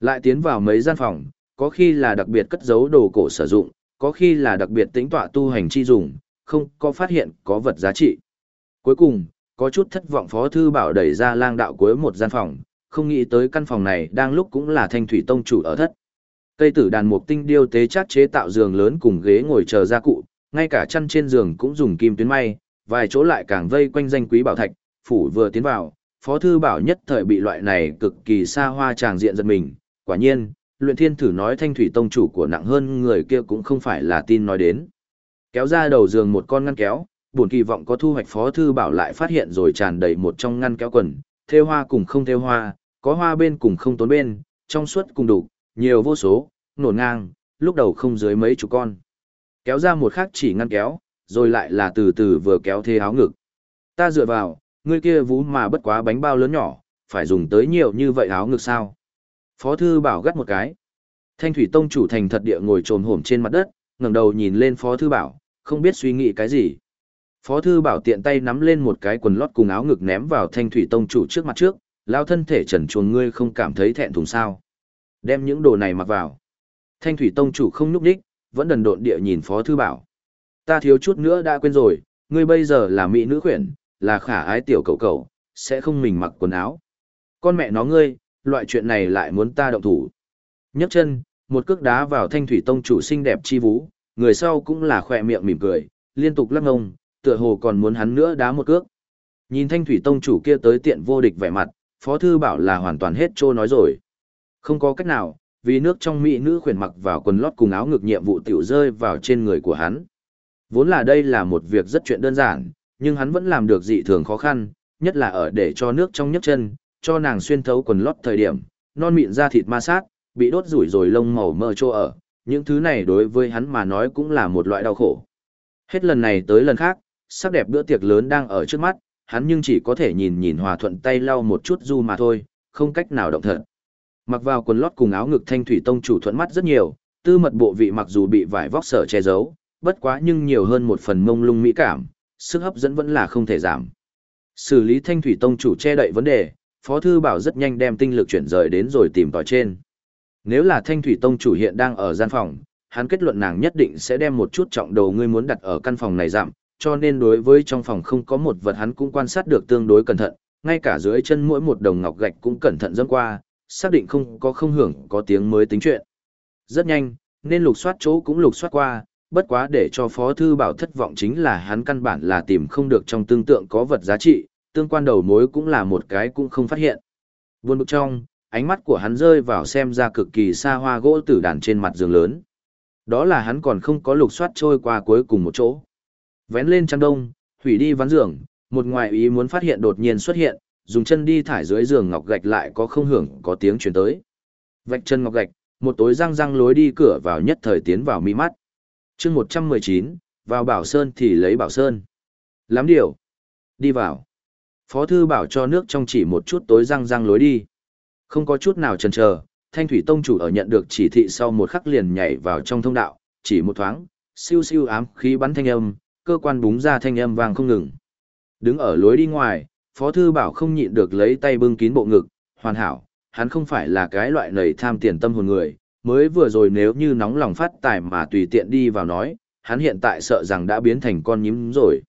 B: Lại tiến vào mấy gian phòng, có khi là đặc biệt cất giấu đồ cổ sử dụng, có khi là đặc biệt tính tọa tu hành chi dùng, không có phát hiện có vật giá trị. Cuối cùng, có chút thất vọng Phó Thư Bảo đẩy ra lang đạo cuối một gian phòng, không nghĩ tới căn phòng này đang lúc cũng là thanh thủy tông chủ ở thất. Cây tử đàn mục tinh điêu tế chát chế tạo giường lớn cùng ghế ngồi chờ gia cụ, ngay cả chăn trên giường cũng dùng kim tuyến may, vài chỗ lại càng vây quanh danh quý bảo thạch, phủ vừa tiến vào, Phó Thư Bảo nhất thời bị loại này cực kỳ xa hoa tràng diện giật mình, quả nhiên, luyện thiên thử nói thanh thủy tông chủ của nặng hơn người kia cũng không phải là tin nói đến. Kéo ra đầu giường một con ngăn kéo, buồn kỳ vọng có thu hoạch phó thư bảo lại phát hiện rồi tràn đầy một trong ngăn kéo quần, theo hoa cùng không theo hoa, có hoa bên cùng không tốn bên, trong suốt cùng đủ, nhiều vô số, nổn ngang, lúc đầu không dưới mấy chục con. Kéo ra một khắc chỉ ngăn kéo, rồi lại là từ từ vừa kéo thế áo ngực. Ta dựa vào, người kia vú mà bất quá bánh bao lớn nhỏ, phải dùng tới nhiều như vậy áo ngực sao. Phó thư bảo gắt một cái. Thanh thủy tông chủ thành thật địa ngồi trồm hổm trên mặt đất, ngẩng đầu nhìn lên phó thư bảo, không biết suy nghĩ cái gì. Phó thư bảo tiện tay nắm lên một cái quần lót cùng áo ngực ném vào thanh thủy tông chủ trước mặt trước, lao thân thể trần chuồng ngươi không cảm thấy thẹn thùng sao. Đem những đồ này mặc vào. Thanh thủy tông chủ không núp đích, vẫn đần độn địa nhìn phó thư bảo. Ta thiếu chút nữa đã quên rồi, ngươi bây giờ là mỹ nữ khuyển, là khả ái tiểu cầu cầu, sẽ không mình mặc quần áo. Con mẹ nó ngươi, loại chuyện này lại muốn ta động thủ. nhấc chân, một cước đá vào thanh thủy tông chủ xinh đẹp chi vũ, người sau cũng là khỏe miệng mỉm cười, liên tục lắc ngông, tựa hồ còn muốn hắn nữa đá một cước. Nhìn thanh thủy tông chủ kia tới tiện vô địch vẻ mặt, phó thư bảo là hoàn toàn hết trô nói rồi. Không có cách nào, vì nước trong mỹ nữ khuyển mặc vào quần lót cùng áo ngực nhiệm vụ tiểu rơi vào trên người của hắn. Vốn là đây là một việc rất chuyện đơn giản, nhưng hắn vẫn làm được dị thường khó khăn, nhất là ở để cho nước trong nhấc chân, cho nàng xuyên thấu quần lót thời điểm, non mịn da thịt ma sát, bị đốt rủi rồi lông màu mơ trô ở, những thứ này đối với hắn mà nói cũng là một loại đau khổ. Hết lần này tới lần khác, sắc đẹp bữa tiệc lớn đang ở trước mắt, hắn nhưng chỉ có thể nhìn nhìn hòa thuận tay lau một chút du mà thôi, không cách nào động thật. Mặc vào quần lót cùng áo ngực thanh thủy tông chủ thuận mắt rất nhiều, tư mật bộ vị mặc dù bị vải vóc sở che giấu, bất quá nhưng nhiều hơn một phần mông lung mỹ cảm, sức hấp dẫn vẫn là không thể giảm. Xử lý thanh thủy tông chủ che đậy vấn đề, Phó Thư Bảo rất nhanh đem tinh lực chuyển rời đến rồi tìm tòi trên. Nếu là Thanh Thủy Tông chủ hiện đang ở gian phòng, hắn kết luận nàng nhất định sẽ đem một chút trọng đồ ngươi muốn đặt ở căn phòng này giảm, cho nên đối với trong phòng không có một vật hắn cũng quan sát được tương đối cẩn thận, ngay cả dưới chân mỗi một đồng ngọc gạch cũng cẩn thận dẫm qua, xác định không có không hưởng có tiếng mới tính chuyện. Rất nhanh, nên lục soát chỗ cũng lục soát qua, bất quá để cho Phó Thư Bảo thất vọng chính là hắn căn bản là tìm không được trong tương tượng có vật giá trị, tương quan đầu mối cũng là một cái cũng không phát hiện. Buồn bực trong, ánh mắt của hắn rơi vào xem ra cực kỳ xa hoa gỗ tử đàn trên mặt giường lớn. Đó là hắn còn không có lục soát trôi qua cuối cùng một chỗ. Vén lên chăn đông, hủy đi ván giường, một ngoại ý muốn phát hiện đột nhiên xuất hiện, dùng chân đi thải dưới giường ngọc gạch lại có không hưởng có tiếng truyền tới. Vạch chân ngọc gạch, một tối răng răng lối đi cửa vào nhất thời tiến vào mi mắt. chương 119, vào Bảo Sơn thì lấy Bảo Sơn. Lắm điều. Đi vào. Phó thư bảo cho nước trong chỉ một chút tối răng răng lối đi. Không có chút nào chần chờ, Thanh Thủy Tông chủ ở nhận được chỉ thị sau một khắc liền nhảy vào trong thông đạo, chỉ một thoáng, siêu siêu ám khí bắn thanh âm, cơ quan búng ra thanh âm vang không ngừng. Đứng ở lối đi ngoài, Phó thư bảo không nhịn được lấy tay bưng kín bộ ngực, hoàn hảo, hắn không phải là cái loại nầy tham tiền tâm hồn người, mới vừa rồi nếu như nóng lòng phát tài mà tùy tiện đi vào nói, hắn hiện tại sợ rằng đã biến thành con nhím rồi.